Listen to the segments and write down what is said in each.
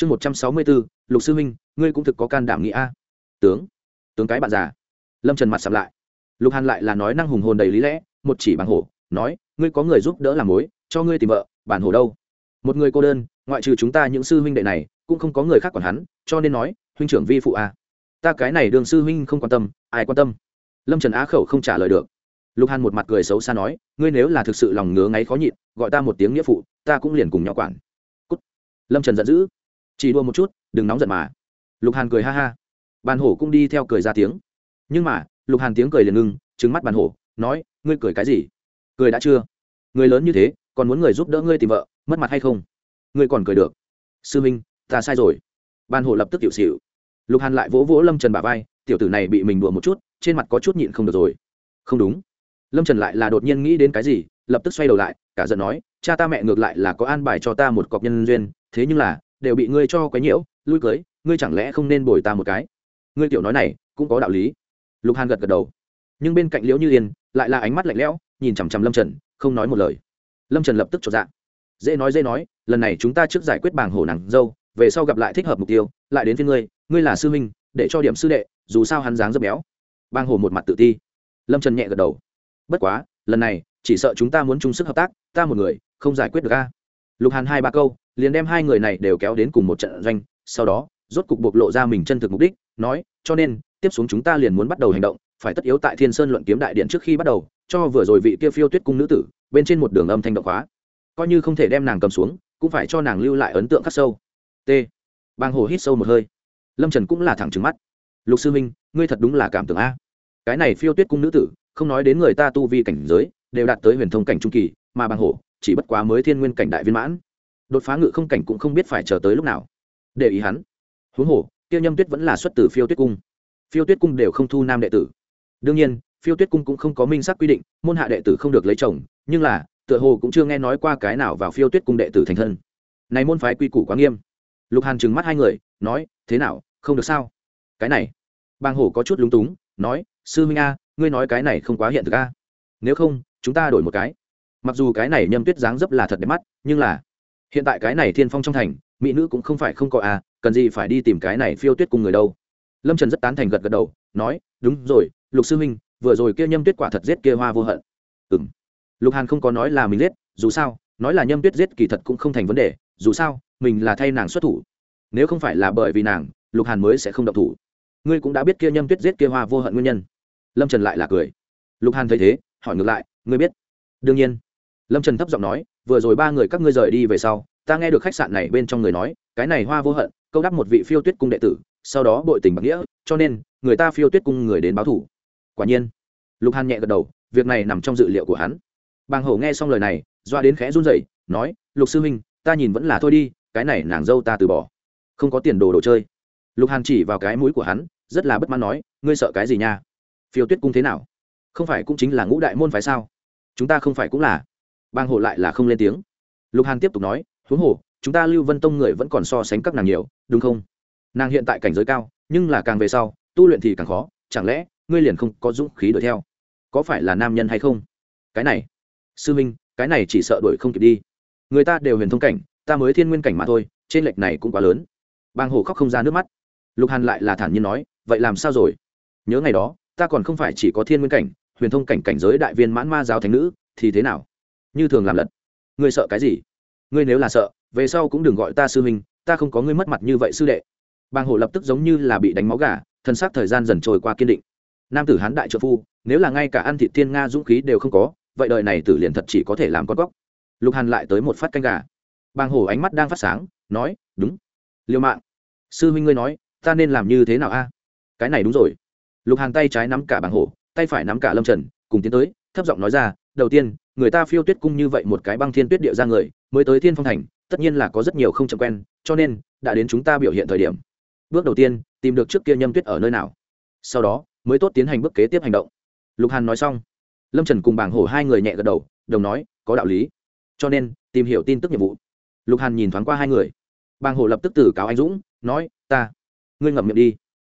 chương một trăm sáu mươi bốn lục sư minh ngươi cũng thực có can đảm nghĩ a. Tướng tướng cái bạn già. Lâm trần mặt sập lại. Lục hàn lại là nói năng hùng hồn đầy lý lẽ, một chỉ bằng hổ, nói, ngươi có người giúp đỡ làm mối, cho ngươi tìm vợ, bản hổ đâu? Một người cô đơn, ngoại trừ chúng ta những sư huynh đệ này, cũng không có người khác còn hắn, cho nên nói, huynh trưởng vi phụ a. Ta cái này đường sư huynh không quan tâm, ai quan tâm? Lâm trần á khẩu không trả lời được. Lục hàn một mặt cười xấu xa nói, ngươi nếu là thực sự lòng ngứa ngáy khó nhịn, gọi ta một tiếng nghĩa phụ, ta cũng liền cùng nhỏ quản. Cút. lâm trần giận dữ chỉ đua một chút, đừng nóng giận mà. Lục hàn cười ha ha. Bàn hổ cũng đi theo cười ra tiếng. Nhưng mà, lục hàn tiếng cười liền ngưng trứng mắt bàn hổ, nói, ngươi cười cái gì? Cười đã chưa? Người lớn như thế, còn muốn người giúp đỡ ngươi tìm vợ, mất mặt hay không? Ngươi còn cười được. Sư minh, ta sai rồi. Bàn hổ lập tức tiểu xịu lục hàn lại vỗ vỗ lâm trần bà vai, tiểu tử này bị mình đùa một chút, trên mặt có chút nhịn không được rồi. Không đúng. Lâm trần lại là đột nhiên nghĩ đến cái gì, lập tức xoay đầu lại, cả giận nói, cha ta mẹ ngược lại là có an bài cho ta một cọc nhân duyên, thế nhưng là đều bị ngươi cho quấy nhiễu, lui cưới, ngươi chẳng lẽ không nên bồi ta một cái? Ngươi tiểu nói này, cũng có đạo lý. Lục hàn gật gật đầu. Nhưng bên cạnh liễu như yên lại là ánh mắt lạnh lẽo, nhìn chằm chằm lâm trần, không nói một lời. Lâm trần lập tức chột dạng dễ nói dễ nói, lần này chúng ta trước giải quyết bảng hổ nàng dâu, về sau gặp lại thích hợp mục tiêu, lại đến với ngươi ngươi là sư minh để cho điểm sư đệ, dù sao hắn dáng rất béo. Bang hổ một mặt tự ti. Lâm trần nhẹ gật đầu. Bất quá, lần này, chỉ sợ chúng ta muốn chung sức hợp tác, ta một người, không giải quyết được a. Lục hàn hai ba câu liền đem hai người này đều kéo đến cùng một trận doanh, sau đó, rốt cục bộc lộ ra mình chân thực mục đích, nói, cho nên, tiếp xuống chúng ta liền muốn bắt đầu hành động, phải tất yếu tại thiên sơn luận kiếm đại điện trước khi bắt đầu, cho vừa rồi vị kia phiêu tuyết cung nữ tử, bên trên một đường âm thanh động khóa coi như không thể đem nàng cầm xuống, cũng phải cho nàng lưu lại ấn tượng khắc sâu. T. Bang hồ hít sâu một hơi. Lâm trần cũng là thẳng trừng mắt. Lục sư minh ngươi thật đúng là cảm tưởng a. Cái này phiêu tuyết cung nữ tử, không nói đến người ta tu vi cảnh giới, đều đạt tới huyền thông cảnh trung kỳ, mà bang hồ chỉ bất quá mới thiên nguyên cảnh đại viên mãn đột phá ngự không cảnh cũng không biết phải chờ tới lúc nào. Để ý hắn. Huống hồ tiêu nhâm tuyết vẫn là xuất từ phiêu tuyết cung. Phiêu tuyết cung đều không thu nam đệ tử. Đương nhiên, phiêu tuyết cung cũng không có minh xác quy định, môn hạ đệ tử không được lấy chồng, nhưng là, tựa hồ cũng chưa nghe nói qua cái nào vào phiêu tuyết cung đệ tử thành thân. Này môn phái quy củ quá nghiêm. Lục hàn trừng mắt hai người, nói, thế nào, không được sao? Cái này. Bang hổ có chút lúng túng, nói, sư minh a, ngươi nói cái này không quá hiện thực a. Nếu không, chúng ta đổi một cái. Mặc dù cái này nhâm tuyết dáng dấp là thật đẹp mắt, nhưng là hiện tại cái này thiên phong trong thành, mỹ nữ cũng không phải không có à cần gì phải đi tìm cái này phiêu tuyết cùng người đâu. Lâm trần rất tán thành gật gật đầu, nói, đúng rồi, lục sư huynh, vừa rồi kia nhâm tuyết quả thật giết kia hoa vô hận. Ừ m lục hàn không có nói là mình giết, dù sao, nói là nhâm tuyết giết kỳ thật cũng không thành vấn đề, dù sao, mình là thay nàng xuất thủ. Nếu không phải là bởi vì nàng, lục hàn mới sẽ không động thủ. Ngươi cũng đã biết kia nhâm tuyết giết kia hoa vô hận nguyên nhân. Lâm trần lại là cười. Lục hàn thấy thế, hỏi ngược lại, ngươi biết? Đương nhiên lâm trần thấp giọng nói, vừa rồi ba người các ngươi rời đi về sau, ta nghe được khách sạn này bên trong người nói, cái này hoa vô hận, câu đắp một vị phiêu tuyết cung đệ tử, sau đó bội tình bạc nghĩa, cho nên, người ta phiêu tuyết cung người đến báo thủ. Quả nhiên, lục hàn nhẹ gật đầu, việc này nằm trong dự liệu của hắn. Bàng hổ nghe xong lời này, doa đến khẽ run rẩy, nói, lục sư huynh, ta nhìn vẫn là thôi đi, cái này nàng dâu ta từ bỏ, không có tiền đồ đồ chơi. Lục hàn chỉ vào cái mũi của hắn, rất là bất mãn nói, ngươi sợ cái gì nha? Phiêu tuyết cung thế nào? Không phải cũng chính là ngũ đại môn phải sao? Chúng ta không phải cũng là bang hộ lại là không lên tiếng. Lục hàn tiếp tục nói, huống hồ, chúng ta lưu vân tông người vẫn còn so sánh các nàng nhiều, đúng không? Nàng hiện tại cảnh giới cao, nhưng là càng về sau, tu luyện thì càng khó, chẳng lẽ ngươi liền không có dũng khí đuổi theo? Có phải là nam nhân hay không? Cái này, sư minh cái này chỉ sợ đuổi không kịp đi. Người ta đều huyền thông cảnh, ta mới thiên nguyên cảnh mà thôi, trên lệch này cũng quá lớn. Bang hồ khóc không ra nước mắt. Lục hàn lại là thản nhiên nói, vậy làm sao rồi? Nhớ ngày đó, ta còn không phải chỉ có thiên nguyên cảnh, huyền thông cảnh cảnh giới đại viên mãn ma giáo thánh nữ, thì thế nào? Như thường làm lật. Ngươi sợ cái gì? Ngươi nếu là sợ, về sau cũng đừng gọi ta sư huynh, ta không có ngươi mất mặt như vậy sư đệ. Bang hổ lập tức giống như là bị đánh máu gà, thân xác thời gian dần trôi qua kiên định. Nam tử hán đại trợ phu, nếu là ngay cả ăn thị tiên nga dũng khí đều không có, vậy đời này tử liền thật chỉ có thể làm con góc lục hàn lại tới một phát canh gà. Bang hổ ánh mắt đang phát sáng, nói, đúng. Liêu mạng. Sư huynh ngươi nói, ta nên làm như thế nào a? Cái này đúng rồi. Lục hàn tay trái nắm cả bàng hổ, tay phải nắm cả lâm trần, cùng tiến tới, thấp giọng nói ra, đầu tiên người ta phiêu tuyết cung như vậy một cái băng thiên tuyết địa ra người, mới tới thiên phong thành, tất nhiên là có rất nhiều không chậm quen, cho nên, đã đến chúng ta biểu hiện thời điểm. Bước đầu tiên, tìm được trước kia nhâm tuyết ở nơi nào. Sau đó, mới tốt tiến hành bước kế tiếp hành động. Lục hàn nói xong, lâm trần cùng bảng hổ hai người nhẹ gật đầu, đồng nói, có đạo lý. Cho nên, tìm hiểu tin tức nhiệm vụ. Lục hàn nhìn thoáng qua hai người. Bàng hổ lập tức tử cáo anh dũng, nói, ta, ngươi ngậm miệng đi.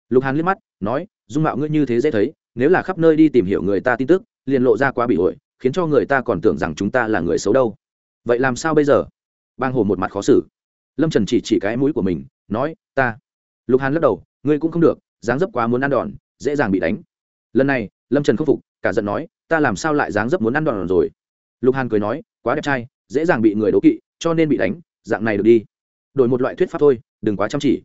Lục hàn liếc mắt, nói, dung mạo ngươi như thế dễ thấy, nếu là khắp nơi đi tìm hiểu người ta tin tức, liền lộ ra quá bị ổi khiến cho người ta còn tưởng rằng chúng ta là người xấu đâu. Vậy làm sao bây giờ? Bang hồ một mặt khó xử. Lâm trần chỉ chỉ cái mũi của mình, nói, ta. Lục hàn lắc đầu, ngươi cũng không được, dáng dấp quá muốn ăn đòn, dễ dàng bị đánh. Lần này, lâm trần không phục, cả giận nói, ta làm sao lại dáng dấp muốn ăn đòn rồi? Lục hàn cười nói, quá đẹp trai, dễ dàng bị người đố kỵ, cho nên bị đánh, dạng này được đi. Đổi một loại thuyết pháp thôi, đừng quá chăm chỉ.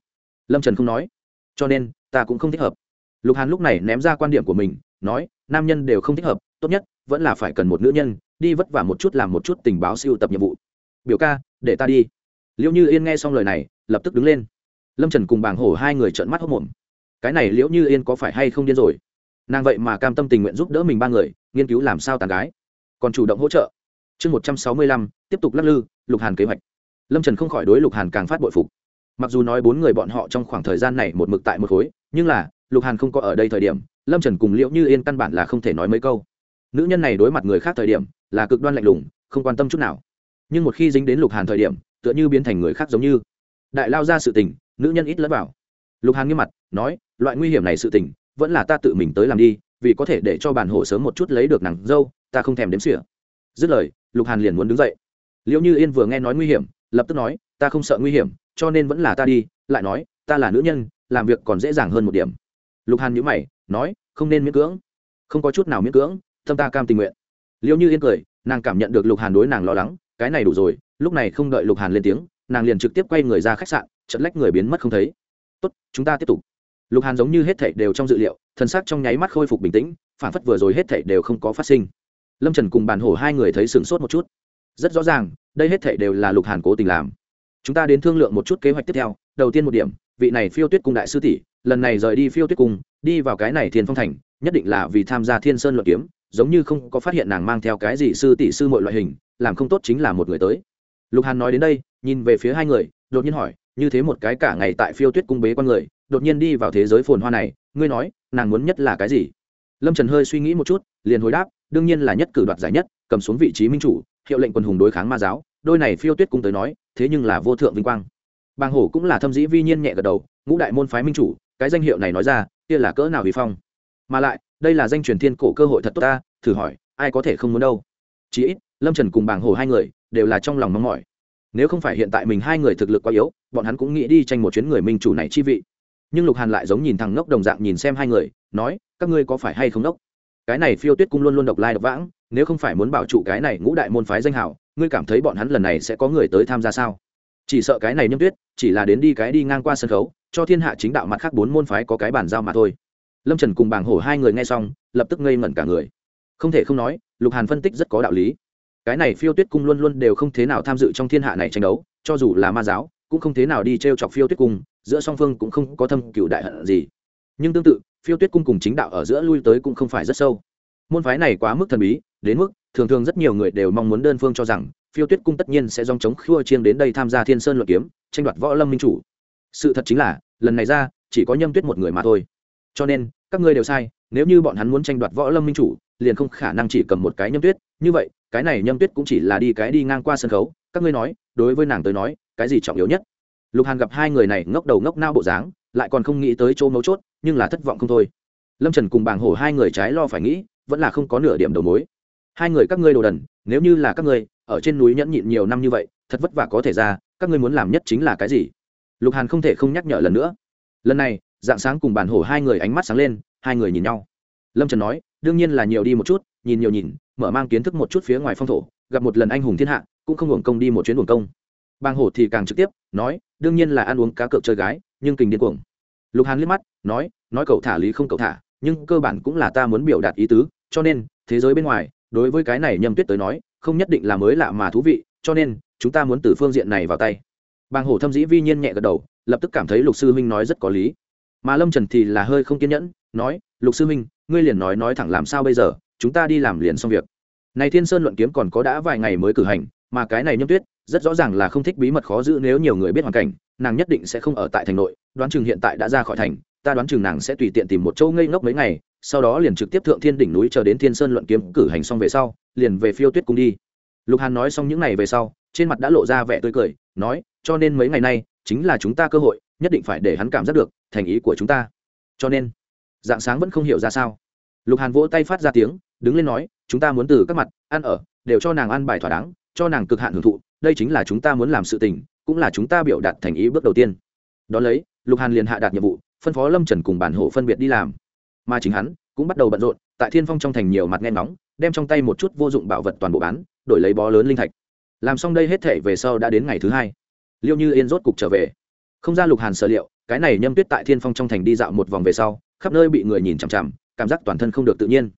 Lâm trần không nói, cho nên, ta cũng không thích hợp. Lục hàn lúc này ném ra quan điểm của mình, nói, nam nhân đều không thích hợp, tốt nhất vẫn là phải cần một nữ nhân, đi vất vả một chút làm một chút tình báo siêu tập nhiệm vụ. Biểu ca, để ta đi. Liễu như yên nghe xong lời này, lập tức đứng lên. Lâm trần cùng bàng hổ hai người trợn mắt hốc mồm cái này liễu như yên có phải hay không điên rồi? Nàng vậy mà cam tâm tình nguyện giúp đỡ mình ba người, nghiên cứu làm sao tàn gái. Còn chủ động hỗ trợ. Chương một trăm sáu mươi lăm, tiếp tục lắc lư, lục hàn kế hoạch. Lâm trần không khỏi đối lục hàn càng phát bội phục. Mặc dù nói bốn người bọn họ trong khoảng thời gian này một mực tại một khối, nhưng là, lục hàn không có ở đây thời điểm, lâm trần cùng liễu như yên căn bản là không thể nói mấy câu nữ nhân này đối mặt người khác thời điểm, là cực đoan lạnh lùng, không quan tâm chút nào. Nhưng một khi dính đến lục hàn thời điểm, tựa như biến thành người khác giống như. Đại lao ra sự tình, nữ nhân ít lẫn vào. Lục hàn nghiêm mặt, nói, loại nguy hiểm này sự tình, vẫn là ta tự mình tới làm đi, vì có thể để cho bản hộ sớm một chút lấy được nàng dâu, ta không thèm đếm xỉa. Dứt lời, lục hàn liền muốn đứng dậy. Liệu như yên vừa nghe nói nguy hiểm, lập tức nói, ta không sợ nguy hiểm, cho nên vẫn là ta đi. Lại nói, ta là nữ nhân, làm việc còn dễ dàng hơn một điểm. Lục hàn nhữ mày, nói, không nên miễn cưỡng. Không có chút nào miễn cưỡng tâm ta cam tình nguyện. Liệu như yên cười, nàng cảm nhận được lục hàn đối nàng lo lắng, cái này đủ rồi, lúc này không đợi lục hàn lên tiếng, nàng liền trực tiếp quay người ra khách sạn chật lách người biến mất không thấy. Tốt, chúng ta tiếp tục. Lục hàn giống như hết thảy đều trong dự liệu thân xác trong nháy mắt khôi phục bình tĩnh, phản phất vừa rồi hết thảy đều không có phát sinh. Lâm trần cùng bàn hổ hai người thấy sửng sốt một chút. Rất rõ ràng, đây hết thảy đều là lục hàn cố tình làm. Chúng ta đến thương lượng một chút kế hoạch tiếp theo, đầu tiên một điểm, vị này phiêu tuyết cung đại sư tỷ, lần này rời đi phiêu tuyết cung, đi vào cái này thiên phong thành, nhất định là vì tham gia thiên sơn luận kiếm giống như không có phát hiện nàng mang theo cái gì sư tỷ sư mọi loại hình, làm không tốt chính là một người tới. Lục hàn nói đến đây, nhìn về phía hai người, đột nhiên hỏi, như thế một cái cả ngày tại phiêu tuyết cung bế con người, đột nhiên đi vào thế giới phồn hoa này, ngươi nói, nàng muốn nhất là cái gì? Lâm trần hơi suy nghĩ một chút, liền hồi đáp, đương nhiên là nhất cử đoạt giải nhất, cầm xuống vị trí minh chủ, hiệu lệnh quân hùng đối kháng ma giáo, đôi này phiêu tuyết cung tới nói, thế nhưng là vô thượng vinh quang. Bàng hổ cũng là thâm dĩ vi nhiên nhẹ gật đầu, ngũ đại môn phái minh chủ, cái danh hiệu này nói ra, kia là cỡ nào vì phong? Mà lại đây là danh truyền thiên cổ cơ hội thật tốt ta, thử hỏi, ai có thể không muốn đâu? Chí ít, lâm trần cùng bàng hổ hai người đều là trong lòng mong mỏi. Nếu không phải hiện tại mình hai người thực lực quá yếu, bọn hắn cũng nghĩ đi tranh một chuyến người minh chủ này chi vị. Nhưng lục hàn lại giống nhìn thằng ngốc đồng dạng nhìn xem hai người, nói, các ngươi có phải hay không ngốc cái này phiêu tuyết cung luôn luôn độc lai độc vãng, nếu không phải muốn bảo trụ cái này ngũ đại môn phái danh hào, ngươi cảm thấy bọn hắn lần này sẽ có người tới tham gia sao? Chỉ sợ cái này nhâm tuyết, chỉ là đến đi cái đi ngang qua sân khấu, cho thiên hạ chính đạo mặt khác bốn môn phái có cái bàn giao mà thôi lâm trần cùng bảng hổ hai người nghe xong, lập tức ngây ngẩn cả người. Không thể không nói, lục hàn phân tích rất có đạo lý. Cái này phiêu tuyết cung luôn luôn đều không thế nào tham dự trong thiên hạ này tranh đấu, cho dù là ma giáo, cũng không thế nào đi t r e o chọc phiêu tuyết cung, giữa song phương cũng không có thâm cựu đại hận gì. Nhưng tương tự, phiêu tuyết cung cùng chính đạo ở giữa lui tới cũng không phải rất sâu. Môn phái này quá mức thần bí, đến mức thường thường rất nhiều người đều mong muốn đơn phương cho rằng, phiêu tuyết cung tất nhiên sẽ dòng chống khua chiêng đến đây tham gia thiên sơn luận kiếm, tranh đoạt võ lâm minh chủ. Sự thật chính là, lần này ra, chỉ có nhâm tuyết một người mà thôi cho nên, các ngươi đều sai, nếu như bọn hắn muốn tranh đoạt võ lâm minh chủ, liền không khả năng chỉ cầm một cái nhâm tuyết. Như vậy, cái này nhâm tuyết cũng chỉ là đi cái đi ngang qua sân khấu, các ngươi nói, đối với nàng tới nói, cái gì trọng yếu nhất? Lục hàn gặp hai người này ngốc đầu ngốc nao bộ dáng, lại còn không nghĩ tới chỗ mấu chốt, nhưng là thất vọng không thôi. Lâm trần cùng bàng hổ hai người trái lo phải nghĩ, vẫn là không có nửa điểm đầu mối. Hai người các ngươi đồ đần, nếu như là các ngươi, ở trên núi nhẫn nhịn nhiều năm như vậy, thật vất vả có thể ra, các ngươi muốn làm nhất chính là cái gì? Lục hàn không thể không nhắc nhở lần nữa. Lần này dạng sáng cùng bản hổ hai người ánh mắt sáng lên, hai người nhìn nhau. Lâm trần nói, đương nhiên là nhiều đi một chút, nhìn nhiều nhìn, mở mang kiến thức một chút phía ngoài phong thổ, gặp một lần anh hùng thiên hạ, cũng không hưởng công đi một chuyến hưởng công. Bang hổ thì càng trực tiếp, nói, đương nhiên là ăn uống cá cược chơi gái, nhưng kình điên cuồng. Lục hàn liếc mắt, nói nói cậu thả lý không cậu thả, nhưng cơ bản cũng là ta muốn biểu đạt ý tứ, cho nên, thế giới bên ngoài, đối với cái này nhâm tuyết tới nói, không nhất định là mới lạ mà thú vị, cho nên, chúng ta muốn từ phương diện này vào tay. Bàng hổ thâm dĩ vi nhiên nhẹ gật đầu, lập tức cảm thấy lục sư huynh nói rất có lý mà lâm trần thì là hơi không kiên nhẫn nói lục sư Minh, ngươi liền nói nói thẳng làm sao bây giờ chúng ta đi làm liền xong việc. Này thiên sơn luận kiếm còn có đã vài ngày mới cử hành mà cái này nhâm tuyết rất rõ ràng là không thích bí mật khó giữ nếu nhiều người biết hoàn cảnh nàng nhất định sẽ không ở tại thành nội đoán chừng hiện tại đã ra khỏi thành ta đoán chừng nàng sẽ tùy tiện tìm một chỗ ngây ngốc mấy ngày sau đó liền trực tiếp thượng thiên đỉnh núi chờ đến thiên sơn luận kiếm cử hành xong về sau liền về phiêu tuyết cung đi. Lục hàn nói xong những ngày về sau trên mặt đã lộ ra vẻ tươi cười nói cho nên mấy ngày nay chính là chúng ta cơ hội nhất định phải để hắn cảm giác được thành ý của chúng ta. Cho nên, dạng sáng vẫn không hiểu ra sao. Lục hàn vỗ tay phát ra tiếng, đứng lên nói, chúng ta muốn từ các mặt ăn ở, đều cho nàng ăn bài thỏa đáng, cho nàng cực hạn hưởng thụ, đây chính là chúng ta muốn làm sự tình, cũng là chúng ta biểu đạt thành ý bước đầu tiên. Đón lấy, lục hàn liền hạ đạt nhiệm vụ, phân phó lâm trần cùng bản hộ phân biệt đi làm. Mà chính hắn cũng bắt đầu bận rộn, tại thiên phong trong thành nhiều mặt nghe ngóng, đem trong tay một chút vô dụng bảo vật toàn bộ bán, đổi lấy bó lớn linh thạch. Làm xong đây hết thể về sau đã đến ngày thứ hai. Liêu như yên rốt cục trở về không ra lục hàn sở liệu, cái này nhâm tuyết tại thiên phong trong thành đi dạo một vòng về sau, khắp nơi bị người nhìn chằm chằm, cảm giác toàn thân không được tự nhiên.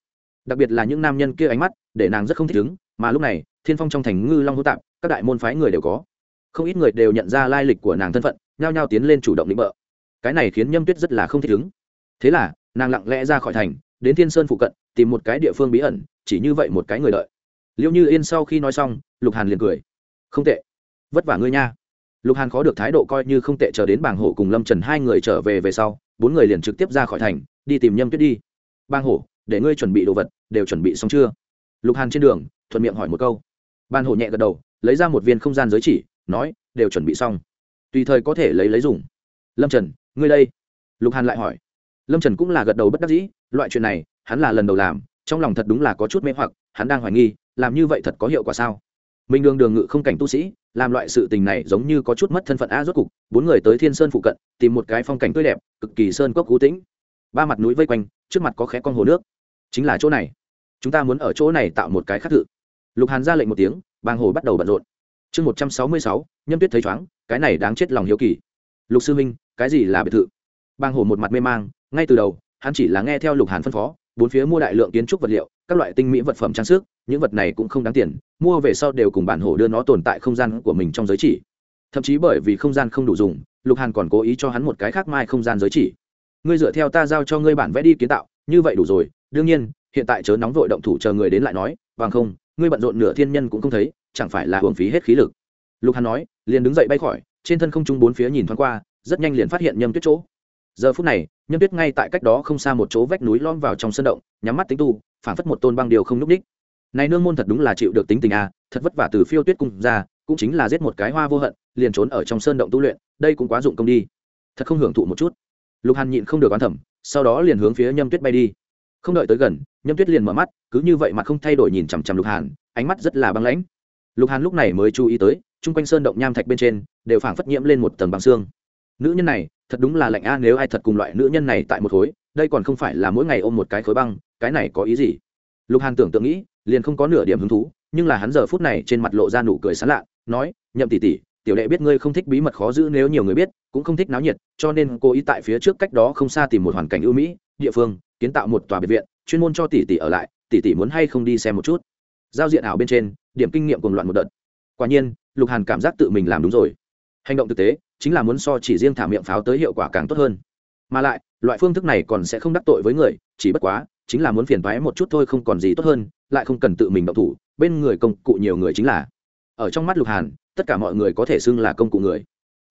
Đặc biệt là những nam nhân kia ánh mắt, để nàng rất không thích ứng, mà lúc này, thiên phong trong thành ngư long hữu tạp, các đại môn phái người đều có. Không ít người đều nhận ra lai lịch của nàng thân phận, nhao nhao tiến lên chủ động định bợ. Cái này khiến nhâm tuyết rất là không thích ứng. Thế là, nàng lặng lẽ ra khỏi thành, đến thiên sơn phụ cận, tìm một cái địa phương bí ẩn, chỉ như vậy một cái người đợi. Liệu như yên sau khi nói xong, lục hàn liền cười. Không tệ. Vất vả ngươi nha lục hàn khó được thái độ coi như không tệ chờ đến bàng hổ cùng lâm trần hai người trở về về sau, bốn người liền trực tiếp ra khỏi thành, đi tìm nhâm tuyết đi. Bang hổ, để ngươi chuẩn bị đồ vật, đều chuẩn bị xong chưa? Lục hàn trên đường, thuận miệng hỏi một câu. Bàn hổ nhẹ gật đầu, lấy ra một viên không gian giới chỉ, nói, đều chuẩn bị xong. Tùy thời có thể lấy lấy dùng. Lâm trần, ngươi đây. Lục hàn lại hỏi. Lâm trần cũng là gật đầu bất đắc dĩ, loại chuyện này, hắn là lần đầu làm, trong lòng thật đúng là có chút mê hoặc, hắn đang hoài nghi, làm như vậy thật có hiệu quả sao? Mình đường đường ngự không cảnh tu sĩ làm loại sự tình này giống như có chút mất thân phận a rốt cục, bốn người tới thiên sơn phụ cận, tìm một cái phong cảnh tươi đẹp, cực kỳ sơn cốc cú tĩnh. Ba mặt núi vây quanh, trước mặt có khẽ con hồ nước. Chính là chỗ này. Chúng ta muốn ở chỗ này tạo một cái khác thự. Lục hàn ra lệnh một tiếng bàng hồ bắt đầu bận rộn. Chương một trăm sáu mươi sáu, nhâm tuyết thấy chóng cái này đáng chết lòng hiếu kỳ. Lục sư minh cái gì là biệt thự? Bàng hồ một mặt mê mang, ngay từ đầu, hắn chỉ là nghe theo lục hàn phân phó bốn phía mua đại lượng kiến trúc vật liệu, các loại tinh mỹ vật phẩm trang sức, những vật này cũng không đáng tiền, mua về sau đều cùng bản hồ đưa nó tồn tại không gian của mình trong giới chỉ. Thậm chí bởi vì không gian không đủ dùng, lục hàn còn cố ý cho hắn một cái khác mai không gian giới chỉ. Ngươi dựa theo ta giao cho ngươi bản vẽ đi kiến tạo, như vậy đủ rồi. Đương nhiên, hiện tại chớ nóng vội động thủ chờ người đến lại nói, bằng không, ngươi bận rộn nửa thiên nhân cũng không thấy, chẳng phải là hưởng phí hết khí lực. Lục hàn nói, liền đứng dậy bay khỏi, trên thân không trung bốn phía nhìn thoáng qua, rất nhanh liền phát hiện nhâm tuyết chỗ giờ phút này, nhâm tuyết ngay tại cách đó không xa một chỗ vách núi lom vào trong sân động, nhắm mắt tính tu, phản phất một tôn băng điều không n ú c ních này nương môn thật đúng là chịu được tính tình a thật vất vả từ phiêu tuyết cung ra, cũng chính là giết một cái hoa vô hận, liền trốn ở trong sơn động tu luyện, đây cũng quá dụng công đi. Thật không hưởng thụ một chút. Lục hàn nhịn không được oán thẩm sau đó liền hướng phía nhâm tuyết bay đi. Không đợi tới gần, nhâm tuyết liền mở mắt, cứ như vậy mà không thay đổi nhìn chằm chằm lục hàn, ánh mắt rất là băng lãnh. Lục hàn lúc này mới chú ý tới, chung quanh sơn động nham thạch bên trên, đều phảng phất nhiễm lên một tầng bằng xương. Nữ nhân này thật đúng là lạnh a, nếu ai thật cùng loại nữ nhân này tại một khối, đây còn không phải là mỗi ngày ôm một cái khối băng, cái này có ý gì? Lục hàn tưởng tượng nghĩ, liền không có nửa điểm hứng thú, nhưng là hắn giờ phút này trên mặt lộ ra nụ cười sán lạ, nói, nhậm tỷ tỷ, tiểu đệ biết ngươi không thích bí mật khó giữ nếu nhiều người biết, cũng không thích náo nhiệt, cho nên cô ý tại phía trước cách đó không xa tìm một hoàn cảnh ưu mỹ, địa phương, kiến tạo một tòa biệt viện, chuyên môn cho tỷ tỷ ở lại, tỷ tỷ muốn hay không đi xem một chút? Giao diện ảo bên trên, điểm kinh nghiệm cùng loạn một đợt. Quả nhiên, lục hàn cảm giác tự mình làm đúng rồi. Hành động thực tế chính là muốn so chỉ riêng thả miệng pháo tới hiệu quả càng tốt hơn. Mà lại, loại phương thức này còn sẽ không đắc tội với người, chỉ bất quá, chính là muốn phiền thoái một chút thôi không còn gì tốt hơn, lại không cần tự mình động thủ, bên người công cụ nhiều người chính là. Ở trong mắt lục hàn, tất cả mọi người có thể xưng là công cụ người.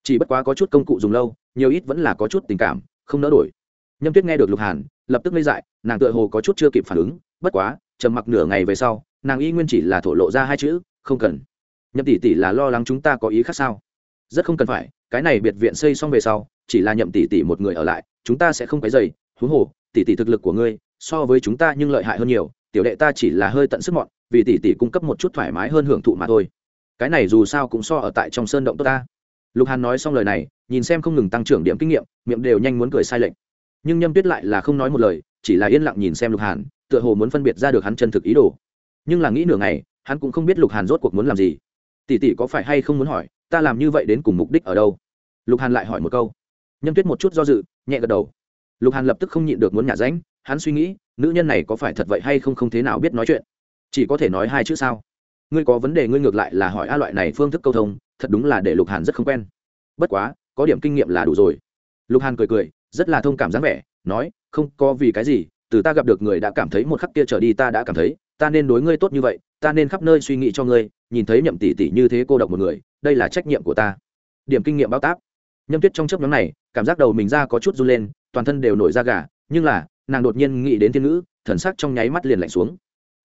Chỉ bất quá có chút công cụ dùng lâu, nhiều ít vẫn là có chút tình cảm, không nỡ đổi. Nhâm tuyết nghe được lục hàn, lập tức ngây dại, nàng tựa hồ có chút chưa kịp phản ứng, bất quá, trầm mặc nửa ngày về sau, nàng y nguyên chỉ là thổ lộ ra hai chữ, không cần. Nhâm tỷ tỷ là lo lắng chúng ta có ý khác sao? Rất không cần phải, cái này biệt viện xây xong về sau, chỉ là nhậm tỷ tỷ một người ở lại, chúng ta sẽ không cái dày huống hồ, tỷ tỷ thực lực của ngươi, so với chúng ta nhưng lợi hại hơn nhiều, tiểu đệ ta chỉ là hơi tận sức mọn, vì tỷ tỷ cung cấp một chút thoải mái hơn hưởng thụ mà thôi. Cái này dù sao cũng so ở tại trong sơn động tốt ta. Lục hàn nói xong lời này, nhìn xem không ngừng tăng trưởng điểm kinh nghiệm, miệng đều nhanh muốn cười sai lệch. Nhưng nhâm tuyết lại là không nói một lời, chỉ là yên lặng nhìn xem lục hàn, tựa hồ muốn phân biệt ra được hắn chân thực ý đồ. Nhưng là nghĩ nửa ngày, hắn cũng không biết lục hàn rốt cuộc muốn làm gì. Tỷ tỷ có phải hay không muốn hỏi ta làm như vậy đến cùng mục đích ở đâu? Lục hàn lại hỏi một câu. Nhâm tuyết một chút do dự, nhẹ gật đầu. Lục hàn lập tức không nhịn được muốn nhả ránh, hắn suy nghĩ, nữ nhân này có phải thật vậy hay không không thế nào biết nói chuyện. Chỉ có thể nói hai chữ sao? Ngươi có vấn đề ngươi ngược lại là hỏi a loại này phương thức câu thông, thật đúng là để lục hàn rất không quen. Bất quá, có điểm kinh nghiệm là đủ rồi. Lục hàn cười cười, rất là thông cảm dáng vẻ, nói, không có vì cái gì, từ ta gặp được người đã cảm thấy một khắc kia trở đi ta đã cảm thấy, ta nên đối ngươi tốt như vậy, ta nên khắp nơi suy nghĩ cho ngươi, nhìn thấy nhậm tỷ tỷ như thế cô độc một người đây là trách nhiệm của ta. Điểm kinh nghiệm bao táp. Nhâm tuyết trong chấp nhóm này, cảm giác đầu mình ra có chút run lên, toàn thân đều nổi da gà, nhưng là, nàng đột nhiên nghĩ đến thiên ngữ, thần sắc trong nháy mắt liền lạnh xuống.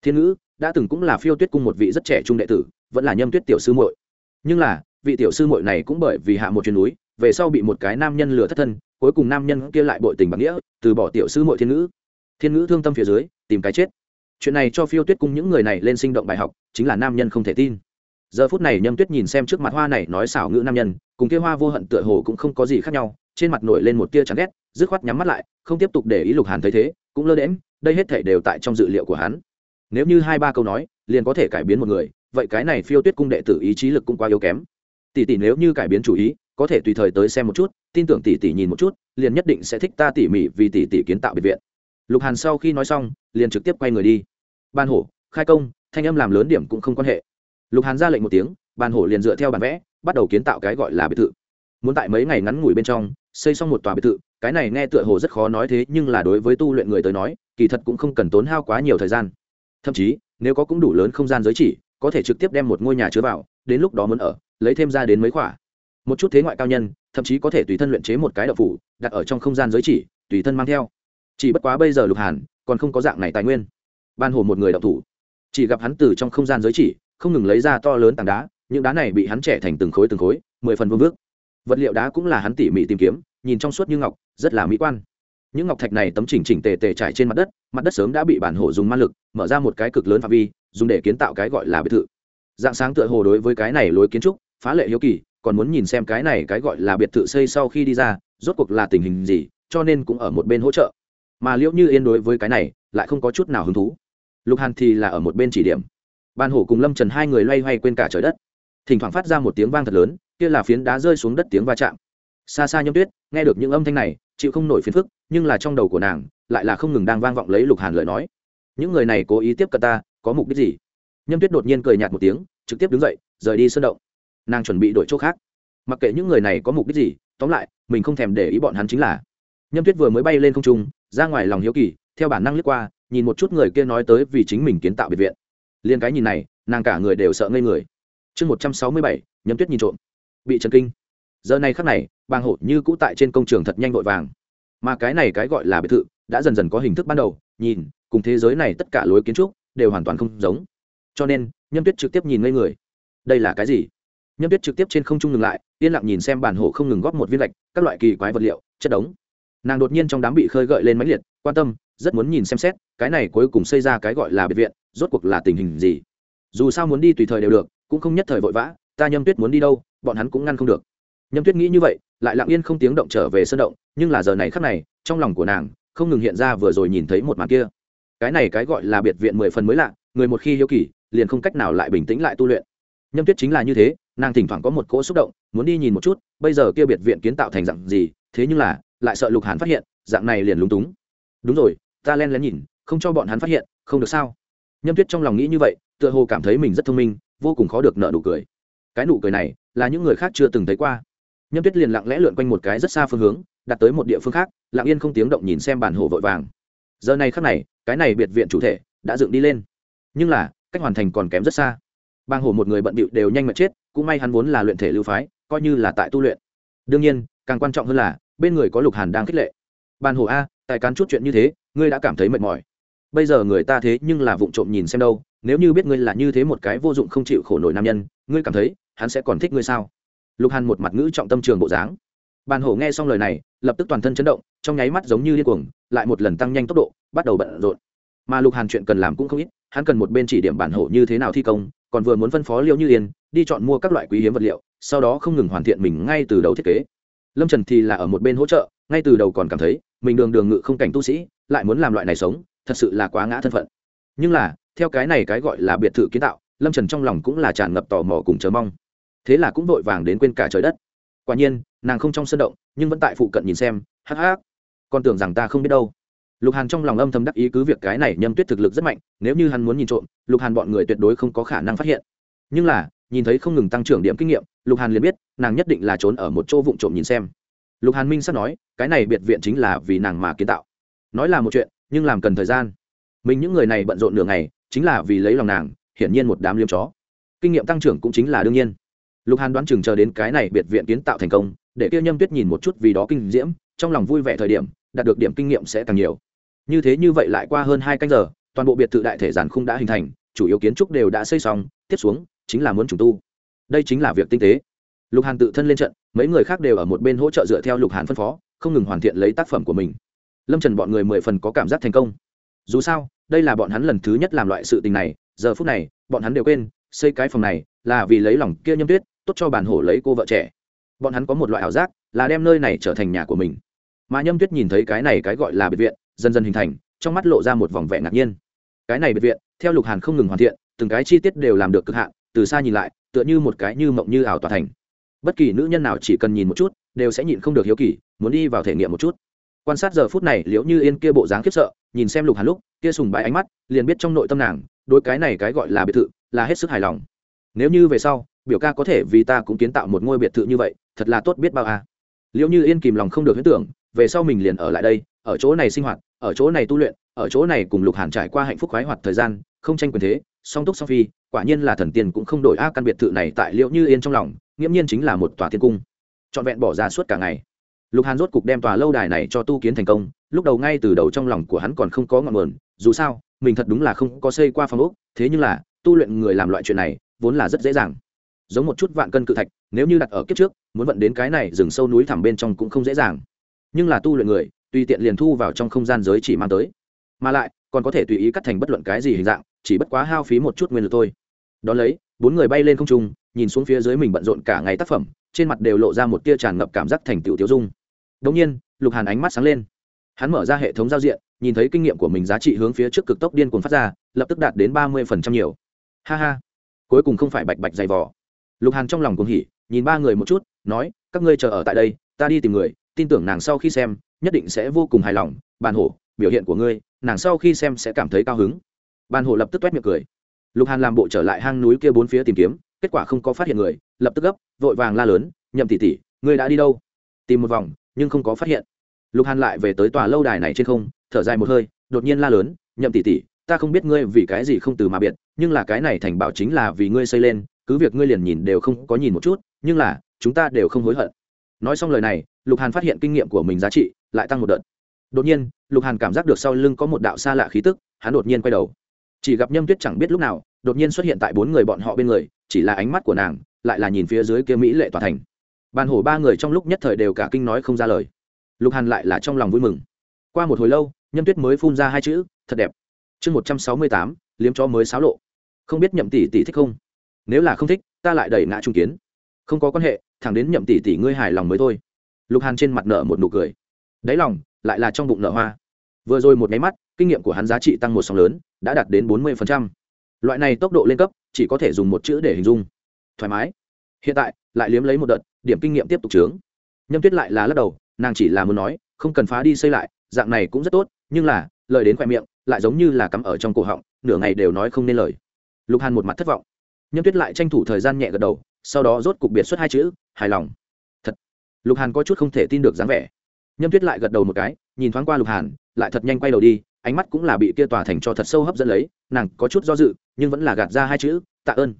Thiên ngữ, đã từng cũng là phiêu tuyết cung một vị rất trẻ trung đệ tử, vẫn là nhâm tuyết tiểu sư muội. Nhưng là, vị tiểu sư muội này cũng bởi vì hạ một chuyến núi, về sau bị một cái nam nhân lừa thất thân, cuối cùng nam nhân kia lại bội tình bằng nghĩa, từ bỏ tiểu sư muội thiên ngữ. Thiên ngữ thương tâm phía dưới, tìm cái chết. Chuyện này cho phiêu tuyết cung những người này lên sinh động bài học, chính là nam nhân không thể tin giờ phút này nhâm tuyết nhìn xem trước mặt hoa này nói xảo ngữ nam nhân, cùng kia hoa vô hận tựa hồ cũng không có gì khác nhau, trên mặt nổi lên một tia chán ghét, dứt khoát nhắm mắt lại, không tiếp tục để ý lục hàn thấy thế, cũng lơ đễm đây hết thể đều tại trong dự liệu của hắn. Nếu như hai ba câu nói, liền có thể cải biến một người, vậy cái này phiêu tuyết cung đệ tử ý trí lực cũng quá yếu kém. Tỷ tỷ nếu như cải biến chủ ý, có thể tùy thời tới xem một chút, tin tưởng tỷ tỷ nhìn một chút, liền nhất định sẽ thích ta tỉ mỉ vì tỷ tỷ kiến tạo biệt viện. Lục hàn sau khi nói xong, liền trực tiếp quay người đi. Ban hổ, khai công, thanh âm làm lớn điểm cũng không quan hệ lục hàn ra lệnh một tiếng ban hổ liền dựa theo bản vẽ, bắt đầu kiến tạo cái gọi là biệt thự. Muốn tại mấy ngày ngắn ngủi bên trong, xây xong một tòa biệt thự, cái này nghe tựa hồ rất khó nói thế, nhưng là đối với tu luyện người tới nói, kỳ thật cũng không cần tốn hao quá nhiều thời gian. Thậm chí, nếu có cũng đủ lớn không gian giới chỉ, có thể trực tiếp đem một ngôi nhà chứa vào, đến lúc đó muốn ở, lấy thêm ra đến mấy khoả một chút thế ngoại cao nhân, thậm chí có thể tùy thân luyện chế một cái đậu phủ, đặt ở trong không gian giới chỉ, tùy thân mang theo. Chỉ bất quá bây giờ lục hàn, còn không có dạng này tài nguyên. Ban hồ một người đậu thủ. Chỉ gặp hắn từ trong không gian giới chỉ không ngừng lấy ra to lớn tảng đá, những đá này bị hắn trẻ thành từng khối từng khối, mười phần vương vước. Vật liệu đá cũng là hắn tỉ mỉ tìm kiếm, nhìn trong suốt như ngọc, rất là mỹ quan. Những ngọc thạch này tấm chỉnh chỉnh tề tề trải trên mặt đất mặt đất sớm đã bị bản hổ dùng man lực, mở ra một cái cực lớn phạm vi, dùng để kiến tạo cái gọi là biệt thự. Dạng sáng tựa hồ đối với cái này lối kiến trúc, phá lệ hiếu kỳ, còn muốn nhìn xem cái này cái gọi là biệt thự xây sau khi đi ra, rốt cuộc là tình hình gì, cho nên cũng ở một bên hỗ trợ. Mà liễu như yên đối với cái này, lại không có chút nào hứng thú. Lục hàn thì là ở một bên chỉ điểm ban hổ cùng lâm trần hai người loay hoay quên cả trời đất. Thỉnh thoảng phát ra một tiếng vang thật lớn, kia là phiến đá rơi xuống đất tiếng va chạm. Xa xa nhâm tuyết, nghe được những âm thanh này, chịu không nổi phiền phức, nhưng là trong đầu của nàng, lại là không ngừng đang vang vọng lấy lục hàn lời nói. Những người này cố ý tiếp cận ta, có mục đích gì? Nhâm tuyết đột nhiên cười nhạt một tiếng, trực tiếp đứng dậy, rời đi sơn động. Nàng chuẩn bị đổi chỗ khác. Mặc kệ những người này có mục đích gì, tóm lại, mình không thèm để ý bọn hắn chính là. Nhâm tuyết vừa mới bay lên không trung, ra ngoài lòng hiếu kỳ, theo bản năng lướt qua, nhìn một chút người kia nói tới vì chính mình kiến tạo biệt viện liên cái nhìn này, nàng cả người đều sợ ngây người. Chương một trăm sáu mươi bảy nhâm tuyết nhìn trộm. Bị trần kinh. Giờ này khắc này, bàng hộ như cũ tại trên công trường thật nhanh vội vàng. Mà cái này cái gọi là biệt thự, đã dần dần có hình thức ban đầu, nhìn, cùng thế giới này tất cả lối kiến trúc, đều hoàn toàn không giống. Cho nên nhâm tuyết trực tiếp nhìn ngây người. Đây là cái gì? Nhâm tuyết trực tiếp trên không trung ngừng lại, yên lặng nhìn xem bản hộ không ngừng góp một viên lạch các loại kỳ quái vật liệu, chất đống. Nàng đột nhiên trong đám bị khơi gợi lên máy liệt, quan tâm rất muốn nhìn xem xét, cái này cuối cùng xây ra cái gọi là biệt viện, rốt cuộc là tình hình gì. Dù sao muốn đi tùy thời đều được, cũng không nhất thời vội vã, ta nhâm tuyết muốn đi đâu, bọn hắn cũng ngăn không được. Nhâm tuyết nghĩ như vậy, lại lặng yên không tiếng động trở về sân động, nhưng là giờ này khắc này, trong lòng của nàng, không ngừng hiện ra vừa rồi nhìn thấy một màn kia. Cái này cái gọi là biệt viện mười phần mới lạ, người một khi hiếu kỳ, liền không cách nào lại bình tĩnh lại tu luyện. Nhâm tuyết chính là như thế, nàng thỉnh thoảng có một cỗ xúc động, muốn đi nhìn một chút, bây giờ kia biệt viện kiến tạo thành dạng gì, thế nhưng là, lại sợ lục hàn phát hiện, dạng này liền lúng túng. Đúng rồi ta len lén nhìn, không cho bọn hắn phát hiện, không được sao? Nhâm tuyết trong lòng nghĩ như vậy, tựa hồ cảm thấy mình rất thông minh, vô cùng khó được nợ nụ cười. Cái nụ cười này, là những người khác chưa từng thấy qua. Nhâm tuyết liền lặng lẽ lượn quanh một cái rất xa phương hướng, đặt tới một địa phương khác, lặng yên không tiếng động nhìn xem bản hồ vội vàng. Giờ này khắc này, cái này biệt viện chủ thể đã dựng đi lên. Nhưng là, cách hoàn thành còn kém rất xa. Bang hồ một người bận bịu đều nhanh mệt chết, cũng may hắn vốn là luyện thể lưu phái, coi như là tại tu luyện. Đương nhiên, càng quan trọng hơn là, bên người có lục hàn đang khích lệ. Bàn hồ a Tài cán chút chuyện như thế, ngươi đã cảm thấy mệt mỏi. Bây giờ người ta thế nhưng là vụng trộm nhìn xem đâu, nếu như biết ngươi là như thế một cái vô dụng không chịu khổ nổi nam nhân, ngươi cảm thấy hắn sẽ còn thích ngươi sao? Lục hàn một mặt ngữ trọng tâm trường bộ dáng. Bàn hổ nghe xong lời này, lập tức toàn thân chấn động, trong nháy mắt giống như điên cuồng, lại một lần tăng nhanh tốc độ, bắt đầu bận rộn. Mà lục hàn chuyện cần làm cũng không ít, hắn cần một bên chỉ điểm bản hổ như thế nào thi công, còn vừa muốn phân phó liêu như yên, đi chọn mua các loại quý hiếm vật liệu, sau đó không ngừng hoàn thiện mình ngay từ đầu thiết kế. Lâm trần thì là ở một bên hỗ trợ, ngay từ đầu còn cảm thấy mình đường đường ngự không cảnh tu sĩ, lại muốn làm loại này sống, thật sự là quá ngã thân phận. Nhưng là, theo cái này cái gọi là biệt thự kiến tạo, lâm trần trong lòng cũng là tràn ngập tò mò cùng chờ mong. Thế là cũng vội vàng đến quên cả trời đất. Quả nhiên, nàng không trong sân động, nhưng vẫn tại phụ cận nhìn xem, hắc hắc. Con tưởng rằng ta không biết đâu. Lục hàn trong lòng âm thầm đắc ý cứ việc cái này nhâm tuyết thực lực rất mạnh, nếu như hắn muốn nhìn trộm, lục hàn bọn người tuyệt đối không có khả năng phát hiện. Nhưng là, nhìn thấy không ngừng tăng trưởng điểm kinh nghiệm, lục hàn liền biết, nàng nhất định là trốn ở một chỗ vụng trộm nhìn xem lục hàn minh sắp nói, cái này biệt viện chính là vì nàng mà kiến tạo. Nói là một chuyện, nhưng làm cần thời gian. Mình những người này bận rộn nửa ngày, chính là vì lấy lòng nàng, hiển nhiên một đám liêm chó. Kinh nghiệm tăng trưởng cũng chính là đương nhiên. Lục hàn đoán chừng chờ đến cái này biệt viện kiến tạo thành công, để kia nhâm tuyết nhìn một chút vì đó kinh diễm, trong lòng vui vẻ thời điểm, đạt được điểm kinh nghiệm sẽ càng nhiều. Như thế như vậy lại qua hơn hai canh giờ, toàn bộ biệt thự đại thể giản khung đã hình thành, chủ yếu kiến trúc đều đã xây xong, tiếp xuống, chính là muốn trùng tu. Đây chính là việc tinh tế lục hàn tự thân lên trận, mấy người khác đều ở một bên hỗ trợ dựa theo lục hàn phân phó, không ngừng hoàn thiện lấy tác phẩm của mình. Lâm trần bọn người mười phần có cảm giác thành công. Dù sao, đây là bọn hắn lần thứ nhất làm loại sự tình này, giờ phút này, bọn hắn đều quên, xây cái phòng này là vì lấy lòng kia nhâm tuyết, tốt cho bản hổ lấy cô vợ trẻ. Bọn hắn có một loại ảo giác, là đem nơi này trở thành nhà của mình. Mà nhâm tuyết nhìn thấy cái này cái gọi là biệt viện, dần dần hình thành, trong mắt lộ ra một vòng vẻ ngạc nhiên. Cái này biệt viện, theo lục hàn không ngừng hoàn thiện, từng cái chi tiết đều làm được cực hạn, từ xa nhìn lại, tựa như một cái như mộng như ảo tỏa thành bất kỳ nữ nhân nào chỉ cần nhìn một chút, đều sẽ nhịn không được hiếu kỳ, muốn đi vào thể nghiệm một chút quan sát giờ phút này, liễu như yên kia bộ dáng khiếp sợ, nhìn xem lục hàn lúc, kia sùng bãi ánh mắt, liền biết trong nội tâm nàng đôi cái này cái gọi là biệt thự, là hết sức hài lòng nếu như về sau, biểu ca có thể vì ta cũng kiến tạo một ngôi biệt thự như vậy, thật là tốt biết bao à. liễu như yên kìm lòng không được huyết tưởng, về sau mình liền ở lại đây, ở chỗ này sinh hoạt, ở chỗ này tu luyện, ở chỗ này cùng lục hàn trải qua hạnh phúc khoái hoạt thời gian, không tranh quyền thế, song túc song phi, quả nhiên là thần tiên cũng không đổi a căn biệt thự này tại liễu như yên trong lòng nghiễm nhiên chính là một tòa thiên cung. Trọn vẹn bỏ ra suốt cả ngày. Lục hàn rốt cục đem tòa lâu đài này cho tu kiến thành công, lúc đầu ngay từ đầu trong lòng của hắn còn không có ngọn nguồn, dù sao, mình thật đúng là không có xây qua phòng ốc, thế nhưng là, tu luyện người làm loại chuyện này, vốn là rất dễ dàng. Giống một chút vạn cân cự thạch, nếu như đặt ở kiếp trước, muốn vận đến cái này rừng sâu núi thẳm bên trong cũng không dễ dàng. Nhưng là tu luyện người, tùy tiện liền thu vào trong không gian giới chỉ mang tới. Mà lại, còn có thể tùy ý cắt thành bất luận cái gì hình dạng, chỉ bất quá hao phí một chút nguyên lực thôi. Đón lấy, bốn người bay lên không trung nhìn xuống phía dưới mình bận rộn cả ngày tác phẩm, trên mặt đều lộ ra một tia tràn ngập cảm giác thành tựu tiêu dung. Đống nhiên, lục hàn ánh mắt sáng lên. Hắn mở ra hệ thống giao diện, nhìn thấy kinh nghiệm của mình giá trị hướng phía trước cực tốc điên cuồng phát ra, lập tức đạt đến ba mươi phần trăm nhiều. Ha ha. Cuối cùng không phải bạch bạch dày vò. Lục hàn trong lòng cuồng hỉ, nhìn ba người một chút, nói, các ngươi chờ ở tại đây, ta đi tìm người, tin tưởng nàng sau khi xem, nhất định sẽ vô cùng hài lòng. Bàn hổ, biểu hiện của ngươi, nàng sau khi xem sẽ cảm thấy cao hứng. Bàn hổ lập tức toét miệng cười. Lục hàn làm bộ trở lại hang núi kia bốn phía tìm kiếm kết quả không có phát hiện người, lập tức gấp, vội vàng la lớn, nhậm tỷ tỷ, ngươi đã đi đâu? Tìm một vòng, nhưng không có phát hiện. Lục hàn lại về tới tòa lâu đài này trên không, thở dài một hơi, đột nhiên la lớn, nhậm tỷ tỷ, ta không biết ngươi vì cái gì không từ mà biệt, nhưng là cái này thành bảo chính là vì ngươi xây lên, cứ việc ngươi liền nhìn đều không có nhìn một chút, nhưng là, chúng ta đều không hối hận. Nói xong lời này, lục hàn phát hiện kinh nghiệm của mình giá trị lại tăng một đợt. Đột nhiên, lục hàn cảm giác được sau lưng có một đạo xa lạ khí tức, hắn đột nhiên quay đầu. Chỉ gặp nhâm tuyết chẳng biết lúc nào đột nhiên xuất hiện tại bốn người bọn họ bên người, chỉ là ánh mắt của nàng, lại là nhìn phía dưới kia mỹ lệ tòa thành. Bàn hổ ba người trong lúc nhất thời đều cả kinh nói không ra lời. Lục hàn lại là trong lòng vui mừng. Qua một hồi lâu, nhâm tuyết mới phun ra hai chữ, thật đẹp. Chương một trăm sáu mươi tám, liếm chó mới xáo lộ. Không biết nhậm tỷ tỷ thích không? Nếu là không thích, ta lại đẩy ngã trung kiến. Không có quan hệ, thẳng đến nhậm tỷ tỷ ngươi hài lòng mới thôi. Lục hàn trên mặt nợ một nụ cười. Đáy lòng, lại là trong bụng nợ hoa. Vừa rồi một nháy mắt, kinh nghiệm của hắn giá trị tăng một sóng lớn, đã đạt đến bốn mươi phần trăm loại này tốc độ lên cấp, chỉ có thể dùng một chữ để hình dung. Thoải mái. Hiện tại, lại liếm lấy một đợt, điểm kinh nghiệm tiếp tục trướng nhâm tuyết lại là lắc đầu, nàng chỉ là muốn nói, không cần phá đi xây lại, dạng này cũng rất tốt, nhưng là, lời đến khoe miệng, lại giống như là cắm ở trong cổ họng, nửa ngày đều nói không nên lời. Lục hàn một mặt thất vọng. Nhâm tuyết lại tranh thủ thời gian nhẹ gật đầu, sau đó rốt cục biệt xuất hai chữ, hài lòng. Thật. Lục hàn có chút không thể tin được dáng vẻ. Nhâm tuyết lại gật đầu một cái, nhìn thoáng qua lục hàn, lại thật nhanh quay đầu đi ánh mắt cũng là bị kia tòa thành cho thật sâu hấp dẫn lấy, nàng có chút do dự, nhưng vẫn là gạt ra hai chữ, tạ ơn.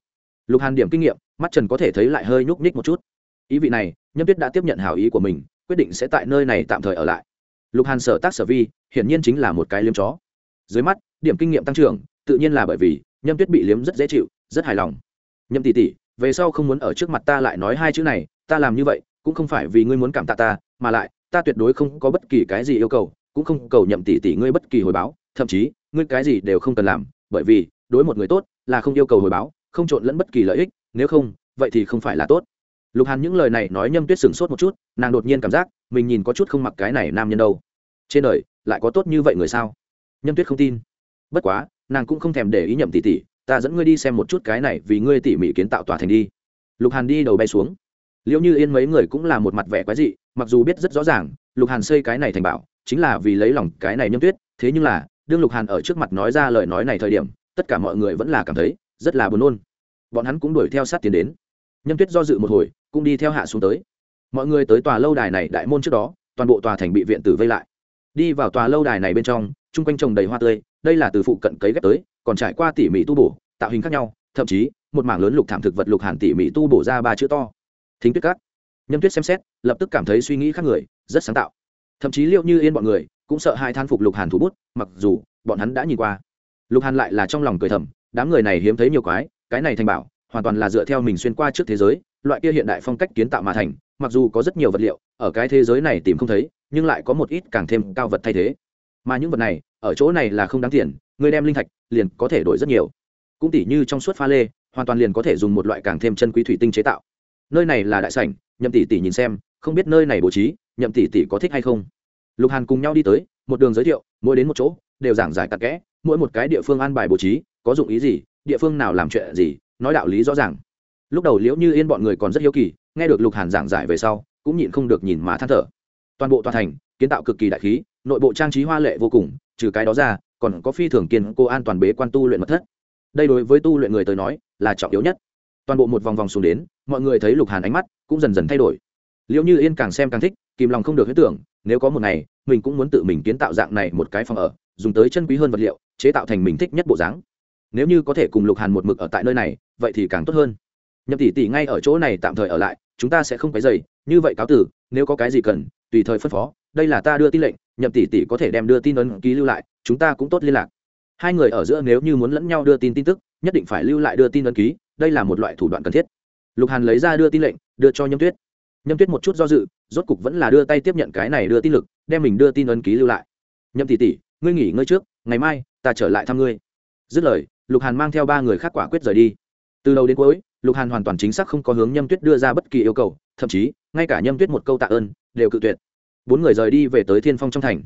Lục hàn điểm kinh nghiệm, mắt trần có thể thấy lại hơi nhúc nhích một chút. Ý vị này, nhâm tuyết đã tiếp nhận hảo ý của mình, quyết định sẽ tại nơi này tạm thời ở lại. Lục hàn sở tác sở vi, hiển nhiên chính là một cái liếm chó. Dưới mắt, điểm kinh nghiệm tăng trưởng, tự nhiên là bởi vì nhâm tuyết bị liếm rất dễ chịu, rất hài lòng. Nhâm tỷ tỷ, về sau không muốn ở trước mặt ta lại nói hai chữ này, ta làm như vậy, cũng không phải vì ngươi muốn cảm tạ ta, mà lại, ta tuyệt đối không có bất kỳ cái gì yêu cầu cũng không cầu nhậm tỷ tỷ ngươi bất kỳ hồi báo, thậm chí, ngươi cái gì đều không cần làm, bởi vì, đối một người tốt là không yêu cầu hồi báo, không trộn lẫn bất kỳ lợi ích, nếu không, vậy thì không phải là tốt. Lục hàn những lời này nói nhâm tuyết sửng sốt một chút, nàng đột nhiên cảm giác, mình nhìn có chút không mặc cái này nam nhân đâu. Trên đời, lại có tốt như vậy người sao? Nhâm tuyết không tin. Bất quá, nàng cũng không thèm để ý nhậm tỷ tỷ, ta dẫn ngươi đi xem một chút cái này vì ngươi tỉ mỉ kiến tạo tòa thành đi. Lục hàn đi đầu bay xuống. Liệu như yên mấy người cũng là một mặt vẻ quái dị, mặc dù biết rất rõ ràng, lục hàn xây cái này thành bảo chính là vì lấy lòng cái này nhâm tuyết, thế nhưng là, đương lục hàn ở trước mặt nói ra lời nói này thời điểm, tất cả mọi người vẫn là cảm thấy rất là buồn nôn. Bọn hắn cũng đuổi theo sát tiến đến. Nhâm tuyết do dự một hồi, cũng đi theo hạ xuống tới. Mọi người tới tòa lâu đài này đại môn trước đó, toàn bộ tòa thành bị viện tử vây lại. Đi vào tòa lâu đài này bên trong, chung quanh trồng đầy hoa tươi, đây là từ phụ cận cấy ghép tới, còn trải qua tỉ mỉ tu bổ, tạo hình khác nhau, thậm chí, một mảng lớn lục thảm thực vật lục hàn tỉ mỉ tu bổ ra ba chữ to. Thính tuyết cắt nhâm tuyết xem xét, lập tức cảm thấy suy nghĩ khác người, rất sáng tạo thậm chí liệu như yên bọn người cũng sợ hai than phục lục hàn thủ bút, mặc dù bọn hắn đã nhìn qua. Lục hàn lại là trong lòng cười thầm, đám người này hiếm thấy nhiều quái, cái này thành bảo, hoàn toàn là dựa theo mình xuyên qua trước thế giới, loại kia hiện đại phong cách kiến tạo mà thành, mặc dù có rất nhiều vật liệu, ở cái thế giới này tìm không thấy, nhưng lại có một ít càng thêm cao vật thay thế. Mà những vật này, ở chỗ này là không đáng tiền, người đem linh thạch, liền có thể đổi rất nhiều. Cũng tỉ như trong suốt pha lê, hoàn toàn liền có thể dùng một loại càng thêm chân quý thủy tinh chế tạo. Nơi này là đại sảnh, nhậm tỷ tỷ nhìn xem, không biết nơi này bố trí nhậm tỷ tỷ có thích hay không? Lục hàn cùng nhau đi tới, một đường giới thiệu, mỗi đến một chỗ, đều giảng giải tạc kẽ, mỗi một cái địa phương an bài bố trí, có dụng ý gì, địa phương nào làm chuyện gì, nói đạo lý rõ ràng. Lúc đầu liễu như yên bọn người còn rất hiếu kỳ, nghe được lục hàn giảng giải về sau, cũng nhịn không được nhìn mà than thở. Toàn bộ tòa thành, kiến tạo cực kỳ đại khí, nội bộ trang trí hoa lệ vô cùng, trừ cái đó ra, còn có phi thường kiên cô an toàn bế quan tu luyện mật thất. Đây đối với tu luyện người tới nói, là trọng yếu nhất. Toàn bộ một vòng vòng xuống đến, mọi người thấy lục hàn ánh mắt cũng dần dần thay đổi liệu như yên càng xem càng thích, kìm lòng không được huyết tưởng, nếu có một ngày, mình cũng muốn tự mình kiến tạo dạng này một cái phòng ở, dùng tới chân quý hơn vật liệu, chế tạo thành mình thích nhất bộ dáng. Nếu như có thể cùng lục hàn một mực ở tại nơi này, vậy thì càng tốt hơn. Nhậm tỷ tỷ ngay ở chỗ này tạm thời ở lại, chúng ta sẽ không cái dày như vậy cáo tử, nếu có cái gì cần, tùy thời phân phó, đây là ta đưa tin lệnh, nhậm tỷ tỷ có thể đem đưa tin ấn ký lưu lại, chúng ta cũng tốt liên lạc. Hai người ở giữa nếu như muốn lẫn nhau đưa tin tin tức, nhất định phải lưu lại đưa tin ấn ký, đây là một loại thủ đoạn cần thiết. Lục hàn lấy ra đưa tin lệnh, đưa cho nhâm tuyết nhâm tuyết một chút do dự, rốt cục vẫn là đưa tay tiếp nhận cái này đưa tin lực, đem mình đưa tin ấn ký lưu lại. Nhâm tỷ tỷ, ngươi nghỉ ngơi trước, ngày mai ta trở lại thăm ngươi. Dứt lời, lục hàn mang theo ba người khác quả quyết rời đi. Từ đầu đến cuối, lục hàn hoàn toàn chính xác không có hướng nhâm tuyết đưa ra bất kỳ yêu cầu, thậm chí, ngay cả nhâm tuyết một câu tạ ơn, đều cự tuyệt. Bốn người rời đi về tới thiên phong trong thành.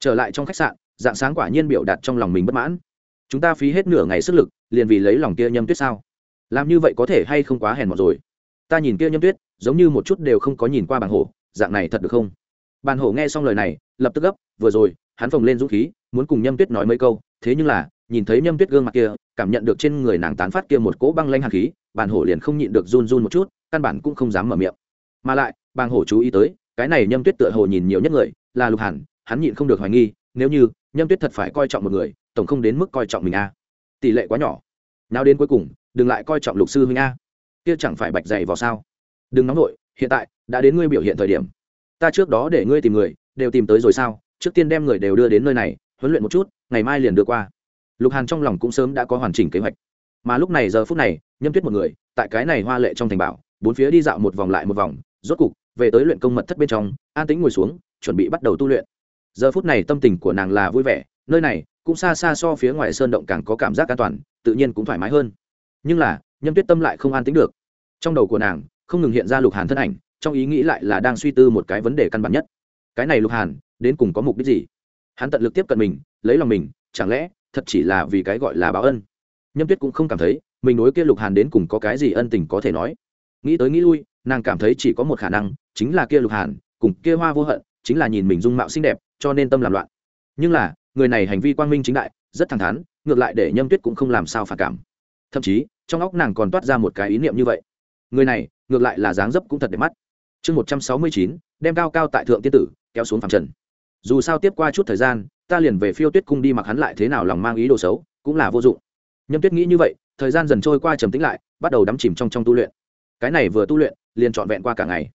Trở lại trong khách sạn, dạng sáng quả nhiên biểu đạt trong lòng mình bất mãn. Chúng ta phí hết nửa ngày sức lực, liền vì lấy lòng kia nhâm tuyết sao? Làm như vậy có thể hay không quá hèn mọt rồi? Ta nhìn kia nhâm tuyết, giống như một chút đều không có nhìn qua bàn hổ, dạng này thật được không? Bàn hổ nghe xong lời này, lập tức gấp, vừa rồi, hắn phồng lên dũng khí, muốn cùng nhâm tuyết nói mấy câu, thế nhưng là, nhìn thấy nhâm tuyết gương mặt kia, cảm nhận được trên người nàng tán phát kia một cỗ băng lanh hạt khí bàn hổ liền không nhịn được run run một chút, căn bản cũng không dám mở miệng. Mà lại bàn hổ chú ý tới, cái này nhâm tuyết tựa hồ nhìn nhiều nhất người, là lục hàn, hắn nhịn không được hoài nghi, nếu như, nhâm tuyết thật phải coi trọng một người, tổng không đến mức coi trọng mình a. Tỷ lệ quá nhỏ. Nào đến cuối cùng, đừng lại coi trọng lục sư huynh a kia chẳng phải bạch dày vào sao? Đừng nóng nổi hiện tại, đã đến ngươi biểu hiện thời điểm. Ta trước đó để ngươi tìm người, đều tìm tới rồi sao? Trước tiên đem người đều đưa đến nơi này, huấn luyện một chút, ngày mai liền đưa qua. Lục hàn trong lòng cũng sớm đã có hoàn chỉnh kế hoạch. Mà lúc này giờ phút này, nhâm tuyết một người, tại cái này hoa lệ trong thành bảo, bốn phía đi dạo một vòng lại một vòng, rốt cục, về tới luyện công mật thất bên trong, an tĩnh ngồi xuống, chuẩn bị bắt đầu tu luyện. Giờ phút này tâm tình của nàng là vui vẻ, nơi này, cũng xa xa so phía ngoài sơn động càng có cảm giác an toàn, tự nhiên cũng thoải mái hơn. Nhưng là nhâm tuyết tâm lại không an tính được. Trong đầu của nàng, không ngừng hiện ra lục hàn thân ảnh, trong ý nghĩ lại là đang suy tư một cái vấn đề căn bản nhất. Cái này lục hàn, đến cùng có mục đích gì? Hắn tận lực tiếp cận mình, lấy lòng mình, chẳng lẽ thật chỉ là vì cái gọi là báo ân? Nhâm tuyết cũng không cảm thấy, mình đối kia lục hàn đến cùng có cái gì ân tình có thể nói. Nghĩ tới nghĩ lui, nàng cảm thấy chỉ có một khả năng, chính là kia lục hàn, cùng kia hoa vô hận, chính là nhìn mình dung mạo xinh đẹp, cho nên tâm làm loạn. Nhưng là, người này hành vi quang minh chính đại, rất thẳng thắn, ngược lại để nhâm tuyết cũng không làm sao phản cảm. Thậm chí trong óc nàng còn toát ra một cái ý niệm như vậy. Người này, ngược lại là dáng dấp cũng thật đẹp mắt. Chương một trăm sáu mươi chín, đem cao cao tại thượng tiên tử, kéo xuống phẳng trần. Dù sao tiếp qua chút thời gian, ta liền về phiêu tuyết cung đi mặc hắn lại thế nào lòng mang ý đồ xấu, cũng là vô dụng. Nhâm tuyết nghĩ như vậy, thời gian dần trôi qua trầm tĩnh lại, bắt đầu đắm chìm trong trong tu luyện. Cái này vừa tu luyện, liền trọn vẹn qua cả ngày.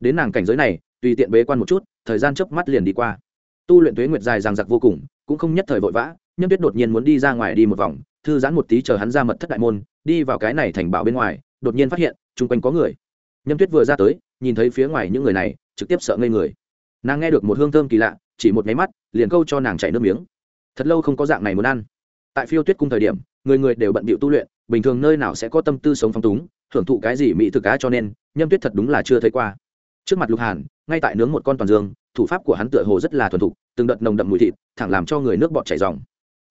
Đến nàng cảnh giới này, tùy tiện bế quan một chút, thời gian chớp mắt liền đi qua. Tu luyện tuế nguyệt dài ràng giặc vô cùng, cũng không nhất thời vội vã, nhâm tuyết đột nhiên muốn đi ra ngoài đi một vòng thư giãn một tí chờ hắn ra mật thất đại môn, đi vào cái này thành bảo bên ngoài, đột nhiên phát hiện, chung quanh có người. Nhâm tuyết vừa ra tới, nhìn thấy phía ngoài những người này, trực tiếp sợ ngây người. Nàng nghe được một hương thơm kỳ lạ, chỉ một nháy mắt, liền câu cho nàng chảy nước miếng. Thật lâu không có dạng này muốn ăn. Tại phiêu tuyết cung thời điểm, người người đều bận bịu tu luyện, bình thường nơi nào sẽ có tâm tư sống phong túng thưởng thụ cái gì mỹ thực cá cho nên, nhâm tuyết thật đúng là chưa thấy qua. Trước mặt lục hàn, ngay tại nướng một con toàn dương, thủ pháp của hắn tựa hồ rất là thuần thục, từng đợt nồng đậm mùi thịt, thẳng làm cho người nước bọt chảy dòng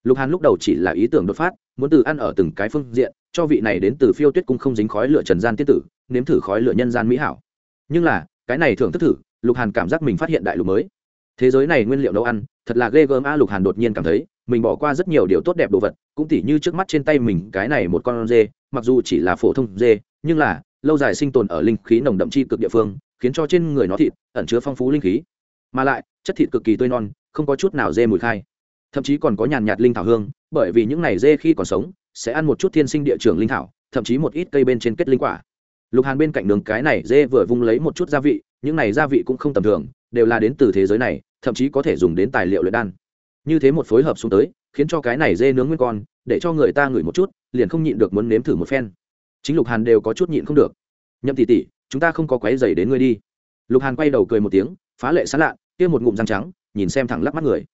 lục hàn lúc đầu chỉ là ý tưởng đột phát muốn từ ăn ở từng cái phương diện, cho vị này đến từ phiêu tuyết cung không dính khói lửa trần gian tiết tử, nếm thử khói lửa nhân gian mỹ hảo. Nhưng là, cái này thưởng thức thử, lục hàn cảm giác mình phát hiện đại lục mới. Thế giới này nguyên liệu nấu ăn, thật là ghê gớm a, lục hàn đột nhiên cảm thấy, mình bỏ qua rất nhiều điều tốt đẹp đồ vật, cũng tỉ như trước mắt trên tay mình cái này một con dê, mặc dù chỉ là phổ thông dê, nhưng là, lâu dài sinh tồn ở linh khí nồng đậm chi cực địa phương, khiến cho trên người nó thịt ẩn chứa phong phú linh khí. Mà lại, chất thịt cực kỳ tươi non, không có chút nào dê mùi khai thậm chí còn có nhàn nhạt linh thảo hương, bởi vì những này dê khi còn sống, sẽ ăn một chút thiên sinh địa trường linh thảo, thậm chí một ít cây bên trên kết linh quả. Lục hàn bên cạnh đường cái này dê vừa vung lấy một chút gia vị, những này gia vị cũng không tầm thường, đều là đến từ thế giới này, thậm chí có thể dùng đến tài liệu luyện đan. Như thế một phối hợp xuống tới, khiến cho cái này dê nướng nguyên con, để cho người ta ngửi một chút, liền không nhịn được muốn nếm thử một phen. Chính lục hàn đều có chút nhịn không được. Nhậm tỷ tỷ, chúng ta không có quấy dày đến ngươi đi. Lục hàn quay đầu cười một tiếng, phá lệ sán lạ, kia một ngụm răng trắng, nhìn xem thẳng lắc mắt người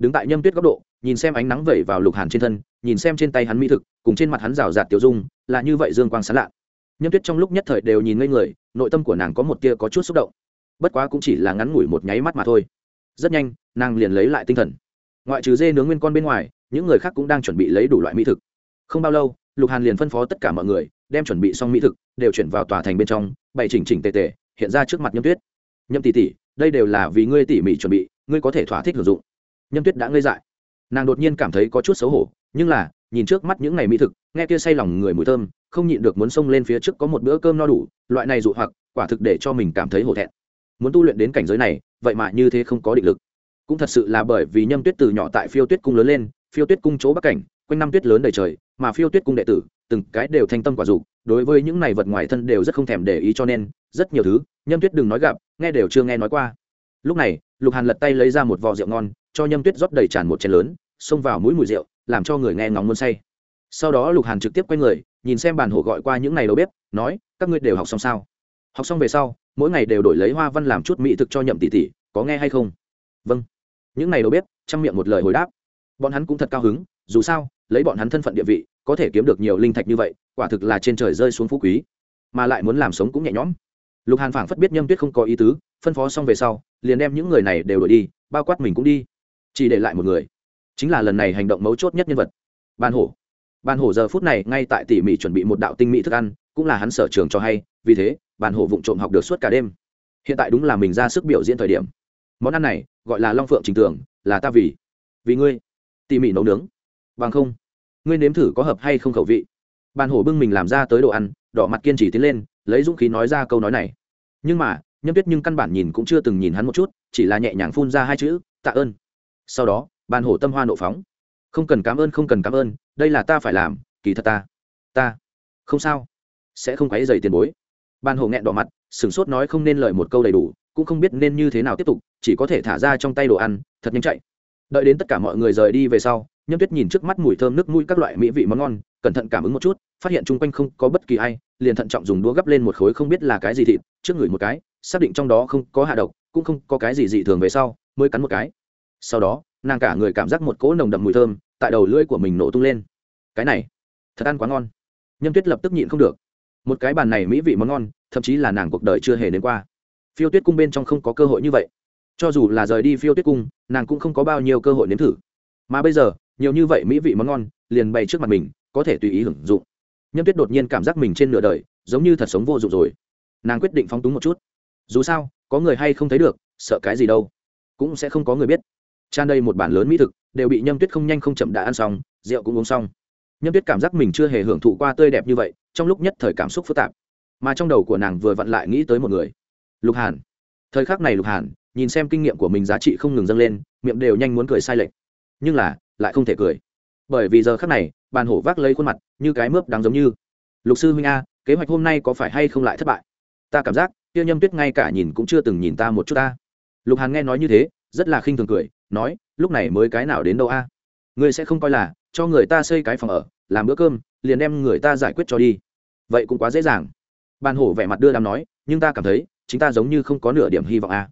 đứng tại nhâm tuyết góc độ, nhìn xem ánh nắng vẩy vào lục hàn trên thân, nhìn xem trên tay hắn mỹ thực, cùng trên mặt hắn rào rạt tiểu dung, là như vậy dương quang sán lạ. Nhâm tuyết trong lúc nhất thời đều nhìn ngây người, nội tâm của nàng có một tia có chút xúc động. Bất quá cũng chỉ là ngắn ngủi một nháy mắt mà thôi. Rất nhanh, nàng liền lấy lại tinh thần. Ngoại trừ dê nướng nguyên con bên ngoài, những người khác cũng đang chuẩn bị lấy đủ loại mỹ thực. Không bao lâu, lục hàn liền phân phó tất cả mọi người, đem chuẩn bị xong mỹ thực, đều chuyển vào tòa thành bên trong, bày chỉnh chỉnh tề tề, hiện ra trước mặt nhâm tuyết. Nhâm tỷ tỷ, đây đều là vì ngươi tỉ mỉ chuẩn bị, ngươi có thể thỏa thích sử dụng nhâm tuyết đã ngây dại. Nàng đột nhiên cảm thấy có chút xấu hổ, nhưng là, nhìn trước mắt những ngày mỹ thực, nghe kia say lòng người mùi thơm, không nhịn được muốn xông lên phía trước có một bữa cơm no đủ, loại này dụ hoặc, quả thực để cho mình cảm thấy hổ thẹn. Muốn tu luyện đến cảnh giới này, vậy mà như thế không có định lực. Cũng thật sự là bởi vì nhâm tuyết từ nhỏ tại phiêu tuyết cung lớn lên, phiêu tuyết cung chỗ bắc cảnh, quanh năm tuyết lớn đầy trời, mà phiêu tuyết cung đệ tử, từng cái đều thanh tâm quả dục, đối với những này vật ngoài thân đều rất không thèm để ý cho nên, rất nhiều thứ, nhâm tuyết đừng nói gặp, nghe đều chưa nghe nói qua. Lúc này, lục hàn lật tay lấy ra một vò rượu ngon cho nhâm tuyết rót đầy tràn một chén lớn, xông vào mũi mùi rượu, làm cho người nghe ngóng muốn say. Sau đó lục hàn trực tiếp quay người, nhìn xem bàn hổ gọi qua những ngày đầu bếp, nói, các ngươi đều học xong sao? Học xong về sau, mỗi ngày đều đổi lấy hoa văn làm chút mỹ thực cho nhậm tỷ tỷ, có nghe hay không? Vâng. Những ngày đầu bếp chăm miệng một lời hồi đáp. Bọn hắn cũng thật cao hứng, dù sao, lấy bọn hắn thân phận địa vị, có thể kiếm được nhiều linh thạch như vậy, quả thực là trên trời rơi xuống phú quý. Mà lại muốn làm sống cũng nhẹ nhõm. Lục hàn phảng phất biết nhâm tuyết không có ý tứ, phân phó xong về sau, liền đem những người này đều đổi đi, bao quát mình cũng đi chỉ để lại một người. Chính là lần này hành động mấu chốt nhất nhân vật. Ban hổ. Ban hổ giờ phút này ngay tại tỉ mỉ chuẩn bị một đạo tinh mỹ thức ăn, cũng là hắn sở trường cho hay, vì thế, ban hổ vụng trộm học được suốt cả đêm. Hiện tại đúng là mình ra sức biểu diễn thời điểm. Món ăn này, gọi là long phượng trình tường, là ta vì. Vì ngươi. Tỉ mỉ nấu nướng. Bằng không, ngươi nếm thử có hợp hay không khẩu vị. Ban hổ bưng mình làm ra tới đồ ăn, đỏ mặt kiên trì tiến lên, lấy dũng khí nói ra câu nói này. Nhưng mà, nhâm tuyết nhưng căn bản nhìn cũng chưa từng nhìn hắn một chút, chỉ là nhẹ nhàng phun ra hai chữ, tạ ơn sau đó, ban hổ tâm hoa nộ phóng. Không cần cảm ơn, không cần cảm ơn, đây là ta phải làm, kỳ thật ta ta, không sao, sẽ không quấy dày tiền bối. Ban hổ nghẹn đỏ mặt, sửng sốt nói không nên lời một câu đầy đủ, cũng không biết nên như thế nào tiếp tục, chỉ có thể thả ra trong tay đồ ăn, thật nhanh chạy. Đợi đến tất cả mọi người rời đi về sau, nhâm tuyết nhìn trước mắt mùi thơm nước mũi các loại mỹ vị món ngon, cẩn thận cảm ứng một chút, phát hiện chung quanh không có bất kỳ ai, liền thận trọng dùng đũa gấp lên một khối không biết là cái gì thịt, trước ngửi một cái, xác định trong đó không có hạ độc, cũng không có cái gì dị thường về sau, mới cắn một cái sau đó, nàng cả người cảm giác một cỗ nồng đậm mùi thơm tại đầu lưỡi của mình nổ tung lên. Cái này, thật ăn quá ngon. Nhâm tuyết lập tức nhịn không được. Một cái bàn này mỹ vị món ngon, thậm chí là nàng cuộc đời chưa hề đến qua. Phiêu tuyết cung bên trong không có cơ hội như vậy. Cho dù là rời đi phiêu tuyết cung, nàng cũng không có bao nhiêu cơ hội nếm thử. Mà bây giờ, nhiều như vậy mỹ vị món ngon, liền bày trước mặt mình, có thể tùy ý hưởng dụng. Nhâm tuyết đột nhiên cảm giác mình trên nửa đời, giống như thật sống vô dụng rồi. Nàng quyết định phóng túng một chút. Dù sao, có người hay không thấy được, sợ cái gì đâu. Cũng sẽ không có người biết tràn đầy một bản lớn mỹ thực, đều bị nhâm tuyết không nhanh không chậm đã ăn xong, rượu cũng uống xong. Nhâm tuyết cảm giác mình chưa hề hưởng thụ qua tươi đẹp như vậy, trong lúc nhất thời cảm xúc phức tạp. Mà trong đầu của nàng vừa vặn lại nghĩ tới một người. Lục hàn. Thời khắc này lục hàn, nhìn xem kinh nghiệm của mình giá trị không ngừng dâng lên, miệng đều nhanh muốn cười sai lệch. Nhưng là, lại không thể cười. Bởi vì giờ khắc này, bàn hổ vác lấy khuôn mặt, như cái mướp đáng giống như. Lục sư huynh a, kế hoạch hôm nay có phải hay không lại thất bại? Ta cảm giác tiêu nhâm tuyết ngay cả nhìn cũng chưa từng nhìn ta một chút ta. Lục hàn nghe nói như thế, rất là khinh thường cười nói, lúc này mới cái nào đến đâu a? Ngươi sẽ không coi là cho người ta xây cái phòng ở, làm bữa cơm, liền đem người ta giải quyết cho đi. Vậy cũng quá dễ dàng. Bàn hổ vẻ mặt đưa đàm nói, nhưng ta cảm thấy, chính ta giống như không có nửa điểm hy vọng a.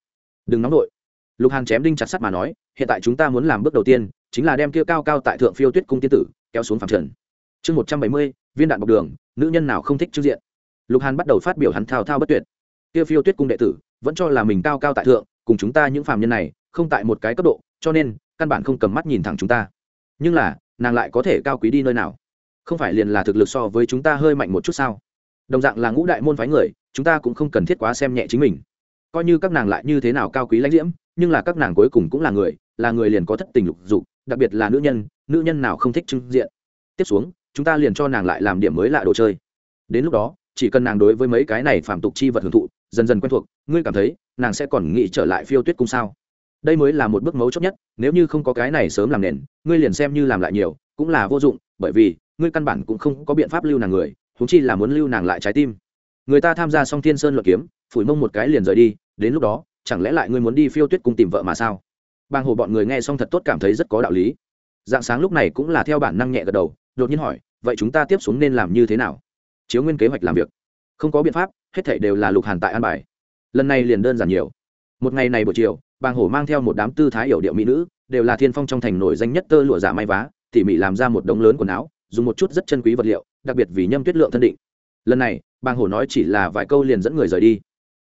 Đừng nóng đội lục hàn chém đinh chặt sắt mà nói, hiện tại chúng ta muốn làm bước đầu tiên, chính là đem kia cao cao tại thượng phiêu tuyết cung tiên tử kéo xuống phạm trần. Chương một trăm bảy mươi, viên đạn bọc đường, nữ nhân nào không thích trước diện. Lục hàn bắt đầu phát biểu hắn thao thao bất tuyệt. Kia phiêu tuyết cung đệ tử, vẫn cho là mình cao cao tại thượng, cùng chúng ta những phàm nhân này, không tại một cái cấp độ cho nên, căn bản không cầm mắt nhìn thẳng chúng ta. Nhưng là, nàng lại có thể cao quý đi nơi nào? Không phải liền là thực lực so với chúng ta hơi mạnh một chút sao? Đồng dạng là ngũ đại môn phái người, chúng ta cũng không cần thiết quá xem nhẹ chính mình. Coi như các nàng lại như thế nào cao quý lãnh diễm, nhưng là các nàng cuối cùng cũng là người là người liền có thất tình lục dục, đặc biệt là nữ nhân nữ nhân nào không thích trưng diện. Tiếp xuống, chúng ta liền cho nàng lại làm điểm mới lạ đồ chơi. Đến lúc đó, chỉ cần nàng đối với mấy cái này phạm tục chi vật hưởng thụ, dần dần quen thuộc, ngươi cảm thấy nàng sẽ còn nghĩ trở lại phiêu tuyết cung sao? Đây mới là một bước mấu chốt nhất, nếu như không có cái này sớm làm nền, ngươi liền xem như làm lại nhiều, cũng là vô dụng, bởi vì, ngươi căn bản cũng không có biện pháp lưu nàng người húng chi là muốn lưu nàng lại trái tim. Người ta tham gia xong thiên sơn luận kiếm, phủi mông một cái liền rời đi, đến lúc đó, chẳng lẽ lại ngươi muốn đi phiêu tuyết cùng tìm vợ mà sao? Bang hồ bọn người nghe xong thật tốt cảm thấy rất có đạo lý. Dạng sáng lúc này cũng là theo bản năng nhẹ gật đầu, đột nhiên hỏi, vậy chúng ta tiếp xuống nên làm như thế nào? Chiếu nguyên kế hoạch làm việc. Không có biện pháp, hết thảy đều là lục hàn tại an bài. Lần này liền đơn giản nhiều. Một ngày này buổi chiều bàng hổ mang theo một đám tư thái hiểu điệu mỹ nữ, đều là thiên phong trong thành nổi danh nhất tơ lụa giả may vá, tỉ mỉ làm ra một đống lớn quần áo, dùng một chút rất chân quý vật liệu, đặc biệt vì nhâm tuyết lượng thân định. Lần này, bàng hổ nói chỉ là vài câu liền dẫn người rời đi.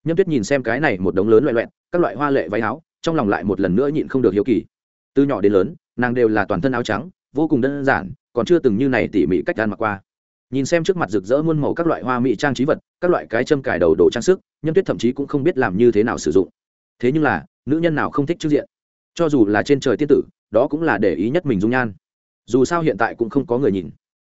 Nhâm tuyết nhìn xem cái này một đống lớn loại loẹn các loại hoa lệ váy áo, trong lòng lại một lần nữa nhịn không được hiếu kỳ. Từ nhỏ đến lớn, nàng đều là toàn thân áo trắng, vô cùng đơn giản, còn chưa từng như này tỉ mỉ cách ăn mặc qua. Nhìn xem trước mặt rực rỡ muôn màu các loại hoa mỹ trang trí vật, các loại cái châm cài đầu đồ trang sức, nhâm tuyết thậm chí cũng không biết làm như thế nào sử dụng. Thế nhưng là nữ nhân nào không thích trước diện? Cho dù là trên trời tiên tử, đó cũng là để ý nhất mình dung nhan. Dù sao hiện tại cũng không có người nhìn.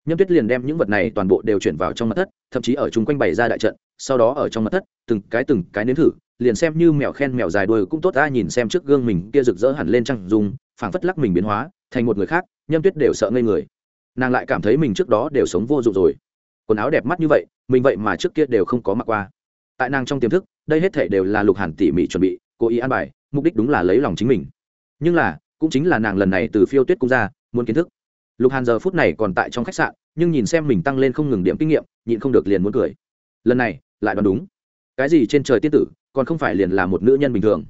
Nhâm tuyết liền đem những vật này toàn bộ đều chuyển vào trong mặt thất, thậm chí ở chung quanh bày ra đại trận, sau đó ở trong mặt thất, từng cái từng cái nếm thử, liền xem như mèo khen mèo dài đuôi cũng tốt ta nhìn xem trước gương mình kia rực rỡ hẳn lên trăng dùng phảng phất lắc mình biến hóa, thành một người khác, nhâm tuyết đều sợ ngây người. Nàng lại cảm thấy mình trước đó đều sống vô dụng rồi. Quần áo đẹp mắt như vậy, mình vậy mà trước kia đều không có mặc qua. Tại nàng trong tiềm thức, đây hết thể đều là lục hàn tỉ mỉ chuẩn bị cố ý an bài, mục đích đúng là lấy lòng chính mình. Nhưng là, cũng chính là nàng lần này từ phiêu tuyết cung ra, muốn kiến thức. Lục hàn giờ phút này còn tại trong khách sạn, nhưng nhìn xem mình tăng lên không ngừng điểm kinh nghiệm, nhịn không được liền muốn cười. Lần này, lại đoán đúng. Cái gì trên trời tiên tử, còn không phải liền là một nữ nhân bình thường.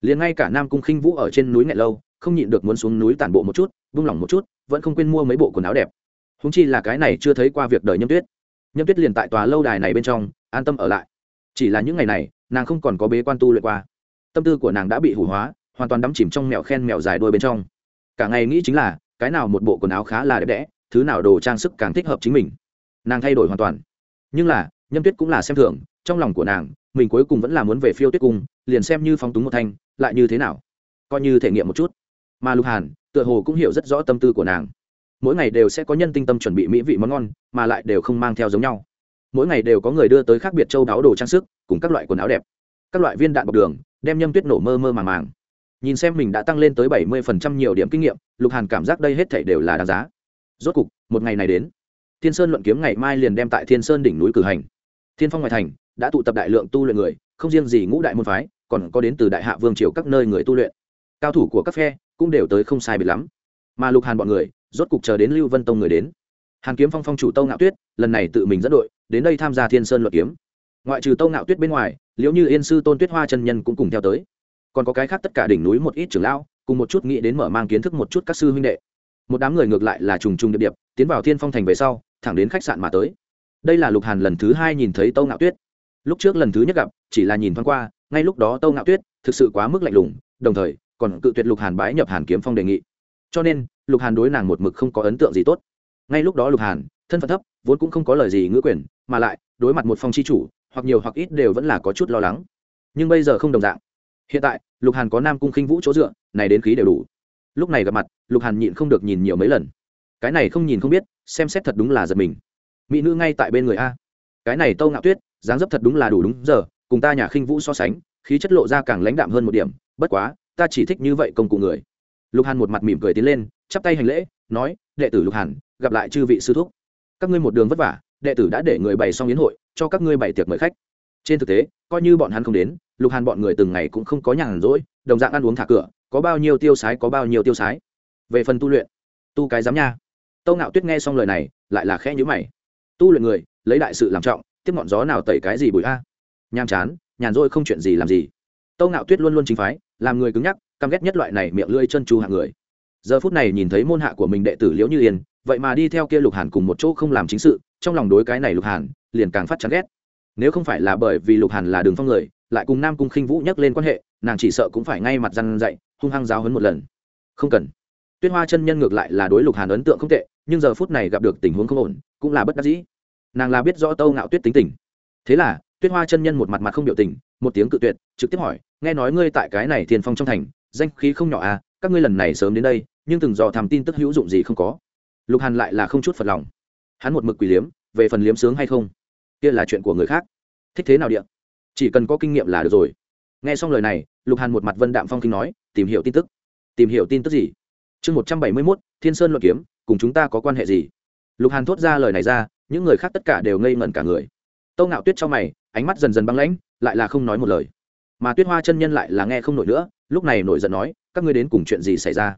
Liền ngay cả nam cung khinh vũ ở trên núi ngại lâu, không nhịn được muốn xuống núi tản bộ một chút, vung lòng một chút, vẫn không quên mua mấy bộ quần áo đẹp. Húng chi là cái này chưa thấy qua việc đời nhâm tuyết. Nhâm tuyết liền tại tòa lâu đài này bên trong, an tâm ở lại. Chỉ là những ngày này, nàng không còn có bế quan tu luyện qua tâm tư của nàng đã bị hủ hóa, hoàn toàn đắm chìm trong mèo khen mèo dài đôi bên trong. Cả ngày nghĩ chính là, cái nào một bộ quần áo khá là đẹp đẽ, thứ nào đồ trang sức càng thích hợp chính mình. Nàng thay đổi hoàn toàn. Nhưng là, nhâm tuyết cũng là xem thường, trong lòng của nàng, mình cuối cùng vẫn là muốn về phiêu tuyết cung, liền xem như phóng túng một thanh, lại như thế nào? Coi như thể nghiệm một chút. Mà lục hàn, tựa hồ cũng hiểu rất rõ tâm tư của nàng. Mỗi ngày đều sẽ có nhân tinh tâm chuẩn bị mỹ vị món ngon, mà lại đều không mang theo giống nhau. Mỗi ngày đều có người đưa tới khác biệt châu đáo đồ trang sức, cùng các loại quần áo đẹp. Các loại viên đạn bọc đường đem nhâm tuyết nổ mơ mơ màng màng. Nhìn xem mình đã tăng lên tới bảy mươi phần trăm nhiều điểm kinh nghiệm, lục hàn cảm giác đây hết thảy đều là đáng giá. Rốt cục, một ngày này đến, thiên sơn luận kiếm ngày mai liền đem tại thiên sơn đỉnh núi cử hành. Thiên phong ngoại thành đã tụ tập đại lượng tu luyện người, không riêng gì ngũ đại môn phái, còn có đến từ đại hạ vương triều các nơi người tu luyện. Cao thủ của các phe cũng đều tới không sai biệt lắm. Mà lục hàn bọn người, rốt cục chờ đến lưu vân tông người đến. Hàn kiếm phong phong chủ tâu ngạo tuyết, lần này tự mình dẫn đội, đến đây tham gia thiên sơn luận kiếm ngoại trừ tâu ngạo tuyết bên ngoài, liễu như yên, sư tôn tuyết hoa chân nhân cũng cùng theo tới. Còn có cái khác tất cả đỉnh núi một ít trưởng lão, cùng một chút nghĩ đến mở mang kiến thức một chút các sư huynh đệ. Một đám người ngược lại là trùng trùng điệp điệp, tiến vào thiên phong thành về sau, thẳng đến khách sạn mà tới. Đây là lục hàn lần thứ hai nhìn thấy tâu ngạo tuyết. Lúc trước lần thứ nhất gặp, chỉ là nhìn thoáng qua, ngay lúc đó tâu ngạo tuyết thực sự quá mức lạnh lùng, đồng thời còn cự tuyệt lục hàn bái nhập hàn kiếm phong đề nghị. Cho nên, lục hàn đối nàng một mực không có ấn tượng gì tốt. Ngay lúc đó lục hàn, thân phận thấp, vốn cũng không có lời gì ngữ quyền, mà lại đối mặt một phong chi chủ hoặc nhiều hoặc ít đều vẫn là có chút lo lắng. Nhưng bây giờ không đồng dạng. Hiện tại, lục hàn có nam cung khinh vũ chỗ dựa, này đến khí đều đủ. Lúc này gặp mặt, lục hàn nhịn không được nhìn nhiều mấy lần. Cái này không nhìn không biết, xem xét thật đúng là giật mình. Mỹ nữ ngay tại bên người a. Cái này tâu ngạo tuyết, dáng dấp thật đúng là đủ đúng giờ, cùng ta nhà khinh vũ so sánh, khí chất lộ ra càng lãnh đạm hơn một điểm, bất quá, ta chỉ thích như vậy công cụ người. Lục hàn một mặt mỉm cười tiến lên, chắp tay hành lễ, nói, đệ tử lục hàn, gặp lại chư vị sư thúc. Các ngươi một đường vất vả đệ tử đã để người bày xong yến hội, cho các ngươi bày tiệc mời khách. Trên thực tế, coi như bọn hắn không đến, lục hàn bọn người từng ngày cũng không có nhàn rỗi, đồng dạng ăn uống thả cửa, có bao nhiêu tiêu sái có bao nhiêu tiêu sái. Về phần tu luyện, tu cái dám nha. Tâu ngạo tuyết nghe xong lời này, lại là khẽ nhữ mày. Tu luyện người, lấy đại sự làm trọng, tiếp ngọn gió nào tẩy cái gì bụi a? Nhàm chán, nhàn rỗi không chuyện gì làm gì. Tâu ngạo tuyết luôn luôn chính phái, làm người cứng nhắc, căm ghét nhất loại này miệng lưỡi chân chu hạng người. Giờ phút này nhìn thấy môn hạ của mình đệ tử liễu như yên, vậy mà đi theo kia lục hàn cùng một chỗ không làm chính sự trong lòng đối cái này lục hàn, liền càng phát chán ghét. Nếu không phải là bởi vì lục hàn là đường phong người, lại cùng nam cung khinh vũ nhắc lên quan hệ, nàng chỉ sợ cũng phải ngay mặt răn dậy hung hăng giáo hấn một lần. Không cần. Tuyết hoa chân nhân ngược lại là đối lục hàn ấn tượng không tệ, nhưng giờ phút này gặp được tình huống không ổn, cũng là bất đắc dĩ. Nàng là biết rõ tâu ngạo tuyết tính tình. Thế là, tuyết hoa chân nhân một mặt mặt không biểu tình, một tiếng cự tuyệt, trực tiếp hỏi, nghe nói ngươi tại cái này tiền phong trong thành, danh khí không nhỏ à các ngươi lần này sớm đến đây, nhưng từng dò thàm tin tức hữu dụng gì không có? Lục hàn lại là không chút phật lòng hắn một mực quỷ liếm, về phần liếm sướng hay không? Kia là chuyện của người khác. Thích thế nào điện chỉ cần có kinh nghiệm là được rồi. Nghe xong lời này, lục hàn một mặt vân đạm phong kinh nói, tìm hiểu tin tức. Tìm hiểu tin tức gì? Chương một trăm bảy mươi mốt, thiên sơn luận kiếm, cùng chúng ta có quan hệ gì? Lục hàn thốt ra lời này ra, những người khác tất cả đều ngây ngẩn cả người. Tâu ngạo tuyết cho mày, ánh mắt dần dần băng lãnh, lại là không nói một lời. Mà tuyết hoa chân nhân lại là nghe không nổi nữa, lúc này nổi giận nói, các ngươi đến cùng chuyện gì xảy ra?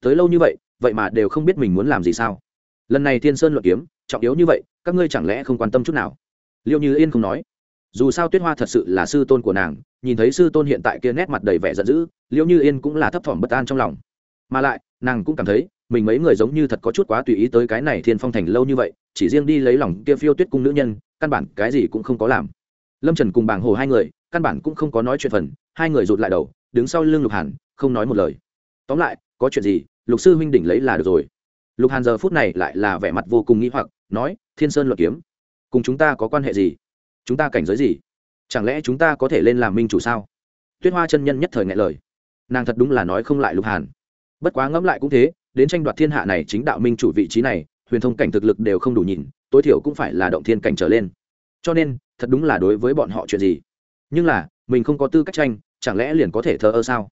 Tới lâu như vậy vậy mà đều không biết mình muốn làm gì sao? Lần này thiên sơn luận kiếm trọng yếu như vậy, các ngươi chẳng lẽ không quan tâm chút nào? Liệu như yên không nói. Dù sao tuyết hoa thật sự là sư tôn của nàng, nhìn thấy sư tôn hiện tại kia nét mặt đầy vẻ giận dữ liệu như yên cũng là thấp thỏm bất an trong lòng. Mà lại, nàng cũng cảm thấy, mình mấy người giống như thật có chút quá tùy ý tới cái này thiên phong thành lâu như vậy, chỉ riêng đi lấy lòng kia phiêu tuyết cung nữ nhân, căn bản cái gì cũng không có làm. Lâm trần cùng bảng hồ hai người, căn bản cũng không có nói chuyện phần, hai người rụt lại đầu, đứng sau lưng lục hàn, không nói một lời. Tóm lại, có chuyện gì, lục sư huynh đỉnh lấy là được rồi. Lục hàn giờ phút này lại là vẻ mặt vô cùng nghĩ hoặc nói, thiên sơn luận kiếm, cùng chúng ta có quan hệ gì? Chúng ta cảnh giới gì? Chẳng lẽ chúng ta có thể lên làm minh chủ sao? Tuyết hoa chân nhân nhất thời ngại lời. Nàng thật đúng là nói không lại lục hàn. Bất quá ngẫm lại cũng thế, đến tranh đoạt thiên hạ này chính đạo minh chủ vị trí này, huyền thông cảnh thực lực đều không đủ nhìn, tối thiểu cũng phải là động thiên cảnh trở lên. Cho nên, thật đúng là đối với bọn họ chuyện gì? Nhưng là, mình không có tư cách tranh, chẳng lẽ liền có thể thờ ơ sao?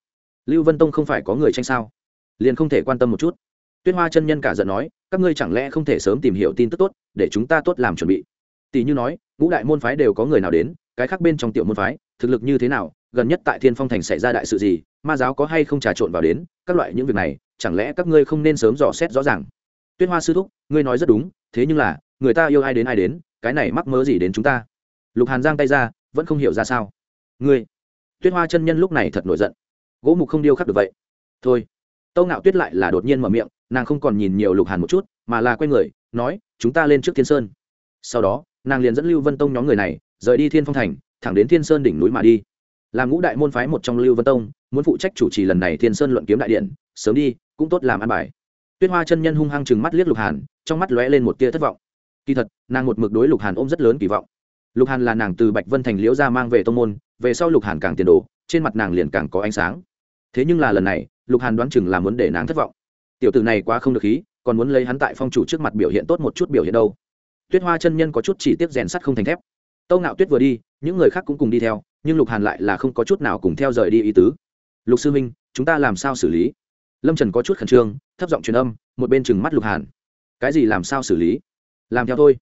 Lưu vân tông không phải có người tranh sao? Liền không thể quan tâm một chút tuyết hoa chân nhân cả giận nói, các ngươi chẳng lẽ không thể sớm tìm hiểu tin tức tốt, để chúng ta tốt làm chuẩn bị? Tỷ như nói, ngũ đại môn phái đều có người nào đến, cái khác bên trong tiểu môn phái, thực lực như thế nào, gần nhất tại thiên phong thành xảy ra đại sự gì, ma giáo có hay không trà trộn vào đến, các loại những việc này, chẳng lẽ các ngươi không nên sớm dò xét rõ ràng? Tuyết hoa sư thúc, ngươi nói rất đúng, thế nhưng là, người ta yêu ai đến ai đến, cái này mắc mớ gì đến chúng ta? Lục hàn giang tay ra, vẫn không hiểu ra sao. Ngươi! Tuyết hoa chân nhân lúc này thật nổi giận. Gỗ mục không điêu khắc được vậy. Thôi tâu ngạo tuyết lại là đột nhiên mở miệng, nàng không còn nhìn nhiều lục hàn một chút, mà là quay người, nói, chúng ta lên trước thiên sơn. Sau đó, nàng liền dẫn lưu vân tông nhóm người này, rời đi thiên phong thành, thẳng đến thiên sơn đỉnh núi mà đi. Làm ngũ đại môn phái một trong lưu vân tông, muốn phụ trách chủ trì lần này thiên sơn luận kiếm đại điện, sớm đi, cũng tốt làm ăn bài. Tuyết hoa chân nhân hung hăng chừng mắt liếc lục hàn, trong mắt lóe lên một tia thất vọng. Kỳ thật, nàng một mực đối lục hàn ôm rất lớn kỳ vọng. Lục hàn là nàng từ bạch vân thành liễu ra mang về tông môn, về sau lục hàn càng tiền đồ, trên mặt nàng liền càng có ánh sáng. Thế nhưng là lần này lục hàn đoán chừng là muốn để nàng thất vọng. Tiểu tử này quá không được khí, còn muốn lấy hắn tại phong chủ trước mặt biểu hiện tốt một chút biểu hiện đâu. Tuyết hoa chân nhân có chút chỉ tiếp rèn sắt không thành thép. Tâu ngạo tuyết vừa đi, những người khác cũng cùng đi theo, nhưng lục hàn lại là không có chút nào cùng theo rời đi ý tứ. Lục sư minh chúng ta làm sao xử lý? Lâm trần có chút khẩn trương, thấp giọng truyền âm, một bên chừng mắt lục hàn. Cái gì làm sao xử lý? Làm theo thôi.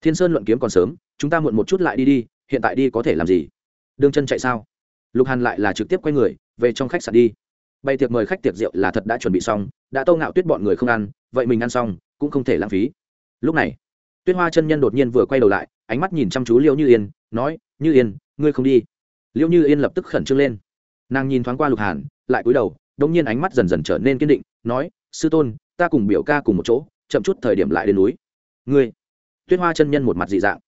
Thiên sơn luận kiếm còn sớm, chúng ta muộn một chút lại đi đi, hiện tại đi có thể làm gì? Đương chân chạy sao? Lục hàn lại là trực tiếp quay người, về trong khách sạn đi bày tiệc mời khách tiệc rượu là thật đã chuẩn bị xong, đã tâu ngạo tuyết bọn người không ăn, vậy mình ăn xong, cũng không thể lãng phí. Lúc này, tuyết hoa chân nhân đột nhiên vừa quay đầu lại, ánh mắt nhìn chăm chú liêu như yên, nói, như yên, ngươi không đi. Liêu như yên lập tức khẩn trương lên. Nàng nhìn thoáng qua lục hàn, lại cúi đầu đông nhiên ánh mắt dần dần trở nên kiên định, nói, sư tôn, ta cùng biểu ca cùng một chỗ, chậm chút thời điểm lại đến núi. Ngươi? Tuyết hoa chân nhân một mặt dị dạng.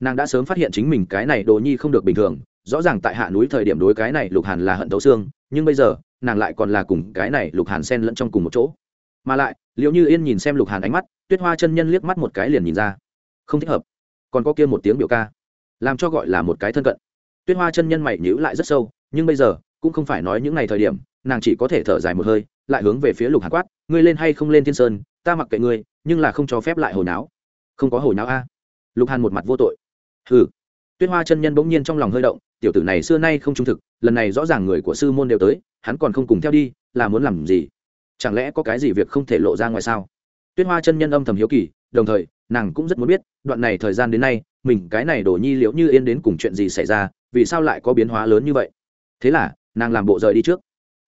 Nàng đã sớm phát hiện chính mình cái này đồ nhi không được bình thường, rõ ràng tại hạ núi thời điểm đối cái này lục hàn là hận thấu xương, nhưng bây giờ nàng lại còn là cùng cái này lục hàn sen lẫn trong cùng một chỗ. Mà lại liệu như yên nhìn xem lục hàn ánh mắt, tuyết hoa chân nhân liếc mắt một cái liền nhìn ra. Không thích hợp. Còn có kia một tiếng biểu ca. Làm cho gọi là một cái thân cận. Tuyết hoa chân nhân mày nhữ lại rất sâu, nhưng bây giờ, cũng không phải nói những ngày thời điểm, nàng chỉ có thể thở dài một hơi, lại hướng về phía lục hàn quát, ngươi lên hay không lên thiên sơn, ta mặc kệ ngươi, nhưng là không cho phép lại hồi náo. Không có hồi náo a? Lục hàn một mặt vô tội. Hừ. Tuyết hoa chân nhân bỗng nhiên trong lòng hơi động, tiểu tử này xưa nay không trung thực lần này rõ ràng người của sư môn đều tới, hắn còn không cùng theo đi, là muốn làm gì? Chẳng lẽ có cái gì việc không thể lộ ra ngoài sao? Tuyết hoa chân nhân âm thầm hiếu kỳ, đồng thời, nàng cũng rất muốn biết, đoạn này thời gian đến nay, mình cái này đổ nhi liễu như yên đến cùng chuyện gì xảy ra, vì sao lại có biến hóa lớn như vậy? Thế là, nàng làm bộ rời đi trước.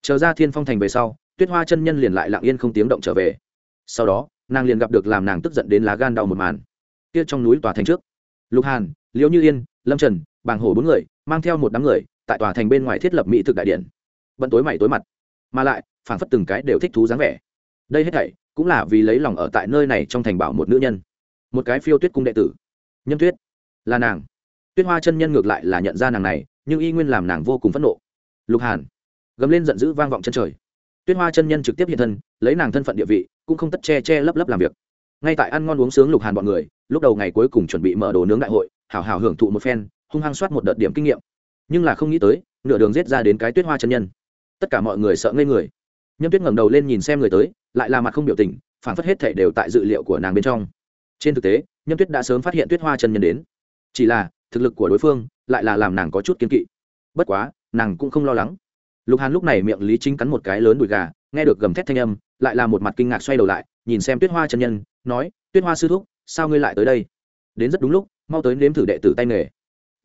Chờ ra thiên phong thành về sau, tuyết hoa chân nhân liền lại lặng yên không tiếng động trở về. Sau đó, nàng liền gặp được làm nàng tức giận đến lá gan đau một màn. Kia trong núi tòa thành trước. Lục hàn, liễu như yên, lâm trần, bàng hổ bốn người, mang theo một đám người tại tòa thành bên ngoài thiết lập mỹ thực đại điện. Bận tối mày tối mặt, mà lại phản phất từng cái đều thích thú dáng vẻ. Đây hết thảy cũng là vì lấy lòng ở tại nơi này trong thành bảo một nữ nhân. Một cái phiêu tuyết cung đệ tử. Nhân tuyết là nàng. Tuyết hoa chân nhân ngược lại là nhận ra nàng này, nhưng y nguyên làm nàng vô cùng phẫn nộ. Lục hàn gầm lên giận dữ vang vọng chân trời. Tuyết hoa chân nhân trực tiếp hiện thân, lấy nàng thân phận địa vị, cũng không tất che che lấp lấp làm việc. Ngay tại ăn ngon uống sướng lục hàn bọn người, lúc đầu ngày cuối cùng chuẩn bị mở đồ nướng đại hội, hảo hảo hưởng thụ một phen, hung hăng soát một đợt điểm kinh nghiệm nhưng là không nghĩ tới, nửa đường giết ra đến cái tuyết hoa chân nhân. Tất cả mọi người sợ ngây người. Nhâm tuyết ngẩng đầu lên nhìn xem người tới, lại là mặt không biểu tình, phản phất hết thể đều tại dự liệu của nàng bên trong. Trên thực tế, nhâm tuyết đã sớm phát hiện tuyết hoa chân nhân đến. Chỉ là, thực lực của đối phương lại là làm nàng có chút kiên kỵ. Bất quá, nàng cũng không lo lắng. Lục hàn lúc này miệng lý chính cắn một cái lớn đùi gà, nghe được gầm thét thanh âm, lại là một mặt kinh ngạc xoay đầu lại, nhìn xem tuyết hoa chân nhân, nói, tuyết hoa sư thúc, sao ngươi lại tới đây? Đến rất đúng lúc, mau tới nếm thử đệ tử tay nghề.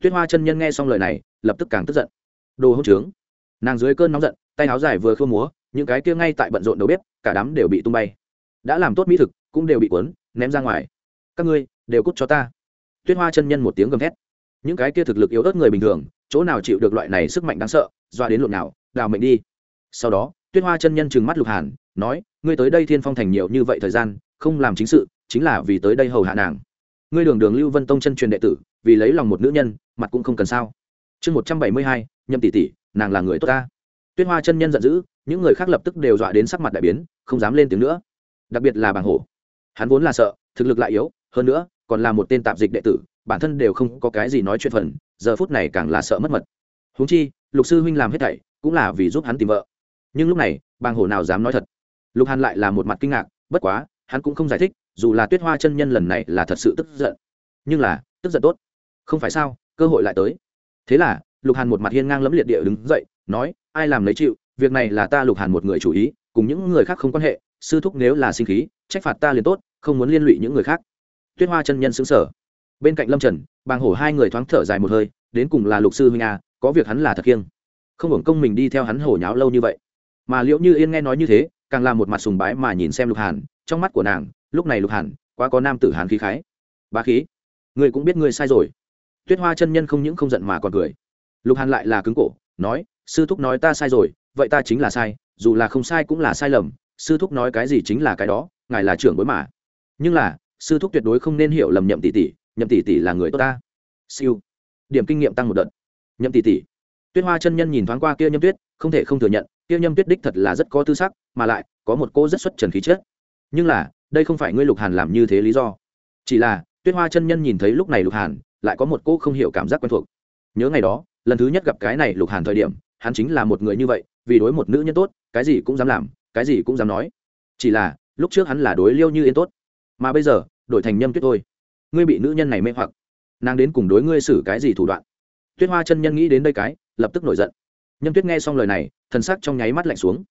Tuyết hoa chân nhân nghe xong lời này lập tức càng tức giận. Đồ hỗn trướng. Nàng dưới cơn nóng giận, tay áo dài vừa khua múa, những cái kia ngay tại bận rộn đầu bếp, cả đám đều bị tung bay. Đã làm tốt mỹ thực, cũng đều bị cuốn, ném ra ngoài. Các ngươi, đều cút cho ta. Tuyết hoa chân nhân một tiếng gầm thét. Những cái kia thực lực yếu ớt người bình thường, chỗ nào chịu được loại này sức mạnh đáng sợ doa đến lộn nào, đào mệnh đi. Sau đó, tuyết hoa chân nhân trừng mắt lục hàn, nói, ngươi tới đây thiên phong thành nhiều như vậy thời gian, không làm chính sự, chính là vì tới đây hầu hạ nàng. Ngươi đường đường lưu vân tông chân truyền đệ tử, vì lấy lòng một nữ nhân, mặt cũng không cần sao chương một trăm bảy mươi hai, nhậm tỷ tỷ, nàng là người tốt ta. Tuyết hoa chân nhân giận dữ, những người khác lập tức đều dọa đến sắc mặt đại biến, không dám lên tiếng nữa. Đặc biệt là bàng hổ. Hắn vốn là sợ, thực lực lại yếu, hơn nữa, còn là một tên tạp dịch đệ tử, bản thân đều không có cái gì nói chuyện phần, giờ phút này càng là sợ mất mật. Huống chi, lục sư huynh làm hết thảy, cũng là vì giúp hắn tìm vợ. Nhưng lúc này bàng hổ nào dám nói thật? Lục hàn lại là một mặt kinh ngạc, bất quá, hắn cũng không giải thích, dù là tuyết hoa chân nhân lần này là thật sự tức giận. Nhưng là, tức giận tốt. Không phải sao, cơ hội lại tới thế là, lục hàn một mặt hiên ngang lẫm liệt địa đứng dậy, nói, ai làm lấy chịu, việc này là ta lục hàn một người chủ ý, cùng những người khác không quan hệ, sư thúc nếu là sinh khí, trách phạt ta liền tốt, không muốn liên lụy những người khác. Tuyết hoa chân nhân xứng sở bên cạnh lâm trần, bàng hổ hai người thoáng thở dài một hơi, đến cùng là lục sư huynh a có việc hắn là thật kiêng. Không hưởng công mình đi theo hắn hổ nháo lâu như vậy. Mà liệu như yên nghe nói như thế, càng là một mặt sùng bái mà nhìn xem lục hàn, trong mắt của nàng, lúc này lục hàn, quá có nam tử hàn khí khái. Ba khí, ngươi cũng biết ngươi sai rồi tuyết hoa chân nhân không những không giận mà còn cười. Lục hàn lại là cứng cổ, nói, sư thúc nói ta sai rồi, vậy ta chính là sai, dù là không sai cũng là sai lầm, sư thúc nói cái gì chính là cái đó, ngài là trưởng bối mà. Nhưng là, sư thúc tuyệt đối không nên hiểu lầm nhậm tỷ tỷ, nhậm tỷ tỷ là người tốt ta. Siêu. Điểm kinh nghiệm tăng một đợt. Nhậm tỷ tỷ. Tuyết hoa chân nhân nhìn thoáng qua kia nhâm tuyết, không thể không thừa nhận, kia nhâm tuyết đích thật là rất có tư sắc, mà lại, có một cô rất xuất trần khí chất. Nhưng là, đây không phải ngươi lục hàn làm như thế lý do. Chỉ là, tuyết hoa chân nhân nhìn thấy lúc này lục hàn lại có một cô không hiểu cảm giác quen thuộc. Nhớ ngày đó, lần thứ nhất gặp cái này lục hàn thời điểm, hắn chính là một người như vậy, vì đối một nữ nhân tốt, cái gì cũng dám làm, cái gì cũng dám nói. Chỉ là, lúc trước hắn là đối liêu như yên tốt, mà bây giờ, đổi thành nhâm tuyết thôi. Ngươi bị nữ nhân này mê hoặc, nàng đến cùng đối ngươi xử cái gì thủ đoạn? Tuyết hoa chân nhân nghĩ đến đây cái, lập tức nổi giận. Nhâm tuyết nghe xong lời này, thần sắc trong nháy mắt lạnh xuống.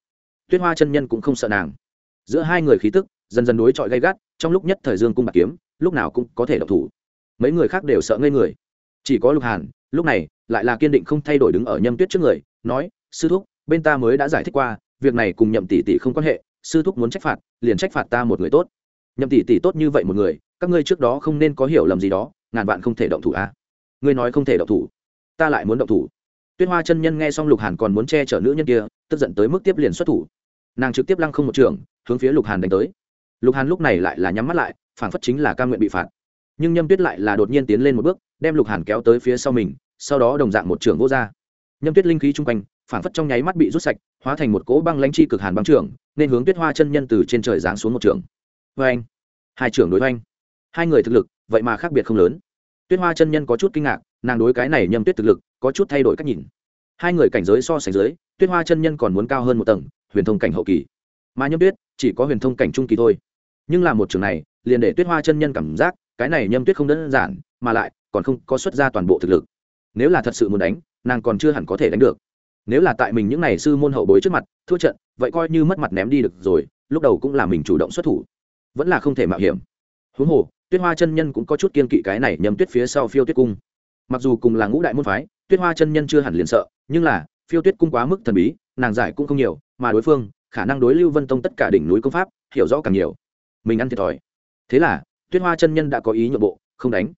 Tuyết hoa chân nhân cũng không sợ nàng. Giữa hai người khí tức, dần dần đối chọi gay gắt, trong lúc nhất thời dương cung bạc kiếm, lúc nào cũng có thể độc thủ mấy người khác đều sợ ngây người. Chỉ có lục hàn, lúc này, lại là kiên định không thay đổi đứng ở nhâm tuyết trước người, nói, sư thúc, bên ta mới đã giải thích qua, việc này cùng nhậm tỷ tỷ không quan hệ, sư thúc muốn trách phạt, liền trách phạt ta một người tốt. Nhậm tỷ tỷ tốt như vậy một người, các ngươi trước đó không nên có hiểu lầm gì đó, ngàn vạn không thể động thủ a à? ngươi nói không thể động thủ, ta lại muốn động thủ. Tuyết hoa chân nhân nghe xong lục hàn còn muốn che chở nữ nhân kia, tức giận tới mức tiếp liền xuất thủ. Nàng trực tiếp lăng không một trường, hướng phía lục hàn đánh tới. Lục hàn lúc này lại là nhắm mắt lại, phản phất chính là ca nguyện bị phạt nhưng nhâm tuyết lại là đột nhiên tiến lên một bước, đem lục hàn kéo tới phía sau mình, sau đó đồng dạng một trường vô r nhâm tuyết linh khí chung quanh phản phất trong nháy mắt bị rút sạch, hóa thành một cỗ băng lãnh chi cực hàn băng trưởng nên hướng tuyết hoa chân nhân từ trên trời giáng xuống một trường. Vê anh, hai trưởng đối với anh. Hai người thực lực, vậy mà khác biệt không lớn. Tuyết hoa chân nhân có chút kinh ngạc, nàng đối cái này nhâm tuyết thực lực, có chút thay đổi cách nhìn. Hai người cảnh giới so sánh giới tuyết hoa chân nhân còn muốn cao hơn một tầng, huyền thông cảnh hậu kỳ. Mà nhâm tuyết, chỉ có huyền thông cảnh trung kỳ thôi. Nhưng là một trường này, liền để tuyết hoa chân nhân cảm giác cái này nhâm tuyết không đơn giản, mà lại còn không có xuất ra toàn bộ thực lực. Nếu là thật sự muốn đánh, nàng còn chưa hẳn có thể đánh được. Nếu là tại mình những n à y sư môn hậu bối trước mặt, thua trận, vậy coi như mất mặt ném đi được rồi, lúc đầu cũng là mình chủ động xuất thủ. Vẫn là không thể mạo hiểm. Huống hồ, tuyết hoa chân nhân cũng có chút kiên kỵ cái này nhầm tuyết phía sau phiêu tuyết cung. Mặc dù cùng là ngũ đại môn phái, tuyết hoa chân nhân chưa hẳn liền sợ, nhưng là, phiêu tuyết cung quá mức thần bí, nàng giải cũng không nhiều, mà đối phương, khả năng đối lưu vân tông tất cả đỉnh núi công pháp, hiểu rõ càng nhiều. Mình ăn thiệt thòi. Thế là tuyết hoa chân nhân đã có ý nhượng bộ không đánh.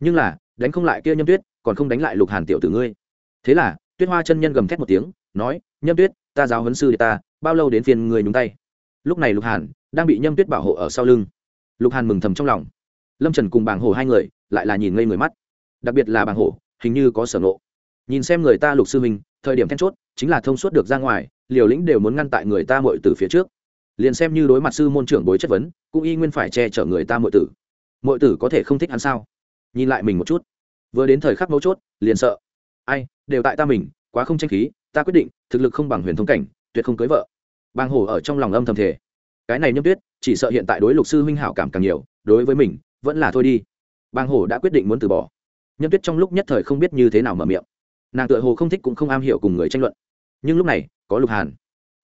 Nhưng là đánh không lại kia nhâm tuyết còn không đánh lại lục hàn tiểu tử ngươi. Thế là tuyết hoa chân nhân gầm thét một tiếng nói nhâm tuyết ta giáo huấn sư để ta bao lâu đến phiền người nhúng tay? Lúc này lục hàn đang bị nhâm tuyết bảo hộ ở sau lưng. Lục hàn mừng thầm trong lòng. Lâm trần cùng bàng hổ hai người lại là nhìn ngây người mắt. Đặc biệt là bàng hổ hình như có sở ngộ. Nhìn xem người ta lục sư huynh, thời điểm then chốt chính là thông suốt được ra ngoài liều lĩnh đều muốn ngăn tại người ta mội từ phía trước liền xem như đối mặt sư môn trưởng bối chất vấn, cũng y nguyên phải che chở người ta mọi tử. Mọi tử có thể không thích hắn sao? Nhìn lại mình một chút. Vừa đến thời khắc mấu chốt, liền sợ. Ai, đều tại ta mình, quá không tranh khí, ta quyết định, thực lực không bằng huyền thông cảnh, tuyệt không cưới vợ. Bang hồ ở trong lòng âm thầm thể cái này nhâm tuyết, chỉ sợ hiện tại đối lục sư huynh hảo cảm càng nhiều, đối với mình, vẫn là thôi đi. Bang hồ đã quyết định muốn từ bỏ. Nhâm tuyết trong lúc nhất thời không biết như thế nào mở miệng. Nàng tựa hồ không thích cũng không am hiểu cùng người tranh luận. Nhưng lúc này, có lục hàn.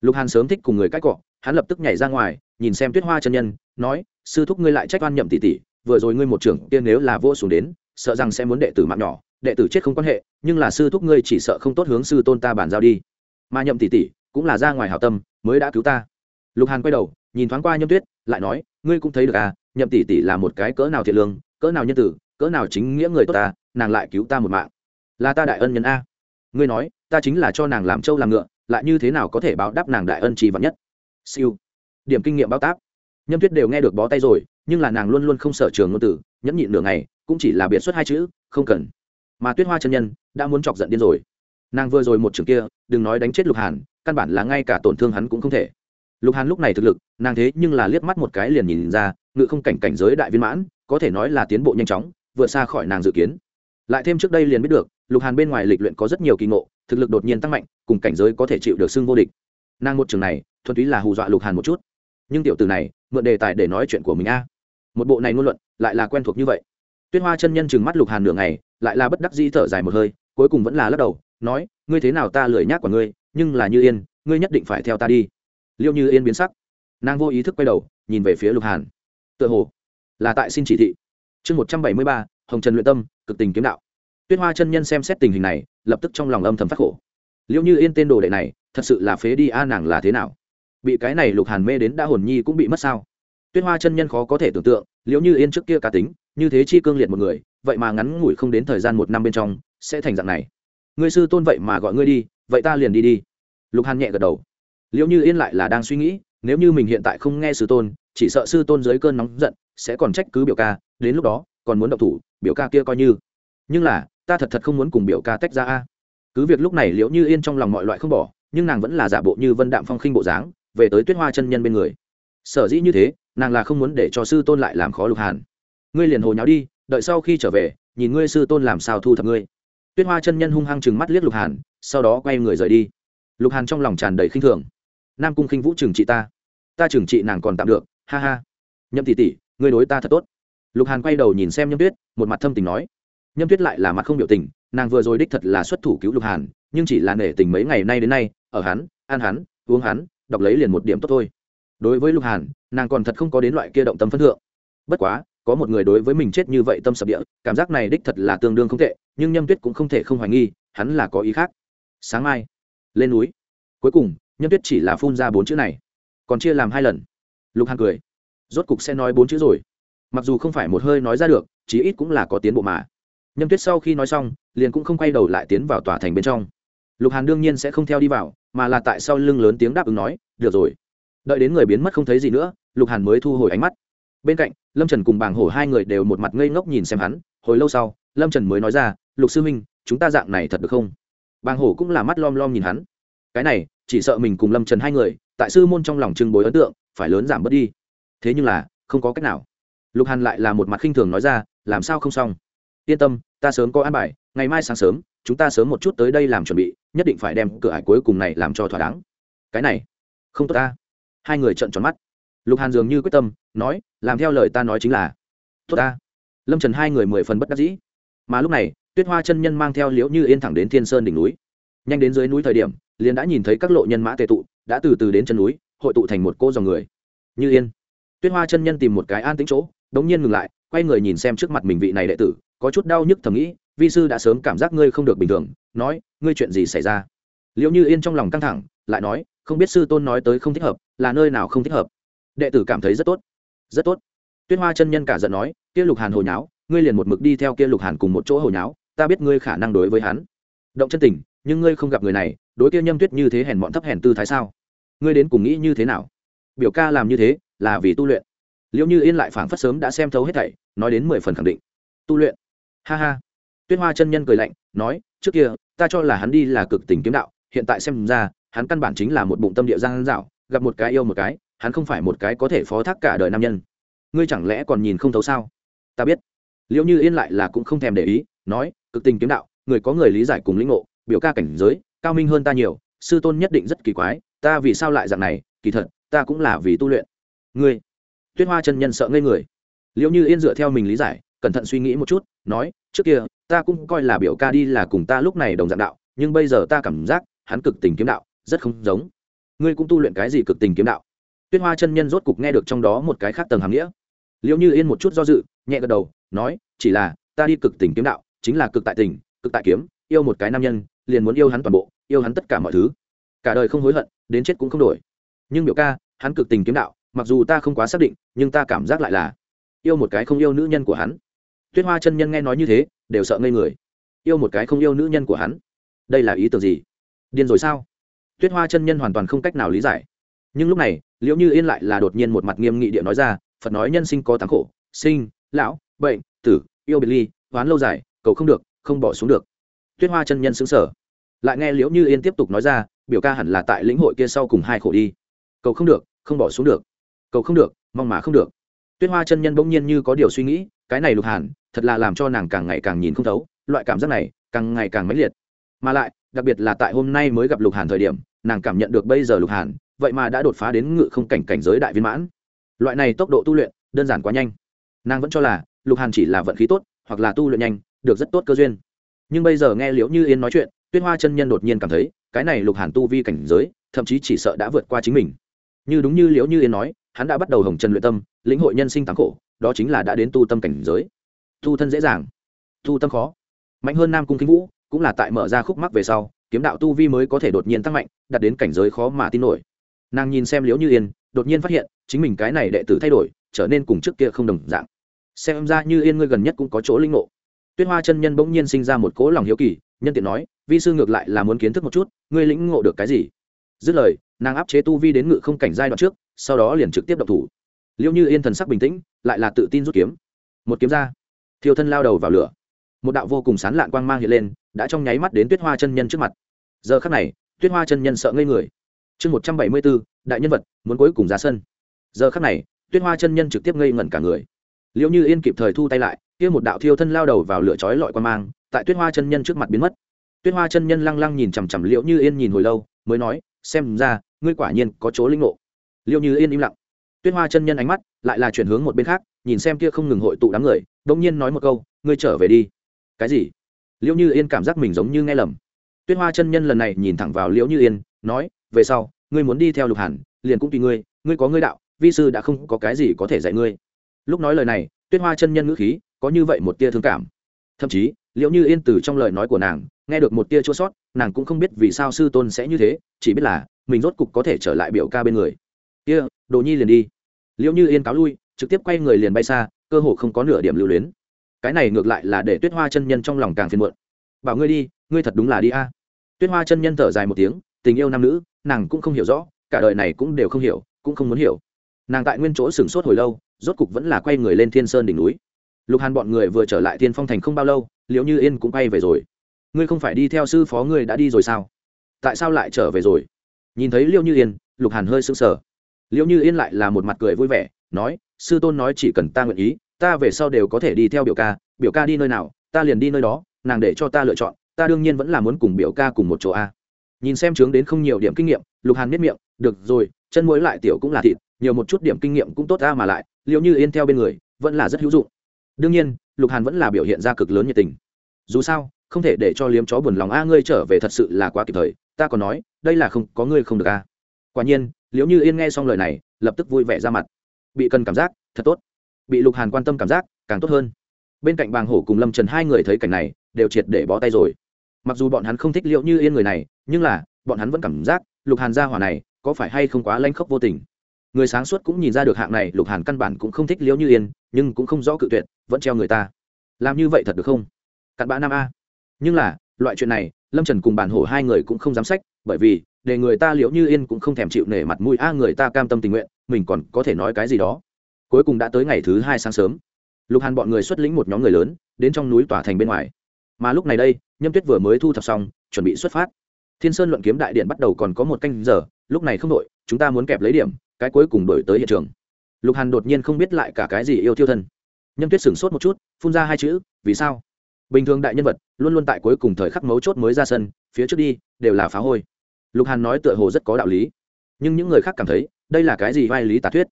Lục hàn sớm thích cùng người cãi cọ hắn lập tức nhảy ra ngoài, nhìn xem tuyết hoa chân nhân, nói, sư thúc ngươi lại trách oan nhậm tỷ tỷ, vừa rồi ngươi một trưởng tiên nếu là vô xuống đến, sợ rằng sẽ muốn đệ tử mạng nhỏ, đệ tử chết không quan hệ, nhưng là sư thúc ngươi chỉ sợ không tốt hướng sư tôn ta bàn giao đi. Mà nhậm tỷ tỷ cũng là ra ngoài hảo tâm, mới đã cứu ta. Lục hàn quay đầu, nhìn thoáng qua nhâm tuyết, lại nói, ngươi cũng thấy được à nhậm tỷ tỷ là một cái cỡ nào thiện lương, cỡ nào nhân tử, cỡ nào chính nghĩa người tốt ta, nàng lại cứu ta một mạng. Là ta đại ân nhân a. Ngươi nói, ta chính là cho nàng làm trâu làm ngựa, lại như thế nào có thể báo đáp nàng đại ân trì vắn nhất? Siêu. Điểm kinh nghiệm bao táp nhâm tuyết đều nghe được bó tay rồi, nhưng là nàng luôn luôn không sở trường ngôn tử nhẫn nhịn nửa ngày, cũng chỉ là biệt xuất hai chữ, không cần. Mà tuyết hoa chân nhân, đã muốn chọc giận điên rồi. Nàng vừa rồi một trường kia, đừng nói đánh chết lục hàn, căn bản là ngay cả tổn thương hắn cũng không thể. Lục hàn lúc này thực lực, nàng thế nhưng là liếc mắt một cái liền nhìn ra, ngự không cảnh cảnh giới đại viên mãn, có thể nói là tiến bộ nhanh chóng, vượt xa khỏi nàng dự kiến. Lại thêm trước đây liền biết được, lục hàn bên ngoài lịch luyện có rất nhiều kỳ ngộ, thực lực đột nhiên tăng mạnh, cùng cảnh giới có thể chịu được xưng vô địch nàng một trường này, thuần túy là hù dọa lục hàn một chút. Nhưng tiểu từ này, mượn đề tài để nói chuyện của mình a. Một bộ này ngôn luận, lại là quen thuộc như vậy. Tuyết hoa chân nhân chừng mắt lục hàn nửa ngày, lại là bất đắc dĩ thở dài một hơi, cuối cùng vẫn là lắc đầu, nói, ngươi thế nào ta lười nhác của ngươi, nhưng là như yên, ngươi nhất định phải theo ta đi. Liệu như yên biến sắc. Nàng vô ý thức quay đầu, nhìn về phía lục hàn. Tựa hồ là tại xin chỉ thị. Chương một trăm bảy mươi ba, hồng trần luyện tâm, cực tình kiếm đạo. Tuyết hoa chân nhân xem xét tình hình này, lập tức trong lòng âm thầm phát khổ. Liệu như yên tên đồ đệ này thật sự là phế đi a nàng là thế nào? Bị cái này lục hàn mê đến đã hồn nhi cũng bị mất sao? Tuyết hoa chân nhân khó có thể tưởng tượng liệu như yên trước kia cá tính, như thế chi cương liệt một người, vậy mà ngắn ngủi không đến thời gian một năm bên trong, sẽ thành dạng này. Ngươi sư tôn vậy mà gọi ngươi đi, vậy ta liền đi đi. Lục hàn nhẹ gật đầu. Liệu như yên lại là đang suy nghĩ, nếu như mình hiện tại không nghe sư tôn, chỉ sợ sư tôn dưới cơn nóng giận, sẽ còn trách cứ biểu ca, đến lúc đó, còn muốn động thủ, biểu ca kia coi như. Nhưng là, ta thật thật không muốn cùng biểu ca tách ra a. Cứ việc lúc này liệu như yên trong lòng mọi loại không bỏ nhưng nàng vẫn là giả bộ như vân đạm phong khinh bộ dáng, về tới tuyết hoa chân nhân bên người. Sở dĩ như thế, nàng là không muốn để cho sư tôn lại làm khó lục hàn. Ngươi liền hồ nháo đi, đợi sau khi trở về, nhìn ngươi sư tôn làm sao thu thập ngươi. Tuyết hoa chân nhân hung hăng chừng mắt liếc lục hàn, sau đó quay người rời đi. Lục hàn trong lòng tràn đầy khinh thường. Nam cung khinh vũ trừng trị ta. Ta trừng trị nàng còn tạm được, ha ha. Nhậm tỷ tỷ, ngươi đối ta thật tốt. Lục hàn quay đầu nhìn xem nhâm tuyết, một mặt thâm tình nói. Nhâm tuyết lại là mặt không biểu tình, nàng vừa rồi đích thật là xuất thủ cứu lục hàn, nhưng chỉ là nể tình mấy ngày nay đến nay ở hắn, ăn hắn, uống hắn, đọc lấy liền một điểm tốt thôi. Đối với lục hàn, nàng còn thật không có đến loại kia động tâm phân thượng. Bất quá, có một người đối với mình chết như vậy tâm sập địa, cảm giác này đích thật là tương đương không tệ, nhưng nhâm tuyết cũng không thể không hoài nghi, hắn là có ý khác. Sáng mai, lên núi. Cuối cùng, nhâm tuyết chỉ là phun ra bốn chữ này. Còn chia làm hai lần. Lục hàn cười. Rốt cục sẽ nói bốn chữ rồi. Mặc dù không phải một hơi nói ra được, chí ít cũng là có tiến bộ mà. Nhâm tuyết sau khi nói xong, liền cũng không quay đầu lại tiến vào tòa thành bên trong. Lục hàn đương nhiên sẽ không theo đi vào mà là tại sau lưng lớn tiếng đáp ứng nói, được rồi. Đợi đến người biến mất không thấy gì nữa, lục hàn mới thu hồi ánh mắt. Bên cạnh, lâm trần cùng bàng hổ hai người đều một mặt ngây ngốc nhìn xem hắn, hồi lâu sau, lâm trần mới nói ra, lục sư minh chúng ta dạng này thật được không? Bàng hổ cũng là mắt lom lom nhìn hắn. Cái này, chỉ sợ mình cùng lâm trần hai người, tại sư môn trong lòng chưng bối ấn tượng, phải lớn giảm bớt đi. Thế nhưng là, không có cách nào. Lục hàn lại là một mặt khinh thường nói ra, làm sao không xong? Yên tâm, ta sớm có an bài, ngày mai sáng sớm, chúng ta sớm một chút tới đây làm chuẩn bị, nhất định phải đem cửa ải cuối cùng này làm cho thỏa đáng. Cái này, không tốt ta. Hai người trợn tròn mắt. Lục hàn dường như quyết tâm, nói, làm theo lời ta nói chính là, tốt ta. Lâm trần hai người mười phần bất đắc dĩ. Mà lúc này, tuyết hoa chân nhân mang theo liễu như yên thẳng đến thiên sơn đỉnh núi. Nhanh đến dưới núi thời điểm, liền đã nhìn thấy các lộ nhân mã tệ tụ, đã từ từ đến chân núi, hội tụ thành một cô dòng người. Như yên. Tuyết hoa chân nhân tìm một cái an tĩnh chỗ, đống nhiên ngừng lại, quay người nhìn xem trước mặt mình vị này đệ tử có chút đau nhức thầm nghĩ, vi sư đã sớm cảm giác ngươi không được bình thường, nói, ngươi chuyện gì xảy ra? Liệu như yên trong lòng căng thẳng, lại nói, không biết sư tôn nói tới không thích hợp, là nơi nào không thích hợp? Đệ tử cảm thấy rất tốt. Rất tốt. Tuyết hoa chân nhân cả giận nói, kia lục hàn hồi nháo, ngươi liền một mực đi theo kia lục hàn cùng một chỗ hồi nháo, ta biết ngươi khả năng đối với hắn. Động chân tình, nhưng ngươi không gặp người này, đối kia nhâm tuyết như thế hèn bọn thấp hèn tư thái sao? Ngươi đến cùng nghĩ như thế nào? Biểu ca làm như thế, là vì tu luyện. Liệu như yên lại phảng phất sớm đã xem thấu hết thảy, nói đến mười phần khẳng định. Tu luyện ha ha. Tuyết hoa chân nhân cười lạnh, nói, trước kia, ta cho là hắn đi là cực tình kiếm đạo, hiện tại xem ra, hắn căn bản chính là một bụng tâm địa giang dạo, gặp một cái yêu một cái, hắn không phải một cái có thể phó thác cả đời nam nhân. Ngươi chẳng lẽ còn nhìn không thấu sao? Ta biết. Liệu như yên lại là cũng không thèm để ý, nói, cực tình kiếm đạo, người có người lý giải cùng lĩnh ngộ, biểu ca cảnh giới, cao minh hơn ta nhiều, sư tôn nhất định rất kỳ quái, ta vì sao lại dạng này, kỳ thật, ta cũng là vì tu luyện. Ngươi? Tuyết hoa chân nhân sợ ngây người. Liệu như yên dựa theo mình lý giải, cẩn thận suy nghĩ một chút nói, trước kia, ta cũng coi là biểu ca đi là cùng ta lúc này đồng dạng đạo, nhưng bây giờ ta cảm giác, hắn cực tình kiếm đạo, rất không giống. Ngươi cũng tu luyện cái gì cực tình kiếm đạo? Tuyết hoa chân nhân rốt cục nghe được trong đó một cái khác tầng hàm nghĩa. Liệu như yên một chút do dự, nhẹ gật đầu, nói, chỉ là, ta đi cực tình kiếm đạo, chính là cực tại tình, cực tại kiếm, yêu một cái nam nhân, liền muốn yêu hắn toàn bộ, yêu hắn tất cả mọi thứ. Cả đời không hối hận, đến chết cũng không đổi. Nhưng biểu ca, hắn cực tình kiếm đạo, mặc dù ta không quá xác định, nhưng ta cảm giác lại là, yêu một cái không yêu nữ nhân của hắn tuyết hoa chân nhân nghe nói như thế, đều sợ ngây người. Yêu một cái không yêu nữ nhân của hắn. Đây là ý tưởng gì? Điên rồi sao? Tuyết hoa chân nhân hoàn toàn không cách nào lý giải. Nhưng lúc này, liễu như yên lại là đột nhiên một mặt nghiêm nghị địa nói ra, phật nói nhân sinh có tám khổ, sinh, lão, bệnh, tử, yêu biệt ly, oán lâu dài, cầu không được, không bỏ xuống được. Tuyết hoa chân nhân xứng sở lại nghe liễu như yên tiếp tục nói ra, biểu ca hẳn là tại lĩnh hội kia sau cùng hai khổ đi. Cầu không được, không bỏ xuống được. Cầu không được, mong mà không được. Tuyết hoa chân nhân bỗng nhiên như có điều suy nghĩ cái này lục hàn, thật là làm cho nàng càng ngày càng nhìn không thấu, loại cảm giác này càng ngày càng mãnh liệt. Mà lại, đặc biệt là tại hôm nay mới gặp lục hàn thời điểm, nàng cảm nhận được bây giờ lục hàn, vậy mà đã đột phá đến ngự không cảnh cảnh giới đại viên mãn. Loại này tốc độ tu luyện, đơn giản quá nhanh. Nàng vẫn cho là, lục hàn chỉ là vận khí tốt, hoặc là tu luyện nhanh, được rất tốt cơ duyên. Nhưng bây giờ nghe liễu như yên nói chuyện, tuyết hoa chân nhân đột nhiên cảm thấy, cái này lục hàn tu vi cảnh giới, thậm chí chỉ sợ đã vượt qua chính mình. Như đúng như liễu như yên nói, hắn đã bắt đầu hồng trần luyện tâm, lĩnh hội nhân sinh tám khổ đó chính là đã đến tu tâm cảnh giới. Tu thân dễ dàng tu tâm khó. Mạnh hơn nam cung kính vũ, cũng là tại mở ra khúc mắc về sau, kiếm đạo tu vi mới có thể đột nhiên tăng mạnh, đạt đến cảnh giới khó mà tin nổi. Nàng nhìn xem liễu như yên, đột nhiên phát hiện, chính mình cái này đệ tử thay đổi, trở nên cùng trước kia không đồng dạng. Xem ra như yên ngươi gần nhất cũng có chỗ linh ngộ. Tuyết hoa chân nhân bỗng nhiên sinh ra một cỗ lòng hiếu kỳ, nhân tiện nói, vi sư ngược lại là muốn kiến thức một chút, ngươi lĩnh ngộ được cái gì? Dứt lời, nàng áp chế tu vi đến ngự không cảnh giai đoạn trước, sau đó liền trực tiếp động thủ liệu như yên thần sắc bình tĩnh, lại là tự tin rút kiếm. Một kiếm ra, thiêu thân lao đầu vào lửa. Một đạo vô cùng sán lạn quang mang hiện lên, đã trong nháy mắt đến tuyết hoa chân nhân trước mặt. Giờ khắc này, tuyết hoa chân nhân sợ ngây người. Chương một trăm bảy mươi bốn, đại nhân vật, muốn cuối cùng ra sân. Giờ khắc này, tuyết hoa chân nhân trực tiếp ngây ngẩn cả người. Liệu như yên kịp thời thu tay lại, kia một đạo thiêu thân lao đầu vào lửa chói lọi quang mang, tại tuyết hoa chân nhân trước mặt biến mất. Tuyết hoa chân nhân lăng lăng nhìn chằm chằm liệu như yên nhìn hồi lâu, mới nói, xem ra, ngươi quả nhiên có chỗ linh ngộ. Liệu như yên im lặng tuyết hoa chân nhân ánh mắt lại là chuyển hướng một bên khác, nhìn xem kia không ngừng hội tụ đám người đ ỗ n g nhiên nói một câu, ngươi trở về đi. Cái gì? Liễu như yên cảm giác mình giống như nghe lầm. Tuyết hoa chân nhân lần này nhìn thẳng vào liễu như yên, nói, về sau, ngươi muốn đi theo lục hàn, liền cũng tùy ngươi ngươi có ngươi đạo, vi sư đã không có cái gì có thể dạy ngươi. Lúc nói lời này, tuyết hoa chân nhân ngữ khí có như vậy một tia thương cảm. Thậm chí liệu như yên từ trong lời nói của nàng, nghe được một tia chua sót, nàng cũng không biết vì sao sư tôn sẽ như thế, chỉ biết là mình rốt cục có thể trở lại biểu ca bên người kia, đồ nhi liền đi. Liệu như yên cáo lui, trực tiếp quay người liền bay xa, cơ hồ không có nửa điểm lưu luyến. Cái này ngược lại là để tuyết hoa chân nhân trong lòng càng phiền muộn. Bảo ngươi đi, ngươi thật đúng là đi a. Tuyết hoa chân nhân thở dài một tiếng, tình yêu nam nữ, nàng cũng không hiểu rõ, cả đời này cũng đều không hiểu, cũng không muốn hiểu. Nàng tại nguyên chỗ sửng sốt hồi lâu, rốt cục vẫn là quay người lên thiên sơn đỉnh núi. Lục hàn bọn người vừa trở lại thiên phong thành không bao lâu liệu như yên cũng quay về rồi. Ngươi không phải đi theo sư phó ngươi đã đi rồi sao? Tại sao lại trở về rồi? Nhìn thấy liệu như yên, lục hàn hơi sững sờ liệu như yên lại là một mặt cười vui vẻ, nói, sư tôn nói chỉ cần ta nguyện ý, ta về sau đều có thể đi theo biểu ca biểu ca đi nơi nào, ta liền đi nơi đó, nàng để cho ta lựa chọn, ta đương nhiên vẫn là muốn cùng biểu ca cùng một chỗ a. Nhìn xem chướng đến không nhiều điểm kinh nghiệm, lục hàn biết miệng, được rồi, chân muối lại tiểu cũng là thịt, nhiều một chút điểm kinh nghiệm cũng tốt ta mà lại liệu như yên theo bên người, vẫn là rất hữu dụng. Đương nhiên, lục hàn vẫn là biểu hiện ra cực lớn nhiệt tình. Dù sao, không thể để cho liếm chó buồn lòng a, ngươi trở về thật sự là quá kịp thời, ta còn nói, đây là không, có ngươi không được a quả nhiên, liễu như yên nghe xong lời này, lập tức vui vẻ ra mặt. Bị cần cảm giác, thật tốt. Bị lục hàn quan tâm cảm giác, càng tốt hơn. Bên cạnh bàng hổ cùng lâm trần hai người thấy cảnh này, đều triệt để bó tay rồi. Mặc dù bọn hắn không thích liệu như yên người này, nhưng là, bọn hắn vẫn cảm giác, lục hàn gia hỏa này, có phải hay không quá lanh khóc vô tình. Người sáng suốt cũng nhìn ra được hạng này, lục hàn căn bản cũng không thích liễu như yên, nhưng cũng không rõ cự tuyệt, vẫn treo người ta. Làm như vậy thật được không? Cặn bã nam a. Nhưng là, loại chuyện này, lâm trần cùng bản hổ hai người cũng không dám sách, bởi vì để người ta liệu như yên cũng không thèm chịu nể mặt mũi. A, người ta cam tâm tình nguyện, mình còn có thể nói cái gì đó. Cuối cùng đã tới ngày thứ hai sáng sớm. Lục hàn bọn người xuất lĩnh một nhóm người lớn, đến trong núi tòa thành bên ngoài. Mà lúc này đây, nhâm tuyết vừa mới thu thập xong, chuẩn bị xuất phát. Thiên sơn luận kiếm đại điện bắt đầu còn có một canh giờ, lúc này không đội chúng ta muốn kẹp lấy điểm, cái cuối cùng đổi tới hiện trường. Lục hàn đột nhiên không biết lại cả cái gì yêu thiêu thân. Nhâm tuyết sửng sốt một chút, phun ra hai chữ, vì sao? Bình thường đại nhân vật, luôn luôn tại cuối cùng thời khắc mấu chốt mới ra sân, phía trước đi, đều là phá hôi lục hàn nói tựa hồ rất có đạo lý. Nhưng những người khác cảm thấy, đây là cái gì vai lý tà thuyết?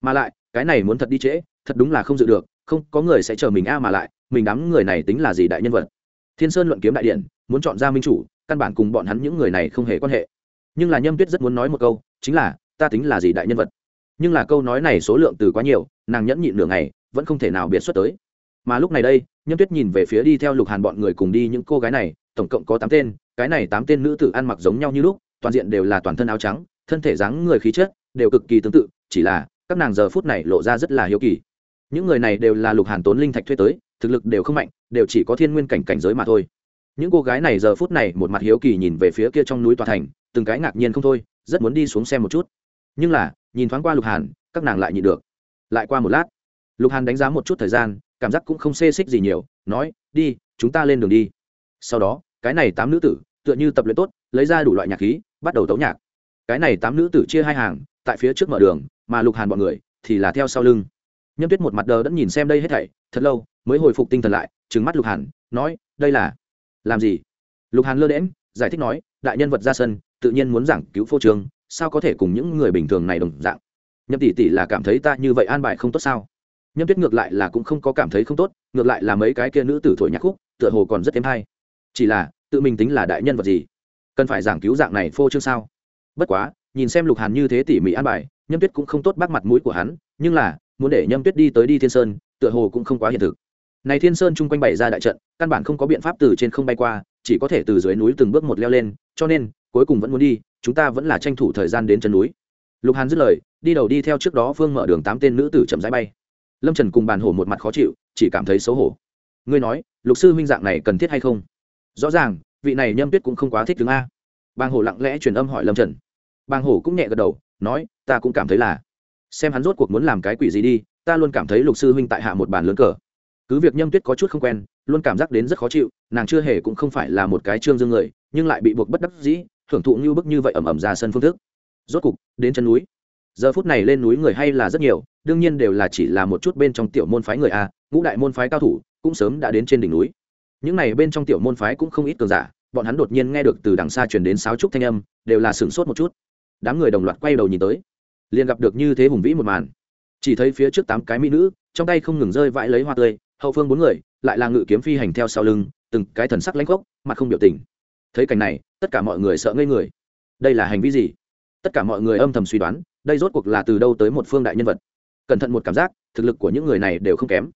Mà lại, cái này muốn thật đi trễ, thật đúng là không dự được, không có người sẽ chờ mình a mà lại, mình đám người này tính là gì đại nhân vật? Thiên sơn luận kiếm đại điện, muốn chọn ra minh chủ, căn bản cùng bọn hắn những người này không hề quan hệ. Nhưng là nhâm tuyết rất muốn nói một câu, chính là, ta tính là gì đại nhân vật? Nhưng là câu nói này số lượng từ quá nhiều, nàng nhẫn nhịn nửa ngày, vẫn không thể nào biệt xuất tới. Mà lúc này đây, nhâm tuyết nhìn về phía đi theo lục hàn bọn người cùng đi những cô gái này, tổng cộng có tám tên cái này tám tên nữ tử ăn mặc giống nhau như lúc, toàn diện đều là toàn thân áo trắng, thân thể dáng người khí chất đều cực kỳ tương tự, chỉ là các nàng giờ phút này lộ ra rất là hiếu kỳ. Những người này đều là lục hàn tốn linh thạch thuê tới, thực lực đều không mạnh, đều chỉ có thiên nguyên cảnh cảnh giới mà thôi. Những cô gái này giờ phút này một mặt hiếu kỳ nhìn về phía kia trong núi tòa thành, từng cái ngạc nhiên không thôi, rất muốn đi xuống xem một chút. Nhưng là, nhìn thoáng qua lục hàn, các nàng lại nhịn được. Lại qua một lát, lục hàn đánh giá một chút thời gian, cảm giác cũng không xê xích gì nhiều, nói, đi, chúng ta lên đường đi. Sau đó cái này tám nữ tử, tựa như tập luyện tốt, lấy ra đủ loại nhạc khí, bắt đầu tấu nhạc. Cái này tám nữ tử chia hai hàng, tại phía trước mở đường, mà lục hàn bọn người thì là theo sau lưng. Nhâm tuyết một mặt đờ đẫn nhìn xem đây hết thảy, thật lâu, mới hồi phục tinh thần lại, trừng mắt lục hàn, nói, đây là làm gì? Lục hàn lơ đễm giải thích nói, đại nhân vật ra sân, tự nhiên muốn giảng cứu phô trường sao có thể cùng những người bình thường này đồng dạng? Nhâm tỷ tỷ là cảm thấy ta như vậy an bài không tốt sao? Nhâm tuyết ngược lại là cũng không có cảm thấy không tốt, ngược lại là mấy cái kia nữ tử thổi nhạc khúc, tựa hồ còn rất êm hay chỉ là, tự mình tính là đại nhân vật gì? Cần phải giảng cứu dạng này phô trương sao? Bất quá, nhìn xem lục hàn như thế tỉ mỉ an bài, nhâm tuyết cũng không tốt bác mặt mũi của hắn, nhưng là, muốn để nhâm tuyết đi tới đi thiên sơn, tựa hồ cũng không quá hiện thực. Này thiên sơn chung quanh bày ra đại trận, căn bản không có biện pháp từ trên không bay qua, chỉ có thể từ dưới núi từng bước một leo lên, cho nên, cuối cùng vẫn muốn đi, chúng ta vẫn là tranh thủ thời gian đến chân núi. Lục hàn dứt lời, đi đầu đi theo trước đó phương mở đường tám tên nữ tử chậm rãi bay. Lâm trần cùng bàn hổ một mặt khó chịu, chỉ cảm thấy xấu hổ. Ngươi nói, lục sư huynh dạng này cần thiết hay không? Rõ ràng, vị này nhâm tuyết cũng không quá thích tướng a. Bàng hổ lặng lẽ truyền âm hỏi lâm trần. Bàng hổ cũng nhẹ gật đầu, nói, ta cũng cảm thấy là. Xem hắn rốt cuộc muốn làm cái quỷ gì đi, ta luôn cảm thấy lục sư huynh tại hạ một bàn lớn cờ. Cứ việc nhâm tuyết có chút không quen, luôn cảm giác đến rất khó chịu, nàng chưa hề cũng không phải là một cái trương dương người, nhưng lại bị buộc bất đắc dĩ, hưởng thụ như bức như vậy ẩm ẩm ra sân phương thức. Rốt cục, đến chân núi. Giờ phút này lên núi người hay là rất nhiều, đương nhiên đều là chỉ là một chút bên trong tiểu môn phái người a, ngũ đại môn phái cao thủ, cũng sớm đã đến trên đỉnh núi những này bên trong tiểu môn phái cũng không ít cường giả, bọn hắn đột nhiên nghe được từ đằng xa truyền đến sáo trúc thanh âm, đều là sửng sốt một chút. Đám người đồng loạt quay đầu nhìn tới, liền gặp được như thế hùng vĩ một màn. Chỉ thấy phía trước tám cái mỹ nữ, trong tay không ngừng rơi vãi lấy hoa tươi, hậu phương bốn người, lại là ngự kiếm phi hành theo sau lưng, từng cái thần sắc lãnh khốc, mặt không biểu tình. Thấy cảnh này, tất cả mọi người sợ ngây người. Đây là hành vi gì? Tất cả mọi người âm thầm suy đoán, đây rốt cuộc là từ đâu tới một phương đại nhân vật. Cẩn thận một cảm giác, thực lực của những người này đều không kém.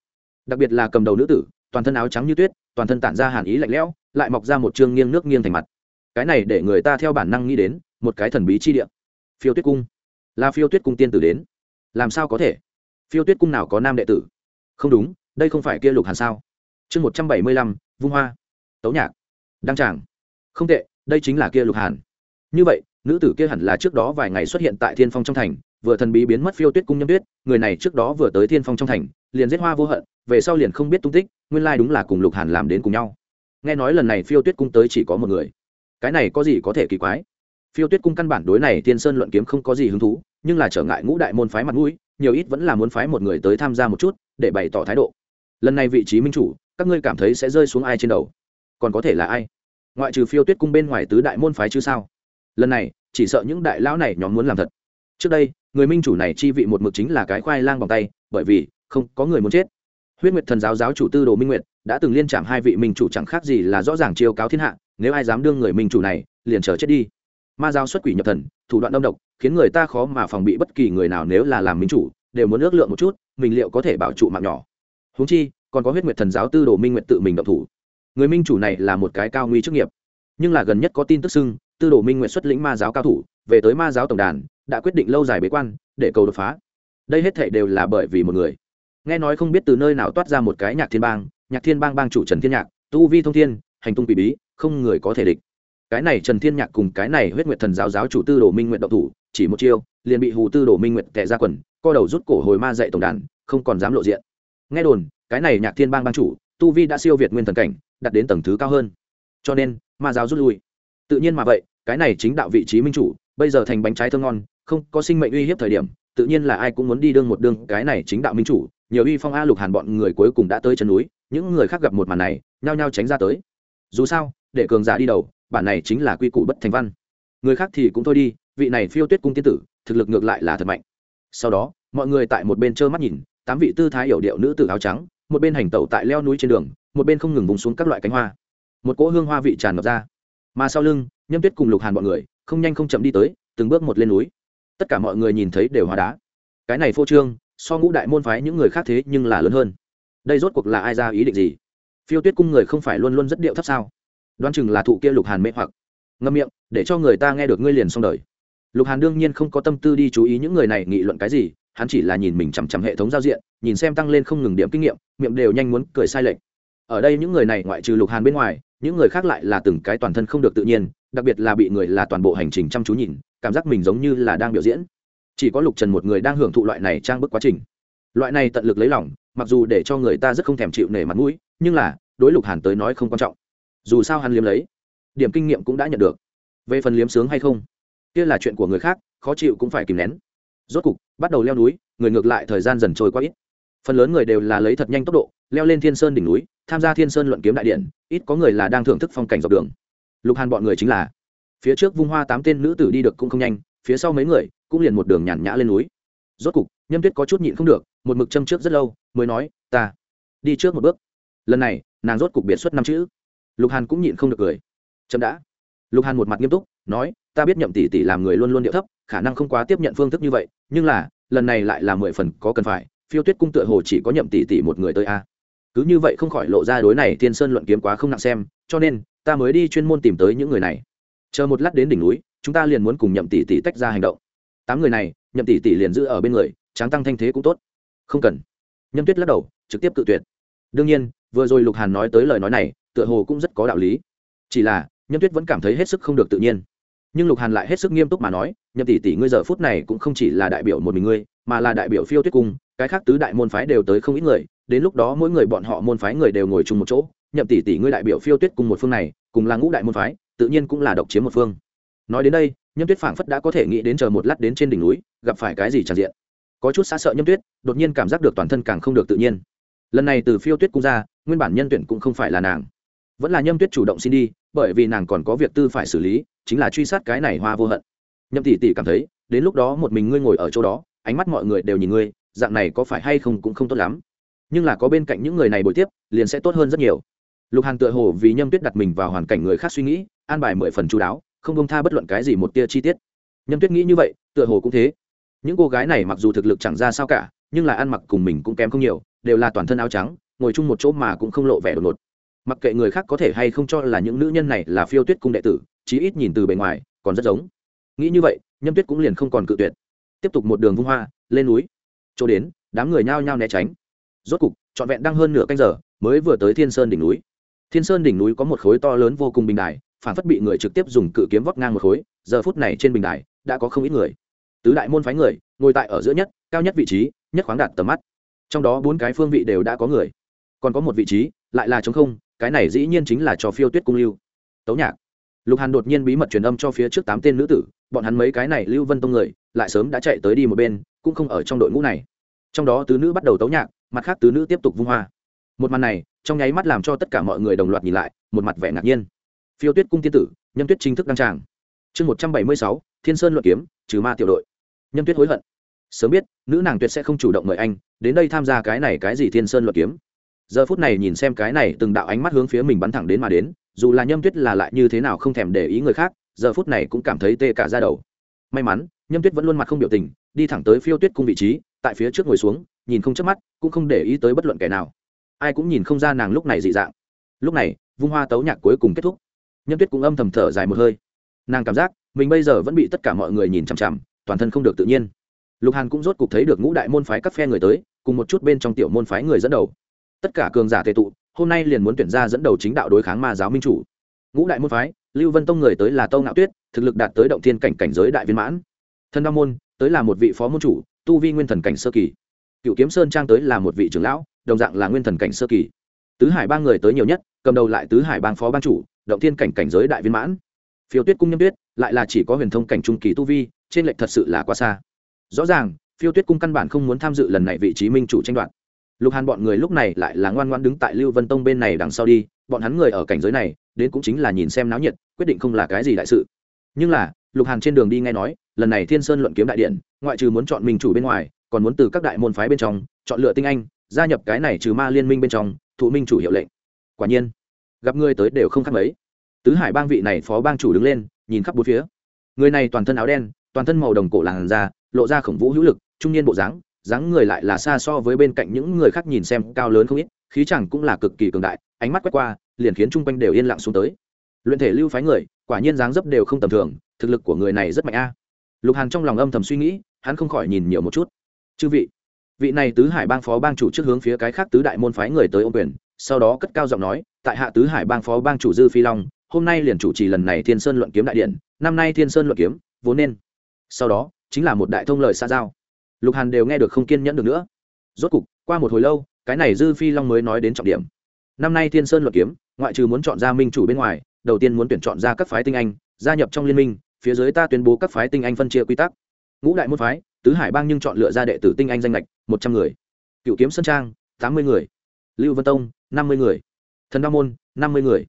Đặc biệt là cầm đầu nữ tử toàn thân áo trắng như tuyết, toàn thân tản ra hàn ý lạnh lẽo, lại mọc ra một chương nghiêng nước nghiêng thành mặt. Cái này để người ta theo bản năng nghĩ đến, một cái thần bí chi địa. Phiêu tuyết cung. Là phiêu tuyết cung tiên tử đến. Làm sao có thể? Phiêu tuyết cung nào có nam đệ tử? Không đúng, đây không phải kia lục hàn sao? Chương một trăm bảy mươi lăm, vung hoa. Tấu nhạc. Đăng tràng. Không tệ, đây chính là kia lục hàn. Như vậy, nữ tử kia hẳn là trước đó vài ngày xuất hiện tại thiên phong trong thành, vừa thần bí biến mất phiêu tuyết cung nhâm tuyết, người này trước đó vừa tới thiên phong trong thành, liền giết hoa vô hận, về sau liền không biết tung tích nguyên lai đúng là cùng lục hàn làm đến cùng nhau. Nghe nói lần này phiêu tuyết cung tới chỉ có một người. Cái này có gì có thể kỳ quái? Phiêu tuyết cung căn bản đối này tiên sơn luận kiếm không có gì hứng thú, nhưng là trở ngại ngũ đại môn phái mặt mũi, nhiều ít vẫn là muốn phái một người tới tham gia một chút, để bày tỏ thái độ. Lần này vị trí minh chủ, các ngươi cảm thấy sẽ rơi xuống ai trên đầu? Còn có thể là ai? Ngoại trừ phiêu tuyết cung bên ngoài tứ đại môn phái chứ sao? Lần này, chỉ sợ những đại lão này nhóm muốn làm thật. Trước đây, người minh chủ này chi vị một mực chính là cái khoai lang bằng tay, bởi vì không có người muốn chết huyết nguyệt thần giáo giáo chủ tư đồ minh nguyệt đã từng liên trảm hai vị minh chủ chẳng khác gì là rõ ràng chiêu cáo thiên hạ, nếu ai dám đương người minh chủ này, liền chờ chết đi. Ma giáo xuất quỷ nhập thần, thủ đoạn đông độc, khiến người ta khó mà phòng bị bất kỳ người nào nếu là làm minh chủ, đều muốn ước lượng một chút, mình liệu có thể bảo trụ mạng nhỏ. Húng chi, còn có huyết nguyệt thần giáo tư đồ minh nguyệt tự mình động thủ. Người minh chủ này là một cái cao nguy chức nghiệp. Nhưng là gần nhất có tin tức xưng, tư đồ minh nguyệt xuất lĩnh ma giáo cao thủ, về tới ma giáo tổng đàn, đã quyết định lâu dài bế quan, để cầu đột phá. Đây hết thể đều là bởi vì một người nghe nói không biết từ nơi nào toát ra một cái nhạc thiên bang, nhạc thiên bang bang chủ trần thiên nhạc, tu vi thông thiên, hành tung quỷ bí, không người có thể địch. Cái này trần thiên nhạc cùng cái này huyết nguyệt thần giáo giáo chủ tư đồ minh nguyện động thủ, chỉ một chiêu, liền bị hù tư đồ minh nguyện tệ ra quần, co đầu rút cổ hồi ma dạy tổng đàn, không còn dám lộ diện. Nghe đồn, cái này nhạc thiên bang bang chủ, tu vi đã siêu việt nguyên thần cảnh đặt đến tầng thứ cao hơn. Cho nên, ma giáo rút lui. Tự nhiên mà vậy, cái này chính đạo vị trí minh chủ, bây giờ thành bánh trái thơ ngon, không có sinh mệnh uy hiếp thời điểm, tự nhiên là ai cũng muốn đi đương một đương cái này chính đạo minh chủ nhiều uy phong a lục hàn bọn người cuối cùng đã tới chân núi, những người khác gặp một màn này, nhao nhao tránh ra tới. Dù sao, để cường giả đi đầu, bản này chính là quy củ bất thành văn. Người khác thì cũng thôi đi, vị này phiêu tuyết cung tiên tử, thực lực ngược lại là thật mạnh. Sau đó, mọi người tại một bên trơ mắt nhìn, tám vị tư thái hiểu điệu nữ tử áo trắng, một bên hành tẩu tại leo núi trên đường, một bên không ngừng vùng xuống các loại cánh hoa. Một cỗ hương hoa vị tràn ngập ra. Mà sau lưng, nhâm tuyết cùng lục hàn bọn người, không nhanh không chậm đi tới, từng bước một lên núi. Tất cả mọi người nhìn thấy đều hóa đá. Cái này phô trương so ngũ đại môn phái những người khác thế nhưng là lớn hơn. Đây rốt cuộc là ai ra ý định gì? Phiêu tuyết cung người không phải luôn luôn rất điệu thấp sao? Đoán chừng là thụ kia lục hàn mê hoặc. Ngâm miệng, để cho người ta nghe được ngươi liền xong đời. Lục hàn đương nhiên không có tâm tư đi chú ý những người này nghị luận cái gì, hắn chỉ là nhìn mình chằm chằm hệ thống giao diện, nhìn xem tăng lên không ngừng điểm kinh nghiệm, miệng đều nhanh muốn cười sai lệch. Ở đây những người này ngoại trừ lục hàn bên ngoài, những người khác lại là từng cái toàn thân không được tự nhiên, đặc biệt là bị người là toàn bộ hành trình chăm chú nhìn, cảm giác mình giống như là đang biểu diễn chỉ có lục trần một người đang hưởng thụ loại này trang bức quá trình. Loại này tận lực lấy lòng, mặc dù để cho người ta rất không thèm chịu nể mặt mũi, nhưng là, đối lục hàn tới nói không quan trọng. Dù sao hắn liếm lấy, điểm kinh nghiệm cũng đã nhận được. Về phần liếm sướng hay không, kia là chuyện của người khác, khó chịu cũng phải kìm nén. Rốt cục, bắt đầu leo núi, người ngược lại thời gian dần trôi qua ít. Phần lớn người đều là lấy thật nhanh tốc độ, leo lên thiên sơn đỉnh núi, tham gia thiên sơn luận kiếm đại điện, ít có người là đang thưởng thức phong cảnh dọc đường. Lục hàn bọn người chính là, phía trước vung hoa tám tên nữ tử đi được cũng không nhanh phía sau mấy người cũng liền một đường nhàn nhã lên núi. Rốt cục, nhâm tuyết có chút nhịn không được, một mực châm trước rất lâu, mới nói, ta đi trước một bước. Lần này, nàng rốt cục biệt xuất năm chữ. Lục hàn cũng nhịn không được cười. Chậm đã. Lục hàn một mặt nghiêm túc, nói, ta biết nhậm tỷ tỷ làm người luôn luôn điệu thấp, khả năng không quá tiếp nhận phương thức như vậy, nhưng là, lần này lại là mười phần có cần phải, phiêu tuyết cung tựa hồ chỉ có nhậm tỷ tỷ một người tới a. Cứ như vậy không khỏi lộ ra đối này thiên sơn luận kiếm quá không nặng xem, cho nên, ta mới đi chuyên môn tìm tới những người này chờ một lát đến đỉnh núi, chúng ta liền muốn cùng nhậm tỷ tỷ tách ra hành động. Tám người này, nhậm tỷ tỷ liền giữ ở bên người, tráng tăng thanh thế cũng tốt. Không cần. Nhâm tuyết lắc đầu, trực tiếp cự tuyệt. Đương nhiên, vừa rồi lục hàn nói tới lời nói này, tựa hồ cũng rất có đạo lý. Chỉ là, nhâm tuyết vẫn cảm thấy hết sức không được tự nhiên. Nhưng lục hàn lại hết sức nghiêm túc mà nói, nhậm tỷ tỷ, ngươi giờ phút này cũng không chỉ là đại biểu một mình ngươi, mà là đại biểu phiêu tuyết cung, cái khác tứ đại môn phái đều tới không ít người, đến lúc đó mỗi người bọn họ môn phái người đều ngồi chung một chỗ. Nhậm tỷ tỷ, ngươi đại biểu phiêu tuyết cùng một phương này, cùng là ngũ đại môn phái tự nhiên cũng là độc chiếm một phương. Nói đến đây, nhâm tuyết phảng phất đã có thể nghĩ đến chờ một lát đến trên đỉnh núi, gặp phải cái gì tràn diện. Có chút xa sợ nhâm tuyết, đột nhiên cảm giác được toàn thân càng không được tự nhiên. Lần này từ phiêu tuyết cung ra, nguyên bản nhân tuyển cũng không phải là nàng. Vẫn là nhâm tuyết chủ động xin đi, bởi vì nàng còn có việc tư phải xử lý, chính là truy sát cái này hoa vô hận. Nhâm tỷ tỷ cảm thấy, đến lúc đó một mình ngươi ngồi ở chỗ đó, ánh mắt mọi người đều nhìn ngươi, dạng này có phải hay không cũng không tốt lắm. Nhưng là có bên cạnh những người này bồi tiếp, liền sẽ tốt hơn rất nhiều. Lục hàn tựa hồ vì nhâm tuyết đặt mình vào hoàn cảnh người khác suy nghĩ an bài mười phần chú đáo, không bông tha bất luận cái gì một tia chi tiết. Nhâm tuyết nghĩ như vậy, tựa hồ cũng thế. Những cô gái này mặc dù thực lực chẳng ra sao cả, nhưng là ăn mặc cùng mình cũng kém không nhiều, đều là toàn thân áo trắng, ngồi chung một chỗ mà cũng không lộ vẻ đột ngột. Mặc kệ người khác có thể hay không cho là những nữ nhân này là phiêu tuyết cung đệ tử, chí ít nhìn từ bề ngoài, còn rất giống. Nghĩ như vậy, nhâm tuyết cũng liền không còn cự tuyệt. Tiếp tục một đường vung hoa, lên núi. Chỗ đến, đám người nhao nhao né tránh. Rốt cục, trọn vẹn đang hơn nửa canh giờ, mới vừa tới thiên sơn đỉnh núi. Thiên sơn đỉnh núi có một khối to lớn vô cùng bình đài phản phất bị người trực tiếp dùng cự kiếm vóc ngang một khối, giờ phút này trên bình đài, đã có không ít người. Tứ đại môn phái người, ngồi tại ở giữa nhất, cao nhất vị trí, nhất khoáng đạt tầm mắt. Trong đó bốn cái phương vị đều đã có người. Còn có một vị trí, lại là trống không, cái này dĩ nhiên chính là cho phiêu tuyết cung lưu. Tấu nhạc. Lục hàn đột nhiên bí mật truyền âm cho phía trước tám tên nữ tử, bọn hắn mấy cái này lưu vân tông người, lại sớm đã chạy tới đi một bên, cũng không ở trong đội ngũ này. Trong đó tứ nữ bắt đầu tấu nhạc, mặt khác tứ nữ tiếp tục vung hoa. Một màn này, trong nháy mắt làm cho tất cả mọi người đồng loạt nhìn lại, một mặt vẻ ngạc nhiên phiêu tuyết cung tiên tử nhân tuyết chính thức đăng tràng. Chương một trăm bảy mươi sáu, thiên sơn luận kiếm, trừ ma tiểu đội. Nhân tuyết hối hận. Sớm biết, nữ nàng tuyệt sẽ không chủ động mời anh, đến đây tham gia cái này cái gì thiên sơn luận kiếm. Giờ phút này nhìn xem cái này từng đạo ánh mắt hướng phía mình bắn thẳng đến mà đến, dù là nhâm tuyết là lại như thế nào không thèm để ý người khác, giờ phút này cũng cảm thấy tê cả ra đầu. May mắn, nhâm tuyết vẫn luôn mặt không biểu tình, đi thẳng tới phiêu tuyết cung vị trí, tại phía trước ngồi xuống, nhìn không chớp mắt, cũng không để ý tới bất luận kẻ nào. Ai cũng nhìn không ra nàng lúc này dị dạng. Lúc này, vung hoa tấu nhạc cuối cùng kết thúc nhâm tuyết cũng âm thầm thở dài một hơi. Nàng cảm giác, mình bây giờ vẫn bị tất cả mọi người nhìn chằm chằm, toàn thân không được tự nhiên. Lục hàn cũng rốt cục thấy được ngũ đại môn phái các phe người tới, cùng một chút bên trong tiểu môn phái người dẫn đầu. Tất cả cường giả tề tụ, hôm nay liền muốn tuyển ra dẫn đầu chính đạo đối kháng ma giáo minh chủ. Ngũ đại môn phái, lưu vân tông người tới là tâu ngạo tuyết, thực lực đạt tới động thiên cảnh cảnh giới đại viên mãn. Thân đa môn, tới là một vị phó môn chủ, tu vi nguyên thần cảnh sơ kỳ. Cựu kiếm sơn trang tới là một vị trưởng lão, đồng dạng là nguyên thần cảnh sơ kỳ. Tứ hải ba người tới nhiều nhất, cầm đầu lại tứ hải bang phó ban chủ động thiên cảnh cảnh giới đại viên mãn. Phiêu tuyết cung nhâm tuyết, lại là chỉ có huyền thông cảnh trung kỳ tu vi, trên lệch thật sự là quá xa. Rõ ràng, phiêu tuyết cung căn bản không muốn tham dự lần này vị trí minh chủ tranh đoạt. Lục hàn bọn người lúc này lại là ngoan ngoan đứng tại lưu vân tông bên này đằng sau đi, bọn hắn người ở cảnh giới này, đến cũng chính là nhìn xem náo nhiệt, quyết định không là cái gì đại sự. Nhưng là, lục hàn trên đường đi nghe nói, lần này thiên sơn luận kiếm đại điện, ngoại trừ muốn chọn minh chủ bên ngoài, còn muốn từ các đại môn phái bên trong, chọn lựa tinh anh, gia nhập cái này trừ ma liên minh bên trong, thụ minh chủ hiệu lệnh. Quả nhiên gặp người tới đều không khác mấy. Tứ hải bang vị này phó bang chủ đứng lên, nhìn khắp bốn phía. Người này toàn thân áo đen, toàn thân màu đồng cổ làn da, lộ ra khổng vũ hữu lực, trung niên bộ dáng dáng người lại là xa so với bên cạnh những người khác nhìn xem cao lớn không ít, khí chẳng cũng là cực kỳ cường đại, ánh mắt quét qua, liền khiến chung quanh đều yên lặng xuống tới. Luyện thể lưu phái người, quả nhiên dáng dấp đều không tầm thường, thực lực của người này rất mạnh a. Lục hàn trong lòng âm thầm suy nghĩ, hắn không khỏi nhìn nhiều một chút. Chư vị vị này tứ hải bang phó bang chủ trước hướng phía cái khác tứ đại môn phái người tới ô quyền, sau đó cất cao giọng nói tại hạ tứ hải bang phó bang chủ dư phi long, hôm nay liền chủ trì lần này thiên sơn luận kiếm đại điện, năm nay thiên sơn luận kiếm, vốn nên. Sau đó, chính là một đại thông lời xa giao. Lục hàn đều nghe được không kiên nhẫn được nữa. Rốt cục, qua một hồi lâu, cái này dư phi long mới nói đến trọng điểm. Năm nay thiên sơn luận kiếm, ngoại trừ muốn chọn ra minh chủ bên ngoài, đầu tiên muốn tuyển chọn ra các phái tinh anh, gia nhập trong liên minh, phía dưới ta tuyên bố các phái tinh anh phân chia quy tắc. Ngũ đại môn phái, tứ hải bang nhưng chọn lựa ra đệ tử tinh anh danh lệch một trăm người. Cựu kiếm sơn trang, tám mươi người. Lưu vân tông, năm mươi người thần Đa môn, năm mươi người.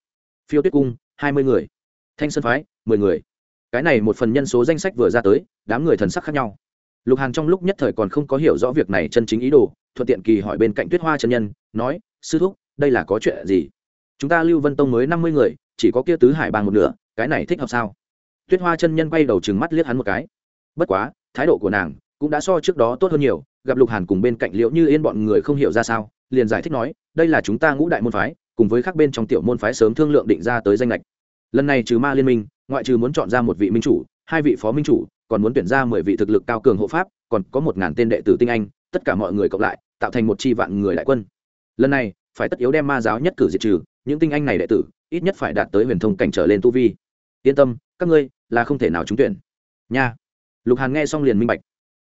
Phiêu tuyết cung, hai mươi người. Thanh sơn phái, mười người. Cái này một phần nhân số danh sách vừa ra tới, đám người thần sắc khác nhau. Lục hàn trong lúc nhất thời còn không có hiểu rõ việc này chân chính ý đồ, thuận tiện kỳ hỏi bên cạnh tuyết hoa chân nhân, nói, sư thúc, đây là có chuyện gì? Chúng ta lưu vân tông mới năm mươi người, chỉ có kia tứ hải bang một nửa, cái này thích hợp sao? Tuyết hoa chân nhân quay đầu chừng mắt liếc hắn một cái. Bất quá, thái độ của nàng cũng đã so trước đó tốt hơn nhiều, gặp lục hàn cùng bên cạnh liệu như yên bọn người không hiểu ra sao, liền giải thích nói, đây là chúng ta ngũ đại môn phái cùng với các bên trong tiểu môn phái sớm thương lượng định ra tới danh lệch. Lần này trừ ma liên minh, ngoại trừ muốn chọn ra một vị minh chủ, hai vị phó minh chủ, còn muốn tuyển ra mười vị thực lực cao cường hộ pháp, còn có một ngàn tên đệ tử tinh anh, tất cả mọi người cộng lại, tạo thành một chi vạn người đại quân. Lần này, phải tất yếu đem ma giáo nhất cử diệt trừ, những tinh anh này đệ tử, ít nhất phải đạt tới huyền thông cảnh trở lên tu vi. Yên tâm, các ngươi, là không thể nào trúng tuyển. Nha. Lục hàn nghe xong liền minh bạch.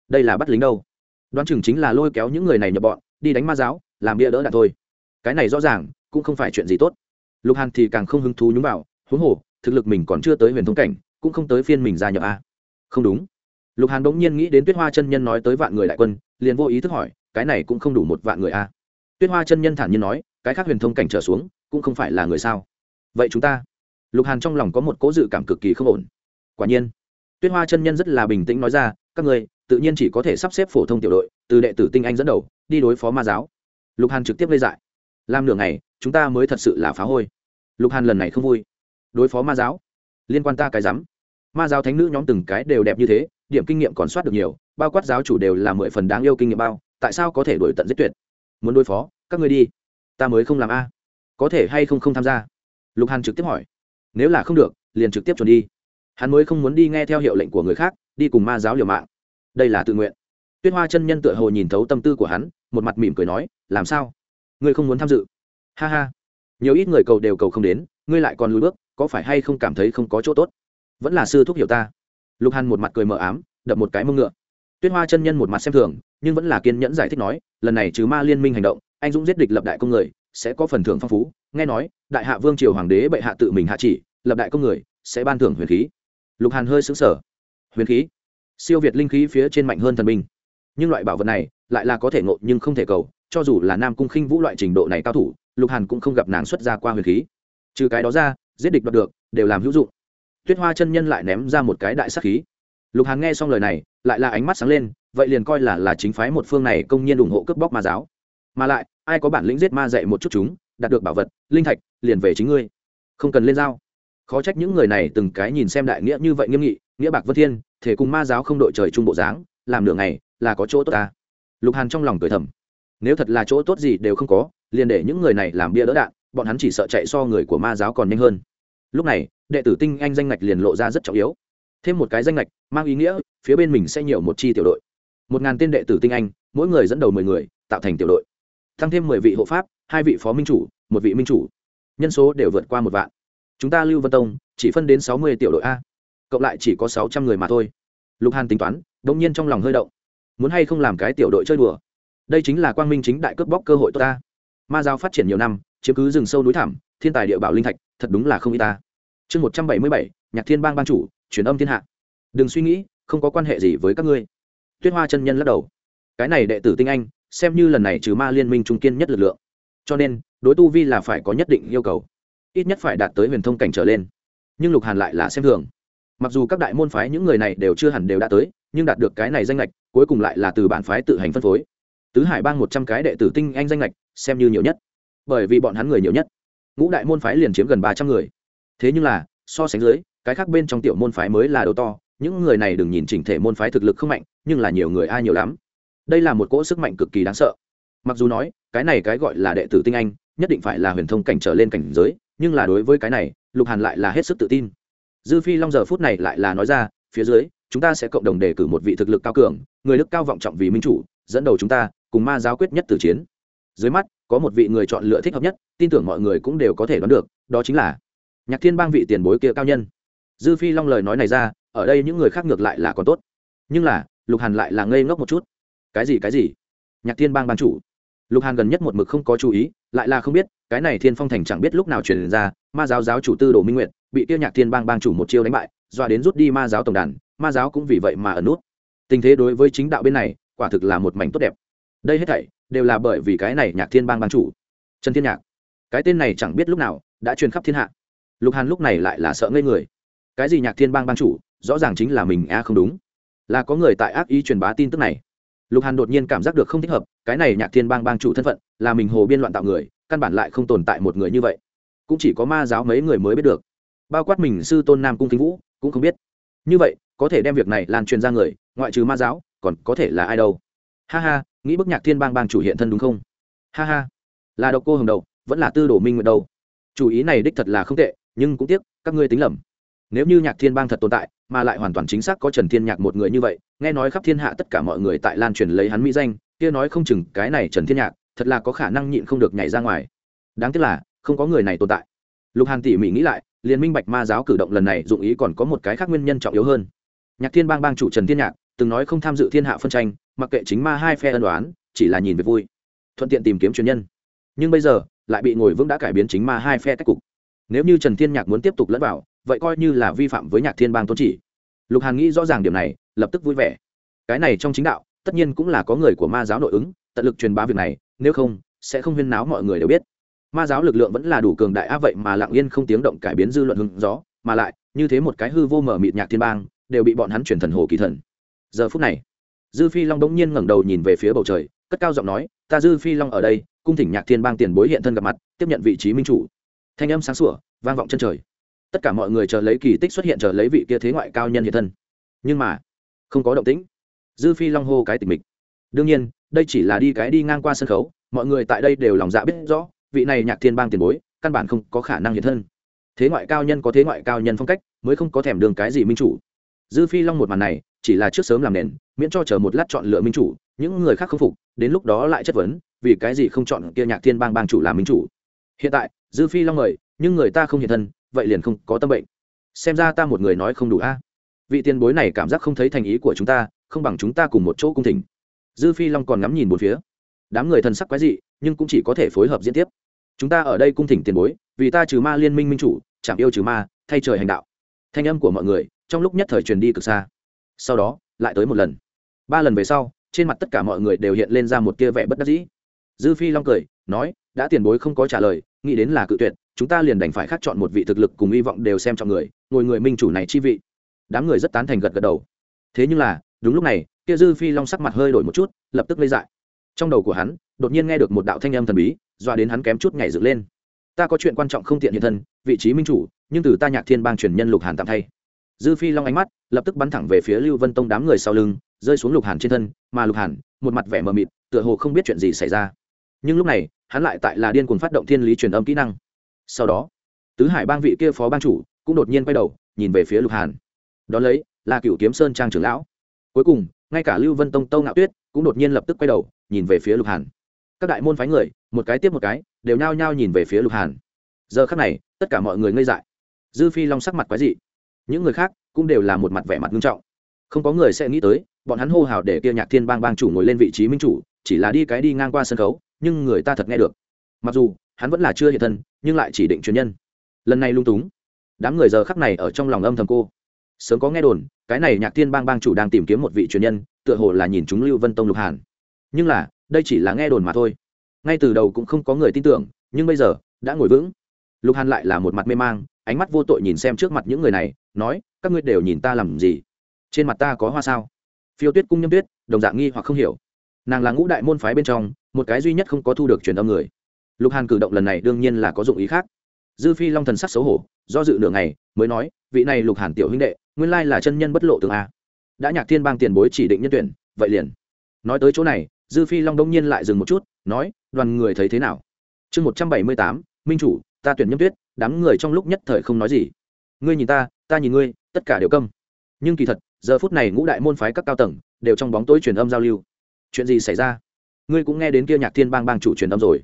Đây là bắt lính đâu? Đoán chừng chính là lôi kéo những người này nhập bọn, đi đánh ma giáo, làm bia đỡ đạn thôi. Cái này rõ ràng cũng không phải chuyện gì tốt. Lục hàn thì càng không hứng thú nhúng vào, huống hồ, thực lực mình còn chưa tới huyền thông cảnh, cũng không tới phiên mình gia nhập a. Không đúng. Lục hàn bỗng nhiên nghĩ đến tuyết hoa chân nhân nói tới vạn người đại quân, liền vô ý thức hỏi, cái này cũng không đủ một vạn người a. Tuyết hoa chân nhân thản nhiên nói, cái khác huyền thông cảnh trở xuống, cũng không phải là người sao. Vậy chúng ta? Lục hàn trong lòng có một cố dự cảm cực kỳ không ổn. Quả nhiên, tuyết hoa chân nhân rất là bình tĩnh nói ra, các người tự nhiên chỉ có thể sắp xếp phổ thông tiểu đội, từ đệ tử tinh anh dẫn đầu, đi đối phó ma giáo. Lục hàn trực tiếp lê dại làm nửa ngày, chúng ta mới thật sự là phá hôi. Lục hàn lần này không vui. Đối phó ma giáo. Liên quan ta cái rắm. Ma giáo thánh nữ nhóm từng cái đều đẹp như thế, điểm kinh nghiệm còn soát được nhiều, bao quát giáo chủ đều là mười phần đáng yêu kinh nghiệm bao, tại sao có thể đổi tận giết tuyệt? Muốn đối phó, các ngươi đi. Ta mới không làm a. Có thể hay không không tham gia? Lục hàn trực tiếp hỏi. Nếu là không được, liền trực tiếp chuẩn đi. Hắn mới không muốn đi nghe theo hiệu lệnh của người khác, đi cùng ma giáo liều mạng. Đây là tự nguyện. Tuyết hoa chân nhân tựa hồ nhìn thấu tâm tư của hắn, một mặt mỉm cười nói, làm sao? Ngươi không muốn tham dự. Ha ha. Nhiều ít người cầu đều cầu không đến, ngươi lại còn lùi bước, có phải hay không cảm thấy không có chỗ tốt? Vẫn là sư thúc hiểu ta. Lục hàn một mặt cười mờ ám, đập một cái mông ngựa. Tuyết hoa chân nhân một mặt xem thường, nhưng vẫn là kiên nhẫn giải thích nói, lần này trừ ma liên minh hành động, anh dũng giết địch lập đại công người, sẽ có phần thưởng phong phú. Nghe nói, đại hạ vương triều hoàng đế bệ hạ tự mình hạ chỉ, lập đại công người, sẽ ban thưởng huyền khí. Lục hàn hơi xứng sở huyền khí? Siêu việt linh khí phía trên mạnh hơn thần binh. Nhưng loại bảo vật này, lại là có thể ngộ nhưng không thể cầu cho dù là nam cung khinh vũ loại trình độ này cao thủ, lục hàn cũng không gặp nàng xuất ra qua huyền khí. Trừ cái đó ra, giết địch đoạt được, đều làm hữu dụng. Tuyết hoa chân nhân lại ném ra một cái đại sắc khí. Lục hàn nghe xong lời này, lại là ánh mắt sáng lên, vậy liền coi là là chính phái một phương này công nhiên ủng hộ cướp bóc ma giáo. Mà lại, ai có bản lĩnh giết ma dạy một chút chúng, đạt được bảo vật, linh thạch, liền về chính ngươi. Không cần lên dao khó trách những người này từng cái nhìn xem đại nghĩa như vậy nghiêm nghị, nghĩa bạc vân thiên, thể cùng ma giáo không đội trời chung bộ dáng, làm nửa ngày, là có chỗ tốt ta. Lục hàn trong lòng cười thầm nếu thật là chỗ tốt gì đều không có, liền để những người này làm bia đỡ đạn, bọn hắn chỉ sợ chạy so người của ma giáo còn nhanh hơn. Lúc này, đệ tử tinh anh danh ngạch liền lộ ra rất trọng yếu. Thêm một cái danh ngạch, mang ý nghĩa, phía bên mình sẽ nhiều một chi tiểu đội. Một ngàn tên đệ tử tinh anh, mỗi người dẫn đầu mười người, tạo thành tiểu đội. Tăng thêm mười vị hộ pháp, hai vị phó minh chủ, một vị minh chủ. Nhân số đều vượt qua một vạn. Chúng ta lưu vân tông, chỉ phân đến sáu mươi tiểu đội a. Cộng lại chỉ có sáu trăm người mà thôi. Lục hàn tính toán đ ỗ n g nhiên trong lòng hơi động. Muốn hay không làm cái tiểu đội chơi đùa? Đây chính là quang minh chính đại cướp bóc cơ hội tốt ta. Ma giáo phát triển nhiều năm chiếm cứ rừng sâu núi thảm, thiên tài địa bảo linh thạch thật đúng là không y ta. Chương một trăm bảy mươi bảy nhạc thiên bang ban chủ truyền âm thiên hạ. Đừng suy nghĩ không có quan hệ gì với các ngươi. Tuyết hoa chân nhân lắc đầu. Cái này đệ tử tinh anh xem như lần này trừ ma liên minh trung kiên nhất lực lượng. Cho nên đối tu vi là phải có nhất định yêu cầu. Ít nhất phải đạt tới huyền thông cảnh trở lên. Nhưng lục hàn lại là xem thường. Mặc dù các đại môn phái những người này đều chưa hẳn đều đã tới nhưng đạt được cái này danh lệch cuối cùng lại là từ bản phái tự hành phân phối tứ hải bang một trăm cái đệ tử tinh anh danh lệch xem như nhiều nhất. Bởi vì bọn hắn người nhiều nhất. Ngũ đại môn phái liền chiếm gần ba trăm người. Thế nhưng là, so sánh dưới, cái khác bên trong tiểu môn phái mới là đầu to. Những người này đừng nhìn chỉnh thể môn phái thực lực không mạnh, nhưng là nhiều người ai nhiều lắm. Đây là một cỗ sức mạnh cực kỳ đáng sợ. Mặc dù nói, cái này cái gọi là đệ tử tinh anh, nhất định phải là huyền thông cảnh trở lên cảnh giới, nhưng là đối với cái này, lục hàn lại là hết sức tự tin. Dư phi long giờ phút này lại là nói ra, phía dưới, chúng ta sẽ cộng đồng đề cử một vị thực lực cao cường, người đức cao vọng trọng vì minh chủ, dẫn đầu chúng ta cùng ma giáo quyết nhất tử chiến. Dưới mắt, có một vị người chọn lựa thích hợp nhất, tin tưởng mọi người cũng đều có thể đoán được, đó chính là nhạc thiên bang vị tiền bối kia cao nhân. Dư phi long lời nói này ra, ở đây những người khác ngược lại là còn tốt. Nhưng là, lục hàn lại là ngây ngốc một chút. Cái gì cái gì? Nhạc thiên bang ban chủ. Lục hàn gần nhất một mực không có chú ý, lại là không biết, cái này thiên phong thành chẳng biết lúc nào truyền ra, ma giáo giáo chủ tư đồ minh nguyện bị kia nhạc thiên bang bang chủ một chiêu đánh bại dọa đến rút đi ma giáo tổng đàn, ma giáo cũng vì vậy mà ẩn nút. Tình thế đối với chính đạo bên này, quả thực là một mảnh tốt đẹp đây hết thảy đều là bởi vì cái này nhạc thiên bang bang chủ, trần thiên nhạc. Cái tên này chẳng biết lúc nào đã truyền khắp thiên hạ. Lục hàn lúc này lại là sợ ngây người. Cái gì nhạc thiên bang bang chủ, rõ ràng chính là mình a không đúng. Là có người tại ác ý truyền bá tin tức này. Lục hàn đột nhiên cảm giác được không thích hợp, cái này nhạc thiên bang bang chủ thân phận, là mình hồ biên loạn tạo người, căn bản lại không tồn tại một người như vậy. Cũng chỉ có ma giáo mấy người mới biết được. Bao quát mình sư tôn nam cung kính vũ, cũng không biết. Như vậy, có thể đem việc này lan truyền ra người, ngoại trừ ma giáo, còn có thể là ai đâu? Ha ha nghĩ bức nhạc thiên bang bang chủ hiện thân đúng không? Ha ha. Là độc cô hồng đầu, vẫn là tư đồ minh nguyện đâu chủ ý này đích thật là không tệ, nhưng cũng tiếc, các ngươi tính lầm. Nếu như nhạc thiên bang thật tồn tại, mà lại hoàn toàn chính xác có trần thiên nhạc một người như vậy, nghe nói khắp thiên hạ tất cả mọi người tại lan truyền lấy hắn mỹ danh, kia nói không chừng cái này trần thiên nhạc, thật là có khả năng nhịn không được nhảy ra ngoài. Đáng tiếc là, không có người này tồn tại. Lục hàn tỉ mỉ nghĩ lại liên minh bạch ma giáo cử động lần này dụng ý còn có một cái khác nguyên nhân trọng yếu hơn. Nhạc thiên bang bang chủ trần thiên nhạc, từng nói không tham dự thiên hạ phân tranh mặc kệ chính ma hai phe ân đoán chỉ là nhìn về vui, thuận tiện tìm kiếm truyền nhân. Nhưng bây giờ, lại bị ngồi vững đã cải biến chính ma hai phe cách cục. Nếu như trần thiên nhạc muốn tiếp tục lẫn vào, vậy coi như là vi phạm với nhạc thiên bang tôn chỉ. Lục hàn nghĩ rõ ràng điểm này, lập tức vui vẻ. Cái này trong chính đạo, tất nhiên cũng là có người của ma giáo nội ứng, tận lực truyền bá việc này, nếu không, sẽ không huyên náo mọi người đều biết. Ma giáo lực lượng vẫn là đủ cường đại á, vậy mà lặng yên không tiếng động cải biến dư luận hưng gió, mà lại, như thế một cái hư vô mở mịt nhạc thiên bang, đều bị bọn hắn truyền thần hồ kỳ thần. Giờ phút này dư phi long bỗng nhiên ngẩng đầu nhìn về phía bầu trời, cất cao giọng nói, ta dư phi long ở đây, cung thỉnh nhạc thiên bang tiền bối hiện thân gặp mặt, tiếp nhận vị trí minh chủ. Thanh âm sáng sủa, vang vọng chân trời. Tất cả mọi người chờ lấy kỳ tích xuất hiện chờ lấy vị kia thế ngoại cao nhân hiện thân. Nhưng mà, không có động tĩnh. Dư phi long hô cái tình mịch. Đương nhiên, đây chỉ là đi cái đi ngang qua sân khấu, mọi người tại đây đều lòng dạ biết rõ, vị này nhạc thiên bang tiền bối, căn bản không có khả năng hiện thân. Thế ngoại cao nhân có thế ngoại cao nhân phong cách, mới không có thèm đường cái gì minh chủ. Dư phi long một màn này chỉ là trước sớm làm nền, miễn cho chờ một lát chọn lựa minh chủ, những người khác không phục, đến lúc đó lại chất vấn, vì cái gì không chọn kia nhạc thiên bang bang chủ làm minh chủ. Hiện tại, dư phi long mời, nhưng người ta không hiện thân, vậy liền không có tâm bệnh. Xem ra ta một người nói không đủ a. Vị tiền bối này cảm giác không thấy thành ý của chúng ta, không bằng chúng ta cùng một chỗ cung thỉnh. Dư phi long còn ngắm nhìn một phía. Đám người thần sắc quái dị, nhưng cũng chỉ có thể phối hợp diễn tiếp. Chúng ta ở đây cung thỉnh tiền bối, vì ta trừ ma liên minh minh chủ, chạm yêu trừ ma, thay trời hành đạo. Thanh âm của mọi người, trong lúc nhất thời truyền đi cực xa sau đó, lại tới một lần. Ba lần về sau, trên mặt tất cả mọi người đều hiện lên ra một tia vẻ bất đắc dĩ. Dư phi long cười, nói, đã tiền bối không có trả lời, nghĩ đến là cự tuyệt, chúng ta liền đành phải khác chọn một vị thực lực cùng hy vọng đều xem trọng người, ngồi người minh chủ này chi vị. Đám người rất tán thành gật gật đầu. Thế nhưng là, đúng lúc này, kia dư phi long sắc mặt hơi đổi một chút, lập tức lây dại. Trong đầu của hắn, đột nhiên nghe được một đạo thanh âm thần bí, dọa đến hắn kém chút nhảy dựng lên. Ta có chuyện quan trọng không tiện hiện thân, vị trí minh chủ, nhưng từ ta nhạc thiên bang truyền nhân lục hàn tạm thay dư phi long ánh mắt lập tức bắn thẳng về phía lưu vân tông đám người sau lưng, rơi xuống lục hàn trên thân, mà lục hàn, một mặt vẻ mờ mịt, tựa hồ không biết chuyện gì xảy ra. Nhưng lúc này, hắn lại tại là điên cuồng phát động thiên lý truyền âm kỹ năng. Sau đó, tứ hải bang vị kia phó bang chủ cũng đột nhiên quay đầu, nhìn về phía lục hàn. Đón lấy, là cựu kiếm sơn trang trưởng lão. Cuối cùng, ngay cả lưu vân tông tâu ngạo tuyết cũng đột nhiên lập tức quay đầu, nhìn về phía lục hàn. Các đại môn phái người, một cái tiếp một cái, đều nhao nhao nhìn về phía lục hàn. Giờ khắc này, tất cả mọi người ngây dại. Dư phi long sắc mặt quái dị những người khác cũng đều là một mặt vẻ mặt nghiêm trọng. Không có người sẽ nghĩ tới, bọn hắn hô hào để kia nhạc thiên bang bang chủ ngồi lên vị trí minh chủ, chỉ là đi cái đi ngang qua sân khấu, nhưng người ta thật nghe được. Mặc dù, hắn vẫn là chưa hiện thân, nhưng lại chỉ định truyền nhân. Lần này lung túng. Đám người giờ khắc này ở trong lòng âm thầm cô. Sớm có nghe đồn, cái này nhạc thiên bang bang chủ đang tìm kiếm một vị truyền nhân, tựa hồ là nhìn chúng lưu vân tông lục hàn. Nhưng là, đây chỉ là nghe đồn mà thôi. Ngay từ đầu cũng không có người tin tưởng, nhưng bây giờ, đã ngồi vững. Lục hàn lại là một mặt mê mang, ánh mắt vô tội nhìn xem trước mặt những người này nói, các ngươi đều nhìn ta làm gì? Trên mặt ta có hoa sao? Phiêu tuyết cung nhâm tuyết, đồng dạng nghi hoặc không hiểu. Nàng là ngũ đại môn phái bên trong, một cái duy nhất không có thu được truyền âm người. Lục hàn cử động lần này đương nhiên là có dụng ý khác. Dư phi long thần sắc xấu hổ, do dự nửa ngày, mới nói, vị này lục hàn tiểu huynh đệ, nguyên lai là chân nhân bất lộ tường a. Đã nhạc thiên bang tiền bối chỉ định nhân tuyển, vậy liền. Nói tới chỗ này, dư phi long đông nhiên lại dừng một chút, nói, đoàn người thấy thế nào? Chương một trăm bảy mươi tám, minh chủ, ta tuyển nhâm tuyết, đám người trong lúc nhất thời không nói gì. Ngươi nhìn ta ta nhìn ngươi, tất cả đều câm. Nhưng kỳ thật, giờ phút này ngũ đại môn phái các cao tầng đều trong bóng tối truyền âm giao lưu. Chuyện gì xảy ra? Ngươi cũng nghe đến kia nhạc thiên bang bang chủ truyền âm rồi.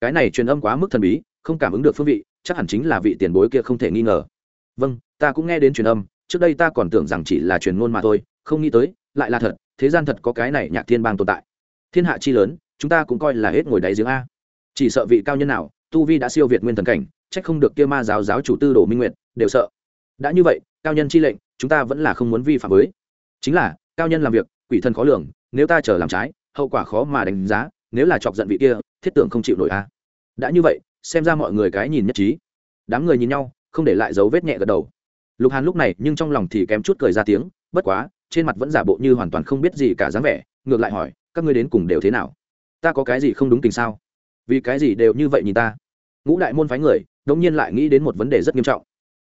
Cái này truyền âm quá mức thần bí, không cảm ứng được phương vị, chắc hẳn chính là vị tiền bối kia không thể nghi ngờ. Vâng ta cũng nghe đến truyền âm, trước đây ta còn tưởng rằng chỉ là truyền ngôn mà thôi, không nghĩ tới, lại là thật, thế gian thật có cái này nhạc thiên bang tồn tại. Thiên hạ chi lớn, chúng ta cũng coi là hết ngồi đáy giếng a. Chỉ sợ vị cao nhân nào, tu vi đã siêu việt nguyên thần cảnh trách không được kia ma giáo giáo chủ tư đồ minh nguyện đều sợ đã như vậy, cao nhân chi lệnh, chúng ta vẫn là không muốn vi phạm với. Chính là, cao nhân làm việc, quỷ thần khó lường, nếu ta chờ làm trái, hậu quả khó mà đánh giá, nếu là chọc giận vị kia, thiết tưởng không chịu nổi a đã như vậy, xem ra mọi người cái nhìn nhất trí. Đám người nhìn nhau, không để lại dấu vết nhẹ gật đầu. Lục hàn lúc này nhưng trong lòng thì kém chút cười ra tiếng, bất quá, trên mặt vẫn giả bộ như hoàn toàn không biết gì cả dáng vẻ, ngược lại hỏi, các ngươi đến cùng đều thế nào? Ta có cái gì không đúng tình sao? Vì cái gì đều như vậy nhìn ta? Ngũ đại môn phái người, đống nhiên lại nghĩ đến một vấn đề rất nghiêm trọng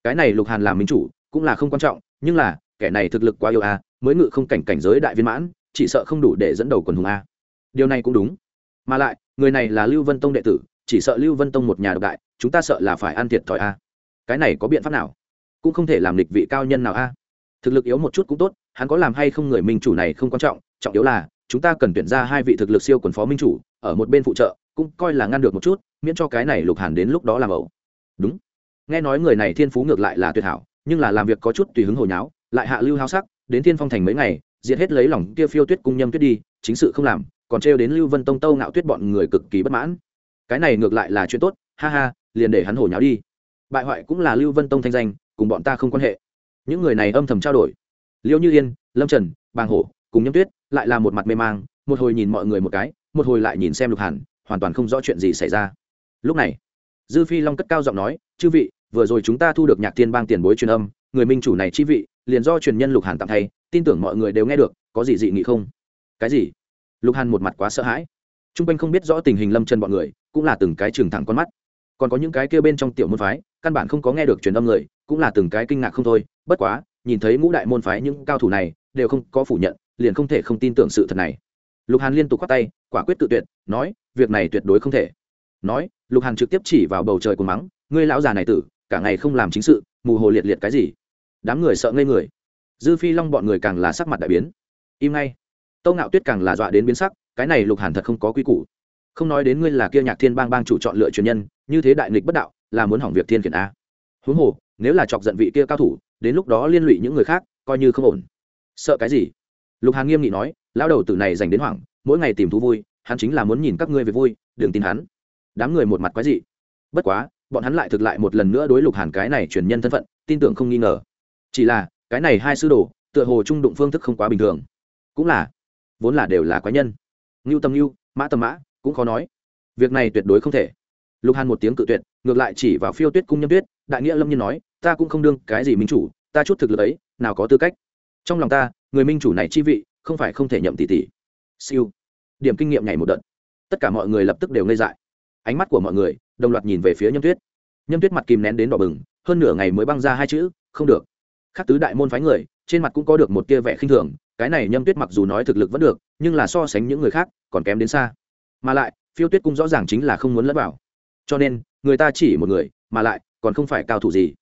cái này lục hàn làm minh chủ, cũng là không quan trọng, nhưng là, kẻ này thực lực quá yêu a, mới ngự không cảnh cảnh giới đại viên mãn, chỉ sợ không đủ để dẫn đầu quần hùng a. Điều này cũng đúng. Mà lại, người này là lưu vân tông đệ tử, chỉ sợ lưu vân tông một nhà độc đại, chúng ta sợ là phải ăn thiệt thòi a. Cái này có biện pháp nào? Cũng không thể làm lịch vị cao nhân nào a. Thực lực yếu một chút cũng tốt, hắn có làm hay không người minh chủ này không quan trọng trọng yếu là, chúng ta cần tuyển ra hai vị thực lực siêu quần phó minh chủ, ở một bên phụ trợ, cũng coi là ngăn được một chút, miễn cho cái này lục hàn đến lúc đó làm ẩu. Đúng nghe nói người này thiên phú ngược lại là tuyệt hảo, nhưng là làm việc có chút tùy hứng hồi nháo, lại hạ lưu hao sắc, đến thiên phong thành mấy ngày, diệt hết lấy lòng kia phiêu tuyết cung nhâm tuyết đi, chính sự không làm, còn trêu đến lưu vân tông tâu ngạo tuyết bọn người cực kỳ bất mãn. Cái này ngược lại là chuyện tốt, ha ha, liền để hắn hồi nháo đi. Bại hoại cũng là lưu vân tông thanh danh, cùng bọn ta không quan hệ. Những người này âm thầm trao đổi. Liêu như yên, lâm trần, bàng hổ, cùng nhâm tuyết, lại là một mặt mê mang, một hồi nhìn mọi người một cái, một hồi lại nhìn xem lục hàn hoàn toàn không rõ chuyện gì xảy ra. Lúc này, dư phi long cất cao giọng nói, chư vị vừa rồi chúng ta thu được nhạc thiên bang tiền bối truyền âm, người minh chủ này chi vị, liền do truyền nhân lục hàn tặng thay, tin tưởng mọi người đều nghe được, có gì dị nghị không? Cái gì? Lục hàn một mặt quá sợ hãi. T r u n g quanh không biết rõ tình hình lâm chân bọn người, cũng là từng cái trừng thẳng con mắt. Còn có những cái kêu bên trong tiểu môn phái, căn bản không có nghe được truyền âm người, cũng là từng cái kinh ngạc không thôi. Bất quá, nhìn thấy ngũ đại môn phái những cao thủ này, đều không có phủ nhận, liền không thể không tin tưởng sự thật này. Lục hàn liên tục k tay, quả quyết tự tuyệt, nói, việc này tuyệt đối không thể. Nói, lục hàn trực tiếp chỉ vào bầu trời của mắng, ngươi lão già này tử cả ngày không làm chính sự, mù hồ liệt liệt cái gì? Đám người sợ ngây người. Dư phi long bọn người càng là sắc mặt đại biến. Im ngay. Tâu ngạo tuyết càng là dọa đến biến sắc, cái này lục hàn thật không có quy củ. Không nói đến ngươi là kia nhạc thiên bang bang chủ chọn lựa truyền nhân, như thế đại nghịch bất đạo, là muốn hỏng việc thiên kiển a. Huống hồ, nếu là chọc giận vị kia cao thủ, đến lúc đó liên lụy những người khác, coi như không ổn. Sợ cái gì? Lục hàn nghiêm nghị nói, lão đầu tử này dành đến hoảng, mỗi ngày tìm thú vui, hắn chính là muốn nhìn các ngươi về vui, đừng tin hắn. Đám người một mặt quái dị. Bất quá bọn hắn lại thực lại một lần nữa đối lục hàn cái này truyền nhân thân phận, tin tưởng không nghi ngờ. Chỉ là, cái này hai sư đồ, tựa hồ trung đụng phương thức không quá bình thường. Cũng là, vốn là đều là quái nhân. Ngưu tâm ngưu, mã tâm mã, cũng khó nói. Việc này tuyệt đối không thể. Lục hàn một tiếng cự tuyệt, ngược lại chỉ vào phiêu tuyết cung nhâm tuyết, đại nghĩa lâm nhiên nói, ta cũng không đương cái gì minh chủ, ta chút thực lực ấy, nào có tư cách. Trong lòng ta, người minh chủ này chi vị, không phải không thể nhậm tỷ tỷ. Siêu. Điểm kinh nghiệm nhảy một đợt. Tất cả mọi người lập tức đều ngây dại. Ánh mắt của mọi người đồng loạt nhìn về phía nhâm tuyết. Nhâm tuyết mặt kìm nén đến đỏ bừng, hơn nửa ngày mới băng ra hai chữ, không được. Khắc tứ đại môn phái người, trên mặt cũng có được một tia vẻ khinh thường, cái này nhâm tuyết mặc dù nói thực lực vẫn được, nhưng là so sánh những người khác, còn kém đến xa. Mà lại, phiêu tuyết cũng rõ ràng chính là không muốn lẫn vào. Cho nên, người ta chỉ một người, mà lại, còn không phải cao thủ gì.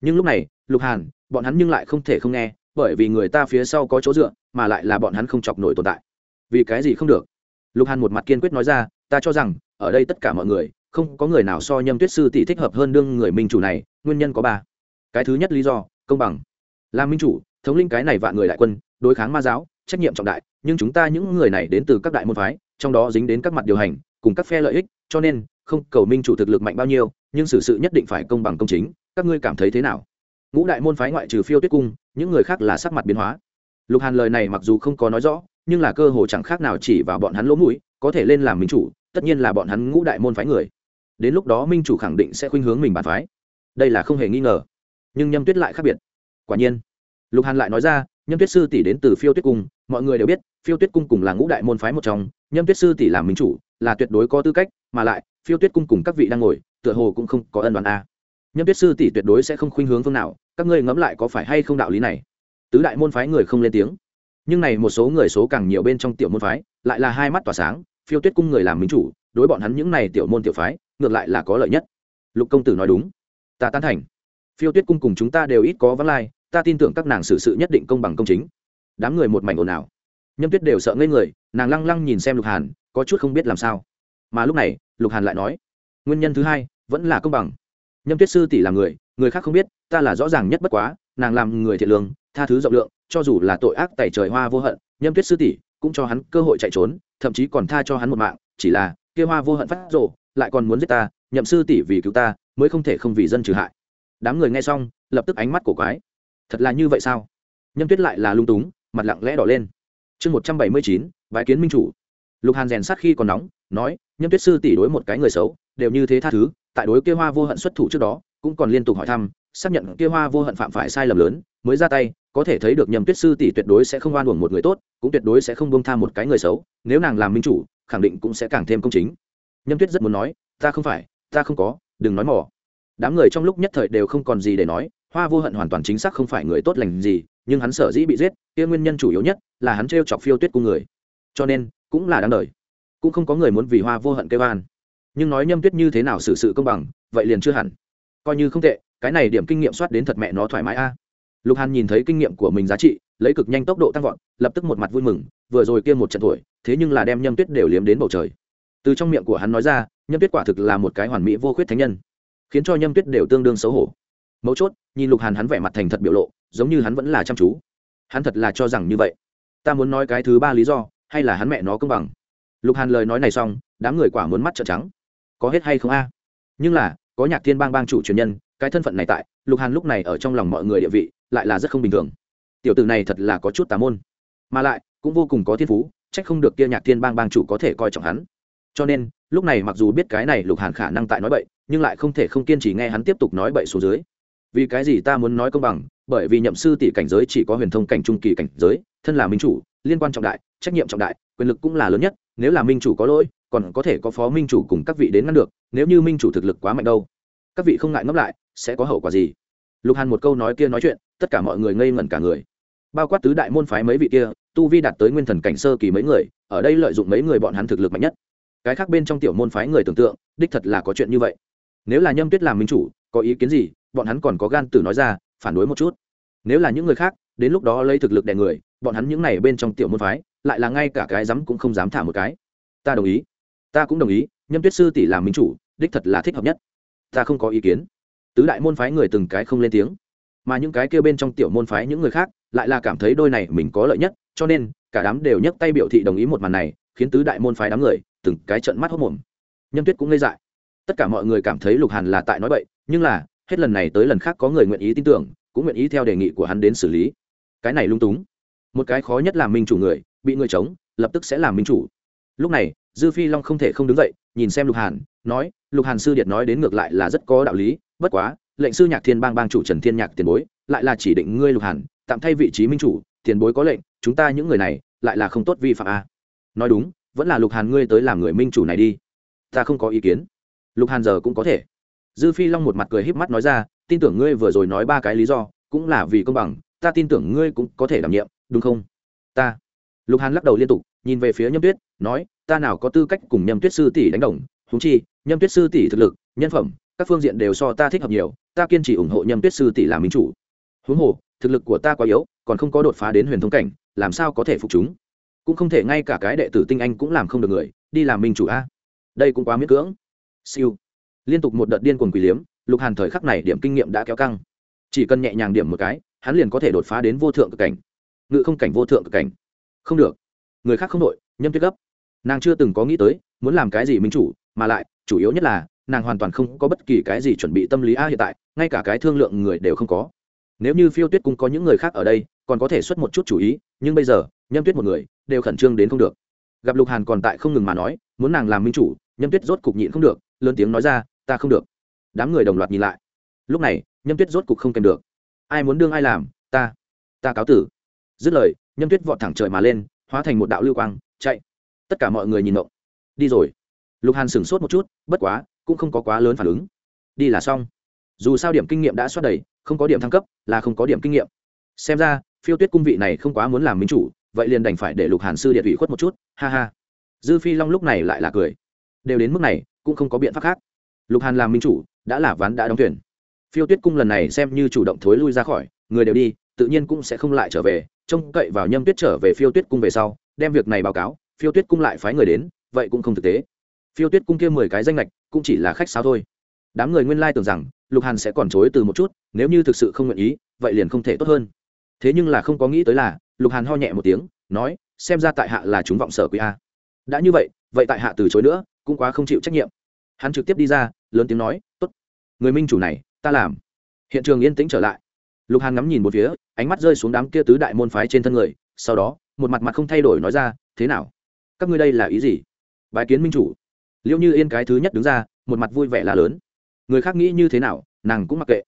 Nhưng lúc này, lục hàn, bọn hắn nhưng lại không thể không nghe, bởi vì người ta phía sau có chỗ dựa, mà lại là bọn hắn không chọc nổi tồn tại. Vì cái gì không được? Lục hàn một mặt kiên quyết nói ra, ta cho rằng, ở đây tất cả mọi người không có người nào so nhâm tuyết sư tỷ thích hợp hơn đương người minh chủ này, nguyên nhân có ba. Cái thứ nhất lý do, công bằng. Làm minh chủ, thống linh cái này vạn người đại quân, đối kháng ma giáo, trách nhiệm trọng đại, nhưng chúng ta những người này đến từ các đại môn phái, trong đó dính đến các mặt điều hành, cùng các phe lợi ích, cho nên, không cầu minh chủ thực lực mạnh bao nhiêu, nhưng xử sự nhất định phải công bằng công chính, các ngươi cảm thấy thế nào? Ngũ đại môn phái ngoại trừ phiêu tuyết cung, những người khác là sắc mặt biến hóa. Lục hàn lời này mặc dù không có nói rõ, nhưng là cơ hồ chẳng khác nào chỉ vào bọn hắn lỗ mũi, có thể lên làm minh chủ, tất nhiên là bọn hắn ngũ đại môn phái người đến lúc đó minh chủ khẳng định sẽ khuynh hướng mình bàn phái. Đây là không hề nghi ngờ. Nhưng nhâm tuyết lại khác biệt. Quả nhiên, lục hàn lại nói ra, nhâm tuyết sư tỷ đến từ phiêu tuyết cung, mọi người đều biết, phiêu tuyết cung cùng là ngũ đại môn phái một trong, nhâm tuyết sư tỷ làm minh chủ là tuyệt đối có tư cách, mà lại, phiêu tuyết cung cùng các vị đang ngồi, tựa hồ cũng không có ân đoàn a. Nhâm tuyết sư tỷ tuyệt đối sẽ không khuynh hướng phương nào, các ngươi ngẫm lại có phải hay không đạo lý này? Tứ đại môn phái người không lên tiếng. Nhưng này một số người số càng nhiều bên trong tiểu môn phái, lại là hai mắt tỏa sáng, phiêu tuyết cung người làm minh chủ đối bọn hắn những này tiểu môn tiểu phái, ngược lại là có lợi nhất. Lục công tử nói đúng. Ta tán thành. Phiêu tuyết cung cùng chúng ta đều ít có vắng lai, ta tin tưởng các nàng xử sự nhất định công bằng công chính. Đám người một mảnh ồn ào. Nhâm tuyết đều sợ ngây người, nàng lăng lăng nhìn xem lục hàn, có chút không biết làm sao. Mà lúc này, lục hàn lại nói, nguyên nhân thứ hai, vẫn là công bằng. Nhâm tuyết sư tỷ là người người khác không biết, ta là rõ ràng nhất bất quá, nàng làm người thiện lương, tha thứ rộng lượng, cho dù là tội ác tẩy trời hoa vô hận, nhâm tuyết sư tỷ cũng cho hắn cơ hội chạy trốn, thậm chí còn tha cho hắn một mạng, chỉ là kia hoa vô hận phát rộ lại còn muốn giết ta, nhậm sư tỷ vì cứu ta, mới không thể không vì dân trừ hại. Đám người nghe xong, lập tức ánh mắt cổ quái. Thật là như vậy sao? Nhâm tuyết lại là lung túng, mặt lặng lẽ đỏ lên. Chương một trăm bảy mươi chín bãi kiến minh chủ. Lục hàn rèn sát khi còn nóng, nói, nhâm tuyết sư tỷ đối một cái người xấu, đều như thế tha thứ, tại đối kia hoa vô hận xuất thủ trước đó, cũng còn liên tục hỏi thăm, xác nhận kia hoa vô hận phạm phải sai lầm lớn, mới ra tay, có thể thấy được nhầm tuyết sư tỷ tuyệt đối sẽ không oan uổng một người tốt, cũng tuyệt đối sẽ không bông tha một cái người xấu, nếu nàng làm minh chủ khẳng định cũng sẽ càng thêm công chính. Nhâm tuyết rất muốn nói, ta không phải, ta không có, đừng nói mỏ đám người trong lúc nhất thời đều không còn gì để nói, hoa vô hận hoàn toàn chính xác không phải người tốt lành gì, nhưng hắn sở dĩ bị giết, kia nguyên nhân chủ yếu nhất là hắn t chọc phiêu tuyết cung người. Cho nên, cũng là đáng đời. Cũng không có người muốn vì hoa vô hận kêu an nhưng nói nhâm tuyết như thế nào xử sự công bằng, vậy liền chưa hẳn. Coi như không tệ, cái này điểm kinh nghiệm soát đến thật mẹ nó thoải mái a lục hàn nhìn thấy kinh nghiệm của mình giá trị, lấy cực nhanh tốc độ tăng vọt, lập tức một mặt vui mừng, vừa rồi kia một trận tuổi, thế nhưng là đem nhâm tuyết đều liếm đến bầu trời. Từ trong miệng của hắn nói ra, nhâm tuyết quả thực là một cái hoàn mỹ vô khuyết thánh nhân, khiến cho nhâm tuyết đều tương đương xấu hổ. Mấu chốt, nhìn lục hàn hắn vẻ mặt thành thật biểu lộ, giống như hắn vẫn là chăm chú. Hắn thật là cho rằng như vậy. Ta muốn nói cái thứ ba lý do, hay là hắn mẹ nó công bằng? Lục hàn lời nói này xong, đám người quả muốn mắt trợn trắng. Có hết hay không a? Nhưng là, có nhạc thiên bang bang chủ truyền nhân, cái thân phận này tại, lục hàn lúc này ở trong lòng mọi người địa vị lại là rất không bình thường. Tiểu tử này thật là có chút tà môn. Mà lại, cũng vô cùng có thiên phú trách không được kia nhạc thiên bang bang chủ có thể coi trọng hắn. Cho nên, lúc này mặc dù biết cái này lục hàn khả năng tại nói bậy, nhưng lại không thể không kiên trì nghe hắn tiếp tục nói bậy xuống dưới. Vì cái gì ta muốn nói công bằng, bởi vì nhậm sư tỷ cảnh giới chỉ có huyền thông cảnh trung kỳ cảnh giới, thân là minh chủ, liên quan trọng đại, trách nhiệm trọng đại, quyền lực cũng là lớn nhất, nếu là minh chủ có lỗi, còn có thể có phó minh chủ cùng các vị đến ngăn được, nếu như minh chủ thực lực quá mạnh đâu. Các vị không ngại ngấp lại, sẽ có hậu quả gì? Lục hàn một câu nói kia nói chuyện tất cả mọi người ngây ngẩn cả người. Bao quát tứ đại môn phái mấy vị kia, tu vi đạt tới nguyên thần cảnh sơ kỳ mấy người, ở đây lợi dụng mấy người bọn hắn thực lực mạnh nhất. Cái khác bên trong tiểu môn phái người tưởng tượng, đích thật là có chuyện như vậy. Nếu là nhâm tuyết làm minh chủ, có ý kiến gì, bọn hắn còn có gan tử nói ra, phản đối một chút. Nếu là những người khác, đến lúc đó lấy thực lực đè người, bọn hắn những này bên trong tiểu môn phái, lại là ngay cả cái dám cũng không dám thả một cái. Ta đồng ý. Ta cũng đồng ý, nhâm tuyết sư tỷ làm minh chủ, đích thật là thích hợp nhất. Ta không có ý kiến. Tứ đại môn phái người từng cái không lên tiếng mà những cái kêu bên trong tiểu môn phái những người khác lại là cảm thấy đôi này mình có lợi nhất, cho nên cả đám đều nhấc tay biểu thị đồng ý một màn này, khiến tứ đại môn phái đám người từng cái trận mắt hốc mồm. Nhâm tuyết cũng ngây dại. Tất cả mọi người cảm thấy lục hàn là tại nói bậy, nhưng là hết lần này tới lần khác có người nguyện ý tin tưởng, cũng nguyện ý theo đề nghị của hắn đến xử lý. Cái này lung túng. Một cái khó nhất là minh chủ người, bị người chống, lập tức sẽ làm minh chủ. Lúc này, dư phi long không thể không đứng dậy, nhìn xem lục hàn, nói, lục hàn sư điệt nói đến ngược lại là rất có đạo lý, bất quá lệnh sư nhạc thiên bang bang chủ trần thiên nhạc tiền bối, lại là chỉ định ngươi lục hàn, tạm thay vị trí minh chủ, tiền bối có lệnh, chúng ta những người này, lại là không tốt vi phạm a. Nói đúng, vẫn là lục hàn ngươi tới làm người minh chủ này đi. Ta không có ý kiến. Lục hàn giờ cũng có thể. Dư phi long một mặt cười híp mắt nói ra, tin tưởng ngươi vừa rồi nói ba cái lý do, cũng là vì công bằng, ta tin tưởng ngươi cũng có thể đảm nhiệm, đúng không? Ta. Lục hàn lắc đầu liên tục, nhìn về phía nhâm tuyết, nói, ta nào có tư cách cùng nhâm tuyết sư tỷ đánh đồng húng chi, nhâm tuyết sư tỷ thực lực, nhân phẩm, các phương diện đều so ta thích hợp nhiều ta kiên trì ủng hộ nhâm tuyết sư tỷ làm minh chủ. Huống hồ, thực lực của ta quá yếu, còn không có đột phá đến huyền thông cảnh, làm sao có thể phục chúng? Cũng không thể ngay cả cái đệ tử tinh anh cũng làm không được người, đi làm minh chủ a. Đây cũng quá miễn cưỡng. Siêu. Liên tục một đợt điên cuồng quỷ liếm, lục hàn thời khắc này điểm kinh nghiệm đã kéo căng. Chỉ cần nhẹ nhàng điểm một cái, hắn liền có thể đột phá đến vô thượng cực cảnh. Ngự không cảnh vô thượng cực cảnh. Không được. Người khác không đội, nhâm tuyết gấp. Nàng chưa từng có nghĩ tới, muốn làm cái gì minh chủ, mà lại, chủ yếu nhất là nàng hoàn toàn không có bất kỳ cái gì chuẩn bị tâm lý a hiện tại, ngay cả cái thương lượng người đều không có. Nếu như phiêu tuyết cũng có những người khác ở đây, còn có thể xuất một chút chủ ý, nhưng bây giờ, nhâm tuyết một người, đều khẩn trương đến không được. Gặp lục hàn còn tại không ngừng mà nói, muốn nàng làm minh chủ, nhâm tuyết rốt cục nhịn không được, lớn tiếng nói ra, ta không được. Đám người đồng loạt nhìn lại. Lúc này, nhâm tuyết rốt cục không kèm được. Ai muốn đương ai làm? Ta ta cáo tử. Dứt lời, nhâm tuyết vọt thẳng trời mà lên, hóa thành một đạo lưu quang, chạy. Tất cả mọi người nhìn động đi rồi. Lục hàn sửng sốt một chút, bất quá cũng không có quá lớn phản ứng. Đi là xong. Dù sao điểm kinh nghiệm đã xoát đầy, không có điểm thăng cấp là không có điểm kinh nghiệm. Xem ra, phiêu tuyết cung vị này không quá muốn làm minh chủ, vậy liền đành phải để lục hàn sư điện ủy khuất một chút, ha ha. Dư phi long lúc này lại là cười. Đều đến mức này, cũng không có biện pháp khác. Lục hàn làm minh chủ, đã là ván đã đóng tuyển phiêu tuyết cung lần này xem như chủ động thối lui ra khỏi, người đều đi, tự nhiên cũng sẽ không lại trở về, trông cậy vào nhâm tuyết trở về phiêu tuyết cung về sau, đem việc này báo cáo, phiêu tuyết cung lại phái người đến, vậy cũng không thực tế phiêu tuyết cung kia mười cái danh lệch cũng chỉ là khách sao thôi. Đám người nguyên lai tưởng rằng, lục hàn sẽ còn chối từ một chút, nếu như thực sự không nguyện ý, vậy liền không thể tốt hơn. Thế nhưng là không có nghĩ tới là, lục hàn ho nhẹ một tiếng, nói, xem ra tại hạ là chúng vọng sở quý a. Đã như vậy vậy tại hạ từ chối nữa, cũng quá không chịu trách nhiệm. Hắn trực tiếp đi ra, lớn tiếng nói, tốt, người minh chủ này, ta làm. Hiện trường yên tĩnh trở lại. Lục hàn ngắm nhìn một phía, ánh mắt rơi xuống đám kia tứ đại môn phái trên thân người, sau đó, một mặt mặt không thay đổi nói ra, thế nào? Các ngươi đây là ý gì? Bài kiến minh chủ liệu như yên cái thứ nhất đứng ra, một mặt vui vẻ là lớn. Người khác nghĩ như thế nào, nàng cũng mặc kệ.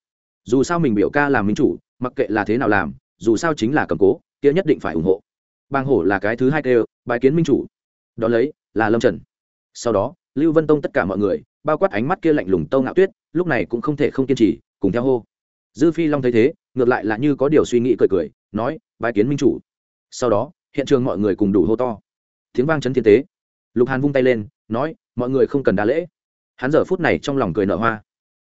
Dù sao mình biểu ca làm minh chủ, mặc kệ là thế nào làm, dù sao chính là cầm cố, kia nhất định phải ủng hộ. Bang hổ là cái thứ hai kêu bài kiến minh chủ. Đón lấy, là lâm trần. Sau đó, lưu vân tông tất cả mọi người, bao quát ánh mắt kia lạnh lùng tâu ngạo tuyết, lúc này cũng không thể không kiên trì, cùng theo hô. Dư phi long thấy thế, ngược lại là như có điều suy nghĩ cười cười, nói bài kiến minh chủ. Sau đó, hiện trường mọi người cùng đủ hô to. Tiếng vang chấn thiên tế. Lục hàn vung tay lên, nói mọi người không cần đa lễ. Hắn giờ phút này trong lòng cười nở hoa.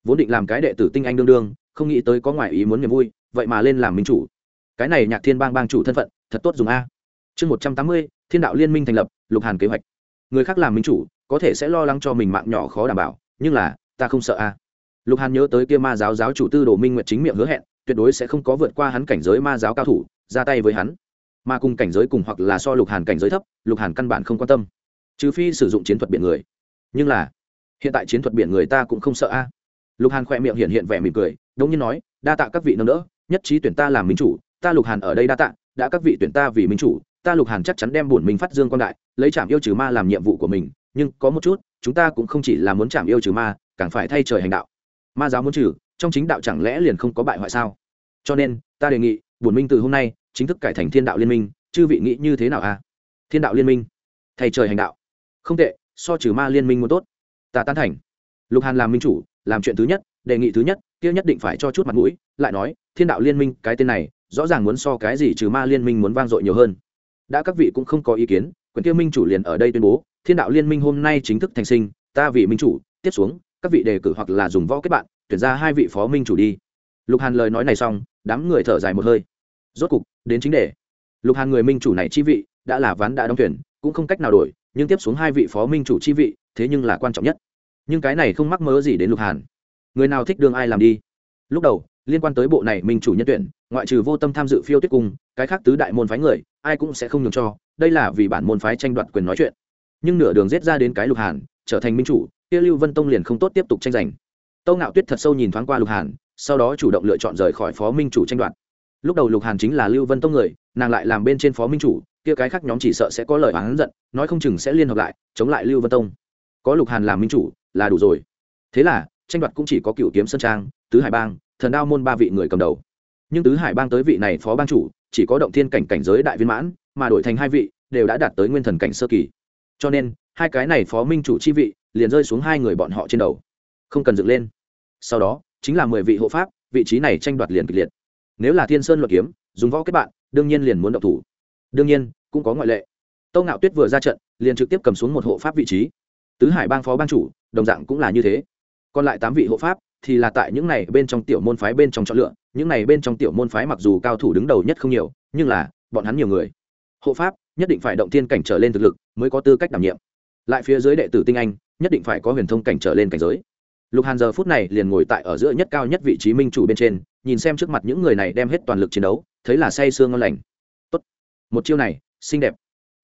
Vốn định làm cái đệ tử tinh anh đương đương, không nghĩ tới có ngoại ý muốn niềm vui, vậy mà lên làm minh chủ. Cái này nhạc thiên bang bang chủ thân phận, thật tốt dùng a. Chương một trăm tám mươi, thiên đạo liên minh thành lập, lục hàn kế hoạch. Người khác làm minh chủ, có thể sẽ lo lắng cho mình mạng nhỏ khó đảm bảo, nhưng là, ta không sợ a. Lục hàn nhớ tới kia ma giáo giáo chủ tư đồ minh nguyệt chính miệng hứa hẹn, tuyệt đối sẽ không có vượt qua hắn cảnh giới ma giáo cao thủ, ra tay với hắn. Mà cùng cảnh giới cùng hoặc là so lục hàn cảnh giới thấp, lục hàn căn bản không quan tâm. Trừ phi sử dụng chiến thuật biển người nhưng là hiện tại chiến thuật biển người ta cũng không sợ a. Lục hàn khỏe miệng hiện hiện vẻ mỉm cười đông nhiên nói, đa tạ các vị nâng đỡ, nhất trí tuyển ta làm minh chủ, ta lục hàn ở đây đa tạ, đã các vị tuyển ta vì minh chủ, ta lục hàn chắc chắn đem bổn mình phát dương quan đại, lấy trảm yêu trừ ma làm nhiệm vụ của mình, nhưng có một chút, chúng ta cũng không chỉ là muốn trảm yêu trừ ma, càng phải thay trời hành đạo. Ma giáo muốn trừ, trong chính đạo chẳng lẽ liền không có bại hoại sao? Cho nên, ta đề nghị, bổn minh từ hôm nay, chính thức cải thành thiên đạo liên minh, chư vị nghĩ như thế nào a? Thiên đạo liên minh, thay trời hành đạo. Không tệ so trừ ma liên minh muốn tốt. Ta tán thành. Lục hàn làm minh chủ, làm chuyện thứ nhất, đề nghị thứ nhất, kia nhất định phải cho chút mặt mũi, lại nói, thiên đạo liên minh, cái tên này, rõ ràng muốn so cái gì trừ ma liên minh muốn vang dội nhiều hơn. Đã các vị cũng không có ý kiến, quyền kia minh chủ liền ở đây tuyên bố, thiên đạo liên minh hôm nay chính thức thành sinh, ta vị minh chủ, tiếp xuống, các vị đề cử hoặc là dùng võ kết bạn, tuyển ra hai vị phó minh chủ đi. Lục hàn lời nói này xong, đám người thở dài một hơi. Rốt cục, đến chính đề. Lục hàn người minh chủ này chi vị, đã là ván đã đóng tuyển cũng không cách nào đổi nhưng tiếp xuống hai vị phó minh chủ chi vị, thế nhưng là quan trọng nhất. Nhưng cái này không mắc mớ gì đến lục hàn. Người nào thích đương ai làm đi. Lúc đầu, liên quan tới bộ này minh chủ nhân tuyển, ngoại trừ vô tâm tham dự phiêu tuyết cung cái khác tứ đại môn phái người, ai cũng sẽ không nhường cho, đây là vì bản môn phái tranh đoạt quyền nói chuyện. Nhưng nửa đường rết ra đến cái lục hàn, trở thành minh chủ, kia lưu vân tông liền không tốt tiếp tục tranh giành. Tâu ngạo tuyết thật sâu nhìn thoáng qua lục hàn, sau đó chủ động lựa chọn rời khỏi phó minh chủ tranh đoạt. Lúc đầu lục hàn chính là lưu vân tông người, nàng lại làm bên trên phó minh chủ kia cái khác nhóm chỉ sợ sẽ có lời oán giận, nói không chừng sẽ liên hợp lại, chống lại lưu vân tông. Có lục hàn làm minh chủ, là đủ rồi. Thế là, tranh đoạt cũng chỉ có cựu kiếm sơn trang, tứ hải bang, thần đao môn ba vị người cầm đầu. Nhưng tứ hải bang tới vị này phó bang chủ, chỉ có động thiên cảnh cảnh giới đại viên mãn, mà đổi thành hai vị, đều đã đạt tới nguyên thần cảnh sơ kỳ. Cho nên, hai cái này phó minh chủ chi vị, liền rơi xuống hai người bọn họ trên đầu. Không cần dựng lên. Sau đó, chính là mười vị hộ pháp, vị trí này tranh đoạt liền kịch liệt. Nếu là thiên sơn luật kiếm, dùng võ kết bạn, đương nhiên liền muốn động thủ đương nhiên, cũng có ngoại lệ. Tâu ngạo tuyết vừa ra trận, liền trực tiếp cầm xuống một hộ pháp vị trí. Tứ hải bang phó ban chủ, đồng dạng cũng là như thế. Còn lại tám vị hộ pháp thì là tại những này bên trong tiểu môn phái bên trong chọn lựa, những này bên trong tiểu môn phái mặc dù cao thủ đứng đầu nhất không nhiều, nhưng là bọn hắn nhiều người. Hộ pháp nhất định phải động thiên cảnh trở lên thực lực mới có tư cách đảm nhiệm. Lại phía dưới đệ tử tinh anh, nhất định phải có huyền thông cảnh trở lên cảnh giới. Lục hàn giờ phút này liền ngồi tại ở giữa nhất cao nhất vị trí minh chủ bên trên, nhìn xem trước mặt những người này đem hết toàn lực chiến đấu, thấy là say sương ngon lành một chiêu này, xinh đẹp.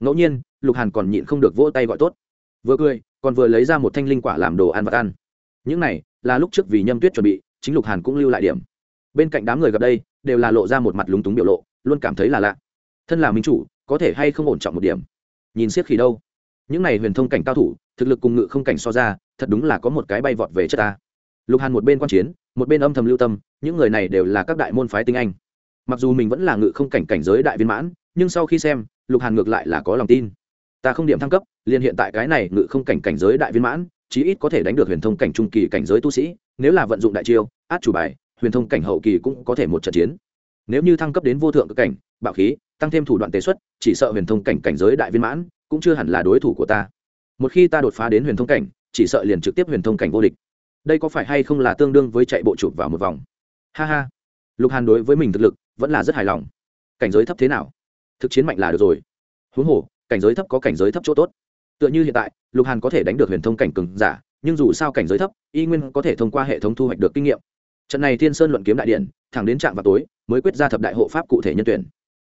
Ngẫu nhiên, lục hàn còn nhịn không được vỗ tay gọi tốt. Vừa cười, còn vừa lấy ra một thanh linh quả làm đồ ăn vật ăn. Những này là lúc trước vì nhâm tuyết chuẩn bị, chính lục hàn cũng lưu lại điểm. Bên cạnh đám người gặp đây, đều là lộ ra một mặt lúng túng biểu lộ, luôn cảm thấy là lạ. Thân là minh chủ, có thể hay không ổn trọng một điểm? Nhìn siết khi đâu? Những này huyền thông cảnh cao thủ, thực lực cùng ngự không cảnh so ra, thật đúng là có một cái bay vọt về chất ta. Lục hàn một bên quan chiến, một bên âm thầm lưu tâm, những người này đều là các đại môn phái tinh anh. Mặc dù mình vẫn là ngự không cảnh cảnh giới đại viên mãn nhưng sau khi xem, lục hàn ngược lại là có lòng tin. Ta không điểm thăng cấp, liền hiện tại cái này ngự không cảnh cảnh giới đại viên mãn, chí ít có thể đánh được huyền thông cảnh trung kỳ cảnh giới tu sĩ, nếu là vận dụng đại chiêu, át chủ bài, huyền thông cảnh hậu kỳ cũng có thể một trận chiến. Nếu như thăng cấp đến vô thượng cực cảnh, bạo khí, tăng thêm thủ đoạn tế xuất, chỉ sợ huyền thông cảnh cảnh giới đại viên mãn cũng chưa hẳn là đối thủ của ta. Một khi ta đột phá đến huyền thông cảnh, chỉ sợ liền trực tiếp huyền thông cảnh vô địch. Đây có phải hay không là tương đương với chạy bộ chụp vào một vòng? Ha ha. Lục hàn đối với mình thực lực vẫn là rất hài lòng. Cảnh giới thấp thế nào? Thực chiến mạnh là được rồi. Huống hồ, cảnh giới thấp có cảnh giới thấp chỗ tốt. Tựa như hiện tại, lục hàn có thể đánh được huyền thông cảnh cường giả, nhưng dù sao cảnh giới thấp, y nguyên có thể thông qua hệ thống thu hoạch được kinh nghiệm. Trận này thiên sơn luận kiếm đại điện, thẳng đến trạm vào tối, mới quyết ra thập đại hộ pháp cụ thể nhân tuyển.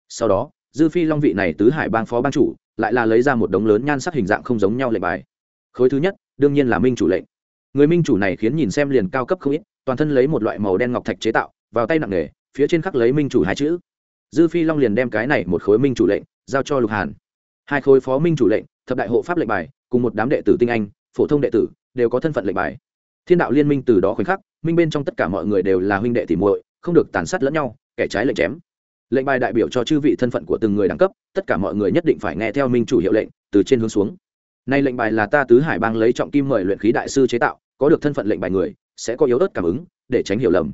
Sau đó, dư phi long vị này tứ hải bang phó ban chủ, lại là lấy ra một đống lớn nhan sắc hình dạng không giống nhau lệnh bài. Khối thứ nhất, đương nhiên là minh chủ lệnh. Người minh chủ này khiến nhìn xem liền cao cấp không ít, toàn thân lấy một loại màu đen ngọc thạch chế tạo, vào tay nặng nề, phía trên khắc lấy minh chủ hai chữ dư phi long liền đem cái này một khối minh chủ lệnh giao cho lục hàn. Hai khối phó minh chủ lệnh, thập đại hộ pháp lệnh bài, cùng một đám đệ tử tinh anh, phổ thông đệ tử, đều có thân phận lệnh bài. Thiên đạo liên minh từ đó khoảnh khắc, minh bên trong tất cả mọi người đều là huynh đệ tỉ muội, không được tàn sát lẫn nhau, kẻ trái lệnh chém. Lệnh bài đại biểu cho chư vị thân phận của từng người đẳng cấp, tất cả mọi người nhất định phải nghe theo minh chủ hiệu lệnh, từ trên hướng xuống. Nay lệnh bài là ta tứ hải bang lấy trọng kim mời luyện khí đại sư chế tạo, có được thân phận lệnh bài người, sẽ có yếu ớt cảm ứng, để tránh hiểu lầm.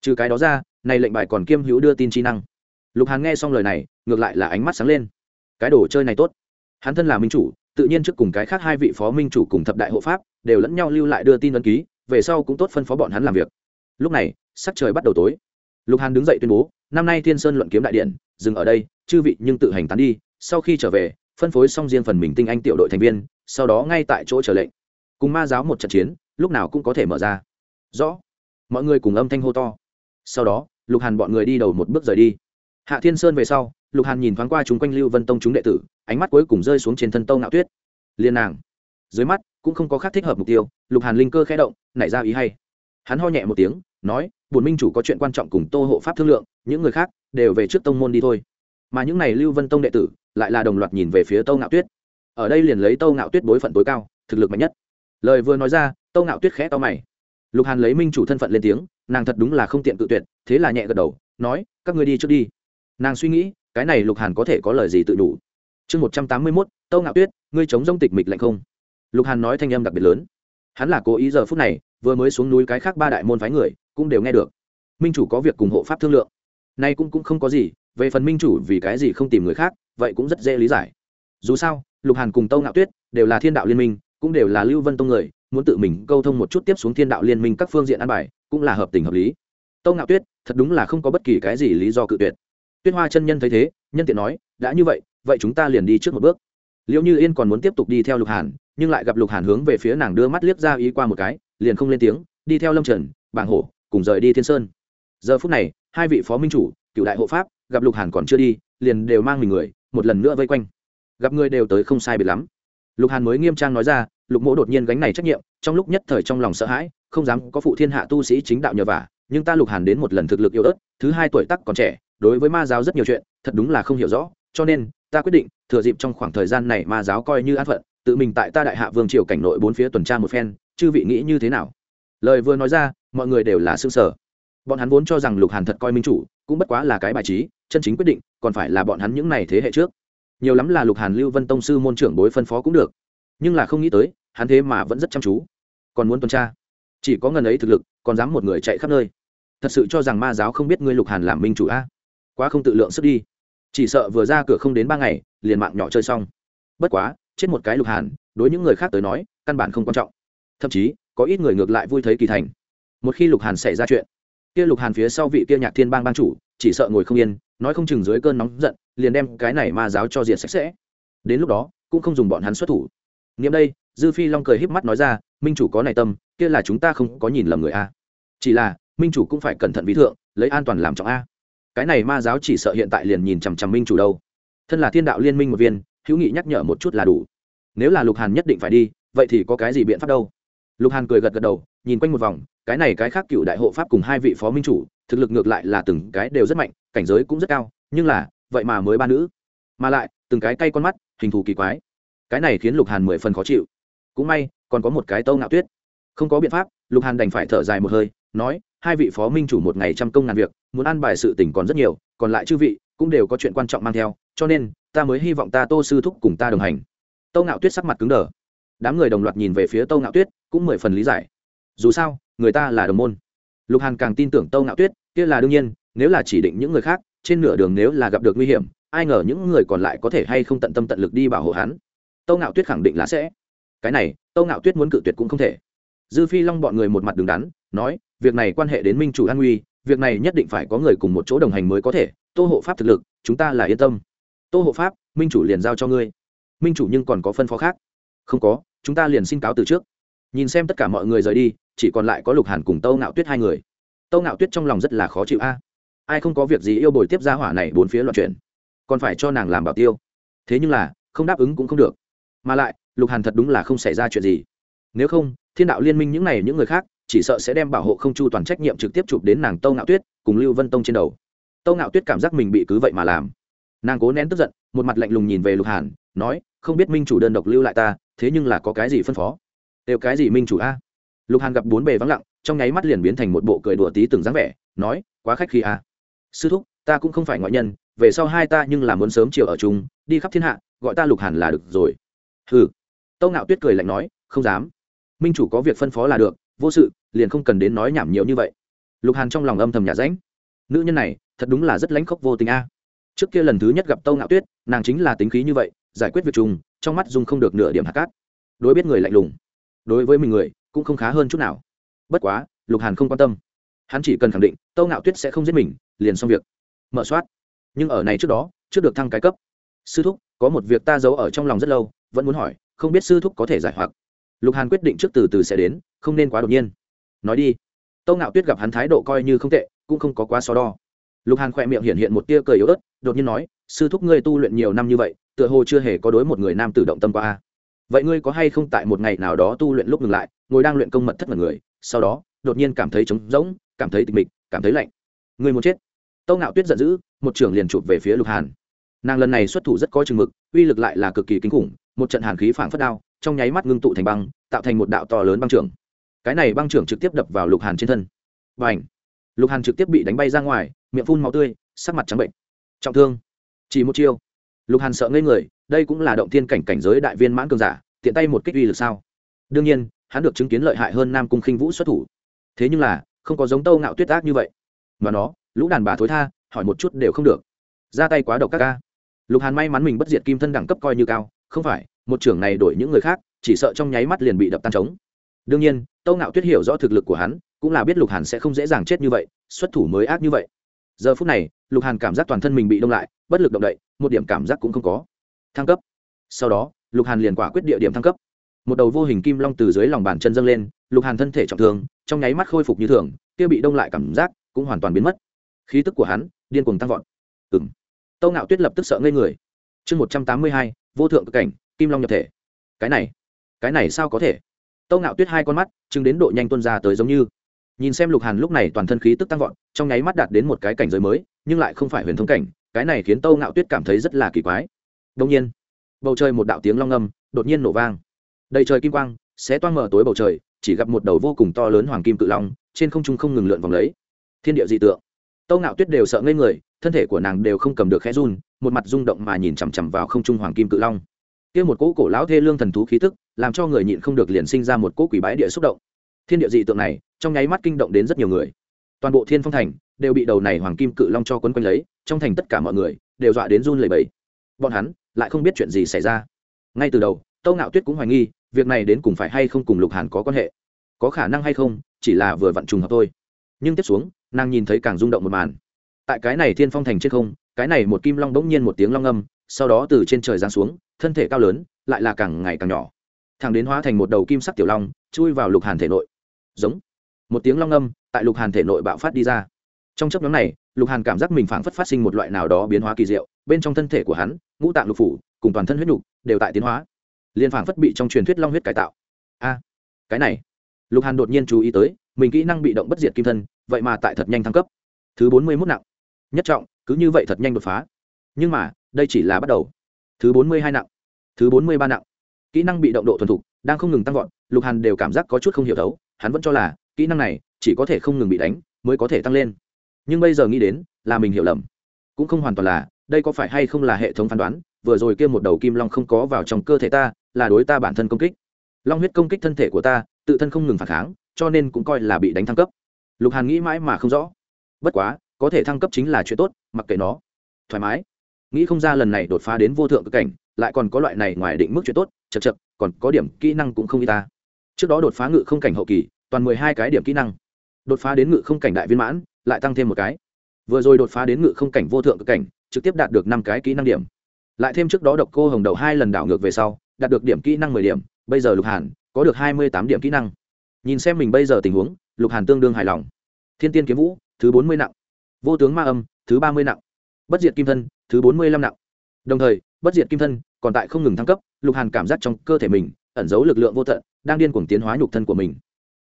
Trừ cái đó ra, nay lệnh bài còn kiêm hữu đưa tin trí năng lục hàn nghe xong lời này, ngược lại là ánh mắt sáng lên. Cái đồ chơi này tốt. Hắn thân là minh chủ, tự nhiên trước cùng cái khác hai vị phó minh chủ cùng thập đại hộ pháp đều lẫn nhau lưu lại đưa tin ấn ký, về sau cũng tốt phân phó bọn hắn làm việc. Lúc này, sắc trời bắt đầu tối. Lục hàn đứng dậy tuyên bố, năm nay thiên sơn luận kiếm đại điện, dừng ở đây, chư vị nhưng tự hành tán đi, sau khi trở về, phân phối xong riêng phần mình tinh anh tiểu đội thành viên, sau đó ngay tại chỗ chờ lệnh. Cùng ma giáo một trận chiến, lúc nào cũng có thể mở ra. Rõ. Mọi người cùng âm thanh hô to. Sau đó, lục hàn bọn người đi đầu một bước rời đi hạ thiên sơn về sau, lục hàn nhìn thoáng qua chúng quanh lưu vân tông chúng đệ tử, ánh mắt cuối cùng rơi xuống trên thân tông nạo tuyết. Liên nàng, dưới mắt cũng không có khác thích hợp mục tiêu, lục hàn linh cơ khẽ động, nảy ra ý hay. Hắn ho nhẹ một tiếng, nói, bổn minh chủ có chuyện quan trọng cùng tô hộ pháp thương lượng, những người khác đều về trước tông môn đi thôi. Mà những n à y lưu vân tông đệ tử lại là đồng loạt nhìn về phía tâu ngạo tuyết. Ở đây liền lấy tâu ngạo tuyết bối phận tối cao, thực lực mạnh nhất. Lời vừa nói ra, tâu ngạo tuyết khẽ to mày. Lục hàn lấy minh chủ thân phận lên tiếng, nàng thật đúng là không tiện tự tuyệt, thế là nhẹ gật đầu, nói, các ngươi đi trước đi nàng suy nghĩ, cái này lục hàn có thể có lời gì tự đủ? Chương một trăm tám mươi mốt, tâu ngạo tuyết, ngươi chống dông tịch mịch lạnh không? Lục hàn nói thanh âm đặc biệt lớn. Hắn là cố ý giờ phút này, vừa mới xuống núi cái khác ba đại môn phái người, cũng đều nghe được. Minh chủ có việc cùng hộ pháp thương lượng. Nay cũng cũng không có gì, về phần minh chủ vì cái gì không tìm người khác, vậy cũng rất dễ lý giải. Dù sao, lục hàn cùng tâu ngạo tuyết đều là thiên đạo liên minh, cũng đều là lưu vân tông người, muốn tự mình câu thông một chút tiếp xuống thiên đạo liên minh các phương diện an bài, cũng là hợp tình hợp lý. Tâu ngạo tuyết, thật đúng là không có bất kỳ cái gì lý do cự tuyệt tuyết hoa chân nhân thấy thế, nhân tiện nói, đã như vậy vậy chúng ta liền đi trước một bước. Liệu như yên còn muốn tiếp tục đi theo lục hàn, nhưng lại gặp lục hàn hướng về phía nàng đưa mắt liếc ra ý qua một cái, liền không lên tiếng, đi theo lâm trần bảng hổ, cùng rời đi thiên sơn. Giờ phút này, hai vị phó minh chủ, cựu đại hộ pháp, gặp lục hàn còn chưa đi, liền đều mang mình người, một lần nữa vây quanh. Gặp người đều tới không sai biệt lắm. Lục hàn mới nghiêm trang nói ra, lục mỗ đột nhiên gánh này trách nhiệm, trong lúc nhất thời trong lòng sợ hãi, không dám có phụ thiên hạ tu sĩ chính đạo nhờ vả, nhưng ta lục hàn đến một lần thực lực yếu ớt, thứ hai tuổi tắc còn trẻ đối với ma giáo rất nhiều chuyện, thật đúng là không hiểu rõ, cho nên, ta quyết định, thừa dịp trong khoảng thời gian này ma giáo coi như an phận, tự mình tại ta đại hạ vương triều cảnh nội bốn phía tuần tra một phen, chư vị nghĩ như thế nào? Lời vừa nói ra, mọi người đều là xương sở bọn hắn vốn cho rằng lục hàn thật coi minh chủ, cũng bất quá là cái bài trí, chân chính quyết định, còn phải là bọn hắn những n à y thế hệ trước. Nhiều lắm là lục hàn lưu vân tông sư môn trưởng bối phân phó cũng được. Nhưng là không nghĩ tới, hắn thế mà vẫn rất chăm chú. Còn muốn tuần tra? Chỉ có ngần ấy thực lực, còn dám một người chạy khắp nơi. Thật sự cho rằng ma giáo không biết ngươi lục hàn làm minh chủ a? Quá không tự lượng sức đi. Chỉ sợ vừa ra cửa không đến ba ngày, liền mạng nhỏ chơi xong. Bất quá, chết một cái lục hàn, đối những người khác tới nói, căn bản không quan trọng. Thậm chí, có ít người ngược lại vui thấy kỳ thành. Một khi lục hàn xảy ra chuyện, kia lục hàn phía sau vị kia nhạc thiên bang ban chủ, chỉ sợ ngồi không yên, nói không chừng dưới cơn nóng giận, liền đem cái này ma giáo cho diệt sạch sẽ. Đến lúc đó, cũng không dùng bọn hắn xuất thủ. Nghiệm đây, dư phi long cười híp mắt nói ra, minh chủ có này tâm, kia là chúng ta không có nhìn lầm người a. Chỉ là, minh chủ cũng phải cẩn thận ví thượng, lấy an toàn làm trọng a cái này ma giáo chỉ sợ hiện tại liền nhìn chằm chằm minh chủ đâu. Thân là thiên đạo liên minh một viên, hữu nghị nhắc nhở một chút là đủ. Nếu là lục hàn nhất định phải đi, vậy thì có cái gì biện pháp đâu? Lục hàn cười gật gật đầu, nhìn quanh một vòng, cái này cái khác cựu đại hộ pháp cùng hai vị phó minh chủ, thực lực ngược lại là từng cái đều rất mạnh, cảnh giới cũng rất cao, nhưng là, vậy mà mới ba nữ. Mà lại, từng cái cay con mắt, hình thù kỳ quái. Cái này khiến lục hàn mười phần khó chịu. Cũng may, còn có một cái tâu ngạo tuyết. Không có biện pháp, lục hàn đành phải thở dài một hơi, nói hai vị phó minh chủ một ngày trăm công ngàn việc, muốn ăn bài sự tình còn rất nhiều, còn lại chư vị cũng đều có chuyện quan trọng mang theo, cho nên, ta mới hy vọng ta tô sư thúc cùng ta đồng hành. Tâu ngạo tuyết sắc mặt cứng đờ. Đám người đồng loạt nhìn về phía tâu ngạo tuyết, cũng mười phần lý giải. Dù sao, người ta là đồng môn. Lục hàn càng tin tưởng tâu ngạo tuyết, kia là đương nhiên, nếu là chỉ định những người khác, trên nửa đường nếu là gặp được nguy hiểm, ai ngờ những người còn lại có thể hay không tận tâm tận lực đi bảo hộ hắn. Tâu ngạo tuyết khẳng định là sẽ. Cái này, tâu ngạo tuyết muốn cự tuyệt cũng không thể dư phi long bọn người một mặt đứng đắn, nói, việc này quan hệ đến minh chủ an nguy việc này nhất định phải có người cùng một chỗ đồng hành mới có thể. Tô hộ pháp thực lực, chúng ta là yên tâm. Tô hộ pháp, minh chủ liền giao cho ngươi. Minh chủ nhưng còn có phân phó khác. Không có, chúng ta liền xin cáo từ trước. Nhìn xem tất cả mọi người rời đi, chỉ còn lại có lục hàn cùng tâu ngạo tuyết hai người. Tâu ngạo tuyết trong lòng rất là khó chịu a. Ai không có việc gì yêu bồi tiếp gia hỏa này bốn phía loạn chuyển, còn phải cho nàng làm bảo tiêu. Thế nhưng là, không đáp ứng cũng không được. Mà lại, lục hàn thật đúng là không xảy ra chuyện gì. Nếu không thiên đạo liên minh những này những người khác, chỉ sợ sẽ đem bảo hộ không chu toàn trách nhiệm trực tiếp chụp đến nàng tâu ngạo tuyết cùng lưu vân tông trên đầu. Tâu ngạo tuyết cảm giác mình bị cứ vậy mà làm. Nàng cố nén tức giận, một mặt lạnh lùng nhìn về lục hàn, nói, không biết minh chủ đơn độc lưu lại ta, thế nhưng là có cái gì phân phó? Đều cái gì minh chủ a? Lục hàn gặp bốn bề vắng lặng, trong nháy mắt liền biến thành một bộ cười đùa tí từng dáng vẻ, nói, quá khách khi a. Sư thúc, ta cũng không phải ngoại nhân, về sau hai ta nhưng là muốn sớm chiều ở chung, đi khắp thiên hạ, gọi ta lục hàn là được rồi. Hừ. Tâu ngạo tuyết cười lạnh nói, không dám minh chủ có việc phân phó là được vô sự liền không cần đến nói nhảm nhiều như vậy. Lục hàn trong lòng âm thầm nhà ránh. Nữ nhân này thật đúng là rất lãnh khốc vô tình a. Trước kia lần thứ nhất gặp tâu ngạo tuyết nàng chính là tính khí như vậy giải quyết việc trùng, trong mắt dung không được nửa điểm hạt cát. Đối biết người lạnh lùng đối với mình người cũng không khá hơn chút nào. Bất quá lục hàn không quan tâm. Hắn chỉ cần khẳng định tâu ngạo tuyết sẽ không giết mình liền xong việc. Mở soát. Nhưng ở này trước đó trước được thăng cái cấp. Sư thúc có một việc ta giấu ở trong lòng rất lâu vẫn muốn hỏi không biết sư thúc có thể giải hoặc lục hàn quyết định trước từ từ sẽ đến, không nên quá đột nhiên. Nói đi. Tâu ngạo tuyết gặp hắn thái độ coi như không tệ, cũng không có quá so đo. Lục hàn khỏe miệng hiện hiện một tia cười yếu ớt, đột nhiên nói, sư thúc ngươi tu luyện nhiều năm như vậy, tựa hồ chưa hề có đối một người nam tự động tâm qua vậy ngươi có hay không tại một ngày nào đó tu luyện lúc ngừng lại, ngồi đang luyện công mật thất mật người, sau đó, đột nhiên cảm thấy trống rỗng, cảm thấy tịch mịch, cảm thấy lạnh. Ngươi muốn chết. Tâu ngạo tuyết giận dữ, một trưởng liền chụp về phía lục hàn. Nàng lần này xuất thủ rất có chừng mực, uy lực lại là cực kỳ kinh khủng, một trận hàn khí phảng phất đao trong nháy mắt ngưng tụ thành băng, tạo thành một đạo to lớn băng trưởng. Cái này băng trưởng trực tiếp đập vào lục hàn trên thân. Và ảnh lục hàn trực tiếp bị đánh bay ra ngoài, miệng phun máu tươi, sắc mặt trắng bệnh. Trọng thương. Chỉ một chiêu. Lục hàn sợ ngây người, đây cũng là động thiên cảnh cảnh giới đại viên mãn cường giả, tiện tay một kích uy lực sao? Đương nhiên, hắn được chứng kiến lợi hại hơn nam cung khinh vũ xuất thủ. Thế nhưng là, không có giống tâu ngạo tuyết ác như vậy. Mà nó, lũ đàn bà thối tha, hỏi một chút đều không được. Ra tay quá độc các ca. Lục hàn may mắn mình bất diệt kim thân đẳng cấp coi như cao, không phải một trưởng này đổi những người khác, chỉ sợ trong nháy mắt liền bị đập tan trống. Đương nhiên, tâu ngạo tuyết hiểu rõ thực lực của hắn, cũng là biết lục hàn sẽ không dễ dàng chết như vậy, xuất thủ mới ác như vậy. Giờ phút này, lục hàn cảm giác toàn thân mình bị đông lại, bất lực động đậy, một điểm cảm giác cũng không có. Thăng cấp. Sau đó, lục hàn liền quả quyết địa điểm thăng cấp. Một đầu vô hình kim long từ dưới lòng bàn chân dâng lên, lục hàn thân thể trọng thương, trong nháy mắt khôi phục như thường, kia bị đông lại cảm giác cũng hoàn toàn biến mất. Khí tức của hắn, điên cuồng tăng vọt. Ừng tâu ngạo tuyết lập tức sợ ngây người. Chương một trăm tám mươi hai, vô thượng cực cảnh kim long nhập thể. Cái này cái này sao có thể? Tâu ngạo tuyết hai con mắt chứng đến độ nhanh tuân ra tới giống như. Nhìn xem lục hàn lúc này toàn thân khí tức tăng vọt, trong nháy mắt đạt đến một cái cảnh giới mới, nhưng lại không phải huyền thông cảnh, cái này khiến tâu ngạo tuyết cảm thấy rất là kỳ quái. Đông nhiên, bầu trời một đạo tiếng long âm đột nhiên nổ vang. Đầy trời kim quang sẽ toang mở tối bầu trời, chỉ gặp một đầu vô cùng to lớn hoàng kim cự long, trên không trung không ngừng lượn vòng lấy. Thiên địa dị tượng. Tâu ngạo tuyết đều sợ ngây người, thân thể của nàng đều không cầm được khẽ run, một mặt rung động mà nhìn chằm chằm vào không trung hoàng kim cự long kia một cỗ cổ lão thê lương thần thú khí tức, làm cho người nhịn không được liền sinh ra một cỗ quỷ bái địa xúc động. Thiên địa dị tượng này, trong nháy mắt kinh động đến rất nhiều người. Toàn bộ thiên phong thành đều bị đầu này hoàng kim cự long cho quấn quanh lấy, trong thành tất cả mọi người đều dọa đến run lẩy bẩy. Bọn hắn lại không biết chuyện gì xảy ra. Ngay từ đầu, tâu ngạo tuyết cũng hoài nghi, việc này đến cùng phải hay không cùng lục hàn có quan hệ. Có khả năng hay không, chỉ là vừa vặn trùng hợp thôi. Nhưng tiếp xuống, nàng nhìn thấy càng rung động một màn. Tại cái này thiên phong thành trên không, cái này một kim long bỗng nhiên một tiếng long âm, sau đó từ trên trời giáng xuống thân thể cao lớn, lại là càng ngày càng nhỏ. Thằng đến hóa thành một đầu kim sắc tiểu long, chui vào lục hàn thể nội. Giống. Một tiếng long âm tại lục hàn thể nội bạo phát đi ra. Trong chấp nhóm này, lục hàn cảm giác mình phảng phất phát sinh một loại nào đó biến hóa kỳ diệu, bên trong thân thể của hắn, ngũ tạng lục phủ, cùng toàn thân huyết nhục đều tại tiến hóa. Liên phảng phất bị trong truyền thuyết long huyết cải tạo. A, cái này. Lục hàn đột nhiên chú ý tới, mình kỹ năng bị động bất diệt kim thân, vậy mà tại thật nhanh thăng cấp. Thứ bốn mươi mốt nặng. Nhất trọng, cứ như vậy thật nhanh đột phá. Nhưng mà, đây chỉ là bắt đầu thứ bốn mươi hai nặng. Thứ bốn mươi ba nặng. Kỹ năng bị động độ thuần thục, đang không ngừng tăng vọt, lục hàn đều cảm giác có chút không hiểu thấu, hắn vẫn cho là, kỹ năng này, chỉ có thể không ngừng bị đánh, mới có thể tăng lên. Nhưng bây giờ nghĩ đến, là mình hiểu lầm. Cũng không hoàn toàn là, đây có phải hay không là hệ thống phán đoán, vừa rồi kia một đầu kim long không có vào trong cơ thể ta, là đối ta bản thân công kích. Long huyết công kích thân thể của ta, tự thân không ngừng phản kháng, cho nên cũng coi là bị đánh thăng cấp. Lục hàn nghĩ mãi mà không rõ. Bất quá, có thể thăng cấp chính là chuyện tốt, mặc kệ nó. Thoải mái nghĩ không ra lần này đột phá đến vô thượng cực cảnh, lại còn có loại này ngoài định mức chuyện tốt chật chật còn có điểm kỹ năng cũng không y ta. Trước đó đột phá ngự không cảnh hậu kỳ, toàn mười hai cái điểm kỹ năng. Đột phá đến ngự không cảnh đại viên mãn, lại tăng thêm một cái. Vừa rồi đột phá đến ngự không cảnh vô thượng cực cảnh, trực tiếp đạt được năm cái kỹ năng điểm. Lại thêm trước đó độc cô hồng đầu hai lần đảo ngược về sau, đạt được điểm kỹ năng mười điểm, bây giờ lục hàn có được hai mươi tám điểm kỹ năng. Nhìn xem mình bây giờ tình huống, lục hàn tương đương hài lòng. Thiên tiên kiếm vũ, thứ bốn mươi nặng. Vô tướng ma âm, thứ ba mươi nặng. Bất diệt kim thân thứ bốn mươi lăm nặng. Đồng thời, bất diệt kim thân còn tại không ngừng thăng cấp, lục hàn cảm giác trong cơ thể mình ẩn giấu lực lượng vô tận, đang điên cuồng tiến hóa nhục thân của mình.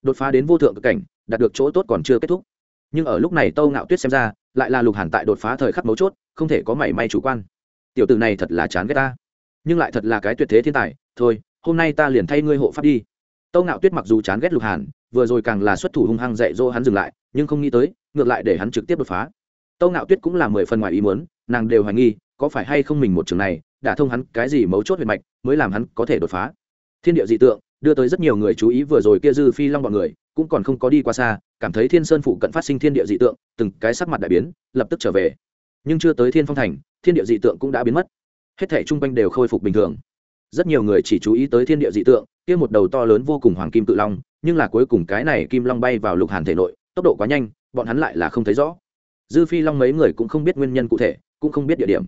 Đột phá đến vô thượng cực cảnh, đạt được chỗ tốt còn chưa kết thúc. Nhưng ở lúc này tâu ngạo tuyết xem ra, lại là lục hàn tại đột phá thời khắc mấu chốt, không thể có mảy may chủ quan. Tiểu tử này thật là chán ghét ta. Nhưng lại thật là cái tuyệt thế thiên tài, thôi, hôm nay ta liền thay ngươi hộ pháp đi. Tâu ngạo tuyết mặc dù chán ghét lục hàn, vừa rồi càng là xuất thủ hung hăng dạy dỗ hắn dừng lại, nhưng không nghĩ tới, ngược lại để hắn trực tiếp đột phá. Tâu ngạo tuyết cũng là mười phần ngoài ý muốn nàng đều hoài nghi, có phải hay không mình một trường này, đã thông hắn cái gì mấu chốt về mạch, mới làm hắn có thể đột phá. Thiên địa dị tượng, đưa tới rất nhiều người chú ý vừa rồi kia dư phi long bọn người, cũng còn không có đi qua xa, cảm thấy thiên sơn phụ cận phát sinh thiên địa dị tượng, từng cái sắc mặt đại biến, lập tức trở về. Nhưng chưa tới thiên phong thành, thiên địa dị tượng cũng đã biến mất. Hết thể chung quanh đều khôi phục bình thường. Rất nhiều người chỉ chú ý tới thiên địa dị tượng, kia một đầu to lớn vô cùng hoàng kim cự long, nhưng là cuối cùng cái này kim long bay vào lục hàn thể nội, tốc độ quá nhanh, bọn hắn lại là không thấy rõ dư phi long mấy người cũng không biết nguyên nhân cụ thể, cũng không biết địa điểm.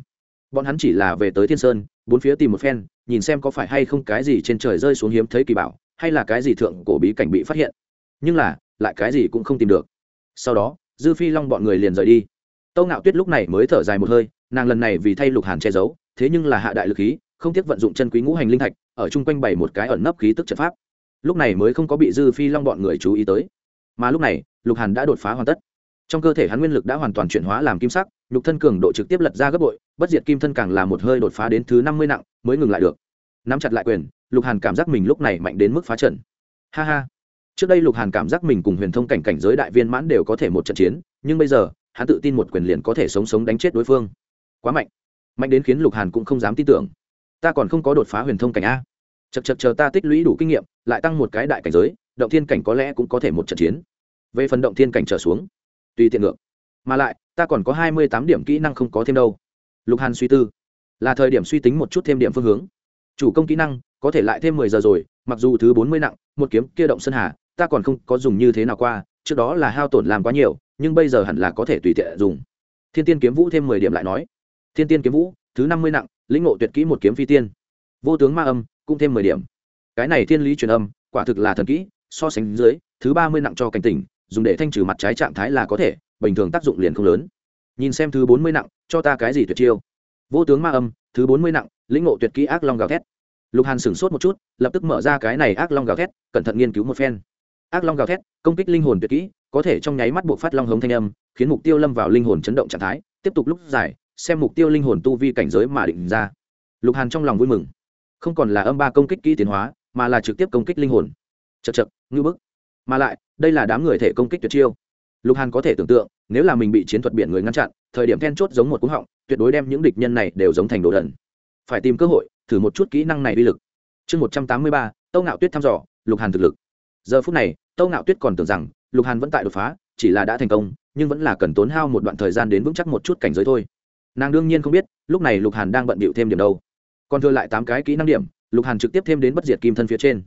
Bọn hắn chỉ là về tới thiên sơn, bốn phía tìm một phen, nhìn xem có phải hay không cái gì trên trời rơi xuống hiếm thấy kỳ bảo, hay là cái gì thượng cổ bí cảnh bị phát hiện. Nhưng là, lại cái gì cũng không tìm được. Sau đó, dư phi long bọn người liền rời đi. Tâu ngạo tuyết lúc này mới thở dài một hơi, nàng lần này vì thay lục hàn che giấu, thế nhưng là hạ đại lực khí, không tiếc vận dụng chân quý ngũ hành linh thạch, ở chung quanh bày một cái ẩn nấp khí tức trận pháp. Lúc này mới không có bị dư phi long bọn người chú ý tới. Mà lúc này, lục hàn đã đột phá hoàn tất trong cơ thể hắn nguyên lực đã hoàn toàn chuyển hóa làm kim sắc, nhục thân cường độ trực tiếp lật ra gấp bội, bất diệt kim thân càng là một hơi đột phá đến thứ năm mươi nặng mới ngừng lại được. Nắm chặt lại quyền, lục hàn cảm giác mình lúc này mạnh đến mức phá trận. Ha ha. Trước đây lục hàn cảm giác mình cùng huyền thông cảnh cảnh giới đại viên mãn đều có thể một trận chiến, nhưng bây giờ, hắn tự tin một quyền liền có thể sống sống đánh chết đối phương. Quá mạnh. Mạnh đến khiến lục hàn cũng không dám tin tưởng. Ta còn không có đột phá huyền thông cảnh a. Chật chật chờ ta tích lũy đủ kinh nghiệm, lại tăng một cái đại cảnh giới, động thiên cảnh có lẽ cũng có thể một trận chiến. Về phần động thiên cảnh trở xuống tùy tiện ngược. Mà lại, ta còn có hai mươi tám điểm kỹ năng không có thêm đâu. Lục hàn suy tư. Là thời điểm suy tính một chút thêm điểm phương hướng. Chủ công kỹ năng, có thể lại thêm mười giờ rồi, mặc dù thứ bốn mươi nặng, một kiếm kia động sơn hà, ta còn không có dùng như thế nào qua, trước đó là hao tổn làm quá nhiều, nhưng bây giờ hẳn là có thể tùy tiện dùng. Thiên tiên kiếm vũ thêm mười điểm lại nói. Thiên tiên kiếm vũ, thứ năm mươi nặng, lĩnh ngộ tuyệt kỹ một kiếm phi tiên. Vô tướng ma âm, cũng thêm mười điểm. Cái này thiên lý truyền âm, quả thực là thần kỹ, so sánh dưới, thứ ba mươi nặng cho cảnh tỉnh dùng để thanh trừ mặt trái trạng thái là có thể, bình thường tác dụng liền không lớn. Nhìn xem thứ bốn mươi nặng, cho ta cái gì tuyệt chiêu? Vô tướng ma âm, thứ bốn mươi nặng, lĩnh ngộ tuyệt kỹ ác long gào thét. Lục hàn sửng sốt một chút, lập tức mở ra cái này ác long gào thét, cẩn thận nghiên cứu một phen. Ác long gào thét, công kích linh hồn tuyệt kỹ, có thể trong nháy mắt buộc phát long hống thanh âm, khiến mục tiêu lâm vào linh hồn chấn động trạng thái, tiếp tục lúc dài, xem mục tiêu linh hồn tu vi cảnh giới mà định ra. Lục hàn trong lòng vui mừng. Không còn là âm ba công kích kỹ tiến hóa, mà là trực tiếp công kích linh hồn. Chật chật ngư bức mà lại, đây là đám người thể công kích tuyệt chiêu. Lục hàn có thể tưởng tượng, nếu là mình bị chiến thuật biển người ngăn chặn, thời điểm then chốt giống một cú họng, tuyệt đối đem những địch nhân này đều giống thành đồ đần. Phải tìm cơ hội, thử một chút kỹ năng này uy lực. Chương một trăm tám mươi ba, tâu ngạo tuyết thăm dò, lục hàn thực lực. Giờ phút này, tâu ngạo tuyết còn tưởng rằng, lục hàn vẫn tại đột phá, chỉ là đã thành công, nhưng vẫn là cần tốn hao một đoạn thời gian đến vững chắc một chút cảnh giới thôi. Nàng đương nhiên không biết, lúc này lục hàn đang bận bịu thêm điểm đâu. Còn thừa lại tám cái kỹ năng điểm, lục hàn trực tiếp thêm đến bất diệt kim thân phía trên.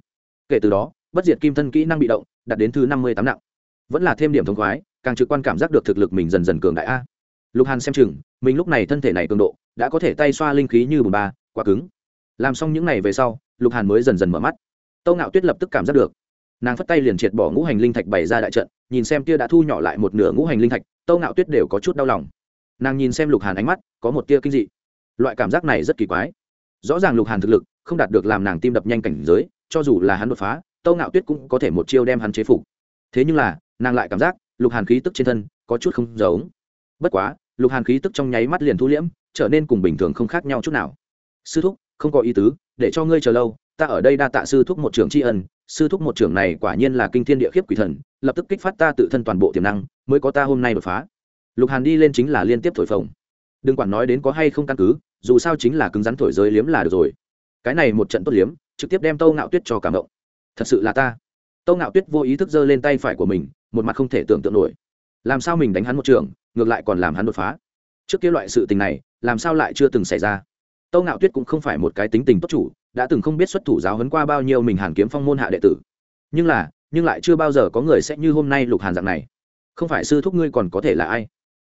Kể từ đó, bất diệt kim thân kỹ năng bị động đạt đến thứ năm mươi tám nặng. Vẫn là thêm điểm thống khoái, càng trực quan cảm giác được thực lực mình dần dần cường đại a. Lục hàn xem chừng, mình lúc này thân thể này cường độ, đã có thể tay xoa linh khí như bùn ba, quá cứng. Làm xong những n à y về sau, lục hàn mới dần dần mở mắt. Tâu ngạo tuyết lập tức cảm giác được, nàng phất tay liền triệt bỏ ngũ hành linh thạch bày ra đại trận, nhìn xem tia đã thu nhỏ lại một nửa ngũ hành linh thạch, tâu ngạo tuyết đều có chút đau lòng. Nàng nhìn xem lục hàn ánh mắt, có một tia kinh dị. Loại cảm giác này rất kỳ quái. Rõ ràng lục hàn thực lực không đạt được làm nàng tim đập nhanh cảnh giới, cho dù là hắn đột phá tâu ngạo tuyết cũng có thể một chiêu đem hắn chế phục. Thế nhưng là, nàng lại cảm giác lục hàn khí tức trên thân có chút không giống. Bất quá, lục hàn khí tức trong nháy mắt liền thu liễm, trở nên cùng bình thường không khác nhau chút nào. Sư thúc, không có ý tứ, để cho ngươi chờ lâu, ta ở đây đa tạ sư thúc một trưởng tri ân, sư thúc một trưởng này quả nhiên là kinh thiên địa khiếp quỷ thần, lập tức kích phát ta tự thân toàn bộ tiềm năng, mới có ta hôm nay đột phá. Lục hàn đi lên chính là liên tiếp thổi phồng. Đừng quản nói đến có hay không căn cứ, dù sao chính là cứng rắn thổi giới liếm là được rồi. Cái này một trận tốt liếm, trực tiếp đem tâu ngạo tuyết cho cảm động thật sự là ta. Tâu ngạo tuyết vô ý thức giơ lên tay phải của mình, một mặt không thể tưởng tượng nổi. Làm sao mình đánh hắn một trường, ngược lại còn làm hắn đột phá? Trước kia loại sự tình này, làm sao lại chưa từng xảy ra? Tâu ngạo tuyết cũng không phải một cái tính tình tốt chủ, đã từng không biết xuất thủ giáo huấn qua bao nhiêu mình hàn kiếm phong môn hạ đệ tử. Nhưng là, nhưng lại chưa bao giờ có người sẽ như hôm nay lục hàn dạng này. Không phải sư thúc ngươi còn có thể là ai?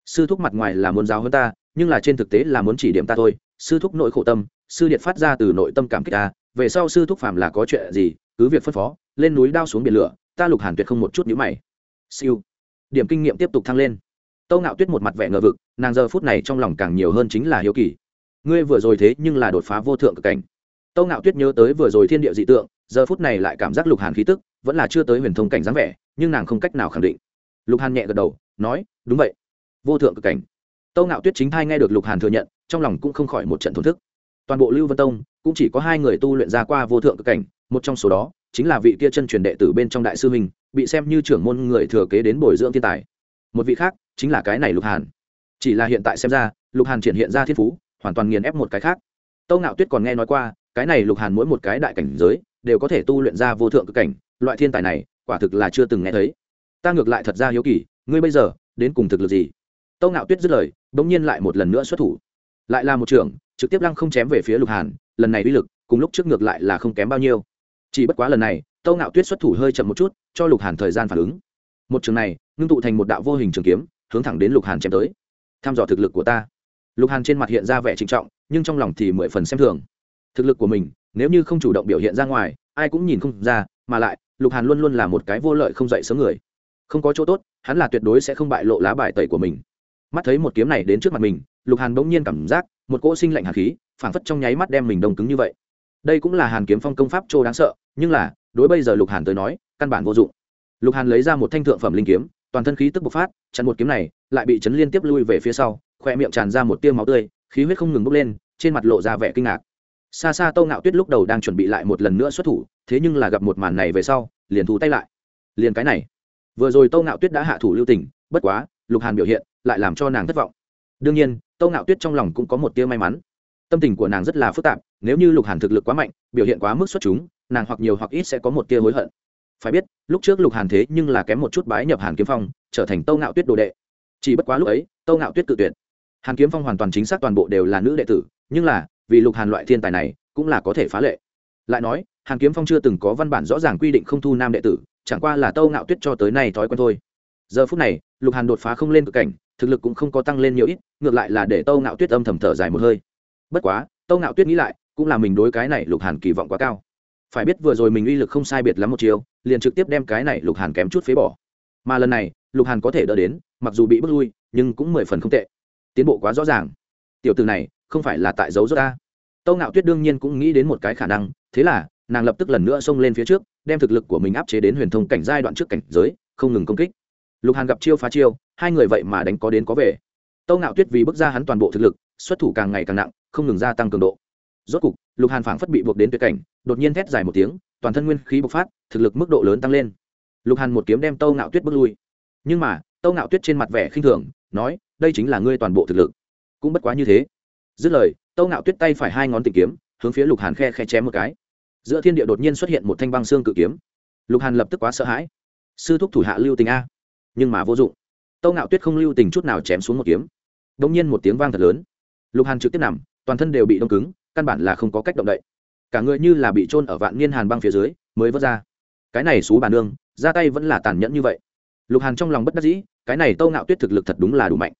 Sư thúc mặt ngoài là muốn giáo hơn ta, nhưng là trên thực tế là muốn chỉ điểm ta thôi. Sư thúc nội khổ tâm, sư điện phát ra từ nội tâm cảm kích ta, về sau sư thúc phàm là có chuyện gì cứ việc phân phó, lên núi đao xuống biển lửa, ta lục hàn tuyệt không một chút nhữ mày. Siêu. Điểm kinh nghiệm tiếp tục thăng lên. Tâu ngạo tuyết một mặt vẻ ngờ vực, nàng giờ phút này trong lòng càng nhiều hơn chính là hiếu kỳ. Ngươi vừa rồi thế nhưng là đột phá vô thượng cực cảnh. Tâu ngạo tuyết nhớ tới vừa rồi thiên địa dị tượng, giờ phút này lại cảm giác lục hàn khí tức, vẫn là chưa tới huyền thông cảnh dáng vẻ, nhưng nàng không cách nào khẳng định. Lục hàn nhẹ gật đầu, nói, đúng vậy. Vô thượng cực cảnh. Tâu ngạo tuyết chính thai nghe được lục hàn thừa nhận, trong lòng cũng không khỏi một trận thổn thức. Toàn bộ lưu vân tông, cũng chỉ có hai người tu luyện ra qua vô thượng cực cảnh một trong số đó chính là vị kia chân truyền đệ tử bên trong đại sư mình bị xem như trưởng môn người thừa kế đến bồi dưỡng thiên tài. Một vị khác chính là cái này lục hàn. Chỉ là hiện tại xem ra, lục hàn triển hiện ra thiên phú, hoàn toàn nghiền ép một cái khác. Tâu ngạo tuyết còn nghe nói qua, cái này lục hàn mỗi một cái đại cảnh giới đều có thể tu luyện ra vô thượng cực cảnh, loại thiên tài này quả thực là chưa từng nghe thấy. Ta ngược lại thật ra hiếu kỳ, ngươi bây giờ đến cùng thực lực gì? Tâu ngạo tuyết dứt lời đ ỗ n g nhiên lại một lần nữa xuất thủ. Lại là một trưởng, trực tiếp lăng không chém về phía lục hàn, lần này uy lực cùng lúc trước ngược lại là không kém bao nhiêu chỉ bất quá lần này, tâu ngạo tuyết xuất thủ hơi chậm một chút, cho lục hàn thời gian phản ứng. Một trường này, ngưng tụ thành một đạo vô hình trường kiếm, hướng thẳng đến lục hàn chém tới. Tham dò thực lực của ta. Lục hàn trên mặt hiện ra vẻ trịnh trọng, nhưng trong lòng thì mười phần xem thường. Thực lực của mình, nếu như không chủ động biểu hiện ra ngoài, ai cũng nhìn không ra, mà lại, lục hàn luôn luôn là một cái vô lợi không dậy sớm người. Không có chỗ tốt, hắn là tuyệt đối sẽ không bại lộ lá bài tẩy của mình. Mắt thấy một kiếm này đến trước mặt mình, lục hàn bỗng nhiên cảm giác, một cỗ sinh lạnh hàn khí, phảng phất trong nháy mắt đem mình đông cứng như vậy đây cũng là hàn kiếm phong công pháp trô đáng sợ, nhưng là, đối bây giờ lục hàn tới nói, căn bản vô dụng. Lục hàn lấy ra một thanh thượng phẩm linh kiếm, toàn thân khí tức bộc phát, chặn một kiếm này, lại bị chấn liên tiếp lui về phía sau khoe miệng tràn ra một tiêu máu tươi, khí huyết không ngừng bốc lên, trên mặt lộ ra vẻ kinh ngạc. Xa xa tâu ngạo tuyết lúc đầu đang chuẩn bị lại một lần nữa xuất thủ, thế nhưng là gặp một màn này về sau, liền thu tay lại. Liền cái này. Vừa rồi tâu ngạo tuyết đã hạ thủ lưu tình, bất quá, lục hàn biểu hiện lại làm cho nàng thất vọng. Đương nhiên tâu ngạo tuyết trong lòng cũng có một tia may mắn. Tâm tình của nàng rất là phức tạp nếu như lục hàn thực lực quá mạnh, biểu hiện quá mức xuất chúng, nàng hoặc nhiều hoặc ít sẽ có một tia hối hận. Phải biết, lúc trước lục hàn thế nhưng là kém một chút bái nhập hàn kiếm phong, trở thành tâu ngạo tuyết đồ đệ. Chỉ bất quá lúc ấy, tâu ngạo tuyết tự tuyệt. Hàn kiếm phong hoàn toàn chính xác toàn bộ đều là nữ đệ tử, nhưng là, vì lục hàn loại thiên tài này, cũng là có thể phá lệ. Lại nói, hàn kiếm phong chưa từng có văn bản rõ ràng quy định không thu nam đệ tử, chẳng qua là tâu ngạo tuyết cho tới nay thói quen thôi. Giờ phút này, lục hàn đột phá không lên cực cảnh, thực lực cũng không có tăng lên nhiều ít, ngược lại là để tâu ngạo tuyết âm thầm thở dài một hơi. Bất quá, tâu ngạo tuyết nghĩ lại cũng là mình đối cái này lục hàn kỳ vọng quá cao. Phải biết vừa rồi mình uy lực không sai biệt lắm một chiều, liền trực tiếp đem cái này lục hàn kém chút phế bỏ. Mà lần này, lục hàn có thể đỡ đến, mặc dù bị bước lui, nhưng cũng mười phần không tệ. Tiến bộ quá rõ ràng. Tiểu từ này, không phải là tại dấu rốt ta. Tâu ngạo tuyết đương nhiên cũng nghĩ đến một cái khả năng, thế là, nàng lập tức lần nữa xông lên phía trước, đem thực lực của mình áp chế đến huyền thông cảnh giai đoạn trước cảnh giới, không ngừng công kích. Lục hàn gặp chiêu phá chiêu, hai người vậy mà đánh có đến có về. Tâu ngạo tuyết vì bước ra hắn toàn bộ thực lực, xuất thủ càng ngày càng nặng, không ngừng gia tăng cường độ rốt cục, lục hàn phảng phất bị buộc đến tuyệt cảnh, đột nhiên thét dài một tiếng, toàn thân nguyên khí bộc phát, thực lực mức độ lớn tăng lên. Lục hàn một kiếm đem tâu ngạo tuyết bước lui. Nhưng mà, tâu ngạo tuyết trên mặt vẻ khinh thường, nói, đây chính là ngươi toàn bộ thực lực. Cũng bất quá như thế. Dứt lời, tâu ngạo tuyết tay phải hai ngón tìm kiếm, hướng phía lục hàn khe khe chém một cái. Giữa thiên địa đột nhiên xuất hiện một thanh băng xương cự kiếm. Lục hàn lập tức quá sợ hãi. Sư thúc thủ hạ lưu tình a. Nhưng mà vô dụng. Tâu ngạo tuyết không lưu tình chút nào chém xuống một kiếm. Đ ỗ n g nhiên một tiếng vang thật lớn. Lục hàn trực tiếp nằm, toàn thân đều bị đông cứng căn bản là không có cách động đậy. Cả người như là bị trôn ở vạn niên hàn băng phía dưới, mới vớt ra. Cái này xú bàn nương, ra tay vẫn là tàn nhẫn như vậy. Lục hàn trong lòng bất đắc dĩ, cái này tâu ngạo tuyết thực lực thật đúng là đủ mạnh.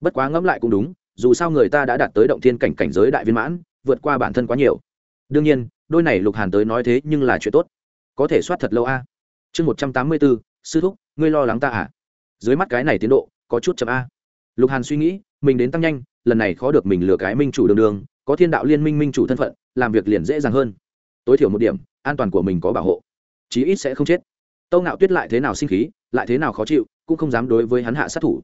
Bất quá ngẫm lại cũng đúng, dù sao người ta đã đạt tới động thiên cảnh cảnh giới đại viên mãn, vượt qua bản thân quá nhiều. Đương nhiên, đôi này lục hàn tới nói thế nhưng là chuyện tốt. Có thể soát thật lâu a. Chương một trăm tám mươi bốn sư thúc, ngươi lo lắng ta à? Dưới mắt cái này tiến độ, có chút chậm a. Lục hàn suy nghĩ, mình đến tăng nhanh, lần này khó được mình lừa cái minh chủ đường đường có thiên đạo liên minh minh chủ thân phận, làm việc liền dễ dàng hơn. Tối thiểu một điểm, an toàn của mình có bảo hộ. Chí ít sẽ không chết. Tâu ngạo tuyết lại thế nào sinh khí, lại thế nào khó chịu, cũng không dám đối với hắn hạ sát thủ.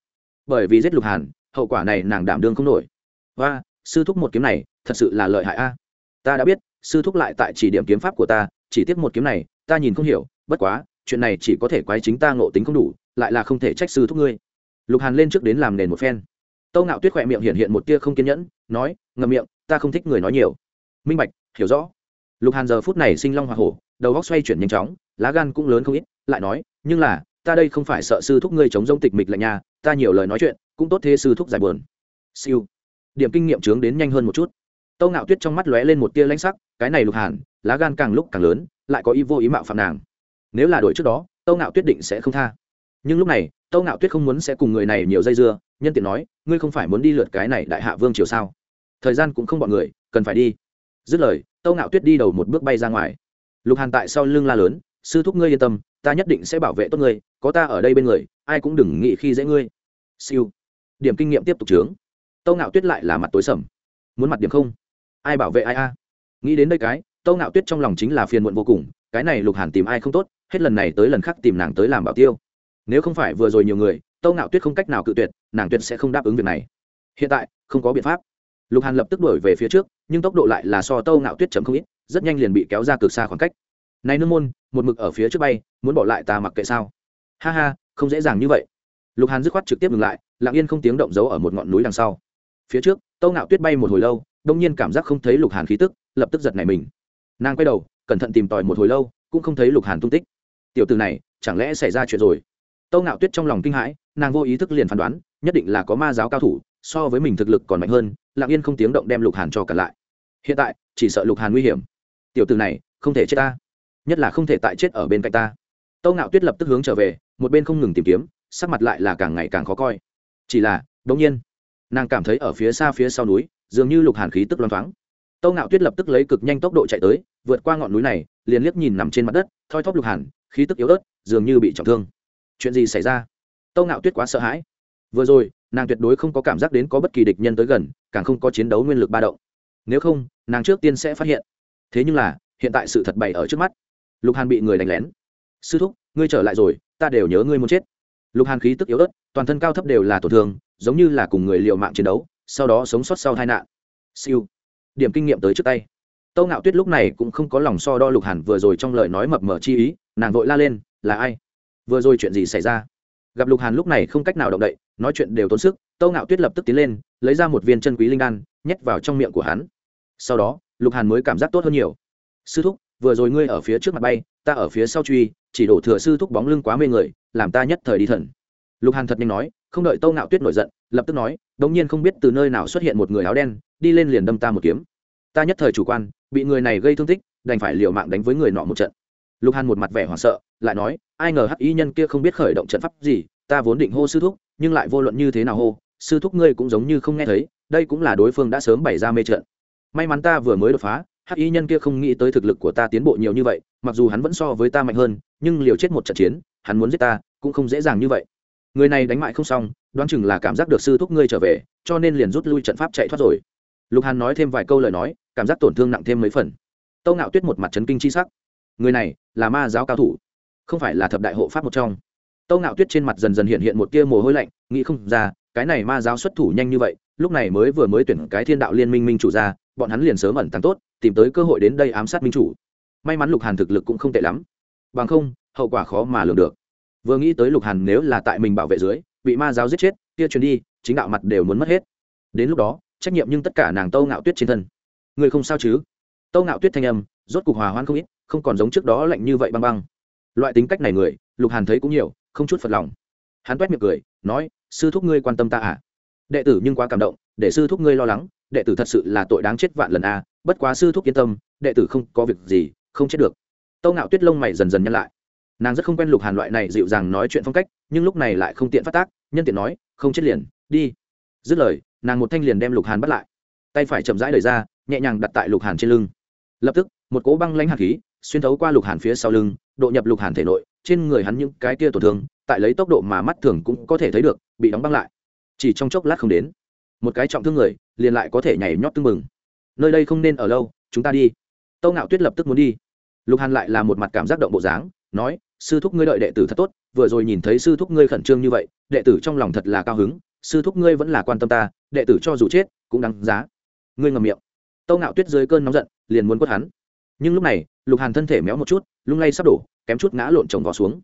Bởi vì giết lục hàn, hậu quả này nàng đảm đương không nổi. Và sư thúc một kiếm này, thật sự là lợi hại a. Ta đã biết, sư thúc lại tại chỉ điểm kiếm pháp của ta, chỉ tiếp một kiếm này, ta nhìn không hiểu, bất quá, chuyện này chỉ có thể quái chính ta ngộ tính không đủ, lại là không thể trách sư thúc ngươi. Lục hàn lên trước đến làm nền một phen. Tâu ngạo tuyết khỏe miệng hiện hiện một tia không kiên nhẫn, nói, ngậm miệng ta không thích người nói nhiều. Minh bạch, hiểu rõ. Lục hàn giờ phút này sinh long hoa hổ, đầu góc xoay chuyển nhanh chóng, lá gan cũng lớn không ít, lại nói, nhưng là, ta đây không phải sợ sư thúc ngươi chống giông tịch mịch lạnh nhà ta nhiều lời nói chuyện, cũng tốt thế sư thúc giải buồn. Siêu. Điểm kinh nghiệm trướng đến nhanh hơn một chút. Tâu ngạo tuyết trong mắt lóe lên một tia lãnh sắc, cái này lục hàn, lá gan càng lúc càng lớn, lại có ý vô ý mạo phạm nàng. Nếu là đổi trước đó, tâu ngạo tuyết định sẽ không tha. Nhưng lúc này, tâu ngạo tuyết không muốn sẽ cùng người này nhiều dây dưa, nhân tiện nói, ngươi không phải muốn đi lượt cái này đại hạ vương triều sao? Thời gian cũng không bọn người, cần phải đi. Dứt lời, tâu ngạo tuyết đi đầu một bước bay ra ngoài. Lục hàn tại sau lưng la lớn, sư thúc ngươi yên tâm, ta nhất định sẽ bảo vệ tốt ngươi, có ta ở đây bên người, ai cũng đừng nghĩ khi dễ ngươi. Siêu. Điểm kinh nghiệm tiếp tục trướng tâu ngạo tuyết lại là mặt tối sầm. Muốn mặt điểm không? Ai bảo vệ ai a? Nghĩ đến đây cái, tâu ngạo tuyết trong lòng chính là phiền muộn vô cùng, cái này lục hàn tìm ai không tốt, hết lần này tới lần khác tìm nàng tới làm bảo tiêu. Nếu không phải vừa rồi nhiều người, tâu ngạo tuyết không cách nào cự tuyệt, nàng tuyệt sẽ không đáp ứng việc này. Hiện tại, không có biện pháp lục hàn lập tức đuổi về phía trước, nhưng tốc độ lại là so tâu ngạo tuyết chấm không ít, rất nhanh liền bị kéo ra cực xa khoảng cách. Này nương môn, một mực ở phía trước bay, muốn bỏ lại ta mặc kệ sao? Ha ha, không dễ dàng như vậy. Lục hàn dứt khoát trực tiếp ngừng lại, lặng yên không tiếng động giấu ở một ngọn núi đằng sau. Phía trước, tâu ngạo tuyết bay một hồi lâu, đông nhiên cảm giác không thấy lục hàn khí tức, lập tức giật nảy mình. Nàng quay đầu, cẩn thận tìm tòi một hồi lâu, cũng không thấy lục hàn tung tích. Tiểu từ này, chẳng lẽ xảy ra chuyện rồi? Tâu ngạo tuyết trong lòng kinh hãi, nàng vô ý thức liền phán đoán, nhất định là có ma giáo cao thủ so với mình thực lực còn mạnh hơn, lặng yên không tiếng động đem lục hàn cho cả lại. Hiện tại, chỉ sợ lục hàn nguy hiểm. Tiểu từ này, không thể chết ta. Nhất là không thể tại chết ở bên cạnh ta. Tâu ngạo tuyết lập tức hướng trở về, một bên không ngừng tìm kiếm, sắc mặt lại là càng ngày càng khó coi. Chỉ là đ ỗ n g nhiên, nàng cảm thấy ở phía xa phía sau núi, dường như lục hàn khí tức loang thoáng. Tâu ngạo tuyết lập tức lấy cực nhanh tốc độ chạy tới, vượt qua ngọn núi này, liền liếc nhìn nằm trên mặt đất, thoi thóp lục hàn, khí tức yếu ớt, dường như bị trọng thương. Chuyện gì xảy ra? Tâu ngạo tuyết quá sợ hãi. Vừa rồi nàng tuyệt đối không có cảm giác đến có bất kỳ địch nhân tới gần, càng không có chiến đấu nguyên lực ba động. Nếu không, nàng trước tiên sẽ phát hiện. Thế nhưng là, hiện tại sự thật bày ở trước mắt. Lục hàn bị người đánh lén. Sư thúc, ngươi trở lại rồi, ta đều nhớ ngươi muốn chết. Lục hàn khí tức yếu ớt, toàn thân cao thấp đều là tổn thương, giống như là cùng người liệu mạng chiến đấu, sau đó sống sót sau tai nạn. Siêu. Điểm kinh nghiệm tới trước tay. Tâu ngạo tuyết lúc này cũng không có lòng so đo lục hàn vừa rồi trong lời nói mập mờ chi ý, nàng vội la lên, là ai? Vừa rồi chuyện gì xảy ra? Gặp lục hàn lúc này không cách nào động đậy nói chuyện đều tốn sức, tâu ngạo tuyết lập tức tiến lên, lấy ra một viên chân quý linh đan, nhét vào trong miệng của hắn. Sau đó, lục hàn mới cảm giác tốt hơn nhiều. Sư thúc, vừa rồi ngươi ở phía trước mặt bay, ta ở phía sau truy, chỉ đổ thừa sư thúc bóng lưng quá mê người, làm ta nhất thời đi thần. Lục hàn thật nhanh nói, không đợi tâu ngạo tuyết nổi giận, lập tức nói, đống nhiên không biết từ nơi nào xuất hiện một người áo đen, đi lên liền đâm ta một kiếm. Ta nhất thời chủ quan, bị người này gây thương tích, đành phải liều mạng đánh với người nọ một trận. Lục hàn một mặt vẻ hoảng sợ, lại nói, ai ngờ hắc y nhân kia không biết khởi động trận pháp gì ta vốn định hô sư thúc, nhưng lại vô luận như thế nào hô, sư thúc ngươi cũng giống như không nghe thấy, đây cũng là đối phương đã sớm bày ra mê trận. May mắn ta vừa mới đột phá, hắc y nhân kia không nghĩ tới thực lực của ta tiến bộ nhiều như vậy, mặc dù hắn vẫn so với ta mạnh hơn, nhưng liều chết một trận chiến, hắn muốn giết ta, cũng không dễ dàng như vậy. Người này đánh mại không xong, đoán chừng là cảm giác được sư thúc ngươi trở về, cho nên liền rút lui trận pháp chạy thoát rồi. Lục hàn nói thêm vài câu lời nói, cảm giác tổn thương nặng thêm mấy phần. Tâu ngạo tuyết một mặt trấn kinh c h i sắc. Người này là ma giáo cao thủ, không phải là thập đại hộ pháp một trong tâu ngạo tuyết trên mặt dần dần hiện hiện một tia mồ hôi lạnh, nghĩ không ra, cái này ma giáo xuất thủ nhanh như vậy, lúc này mới vừa mới tuyển cái thiên đạo liên minh minh chủ ra, bọn hắn liền sớm ẩn tàng tốt, tìm tới cơ hội đến đây ám sát minh chủ. May mắn lục hàn thực lực cũng không tệ lắm. Bằng không, hậu quả khó mà lường được. Vừa nghĩ tới lục hàn nếu là tại mình bảo vệ dưới, bị ma giáo giết chết, kia truyền đi, chính đạo mặt đều muốn mất hết. Đến lúc đó, trách nhiệm nhưng tất cả nàng tâu ngạo tuyết trên thân. Người không sao chứ? Tâu ngạo tuyết thanh âm, rốt cục hòa hoan không ít, không còn giống trước đó lạnh như vậy băng băng. Loại tính cách này người, lục hàn thấy cũng nhiều không chút phật lòng. Hắn t miệng cười, nói, sư thúc ngươi quan tâm ta à? Đệ tử nhưng quá cảm động, để sư thúc ngươi lo lắng, đệ tử thật sự là tội đáng chết vạn lần a bất quá sư thúc yên tâm, đệ tử không có việc gì, không chết được. Tâu ngạo tuyết lông mày dần dần nhăn lại. Nàng rất không quen lục hàn loại này dịu dàng nói chuyện phong cách, nhưng lúc này lại không tiện phát tác, nhân tiện nói, không chết liền, đi. Dứt lời, nàng một thanh liền đem lục hàn bắt lại. Tay phải chậm rãi đời ra, nhẹ nhàng đặt tại lục hàn trên lưng. Lập tức, một cỗ băng lãnh hạt khí xuyên thấu qua lục hàn phía sau lưng độ nhập lục hàn thể nội, trên người hắn những cái kia tổn thương, tại lấy tốc độ mà mắt thường cũng có thể thấy được, bị đóng băng lại. Chỉ trong chốc lát không đến, một cái trọng thương người liền lại có thể nhảy nhót tưng mừng nơi đây không nên ở lâu, chúng ta đi. Tâu ngạo tuyết lập tức muốn đi. Lục hàn lại là một mặt cảm giác động bộ dáng, nói, sư thúc ngươi đợi đệ tử thật tốt, vừa rồi nhìn thấy sư thúc ngươi khẩn trương như vậy, đệ tử trong lòng thật là cao hứng, sư thúc ngươi vẫn là quan tâm ta, đệ tử cho dù chết, cũng đáng giá. Ngươi ngầm miệng. Tâu ngạo tuyết dưới cơn nóng giận, liền muốn quất hắn. Nhưng lúc này lục hàn thân thể méo một chút, lung lay sắp đổ, kém chút ngã lộn chồng vào xuống.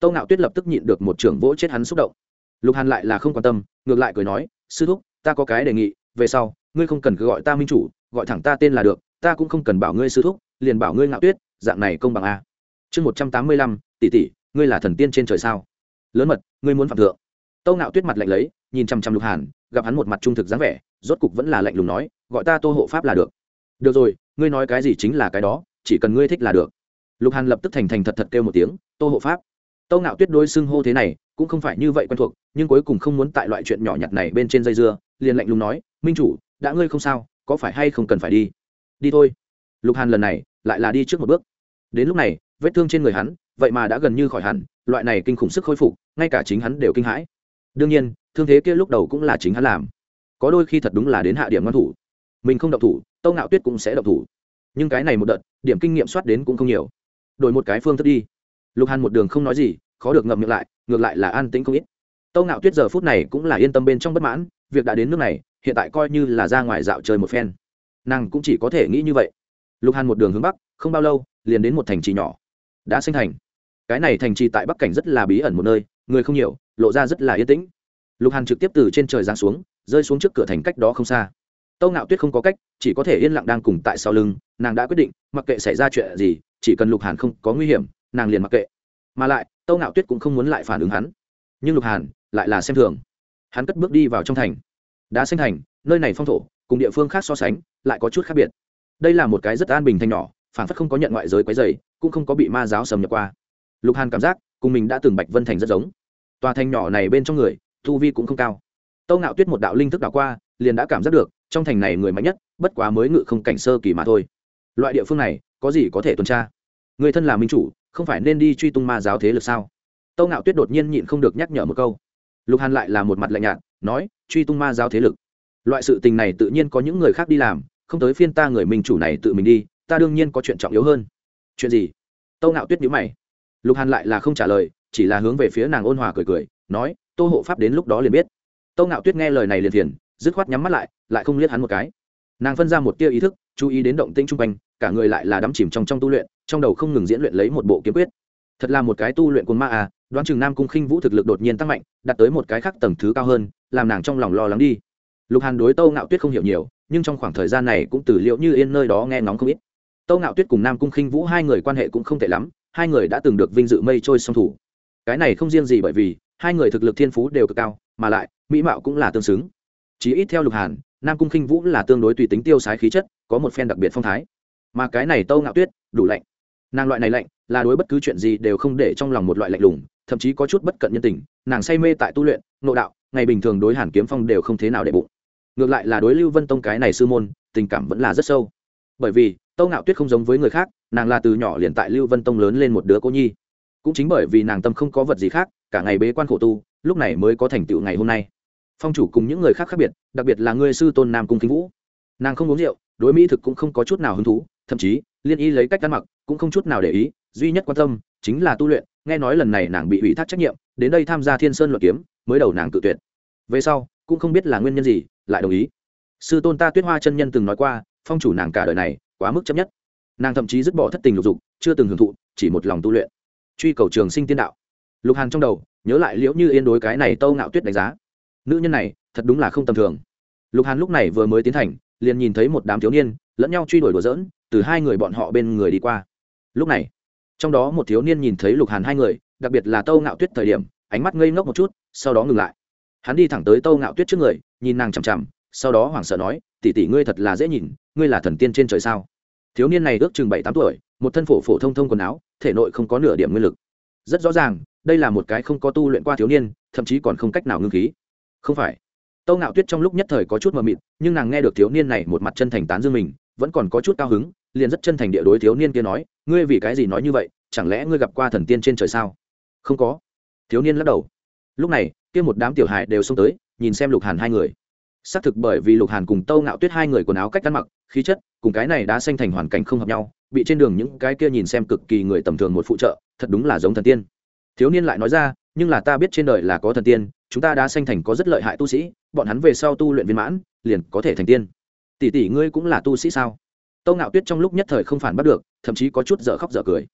Tâu ngạo tuyết lập tức nhịn được một trưởng vỗ chết hắn xúc động. Lục hàn lại là không quan tâm, ngược lại cười nói, sư thúc, ta có cái đề nghị, về sau, ngươi không cần cứ gọi ta minh chủ, gọi thẳng ta tên là được, ta cũng không cần bảo ngươi sư thúc, liền bảo ngươi ngạo tuyết, dạng này công bằng a chương một trăm tám mươi lăm, tỷ tỷ, ngươi là thần tiên trên trời sao? Lớn mật, ngươi muốn phạm thượng. Tâu ngạo tuyết mặt lạnh lấy, nhìn chăm chăm lục hàn, gặp hắn một mặt trung thực dáng vẻ, rốt cục vẫn là lạnh lùng nói, gọi ta tô hộ pháp là được. Được rồi, ngươi nói cái gì chính là cái đó chỉ cần ngươi thích là được. Lục hàn lập tức thành thành thật thật kêu một tiếng, tô hộ pháp. Tô ngạo tuyết đôi xưng hô thế này cũng không phải như vậy quen thuộc, nhưng cuối cùng không muốn tại loại chuyện nhỏ nhặt này bên trên dây dưa, liền lạnh lùng nói, minh chủ, đã ngươi không sao, có phải hay không cần phải đi? Đi thôi. Lục hàn lần này lại là đi trước một bước. Đến lúc này, vết thương trên người hắn, vậy mà đã gần như khỏi hẳn, loại này kinh khủng sức khôi phục, ngay cả chính hắn đều kinh hãi. Đương nhiên, thương thế kia lúc đầu cũng là chính hắn làm. Có đôi khi thật đúng là đến hạ điểm ngăn thủ. Mình không động thủ tâu ngạo tuyết cũng sẽ động thủ nhưng cái này một đợt, điểm kinh nghiệm soát đến cũng không nhiều. Đổi một cái phương thức đi. Lục hàn một đường không nói gì, khó được ngậm miệng lại, ngược lại là an tĩnh không ít. Tâu ngạo tuyết giờ phút này cũng là yên tâm bên trong bất mãn, việc đã đến nước này, hiện tại coi như là ra ngoài dạo chơi một phen. Nàng cũng chỉ có thể nghĩ như vậy. Lục hàn một đường hướng bắc, không bao lâu, liền đến một thành trì nhỏ. Đã sinh thành. Cái này thành trì tại bắc cảnh rất là bí ẩn một nơi, người không nhiều, lộ ra rất là yên tĩnh. Lục hàn trực tiếp từ trên trời giáng xuống, rơi xuống trước cửa thành cách đó không xa tâu ngạo tuyết không có cách, chỉ có thể yên lặng đang cùng tại sau lưng, nàng đã quyết định, mặc kệ xảy ra chuyện gì, chỉ cần lục hàn không có nguy hiểm, nàng liền mặc kệ. Mà lại, tâu ngạo tuyết cũng không muốn lại phản ứng hắn. Nhưng lục hàn lại là xem thường. Hắn cất bước đi vào trong thành. Đã sinh thành, nơi này phong thổ, cùng địa phương khác so sánh, lại có chút khác biệt. Đây là một cái rất an bình thanh nhỏ, phản phất không có nhận ngoại giới quấy dày cũng không có bị ma giáo sầm nhập qua. Lục hàn cảm giác, cùng mình đã từng bạch vân thành rất giống. Tòa thành nhỏ này bên trong người thu vi cũng không cao. Tâu ngạo tuyết một đạo linh thức đảo qua, liền đã cảm giác được trong thành này người mạnh nhất, bất quá mới ngự không cảnh sơ kỳ mà thôi. Loại địa phương này, có gì có thể tuần tra? Người thân là minh chủ, không phải nên đi truy tung ma giáo thế lực sao? Tâu ngạo tuyết đột nhiên nhịn không được nhắc nhở một câu. Lục hàn lại là một mặt lạnh nhạt, nói, truy tung ma giáo thế lực. Loại sự tình này tự nhiên có những người khác đi làm, không tới phiên ta người minh chủ này tự mình đi, ta đương nhiên có chuyện trọng yếu hơn. Chuyện gì? Tâu ngạo tuyết nhữ mày. Lục hàn lại là không trả lời, chỉ là hướng về phía nàng ôn hòa cười cười, nói, tô hộ pháp đến lúc đó liền biết. Tâu ngạo tuyết nghe lời này liền thiền dứt khoát nhắm mắt lại lại không liếc hắn một cái. Nàng phân ra một tia ý thức, chú ý đến động tĩnh chung quanh, cả người lại là đắm chìm trong trong tu luyện, trong đầu không ngừng diễn luyện lấy một bộ kiếm quyết. Thật là một cái tu luyện cồn ma à đoán chừng nam cung khinh vũ thực lực đột nhiên tăng mạnh, đạt tới một cái khác tầng thứ cao hơn, làm nàng trong lòng lo lắng đi. Lục hàn đối tâu ngạo tuyết không hiểu nhiều, nhưng trong khoảng thời gian này cũng từ liệu như yên nơi đó nghe ngóng không ít. Tâu ngạo tuyết cùng nam cung khinh vũ hai người quan hệ cũng không tệ lắm, hai người đã từng được vinh dự mây trôi song thủ. Cái này không riêng gì bởi vì, hai người thực lực thiên phú đều cực cao, mà lại, mỹ mạo cũng là tương xứng. Chí ít theo lục hàn nam cung khinh vũ là tương đối tùy tính tiêu sái khí chất, có một phen đặc biệt phong thái. Mà cái này tâu ngạo tuyết, đủ lạnh. Nàng loại này lạnh, là đối bất cứ chuyện gì đều không để trong lòng một loại lạnh lùng, thậm chí có chút bất cận nhân tình. Nàng say mê tại tu luyện, nội đạo, ngày bình thường đối hàn kiếm phong đều không thế nào để bụng. Ngược lại là đối lưu vân tông cái này sư môn, tình cảm vẫn là rất sâu. Bởi vì, tâu ngạo tuyết không giống với người khác, nàng là từ nhỏ liền tại lưu vân tông lớn lên một đứa cô nhi. Cũng chính bởi vì nàng tâm không có vật gì khác, cả ngày bế quan khổ tu, lúc này mới có thành tựu ngày hôm nay. Phong chủ cùng những người khác khác biệt đặc biệt là người sư tôn nam cung kính vũ. Nàng không uống rượu, đối mỹ thực cũng không có chút nào hứng thú, thậm chí, liên y lấy cách ăn mặc cũng không chút nào để ý, duy nhất quan tâm chính là tu luyện, nghe nói lần này nàng bị ủy thác trách nhiệm, đến đây tham gia thiên sơn luật kiếm, mới đầu nàng tự tuyệt. Về sau, cũng không biết là nguyên nhân gì, lại đồng ý. Sư tôn ta tuyết hoa chân nhân từng nói qua, phong chủ nàng cả đời này, quá mức chấp nhất. Nàng thậm chí dứt bỏ thất tình lục dục, chưa từng hưởng thụ, chỉ một lòng tu luyện. Truy cầu trường sinh tiên đạo. Lục hàn trong đầu, nhớ lại liễu như yên đối cái này tâu ngạo tuyết đánh giá. Nữ nhân này thật đúng là không tầm thường. Lục hàn lúc này vừa mới tiến thành, liền nhìn thấy một đám thiếu niên, lẫn nhau truy đuổi đùa dỡn từ hai người bọn họ bên người đi qua. Lúc này, trong đó một thiếu niên nhìn thấy lục hàn hai người, đặc biệt là tâu ngạo tuyết thời điểm, ánh mắt ngây ngốc một chút, sau đó ngừng lại. Hắn đi thẳng tới tâu ngạo tuyết trước người, nhìn nàng chằm chằm, sau đó hoảng sợ nói, tỷ tỷ ngươi thật là dễ nhìn, ngươi là thần tiên trên trời sao? Thiếu niên này ước chừng bảy tám tuổi, một thân phổ phổ thông thông quần áo, thể nội không có nửa điểm nguyên lực. Rất rõ ràng, đây là một cái không có tu luyện qua thiếu niên, thậm chí còn không cách nào ngưng khí. Không phải tâu ngạo tuyết trong lúc nhất thời có chút mờ mịt, nhưng nàng nghe được thiếu niên này một mặt chân thành tán dương mình, vẫn còn có chút cao hứng, liền rất chân thành địa đối thiếu niên kia nói, ngươi vì cái gì nói như vậy, chẳng lẽ ngươi gặp qua thần tiên trên trời sao? Không có. Thiếu niên lắc đầu. Lúc này, kia một đám tiểu hài đều xông tới, nhìn xem lục hàn hai người. Xác thực bởi vì lục hàn cùng tâu ngạo tuyết hai người quần áo cách ăn mặc, khí chất cùng cái này đã xanh thành hoàn cảnh không hợp nhau, bị trên đường những cái kia nhìn xem cực kỳ người tầm thường một phụ trợ, thật đúng là giống thần tiên. Thiếu niên lại nói ra, nhưng là ta biết trên đời là có thần tiên, chúng ta đã xanh thành có rất lợi hại tu sĩ bọn hắn về sau tu luyện viên mãn, liền có thể thành tiên. Tỷ tỷ ngươi cũng là tu sĩ sao? Tâu ngạo tuyết trong lúc nhất thời không phản bắt được, thậm chí có chút dở khóc dở cười.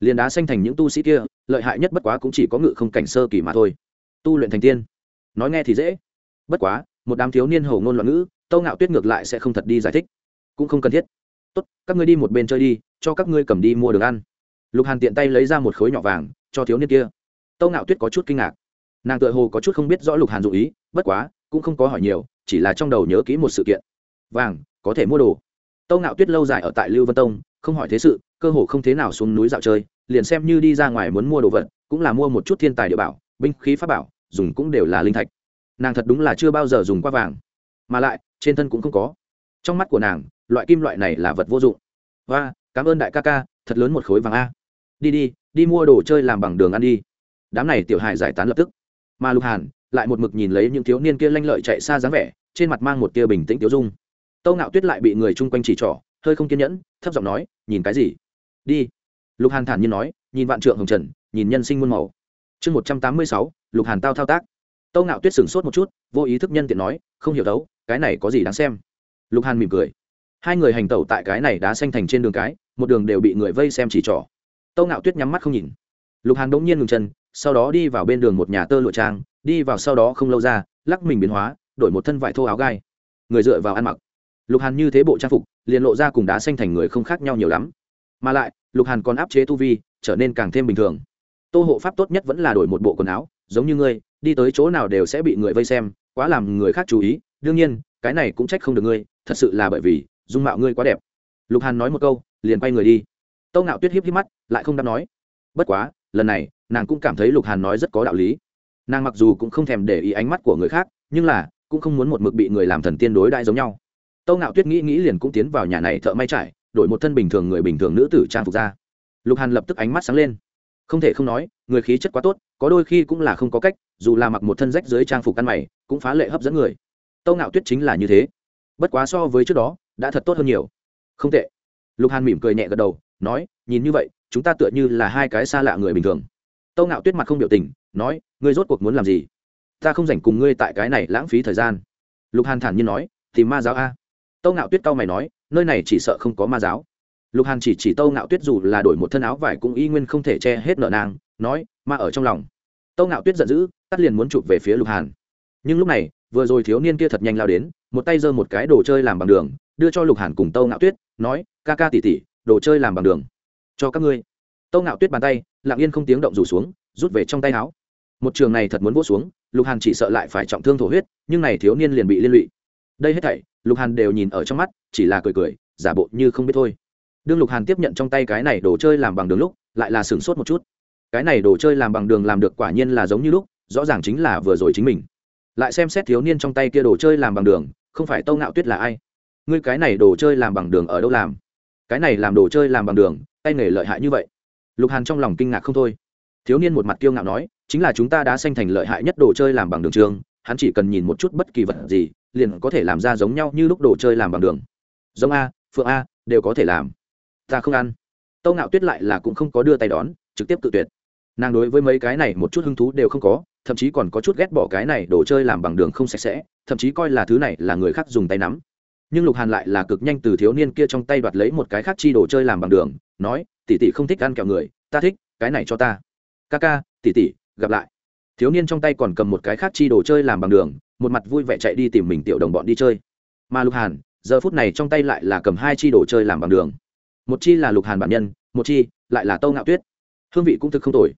Liền đá xanh thành những tu sĩ kia, lợi hại nhất bất quá cũng chỉ có ngự không cảnh sơ kỳ mà thôi. Tu luyện thành tiên. Nói nghe thì dễ. Bất quá, một đám thiếu niên hầu ngôn loạn ngữ, tâu ngạo tuyết ngược lại sẽ không thật đi giải thích. Cũng không cần thiết. Tốt, các ngươi đi một bên chơi đi, cho các ngươi cầm đi mua đường ăn. Lục hàn tiện tay lấy ra một khối nhỏ vàng, cho thiếu niên kia. Tâu ngạo tuyết có chút kinh ngạc. Nàng tự hồ có chút không biết rõ lục hàn dụ ý, bất quá cũng không có hỏi nhiều, chỉ là trong đầu nhớ kỹ một sự kiện. Vàng, có thể mua đồ. Tâu ngạo tuyết lâu dài ở tại lưu vân tông, không hỏi thế sự, cơ hồ không thế nào xuống núi dạo chơi, liền xem như đi ra ngoài muốn mua đồ vật, cũng là mua một chút thiên tài địa bảo, binh khí pháp bảo, dùng cũng đều là linh thạch. Nàng thật đúng là chưa bao giờ dùng qua vàng. Mà lại, trên thân cũng không có. Trong mắt của nàng, loại kim loại này là vật vô dụng. Và cảm ơn đại ca ca, thật lớn một khối vàng a. Đi đi đi mua đồ chơi làm bằng đường ăn đi. Đám này tiểu hài giải tán lập tức. Mà lục hàn lại một mực nhìn lấy những thiếu niên kia lanh lợi chạy xa dáng vẻ, trên mặt mang một tia bình tĩnh tiêu dung. Tâu ngạo tuyết lại bị người chung quanh chỉ trỏ, hơi không kiên nhẫn, thấp giọng nói, nhìn cái gì? Đi. Lục hàn thản nhiên nói, nhìn vạn trượng hồng trần, nhìn nhân sinh muôn màu. Chương một trăm tám mươi sáu, lục hàn tao thao tác. Tâu ngạo tuyết sửng sốt một chút, vô ý thức nhân tiện nói, không hiểu đấu cái này có gì đáng xem? Lục hàn mỉm cười. Hai người hành tẩu tại cái này đã xanh thành trên đường cái, một đường đều bị người vây xem chỉ trỏ. Tâu ngạo tuyết nhắm mắt không nhìn. Lục hàn đống nhiên ngừng chân sau đó đi vào bên đường một nhà tơ lụa trang, đi vào sau đó không lâu ra, lắc mình biến hóa, đổi một thân vải thô áo gai. Người dựa vào ăn mặc. Lục hàn như thế bộ trang phục, liền lộ ra cùng đá xanh thành người không khác nhau nhiều lắm. Mà lại, lục hàn còn áp chế tu vi, trở nên càng thêm bình thường. Tô hộ pháp tốt nhất vẫn là đổi một bộ quần áo, giống như ngươi, đi tới chỗ nào đều sẽ bị người vây xem, quá làm người khác chú ý. Đương nhiên, cái này cũng trách không được ngươi, thật sự là bởi vì, dung mạo ngươi quá đẹp. Lục hàn nói một câu, liền quay người đi. Tâu ngạo tuyết hiếp hiếp mắt, lại không đáp nói. Bất quá, lần này nàng cũng cảm thấy lục hàn nói rất có đạo lý. Nàng mặc dù cũng không thèm để ý ánh mắt của người khác, nhưng là, cũng không muốn một mực bị người làm thần tiên đối đãi giống nhau. Tâu ngạo tuyết nghĩ nghĩ liền cũng tiến vào nhà này thợ may trải, đổi một thân bình thường người bình thường nữ tử trang phục ra. Lục hàn lập tức ánh mắt sáng lên. Không thể không nói, người khí chất quá tốt, có đôi khi cũng là không có cách, dù là mặc một thân rách dưới trang phục ăn mày, cũng phá lệ hấp dẫn người. Tâu ngạo tuyết chính là như thế. Bất quá so với trước đó, đã thật tốt hơn nhiều. Không tệ. Lục hàn mỉm cười nhẹ gật đầu, nói, nhìn như vậy, chúng ta tựa như là hai cái xa lạ người bình thường tâu ngạo tuyết mặt không biểu tình, nói, ngươi rốt cuộc muốn làm gì? Ta không dành cùng ngươi tại cái này lãng phí thời gian. Lục hàn thản nhiên nói tìm ma giáo a. Tâu ngạo tuyết cao mày nói, nơi này chỉ sợ không có ma giáo. Lục hàn chỉ chỉ tâu ngạo tuyết dù là đổi một thân áo vải cũng y nguyên không thể che hết nợ nàng, nói, ma ở trong lòng. Tâu ngạo tuyết giận dữ, tắt liền muốn chụp về phía lục hàn. Nhưng lúc này, vừa rồi thiếu niên kia thật nhanh lao đến, một tay giơ một cái đồ chơi làm bằng đường, đưa cho lục hàn cùng tâu ngạo tuyết, nói, ca ca tỉ tỉ đồ chơi làm bằng đường. Cho các ngươi tâu ngạo tuyết bàn tay, lặng yên không tiếng động rủ xuống, rút về trong tay áo. Một trường này thật muốn vỗ xuống, lục hàn chỉ sợ lại phải trọng thương thổ huyết, nhưng này thiếu niên liền bị liên lụy. Đây hết thảy, lục hàn đều nhìn ở trong mắt, chỉ là cười cười, giả bộ như không biết thôi. Đương lục hàn tiếp nhận trong tay cái này đồ chơi làm bằng đường lúc, lại là sửng sốt một chút. Cái này đồ chơi làm bằng đường làm được quả nhiên là giống như lúc, rõ ràng chính là vừa rồi chính mình. Lại xem xét thiếu niên trong tay kia đồ chơi làm bằng đường, không phải tâu ngạo tuyết là ai? Ngươi cái này đồ chơi làm bằng đường ở đâu làm? Cái này làm đồ chơi làm bằng đường, tay nghề lợi hại như vậy lục hàn trong lòng kinh ngạc không thôi. Thiếu niên một mặt kiêu ngạo nói, chính là chúng ta đã sanh thành lợi hại nhất đồ chơi làm bằng đường trường, hắn chỉ cần nhìn một chút bất kỳ vật gì, liền có thể làm ra giống nhau như lúc đồ chơi làm bằng đường. Giống a, phượng a, đều có thể làm. Ta không ăn. Tâu ngạo tuyết lại là cũng không có đưa tay đón, trực tiếp tự tuyệt. Nàng đối với mấy cái này một chút hứng thú đều không có, thậm chí còn có chút ghét bỏ cái này đồ chơi làm bằng đường không sạch sẽ, thậm chí coi là thứ này là người khác dùng tay nắm. Nhưng lục hàn lại là cực nhanh từ thiếu niên kia trong tay đoạt lấy một cái khác chi đồ chơi làm bằng đường, nói tỷ tỷ không thích ăn kẹo người, ta thích, cái này cho ta. Ca ca, tỷ tỷ, gặp lại. Thiếu niên trong tay còn cầm một cái khác chi đồ chơi làm bằng đường, một mặt vui vẻ chạy đi tìm mình tiểu đồng bọn đi chơi. Mà lục hàn, giờ phút này trong tay lại là cầm hai chi đồ chơi làm bằng đường. Một chi là lục hàn bản nhân, một chi lại là tâu ngạo tuyết. Hương vị cũng thực không tồi.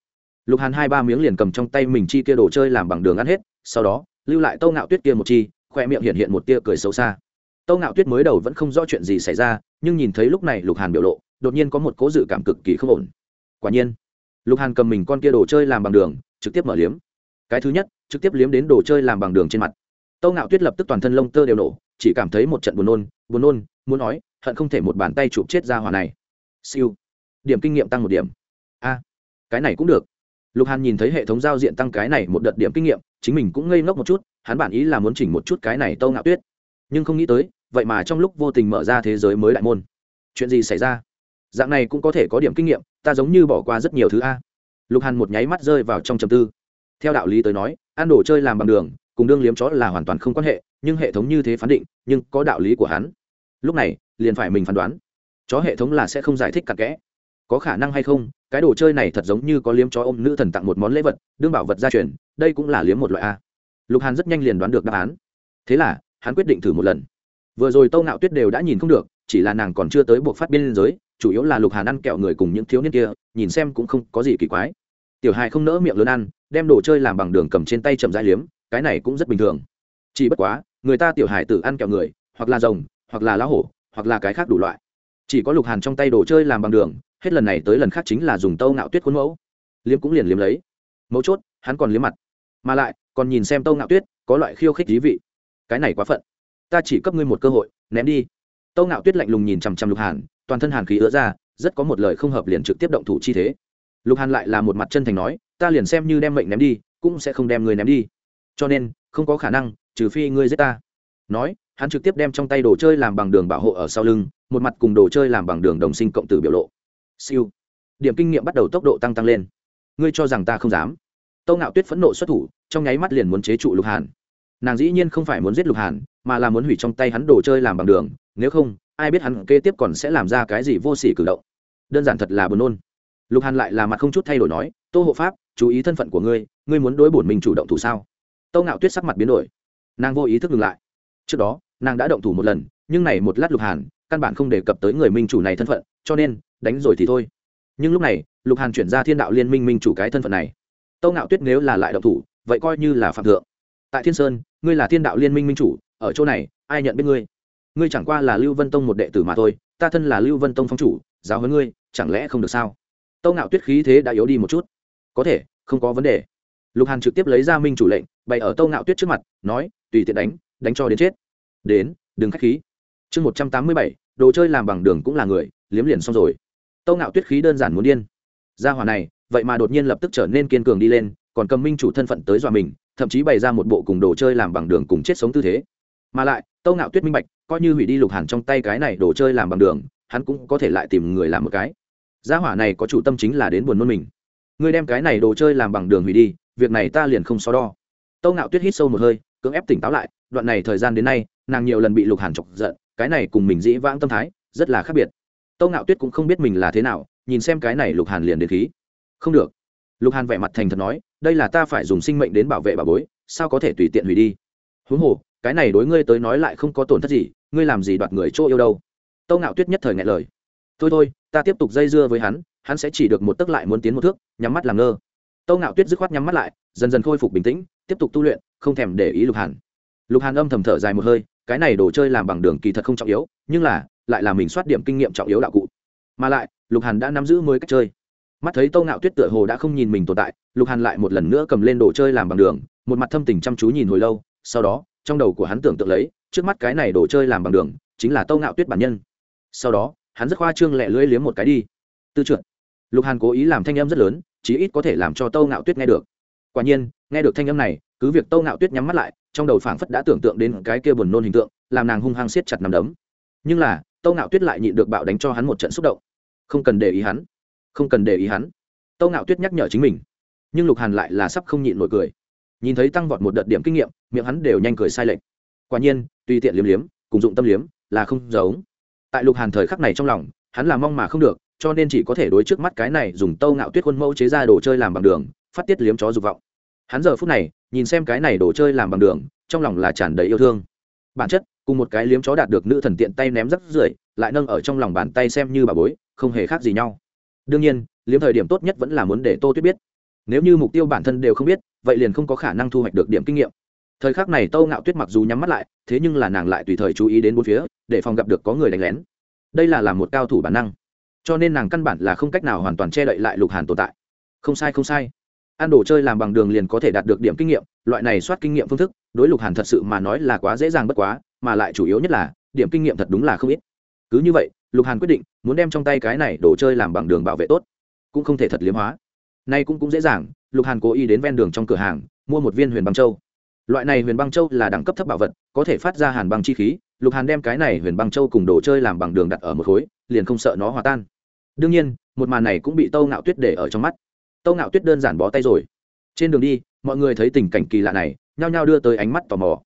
Lục hàn hai ba miếng liền cầm trong tay mình chi kia đồ chơi làm bằng đường ăn hết, sau đó, lưu lại tâu ngạo tuyết kia một chi khoe miệng hiện hiện một tia cười xấu xa. Tâu ngạo tuyết mới đầu vẫn không rõ chuyện gì xảy ra, nhưng nhìn thấy lúc này lục hàn biểu lộ đột nhiên có một cố dự cảm cực kỳ không ổn. Quả nhiên, lục hàn cầm mình con kia đồ chơi làm bằng đường, trực tiếp mở liếm. Cái thứ nhất, trực tiếp liếm đến đồ chơi làm bằng đường trên mặt. Tâu ngạo tuyết lập tức toàn thân lông tơ đều nổ, chỉ cảm thấy một trận buồn nôn buồn nôn, muốn nói, hận không thể một bàn tay chụp chết ra hỏa này. Siêu. Điểm kinh nghiệm tăng một điểm. A, cái này cũng được. Lục hàn nhìn thấy hệ thống giao diện tăng cái này một đợt điểm kinh nghiệm, chính mình cũng ngây ngốc một chút, hắn bản ý là muốn chỉnh một chút cái này tâu ngạo tuyết. Nhưng không nghĩ tới, vậy mà trong lúc vô tình mở ra thế giới mới đại môn. Chuyện gì xảy ra? Dạng này cũng có thể có điểm kinh nghiệm, ta giống như bỏ qua rất nhiều thứ a. Lục hàn một nháy mắt rơi vào trong trầm tư. Theo đạo lý tới nói, ăn đồ chơi làm bằng đường, cùng đương liếm chó là hoàn toàn không quan hệ, nhưng hệ thống như thế phán định, nhưng có đạo lý của hắn. Lúc này, liền phải mình phán đoán. Chó hệ thống là sẽ không giải thích cặn kẽ. Có khả năng hay không, cái đồ chơi này thật giống như có liếm chó ôm nữ thần tặng một món lễ vật, đương bảo vật gia truyền, đây cũng là liếm một loại a. Lục hàn rất nhanh liền đoán được đáp án. Thế là, hắn quyết định thử một lần. Vừa rồi tâu ngạo tuyết đều đã nhìn không được, chỉ là nàng còn chưa tới buộc phát biên giới chủ yếu là lục hàn ăn kẹo người cùng những thiếu niên kia, nhìn xem cũng không có gì kỳ quái. Tiểu hài không nỡ miệng lớn ăn, đem đồ chơi làm bằng đường cầm trên tay chậm rãi liếm, cái này cũng rất bình thường. Chỉ bất quá, người ta tiểu hài tự ăn kẹo người, hoặc là rồng, hoặc là lá hổ, hoặc là cái khác đủ loại. Chỉ có lục hàn trong tay đồ chơi làm bằng đường, hết lần này tới lần khác chính là dùng tâu ngạo tuyết khuôn mẫu. Liếm cũng liền liếm lấy. Mấu chốt, hắn còn liếm mặt. Mà lại, còn nhìn xem tâu ngạo tuyết, có loại khiêu khích dí vị. Cái này quá phận. Ta chỉ cấp ngươi một cơ hội, ném đi. Tâu ngạo tuyết lạnh lùng nhìn chằm chằm lục hàn toàn thân hàn khí ứa ra, rất có một lời không hợp liền trực tiếp động thủ chi thế. Lục hàn lại là một mặt chân thành nói, ta liền xem như đem mệnh ném đi, cũng sẽ không đem người ném đi. Cho nên, không có khả năng, trừ phi ngươi giết ta. Nói, hắn trực tiếp đem trong tay đồ chơi làm bằng đường bảo hộ ở sau lưng, một mặt cùng đồ chơi làm bằng đường đồng sinh cộng tử biểu lộ. Siêu. Điểm kinh nghiệm bắt đầu tốc độ tăng tăng lên. Ngươi cho rằng ta không dám? Tâu ngạo tuyết phẫn nộ xuất thủ, trong nháy mắt liền muốn chế trụ lục hàn. Nàng dĩ nhiên không phải muốn giết lục hàn, mà là muốn hủy trong tay hắn đồ chơi làm bằng đường, nếu không ai biết hắn kế tiếp còn sẽ làm ra cái gì vô sỉ cử động. Đơn giản thật là buồn nôn. Lục hàn lại là mặt không chút thay đổi nói, tô hộ pháp, chú ý thân phận của ngươi ngươi muốn đối bổn mình chủ động thủ sao? Tâu ngạo tuyết sắc mặt biến đổi. Nàng vô ý thức ngừng lại. Trước đó, nàng đã động thủ một lần, nhưng này một lát lục hàn, căn bản không đề cập tới người minh chủ này thân phận, cho nên, đánh rồi thì thôi. Nhưng lúc này, lục hàn chuyển ra thiên đạo liên minh minh chủ cái thân phận này. Tâu ngạo tuyết nếu là lại động thủ, vậy coi như là phạm thượng. Tại thiên sơn, ngươi là thiên đạo liên minh minh chủ, ở chỗ này, ai nhận biết ngươi? Ngươi chẳng qua là lưu vân tông một đệ tử mà thôi, ta thân là lưu vân tông phong chủ, giáo huấn ngươi, chẳng lẽ không được sao? Tâu ngạo tuyết khí thế đã yếu đi một chút. Có thể, không có vấn đề. Lục hàn trực tiếp lấy ra minh chủ lệnh, bày ở tâu ngạo tuyết trước mặt, nói, tùy tiện đánh đánh cho đến chết. Đến, đừng k h á c h khí. Chương một trăm tám mươi bảy, đồ chơi làm bằng đường cũng là người, liếm liền xong rồi. Tâu ngạo tuyết khí đơn giản muốn điên. Gia hòa này, vậy mà đột nhiên lập tức trở nên kiên cường đi lên, còn cầm minh chủ thân phận tới dọa mình, thậm chí bày ra một bộ cùng đồ chơi làm bằng đường cùng chết sống tư thế. Mà lại, tâu ngạo tuyết minh bạch coi như hủy đi lục hàn trong tay cái này đồ chơi làm bằng đường, hắn cũng có thể lại tìm người làm một cái. Gia hỏa này có chủ tâm chính là đến buồn nôn mình. Ngươi đem cái này đồ chơi làm bằng đường hủy đi, việc này ta liền không so đo. Tâu ngạo tuyết hít sâu một hơi, cưỡng ép tỉnh táo lại, đoạn này thời gian đến nay, nàng nhiều lần bị lục hàn chọc giận, cái này cùng mình dĩ vãng tâm thái, rất là khác biệt. Tâu ngạo tuyết cũng không biết mình là thế nào, nhìn xem cái này lục hàn liền đến khí. Không được. Lục hàn vẻ mặt thành thật nói, đây là ta phải dùng sinh mệnh đến bảo vệ bà bối, sao có thể tùy tiện hủy đi? Huống hồ, cái này đối ngươi tới nói lại không có tổn thất gì ngươi làm gì đoạt người chỗ yêu đâu? Tâu ngạo tuyết nhất thời ngại lời. Thôi thôi, ta tiếp tục dây dưa với hắn hắn sẽ chỉ được một tấc lại muốn tiến một thước, nhắm mắt làm ngơ. Tâu ngạo tuyết dứt khoát nhắm mắt lại, dần dần khôi phục bình tĩnh, tiếp tục tu luyện, không thèm để ý lục hàn. Lục hàn âm thầm thở dài một hơi, cái này đồ chơi làm bằng đường kỳ thật không trọng yếu, nhưng là, lại là mình soát điểm kinh nghiệm trọng yếu đạo cụ. Mà lại, lục hàn đã nắm giữ mới cách chơi. Mắt thấy tâu ngạo tuyết tựa hồ đã không nhìn mình tồn tại, lục hàn lại một lần nữa cầm lên đồ chơi làm bằng đường, một mặt thâm tình chăm chú nhìn hồi lâu, sau đó, trong đầu của hắn tưởng tượng lấy trước mắt cái này đồ chơi làm bằng đường, chính là tâu ngạo tuyết bản nhân. Sau đó, hắn rất khoa trương lẹ lưỡi liếm một cái đi. Tư trượt lục hàn cố ý làm thanh âm rất lớn, chí ít có thể làm cho tâu ngạo tuyết nghe được. Quả nhiên, nghe được thanh âm này, cứ việc tâu ngạo tuyết nhắm mắt lại, trong đầu phảng phất đã tưởng tượng đến cái kia buồn nôn hình tượng, làm nàng hung hăng siết chặt nằm đấm. Nhưng là, tâu ngạo tuyết lại nhịn được bạo đánh cho hắn một trận xúc động. Không cần để ý hắn, không cần để ý hắn. Tâu ngạo tuyết nhắc nhở chính mình. Nhưng lục hàn lại là sắp không nhịn nổi cười. Nhìn thấy tăng vọt một đợt điểm kinh nghiệm, miệng hắn đều nhanh cười sai lệch quả nhiên, tùy tiện liếm liếm, cùng dụng tâm liếm, là không giống. Tại lục hàn thời khắc này trong lòng, hắn là mong mà không được, cho nên chỉ có thể đối trước mắt cái này dùng tâu ngạo tuyết khuôn mẫu chế ra đồ chơi làm bằng đường, phát tiết liếm chó dục vọng. Hắn giờ phút này, nhìn xem cái này đồ chơi làm bằng đường, trong lòng là tràn đầy yêu thương. Bản chất, cùng một cái liếm chó đạt được nữ thần tiện tay ném rắc rưởi, lại nâng ở trong lòng bàn tay xem như bà bối, không hề khác gì nhau. Đương nhiên, liếm thời điểm tốt nhất vẫn là muốn để tô tuyết biết. Nếu như mục tiêu bản thân đều không biết, vậy liền không có khả năng thu hoạch được điểm kinh nghiệm thời khắc này tâu ngạo tuyết mặc dù nhắm mắt lại, thế nhưng là nàng lại tùy thời chú ý đến bốn phía, để phòng gặp được có người đánh lén. Đây là làm một cao thủ bản năng. Cho nên nàng căn bản là không cách nào hoàn toàn che đậy lại lục hàn tồn tại. Không sai không sai. Ăn đồ chơi làm bằng đường liền có thể đạt được điểm kinh nghiệm, loại này soát kinh nghiệm phương thức, đối lục hàn thật sự mà nói là quá dễ dàng bất quá, mà lại chủ yếu nhất là, điểm kinh nghiệm thật đúng là không ít. Cứ như vậy, lục hàn quyết định, muốn đem trong tay cái này đồ chơi làm bằng đường bảo vệ tốt. Cũng không thể thật liếm hóa. Nay cũng cũng dễ dàng, lục hàn cố ý đến ven đường trong cửa hàng, mua một viên huyền băng châu loại này huyền băng châu là đẳng cấp thấp bảo vật, có thể phát ra hàn băng chi khí, lục hàn đem cái này huyền băng châu cùng đồ chơi làm bằng đường đặt ở một khối, liền không sợ nó hòa tan. Đương nhiên, một màn này cũng bị tâu ngạo tuyết để ở trong mắt. Tâu ngạo tuyết đơn giản bó tay rồi. Trên đường đi, mọi người thấy tình cảnh kỳ lạ này, nhao nhao đưa tới ánh mắt tò mò.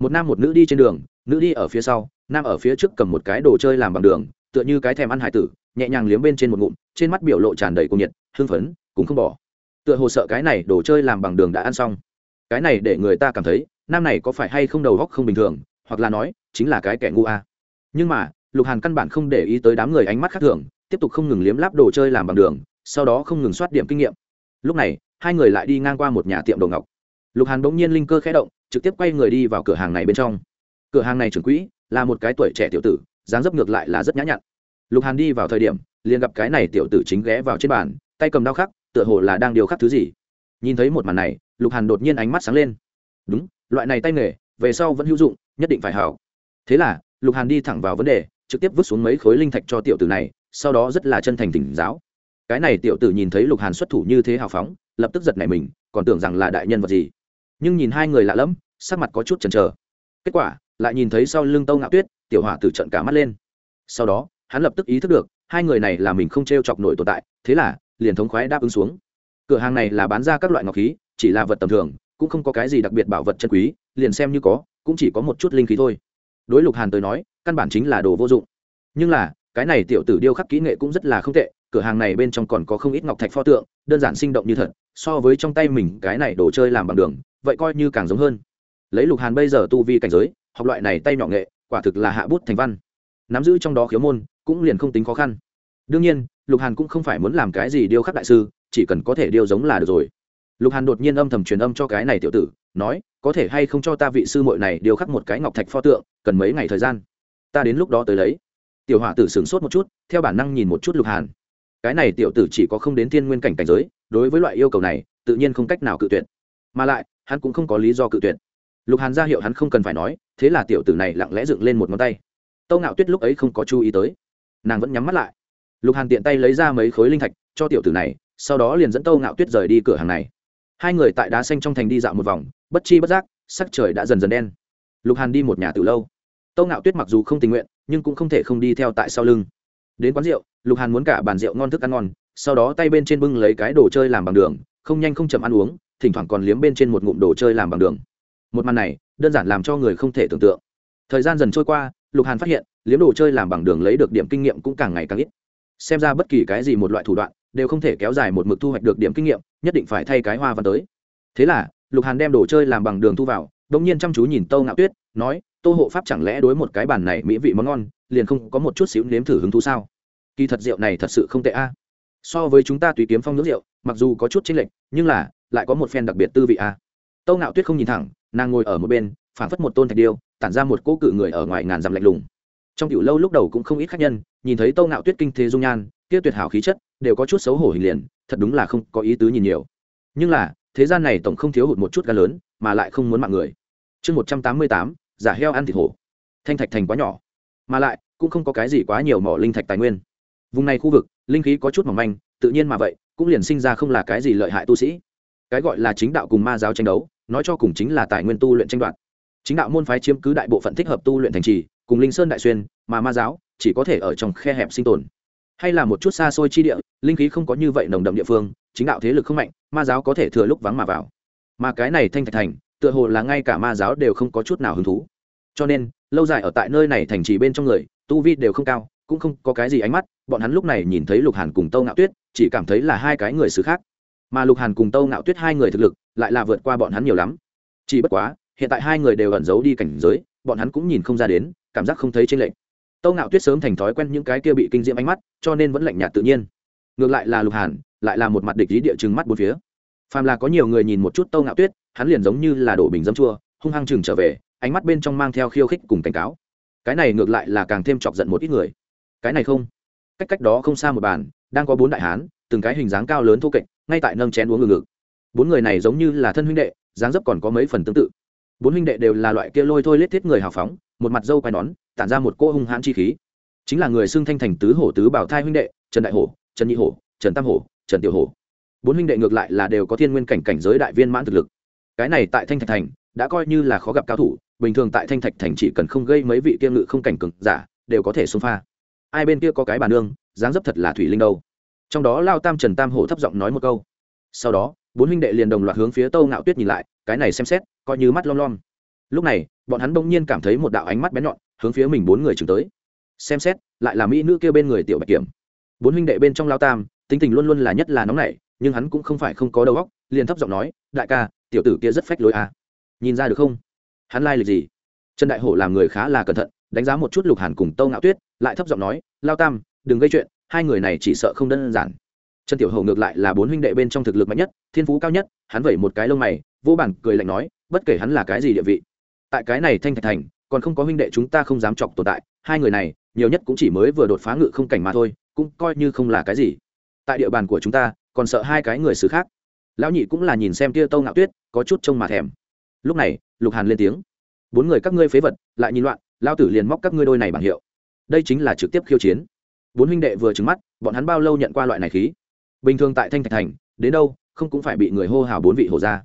Một nam một nữ đi trên đường, nữ đi ở phía sau, nam ở phía trước cầm một cái đồ chơi làm bằng đường, tựa như cái thèm ăn hải tử, nhẹ nhàng liếm bên trên một ngụm, trên mắt biểu lộ tràn đầy cuồng nhiệt, hưng phấn, cũng không bỏ. Tựa hồ sợ cái này đồ chơi làm bằng đường đã ăn xong cái này để người ta cảm thấy, nam này có phải hay không đầu góc không bình thường, hoặc là nói, chính là cái kẻ ngu a. Nhưng mà, lục hàn căn bản không để ý tới đám người ánh mắt khác thường, tiếp tục không ngừng liếm láp đồ chơi làm bằng đường, sau đó không ngừng soát điểm kinh nghiệm. Lúc này, hai người lại đi ngang qua một nhà tiệm đồ ngọc. Lục hàn bỗng nhiên linh cơ khẽ động, trực tiếp quay người đi vào cửa hàng này bên trong. Cửa hàng này trưởng quỹ, là một cái tuổi trẻ tiểu tử, dáng dấp ngược lại là rất nhã nhặn. Lục hàn đi vào thời điểm, liền gặp cái này tiểu tử chính ghé vào trên bàn, tay cầm đao khắc, tựa hồ là đang điều khắc thứ gì. Nhìn thấy một màn này lục hàn đột nhiên ánh mắt sáng lên. Đúng, loại này tay nghề, về sau vẫn hữu dụng, nhất định phải hảo. Thế là, lục hàn đi thẳng vào vấn đề, trực tiếp vứt xuống mấy khối linh thạch cho tiểu tử này, sau đó rất là chân thành tỉnh giáo. Cái này tiểu tử nhìn thấy lục hàn xuất thủ như thế hào phóng, lập tức giật nảy mình, còn tưởng rằng là đại nhân vật gì. Nhưng nhìn hai người lạ lẫm, sắc mặt có chút chần chờ. Kết quả, lại nhìn thấy sau lưng tâu ngạo tuyết, tiểu hỏa tử trận cả mắt lên. Sau đó, hắn lập tức ý thức được, hai người này là mình không t r e o chọc nổi tồn tại, thế là, liền thống khoái đáp ứng xuống. Cửa hàng này là bán ra các loại ngọc khí chỉ là vật tầm thường, cũng không có cái gì đặc biệt bảo vật chân quý, liền xem như có, cũng chỉ có một chút linh khí thôi. Đối lục hàn tới nói, căn bản chính là đồ vô dụng. Nhưng là, cái này tiểu tử điêu khắc kỹ nghệ cũng rất là không tệ, cửa hàng này bên trong còn có không ít ngọc thạch pho tượng, đơn giản sinh động như thật, so với trong tay mình cái này đồ chơi làm bằng đường, vậy coi như càng giống hơn. Lấy lục hàn bây giờ tu vi cảnh giới, học loại này tay nhỏ nghệ, quả thực là hạ bút thành văn. Nắm giữ trong đó khiếu môn, cũng liền không tính khó khăn. Đương nhiên, lục hàn cũng không phải muốn làm cái gì điêu khắc đại sư, chỉ cần có thể điêu giống là được rồi lục hàn đột nhiên âm thầm truyền âm cho cái này tiểu tử, nói, có thể hay không cho ta vị sư muội này điều khắc một cái ngọc thạch pho tượng, cần mấy ngày thời gian? Ta đến lúc đó tới lấy. Tiểu hỏa tử sửng sốt một chút, theo bản năng nhìn một chút lục hàn. Cái này tiểu tử chỉ có không đến thiên nguyên cảnh cảnh giới, đối với loại yêu cầu này, tự nhiên không cách nào cự tuyệt. Mà lại, hắn cũng không có lý do cự tuyệt. Lục hàn ra hiệu hắn không cần phải nói, thế là tiểu tử này lặng lẽ dựng lên một ngón tay. Tâu ngạo tuyết lúc ấy không có chú ý tới. Nàng vẫn nhắm mắt lại. Lục hàn tiện tay lấy ra mấy khối linh thạch, cho tiểu tử này, sau đó liền dẫn tâu ngạo tuyết rời đi cửa hàng này hai người tại đá xanh trong thành đi dạo một vòng, bất chi bất giác, sắc trời đã dần dần đen. Lục hàn đi một nhà từ lâu. Tâu ngạo tuyết mặc dù không tình nguyện, nhưng cũng không thể không đi theo tại sau lưng. Đến quán rượu, lục hàn muốn cả bàn rượu ngon thức ăn ngon, sau đó tay bên trên bưng lấy cái đồ chơi làm bằng đường, không nhanh không chậm ăn uống, thỉnh thoảng còn liếm bên trên một ngụm đồ chơi làm bằng đường. Một màn này, đơn giản làm cho người không thể tưởng tượng. Thời gian dần trôi qua, lục hàn phát hiện, liếm đồ chơi làm bằng đường lấy được điểm kinh nghiệm cũng càng ngày càng ít. Xem ra bất kỳ cái gì một loại thủ đoạn đều không thể kéo dài một mực thu hoạch được điểm kinh nghiệm, nhất định phải thay cái hoa văn tới. Thế là, lục hàn đem đồ chơi làm bằng đường thu vào đ ỗ n g nhiên chăm chú nhìn tâu ngạo tuyết, nói, tô hộ pháp chẳng lẽ đối một cái bản này mỹ vị món ngon, liền không có một chút xíu nếm thử hứng thú sao? Kỳ thật rượu này thật sự không tệ a. So với chúng ta tùy kiếm phong nước rượu, mặc dù có chút chênh lệch, nhưng là, lại có một phen đặc biệt tư vị a. Tâu ngạo tuyết không nhìn thẳng, nàng ngồi ở một bên phản phất một tôn thạch điêu, tản ra một cỗ cự người ở ngoài ngàn dặm lạnh lùng. Trong tiểu lâu lúc đầu cũng không ít khách nhân, nhìn thấy tâu ngạo tuyết kinh thế dung nhan, kia tuyệt hảo khí chất đều có chút xấu hổ hình liền, thật đúng là không có ý tứ nhìn nhiều. Nhưng là, thế gian này tổng không thiếu hụt một chút gan lớn, mà lại không muốn mạng người. Chương một trăm tám mươi tám, giả heo ăn thịt hổ. Thanh thạch thành quá nhỏ. Mà lại, cũng không có cái gì quá nhiều mỏ linh thạch tài nguyên. Vùng này khu vực, linh khí có chút mỏng manh, tự nhiên mà vậy, cũng liền sinh ra không là cái gì lợi hại tu sĩ. Cái gọi là chính đạo cùng ma giáo tranh đấu, nói cho cùng chính là tài nguyên tu luyện tranh đoạt. Chính đạo môn phái chiếm cứ đại bộ phận thích hợp tu luyện thành trì, cùng linh sơn đại xuyên, mà ma giáo chỉ có thể ở trong khe hẹp sinh tồn hay là một chút xa xôi chi địa, linh khí không có như vậy nồng đậm địa phương, chính đạo thế lực không mạnh, ma giáo có thể thừa lúc vắng mà vào. Mà cái này thanh thạch thành, tựa hồ là ngay cả ma giáo đều không có chút nào hứng thú. Cho nên, lâu dài ở tại nơi này thành trì bên trong người, tu vi đều không cao, cũng không có cái gì ánh mắt, bọn hắn lúc này nhìn thấy lục hàn cùng tâu ngạo tuyết, chỉ cảm thấy là hai cái người xứ khác. Mà lục hàn cùng tâu ngạo tuyết hai người thực lực, lại là vượt qua bọn hắn nhiều lắm. Chỉ bất quá, hiện tại hai người đều ẩn giấu đi cảnh giới, bọn hắn cũng nhìn không ra đến, cảm giác không thấy trên lệnh tâu ngạo tuyết sớm thành thói quen những cái kia bị kinh diễm ánh mắt, cho nên vẫn lạnh nhạt tự nhiên. Ngược lại là lục hàn, lại là một mặt địch lý địa chừng mắt bốn phía. Phàm là có nhiều người nhìn một chút tâu ngạo tuyết, hắn liền giống như là đổ bình dâm chua, hung hăng chừng trở về, ánh mắt bên trong mang theo khiêu khích cùng cảnh cáo. Cái này ngược lại là càng thêm chọc giận một ít người. Cái này không. Cách cách đó không xa một bàn, đang có bốn đại hán, từng cái hình dáng cao lớn thô kệch, ngay tại nâng chén uống ngừng ngực bốn người này giống như là thân huynh đệ, dáng dấp còn có mấy phần tương tự. Bốn huynh đệ đều là loại kia lôi thôi lết thiết người hào phóng, một mặt dâu quai nón tản ra một cô hung hãn chi khí. Chính là người xưng thanh thành tứ hổ tứ bảo thai huynh đệ, trần đại hổ, trần nhị hổ, trần tam hổ, trần tiểu hổ. Bốn huynh đệ ngược lại là đều có thiên nguyên cảnh cảnh giới đại viên mãn thực lực. Cái này tại thanh thạch thành, đã coi như là khó gặp cao thủ, bình thường tại thanh thạch thành chỉ cần không gây mấy vị kiêm ngự không cảnh cực giả, đều có thể xông pha. Ai bên kia có cái bà nương, dáng dấp thật là thủy linh đâu. Trong đó lao tam trần tam hổ thấp giọng nói một câu. Sau đó, bốn huynh đệ liền đồng loạt hướng phía tâu ngạo tuyết nhìn lại, cái này xem xét, coi như mắt lom lom. Lúc này, bọn hắn bỗng nhiên cảm thấy một đạo ánh mắt bén nhọn hướng phía mình bốn người chừng tới. Xem xét, lại là mỹ nữ kêu bên người tiểu bạch kiểm. Bốn huynh đệ bên trong lao tam, tính tình luôn luôn là nhất là nóng nảy, nhưng hắn cũng không phải không có đầu óc, liền thấp giọng nói, đại ca, tiểu tử kia rất phách lối à. nhìn ra được không? Hắn lai、like、lịch gì? Trần đại hổ làm người khá là cẩn thận, đánh giá một chút lục hàn cùng tâu ngạo tuyết, lại thấp giọng nói, lao tam, đừng gây chuyện, hai người này chỉ sợ không đơn giản. Trần tiểu hổ ngược lại là bốn huynh đệ bên trong thực lực mạnh nhất, thiên phú cao nhất, hắn vẩy một cái lông mày, vô bản cười lạnh nói, bất kể hắn là cái gì địa vị, tại cái này thanh thạch thành còn không có huynh đệ chúng ta không dám chọc tồn tại, hai người này, nhiều nhất cũng chỉ mới vừa đột phá ngự không cảnh mà thôi, cũng coi như không là cái gì. Tại địa bàn của chúng ta, còn sợ hai cái người xứ khác. Lão nhị cũng là nhìn xem tia tâu ngạo tuyết, có chút trông mà thèm. Lúc này, lục hàn lên tiếng. Bốn người các ngươi phế vật, lại nhìn loạn lao tử liền móc các ngươi đôi này bằng hiệu. Đây chính là trực tiếp khiêu chiến. Bốn huynh đệ vừa trứng mắt, bọn hắn bao lâu nhận qua loại này khí? Bình thường tại thanh thạch thành, đến đâu, không cũng phải bị người hô hào bốn vị hổ ra.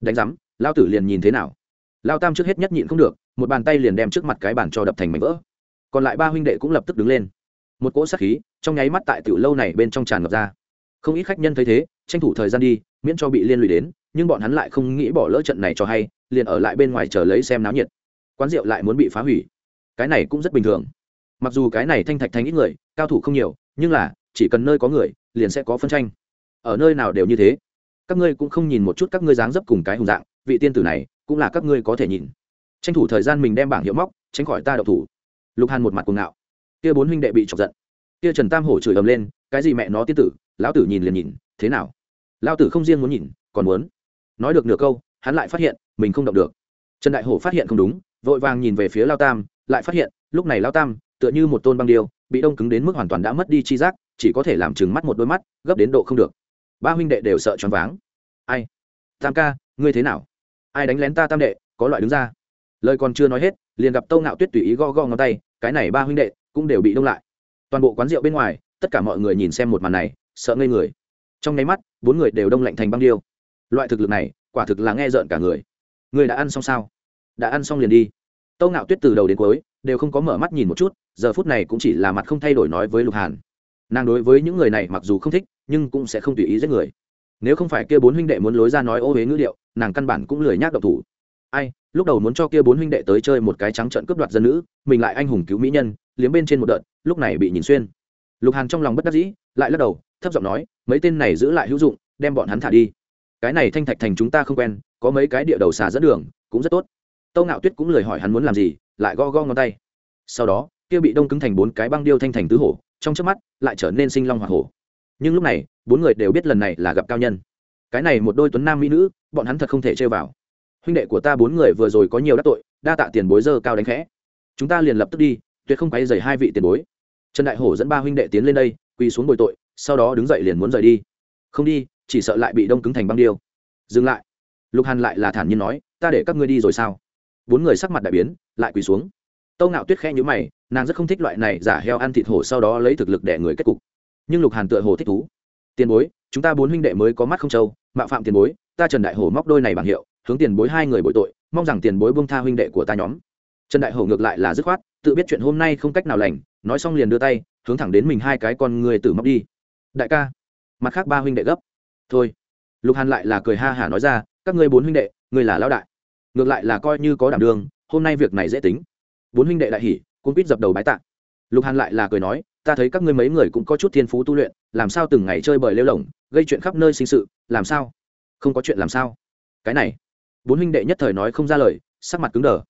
Đánh giám lao tử liền nhìn thế nào? Lao tam trước hết nhất nhịn không được, một bàn tay liền đem trước mặt cái bàn cho đập thành mảnh vỡ. Còn lại ba huynh đệ cũng lập tức đứng lên. Một cỗ sát khí trong nháy mắt tại tiểu lâu này bên trong tràn ngập ra. Không ít khách nhân thấy thế, tranh thủ thời gian đi, miễn cho bị liên lụy đến, nhưng bọn hắn lại không nghĩ bỏ lỡ trận này cho hay, liền ở lại bên ngoài chờ lấy xem náo nhiệt. Quán rượu lại muốn bị phá hủy. Cái này cũng rất bình thường. Mặc dù cái này thanh thạch thành ít người, cao thủ không nhiều, nhưng là, chỉ cần nơi có người, liền sẽ có phân tranh. Ở nơi nào đều như thế. Các ngươi cũng không nhìn một chút các ngươi dáng dấp cùng cái hùng dạng, vị tiên tử này cũng là các ngươi có thể nhìn. Tranh thủ thời gian mình đem bảng hiệu móc, tránh khỏi ta đậu thủ. Lục hàn một mặt cuồng ngạo. Kia bốn huynh đệ bị chọc giận. Kia trần tam hổ chửi ầm lên, cái gì mẹ nó tiên tử, lão tử nhìn liền nhìn, thế nào? Lão tử không riêng muốn nhìn, còn muốn. Nói được nửa câu, hắn lại phát hiện, mình không động được. Trần đại hổ phát hiện không đúng, vội vàng nhìn về phía lao tam, lại phát hiện, lúc này lao tam, tựa như một tôn băng điêu, bị đông cứng đến mức hoàn toàn đã mất đi chi giác, chỉ có thể làm chừng mắt một đôi mắt, gấp đến độ không được. Ba huynh đệ đều sợ choáng váng. Ai? Tam ca, ngươi thế nào? Ai đánh lén ta tam đệ, có loại đứng ra. Lời còn chưa nói hết, liền gặp tâu ngạo tuyết tùy ý go go ngón tay, cái này ba huynh đệ cũng đều bị đông lại. Toàn bộ quán rượu bên ngoài, tất cả mọi người nhìn xem một màn này, sợ ngây người. Trong nháy mắt, bốn người đều đông lạnh thành băng điêu. Loại thực lực này, quả thực là nghe rợn cả người. Người đã ăn xong sao? Đã ăn xong liền đi. Tâu ngạo tuyết từ đầu đến cuối, đều không có mở mắt nhìn một chút, giờ phút này cũng chỉ là mặt không thay đổi nói với lục hàn. Nàng đối với những người này mặc dù không thích, nhưng cũng sẽ không tùy ý giết người nếu không phải kia bốn huynh đệ muốn lối ra nói ô huế ngữ liệu nàng căn bản cũng lười nhác độc thủ. Ai, lúc đầu muốn cho kia bốn huynh đệ tới chơi một cái trắng trận cướp đoạt dân nữ, mình lại anh hùng cứu mỹ nhân, liếm bên trên một đợt, lúc này bị nhìn xuyên. Lục hàn trong lòng bất đắc dĩ, lại lắc đầu, thấp giọng nói, mấy tên này giữ lại hữu dụng, đem bọn hắn thả đi. Cái này thanh thạch thành chúng ta không quen, có mấy cái địa đầu xà dẫn đường, cũng rất tốt. Tâu ngạo tuyết cũng lời hỏi hắn muốn làm gì, lại go go ngón tay. Sau đó, kia bị đông cứng thành bốn cái băng điêu thanh thành tứ hổ, trong trước mắt, lại trở nên sinh long hoa hổ nhưng lúc này, bốn người đều biết lần này là gặp cao nhân. Cái này một đôi tuấn nam mỹ nữ, bọn hắn thật không thể chơi vào. Huynh đệ của ta bốn người vừa rồi có nhiều đắc tội, đa tạ tiền bối dơ cao đánh khẽ. Chúng ta liền lập tức đi, tuyệt không quay dày hai vị tiền bối. Trần đại hổ dẫn ba huynh đệ tiến lên đây, quỳ xuống bồi tội, sau đó đứng dậy liền muốn rời đi. Không đi, chỉ sợ lại bị đông cứng thành băng điêu. Dừng lại. Lục hàn lại là thản nhiên nói, ta để các ngươi đi rồi sao? Bốn người sắc mặt đại biến, lại quỳ xuống. Tâu ngạo tuyết khẽ nhữ mày, nàng rất không thích loại này giả heo ăn thịt hổ sau đó lấy thực lực đẻ người kết cục nhưng lục hàn tựa hồ thích thú. Tiền bối, chúng ta bốn huynh đệ mới có mắt không trâu, mạo phạm tiền bối, ta trần đại hổ móc đôi này bằng hiệu, hướng tiền bối hai người bội tội, mong rằng tiền bối bông tha huynh đệ của ta nhóm. Trần đại hổ ngược lại là dứt khoát, tự biết chuyện hôm nay không cách nào lành, nói xong liền đưa tay, hướng thẳng đến mình hai cái con người tử móc đi. Đại ca, mặt khác ba huynh đệ gấp. Thôi. Lục hàn lại là cười ha hả nói ra, các ngươi bốn huynh đệ, ngươi là lão đại. Ngược lại là coi như có đảm đương, hôm nay việc này dễ tính. Bốn huynh đệ đại hỉ cũng quýt dập đầu bái tạ. Lục hàn lại là cười nói ta thấy các ngươi mấy người cũng có chút thiên phú tu luyện, làm sao từng ngày chơi bời lêu lỏng, gây chuyện khắp nơi sinh sự, làm sao? Không có chuyện làm sao? Cái này, bốn huynh đệ nhất thời nói không ra lời, sắc mặt cứng đờ.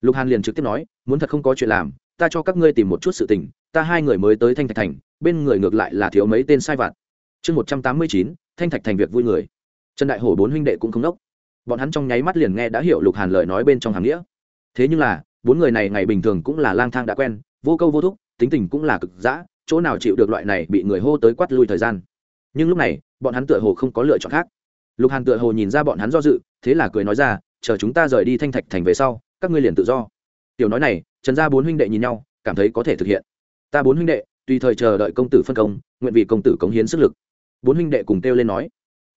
Lục hàn liền trực tiếp nói, muốn thật không có chuyện làm, ta cho các ngươi tìm một chút sự tình, ta hai người mới tới thanh thạch thành, bên người ngược lại là thiếu mấy tên sai vặt. Chương một trăm tám mươi chín, thanh thạch thành việc vui người. Trần đại hổ bốn huynh đệ cũng không đốc. Bọn hắn trong nháy mắt liền nghe đã hiểu lục hàn lời nói bên trong hàng nghĩa. Thế nhưng là, bốn người này ngày bình thường cũng là lang thang đã quen, vô câu vô thúc tính tình cũng là cực dã, chỗ nào chịu được loại này bị người hô tới quát lui thời gian. Nhưng lúc này, bọn hắn tựa hồ không có lựa chọn khác. Lục hàn tựa hồ nhìn ra bọn hắn do dự, thế là cười nói ra, chờ chúng ta rời đi thanh thạch thành về sau, các ngươi liền tự do. Tiểu nói này, trần gia bốn huynh đệ nhìn nhau, cảm thấy có thể thực hiện. Ta bốn huynh đệ, tùy thời chờ đợi công tử phân công, nguyện vì công tử cống hiến sức lực. Bốn huynh đệ cùng kêu lên nói.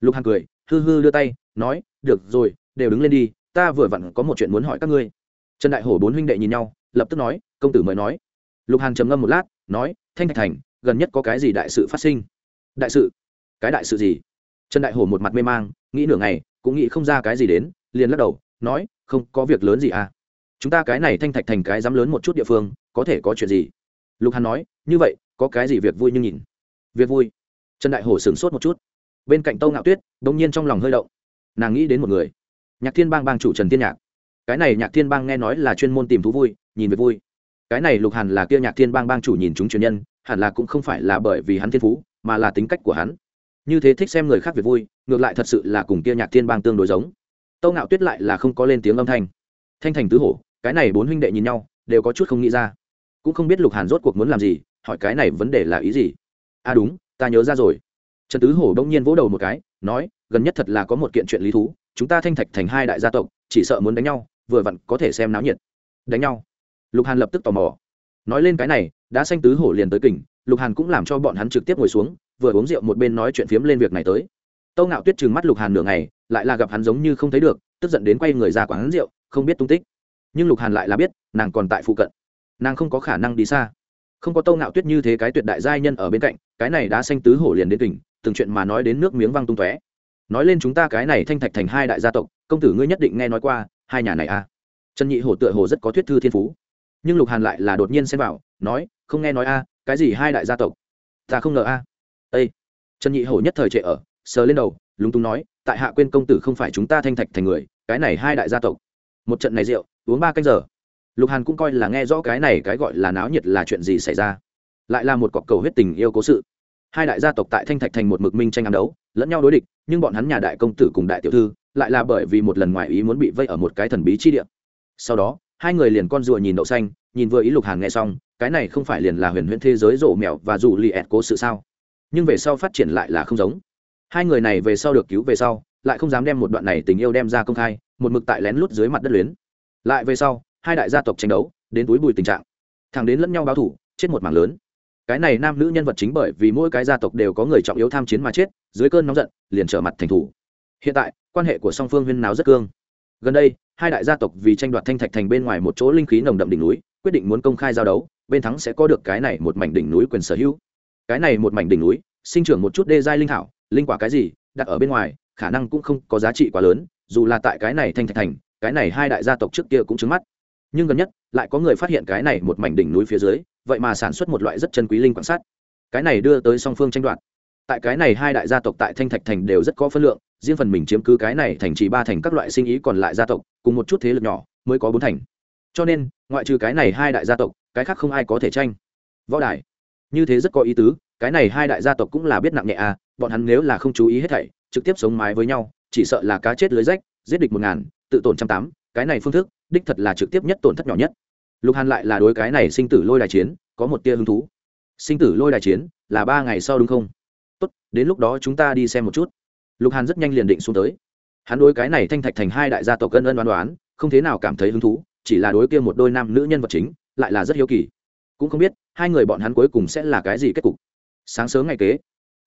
Lục hàn cười, hư hư đưa tay, nói, được rồi, đều đứng lên đi, ta vừa vặn có một chuyện muốn hỏi các ngươi. Trần đại hổ bốn huynh đệ nhìn nhau, lập tức nói, công tử mời nói lục hàn trầm ngâm một lát, nói, thanh thạch thành, gần nhất có cái gì đại sự phát sinh? Đại sự? Cái đại sự gì? Trần đại hổ một mặt mê mang, nghĩ nửa ngày, cũng nghĩ không ra cái gì đến, liền lắc đầu, nói, không, có việc lớn gì à? Chúng ta cái này thanh thạch thành cái dám lớn một chút địa phương, có thể có chuyện gì? Lục hàn nói, như vậy, có cái gì việc vui như nhìn. Việc vui? Trần đại hổ sửng sốt một chút. Bên cạnh tâu ngạo tuyết đ ỗ n g nhiên trong lòng hơi động. Nàng nghĩ đến một người. Nhạc thiên bang bang chủ trần thiên nhạc. Cái này nhạc thiên bang nghe nói là chuyên môn tìm thú vui, nhìn về vui cái này lục hàn là kia nhạc thiên bang bang chủ nhìn chúng truyền nhân, hẳn là cũng không phải là bởi vì hắn thiên phú, mà là tính cách của hắn. Như thế thích xem người khác việc vui, ngược lại thật sự là cùng kia nhạc thiên bang tương đối giống. Tâu ngạo tuyết lại là không có lên tiếng âm thanh. Thanh thành tứ hổ, cái này bốn huynh đệ nhìn nhau, đều có chút không nghĩ ra. Cũng không biết lục hàn rốt cuộc muốn làm gì, hỏi cái này vấn đề là ý gì. À đúng, ta nhớ ra rồi. Trần tứ hổ đông nhiên vỗ đầu một cái, nói, gần nhất thật là có một kiện chuyện lý thú, chúng ta thanh thạch thành hai đại gia tộc, chỉ sợ muốn đánh nhau, vừa vặn có thể xem náo nhiệt. Đánh nhau lục hàn lập tức tò mò. Nói lên cái này đã xanh tứ hổ liền tới kình lục hàn cũng làm cho bọn hắn trực tiếp ngồi xuống, vừa uống rượu một bên nói chuyện phiếm lên việc này tới. Tâu ngạo tuyết trừng mắt lục hàn nửa ngày, lại là gặp hắn giống như không thấy được, tức giận đến quay người ra quán rượu, không biết tung tích. Nhưng lục hàn lại là biết, nàng còn tại phụ cận. Nàng không có khả năng đi xa. Không có tâu ngạo tuyết như thế cái tuyệt đại giai nhân ở bên cạnh, cái này đã xanh tứ hổ liền đến tỉnh từng chuyện mà nói đến nước miếng văng tung tóe. Nói lên chúng ta cái này thanh thạch thành hai đại gia tộc, công tử ngươi nhất định nghe nói qua, hai nhà này à? Trần nhị hổ tựa hồ rất có thuyết thư thiên phú nhưng lục hàn lại là đột nhiên xem vào, nói, không nghe nói a, cái gì hai đại gia tộc? Ta không ngờ a. À. ây trần nhị hổ nhất thời trệ ở, sờ lên đầu, lúng túng nói, tại hạ quên công tử không phải chúng ta thanh thạch thành người, cái này hai đại gia tộc. Một trận này rượu, uống ba canh giờ. Lục hàn cũng coi là nghe rõ cái này cái gọi là náo nhiệt là chuyện gì xảy ra. Lại là một cọc cầu huyết tình yêu cố sự. Hai đại gia tộc tại thanh thạch thành một mực minh tranh ám đấu, lẫn nhau đối địch, nhưng bọn hắn nhà đại công tử cùng đại tiểu thư, lại là bởi vì một lần ngoài ý muốn bị vây ở một cái thần bí chi địa. Sau đó hai người liền con rùa nhìn đậu xanh, nhìn vừa ý lục hàn nghe xong, cái này không phải liền là huyền huyễn thế giới rộ mèo và rủ lì ẹt cố sự sao? Nhưng về sau phát triển lại là không giống. Hai người này về sau được cứu về sau, lại không dám đem một đoạn này tình yêu đem ra công khai, một mực tại lén lút dưới mặt đất luyến. Lại về sau, hai đại gia tộc tranh đấu, đến túi bùi tình trạng. Thằng đến lẫn nhau báo thủ, chết một mảng lớn. Cái này nam nữ nhân vật chính bởi vì mỗi cái gia tộc đều có người trọng yếu tham chiến mà chết, dưới cơn nóng giận, liền trở mặt thành thủ. Hiện tại, quan hệ của song phương huyên náo rất cương gần đây, hai đại gia tộc vì tranh đoạt thanh thạch thành bên ngoài một chỗ linh khí nồng đậm đỉnh núi, quyết định muốn công khai giao đấu, bên thắng sẽ có được cái này một mảnh đỉnh núi quyền sở hữu. Cái này một mảnh đỉnh núi, sinh trưởng một chút đê giai linh thảo, linh quả cái gì, đặt ở bên ngoài, khả năng cũng không có giá trị quá lớn, dù là tại cái này thanh thạch thành, cái này hai đại gia tộc trước kia cũng trứng mắt. Nhưng gần nhất, lại có người phát hiện cái này một mảnh đỉnh núi phía dưới, vậy mà sản xuất một loại rất chân quý linh quan sát. Cái này đưa tới song phương tranh đoạt. Tại cái này hai đại gia tộc tại thanh thạch thành đều rất có phân lượng riêng phần mình chiếm cứ cái này thành trì ba thành các loại sinh ý còn lại gia tộc, cùng một chút thế lực nhỏ mới có bốn thành. Cho nên, ngoại trừ cái này hai đại gia tộc, cái khác không ai có thể tranh. Võ đài, như thế rất có ý tứ, cái này hai đại gia tộc cũng là biết nặng nhẹ à bọn hắn nếu là không chú ý hết thảy, trực tiếp sống mái với nhau, chỉ sợ là cá chết lưới rách, giết địch một ngàn, tự tổn trăm tám, cái này phương thức, đích thật là trực tiếp nhất tổn thất nhỏ nhất. Lục hàn lại là đối cái này sinh tử lôi đài chiến, có một tia hứng thú. Sinh tử lôi đài chiến, là ba ngày sau đúng không? Tốt, đến lúc đó chúng ta đi xem một chút lục hàn rất nhanh liền định xuống tới. Hắn đối cái này thanh thạch thành hai đại gia tộc cân ân đoán đoán không thế nào cảm thấy hứng thú, chỉ là đối kia một đôi nam nữ nhân vật chính, lại là rất hiếu kỳ. Cũng không biết, hai người bọn hắn cuối cùng sẽ là cái gì kết cục. Sáng sớm ngày kế,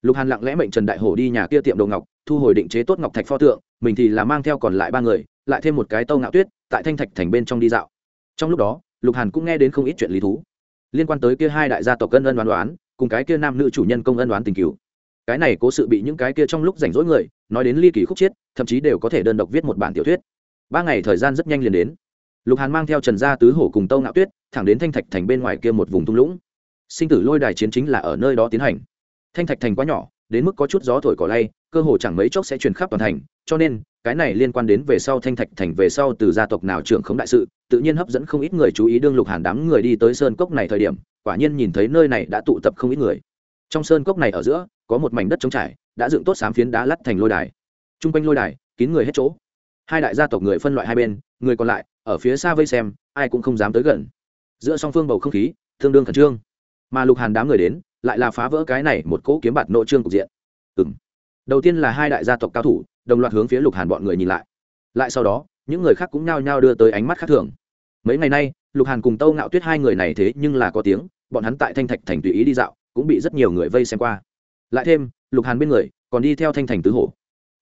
lục hàn lặng lẽ mệnh trần đại hổ đi nhà kia tiệm đồ ngọc, thu hồi định chế tốt ngọc thạch pho tượng, mình thì là mang theo còn lại ba người, lại thêm một cái tâu ngạo tuyết, tại thanh thạch thành bên trong đi dạo. Trong lúc đó, lục hàn cũng nghe đến không ít chuyện lý thú. Liên quan tới kia hai đại gia tộc cân ân đoán đoán cùng cái kia nam nữ chủ nhân công ân đoán tình cứu cái này cố sự bị những cái kia trong lúc rảnh rỗi người, nói đến ly kỳ khúc chiết, thậm chí đều có thể đơn độc viết một bản tiểu thuyết. Ba ngày thời gian rất nhanh liền đến. Lục hàn mang theo trần gia tứ hổ cùng tâu ngạo tuyết, thẳng đến thanh thạch thành bên ngoài kia một vùng thung lũng. Sinh tử lôi đài chiến chính là ở nơi đó tiến hành. Thanh thạch thành quá nhỏ, đến mức có chút gió thổi cỏ lay, cơ hồ chẳng mấy chốc sẽ truyền khắp toàn thành, cho nên, cái này liên quan đến về sau thanh thạch thành về sau từ gia tộc nào trưởng khống đại sự, tự nhiên hấp dẫn không ít người chú ý đương lục hàn đám người đi tới sơn cốc này thời điểm, quả nhiên nhìn thấy nơi này đã tụ tập không ít người. Trong sơn cốc này ở giữa có một mảnh đất trống trải, đã dựng tốt sám phiến đá lắt thành lôi đài. T r u n g quanh lôi đài, kín người hết chỗ. Hai đại gia tộc người phân loại hai bên, người còn lại, ở phía xa vây xem, ai cũng không dám tới gần. Giữa song phương bầu không khí, tương đương khẩn trương. Mà lục hàn đám người đến, lại là phá vỡ cái này một cỗ kiếm bạt nội trương cục diện. Ừ m đầu tiên là hai đại gia tộc cao thủ, đồng loạt hướng phía lục hàn bọn người nhìn lại. Lại sau đó, những người khác cũng nhao nhao đưa tới ánh mắt khác thường. Mấy ngày nay, lục hàn cùng tâu ngạo tuyết hai người này thế nhưng là có tiếng, bọn hắn tại thanh thạch thành tùy ý đi dạo, cũng bị rất nhiều người vây xem qua lại thêm, lục hàn bên người còn đi theo thanh thành tứ hổ.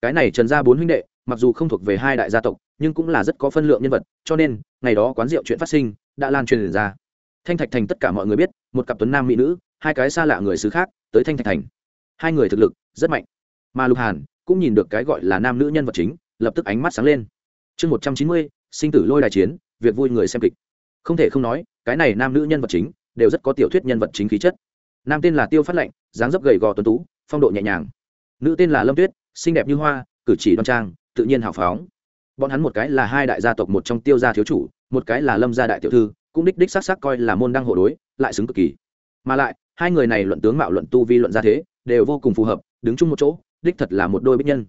Cái này trần ra bốn huynh đệ, mặc dù không thuộc về hai đại gia tộc, nhưng cũng là rất có phân lượng nhân vật, cho nên, ngày đó quán rượu chuyện phát sinh, đã lan truyền ra. Thanh thạch thành tất cả mọi người biết, một cặp tuấn nam mỹ nữ, hai cái xa lạ người xứ khác, tới thanh thạch thành. Hai người thực lực rất mạnh. Mà lục hàn cũng nhìn được cái gọi là nam nữ nhân vật chính, lập tức ánh mắt sáng lên. Chương một trăm chín mươi, sinh tử lôi đài chiến, việc vui người xem kịch. Không thể không nói, cái này nam nữ nhân vật chính đều rất có tiểu thuyết nhân vật chính khí chất nam tên là tiêu phát lệnh, dáng dấp gầy gò tuấn tú, phong độ nhẹ nhàng. Nữ tên là lâm tuyết, xinh đẹp như hoa, cử chỉ đoan trang, tự nhiên hào phóng. Bọn hắn một cái là hai đại gia tộc một trong tiêu gia thiếu chủ, một cái là lâm gia đại tiểu thư, cũng đích đích s á c s á c coi là môn đăng hộ đối, lại xứng cực kỳ. Mà lại, hai người này luận tướng mạo luận tu vi luận gia thế, đều vô cùng phù hợp, đứng chung một chỗ, đích thật là một đôi bích nhân.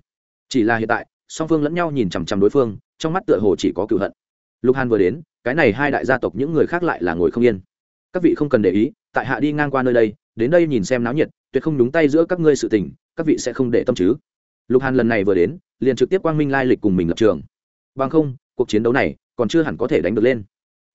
Chỉ là hiện tại, song phương lẫn nhau nhìn chằm chằm đối phương, trong mắt tựa hồ chỉ có cựu hận. Lục hàn vừa đến, cái này hai đại gia tộc những người khác lại là ngồi không yên. Các vị không cần để ý, tại hạ đi ngang qua nơi đây đến đây nhìn xem náo nhiệt, tuyệt không đúng tay giữa các ngươi sự tình, các vị sẽ không để tâm chứ. Lục hàn lần này vừa đến, liền trực tiếp quang minh lai lịch cùng mình lập trường. Bằng không, cuộc chiến đấu này còn chưa hẳn có thể đánh được lên.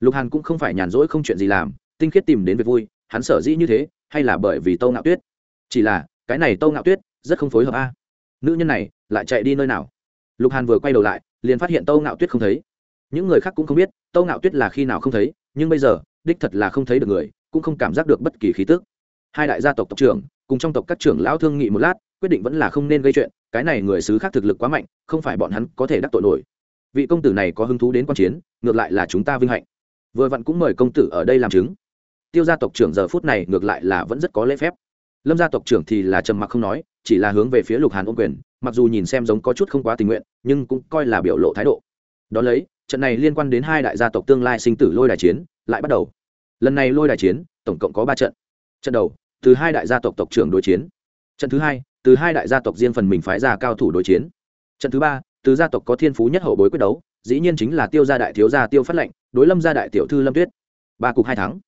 Lục hàn cũng không phải nhàn rỗi không chuyện gì làm, tinh khiết tìm đến việc vui, hắn sở dĩ như thế, hay là bởi vì tâu ngạo tuyết? Chỉ là, cái này tâu ngạo tuyết rất không phối hợp a. Nữ nhân này lại chạy đi nơi nào? Lục hàn vừa quay đầu lại, liền phát hiện tâu ngạo tuyết không thấy. Những người khác cũng không biết, tâu ngạo tuyết là khi nào không thấy, nhưng bây giờ, đích thật là không thấy được người, cũng không cảm giác được bất kỳ khí tức hai đại gia tộc tộc trưởng, cùng trong tộc các trưởng lão thương nghị một lát, quyết định vẫn là không nên gây chuyện, cái này người xứ khác thực lực quá mạnh, không phải bọn hắn có thể đắc tội nổi. Vị công tử này có hứng thú đến quan chiến, ngược lại là chúng ta vinh hạnh. Vừa vặn cũng mời công tử ở đây làm chứng. Tiêu gia tộc trưởng giờ phút này ngược lại là vẫn rất có lễ phép. Lâm gia tộc trưởng thì là trầm mặc không nói, chỉ là hướng về phía lục hàn ôm quyền, mặc dù nhìn xem giống có chút không quá tình nguyện, nhưng cũng coi là biểu lộ thái độ. Đón lấy, trận này liên quan đến hai đại gia tộc tương lai sinh tử lôi đài chiến, lại bắt đầu. Lần này lôi đài chiến, tổng cộng có ba trận. Trận đầu từ hai đại gia tộc tộc trưởng đối chiến. Trận thứ hai, từ hai đại gia tộc riêng phần mình phái ra cao thủ đối chiến. Trận thứ ba, từ gia tộc có thiên phú nhất hậu bối quyết đấu, dĩ nhiên chính là tiêu gia đại thiếu gia tiêu phát lệnh, đối lâm gia đại tiểu thư lâm tuyết. Ba cục hai thắng.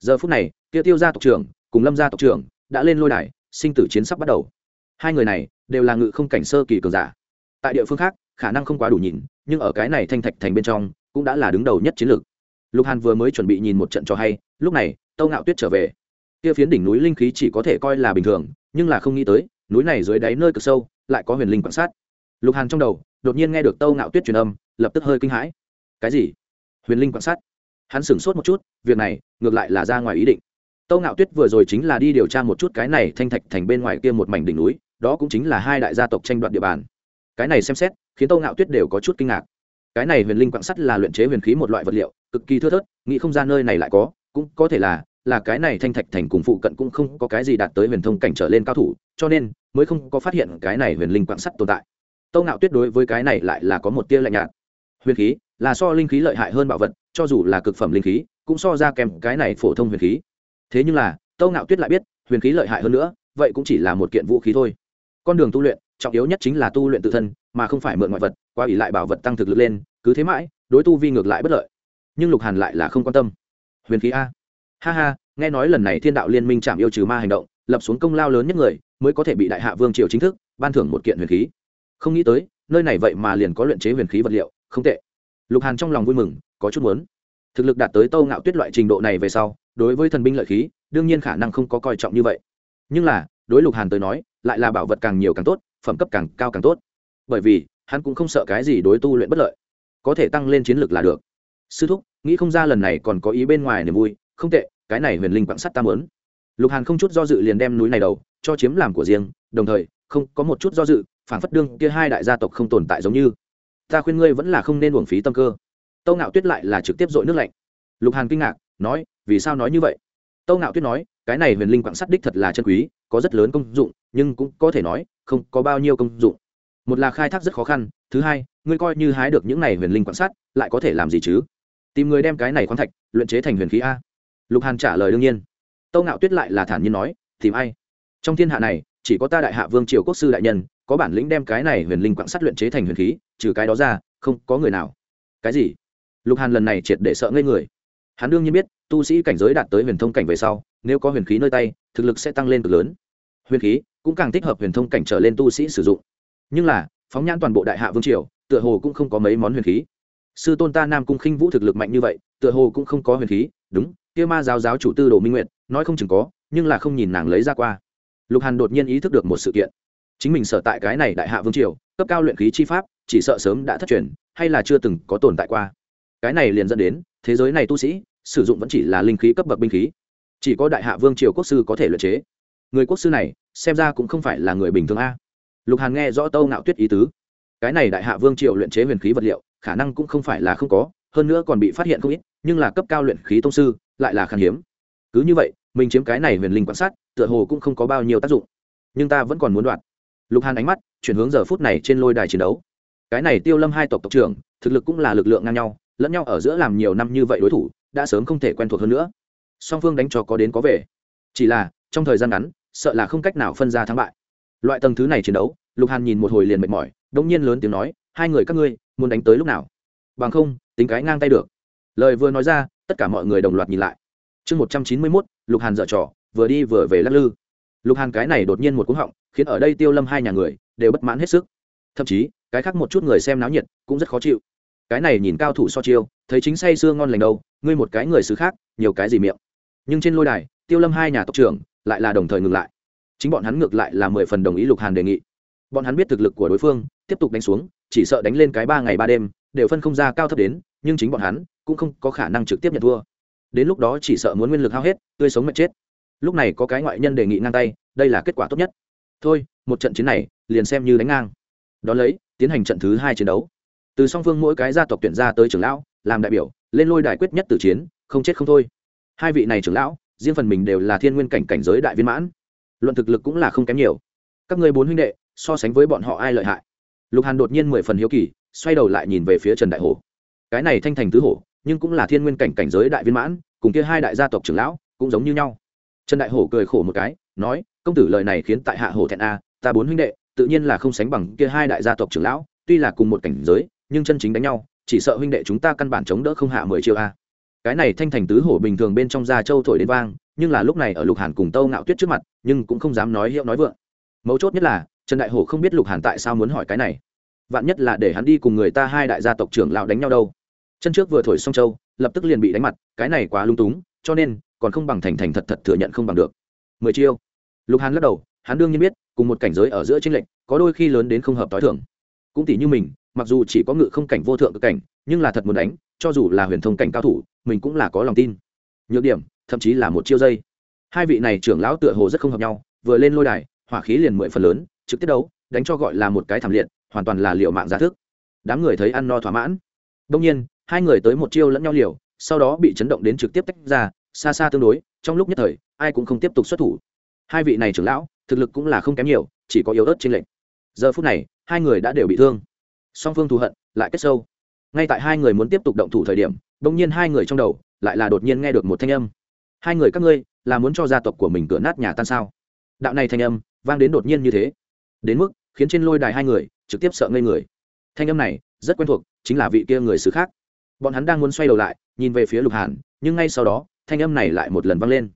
giờ phút này, tiêu tiêu gia tộc trưởng cùng lâm gia tộc trưởng đã lên lôi đài, sinh tử chiến sắp bắt đầu. Hai người này đều là ngự không cảnh sơ kỳ cường giả. Tại địa phương khác, khả năng không quá đủ nhìn, nhưng ở cái này thanh thạch thành bên trong cũng đã là đứng đầu nhất chiến lược. Lục hàn vừa mới chuẩn bị nhìn một trận cho hay, lúc này, tâu ngạo tuyết trở về kia phiến đỉnh núi linh khí chỉ có thể coi là bình thường, nhưng là không nghĩ tới, núi này dưới đáy nơi cực sâu, lại có huyền linh quan sát. Lục hàn trong đầu, đột nhiên nghe được tâu ngạo tuyết truyền âm, lập tức hơi kinh hãi. Cái gì? Huyền linh quan sát? Hắn sửng sốt một chút, việc này, ngược lại là ra ngoài ý định. Tâu ngạo tuyết vừa rồi chính là đi điều tra một chút cái này thanh thạch thành bên ngoài kia một mảnh đỉnh núi, đó cũng chính là hai đại gia tộc tranh đoạt địa bàn. Cái này xem xét, khiến tâu ngạo tuyết đều có chút kinh ngạc. Cái này huyền linh quạng sắt là luyện chế huyền khí một loại vật liệu, cực kỳ thưa thớt, nghĩ không ra nơi này lại có, cũng có thể là là cái này thanh thạch thành cùng phụ cận cũng không có cái gì đạt tới huyền thông cảnh trở lên cao thủ, cho nên mới không có phát hiện cái này huyền linh quạng sắt tồn tại. Tâu ngạo tuyết đối với cái này lại là có một tia lạnh nhạt. Huyền khí là so linh khí lợi hại hơn bảo vật, cho dù là cực phẩm linh khí, cũng so ra kèm cái này phổ thông huyền khí. Thế nhưng là, tâu ngạo tuyết lại biết, huyền khí lợi hại hơn nữa, vậy cũng chỉ là một kiện vũ khí thôi. Con đường tu luyện, trọng yếu nhất chính là tu luyện tự thân, mà không phải mượn ngoại vật, qua ủy lại bảo vật tăng thực lực lên, cứ thế mãi, đối tu vi ngược lại bất lợi. Nhưng lục hàn lại là không quan tâm. Huyền khí a ha ha, nghe nói lần này thiên đạo liên minh chạm yêu trừ ma hành động, lập xuống công lao lớn nhất người, mới có thể bị đại hạ vương triều chính thức, ban thưởng một kiện huyền khí. Không nghĩ tới, nơi này vậy mà liền có luyện chế huyền khí vật liệu, không tệ. Lục hàn trong lòng vui mừng, có chút muốn. Thực lực đạt tới tâu ngạo tuyết loại trình độ này về sau, đối với thần binh lợi khí, đương nhiên khả năng không có coi trọng như vậy. Nhưng là, đối lục hàn tới nói, lại là bảo vật càng nhiều càng tốt, phẩm cấp càng cao càng tốt. Bởi vì, hắn cũng không sợ cái gì đối tu luyện bất lợi. Có thể tăng lên chiến lược là được. Sư thúc, nghĩ không ra lần này còn có ý bên ngoài niềm vui không tệ, cái này huyền linh quạng sắt ta mớn lục hàn không chút do dự liền đem núi này đầu cho chiếm làm của riêng, đồng thời, không, có một chút do dự phản phất đương kia hai đại gia tộc không tồn tại giống như. Ta khuyên ngươi vẫn là không nên uổng phí tâm cơ. Tâu ngạo tuyết lại là trực tiếp dội nước lạnh. Lục hàn kinh ngạc, nói, vì sao nói như vậy? Tâu ngạo tuyết nói, cái này huyền linh quạng sắt đích thật là chân quý, có rất lớn công dụng, nhưng cũng có thể nói, không có bao nhiêu công dụng. Một là khai thác rất khó khăn, thứ hai, ngươi coi như hái được những này huyền linh quạng sắt, lại có thể làm gì chứ? Tìm người đem cái này khoáng thạch, luyện chế thành huyền khí a lục hàn trả lời đương nhiên. Tâu ngạo tuyết lại là thản nhiên nói, tìm ai? Trong thiên hạ này, chỉ có ta đại hạ vương triều quốc sư đại nhân, có bản lĩnh đem cái này huyền linh quạng sắt luyện chế thành huyền khí, trừ cái đó ra, không có người nào. Cái gì? Lục hàn lần này triệt để sợ ngây người. Hắn đương nhiên biết, tu sĩ cảnh giới đạt tới huyền thông cảnh về sau, nếu có huyền khí nơi tay, thực lực sẽ tăng lên cực lớn. Huyền khí cũng càng thích hợp huyền thông cảnh trở lên tu sĩ sử dụng. Nhưng là, phóng nhãn toàn bộ đại hạ vương triều, tựa hồ cũng không có mấy món huyền khí. Sư tôn ta nam cung khinh vũ thực lực mạnh như vậy, tựa hồ cũng không có huyền khí, đúng kia ma giáo giáo chủ tư đồ minh Nguyệt, nói không chừng có, nhưng là không nhìn nàng lấy ra qua. Lục hàn đột nhiên ý thức được một sự kiện. Chính mình sở tại cái này đại hạ vương triều, cấp cao luyện khí chi pháp, chỉ sợ sớm đã thất truyền, hay là chưa từng có tồn tại qua. Cái này liền dẫn đến, thế giới này tu sĩ, sử dụng vẫn chỉ là linh khí cấp bậc binh khí. Chỉ có đại hạ vương triều quốc sư có thể luyện chế. Người quốc sư này, xem ra cũng không phải là người bình thường a. Lục hàn nghe rõ tâu ngạo tuyết ý tứ. Cái này đại hạ vương triều luyện chế huyền khí vật liệu, khả năng cũng không phải là không có, hơn nữa còn bị phát hiện không ít nhưng là cấp cao luyện khí tông sư, lại là khan hiếm. Cứ như vậy, mình chiếm cái này huyền linh quan sát, tựa hồ cũng không có bao nhiêu tác dụng. Nhưng ta vẫn còn muốn đoạt lục hàn ánh mắt chuyển hướng giờ phút này trên lôi đài chiến đấu. Cái này tiêu lâm hai tộc tộc trưởng, thực lực cũng là lực lượng ngang nhau, lẫn nhau ở giữa làm nhiều năm như vậy đối thủ, đã sớm không thể quen thuộc hơn nữa. Song phương đánh cho có đến có về. Chỉ là, trong thời gian ngắn, sợ là không cách nào phân ra thắng bại. Loại tầng thứ này chiến đấu, lục hàn nhìn một hồi liền mệt mỏi đông nhiên lớn tiếng nói, hai người các ngươi, muốn đánh tới lúc nào? Bằng không, tính cái ngang tay được lời vừa nói ra, tất cả mọi người đồng loạt nhìn lại. Chương một trăm chín mươi mốt, lục hàn dở trò, vừa đi vừa về lắc lư. Lục hàn cái này đột nhiên một cú họng, khiến ở đây tiêu lâm hai nhà người đều bất mãn hết sức. Thậm chí, cái khác một chút người xem náo nhiệt cũng rất khó chịu. Cái này nhìn cao thủ so chiêu, thấy chính say sưa ngon lành đâu, ngươi một cái người xứ khác, nhiều cái gì miệng. Nhưng trên lôi đài, tiêu lâm hai nhà tộc trưởng lại là đồng thời ngừng lại. Chính bọn hắn ngược lại là mười phần đồng ý lục hàn đề nghị. Bọn hắn biết thực lực của đối phương, tiếp tục đánh xuống, chỉ sợ đánh lên cái ba ngày ba đêm, đều phân không ra cao thấp đến nhưng chính bọn hắn cũng không có khả năng trực tiếp nhận thua. Đến lúc đó chỉ sợ muốn nguyên lực hao hết, tươi sống mệt chết. Lúc này có cái ngoại nhân đề nghị ngang tay, đây là kết quả tốt nhất. Thôi, một trận chiến này, liền xem như đánh ngang. Đón lấy, tiến hành trận thứ hai chiến đấu. Từ song phương mỗi cái gia tộc tuyển ra tới trưởng lão, làm đại biểu, lên lôi đài quyết nhất từ chiến, không chết không thôi. Hai vị này trưởng lão, riêng phần mình đều là thiên nguyên cảnh cảnh giới đại viên mãn. Luận thực lực cũng là không kém nhiều. Các người bốn huynh đệ, so sánh với bọn họ ai lợi hại? Lục hàn đột nhiên mười phần hiếu kỳ, xoay đầu lại nhìn về phía trần đại hồ cái này thanh thành tứ hổ, nhưng cũng là thiên nguyên cảnh cảnh giới đại viên mãn, cùng kia hai đại gia tộc trưởng lão cũng giống như nhau. Trần đại hổ cười khổ một cái, nói, công tử lời này khiến tại hạ hổ thẹn a, ta bốn huynh đệ, tự nhiên là không sánh bằng kia hai đại gia tộc trưởng lão, tuy là cùng một cảnh giới, nhưng chân chính đánh nhau, chỉ sợ huynh đệ chúng ta căn bản chống đỡ không hạ mười triệu a. Cái này thanh thành tứ hổ bình thường bên trong gia châu thổi đến vang, nhưng là lúc này ở lục hàn cùng tâu ngạo tuyết trước mặt, nhưng cũng không dám nói hiệu nói vượng. Mấu chốt nhất là, trần đại hổ không biết lục hàn tại sao muốn hỏi cái này. Vạn nhất là để hắn đi cùng người ta hai đại gia tộc trưởng lão đánh nhau đâu chân trước vừa thổi xong châu lập tức liền bị đánh mặt, cái này quá lung túng, cho nên, còn không bằng thành thành thật thật thừa nhận không bằng được. Mười chiêu. Lục hàn lắc đầu, hắn đương nhiên biết, cùng một cảnh giới ở giữa tranh lệch, có đôi khi lớn đến không hợp t h i thường. Cũng tỷ như mình, mặc dù chỉ có ngự không cảnh vô thượng cực cảnh, nhưng là thật muốn đánh, cho dù là huyền thông cảnh cao thủ, mình cũng là có lòng tin. Nhược điểm, thậm chí là một chiêu dây. Hai vị này trưởng lão tựa hồ rất không hợp nhau, vừa lên lôi đài, hỏa khí liền mười phần lớn, trực tiếp đấu, đánh cho gọi là một cái thảm liệt, hoàn toàn là liệu mạng giá thức. Đám người thấy ăn no thỏa mãn. Đông nhiên hai người tới một chiêu lẫn nhau liều, sau đó bị chấn động đến trực tiếp tách ra, xa xa tương đối, trong lúc nhất thời, ai cũng không tiếp tục xuất thủ. Hai vị này trưởng lão, thực lực cũng là không kém nhiều, chỉ có yếu ớt trên lệnh giờ phút này, hai người đã đều bị thương. Song phương thù hận, lại kết sâu. Ngay tại hai người muốn tiếp tục động thủ thời điểm đông nhiên hai người trong đầu, lại là đột nhiên nghe được một thanh âm. Hai người các ngươi, là muốn cho gia tộc của mình cửa nát nhà tan sao? Đạo này thanh âm, vang đến đột nhiên như thế. Đến mức, khiến trên lôi đài hai người, trực tiếp sợ ngây người. Thanh âm này, rất quen thuộc, chính là vị kia người xứ khác bọn hắn đang muốn xoay đầu lại, nhìn về phía lục hàn, nhưng ngay sau đó, thanh âm này lại một lần vang lên.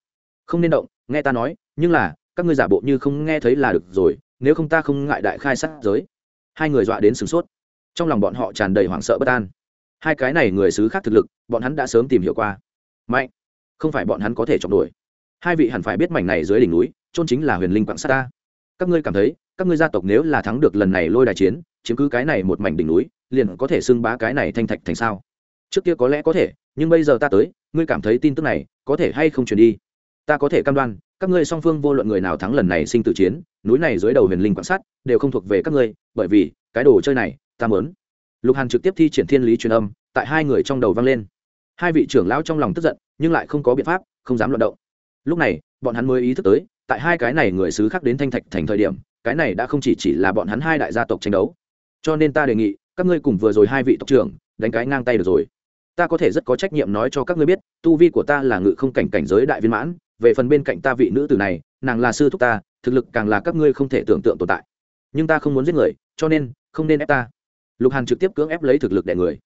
Không nên động, nghe ta nói, nhưng là, các ngươi giả bộ như không nghe thấy là được rồi, nếu không ta không ngại đại khai sát giới. Hai người dọa đến sửng sốt. Trong lòng bọn họ tràn đầy hoảng sợ bất an. Hai cái này người xứ khác thực lực, bọn hắn đã sớm tìm hiểu qua. Mạnh, không phải bọn hắn có thể chọc đuổi. Hai vị hẳn phải biết mảnh này dưới đỉnh núi trôn chính là huyền linh quảng sát ta. Các ngươi cảm thấy, các ngươi gia tộc nếu là thắng được lần này lôi đài chiến, chiếm cứ cái này một mảnh đỉnh núi, liền có thể xưng bá cái này thanh thạch thành sao? Trước kia có lẽ có thể, nhưng bây giờ ta tới, ngươi cảm thấy tin tức này có thể hay không truyền đi? Ta có thể cam đoan, các ngươi song phương vô luận người nào thắng lần này sinh tử chiến, núi này dưới đầu huyền linh quan sát, đều không thuộc về các ngươi, bởi vì, cái đồ chơi này, ta mớn lục hàn trực tiếp thi triển thiên lý truyền âm, tại hai người trong đầu vang lên. Hai vị trưởng lão trong lòng tức giận, nhưng lại không có biện pháp, không dám luận động. Lúc này, bọn hắn mới ý thức tới, tại hai cái này người xứ khác đến thanh thạch thành thời điểm, cái này đã không chỉ chỉ là bọn hắn hai đại gia tộc tranh đấu. Cho nên ta đề nghị, các ngươi cùng vừa rồi hai vị tộc trưởng, đánh cái ngang tay được rồi ta có thể rất có trách nhiệm nói cho các ngươi biết, tu vi của ta là ngự không cảnh cảnh giới đại viên mãn, về phần bên cạnh ta vị nữ tử này, nàng là sư thúc ta, thực lực càng là các ngươi không thể tưởng tượng tồn tại. Nhưng ta không muốn giết người, cho nên, không nên ép ta. Lục hàn trực tiếp cưỡng ép lấy thực lực đẻ người.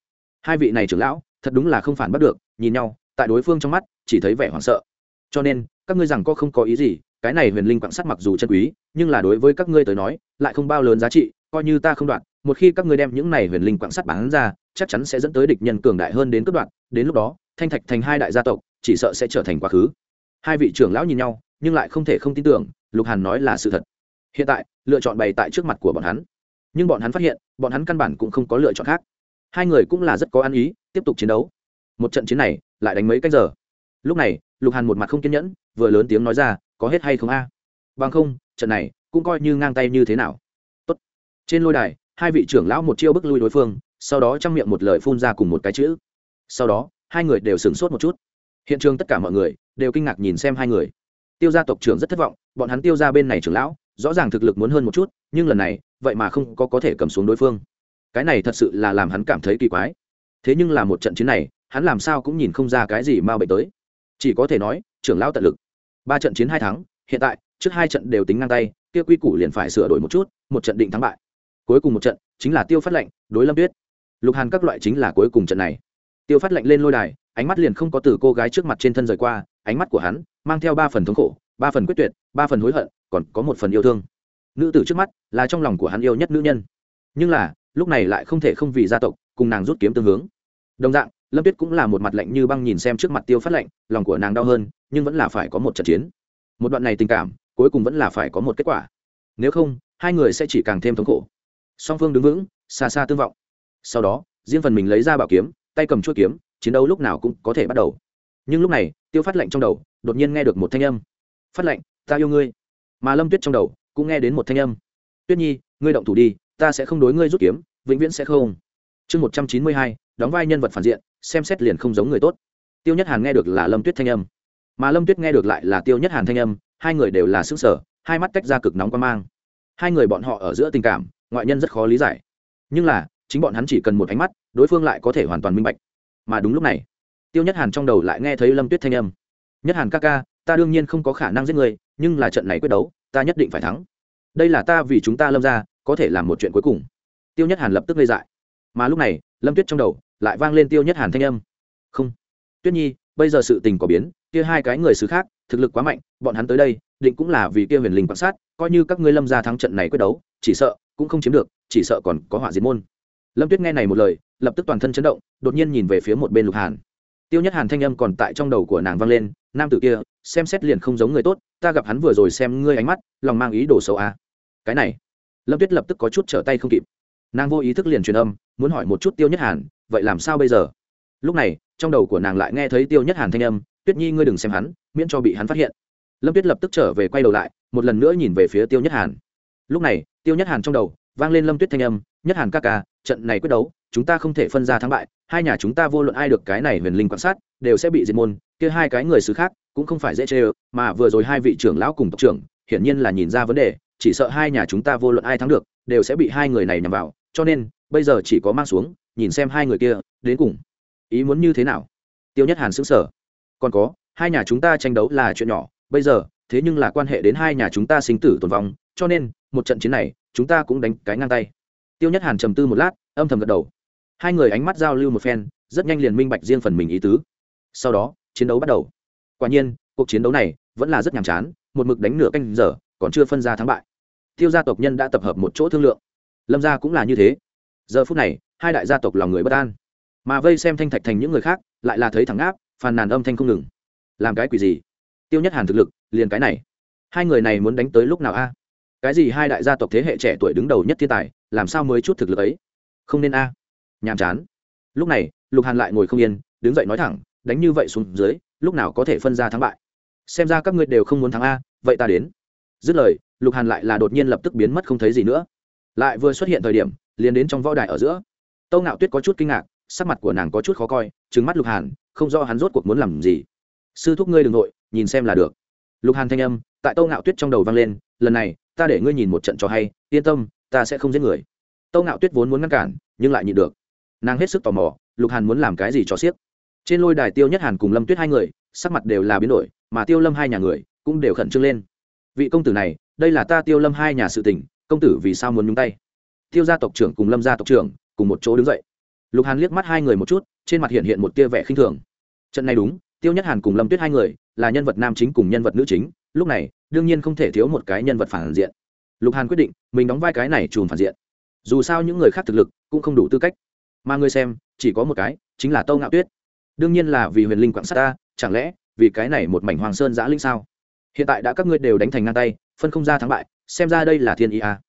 Hai vị này trưởng lão, thật đúng là không phản bắt được, nhìn nhau, tại đối phương trong mắt, chỉ thấy vẻ hoảng sợ. Cho nên, các ngươi rằng có không có ý gì, cái này huyền linh quạng sắt mặc dù chân quý, nhưng là đối với các ngươi tới nói, lại không bao lớn giá trị, coi như ta không đoạn, một khi các ngươi đem những này huyền linh quạng sắt bán ra chắc chắn sẽ dẫn tới địch nhân cường đại hơn đến cướp đoạn đến lúc đó, thanh thạch thành hai đại gia tộc, chỉ sợ sẽ trở thành quá khứ. Hai vị trưởng lão nhìn nhau, nhưng lại không thể không tin tưởng, lục hàn nói là sự thật. Hiện tại, lựa chọn bày tại trước mặt của bọn hắn. Nhưng bọn hắn phát hiện, bọn hắn căn bản cũng không có lựa chọn khác. Hai người cũng là rất có ăn ý, tiếp tục chiến đấu. Một trận chiến này, lại đánh mấy cách giờ. Lúc này, lục hàn một mặt không kiên nhẫn, vừa lớn tiếng nói ra, có hết hay không a? Bằng không, trận này cũng coi như ngang tay như thế nào. Tốt. trên lôi đài, hai vị trưởng lão một chiêu bức lui đối phương sau đó trong miệng một lời phun ra cùng một cái chữ. Sau đó, hai người đều sửng sốt một chút. Hiện trường tất cả mọi người đều kinh ngạc nhìn xem hai người. Tiêu gia tộc trưởng rất thất vọng, bọn hắn tiêu ra bên này trưởng lão, rõ ràng thực lực muốn hơn một chút, nhưng lần này, vậy mà không có có thể cầm xuống đối phương. Cái này thật sự là làm hắn cảm thấy kỳ quái. Thế nhưng là một trận chiến này, hắn làm sao cũng nhìn không ra cái gì mà bệnh tới. Chỉ có thể nói, trưởng lão tận lực. Ba trận chiến hai thắng, hiện tại, trước hai trận đều tính ngang tay, kia quy củ liền phải sửa đổi một chút, một trận định thắng bại. Cuối cùng một trận, chính là tiêu phát lệnh, đối lâm tuyết lục hàn các loại chính là cuối cùng trận này. Tiêu phát lệnh lên lôi đài, ánh mắt liền không có từ cô gái trước mặt trên thân rời qua, ánh mắt của hắn mang theo ba phần thống khổ, ba phần quyết tuyệt, ba phần hối hận, còn có một phần yêu thương. Nữ tử trước mắt là trong lòng của hắn yêu nhất nữ nhân. Nhưng là, lúc này lại không thể không vì gia tộc, cùng nàng rút kiếm tương hướng. Đồng dạng, lâm tuyết cũng là một mặt lạnh như băng nhìn xem trước mặt tiêu phát lạnh, lòng của nàng đau hơn, nhưng vẫn là phải có một trận chiến. Một đoạn này tình cảm, cuối cùng vẫn là phải có một kết quả. Nếu không, hai người sẽ chỉ càng thêm thống khổ. Song phương đứng vững, xa xa tương vọng sau đó, riêng phần mình lấy ra bảo kiếm, tay cầm chuỗi kiếm, chiến đấu lúc nào cũng có thể bắt đầu. Nhưng lúc này, tiêu phát lệnh trong đầu, đột nhiên nghe được một thanh âm. Phát lệnh, ta yêu ngươi. Mà lâm tuyết trong đầu, cũng nghe đến một thanh âm. Tuyết nhi, ngươi động thủ đi, ta sẽ không đối ngươi rút kiếm, vĩnh viễn sẽ không. Chương một trăm chín mươi hai, đóng vai nhân vật phản diện, xem xét liền không giống người tốt. Tiêu nhất hàn nghe được là lâm tuyết thanh âm. Mà lâm tuyết nghe được lại là tiêu nhất hàn thanh âm, hai người đều là xứng sở hai mắt tách ra cực nóng quan mang. Hai người bọn họ ở giữa tình cảm, ngoại nhân rất khó lý giải. Nhưng là chính bọn hắn chỉ cần một ánh mắt, đối phương lại có thể hoàn toàn minh bạch. Mà đúng lúc này, tiêu nhất hàn trong đầu lại nghe thấy lâm tuyết thanh âm. Nhất hàn ca ca, ta đương nhiên không có khả năng giết người, nhưng là trận này quyết đấu, ta nhất định phải thắng. Đây là ta vì chúng ta lâm ra có thể làm một chuyện cuối cùng. Tiêu nhất hàn lập tức gây dại. Mà lúc này, lâm tuyết trong đầu lại vang lên tiêu nhất hàn thanh âm. Không. Tuyết nhi, bây giờ sự tình có biến, kia hai cái người xứ khác, thực lực quá mạnh, bọn hắn tới đây, định cũng là vì kia huyền linh quan sát, coi như các ngươi lâm ra thắng trận này quyết đấu, chỉ sợ cũng không chiếm được, chỉ sợ còn có họa diệt môn lâm tuyết nghe này một lời, lập tức toàn thân chấn động, đột nhiên nhìn về phía một bên lục hàn. Tiêu nhất hàn thanh âm còn tại trong đầu của nàng vang lên, nam tử kia, xem xét liền không giống người tốt, ta gặp hắn vừa rồi xem ngươi ánh mắt, lòng mang ý đồ xấu à. cái này, lâm tuyết lập tức có chút trở tay không kịp. Nàng vô ý thức liền truyền âm, muốn hỏi một chút tiêu nhất hàn, vậy làm sao bây giờ? Lúc này, trong đầu của nàng lại nghe thấy tiêu nhất hàn thanh âm, tuyết nhi ngươi đừng xem hắn, miễn cho bị hắn phát hiện. Lâm tuyết lập tức trở về quay đầu lại, một lần nữa nhìn về phía tiêu nhất hàn. Lúc này, tiêu nhất hàn trong đầu vang lên lâm tuyết thanh âm, nhất hàn ca ca, trận này quyết đấu, chúng ta không thể phân ra thắng bại, hai nhà chúng ta vô luận ai được cái này huyền linh quan sát, đều sẽ bị diệt môn, kia hai cái người xứ khác cũng không phải dễ chê mà vừa rồi hai vị trưởng lão cùng tộc trưởng, hiển nhiên là nhìn ra vấn đề, chỉ sợ hai nhà chúng ta vô luận ai thắng được, đều sẽ bị hai người này nhằm vào, cho nên, bây giờ chỉ có mang xuống, nhìn xem hai người kia, đến cùng, ý muốn như thế nào? Tiêu nhất hàn xứng sở còn có, hai nhà chúng ta tranh đấu là chuyện nhỏ, bây giờ, thế nhưng là quan hệ đến hai nhà chúng ta sinh tử tồn vong, cho nên, một trận chiến này chúng ta cũng đánh cái ngang tay. Tiêu nhất hàn trầm tư một lát, âm thầm gật đầu. Hai người ánh mắt giao lưu một phen, rất nhanh liền minh bạch riêng phần mình ý tứ. Sau đó, chiến đấu bắt đầu. Quả nhiên, cuộc chiến đấu này vẫn là rất nhàm chán, một mực đánh nửa canh giờ, còn chưa phân ra thắng bại. Tiêu gia tộc nhân đã tập hợp một chỗ thương lượng. Lâm gia cũng là như thế. Giờ phút này, hai đại gia tộc lòng người bất an. Mà vây xem thanh thạch thành những người khác, lại là thấy thẳng áp phàn nàn âm thanh không ngừng. Làm cái quỷ gì? Tiêu nhất hàn thực lực, liền cái này. Hai người này muốn đánh tới lúc nào a? Cái gì hai đại gia tộc thế hệ trẻ tuổi đứng đầu nhất thiên tài, làm sao mới chút thực lực ấy? Không nên a. À. nhàm chán. Lúc này, lục hàn lại ngồi không yên, đứng dậy nói thẳng, đánh như vậy xuống dưới, lúc nào có thể phân ra thắng bại? Xem ra các ngươi đều không muốn thắng a, vậy ta đến. Dứt lời, lục hàn lại là đột nhiên lập tức biến mất không thấy gì nữa. Lại vừa xuất hiện thời điểm, liền đến trong võ đài ở giữa. Tâu ngạo tuyết có chút kinh ngạc, sắc mặt của nàng có chút khó coi trứng mắt lục hàn, không do hắn rốt cuộc muốn làm gì. Sư thúc ngươi đ ừ n g nội nhìn xem là được. Lục hàn thanh âm tại tâu ngạo tuyết trong đầu vang lên lần này, ta để ngươi nhìn một trận cho hay, yên tâm, ta sẽ không giết người. Tâu ngạo tuyết vốn muốn ngăn cản, nhưng lại nhịn được. Nàng hết sức tò mò, lục hàn muốn làm cái gì cho siết trên lôi đài tiêu nhất hàn cùng lâm tuyết hai người, sắc mặt đều là biến đổi, mà tiêu lâm hai nhà người cũng đều khẩn trương lên. Vị công tử này, đây là ta tiêu lâm hai nhà sự tình, công tử vì sao muốn nhúng tay? Tiêu gia tộc trưởng cùng lâm gia tộc trưởng cùng một chỗ đứng dậy. Lục hàn liếc mắt hai người một chút, trên mặt hiện hiện một tia vẻ khinh thường. Trận này đúng, tiêu nhất hàn cùng lâm tuyết hai người là nhân vật nam chính cùng nhân vật nữ chính, lúc này đương nhiên không thể thiếu một cái nhân vật phản diện. Lục hàn quyết định, mình đóng vai cái này chùm phản diện. Dù sao những người khác thực lực cũng không đủ tư cách. Mà người xem, chỉ có một cái, chính là tâu ngạo tuyết. Đương nhiên là vì huyền linh quảng sát ta, chẳng lẽ vì cái này một mảnh hoàng sơn giã linh sao? Hiện tại đã các ngươi đều đánh thành ngang tay, phân không ra thắng bại, xem ra đây là thiên ý a.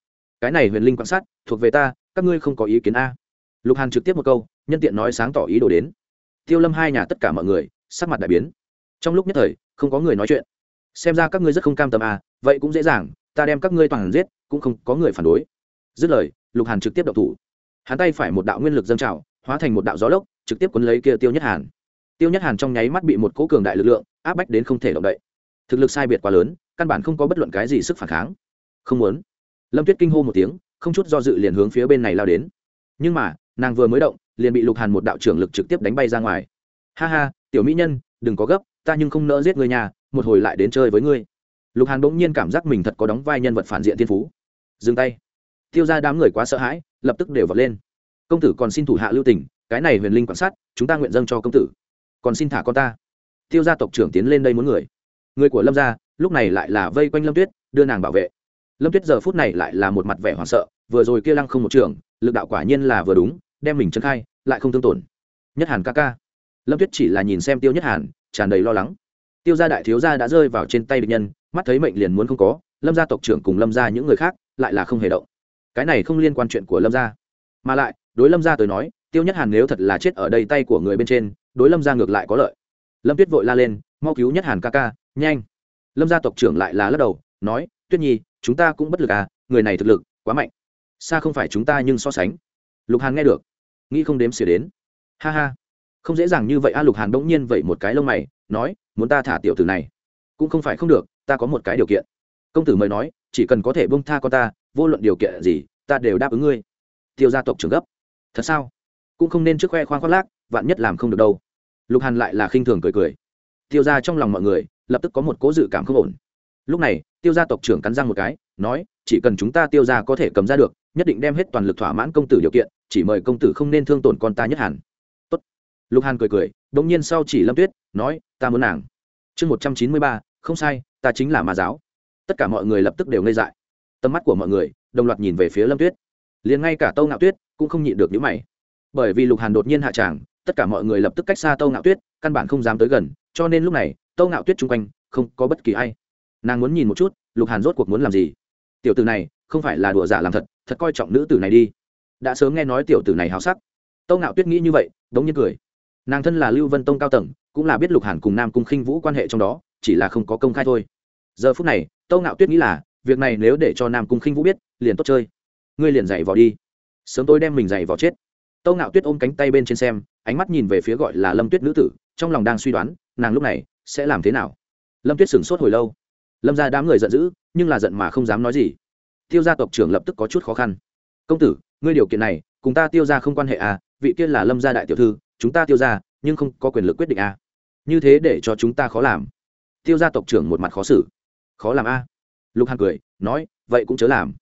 Cái này huyền linh quan sát, thuộc về ta, các ngươi không có ý kiến a. Lục hàn trực tiếp một câu, nhân tiện nói sáng tỏ ý đồ đến. Tiêu lâm hai nhà tất cả mọi người, sắc mặt đại biến. Trong lúc nhất thời, không có người nói chuyện xem ra các ngươi rất không cam tâm à vậy cũng dễ dàng, ta đem các ngươi toàn giết, cũng không có người phản đối. Dứt lời, lục hàn trực tiếp đậu thủ. Hắn tay phải một đạo nguyên lực dâng trào, hóa thành một đạo gió lốc, trực tiếp quấn lấy kia tiêu nhất hàn. Tiêu nhất hàn trong nháy mắt bị một cỗ cường đại lực lượng áp bách đến không thể động đậy. Thực lực sai biệt quá lớn, căn bản không có bất luận cái gì sức phản kháng. Không muốn. Lâm tuyết kinh hô một tiếng, không chút do dự liền hướng phía bên này lao đến. Nhưng mà, nàng vừa mới động, liền bị lục hàn một đạo trưởng lực trực tiếp đánh bay ra ngoài. Ha ha, tiểu mỹ nhân, đừng có gấp, ta nhưng không nỡ giết người nhà một hồi lại đến chơi với ngươi. Lục hàn bỗng nhiên cảm giác mình thật có đóng vai nhân vật phản diện thiên phú. Dừng tay. Tiêu ra đám người quá sợ hãi, lập tức đều vọt lên. Công tử còn xin thủ hạ lưu tỉnh cái này huyền linh quan sát, chúng ta nguyện dâng cho công tử. Còn xin thả con ta. Tiêu gia tộc trưởng tiến lên đây muốn người. Người của lâm gia, lúc này lại là vây quanh lâm tuyết, đưa nàng bảo vệ. Lâm tuyết giờ phút này lại là một mặt vẻ hoảng sợ, vừa rồi kia lăng không một trường, lực đạo quả nhiên là vừa đúng, đem mình chân khai, lại không thương tổn. Nhất hàn ca ca. Lâm tuyết chỉ là nhìn xem tiêu nhất hàn, tràn đầy lo lắng tiêu gia đại thiếu gia đã rơi vào trên tay địch nhân, mắt thấy mệnh liền muốn không có, lâm gia tộc trưởng cùng lâm gia những người khác lại là không hề động. Cái này không liên quan chuyện của lâm gia. Mà lại, đối lâm gia tới nói, tiêu nhất hàn nếu thật là chết ở đây tay của người bên trên, đối lâm gia ngược lại có lợi. Lâm tuyết vội la lên, mau cứu nhất hàn ca ca, nhanh. Lâm gia tộc trưởng lại là lắc đầu, nói, tuyết nhi, chúng ta cũng bất lực à người này thực lực quá mạnh. Xa không phải chúng ta nhưng so sánh. Lục hàn nghe được, nghĩ không đếm xỉa đến. Ha ha. Không dễ dàng như vậy a, lục hàn bỗng nhiên vậy một cái lông mày nói, muốn ta thả tiểu tử này? Cũng không phải không được, ta có một cái điều kiện. Công tử mời nói, chỉ cần có thể bông tha con ta, vô luận điều kiện gì, ta đều đáp ứng ngươi. Tiêu gia tộc trưởng gấp, thật sao? Cũng không nên trước khoe khoang khoác lác, vạn nhất làm không được đâu. Lục hàn lại là khinh thường cười cười. Tiêu ra trong lòng mọi người lập tức có một cố dự cảm không ổn. Lúc này, tiêu gia tộc trưởng cắn răng một cái, nói, chỉ cần chúng ta tiêu ra có thể cầm ra được, nhất định đem hết toàn lực thỏa mãn công tử điều kiện, chỉ mời công tử không nên thương tổn con ta nhất hàn Tốt. lục hàn cười cười đ nhiên sau chỉ lâm tuyết, nói, ta muốn nàng. Chương một trăm chín mươi ba, không sai, ta chính là ma giáo. Tất cả mọi người lập tức đều ngây dại. Tầm mắt của mọi người đồng loạt nhìn về phía lâm tuyết. Liền ngay cả tâu ngạo tuyết cũng không nhịn được những mày. Bởi vì lục hàn đột nhiên hạ tràng, tất cả mọi người lập tức cách xa tâu ngạo tuyết, căn bản không dám tới gần, cho nên lúc này, tâu ngạo tuyết chung quanh không có bất kỳ ai. Nàng muốn nhìn một chút, lục hàn rốt cuộc muốn làm gì? Tiểu tử này, không phải là đùa giả làm thật thật coi trọng nữ tử này đi. Đã sớm nghe nói tiểu tử này háo sắc. Tâu ngạo tuyết nghĩ như vậy, đống nhiên cười nàng thân là lưu vân tông cao tầng cũng là biết lục hàn cùng nam cung khinh vũ quan hệ trong đó chỉ là không có công khai thôi giờ phút này tâu ngạo tuyết nghĩ là việc này nếu để cho nam cung khinh vũ biết liền tốt chơi ngươi liền dạy vào đi sớm tôi đem mình dạy vào chết tâu ngạo tuyết ôm cánh tay bên trên xem ánh mắt nhìn về phía gọi là lâm tuyết nữ tử trong lòng đang suy đoán nàng lúc này sẽ làm thế nào lâm tuyết sửng sốt hồi lâu lâm ra đám người giận dữ nhưng là giận mà không dám nói gì tiêu gia tộc trưởng lập tức có chút khó khăn công tử ngươi điều kiện này cùng ta tiêu ra không quan hệ à vị kia là lâm gia đại tiểu thư chúng ta tiêu ra, nhưng không có quyền lực quyết định a. Như thế để cho chúng ta khó làm. Tiêu gia tộc trưởng một mặt khó xử. Khó làm a. Lục hàn cười, nói, vậy cũng chớ làm.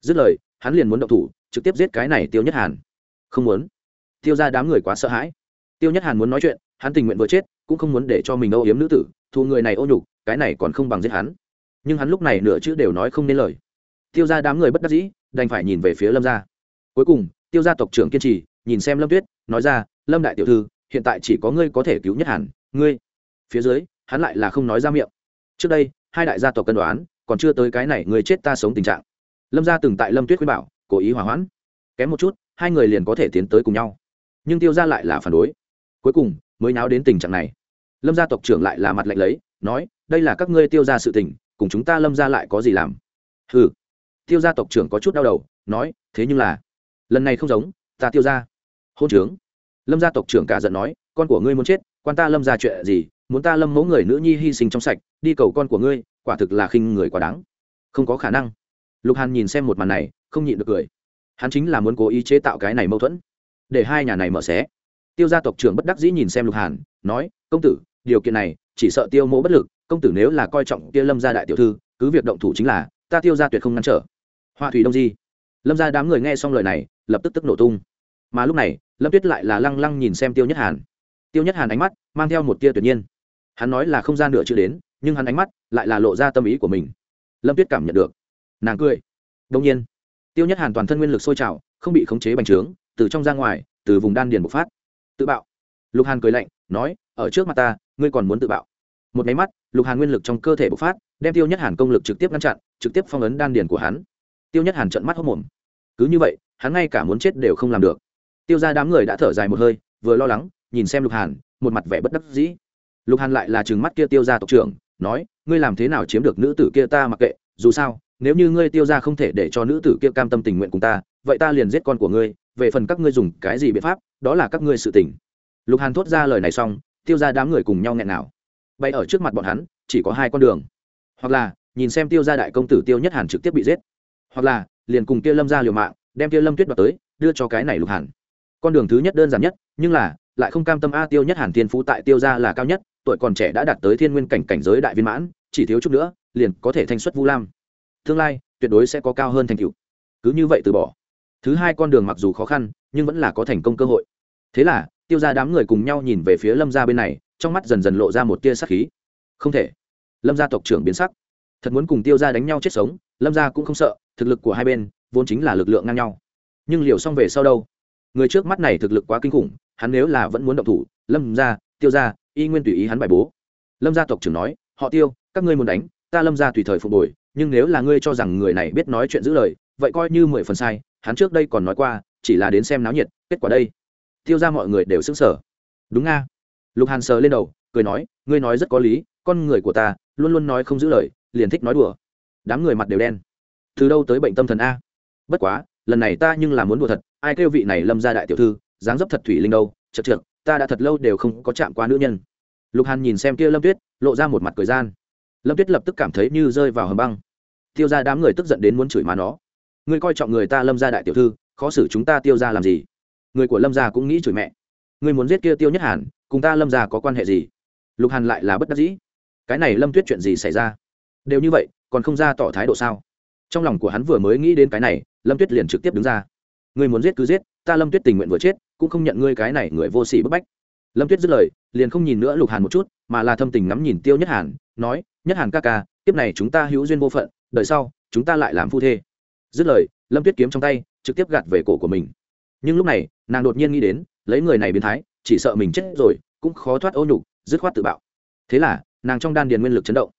Dứt lời, hắn liền muốn động thủ, trực tiếp giết cái này tiêu nhất hàn. Không muốn. Tiêu ra đám người quá sợ hãi. Tiêu nhất hàn muốn nói chuyện, hắn tình nguyện vừa chết, cũng không muốn để cho mình âu yếm nữ tử thu người này ô nhục, cái này còn không bằng giết hắn. Nhưng hắn lúc này nửa chữ đều nói không nên lời. Tiêu ra đám người bất đắc dĩ, đành phải nhìn về phía lâm gia. Cuối cùng, tiêu gia tộc trưởng kiên trì, nhìn xem lâm tuyết, nói ra lâm đại tiểu thư, hiện tại chỉ có ngươi có thể cứu nhất hẳn ngươi. Phía dưới, hắn lại là không nói ra miệng. Trước đây, hai đại gia tộc cân đoán, còn chưa tới cái này người chết ta sống tình trạng. Lâm gia từng tại lâm tuyết khuyên bảo, cố ý hỏa hoãn. Kém một chút, hai người liền có thể tiến tới cùng nhau. Nhưng tiêu gia lại là phản đối. Cuối cùng, mới náo đến tình trạng này. Lâm gia tộc trưởng lại là mặt lạnh lấy, nói, đây là các ngươi tiêu gia sự tình, cùng chúng ta lâm gia lại có gì làm? Ừ tiêu gia tộc trưởng có chút đau đầu, nói, thế nhưng là, lần này không giống, ta tiêu gia. Hôn trướng lâm gia tộc trưởng cả giận nói, con của ngươi muốn chết, quan ta lâm gia chuyện gì? Muốn ta lâm mẫu người nữ nhi hy sinh trong sạch, đi cầu con của ngươi, quả thực là khinh người quá đáng. Không có khả năng. Lục hàn nhìn xem một màn này, không nhịn được cười. Hắn chính là muốn cố ý chế tạo cái này mâu thuẫn, để hai nhà này mở xé. Tiêu gia tộc trưởng bất đắc dĩ nhìn xem lục hàn, nói, công tử, điều kiện này, chỉ sợ tiêu mỗ bất lực, công tử nếu là coi trọng kia lâm gia đại tiểu thư, cứ việc động thủ chính là, ta tiêu gia tuyệt không ngăn trở. Hoa thủy đông di. Lâm gia đám người nghe xong lời này, lập tức tức nổ tung mà lúc này, lâm tuyết lại là lăng lăng nhìn xem tiêu nhất hàn. Tiêu nhất hàn ánh mắt mang theo một tia tuyệt nhiên. Hắn nói là không gian nửa chưa đến, nhưng hắn ánh mắt lại là lộ ra tâm ý của mình. Lâm tuyết cảm nhận được. Nàng cười. Đông nhiên, tiêu nhất hàn toàn thân nguyên lực sôi trào, không bị khống chế bành trướng, từ trong ra ngoài, từ vùng đan điền bộc phát. Tự bạo. Lục hàn cười lạnh, nói, ở trước mặt ta, ngươi còn muốn tự bạo? Một máy mắt, lục hàn nguyên lực trong cơ thể bộc phát, đem tiêu nhất hàn công lực trực tiếp ngăn chặn, trực tiếp phong ấn đan điền của hắn. Tiêu nhất hàn trận mắt hốc mồm. Cứ như vậy, hắn ngay cả muốn chết đều không làm được tiêu ra đám người đã thở dài một hơi, vừa lo lắng, nhìn xem lục hàn, một mặt vẻ bất đắc dĩ. Lục hàn lại là chừng mắt kia tiêu ra tộc trưởng, nói, ngươi làm thế nào chiếm được nữ tử kia ta mặc kệ, dù sao, nếu như ngươi tiêu ra không thể để cho nữ tử kia cam tâm tình nguyện cùng ta, vậy ta liền giết con của ngươi, về phần các ngươi dùng cái gì biện pháp, đó là các ngươi sự tình. Lục hàn thốt ra lời này xong, tiêu ra đám người cùng nhau nghẹn nào. Bay ở trước mặt bọn hắn, chỉ có hai con đường. Hoặc là, nhìn xem tiêu ra đại công tử tiêu nhất hàn trực tiếp bị giết. Hoặc là, liền cùng kia lâm ra liều mạng, đem kia lâm tuyết đoạt tới, đưa cho cái này lục hàn con đường thứ nhất đơn giản nhất, nhưng là, lại không cam tâm a tiêu nhất hàn thiên phú tại tiêu gia là cao nhất, tuổi còn trẻ đã đạt tới thiên nguyên cảnh cảnh giới đại viên mãn, chỉ thiếu chút nữa, liền có thể thanh xuất vu lam. Tương lai, tuyệt đối sẽ có cao hơn thành tựu. Cứ như vậy từ bỏ. Thứ hai con đường mặc dù khó khăn, nhưng vẫn là có thành công cơ hội. Thế là, tiêu ra đám người cùng nhau nhìn về phía lâm gia bên này, trong mắt dần dần lộ ra một tia sắc khí. Không thể. Lâm gia tộc trưởng biến sắc. Thật muốn cùng tiêu ra đánh nhau chết sống, lâm gia cũng không sợ, thực lực của hai bên vốn chính là lực lượng ngang nhau. Nhưng liều xong về sau đâu người trước mắt này thực lực quá kinh khủng, hắn nếu là vẫn muốn động thủ, lâm gia, tiêu gia, y nguyên tùy ý hắn bài bố. Lâm gia tộc trưởng nói, họ tiêu, các ngươi muốn đánh, ta lâm ra tùy thời phục hồi, nhưng nếu là ngươi cho rằng người này biết nói chuyện giữ lời, vậy coi như mười phần sai, hắn trước đây còn nói qua, chỉ là đến xem náo nhiệt, kết quả đây. Tiêu ra mọi người đều xứng sở đúng nga. Lục hàn sờ lên đầu, cười nói, ngươi nói rất có lý, con người của ta luôn luôn nói không giữ lời, liền thích nói đùa. Đám người mặt đều đen. Từ đâu tới bệnh tâm thần a? Bất quá, lần này ta nhưng là muốn đùa thật ai kêu vị này lâm ra đại tiểu thư, dáng dấp thật thủy linh đâu, chật trượt ta đã thật lâu đều không có chạm qua nữ nhân. Lục hàn nhìn xem kia lâm tuyết, lộ ra một mặt cười gian. Lâm tuyết lập tức cảm thấy như rơi vào hầm băng. Tiêu ra đám người tức giận đến muốn chửi má nó. Ngươi coi trọng người ta lâm ra đại tiểu thư, khó xử chúng ta tiêu ra làm gì? Người của lâm gia cũng nghĩ chửi mẹ. Ngươi muốn giết kia tiêu nhất hàn, cùng ta lâm gia có quan hệ gì? Lục hàn lại là bất đắc dĩ. Cái này lâm tuyết chuyện gì xảy ra? Đều như vậy, còn không ra tỏ thái độ sao? Trong lòng của hắn vừa mới nghĩ đến cái này, lâm tuyết liền trực tiếp đứng ra ngươi muốn giết cứ giết, ta lâm tuyết tình nguyện vừa chết, cũng không nhận ngươi cái này người vô sỉ bức bách. Lâm tuyết dứt lời, liền không nhìn nữa lục hàn một chút, mà là thâm tình ngắm nhìn tiêu nhất hàn, nói, nhất hàn ca ca tiếp này chúng ta hữu duyên vô phận đợi sau, chúng ta lại làm phu thê. Dứt lời, lâm tuyết kiếm trong tay, trực tiếp gạt về cổ của mình. Nhưng lúc này, nàng đột nhiên nghĩ đến, lấy người này biến thái, chỉ sợ mình chết rồi, cũng khó thoát ô nhục, dứt khoát tự bạo. Thế là, nàng trong đan điền nguyên lực chấn động.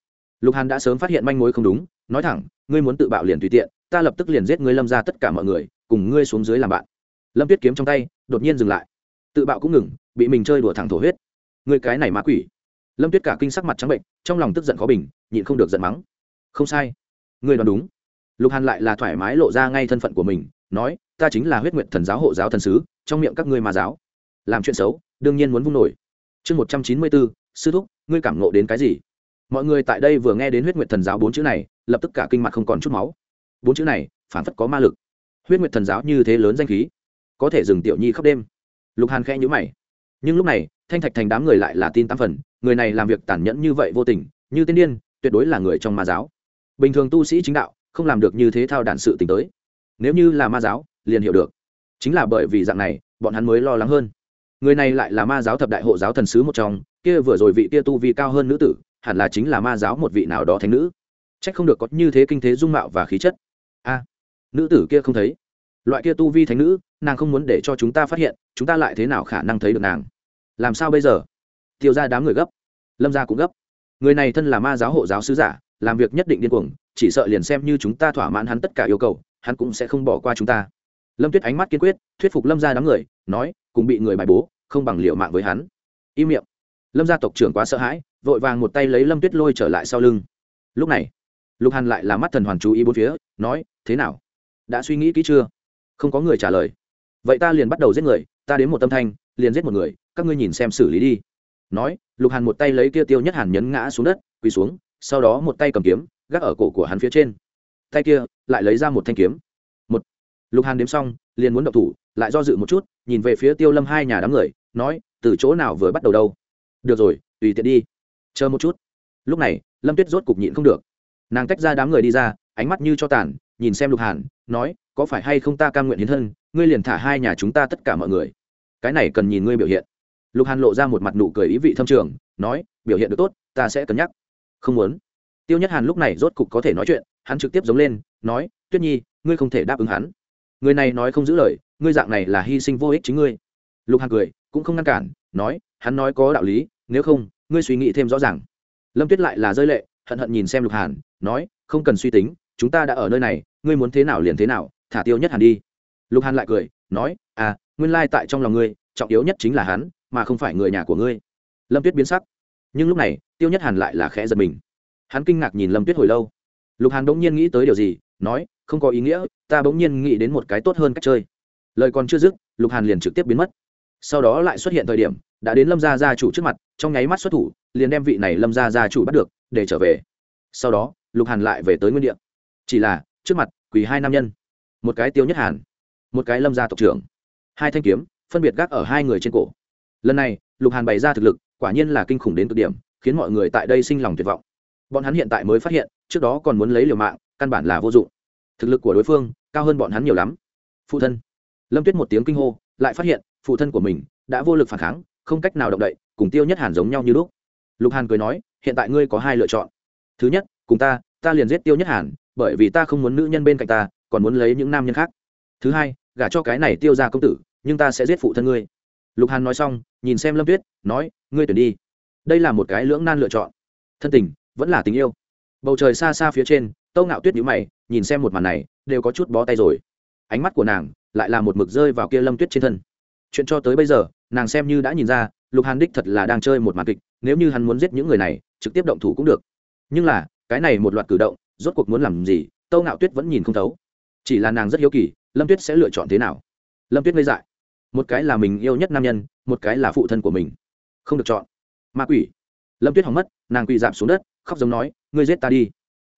Lục hàn đã sớm phát hiện manh mối không đúng, nói thẳng, ngươi muốn tự bạo liền tùy tiện ta lập tức liền giết ngươi lâm ra tất cả mọi người, cùng ngươi xuống dưới làm bạn. Lâm tuyết kiếm trong tay, đột nhiên dừng lại. Tự bạo cũng ngừng, bị mình chơi đùa thẳng thổ huyết. Ngươi cái này ma quỷ. Lâm tuyết cả kinh sắc mặt trắng bệnh, trong lòng tức giận khó bình, nhịn không được giận mắng. Không sai. Ngươi đoán đúng. Lục hàn lại là thoải mái lộ ra ngay thân phận của mình, nói, ta chính là huyết nguyện thần giáo hộ giáo thần sứ, trong miệng các ngươi mà giáo. Làm chuyện xấu, đương nhiên muốn vung nổi. Chương một trăm chín mươi bốn, sư thúc, ngươi cảm nộ đến cái gì? Mọi người tại đây vừa nghe đến huyết nguyện thần giáo bốn chữ này, lập tức cả kinh mặt không còn chút máu bốn chữ này phản phất có ma lực. Huyết nguyện thần giáo như thế lớn danh khí, có thể dừng tiểu nhi khắp đêm. Lục hàn khẽ nhữ mày. Nhưng lúc này, thanh thạch thành đám người lại là tin tám phần, người này làm việc tàn nhẫn như vậy vô tình, như tiên điên, tuyệt đối là người trong ma giáo. Bình thường tu sĩ chính đạo, không làm được như thế thao đản sự t tới. Nếu như là ma giáo, liền hiểu được. Chính là bởi vì dạng này, bọn hắn mới lo lắng hơn. Người này lại là ma giáo thập đại hộ giáo thần sứ một trong, kia vừa rồi vị kia tu vi cao hơn nữ tử, hẳn là chính là ma giáo một vị nào đó thánh nữ. C h ắ c không được có như thế kinh thế dung mạo và khí chất a nữ tử kia không thấy. Loại kia tu vi thánh nữ, nàng không muốn để cho chúng ta phát hiện, chúng ta lại thế nào khả năng thấy được nàng? Làm sao bây giờ? Tiêu ra đám người gấp. Lâm ra cũng gấp. Người này thân là ma giáo hộ giáo sứ giả, làm việc nhất định điên cuồng, chỉ sợ liền xem như chúng ta thỏa mãn hắn tất cả yêu cầu, hắn cũng sẽ không bỏ qua chúng ta. Lâm tuyết ánh mắt kiên quyết, thuyết phục lâm ra đám người, nói, cùng bị người bài bố, không bằng liệu mạng với hắn. Im miệng. Lâm gia tộc trưởng quá sợ hãi, vội vàng một tay lấy lâm tuyết lôi trở lại sau lưng. Lúc này lục hàn lại là mắt thần hoàn chú ý bốn phía, nói, thế nào? Đã suy nghĩ kỹ chưa? Không có người trả lời. Vậy ta liền bắt đầu giết người, ta đến một tâm thanh, liền giết một người, các ngươi nhìn xem xử lý đi. Nói, lục hàn một tay lấy kia tiêu nhất hàn nhấn ngã xuống đất, quỳ xuống, sau đó một tay cầm kiếm, gác ở cổ của hắn phía trên. Tay kia lại lấy ra một thanh kiếm. Một. Lục hàn đếm xong, liền muốn động thủ, lại do dự một chút, nhìn về phía tiêu lâm hai nhà đám người, nói, từ chỗ nào vừa bắt đầu đâu? Được rồi, tùy tiện đi. Chờ một chút. Lúc này, lâm tuyết rốt cục nhịn không được nàng tách ra đám người đi ra, ánh mắt như cho tàn, nhìn xem lục hàn, nói, có phải hay không ta cam nguyện hiến thân, ngươi liền thả hai nhà chúng ta tất cả mọi người? Cái này cần nhìn ngươi biểu hiện. Lục hàn lộ ra một mặt nụ cười ý vị thâm trường, nói, biểu hiện được tốt, ta sẽ cân nhắc. Không muốn. Tiêu nhất hàn lúc này rốt cục có thể nói chuyện, hắn trực tiếp giống lên, nói, tuyết nhi, ngươi không thể đáp ứng hắn. Người này nói không giữ lời, ngươi dạng này là hy sinh vô ích chính ngươi. Lục hàn cười, cũng không ngăn cản, nói, hắn nói có đạo lý, nếu không, ngươi suy nghĩ thêm rõ ràng. Lâm tuyết lại là rơi lệ, hận hận nhìn xem lục hàn nói, không cần suy tính, chúng ta đã ở nơi này, ngươi muốn thế nào liền thế nào, thả tiêu nhất hàn đi. Lục hàn lại cười, nói à nguyên lai tại trong lòng ngươi, trọng yếu nhất chính là hắn, mà không phải người nhà của ngươi. Lâm tuyết biến sắc. Nhưng lúc này, tiêu nhất hàn lại là khẽ giật mình. Hắn kinh ngạc nhìn lâm tuyết hồi lâu. Lục hàn bỗng nhiên nghĩ tới điều gì, nói, không có ý nghĩa, ta bỗng nhiên nghĩ đến một cái tốt hơn cách chơi. Lời còn chưa dứt, lục hàn liền trực tiếp biến mất. Sau đó lại xuất hiện thời điểm, đã đến lâm gia gia chủ trước mặt, trong nháy mắt xuất thủ, liền đem vị này lâm gia gia chủ bắt được, để trở về. Sau đó lục hàn lại về tới nguyên đ ị a chỉ là, trước mặt, quỳ hai nam nhân. Một cái tiêu nhất hàn, một cái lâm gia tộc trưởng. Hai thanh kiếm, phân biệt gác ở hai người trên cổ. Lần này, lục hàn bày ra thực lực, quả nhiên là kinh khủng đến cực điểm, khiến mọi người tại đây sinh lòng tuyệt vọng. Bọn hắn hiện tại mới phát hiện, trước đó còn muốn lấy liều mạng, căn bản là vô dụng. Thực lực của đối phương, cao hơn bọn hắn nhiều lắm. Phụ thân. Lâm tuyết một tiếng kinh hô, lại phát hiện, phụ thân của mình đã vô lực phản kháng, không cách nào động đậy, cùng tiêu nhất hàn giống nhau như lúc. Lục hàn cười nói, hiện tại ngươi có hai lựa chọn. Thứ nhất cùng ta ta liền giết tiêu nhất hàn, bởi vì ta không muốn nữ nhân bên cạnh ta, còn muốn lấy những nam nhân khác. Thứ hai, gả cho cái này tiêu ra công tử, nhưng ta sẽ giết phụ thân ngươi. Lục hàn nói xong, nhìn xem lâm tuyết, nói, ngươi tuyển đi. Đây là một cái lưỡng nan lựa chọn. Thân tình, vẫn là tình yêu. Bầu trời xa xa phía trên, tâu ngạo tuyết nhữ mày, nhìn xem một màn này, đều có chút bó tay rồi. Ánh mắt của nàng lại là một mực rơi vào kia lâm tuyết trên thân. Chuyện cho tới bây giờ, nàng xem như đã nhìn ra, lục hàn đích thật là đang chơi một màn kịch, nếu như hắn muốn giết những người này, trực tiếp động thủ cũng được. Nhưng là cái này một loạt cử động, rốt cuộc muốn làm gì, tâu ngạo tuyết vẫn nhìn không thấu. Chỉ là nàng rất hiếu kỳ, lâm tuyết sẽ lựa chọn thế nào? Lâm tuyết ngây dại. Một cái là mình yêu nhất nam nhân, một cái là phụ thân của mình. Không được chọn. Ma quỷ. Lâm tuyết hỏng mất, nàng quỳ dạp xuống đất, khóc giống nói, ngươi giết ta đi.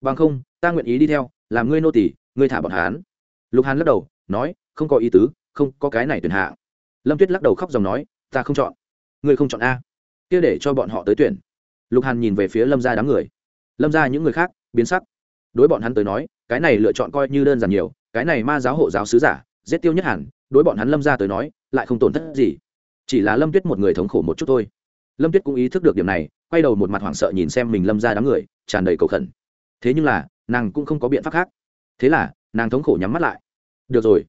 Bằng không, ta nguyện ý đi theo, làm ngươi nô tỷ ngươi thả bọn hán lục hàn lắc đầu, nói, không có ý tứ, không có cái này tuyển hạ lâm tuyết lắc đầu khóc dòng nói, ta không chọn. Ngươi không chọn a. Kia để cho bọn họ tới tuyển. Lục hàn nhìn về phía lâm ra đám người lâm ra những người khác, biến sắc. Đối bọn hắn tới nói, cái này lựa chọn coi như đơn giản nhiều, cái này ma giáo hộ giáo sứ giả, giết tiêu nhất hẳn, đối bọn hắn lâm ra tới nói, lại không tổn thất gì. Chỉ là lâm tuyết một người thống khổ một chút thôi. Lâm tuyết cũng ý thức được điểm này, quay đầu một mặt hoảng sợ nhìn xem mình lâm ra đám người, tràn đầy cầu khẩn. Thế nhưng là, nàng cũng không có biện pháp khác. Thế là, nàng thống khổ nhắm mắt lại. Được rồi.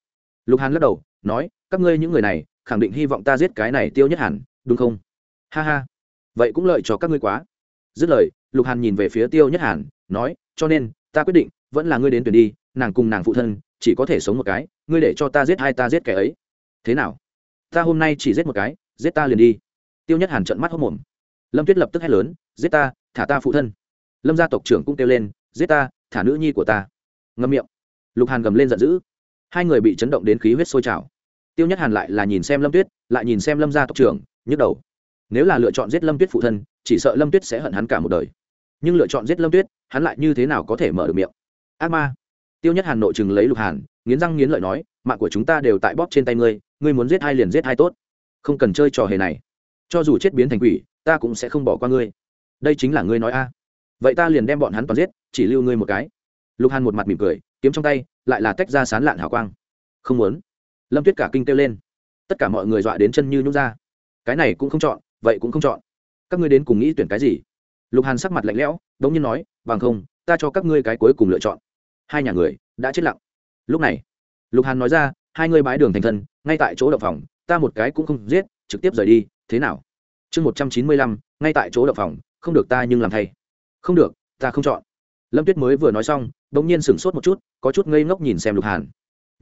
Lục hàn lắc đầu, nói, các ngươi những người này, khẳng định hy vọng ta giết cái này tiêu nhất hẳn, đúng không? Ha ha. Vậy cũng lợi cho các ngươi quá. Dứt lời lục hàn nhìn về phía tiêu nhất hàn, nói, cho nên, ta quyết định, vẫn là ngươi đến tuyển đi, nàng cùng nàng phụ thân, chỉ có thể sống một cái, ngươi để cho ta giết hai ta giết kẻ ấy. Thế nào? Ta hôm nay chỉ giết một cái, giết ta liền đi. Tiêu nhất hàn trận mắt hốc mồm. Lâm tuyết lập tức hét lớn, giết ta, thả ta phụ thân. Lâm gia tộc trưởng cũng kêu lên, giết ta, thả nữ nhi của ta. Ngâm miệng. Lục hàn gầm lên giận dữ. Hai người bị chấn động đến khí huyết sôi trào. Tiêu nhất hàn lại là nhìn xem lâm tuyết, lại nhìn xem lâm gia tộc trưởng, nhức đầu. Nếu là lựa chọn giết lâm tuyết phụ thân, chỉ sợ lâm tuyết sẽ hận hắn cả một đời nhưng lựa chọn giết lâm tuyết, hắn lại như thế nào có thể mở được miệng? Ác ma. Tiêu nhất hàn nội chừng lấy lục hàn, nghiến răng nghiến lợi nói, mạng của chúng ta đều tại bóp trên tay ngươi ngươi muốn giết hai liền giết hai tốt. Không cần chơi trò hề này. Cho dù chết biến thành quỷ, ta cũng sẽ không bỏ qua ngươi. Đây chính là ngươi nói a. Vậy ta liền đem bọn hắn toàn giết, chỉ lưu ngươi một cái. Lục hàn một mặt mỉm cười, kiếm trong tay, lại là tách ra sán lạn hào quang. Không muốn. Lâm tuyết cả kinh kêu lên. Tất cả mọi người dọa đến chân như nhút ra. Cái này cũng không chọn, vậy cũng không chọn. Các ngươi đến cùng nghĩ tuyển cái gì? Lục hàn sắc mặt lạnh lẽo đ ỗ n g nhiên nói, bằng không, ta cho các ngươi cái cuối cùng lựa chọn. Hai nhà người đã chết lặng. Lúc này, lục hàn nói ra, hai ngươi bái đường thành thân, ngay tại chỗ đậu phòng, ta một cái cũng không giết, trực tiếp rời đi, thế nào? Chương một trăm chín mươi lăm, ngay tại chỗ đậu phòng, không được ta nhưng làm thay. Không được, ta không chọn. Lâm tuyết mới vừa nói xong đ ỗ n g nhiên sửng sốt một chút, có chút ngây ngốc nhìn xem lục hàn.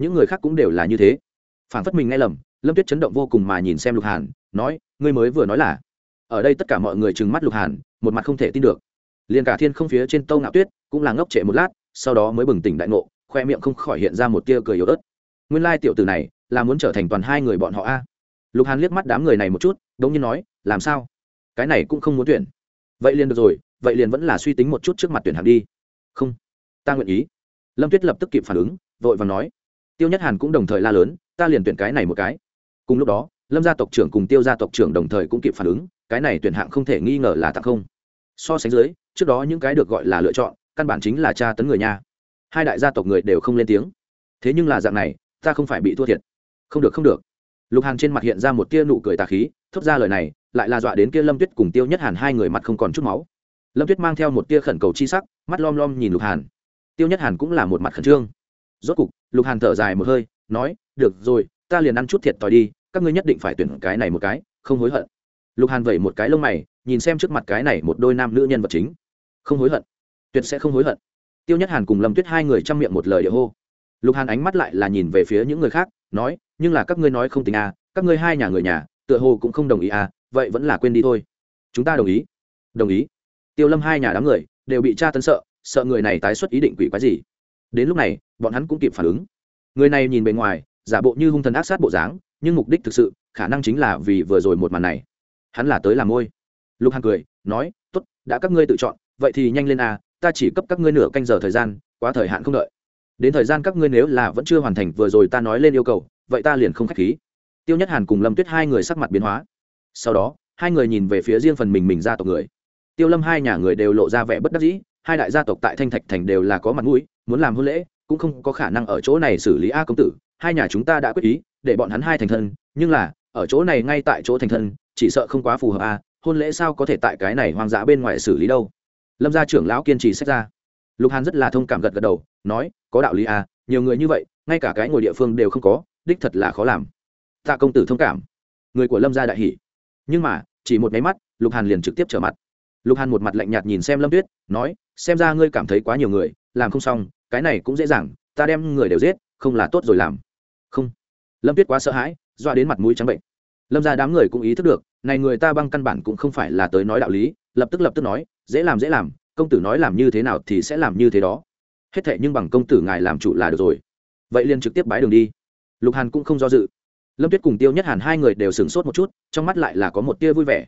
Những người khác cũng đều là như thế. Phản phất mình nghe lầm, lâm tuyết chấn động vô cùng mà nhìn xem lục hàn, nói, ngươi mới vừa nói là ở đây tất cả mọi người trừng mắt lục hàn, một mặt không thể tin được. Liền cả thiên không phía trên tâu ngạo tuyết cũng là ngốc trệ một lát, sau đó mới bừng tỉnh đại ngộ, khoe miệng không khỏi hiện ra một tia cười yếu ớt. Nguyên lai tiểu tử này là muốn trở thành toàn hai người bọn họ a. Lục hàn liếc mắt đám người này một chút, đống nhiên nói, làm sao? Cái này cũng không muốn tuyển. Vậy liền được rồi, vậy liền vẫn là suy tính một chút trước mặt tuyển hạng đi. Không, ta nguyện ý. Lâm tuyết lập tức kịp phản ứng, vội và nói, tiêu nhất hàn cũng đồng thời la lớn, ta liền tuyển cái này một cái. Cùng lúc đó, lâm gia tộc trưởng cùng tiêu gia tộc trưởng đồng thời cũng kịp phản ứng cái này tuyển hạng không thể nghi ngờ là tặng không. So sánh dưới, trước đó những cái được gọi là lựa chọn, căn bản chính là tra tấn người nha. Hai đại gia tộc người đều không lên tiếng. Thế nhưng là dạng này, ta không phải bị thua thiệt. Không được không được. Lục hàn trên mặt hiện ra một tia nụ cười tà khí, thốt ra lời này, lại là dọa đến kia lâm tuyết cùng tiêu nhất hàn hai người mặt không còn chút máu. Lâm tuyết mang theo một tia khẩn cầu chi sắc, mắt lom lom nhìn lục hàn. Tiêu nhất hàn cũng là một mặt khẩn trương. Rốt cục, lục hàn thở dài một hơi, nói, được rồi, ta liền ăn chút thiệt thòi đi, các ngươi nhất định phải tuyển cái này một cái, không hối hận lục hàn vẩy một cái lông mày, nhìn xem trước mặt cái này một đôi nam nữ nhân vật chính. Không hối hận. Tuyệt sẽ không hối hận. Tiêu nhất hàn cùng lâm tuyết hai người chăm miệng một lời địa hô. Lục hàn ánh mắt lại là nhìn về phía những người khác, nói, nhưng là các ngươi nói không tính à các ngươi hai nhà người nhà, tựa hồ cũng không đồng ý à vậy vẫn là quên đi thôi. Chúng ta đồng ý. Đồng ý. Tiêu lâm hai nhà đám người đều bị cha tấn sợ sợ người này tái xuất ý định quỷ quái gì. Đến lúc này, bọn hắn cũng kịp phản ứng. Người này nhìn bề ngoài, giả bộ như hung thần ác sát bộ dáng, nhưng mục đích thực sự, khả năng chính là vì vừa rồi một màn này hắn là tới làm môi. Lục hằng cười, nói, tốt, đã các ngươi tự chọn, vậy thì nhanh lên à ta chỉ cấp các ngươi nửa canh giờ thời gian, quá thời hạn không đợi. Đến thời gian các ngươi nếu là vẫn chưa hoàn thành vừa rồi ta nói lên yêu cầu, vậy ta liền không k h á c h khí. Tiêu nhất hàn cùng lâm tuyết hai người sắc mặt biến hóa. Sau đó, hai người nhìn về phía riêng phần mình mình gia tộc người. Tiêu lâm hai nhà người đều lộ ra vẻ bất đắc dĩ, hai đại gia tộc tại thanh thạch thành đều là có mặt mũi, muốn làm hôn lễ, cũng không có khả năng ở chỗ này xử lý a công tử. Hai nhà chúng ta đã quyết ý, để bọn hắn hai thành thân, nhưng là, ở chỗ này ngay tại chỗ thành thân chỉ sợ không quá phù hợp à hôn lễ sao có thể tại cái này hoang dã bên ngoài xử lý đâu. Lâm gia trưởng lão kiên trì xét ra. Lục hàn rất là thông cảm gật gật đầu, nói, có đạo lý à nhiều người như vậy, ngay cả cái ngồi địa phương đều không có, đích thật là khó làm. Tạ công tử thông cảm. Người của lâm gia đại hỷ nhưng mà, chỉ một máy mắt, lục hàn liền trực tiếp trở mặt. Lục hàn một mặt lạnh nhạt nhìn xem lâm tuyết, nói, xem ra ngươi cảm thấy quá nhiều người, làm không xong, cái này cũng dễ dàng, ta đem người đều giết, không là tốt rồi làm. Không. Lâm tuyết quá sợ hãi, doa đến mặt mũi trắng bệnh lâm ra đám người cũng ý thức được, này người ta băng căn bản cũng không phải là tới nói đạo lý, lập tức lập tức nói, dễ làm dễ làm, công tử nói làm như thế nào thì sẽ làm như thế đó. Hết thệ nhưng bằng công tử ngài làm chủ là được rồi. Vậy liền trực tiếp bái đường đi. Lục hàn cũng không do dự. Lâm tuyết cùng tiêu nhất hàn hai người đều sửng sốt một chút, trong mắt lại là có một tia vui vẻ.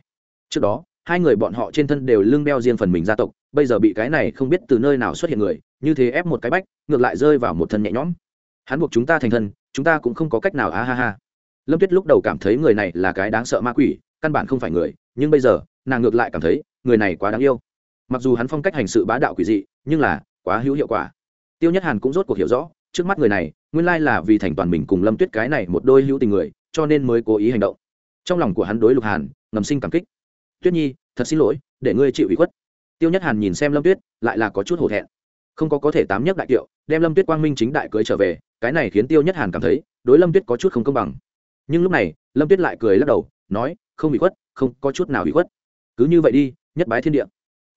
Trước đó, hai người bọn họ trên thân đều lưng đeo riêng phần mình gia tộc, bây giờ bị cái này không biết từ nơi nào xuất hiện người, như thế ép một cái bách, ngược lại rơi vào một thân nhẹ nhõm. Hắn buộc chúng ta thành thân, chúng ta cũng không có cách nào, a ha ha lâm tuyết lúc đầu cảm thấy người này là cái đáng sợ ma quỷ, căn bản không phải người, nhưng bây giờ, nàng ngược lại cảm thấy, người này quá đáng yêu. Mặc dù hắn phong cách hành sự bá đạo quỷ dị, nhưng là, quá hữu hiệu quả. Tiêu nhất hàn cũng rốt cuộc hiểu rõ, trước mắt người này, nguyên lai là vì thành toàn mình cùng lâm tuyết cái này một đôi hữu tình người, cho nên mới cố ý hành động. Trong lòng của hắn đối lục hàn, ngầm sinh cảm kích. Tuyết nhi, thật xin lỗi, để ngươi chịu ủy khuất. Tiêu nhất hàn nhìn xem lâm tuyết, lại là có chút hổ thẹn. Không có có thể tám nhất đại kiệu, đem lâm tuyết quang minh chính đại cưới trở về, cái này khiến tiêu nhất hàn cảm thấy, đối lâm tuyết có chút không công bằng nhưng lúc này, lâm tuyết lại cười lắc đầu, nói, không bị khuất, không có chút nào bị khuất. Cứ như vậy đi, nhất bái thiên địa.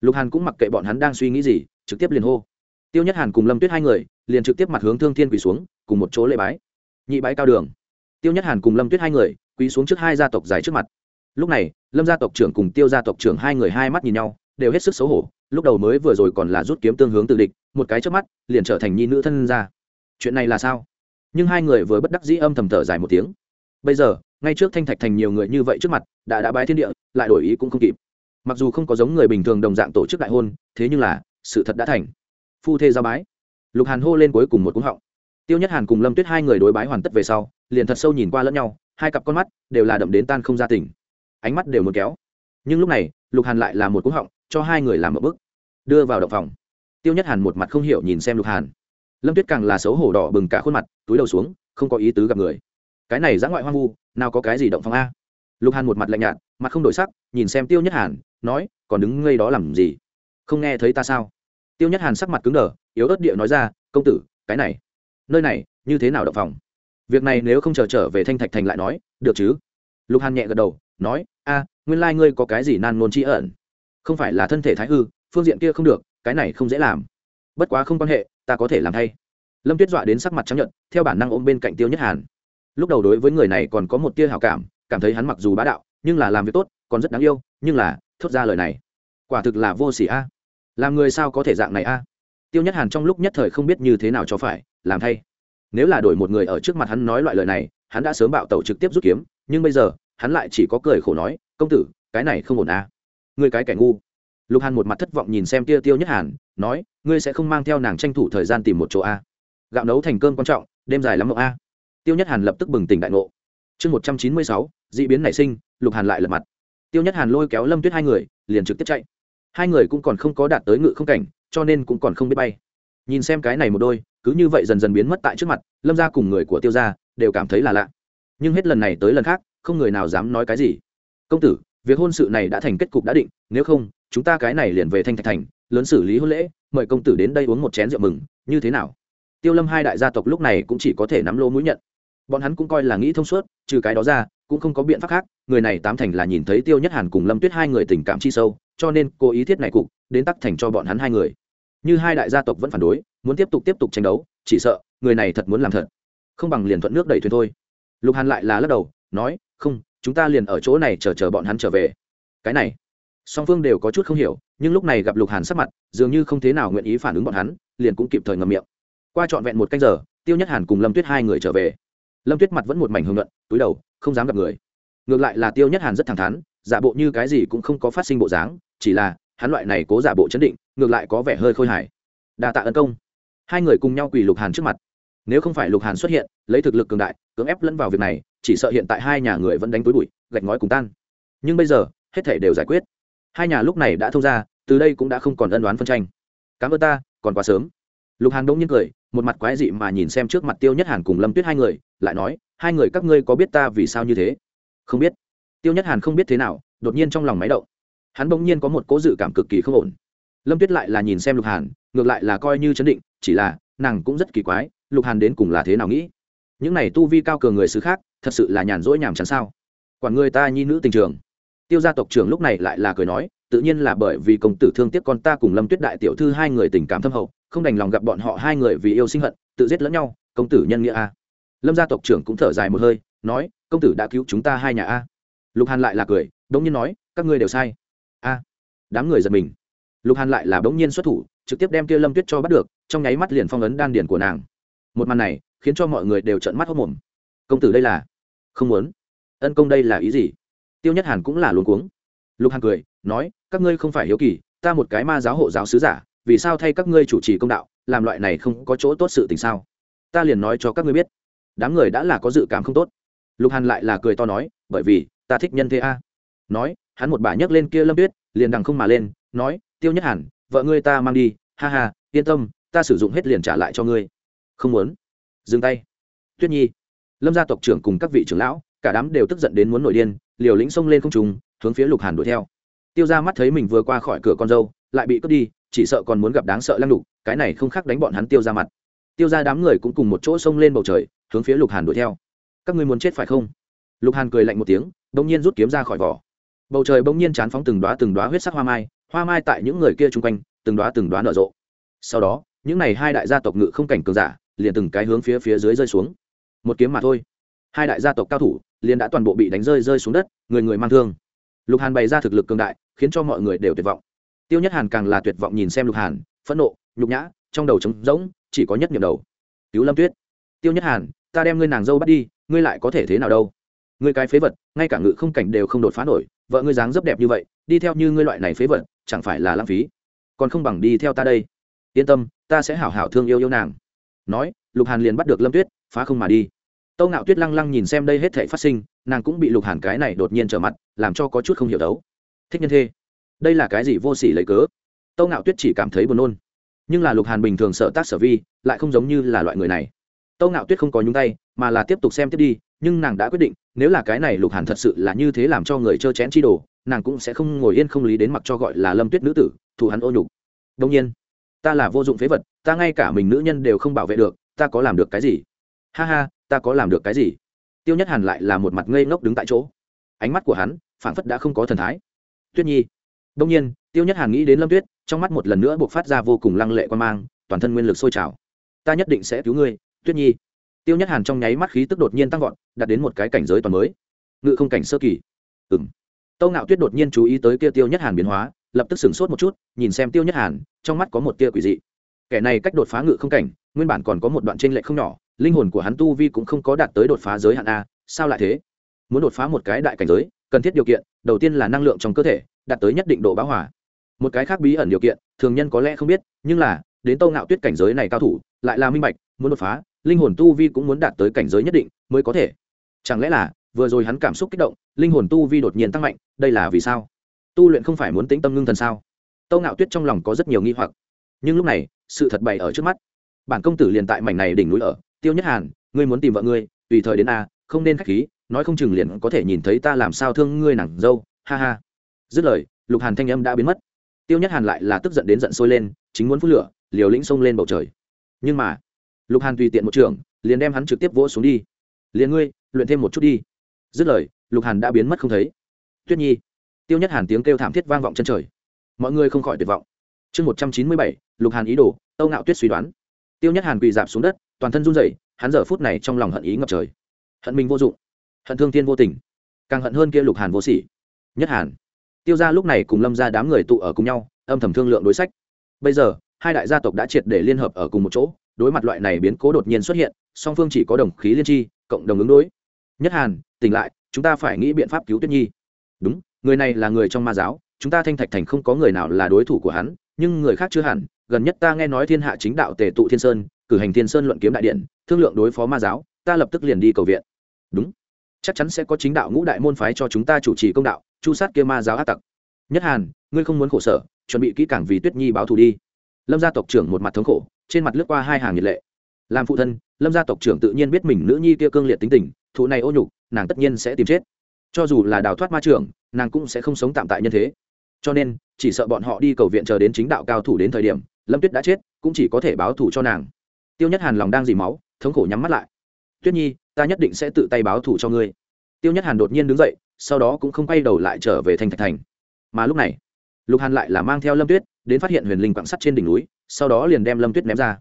Lục hàn cũng mặc kệ bọn hắn đang suy nghĩ gì, trực tiếp liền hô. Tiêu nhất hàn cùng lâm tuyết hai người, liền trực tiếp mặt hướng thương thiên quỳ xuống, cùng một chỗ lễ bái. Nhị bái cao đường. Tiêu nhất hàn cùng lâm tuyết hai người, quỳ xuống trước hai gia tộc dài trước mặt. Lúc này, lâm gia tộc trưởng cùng tiêu gia tộc trưởng hai người hai mắt nhìn nhau, đều hết sức xấu hổ, lúc đầu mới vừa rồi còn là rút kiếm tương hướng từ địch, một cái trước mắt, liền trở thành nhi nữ thân ra chuyện này là sao? Nhưng hai người vừa bất đắc dĩ âm thầm thở dài một tiếng bây giờ, ngay trước thanh thạch thành nhiều người như vậy trước mặt, đã đã bái thiên địa, lại đổi ý cũng không kịp. Mặc dù không có giống người bình thường đồng dạng tổ chức đại hôn, thế nhưng là, sự thật đã thành. Phu thê giao bái. Lục hàn hô lên cuối cùng một cúng họng. Tiêu nhất hàn cùng lâm tuyết hai người đối bái hoàn tất về sau, liền thật sâu nhìn qua lẫn nhau, hai cặp con mắt đều là đậm đến tan không ra tỉnh ánh mắt đều muốn kéo. Nhưng lúc này, lục hàn lại là một cúng họng, cho hai người làm một bước. Đưa vào động phòng. Tiêu nhất hàn một mặt không hiểu nhìn xem lục hàn. Lâm tuyết càng là xấu hổ đỏ bừng cả khuôn mặt, túi đầu xuống, không có ý tứ gặp người cái này giã ngoại hoang vu, nào có cái gì động phòng a? Lục hàn một mặt lạnh nhạt, mặt không đổi sắc, nhìn xem tiêu nhất hàn, nói, còn đứng ngây đó làm gì? Không nghe thấy ta sao? Tiêu nhất hàn sắc mặt cứng đờ, yếu ớt địa nói ra, công tử, cái này, nơi này, như thế nào động phòng? Việc này nếu không chờ trở về thanh thạch thành lại nói, được chứ? Lục hàn nhẹ gật đầu, nói, a, nguyên lai ngươi có cái gì nan nôn tri ẩn? Không phải là thân thể thái hư, phương diện kia không được, cái này không dễ làm. Bất quá không quan hệ, ta có thể làm thay. Lâm tuyết dọa đến sắc mặt trắng nhận theo bản năng ôm bên cạnh tiêu nhất hàn lúc đầu đối với người này còn có một tia hào cảm cảm thấy hắn mặc dù bá đạo, nhưng là làm việc tốt, còn rất đáng yêu, nhưng là, thốt ra lời này. Quả thực là vô s ỉ a. Làm người sao có thể dạng này a? Tiêu nhất hàn trong lúc nhất thời không biết như thế nào cho phải, làm thay. Nếu là đổi một người ở trước mặt hắn nói loại lời này, hắn đã sớm bạo tẩu trực tiếp rút kiếm, nhưng bây giờ, hắn lại chỉ có cười khổ nói, công tử, cái này không ổn a. Người cái kẻ ngu. Lục hàn một mặt thất vọng nhìn xem tia tiêu nhất hàn, nói, ngươi sẽ không mang theo nàng tranh thủ thời gian tìm một chỗ a. Gạo nấu thành cơm quan trọng, đêm dài lắm mộng a tiêu nhất hàn lập tức bừng tỉnh đại ngộ. Chương một trăm chín mươi sáu d ị biến nảy sinh, lục hàn lại lật mặt. Tiêu nhất hàn lôi kéo lâm tuyết hai người, liền trực tiếp chạy. Hai người cũng còn không có đạt tới ngự không cảnh, cho nên cũng còn không biết bay. Nhìn xem cái này một đôi, cứ như vậy dần dần biến mất tại trước mặt, lâm ra cùng người của tiêu gia đều cảm thấy là lạ. Nhưng hết lần này tới lần khác, không người nào dám nói cái gì. Công tử, việc hôn sự này đã thành kết cục đã định, nếu không, chúng ta cái này liền về thanh thạch thành, lớn xử lý hôn lễ, mời công tử đến đây uống một chén rượu mừng, như thế nào? Tiêu lâm hai đại gia tộc lúc này cũng chỉ có thể nắm lô mũi nhận bọn hắn cũng coi là nghĩ thông suốt, trừ cái đó ra, cũng không có biện pháp khác, người này tám thành là nhìn thấy tiêu nhất hàn cùng lâm tuyết hai người tình cảm chi sâu, cho nên cô ý thiết này cục, đến tắc thành cho bọn hắn hai người. Như hai đại gia tộc vẫn phản đối, muốn tiếp tục tiếp tục tranh đấu, chỉ sợ, người này thật muốn làm thật. Không bằng liền thuận nước đẩy thuyền thôi. Lục hàn lại là lắc đầu, nói, không, chúng ta liền ở chỗ này chờ chờ bọn hắn trở về. Cái này, song phương đều có chút không hiểu, nhưng lúc này gặp lục hàn sắp mặt, dường như không thế nào nguyện ý phản ứng bọn hắn, liền cũng kịp thời ngầm miệng. Qua trọn vẹn một canh giờ, tiêu nhất hàn cùng lâm tuyết hai người trở về lâm tuyết mặt vẫn một mảnh hưởng luận, túi đầu, không dám gặp người. Ngược lại là tiêu nhất hàn rất thẳng thắn, giả bộ như cái gì cũng không có phát sinh bộ dáng, chỉ là, hắn loại này cố giả bộ chấn định, ngược lại có vẻ hơi khôi hài. Đa tạ ân công. Hai người cùng nhau quỳ lục hàn trước mặt. Nếu không phải lục hàn xuất hiện, lấy thực lực cường đại, cưỡng ép lẫn vào việc này, chỉ sợ hiện tại hai nhà người vẫn đánh túi bụi, gạch ngói cùng tan. Nhưng bây giờ, hết thể đều giải quyết. Hai nhà lúc này đã thông ra, từ đây cũng đã không còn ân đoán phân tranh. Cảm ơn ta, còn quá sớm. Lục hàn đông nhiên cười một mặt quái dị mà nhìn xem trước mặt tiêu nhất hàn cùng lâm tuyết hai người, lại nói, hai người các ngươi có biết ta vì sao như thế? Không biết. Tiêu nhất hàn không biết thế nào, đột nhiên trong lòng máy động. Hắn bỗng nhiên có một cố dự cảm cực kỳ không ổn. Lâm tuyết lại là nhìn xem lục hàn, ngược lại là coi như chấn định, chỉ là, nàng cũng rất kỳ quái, lục hàn đến cùng là thế nào nghĩ? Những này tu vi cao cường người xứ khác, thật sự là nhàn rỗi nhàm chán sao? Quản người ta nhi nữ tình trường. Tiêu gia tộc trưởng lúc này lại là cười nói, tự nhiên là bởi vì công tử thương tiếc con ta cùng lâm tuyết đại tiểu thư hai người tình cảm thâm hậu không đành lòng gặp bọn họ hai người vì yêu sinh hận, tự giết lẫn nhau, công tử nhân nghĩa a. Lâm gia tộc trưởng cũng thở dài một hơi, nói, công tử đã cứu chúng ta hai nhà a. Lục hàn lại là cười đống nhiên nói, các ngươi đều sai. A. Đám người giật mình. Lục hàn lại là đống nhiên xuất thủ, trực tiếp đem kia lâm tuyết cho bắt được, trong nháy mắt liền phong ấn đan điển của nàng. Một màn này, khiến cho mọi người đều trợn mắt hốc mồm. Công tử đây là? Không muốn. Ân công đây là ý gì? Tiêu nhất hàn cũng là luống cuống. Lục hàn cười, nói, các ngươi không phải hiếu kỳ, ta một cái ma giáo hộ giáo sứ giả vì sao thay các ngươi chủ trì công đạo, làm loại này không có chỗ tốt sự tình sao? Ta liền nói cho các ngươi biết. Đám người đã là có dự cảm không tốt. Lục hàn lại là cười to nói, bởi vì, ta thích nhân thế a. Nói, hắn một bà nhấc lên kia lâm tuyết, liền đằng không mà lên, nói, tiêu nhất hàn, vợ ngươi ta mang đi, ha ha, yên tâm, ta sử dụng hết liền trả lại cho ngươi. Không muốn. Dừng tay. Tuyết nhi. Lâm gia tộc trưởng cùng các vị trưởng lão, cả đám đều tức giận đến muốn nổi điên, liều lĩnh xông lên không trùng hướng phía lục hàn đuổi theo. Tiêu ra mắt thấy mình vừa qua khỏi cửa con dâu, lại bị cướp đi chỉ sợ còn muốn gặp đáng sợ lăng đục cái này không khác đánh bọn hắn tiêu ra mặt. Tiêu ra đám người cũng cùng một chỗ xông lên bầu trời, hướng phía lục hàn đuổi theo. Các ngươi muốn chết phải không? Lục hàn cười lạnh một tiếng bỗng nhiên rút kiếm ra khỏi vỏ. Bầu trời bỗng nhiên chán phóng từng đoá từng đoá huyết sắc hoa mai hoa mai tại những người kia chung quanh, từng đoá từng đoá nở rộ. Sau đó, những n à y hai đại gia tộc ngự không cảnh cường giả, liền từng cái hướng phía phía dưới rơi xuống. Một kiếm mà thôi. Hai đại gia tộc cao thủ, liền đã toàn bộ bị đánh rơi rơi xuống đất, người người mang thương. Lục hàn bày ra thực lực cường đại, khiến cho mọi người đều tuyệt vọng tiêu nhất hàn càng là tuyệt vọng nhìn xem lục hàn, phẫn nộ, nhục nhã, trong đầu trống rỗng, chỉ có nhất Niệm đầu. Cứu lâm tuyết. Tiêu nhất hàn, ta đem ngươi nàng dâu bắt đi, ngươi lại có thể thế nào đâu? Ngươi cái phế vật, ngay cả ngự không cảnh đều không đột phá nổi, vợ ngươi dáng dấp đẹp như vậy, đi theo như ngươi loại này phế vật, chẳng phải là lãng phí? Còn không bằng đi theo ta đây. Yên tâm, ta sẽ hảo hảo thương yêu yêu nàng. Nói, lục hàn liền bắt được lâm tuyết, phá không mà đi. Tâu ngạo tuyết lăng lăng nhìn xem đây hết thể phát sinh, nàng cũng bị lục hàn cái này đột nhiên trở mặt, làm cho có chút không hiểu đấu. Thích nhân thê đây là cái gì vô sỉ lấy cớ? Tâu ngạo tuyết chỉ cảm thấy buồn nôn. Nhưng là lục hàn bình thường sợ tác sở vi, lại không giống như là loại người này. Tâu ngạo tuyết không có nhúng tay, mà là tiếp tục xem tiếp đi, nhưng nàng đã quyết định, nếu là cái này lục hàn thật sự là như thế làm cho người trơ chén chi đồ, nàng cũng sẽ không ngồi yên không lý đến mặc cho gọi là lâm tuyết nữ tử thủ hắn ô nhục. Đông nhiên, ta là vô dụng phế vật, ta ngay cả mình nữ nhân đều không bảo vệ được, ta có làm được cái gì? Ha ha, ta có làm được cái gì? Tiêu nhất hàn lại là một mặt ngây ngốc đứng tại chỗ. Ánh mắt của hắn phảng phất đã không có thần thái. Tuyết nhi đông nhiên, tiêu nhất hàn nghĩ đến lâm tuyết, trong mắt một lần nữa buộc phát ra vô cùng lăng lệ quan mang, toàn thân nguyên lực sôi trào. Ta nhất định sẽ cứu ngươi, tuyết nhi. Tiêu nhất hàn trong nháy mắt khí tức đột nhiên tăng vọt, đạt đến một cái cảnh giới toàn mới. Ngự không cảnh sơ kỳ. Ừng tâu ngạo tuyết đột nhiên chú ý tới kia tiêu nhất hàn biến hóa, lập tức sửng sốt một chút, nhìn xem tiêu nhất hàn, trong mắt có một tia quỷ dị. Kẻ này cách đột phá ngự không cảnh, nguyên bản còn có một đoạn tranh lệch không nhỏ, linh hồn của hắn tu vi cũng không có đạt tới đột phá giới hạn a, sao lại thế? Muốn đột phá một cái đại cảnh giới, cần thiết điều kiện, đầu tiên là năng lượng trong cơ thể đạt tới nhất định độ bão hòa. Một cái khác bí ẩn điều kiện, thường nhân có lẽ không biết, nhưng là, đến tâu ngạo tuyết cảnh giới này cao thủ, lại là minh bạch, muốn đột phá, linh hồn tu vi cũng muốn đạt tới cảnh giới nhất định mới có thể. Chẳng lẽ là, vừa rồi hắn cảm xúc kích động, linh hồn tu vi đột nhiên tăng mạnh, đây là vì sao? Tu luyện không phải muốn tĩnh tâm ngưng thần sao? Tâu ngạo tuyết trong lòng có rất nhiều nghi hoặc. Nhưng lúc này, sự thật bày ở trước mắt. Bản công tử liền tại mảnh này đỉnh núi ở, tiêu nhất hàn, ngươi muốn tìm vợ ngươi, tùy thời đến a, không nên k h á c h khí, nói không chừng liền có thể nhìn thấy ta làm sao thương ngươi nàng dâu, ha ha dứt lời, lục hàn thanh âm đã biến mất. Tiêu nhất hàn lại là tức giận đến giận sôi lên, chính muốn phút lửa, liều lĩnh xông lên bầu trời. Nhưng mà, lục hàn tùy tiện một trường, liền đem hắn trực tiếp vỗ xuống đi. Liền ngươi, luyện thêm một chút đi. Dứt lời, lục hàn đã biến mất không thấy. Tuyết nhi. Tiêu nhất hàn tiếng kêu thảm thiết vang vọng chân trời. Mọi người không khỏi tuyệt vọng. Chương một trăm chín mươi bảy, lục hàn ý đồ, tâu ngạo tuyết suy đoán. Tiêu nhất hàn quỳ dạp xuống đất, toàn thân run rẩy, hắn giờ phút này trong lòng hận ý ngập trời. Hận mình vô dụng, hận thương thiên vô tình. Càng hận hơn kia lục hàn vô sỉ. Nhất hàn tiêu gia lúc này cùng lâm ra đám người tụ ở cùng nhau, âm thầm thương lượng đối sách. Bây giờ, hai đại gia tộc đã triệt để liên hợp ở cùng một chỗ, đối mặt loại này biến cố đột nhiên xuất hiện, song phương chỉ có đồng khí liên tri cộng đồng ứng đối. Nhất hàn, tỉnh lại, chúng ta phải nghĩ biện pháp cứu tuyết nhi. Đúng, người này là người trong ma giáo, chúng ta thanh thạch thành không có người nào là đối thủ của hắn, nhưng người khác chưa hẳn. Gần nhất ta nghe nói thiên hạ chính đạo tề tụ thiên sơn, cử hành thiên sơn luận kiếm đại điện, thương lượng đối phó ma giáo, ta lập tức liền đi cầu viện. Đúng, chắc chắn sẽ có chính đạo ngũ đại môn phái cho chúng ta chủ trì công đạo chu sát kia ma giáo ác tặc. Nhất hàn, ngươi không muốn khổ sở, chuẩn bị kỹ càng vì tuyết nhi báo thù đi. Lâm gia tộc trưởng một mặt thống khổ, trên mặt lướt qua hai hàng nhiệt lệ. Làm phụ thân, lâm gia tộc trưởng tự nhiên biết mình nữ nhi kia cương liệt tính tình, thụ này ô nhục, nàng tất nhiên sẽ tìm chết. Cho dù là đào thoát ma trưởng, nàng cũng sẽ không sống tạm tại nhân thế. Cho nên, chỉ sợ bọn họ đi cầu viện chờ đến chính đạo cao thủ đến thời điểm, lâm tuyết đã chết, cũng chỉ có thể báo thù cho nàng. Tiêu nhất hàn lòng đang dì máu, thống khổ nhắm mắt lại. Tuyết nhi, ta nhất định sẽ tự tay báo thù cho ngươi. Tiêu nhất hàn đột nhiên đứng dậy sau đó cũng không quay đầu lại trở về thành thạch thành. Mà lúc này, lục hàn lại là mang theo lâm tuyết đến phát hiện huyền linh quạng sắt trên đỉnh núi, sau đó liền đem lâm tuyết ném ra.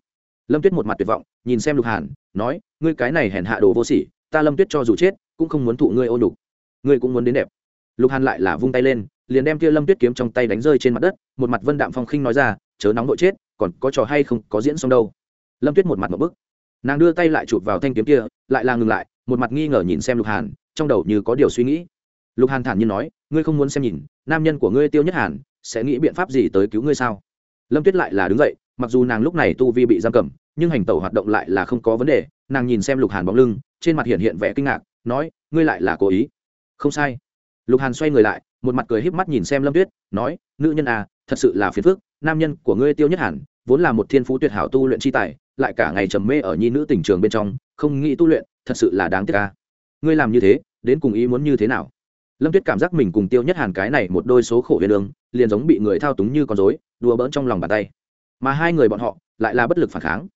Lâm tuyết một mặt tuyệt vọng, nhìn xem lục hàn, nói, ngươi cái này hèn hạ đồ vô sỉ, ta lâm tuyết cho dù chết, cũng không muốn thụ ngươi ô nhục. Ngươi cũng muốn đến đẹp. Lục hàn lại là vung tay lên, liền đem kia lâm tuyết kiếm trong tay đánh rơi trên mặt đất, một mặt vân đạm phong khinh nói ra, chớ nóng nội chết, còn có trò hay không, có diễn xong đâu. Lâm tuyết một mặt một bức. Nàng đưa tay lại chụp vào thanh kiếm kia, lại là ngừng lại, một mặt nghi ngờ nhìn xem lục hàn, trong đầu như có điều suy nghĩ lục hàn thản nhiên nói, ngươi không muốn xem nhìn, nam nhân của ngươi tiêu nhất hàn sẽ nghĩ biện pháp gì tới cứu ngươi sao? Lâm tuyết lại là đứng dậy, mặc dù nàng lúc này tu vi bị giam cầm, nhưng hành tẩu hoạt động lại là không có vấn đề, nàng nhìn xem lục hàn bóng lưng, trên mặt hiện hiện vẻ kinh ngạc, nói, ngươi lại là cố ý? Không sai. Lục hàn xoay người lại, một mặt cười híp mắt nhìn xem lâm tuyết, nói, nữ nhân à thật sự là phiền phức, nam nhân của ngươi tiêu nhất hàn vốn là một thiên phú tuyệt hảo tu luyện chi tài, lại cả ngày trầm mê ở nhi nữ tỉnh trường bên trong, không nghĩ tu luyện, thật sự là đáng tiếc ca ngươi làm như thế, đến cùng ý muốn như thế nào? Lâm tuyết cảm giác mình cùng tiêu nhất hàn cái này một đôi số khổ huyền lương liền giống bị người thao túng như con dối đùa bỡn trong lòng bàn tay. Mà hai người bọn họ lại là bất lực phản kháng.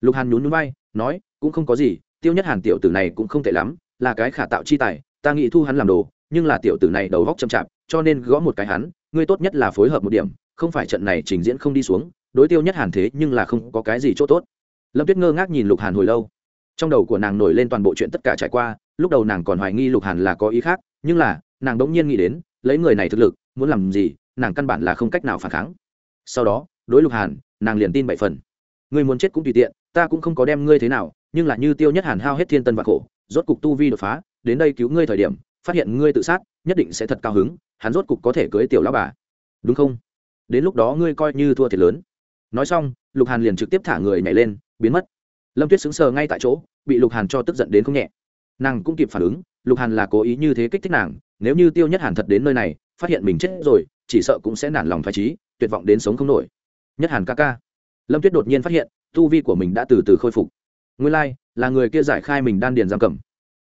Lục hàn nhún núi bay nói, cũng không có gì, tiêu nhất hàn tiểu tử này cũng không tệ lắm, là cái khả tạo chi tài, ta nghĩ thu hắn làm đồ, nhưng là tiểu tử này đầu góc chậm chạp, cho nên gõ một cái hắn, ngươi tốt nhất là phối hợp một điểm, không phải trận này trình diễn không đi xuống, đối tiêu nhất hàn thế nhưng là không có cái gì chỗ tốt. Lâm tuyết ngơ ngác nhìn lục hàn hồi lâu. Trong đầu của nàng nổi lên toàn bộ chuyện tất cả trải qua lúc đầu nàng còn hoài nghi lục hàn là có ý khác, nhưng là, nàng đống nhiên nghĩ đến, lấy người này thực lực, muốn làm gì, nàng căn bản là không cách nào phản kháng. Sau đó, đối lục hàn, nàng liền tin bảy phần. Ngươi muốn chết cũng tùy tiện, ta cũng không có đem ngươi thế nào, nhưng là như tiêu nhất hàn hao hết thiên tân và khổ, rốt cục tu vi đột phá, đến đây cứu ngươi thời điểm, phát hiện ngươi tự sát, nhất định sẽ thật cao hứng, hắn rốt cục có thể cưới tiểu lão bà. Đúng không? Đến lúc đó ngươi coi như thua thiệt lớn. Nói xong, lục hàn liền trực tiếp thả người nhảy lên, biến mất. Lâm tuyết sững sờ ngay tại chỗ, bị lục hàn cho tức giận đến không nhẹ nàng cũng kịp phản ứng lục hàn là cố ý như thế kích thích nàng nếu như tiêu nhất hàn thật đến nơi này phát hiện mình chết rồi chỉ sợ cũng sẽ nản lòng phải trí tuyệt vọng đến sống không nổi. Nhất hàn ca ca. Lâm tuyết đột nhiên phát hiện tu vi của mình đã từ từ khôi phục. Nguyên lai、like, là người kia giải khai mình đan điền giam cầm.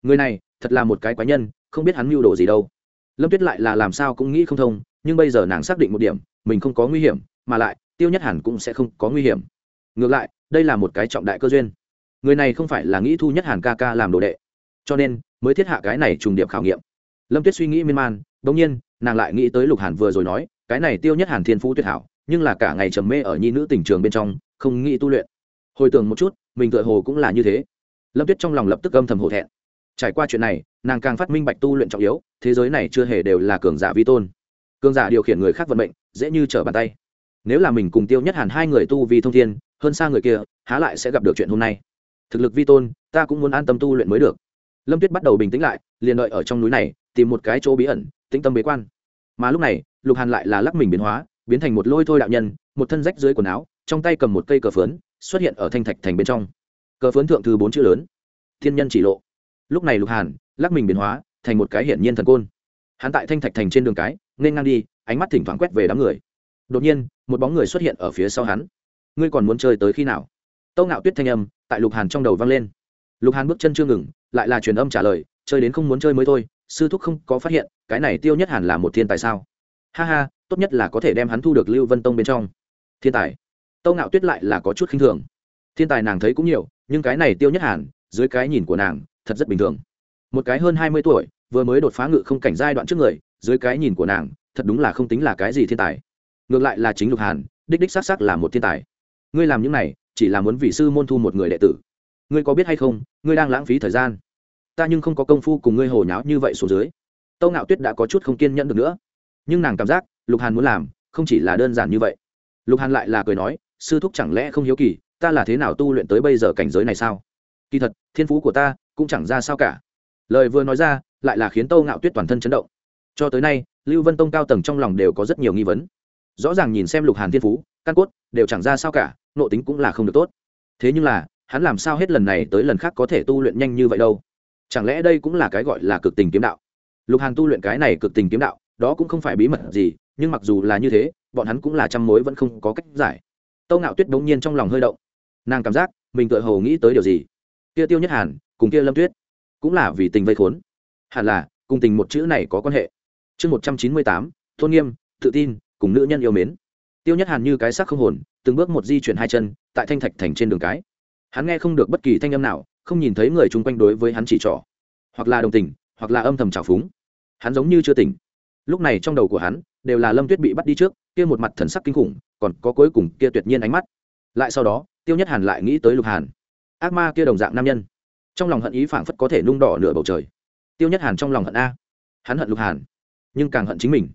Người này thật là một cái quái nhân không biết hắn mưu đồ gì đâu. Lâm tuyết lại là làm sao cũng nghĩ không thông nhưng bây giờ nàng xác định một điểm mình không có nguy hiểm mà lại tiêu nhất hàn cũng sẽ không có nguy hiểm. Ngược lại đây là một cái trọng đại cơ duyên. Người này không phải là nghĩ thu nhất hàn ca ca làm đồ đệ cho nên mới thiết hạ cái này trùng điệp khảo nghiệm. Lâm tuyết suy nghĩ miên man đ ỗ n g nhiên, nàng lại nghĩ tới lục hàn vừa rồi nói, cái này tiêu nhất hàn thiên phú tuyệt hảo, nhưng là cả ngày trầm mê ở nhi nữ tỉnh trường bên trong, không nghĩ tu luyện. Hồi tưởng một chút, mình tựa hồ cũng là như thế. Lâm tuyết trong lòng lập tức âm thầm hổ thẹn. Trải qua chuyện này, nàng càng phát minh bạch tu luyện trọng yếu, thế giới này chưa hề đều là cường giả vi tôn. Cường giả điều khiển người khác vận mệnh, dễ như trở bàn tay. Nếu là mình cùng tiêu nhất hàn hai người tu vi thông thiên, hơn xa người kia, há lại sẽ gặp được chuyện hôm nay. Thực lực vi tôn, ta cũng muốn an tâm tu luyện mới được lâm tuyết bắt đầu bình tĩnh lại, liền đợi ở trong núi này, tìm một cái chỗ bí ẩn, tĩnh tâm bế quan. Mà lúc này, lục hàn lại là lắc mình biến hóa, biến thành một lôi thôi đạo nhân, một thân rách dưới quần áo, trong tay cầm một cây cờ phớn xuất hiện ở thanh thạch thành bên trong. Cờ phớn thượng thư bốn chữ lớn. Thiên nhân chỉ lộ. Lúc này lục hàn, lắc mình biến hóa, thành một cái hiển nhiên thần côn. Hắn tại thanh thạch thành trên đường cái, nên ngang đi, ánh mắt thỉnh thoảng quét về đám người. Đột nhiên, một bóng người xuất hiện ở phía sau hắn. Ngươi còn muốn chơi tới khi nào? Tâu ngạo tuyết thanh âm tại lục hàn trong đầu vang lên. Lục hàn bước chân chưa ngừng lại là truyền âm trả lời, chơi đến không muốn chơi mới thôi, sư thúc không có phát hiện, cái này tiêu nhất hàn là một thiên tài sao? Ha ha, tốt nhất là có thể đem hắn thu được lưu vân tông bên trong. Thiên tài. Tâu ngạo tuyết lại là có chút khinh thường. Thiên tài nàng thấy cũng nhiều, nhưng cái này tiêu nhất hàn, dưới cái nhìn của nàng, thật rất bình thường. Một cái hơn hai mươi tuổi, vừa mới đột phá ngự không cảnh giai đoạn trước người, dưới cái nhìn của nàng, thật đúng là không tính là cái gì thiên tài. Ngược lại là chính lục hàn, đích đích s á c s á c là một thiên tài. Ngươi làm những này, chỉ là muốn vị sư môn thu một người đệ tử. Ngươi có biết hay không, ngươi đang lãng phí thời gian ta nhưng không có công phu cùng ngươi hồ nháo như vậy xuống dưới. Tâu ngạo tuyết đã có chút không kiên nhẫn được nữa. Nhưng nàng cảm giác, lục hàn muốn làm, không chỉ là đơn giản như vậy. Lục hàn lại là cười nói, sư thúc chẳng lẽ không hiếu kỳ, ta là thế nào tu luyện tới bây giờ cảnh giới này sao? Kỳ thật, thiên phú của ta cũng chẳng ra sao cả. Lời vừa nói ra, lại là khiến tâu ngạo tuyết toàn thân chấn động. Cho tới nay, lưu vân tông cao tầng trong lòng đều có rất nhiều nghi vấn. Rõ ràng nhìn xem lục hàn thiên phú, căn cốt đều chẳng ra sao cả nộ tính cũng là không được tốt. Thế nhưng là, hắn làm sao hết lần này tới lần khác có thể tu luyện nhanh như vậy đâu? Chẳng lẽ đây cũng là cái gọi là cực tình kiếm đạo? Lục hàn tu luyện cái này cực tình kiếm đạo, đó cũng không phải bí mật gì, nhưng mặc dù là như thế, bọn hắn cũng là trăm mối vẫn không có cách giải. Tâu ngạo tuyết đ ố n g nhiên trong lòng hơi động. Nàng cảm giác mình tự hầu nghĩ tới điều gì. Kia tiêu nhất hàn cùng kia lâm tuyết cũng là vì tình vây khốn. Hẳn là cùng tình một chữ này có quan hệ. Chương một trăm chín mươi tám thôn nghiêm, tự tin, cùng nữ nhân yêu mến. Tiêu nhất hàn như cái xác không hồn, từng bước một di chuyển hai chân, tại thanh thạch thành trên đường cái. Hắn nghe không được bất kỳ thanh âm nào không nhìn thấy người chung quanh đối với hắn chỉ trỏ. Hoặc là đồng tình, hoặc là âm thầm trào phúng. Hắn giống như chưa tỉnh. Lúc này trong đầu của hắn, đều là lâm tuyết bị bắt đi trước, kia một mặt thần sắc kinh khủng, còn có cuối cùng kia tuyệt nhiên ánh mắt. Lại sau đó, tiêu nhất hàn lại nghĩ tới lục hàn. Ác ma kia đồng dạng nam nhân. Trong lòng hận ý phảng phất có thể nung đỏ nửa bầu trời. Tiêu nhất hàn trong lòng hận a. Hắn hận lục hàn, nhưng càng hận chính mình.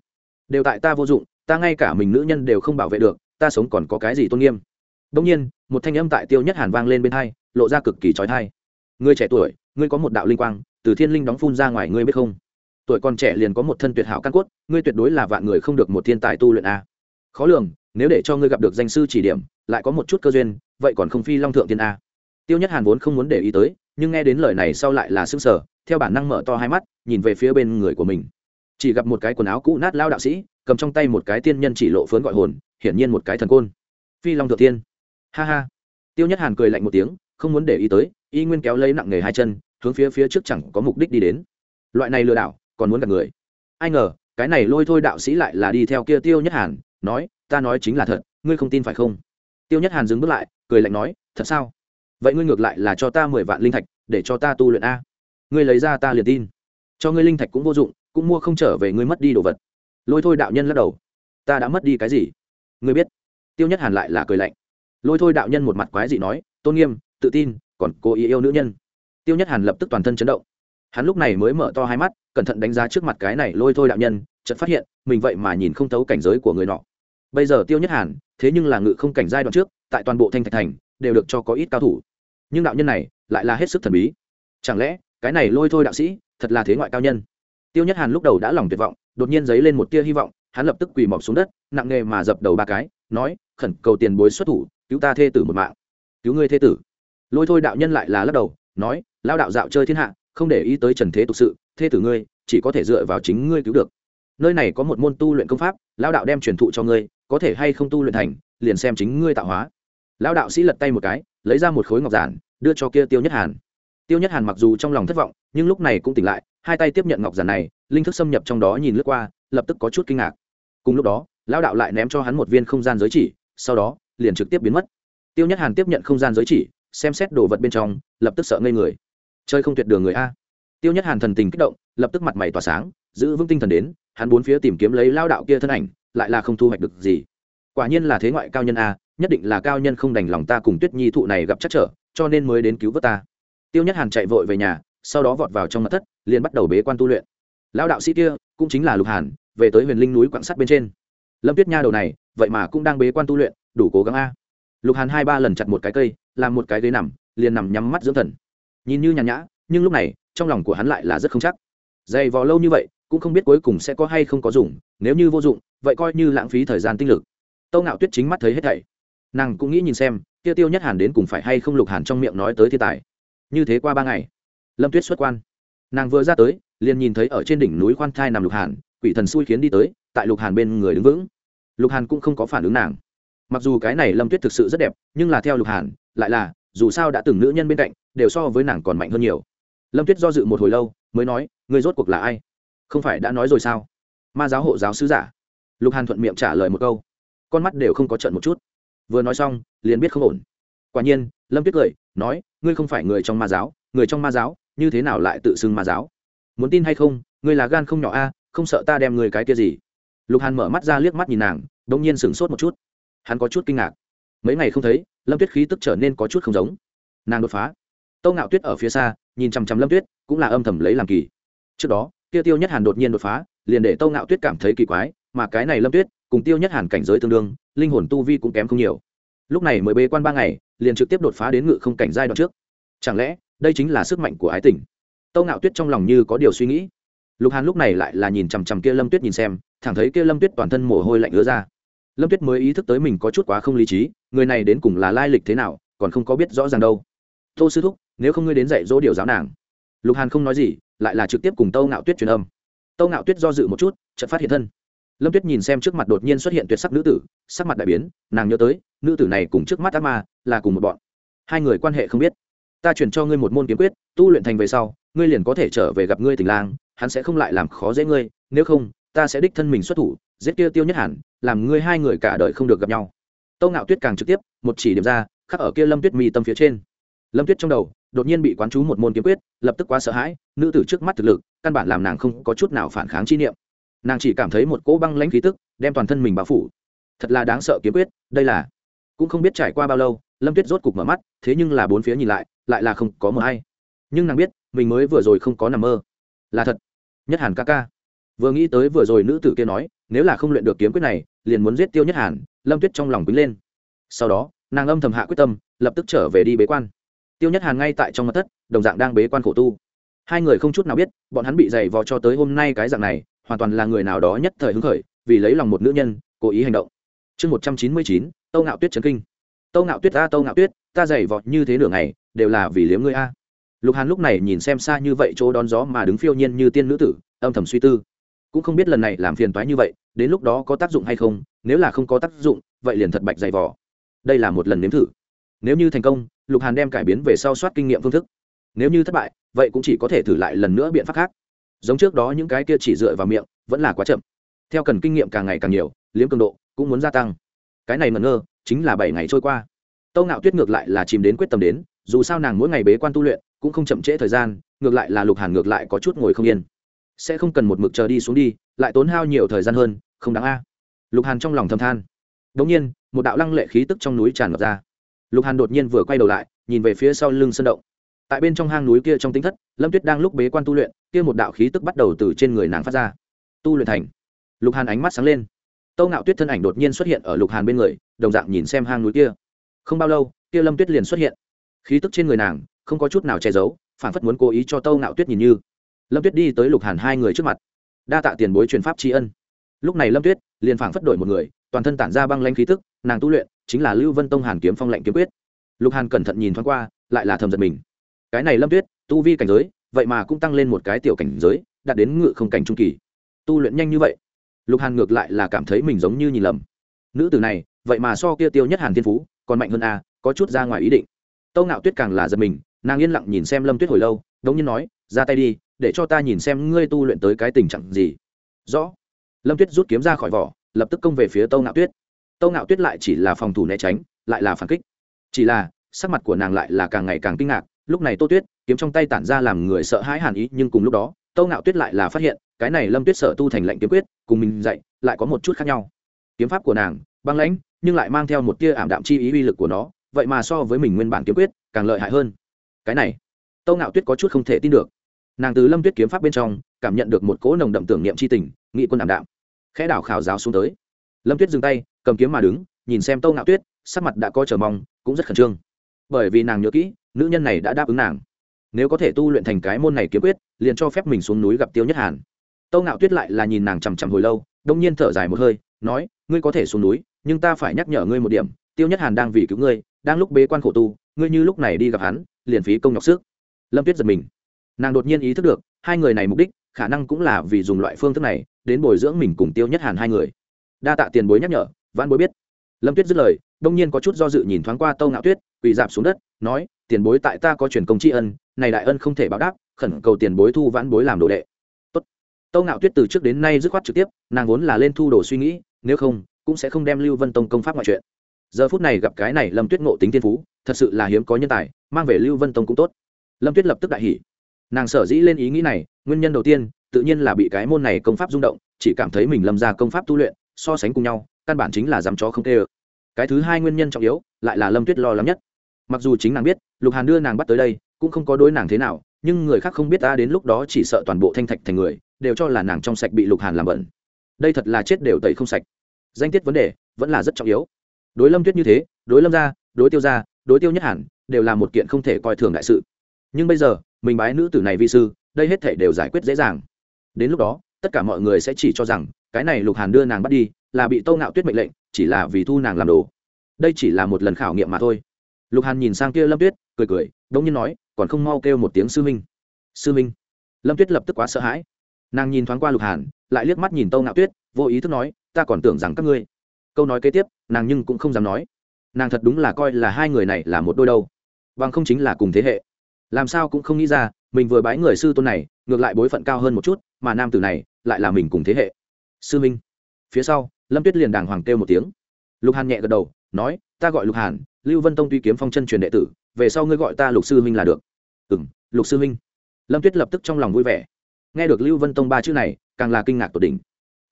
Đều tại ta vô dụng, ta ngay cả mình nữ nhân đều không bảo vệ được, ta sống còn có cái gì tôn nghiêm. Đông nhiên, một thanh âm tại tiêu nhất hàn vang lên bên hai, lộ ra cực kỳ trói thai ngươi trẻ tuổi, ngươi có một đạo linh quang, từ thiên linh đóng phun ra ngoài ngươi biết không? Tuổi còn trẻ liền có một thân tuyệt hảo căn cốt, ngươi tuyệt đối là vạn người không được một thiên tài tu luyện a. Khó lường, nếu để cho ngươi gặp được danh sư chỉ điểm, lại có một chút cơ duyên, vậy còn không phi long thượng thiên a. Tiêu nhất hàn vốn không muốn để ý tới, nhưng nghe đến lời này sau lại là s ư n g sở theo bản năng mở to hai mắt, nhìn về phía bên người của mình. Chỉ gặp một cái quần áo cũ nát lao đạo sĩ, cầm trong tay một cái tiên nhân chỉ lộ phớn gọi hồn, hiển nhiên một cái thần côn. Phi long thượng thiên ha ha. Tiêu nhất hàn cười lạnh một tiếng, không muốn để ý tới y nguyên kéo lấy nặng nghề hai chân, hướng phía phía trước chẳng có mục đích đi đến. Loại này lừa đảo, còn muốn gặp người. Ai ngờ, cái này lôi thôi đạo sĩ lại là đi theo kia tiêu nhất hàn, nói, ta nói chính là thật, ngươi không tin phải không? Tiêu nhất hàn dừng bước lại, cười lạnh nói, thật sao? Vậy ngươi ngược lại là cho ta mười vạn linh thạch, để cho ta tu luyện a. Ngươi lấy ra ta liền tin. Cho ngươi linh thạch cũng vô dụng, cũng mua không trở về ngươi mất đi đồ vật. Lôi thôi đạo nhân lắc đầu, ta đã mất đi cái gì? Ngươi biết. Tiêu nhất hàn lại là cười lạnh. Lôi thôi đạo nhân một mặt quái dị nói, tôn nghiêm, tự tin còn cô ý yêu nữ nhân. Tiêu nhất hàn lập tức toàn thân chấn động. Hắn lúc này mới mở to hai mắt, cẩn thận đánh giá trước mặt cái này lôi thôi đạo nhân, chợt phát hiện, mình vậy mà nhìn không thấu cảnh giới của người nọ. Bây giờ tiêu nhất hàn, thế nhưng là ngự không cảnh giai đoạn trước, tại toàn bộ thanh thạch thành, đều được cho có ít cao thủ. Nhưng đạo nhân này, lại là hết sức thần bí. Chẳng lẽ, cái này lôi thôi đạo sĩ, thật là thế ngoại cao nhân? Tiêu nhất hàn lúc đầu đã lòng tuyệt vọng, đột nhiên dấy lên một tia hy vọng, hắn lập tức quỳ mọc xuống đất, nặng nề mà dập đầu ba cái, nói, khẩn cầu tiền bối xuất thủ, cứu ta thê tử một mạng. Cứu ngươi thê tử? Lôi thôi đạo nhân lại là lắc đầu, nói lao đạo dạo chơi thiên hạ, không để ý tới trần thế tục sự, thê tử ngươi, chỉ có thể dựa vào chính ngươi cứu được. Nơi này có một môn tu luyện công pháp lao đạo đem truyền thụ cho ngươi, có thể hay không tu luyện thành, liền xem chính ngươi tạo hóa. Lao đạo sĩ lật tay một cái, lấy ra một khối ngọc giản, đưa cho kia tiêu nhất hàn. Tiêu nhất hàn mặc dù trong lòng thất vọng, nhưng lúc này cũng tỉnh lại, hai tay tiếp nhận ngọc giản này, linh thức xâm nhập trong đó nhìn lướt qua, lập tức có chút kinh ngạc. Cùng lúc đó lao đạo lại ném cho hắn một viên không gian giới chỉ, sau đó, liền trực tiếp biến mất. Tiêu nhất hàn tiếp nhận không gian giới chỉ xem xét đồ vật bên trong, lập tức sợ ngây người. Chơi không tuyệt đường người a. Tiêu nhất hàn thần tình kích động, lập tức mặt mày tỏa sáng, giữ vững tinh thần đến, hắn bốn phía tìm kiếm lấy lao đạo kia thân ảnh, lại là không thu hoạch được gì. Quả nhiên là thế ngoại cao nhân a, nhất định là cao nhân không đành lòng ta cùng tuyết nhi thụ này gặp chắc trở, cho nên mới đến cứu vớt ta. Tiêu nhất hàn chạy vội về nhà, sau đó vọt vào trong mặt thất, liền bắt đầu bế quan tu luyện. Lao đạo sĩ kia, cũng chính là lục hàn, về tới huyền linh núi quạng sắt bên trên. Lâm tuyết nha đầu này, vậy mà cũng đang bế quan tu luyện, đủ cố gắng a. Lục hàn hai ba lần chặt một cái cây làm một cái ghế nằm, liền nằm nhắm mắt dưỡng thần. Nhìn như nhàn nhã, nhưng lúc này, trong lòng của hắn lại là rất không chắc. Dày vò lâu như vậy, cũng không biết cuối cùng sẽ có hay không có dùng, nếu như vô dụng, vậy coi như lãng phí thời gian tinh lực. Tâu ngạo tuyết chính mắt thấy hết thảy. Nàng cũng nghĩ nhìn xem tiêu tiêu nhất hàn đến cùng phải hay không lục hàn trong miệng nói tới thiên tài. Như thế qua ba ngày, lâm tuyết xuất quan. Nàng vừa ra tới, liền nhìn thấy ở trên đỉnh núi khoan thai nằm lục hàn, quỷ thần xui khiến đi tới, tại lục hàn bên người đứng vững. Lục hàn cũng không có phản ứng nàng. Mặc dù cái này lâm tuyết thực sự rất đẹp, nhưng là theo lục hàn lại là, dù sao đã từng nữ nhân bên cạnh, đều so với nàng còn mạnh hơn nhiều. Lâm tuyết do dự một hồi lâu, mới nói người rốt cuộc là ai? Không phải đã nói rồi sao? Ma giáo hộ giáo sứ giả. Lục hàn thuận miệng trả lời một câu. Con mắt đều không có trận một chút. Vừa nói xong, liền biết không ổn. Quả nhiên, lâm tuyết cười, nói, ngươi không phải người trong ma giáo, người trong ma giáo, như thế nào lại tự xưng ma giáo? Muốn tin hay không, ngươi là gan không nhỏ a, không sợ ta đem người cái kia gì? Lục hàn mở mắt ra liếc mắt nhìn nàng đ ỗ n g nhiên sửng sốt một chút. Hắn có chút kinh ngạc mấy ngày không thấy, lâm tuyết khí tức trở nên có chút không giống. Nàng đột phá. Tâu ngạo tuyết ở phía xa, nhìn chằm chằm lâm tuyết, cũng là âm thầm lấy làm kỳ. Trước đó, tiêu tiêu nhất hàn đột nhiên đột phá, liền để tâu ngạo tuyết cảm thấy kỳ quái, mà cái này lâm tuyết, cùng tiêu nhất hàn cảnh giới tương đương, linh hồn tu vi cũng kém không nhiều. Lúc này mới bê quan ba ngày, liền trực tiếp đột phá đến ngự không cảnh giai đoạn trước. Chẳng lẽ, đây chính là sức mạnh của ái tình? Tâu ngạo tuyết trong lòng như có điều suy nghĩ. Lục hàn lúc này lại là nhìn chằm chằm kia lâm tuyết nhìn xem, thẳng thấy kia lâm tuyết toàn thân mồ hôi lạnh ứa ra lâm tuyết mới ý thức tới mình có chút quá không lý trí, người này đến cùng là lai lịch thế nào, còn không có biết rõ ràng đâu. Tô sư thúc, nếu không ngươi đến dạy dỗ điều giáo nàng. Lục hàn không nói gì, lại là trực tiếp cùng tâu ngạo tuyết truyền âm. Tâu ngạo tuyết do dự một chút, chợt phát hiện thân. Lâm tuyết nhìn xem trước mặt đột nhiên xuất hiện tuyệt sắc nữ tử, sắc mặt đại biến, nàng nhớ tới, nữ tử này cùng trước mắt ác ma, là cùng một bọn. Hai người quan hệ không biết. Ta chuyển cho ngươi một môn kiếm quyết, tu luyện thành về sau, ngươi liền có thể trở về gặp ngươi tình lang, hắn sẽ không lại làm khó dễ ngươi, nếu không ta sẽ đích thân mình xuất thủ, giết kia tiêu nhất hẳn làm ngươi hai người cả đời không được gặp nhau. Tâu ngạo tuyết càng trực tiếp, một chỉ điểm ra, khắc ở kia lâm tuyết mi tâm phía trên. Lâm tuyết trong đầu, đột nhiên bị quán chú một môn kiếm quyết, lập tức quá sợ hãi, nữ tử trước mắt thực lực, căn bản làm nàng không có chút nào phản kháng chi niệm. Nàng chỉ cảm thấy một cỗ băng lãnh khí tức, đem toàn thân mình bao phủ. Thật là đáng sợ kiếm quyết, đây là, cũng không biết trải qua bao lâu, lâm tuyết rốt cục mở mắt, thế nhưng là bốn phía nhìn lại lại là không có mờ hay. Nhưng nàng biết, mình mới vừa rồi không có nằm mơ. Là thật. Nhất hàn ca ca vừa nghĩ tới vừa rồi nữ tử kia nói, nếu là không luyện được kiếm quyết này, liền muốn giết tiêu nhất hàn, lâm tuyết trong lòng quý lên. Sau đó, nàng âm thầm hạ quyết tâm, lập tức trở về đi bế quan. Tiêu nhất hàn ngay tại trong mặt thất, đồng dạng đang bế quan khổ tu. Hai người không chút nào biết, bọn hắn bị dày vò cho tới hôm nay cái dạng này, hoàn toàn là người nào đó nhất thời hứng khởi, vì lấy lòng một nữ nhân, cố ý hành động. Chương một trăm chín mươi chín, tâu ngạo tuyết trấn kinh. Tâu ngạo tuyết ta tâu ngạo tuyết, ta dày vọt như thế nửa ngày, đều là vì liếm ngươi a. Lục hàn lúc này nhìn xem xa như vậy chỗ đón gió mà đứng phiêu nhiên như tiên nữ tử, âm thầm suy tư cũng không biết lần này làm phiền toái như vậy, đến lúc đó có tác dụng hay không, nếu là không có tác dụng, vậy liền thật bạch dày vỏ đây là một lần nếm thử. Nếu như thành công, lục hàn đem cải biến về sau soát kinh nghiệm phương thức. Nếu như thất bại, vậy cũng chỉ có thể thử lại lần nữa biện pháp khác. Giống trước đó những cái kia chỉ dựa vào miệng, vẫn là quá chậm. Theo cần kinh nghiệm càng ngày càng nhiều, liếm cường độ cũng muốn gia tăng. Cái này mẩn ngơ, chính là bảy ngày trôi qua. Tâu ngạo tuyết ngược lại là chìm đến quyết tâm đến, dù sao nàng mỗi ngày bế quan tu luyện, cũng không chậm trễ thời gian, ngược lại là lục hàn ngược lại có chút ngồi không yên sẽ không cần một mực chờ đi xuống đi, lại tốn hao nhiều thời gian hơn, không đáng a. Lục hàn trong lòng thầm than. Đống nhiên, một đạo lăng lệ khí tức trong núi tràn ngập ra. Lục hàn đột nhiên vừa quay đầu lại, nhìn về phía sau lưng sân động. Tại bên trong hang núi kia trong tính thất, lâm tuyết đang lúc bế quan tu luyện, kia một đạo khí tức bắt đầu từ trên người nàng phát ra. Tu luyện thành. Lục hàn ánh mắt sáng lên. Tâu ngạo tuyết thân ảnh đột nhiên xuất hiện ở lục hàn bên người, đồng dạng nhìn xem hang núi kia. Không bao lâu, kia lâm tuyết liền xuất hiện. Khí tức trên người nàng, không có chút nào che giấu phản phất muốn cố ý cho tâu ngạo tuyết nhìn như lâm tuyết đi tới lục hàn hai người trước mặt. Đa tạ tiền bối truyền pháp tri ân. Lúc này lâm tuyết liền phảng phất đổi một người, toàn thân tản ra băng lanh khí tức, nàng tu luyện chính là lưu vân tông hàn kiếm phong lệnh kiếm quyết. Lục hàn cẩn thận nhìn thoáng qua, lại là thầm giật mình. Cái này lâm tuyết, tu vi cảnh giới, vậy mà cũng tăng lên một cái tiểu cảnh giới, đạt đến ngự không cảnh trung kỳ. Tu luyện nhanh như vậy, lục hàn ngược lại là cảm thấy mình giống như nhìn lầm. Nữ tử này, vậy mà so kia tiêu nhất hàn thiên phú, còn mạnh hơn a, có chút ra ngoài ý định. Tâu ngạo tuyết càng là giật mình, nàng yên lặng nhìn xem lâm tuyết hồi lâu, đống nhiên nói, ra tay đi để cho ta nhìn xem ngươi tu luyện tới cái tình trạng gì. Rõ. Lâm tuyết rút kiếm ra khỏi vỏ, lập tức công về phía tâu ngạo tuyết. Tâu ngạo tuyết lại chỉ là phòng thủ né tránh, lại là phản kích. Chỉ là, sắc mặt của nàng lại là càng ngày càng kinh ngạc, lúc này tô tuyết, kiếm trong tay tản ra làm người sợ hãi hàn ý, nhưng cùng lúc đó, tâu ngạo tuyết lại là phát hiện, cái này lâm tuyết sợ tu thành lệnh kiếm quyết, cùng mình dạy, lại có một chút khác nhau. Kiếm pháp của nàng, băng lãnh, nhưng lại mang theo một tia ảm đạm chi ý uy lực của nó, vậy mà so với mình nguyên bản kiếm quyết, càng lợi hại hơn. Cái này, tâu ngạo tuyết có chút không thể tin được nàng từ lâm tuyết kiếm pháp bên trong cảm nhận được một cỗ nồng đậm tưởng niệm c h i tình nghị quân đảm đạo khẽ đảo khảo giáo xuống tới lâm tuyết dừng tay cầm kiếm mà đứng nhìn xem tâu ngạo tuyết sắc mặt đã có chờ mong cũng rất khẩn trương bởi vì nàng nhớ kỹ nữ nhân này đã đáp ứng nàng nếu có thể tu luyện thành cái môn này kiếm quyết liền cho phép mình xuống núi gặp tiêu nhất hàn tâu ngạo tuyết lại là nhìn nàng chằm chằm hồi lâu đông nhiên thở dài một hơi nói ngươi có thể xuống núi nhưng ta phải nhắc nhở ngươi một điểm tiêu nhất hàn đang vì cứu ngươi đang lúc bế quan khổ tu ngươi như lúc này đi gặp hắn liền phí công nhọc sức lâm tuyết giật mình nàng đột nhiên ý thức được, hai người này mục đích, khả năng cũng là vì dùng loại phương thức này, đến bồi dưỡng mình cùng tiêu nhất hàn hai người. Đa tạ tiền bối nhắc nhở văn bối biết. Lâm tuyết dứt lời, đông nhiên có chút do dự nhìn thoáng qua tâu ngạo tuyết, quỳ dạp xuống đất, nói, tiền bối tại ta có truyền công tri ân, này đại ân không thể báo đáp, khẩn cầu tiền bối thu vãn bối làm đồ đệ. Tốt. tâu ngạo tuyết từ trước đến nay dứt khoát trực tiếp, nàng vốn là lên thu đồ suy nghĩ, nếu không, cũng sẽ không đem lưu vân tông công pháp ngoại chuyện. Giờ phút này gặp cái này lâm tuyết ngộ tính thiên phú, thật sự là hiếm có nhân tài, mang về lưu vân tông cũng tốt. Lâm tuyết lập tức đại hỉ nàng sở dĩ lên ý nghĩ này, nguyên nhân đầu tiên, tự nhiên là bị cái môn này công pháp rung động, chỉ cảm thấy mình lâm ra công pháp tu luyện, so sánh cùng nhau, căn bản chính là dám chó không tê ơ. Cái thứ hai nguyên nhân trọng yếu, lại là lâm tuyết lo lắm nhất. Mặc dù chính nàng biết, lục hàn đưa nàng bắt tới đây, cũng không có đối nàng thế nào, nhưng người khác không biết ta đến lúc đó chỉ sợ toàn bộ thanh thạch thành người, đều cho là nàng trong sạch bị lục hàn làm bẩn. Đây thật là chết đều tẩy không sạch. Danh tiết vấn đề, vẫn là rất trọng yếu. Đối lâm tuyết như thế, đối lâm gia, đối tiêu gia, đối tiêu nhất hẳn đều là một kiện không thể coi thường đại sự. Nhưng bây giờ mình bái nữ tử này vi sư, đây hết thể đều giải quyết dễ dàng. Đến lúc đó, tất cả mọi người sẽ chỉ cho rằng, cái này lục hàn đưa nàng bắt đi, là bị tâu ngạo tuyết mệnh lệnh, chỉ là vì thu nàng làm đồ. Đây chỉ là một lần khảo nghiệm mà thôi. Lục hàn nhìn sang kia lâm tuyết, cười cười đông nhiên nói, còn không mau kêu một tiếng sư minh sư minh lâm tuyết lập tức quá sợ hãi. Nàng nhìn thoáng qua lục hàn, lại liếc mắt nhìn tâu ngạo tuyết, vô ý thức nói, ta còn tưởng rằng các ngươi. Câu nói kế tiếp, nàng nhưng cũng không dám nói. Nàng thật đúng là coi là hai người này là một đôi đâu. Bằng không chính là cùng thế hệ làm sao cũng không nghĩ ra, mình vừa bái người sư tôn này, ngược lại bối phận cao hơn một chút, mà nam tử này lại là mình cùng thế hệ. Sư minh. Phía sau, lâm tuyết liền đàng hoàng kêu một tiếng. Lục hàn nhẹ gật đầu, nói, ta gọi lục hàn, lưu vân tông tuy kiếm phong chân truyền đệ tử, về sau ngươi gọi ta lục sư minh là được. Ừ m lục sư minh. Lâm tuyết lập tức trong lòng vui vẻ. Nghe được lưu vân tông ba chữ này, càng là kinh ngạc tột đỉnh.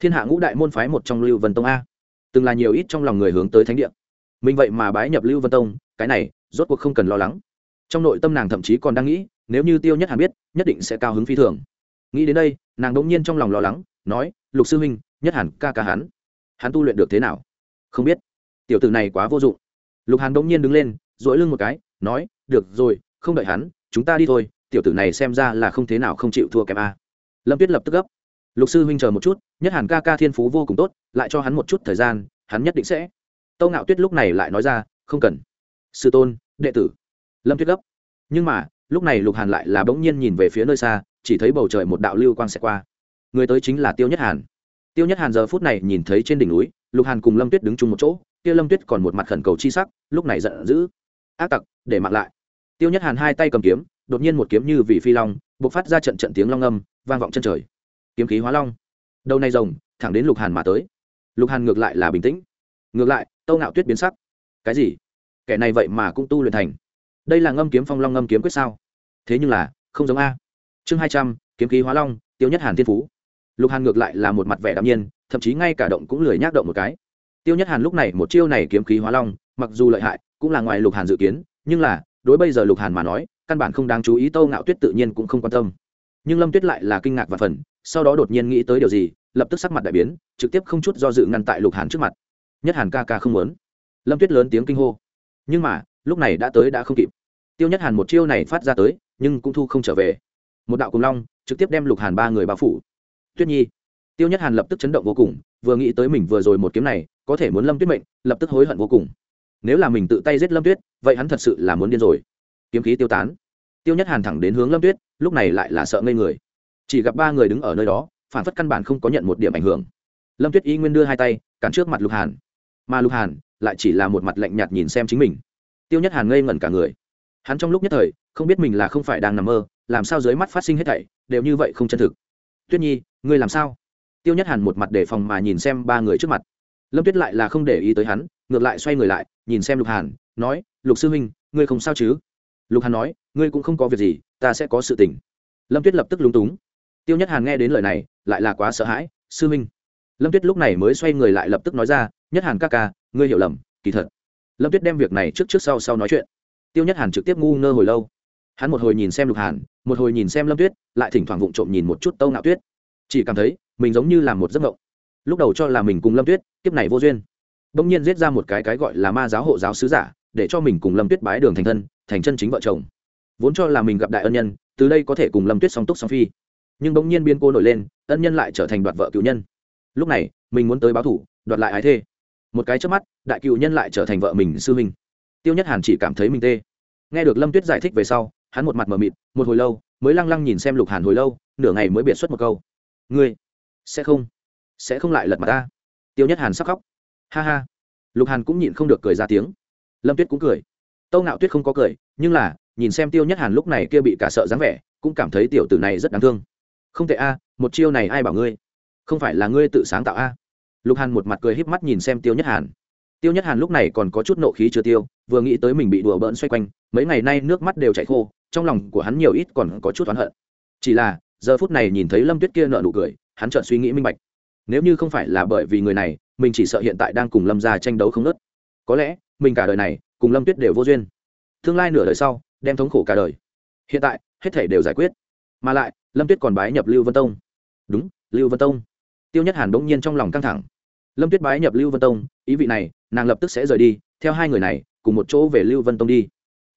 Thiên hạ ngũ đại môn phái một trong lưu vân tông a. Từng là nhiều ít trong lòng người hướng tới thánh địa. Mình vậy mà bái nhập lưu vân tông, cái này rốt cuộc không cần lo lắng trong nội tâm nàng thậm chí còn đang nghĩ, nếu như tiêu nhất hàn biết, nhất định sẽ cao hứng phi thường. Nghĩ đến đây, nàng đ ỗ n g nhiên trong lòng lo lắng, nói, lục sư huynh, nhất hàn ca ca hắn hắn tu luyện được thế nào? Không biết. Tiểu t ử này quá vô dụng. Lục hàn đ ỗ n g nhiên đứng lên dỗi lưng một cái, nói, được rồi, không đợi hắn, chúng ta đi thôi, tiểu tử này xem ra là không thế nào không chịu thua kém a. Lâm tuyết lập tức gấp. Lục sư huynh chờ một chút, nhất hàn ca ca thiên phú vô cùng tốt, lại cho hắn một chút thời gian, hắn nhất định sẽ. Tâu ngạo tuyết lúc này lại nói ra, không cần. Sư tôn, đệ tử lâm tuyết gấp. Nhưng mà, lúc này lục hàn lại là bỗng nhiên nhìn về phía nơi xa, chỉ thấy bầu trời một đạo lưu quang sẽ qua. Người tới chính là tiêu nhất hàn. Tiêu nhất hàn giờ phút này nhìn thấy trên đỉnh núi, lục hàn cùng lâm tuyết đứng chung một chỗ tiêu lâm tuyết còn một mặt khẩn cầu chi sắc, lúc này giận dữ. Ác tặc, để mặc lại. Tiêu nhất hàn hai tay cầm kiếm, đột nhiên một kiếm như vị phi long b ộ c phát ra trận trận tiếng long âm, vang vọng chân trời. Kiếm khí hóa long. Đầu này rồng, thẳng đến lục hàn mà tới. Lục hàn ngược lại là bình tĩnh. Ngược lại, tâu ngạo tuyết biến sắc. Cái gì? Kẻ này vậy mà cũng tu luyện thành? Đây là ngâm kiếm phong long ngâm kiếm quyết sao? Thế nhưng là, không giống a. Chương hai trăm, kiếm khí hóa long, tiêu nhất hàn thiên phú. Lục hàn ngược lại là một mặt vẻ đạm nhiên, thậm chí ngay cả động cũng lười nhác động một cái. Tiêu nhất hàn lúc này một chiêu này kiếm khí hóa long, mặc dù lợi hại, cũng là ngoài lục hàn dự kiến, nhưng là, đối bây giờ lục hàn mà nói, căn bản không đáng chú ý tâu ngạo tuyết tự nhiên cũng không quan tâm. Nhưng lâm tuyết lại là kinh ngạc và phần, sau đó đột nhiên nghĩ tới điều gì, lập tức sắc mặt đại biến, trực tiếp không chút do dự ngăn tại lục hàn trước mặt. Nhất hàn ca ca không muốn. Lâm tuyết lớn tiếng kinh hô. Nhưng mà lúc này đã tới đã không kịp. Tiêu nhất hàn một chiêu này phát ra tới, nhưng cũng thu không trở về. Một đạo cùng long trực tiếp đem lục hàn ba người bao phủ. Tuyết nhi. Tiêu nhất hàn lập tức chấn động vô cùng, vừa nghĩ tới mình vừa rồi một kiếm này, có thể muốn lâm tuyết mệnh, lập tức hối hận vô cùng. Nếu là mình tự tay giết lâm tuyết, vậy hắn thật sự là muốn điên rồi. Kiếm khí tiêu tán. Tiêu nhất hàn thẳng đến hướng lâm tuyết, lúc này lại là sợ ngây người. Chỉ gặp ba người đứng ở nơi đó, phản phất căn bản không có nhận một điểm ảnh hưởng. Lâm tuyết y nguyên đưa hai tay, cản trước mặt lục hàn. Mà lục hàn lại chỉ là một mặt lạnh nhạt nhìn xem chính mình tiêu nhất hàn ngây ngẩn cả người. Hắn trong lúc nhất thời, không biết mình là không phải đang nằm mơ, làm sao dưới mắt phát sinh hết thảy, đều như vậy không chân thực. Tuyết nhi, ngươi làm sao? Tiêu nhất hàn một mặt để phòng mà nhìn xem ba người trước mặt. Lâm tuyết lại là không để ý tới hắn, ngược lại xoay người lại, nhìn xem lục hàn, nói, lục sư huynh, ngươi không sao chứ? Lục hàn nói, ngươi cũng không có việc gì, ta sẽ có sự tình. Lâm tuyết lập tức lúng túng. Tiêu nhất hàn nghe đến lời này, lại là quá sợ hãi, sư huynh. Lâm tuyết lúc này mới xoay người lại lập tức nói ra, nhất hàn ca ca, ngươi hiểu lầm, kỳ thật lâm tuyết đem việc này trước trước sau sau nói chuyện. Tiêu nhất hàn trực tiếp ngu ngơ hồi lâu. Hắn một hồi nhìn xem lục hàn, một hồi nhìn xem lâm tuyết, lại thỉnh thoảng vụng trộm nhìn một chút tâu ngạo tuyết. Chỉ cảm thấy, mình giống như là một giấc mộng. Lúc đầu cho là mình cùng lâm tuyết, kiếp này vô duyên. Bỗng nhiên giết ra một cái cái gọi là ma giáo hộ giáo sứ giả, để cho mình cùng lâm tuyết bái đường thành thân, thành chân chính vợ chồng. Vốn cho là mình gặp đại ân nhân, từ đây có thể cùng lâm tuyết song túc song phi. Nhưng bỗng nhiên biên cô nổi lên, ân nhân lại trở thành đoạt vợ cựu nhân. Lúc này, mình muốn tới báo thủ, đoạt lại ái thê một cái trước mắt, đại cựu nhân lại trở thành vợ mình sư huynh. Tiêu nhất hàn chỉ cảm thấy mình tê. Nghe được lâm tuyết giải thích về sau, hắn một mặt mờ mịt, một hồi lâu, mới lăng lăng nhìn xem lục hàn hồi lâu, nửa ngày mới biệt xuất một câu. Ngươi sẽ không sẽ không lại lật mặt ta? Tiêu nhất hàn sắc khóc. Ha ha. Lục hàn cũng nhịn không được cười ra tiếng. Lâm tuyết cũng cười. Tâu ngạo tuyết không có cười, nhưng là, nhìn xem tiêu nhất hàn lúc này kia bị cả sợ dáng vẻ, cũng cảm thấy tiểu tử này rất đáng thương. Không thể a, một chiêu này ai bảo ngươi? Không phải là ngươi tự sáng tạo a? Lục hàn một mặt cười híp mắt nhìn xem tiêu nhất hàn. Tiêu nhất hàn lúc này còn có chút nộ khí chưa tiêu, vừa nghĩ tới mình bị đùa bỡn xoay quanh, mấy ngày nay nước mắt đều chảy khô, trong lòng của hắn nhiều ít còn có chút oán hận. Chỉ là, giờ phút này nhìn thấy lâm tuyết kia nợ nụ cười, hắn chợt suy nghĩ minh bạch. Nếu như không phải là bởi vì người này, mình chỉ sợ hiện tại đang cùng lâm gia tranh đấu không nớt có lẽ, mình cả đời này, cùng lâm tuyết đều vô duyên. Tương lai nửa đời sau, đem thống khổ cả đời. Hiện tại, hết thể đều giải quyết. Mà lại, lâm tuyết còn bái nhập lưu vân tông. Đúng, lưu vân tông tiêu nhất hàn bỗng nhiên trong lòng căng thẳng. Lâm tuyết bái nhập lưu vân tông, ý vị này, nàng lập tức sẽ rời đi, theo hai người này, cùng một chỗ về lưu vân tông đi.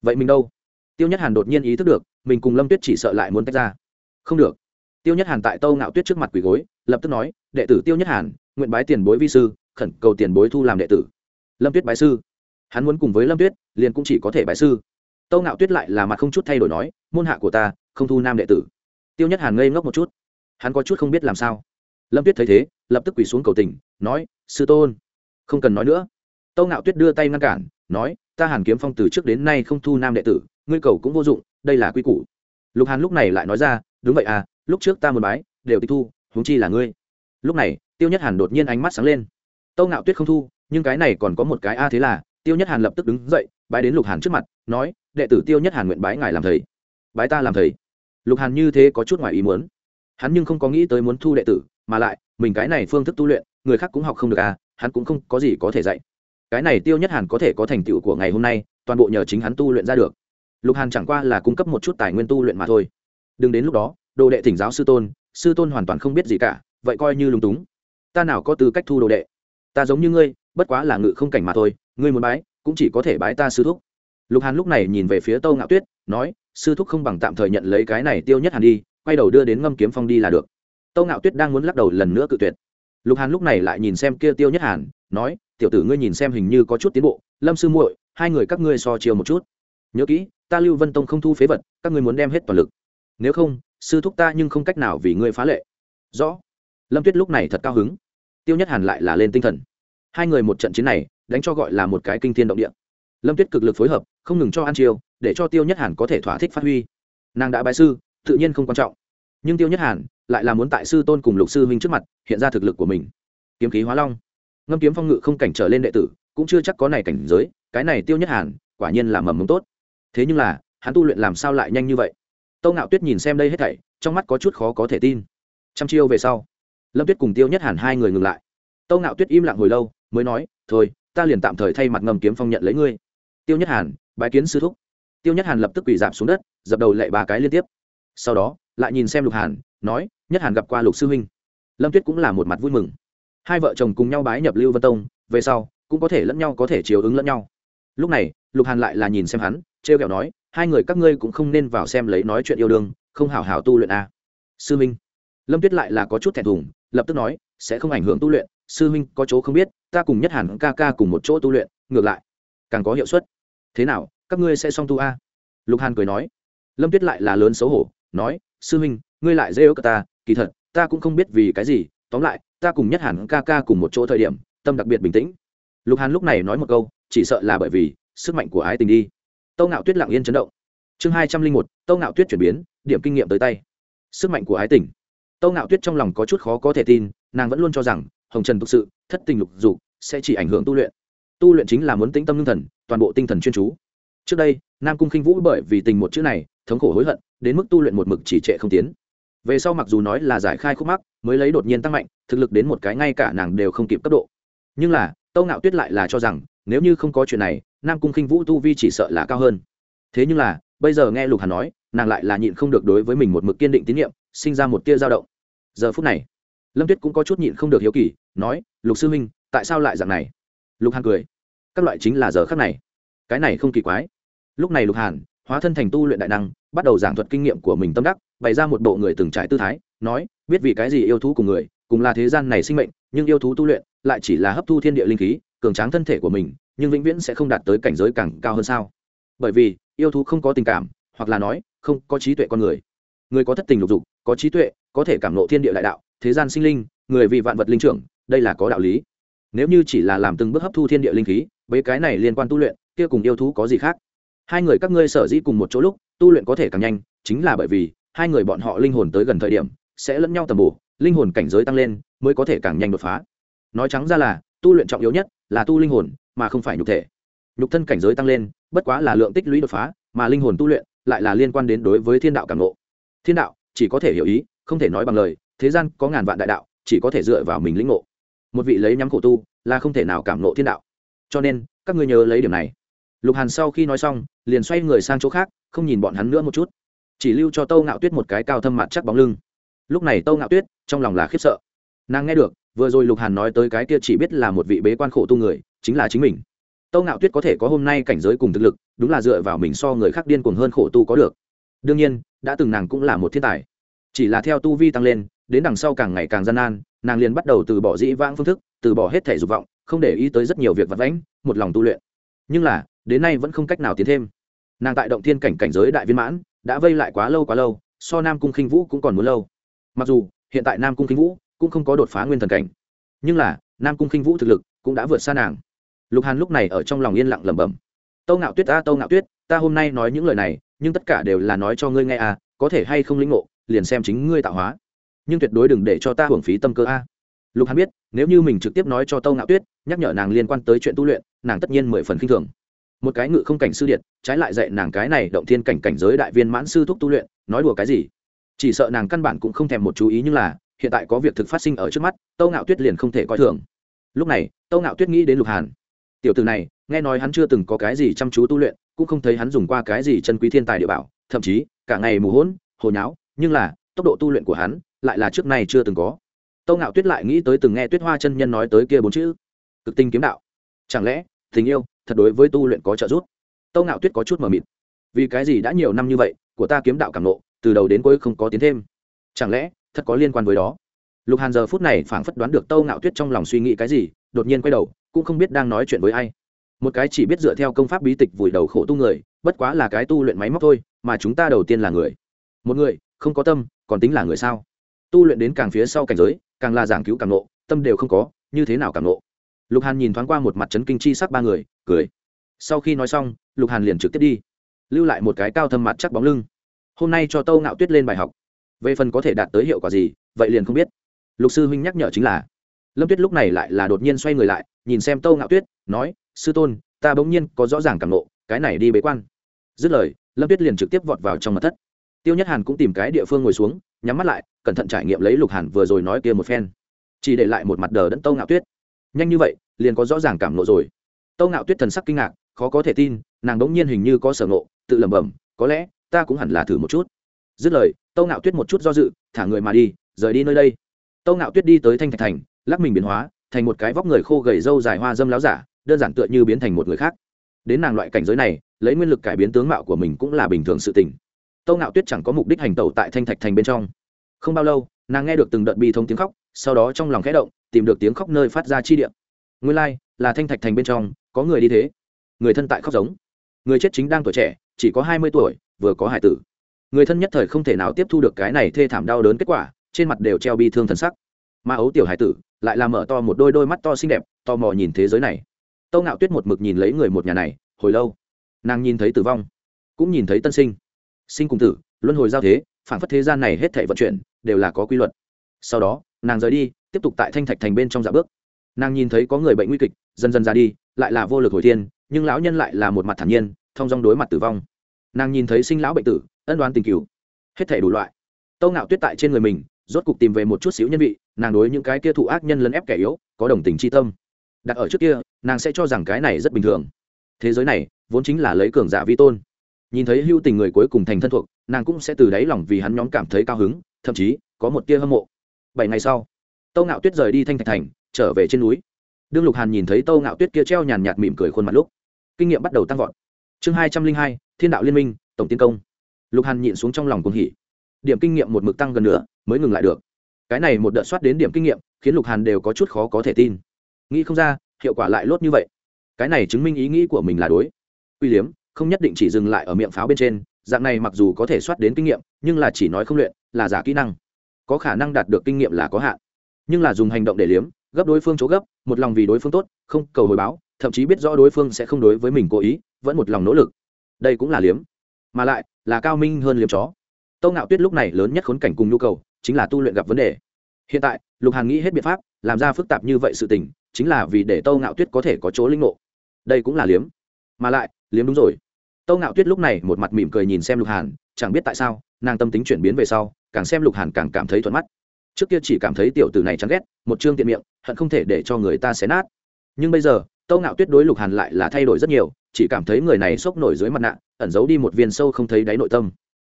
Vậy mình đâu? Tiêu nhất hàn đột nhiên ý thức được, mình cùng lâm tuyết chỉ sợ lại muốn tách ra. Không được. Tiêu nhất hàn tại tâu ngạo tuyết trước mặt quỳ gối, lập tức nói, đệ tử tiêu nhất hàn, nguyện bái tiền bối vi sư, khẩn cầu tiền bối thu làm đệ tử. Lâm tuyết bái sư. Hắn muốn cùng với lâm tuyết, liền cũng chỉ có thể bái sư. Tâu ngạo tuyết lại là mặt không chút thay đổi nói, môn hạ của ta, không thu nam đệ tử. Tiêu nhất hàn ngây ngốc một chút. Hắn có chút không biết làm sao lâm tuyết thấy thế, lập tức quỳ xuống cầu tình, nói, sư tôn. Không cần nói nữa. Tâu ngạo tuyết đưa tay ngăn cản, nói, ta hàn kiếm phong từ trước đến nay không thu nam đệ tử, ngươi cầu cũng vô dụng, đây là quy củ. Lục hàn lúc này lại nói ra, đúng vậy à lúc trước ta muốn bái, đều tịch thu, huống chi là ngươi. Lúc này, tiêu nhất hàn đột nhiên ánh mắt sáng lên. Tâu ngạo tuyết không thu, nhưng cái này còn có một cái a à thế là, tiêu nhất hàn lập tức đứng dậy, bái đến lục hàn trước mặt, nói, đệ tử tiêu nhất hàn nguyện bái ngài làm thầy. Bái ta làm thầy? Lục hàn như thế có chút ngoài ý muốn. Hắn nhưng không có nghĩ tới muốn thu đệ tử mà lại, mình cái này phương thức tu luyện, người khác cũng học không được à hắn cũng không có gì có thể dạy. Cái này tiêu nhất hàn có thể có thành tựu của ngày hôm nay, toàn bộ nhờ chính hắn tu luyện ra được. Lục hàn chẳng qua là cung cấp một chút tài nguyên tu luyện mà thôi. Đừng đến lúc đó, đồ đệ thỉnh giáo sư tôn sư tôn hoàn toàn không biết gì cả, vậy coi như lúng túng. Ta nào có tư cách thu đồ đệ? Ta giống như ngươi, bất quá là ngự không cảnh mà thôi, ngươi muốn bái, cũng chỉ có thể bái ta sư thúc. Lục hàn lúc này nhìn về phía tâu ngạo tuyết, nói, sư thúc không bằng tạm thời nhận lấy cái này tiêu nhất hàn đi, quay đầu đưa đến ngâm kiếm phong đi là được tâu ngạo tuyết đang muốn lắc đầu lần nữa cự tuyệt. Lục hàn lúc này lại nhìn xem kia tiêu nhất hàn, nói, tiểu tử ngươi nhìn xem hình như có chút tiến bộ, lâm sư muội, hai người các ngươi so chiều một chút. Nhớ kỹ, ta lưu vân tông không thu phế vật, các ngươi muốn đem hết toàn lực. Nếu không, sư thúc ta nhưng không cách nào vì ngươi phá lệ. Rõ. Lâm tuyết lúc này thật cao hứng. Tiêu nhất hàn lại là lên tinh thần. Hai người một trận chiến này, đánh cho gọi là một cái kinh thiên động địa. Lâm tuyết cực lực phối hợp, không ngừng cho ăn chiêu, để cho tiêu nhất hàn có thể thỏa thích phát huy. Nàng đã bái sư, tự nhiên không quan trọng. Nhưng tiêu nhất hàn lại là muốn tại sư tôn cùng lục sư huynh trước mặt hiện ra thực lực của mình. Kiếm khí hóa long. Ngâm kiếm phong ngự không cảnh trở lên đệ tử, cũng chưa chắc có này cảnh giới, cái này tiêu nhất hàn, quả nhiên là mầm mống tốt. Thế nhưng là, hắn tu luyện làm sao lại nhanh như vậy? Tâu ngạo tuyết nhìn xem đây hết thảy, trong mắt có chút khó có thể tin. Trăm chiêu về sau, lâm tuyết cùng tiêu nhất hàn hai người ngừng lại. Tâu ngạo tuyết im lặng hồi lâu, mới nói, thôi, ta liền tạm thời thay mặt ngầm kiếm phong nhận lấy ngươi. Tiêu nhất hàn, bái kiến sư thúc. Tiêu nhất hàn lập tức quỳ giảm xuống đất, dập đầu lệ ba cái liên tiếp. Sau đó, lại nhìn xem lục hàn, nói nhất hàn gặp qua lục sư huynh. Lâm tuyết cũng là một mặt vui mừng. Hai vợ chồng cùng nhau bái nhập lưu vân tông về sau cũng có thể lẫn nhau có thể chiều ứng lẫn nhau. Lúc này lục hàn lại là nhìn xem hắn t r e o kẹo nói hai người các ngươi cũng không nên vào xem lấy nói chuyện yêu đương không hào hào tu luyện à. sư minh lâm tuyết lại là có chút thẹn thùng lập tức nói sẽ không ảnh hưởng tu luyện sư minh có chỗ không biết ta cùng nhất hàn ca ca cùng một chỗ tu luyện ngược lại càng có hiệu suất. Thế nào các ngươi sẽ xong tu a lục hàn cười nói. Lâm tuyết lại là lớn xấu hổ nói sư Minh, ngươi lại dễ ước ta kỳ thật, ta cũng không biết vì cái gì, tóm lại, ta cùng nhất hàn ca ca cùng một chỗ thời điểm, tâm đặc biệt bình tĩnh. Lục hàn lúc này nói một câu, chỉ sợ là bởi vì sức mạnh của ái tình đi. Tâu ngạo tuyết lặng yên chấn động. Chương hai trăm linh một, tâu ngạo tuyết chuyển biến, điểm kinh nghiệm tới tay. Sức mạnh của ái tình. Tâu ngạo tuyết trong lòng có chút khó có thể tin, nàng vẫn luôn cho rằng, hồng trần thực sự, thất tình lục dục, sẽ chỉ ảnh hưởng tu luyện. Tu luyện chính là muốn tĩnh tâm lương thần, toàn bộ tinh thần chuyên chú. Trước đây, nam cung khinh vũ bởi vì tình một chữ này, thống khổ hối hận, đến mức tu luyện một mực chỉ trệ không tiến về sau mặc dù nói là giải khai khúc mắc, mới lấy đột nhiên tăng mạnh, thực lực đến một cái ngay cả nàng đều không kịp cấp độ. Nhưng là, tâu ngạo tuyết lại là cho rằng, nếu như không có chuyện này, nam cung khinh vũ tu vi chỉ sợ là cao hơn. Thế nhưng là, bây giờ nghe lục hà nói, nàng lại là nhịn không được đối với mình một mực kiên định tín nhiệm, sinh ra một tia dao động. Giờ phút này, lâm tuyết cũng có chút nhịn không được hiếu kỳ, nói, lục sư huynh, tại sao lại dạng này? Lục hàn cười, các loại chính là giờ khắc này. Cái này không kỳ quái. Lúc này lục hàn, hóa thân thành tu luyện đại năng, bắt đầu giảng thuật kinh nghiệm của mình tâm đắc bày ra một bộ người từng trải tư thái, nói, biết vì cái gì yêu thú cùng người, cùng là thế gian này sinh mệnh, nhưng yêu thú tu luyện lại chỉ là hấp thu thiên địa linh khí, cường tráng thân thể của mình, nhưng vĩnh viễn sẽ không đạt tới cảnh giới càng cao hơn sao? Bởi vì, yêu thú không có tình cảm, hoặc là nói, không có trí tuệ con người. Người có thất tình lục dục, có trí tuệ, có thể cảm nộ thiên địa đại đạo, thế gian sinh linh, người vì vạn vật linh trưởng, đây là có đạo lý. Nếu như chỉ là làm từng bước hấp thu thiên địa linh khí, với cái này liên quan tu luyện, kia cùng yêu thú có gì khác? Hai người các ngươi sở dĩ cùng một chỗ lúc, tu luyện có thể càng nhanh, chính là bởi vì hai người bọn họ linh hồn tới gần thời điểm, sẽ lẫn nhau tầm bổ, linh hồn cảnh giới tăng lên, mới có thể càng nhanh đột phá. Nói trắng ra là, tu luyện trọng yếu nhất là tu linh hồn, mà không phải nhục thể. Nhục thân cảnh giới tăng lên, bất quá là lượng tích lũy đột phá, mà linh hồn tu luyện lại là liên quan đến đối với thiên đạo cảm ngộ. Thiên đạo, chỉ có thể hiểu ý, không thể nói bằng lời, thế gian có ngàn vạn đại đạo, chỉ có thể dựa vào mình lĩnh ngộ. Một vị lấy nhắm khổ tu là không thể nào cảm ngộ thiên đạo. Cho nên, các ngươi nhớ lấy điểm này. Lục hàn sau khi nói xong, liền xoay người sang chỗ khác, không nhìn bọn hắn nữa một chút chỉ lưu cho tâu ngạo tuyết một cái cao thâm mặt chắc bóng lưng. Lúc này tâu ngạo tuyết trong lòng là khiếp sợ. Nàng nghe được, vừa rồi lục hàn nói tới cái kia chỉ biết là một vị bế quan khổ tu người, chính là chính mình. Tâu ngạo tuyết có thể có hôm nay cảnh giới cùng thực lực, đúng là dựa vào mình so người khác điên cuồng hơn khổ tu có được. Đương nhiên, đã từng nàng cũng là một thiên tài. Chỉ là theo tu vi tăng lên, đến đằng sau càng ngày càng gian nan, nàng liền bắt đầu từ bỏ dĩ vãng phương thức, từ bỏ hết thể dục vọng, không để ý tới rất nhiều việc vật vãnh, một lòng tu luyện. Nhưng là, đến nay vẫn không cách nào tiến thêm. Nàng tại động thiên cảnh cảnh giới đại viên mãn đã vây lại quá lâu quá lâu, so nam cung khinh vũ cũng còn muốn lâu. Mặc dù, hiện tại nam cung khinh vũ cũng không có đột phá nguyên thần cảnh, nhưng là, nam cung khinh vũ thực lực cũng đã vượt xa nàng. Lục hàn lúc này ở trong lòng yên lặng lẩm bẩm. Tâu ngạo tuyết ta, tâu ngạo tuyết, ta hôm nay nói những lời này, nhưng tất cả đều là nói cho ngươi nghe à có thể hay không lĩnh ngộ, liền xem chính ngươi tạo hóa. Nhưng tuyệt đối đừng để cho ta hưởng phí tâm cơ a. Lục hàn biết, nếu như mình trực tiếp nói cho tâu ngạo tuyết, nhắc nhở nàng liên quan tới chuyện tu luyện, nàng tất nhiên mười phần khinh thường một cái ngự không cảnh sư điện trái lại dạy nàng cái này động thiên cảnh cảnh giới đại viên mãn sư thúc tu luyện, nói đùa cái gì? Chỉ sợ nàng căn bản cũng không thèm một chú ý nhưng là, hiện tại có việc thực phát sinh ở trước mắt, tâu ngạo tuyết liền không thể coi thường. Lúc này, tâu ngạo tuyết nghĩ đến lục hàn. Tiểu từ này, nghe nói hắn chưa từng có cái gì chăm chú tu luyện, cũng không thấy hắn dùng qua cái gì chân quý thiên tài địa bảo, thậm chí, cả ngày mù hỗn, hồ nháo, nhưng là, tốc độ tu luyện của hắn, lại là trước nay chưa từng có. Tâu ngạo tuyết lại nghĩ tới từng nghe tuyết hoa chân nhân nói tới kia bốn chữ. Cực tinh kiếm đạo. Chẳng lẽ, tình yêu? Thật đối với tu luyện có trợ giúp. Tâu ngạo tuyết có chút mờ mịt. Vì cái gì đã nhiều năm như vậy, của ta kiếm đạo cảm nộ, từ đầu đến cuối không có tiến thêm? Chẳng lẽ, thật có liên quan với đó? Lục hàn giờ phút này phảng phất đoán được tâu ngạo tuyết trong lòng suy nghĩ cái gì, đột nhiên quay đầu, cũng không biết đang nói chuyện với ai. Một cái chỉ biết dựa theo công pháp bí tịch vùi đầu khổ tu người, bất quá là cái tu luyện máy móc thôi, mà chúng ta đầu tiên là người. Một người, không có tâm, còn tính là người sao? Tu luyện đến càng phía sau cảnh giới, càng là giảng cứu càng nộ, tâm đều không có, như thế nào càng nộ? Lục hàn nhìn thoáng qua một mặt trấn kinh chi sắc ba người cười. Sau khi nói xong, lục hàn liền trực tiếp đi, lưu lại một cái cao thâm mặt chắc bóng lưng. Hôm nay cho tâu ngạo tuyết lên bài học. Về phần có thể đạt tới hiệu quả gì, vậy liền không biết. Lục sư huynh nhắc nhở chính là, lâm tuyết lúc này lại là đột nhiên xoay người lại, nhìn xem tâu ngạo tuyết, nói, sư tôn, ta bỗng nhiên có rõ ràng cảm nộ cái này đi bế quan. Dứt lời, lâm tuyết liền trực tiếp vọt vào trong mặt thất. Tiêu nhất hàn cũng tìm cái địa phương ngồi xuống, nhắm mắt lại, cẩn thận trải nghiệm lấy lục hàn vừa rồi nói kia một phen. Chỉ để lại một mặt đờ đẫn tâu ngạo tuyết. Nhanh như vậy, liền có rõ ràng cảm nộ rồi tâu ngạo tuyết thần sắc kinh ngạc khó có thể tin nàng đống nhiên hình như có sở nộ tự lẩm bẩm có lẽ ta cũng hẳn là thử một chút. Dứt lời tâu ngạo tuyết một chút do dự thả người mà đi rời đi nơi đây. Tâu ngạo tuyết đi tới thanh thạch thành lắc mình biến hóa thành một cái vóc người khô gầy râu dài hoa dâm láo giả đơn giản tựa như biến thành một người khác. Đến nàng loại cảnh giới này lấy nguyên lực cải biến tướng mạo của mình cũng là bình thường sự tình. Tâu ngạo tuyết chẳng có mục đích hành tẩu tại thanh thạch thành bên trong. Không bao lâu nàng nghe được từng đợt bi thông tiếng khóc sau đó trong lòng khẽ động tìm được tiếng khóc nơi phát ra chi điện nguyên lai、like, là thanh thạch thành bên trong có người đi thế. Người thân tại khóc giống. Người chết chính đang tuổi trẻ, chỉ có hai mươi tuổi, vừa có hải tử. Người thân nhất thời không thể nào tiếp thu được cái này thê thảm đau đớn kết quả, trên mặt đều treo bi thương thần sắc. Mà ấu tiểu hải tử, lại làm mở to một đôi đôi mắt to xinh đẹp, tò mò nhìn thế giới này. Tâu ngạo tuyết một mực nhìn lấy người một nhà này, hồi lâu. Nàng nhìn thấy tử vong, cũng nhìn thấy tân sinh. Sinh cùng tử, luân hồi giao thế, phản phất thế gian này hết thể vận chuyển, đều là có quy luật. Sau đó, nàng rời đi, tiếp tục tại thanh thạch thành bên trong dạ bước nàng nhìn thấy có người bệnh nguy kịch, dần dần ra đi, lại là vô lực hồi thiên, nhưng lão nhân lại là một mặt thản nhiên, thông dong đối mặt tử vong. Nàng nhìn thấy sinh lão bệnh tử, ân đoán tình cứu hết thể đủ loại. Tâu ngạo tuyết tại trên người mình, rốt cục tìm về một chút xíu nhân vị, nàng đối những cái kia thụ ác nhân lấn ép kẻ yếu, có đồng tình c h i tâm. Đặt ở trước kia, nàng sẽ cho rằng cái này rất bình thường. Thế giới này, vốn chính là lấy cường giả vi tôn. Nhìn thấy hưu tình người cuối cùng thành thân thuộc, nàng cũng sẽ từ đáy lòng vì hắn nhóm cảm thấy cao hứng, thậm chí có một tia hâm mộ. Bảy ngày sau, tâu ngạo tuyết rời đi thanh thạch thành trở về trên núi. Đương lục hàn nhìn thấy tâu ngạo tuyết kia treo nhàn nhạt mỉm cười khuôn mặt lúc, kinh nghiệm bắt đầu tăng vọt. Chương hai trăm linh hai, thiên đạo liên minh, tổng tiến công. Lục hàn nhịn xuống trong lòng cuồng hỉ. Điểm kinh nghiệm một mực tăng gần nữa mới ngừng lại được. Cái này một đợt soát đến điểm kinh nghiệm, khiến lục hàn đều có chút khó có thể tin. Nghĩ không ra, hiệu quả lại lốt như vậy. Cái này chứng minh ý nghĩ của mình là đối. Uy liếm, không nhất định chỉ dừng lại ở miệng pháo bên trên, dạng này mặc dù có thể soát đến kinh nghiệm, nhưng là chỉ nói không luyện, là giả kỹ năng. Có khả năng đạt được kinh nghiệm là có hạn. Nhưng là dùng hành động để liếm gấp đối phương chỗ gấp, một lòng vì đối phương tốt, không cầu hồi báo, thậm chí biết rõ đối phương sẽ không đối với mình cố ý, vẫn một lòng nỗ lực. Đây cũng là liếm. Mà lại, là cao minh hơn liếm chó. Tâu ngạo tuyết lúc này lớn nhất khốn cảnh cùng nhu cầu, chính là tu luyện gặp vấn đề. Hiện tại, lục hàn nghĩ hết biện pháp, làm ra phức tạp như vậy sự tình, chính là vì để tâu ngạo tuyết có thể có chỗ linh ngộ. Đây cũng là liếm. Mà lại, liếm đúng rồi. Tâu ngạo tuyết lúc này một mặt mỉm cười nhìn xem lục hàn, chẳng biết tại sao, nàng tâm tính chuyển biến về sau, càng xem lục hàn càng cảm thấy thuận mắt trước kia chỉ cảm thấy tiểu tử này chán ghét, một chương tiện miệng, hận không thể để cho người ta xé nát. Nhưng bây giờ, tâu ngạo tuyết đối lục hàn lại là thay đổi rất nhiều, chỉ cảm thấy người này sốc nổi dưới mặt nạ, ẩn giấu đi một viên sâu không thấy đáy nội tâm.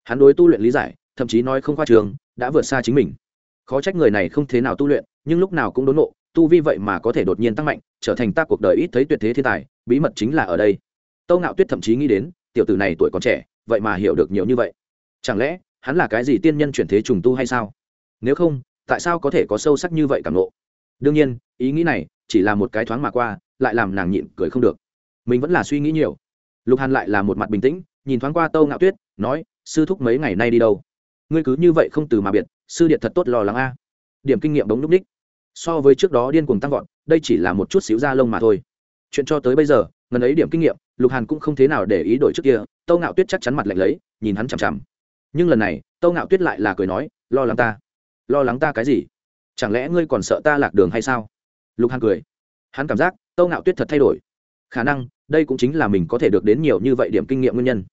Hắn đối tu luyện lý giải, thậm chí nói không khoa trường, đã vượt xa chính mình. Khó trách người này không thế nào tu luyện, nhưng lúc nào cũng đốn nộ tu vi vậy mà có thể đột nhiên tăng mạnh, trở thành ta cuộc đời ít thấy tuyệt thế thiên tài, bí mật chính là ở đây. Tâu ngạo tuyết thậm chí nghĩ đến, tiểu tử này tuổi còn trẻ, vậy mà hiểu được nhiều như vậy. Chẳng lẽ, hắn là cái gì tiên nhân chuyển thế trùng tu hay sao? Nếu không, tại sao có thể có sâu sắc như vậy cảm nộ đương nhiên, ý nghĩ này chỉ là một cái thoáng mà qua, lại làm nàng nhịn cười không được. Mình vẫn là suy nghĩ nhiều. Lục hàn lại là một mặt bình tĩnh, nhìn thoáng qua tâu ngạo tuyết, nói, sư thúc mấy ngày nay đi đâu? Ngươi cứ như vậy không từ mà biệt, sư điện thật tốt lo lắng a. Điểm kinh nghiệm đống núp ních. So với trước đó điên cuồng tăng vọt, đây chỉ là một chút xíu da lông mà thôi. Chuyện cho tới bây giờ, ngần ấy điểm kinh nghiệm, lục hàn cũng không thế nào để ý đổi trước kia, tâu ngạo tuyết chắc chắn mặt lạnh lấy, nhìn hắn chằm chằm. Nhưng lần này, tâu ngạo tuyết lại là cười nói, lo lắng ta lo lắng ta cái gì? Chẳng lẽ ngươi còn sợ ta lạc đường hay sao? Lục hàn cười. Hắn cảm giác, tâu ngạo tuyết thật thay đổi. Khả năng, đây cũng chính là mình có thể được đến nhiều như vậy điểm kinh nghiệm nguyên nhân.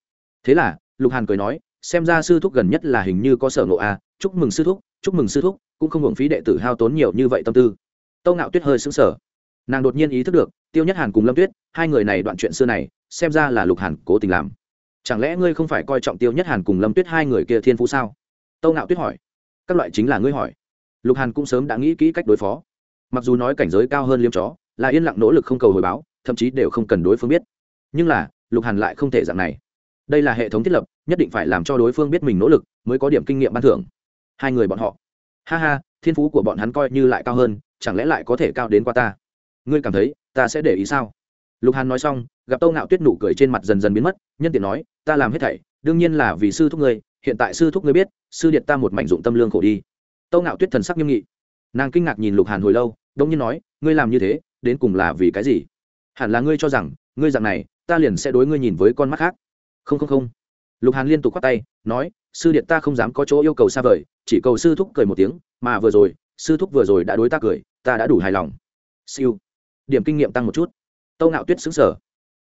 Thế là, lục hàn cười nói, xem ra sư thúc gần nhất là hình như có sở ngộ a chúc mừng sư thúc, chúc mừng sư thúc, cũng không hưởng phí đệ tử hao tốn nhiều như vậy tâm tư. Tâu ngạo tuyết hơi xứng sở nàng đột nhiên ý thức được, tiêu nhất hàn cùng lâm tuyết, hai người này đoạn chuyện xưa này, xem ra là lục hàn cố tình làm. Chẳng lẽ ngươi không phải coi trọng tiêu nhất hàn cùng lâm tuyết hai người kia thiên phú sao? Tâu ngạo tuyết hỏi các loại chính là ngươi hỏi. Lục hàn cũng sớm đã nghĩ kỹ cách đối phó. Mặc dù nói cảnh giới cao hơn liêm chó, là yên lặng nỗ lực không cầu hồi báo, thậm chí đều không cần đối phương biết. Nhưng là, lục hàn lại không thể dạng này. Đây là hệ thống thiết lập, nhất định phải làm cho đối phương biết mình nỗ lực, mới có điểm kinh nghiệm ban thưởng. Hai người bọn họ. Ha ha, thiên phú của bọn hắn coi như lại cao hơn, chẳng lẽ lại có thể cao đến qua ta? Ngươi cảm thấy, ta sẽ để ý sao? Lục hàn nói xong, gặp tâu ngạo tuyết nụ cười trên mặt dần dần biến mất, nhân tiện nói, ta làm hết thảy, đương nhiên là vì sư thúc ngươi hiện tại sư thúc ngươi biết, sư điện ta một mảnh dụng tâm lương khổ đi. Tâu ngạo tuyết thần sắc nghiêm nghị. Nàng kinh ngạc nhìn lục hàn hồi lâu đông nhiên nói, ngươi làm như thế, đến cùng là vì cái gì? Hẳn là ngươi cho rằng, ngươi dạng này, ta liền sẽ đối ngươi nhìn với con mắt khác. Không không không. Lục hàn liên tục khoát tay, nói, sư điện ta không dám có chỗ yêu cầu xa vời, chỉ cầu sư thúc cười một tiếng, mà vừa rồi, sư thúc vừa rồi đã đối ta cười, ta đã đủ hài lòng. Siêu. Điểm kinh nghiệm tăng một chút. Tâu ngạo tuyết xứng sở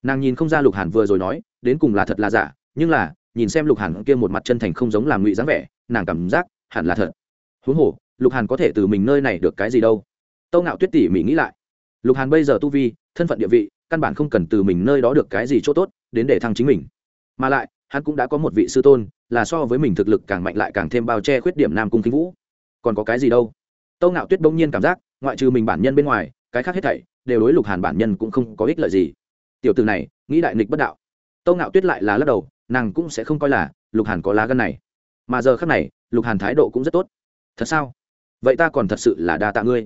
nàng nhìn không ra lục hàn vừa rồi nói, đến cùng là thật là giả, nhưng là nhìn xem lục hàn kia một mặt chân thành không giống làm ngụy dáng vẻ, nàng cảm giác hẳn là thật. Huống hồ, lục hàn có thể từ mình nơi này được cái gì đâu? Tâu ngạo tuyết tỉ mỉ nghĩ lại. Lục hàn bây giờ tu vi, thân phận địa vị, căn bản không cần từ mình nơi đó được cái gì chỗ tốt, đến để thăng chính mình. Mà lại, hắn cũng đã có một vị sư tôn, là so với mình thực lực càng mạnh lại càng thêm bao che khuyết điểm nam cung khinh vũ. Còn có cái gì đâu? Tâu ngạo tuyết bỗng nhiên cảm giác, ngoại trừ mình bản nhân bên ngoài, cái khác hết thảy, đều đối lục hàn bản nhân cũng không có ích lợi gì. Tiểu từ này, nghĩ đại nghịch bất đạo. Tâu ngạo tuyết lại là lắc đầu nàng cũng sẽ không coi là lục hàn có lá gân này. Mà giờ khác này, lục hàn thái độ cũng rất tốt. Thật sao? Vậy ta còn thật sự là đa tạ ngươi.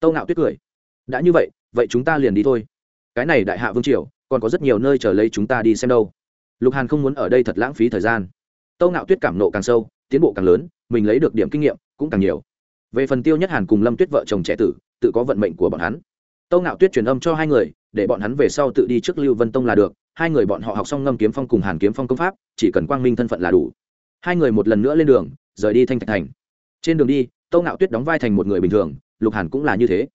Tâu ngạo tuyết cười. Đã như vậy vậy chúng ta liền đi thôi. Cái này đại hạ vương triều, còn có rất nhiều nơi chờ lấy chúng ta đi xem đâu. Lục hàn không muốn ở đây thật lãng phí thời gian. Tâu ngạo tuyết cảm nộ càng sâu, tiến bộ càng lớn, mình lấy được điểm kinh nghiệm cũng càng nhiều. Về phần tiêu nhất hàn cùng lâm tuyết vợ chồng trẻ tử, tự có vận mệnh của bọn hắn. Tâu ngạo tuyết truyền âm cho hai người, để bọn hắn về sau tự đi trước lưu vân tông là được hai người bọn họ học xong ngâm kiếm phong cùng hàn kiếm phong công pháp, chỉ cần quang minh thân phận là đủ. Hai người một lần nữa lên đường, rời đi thanh thạch thành. Trên đường đi tâu ngạo tuyết đóng vai thành một người bình thường, lục hàn cũng là như thế.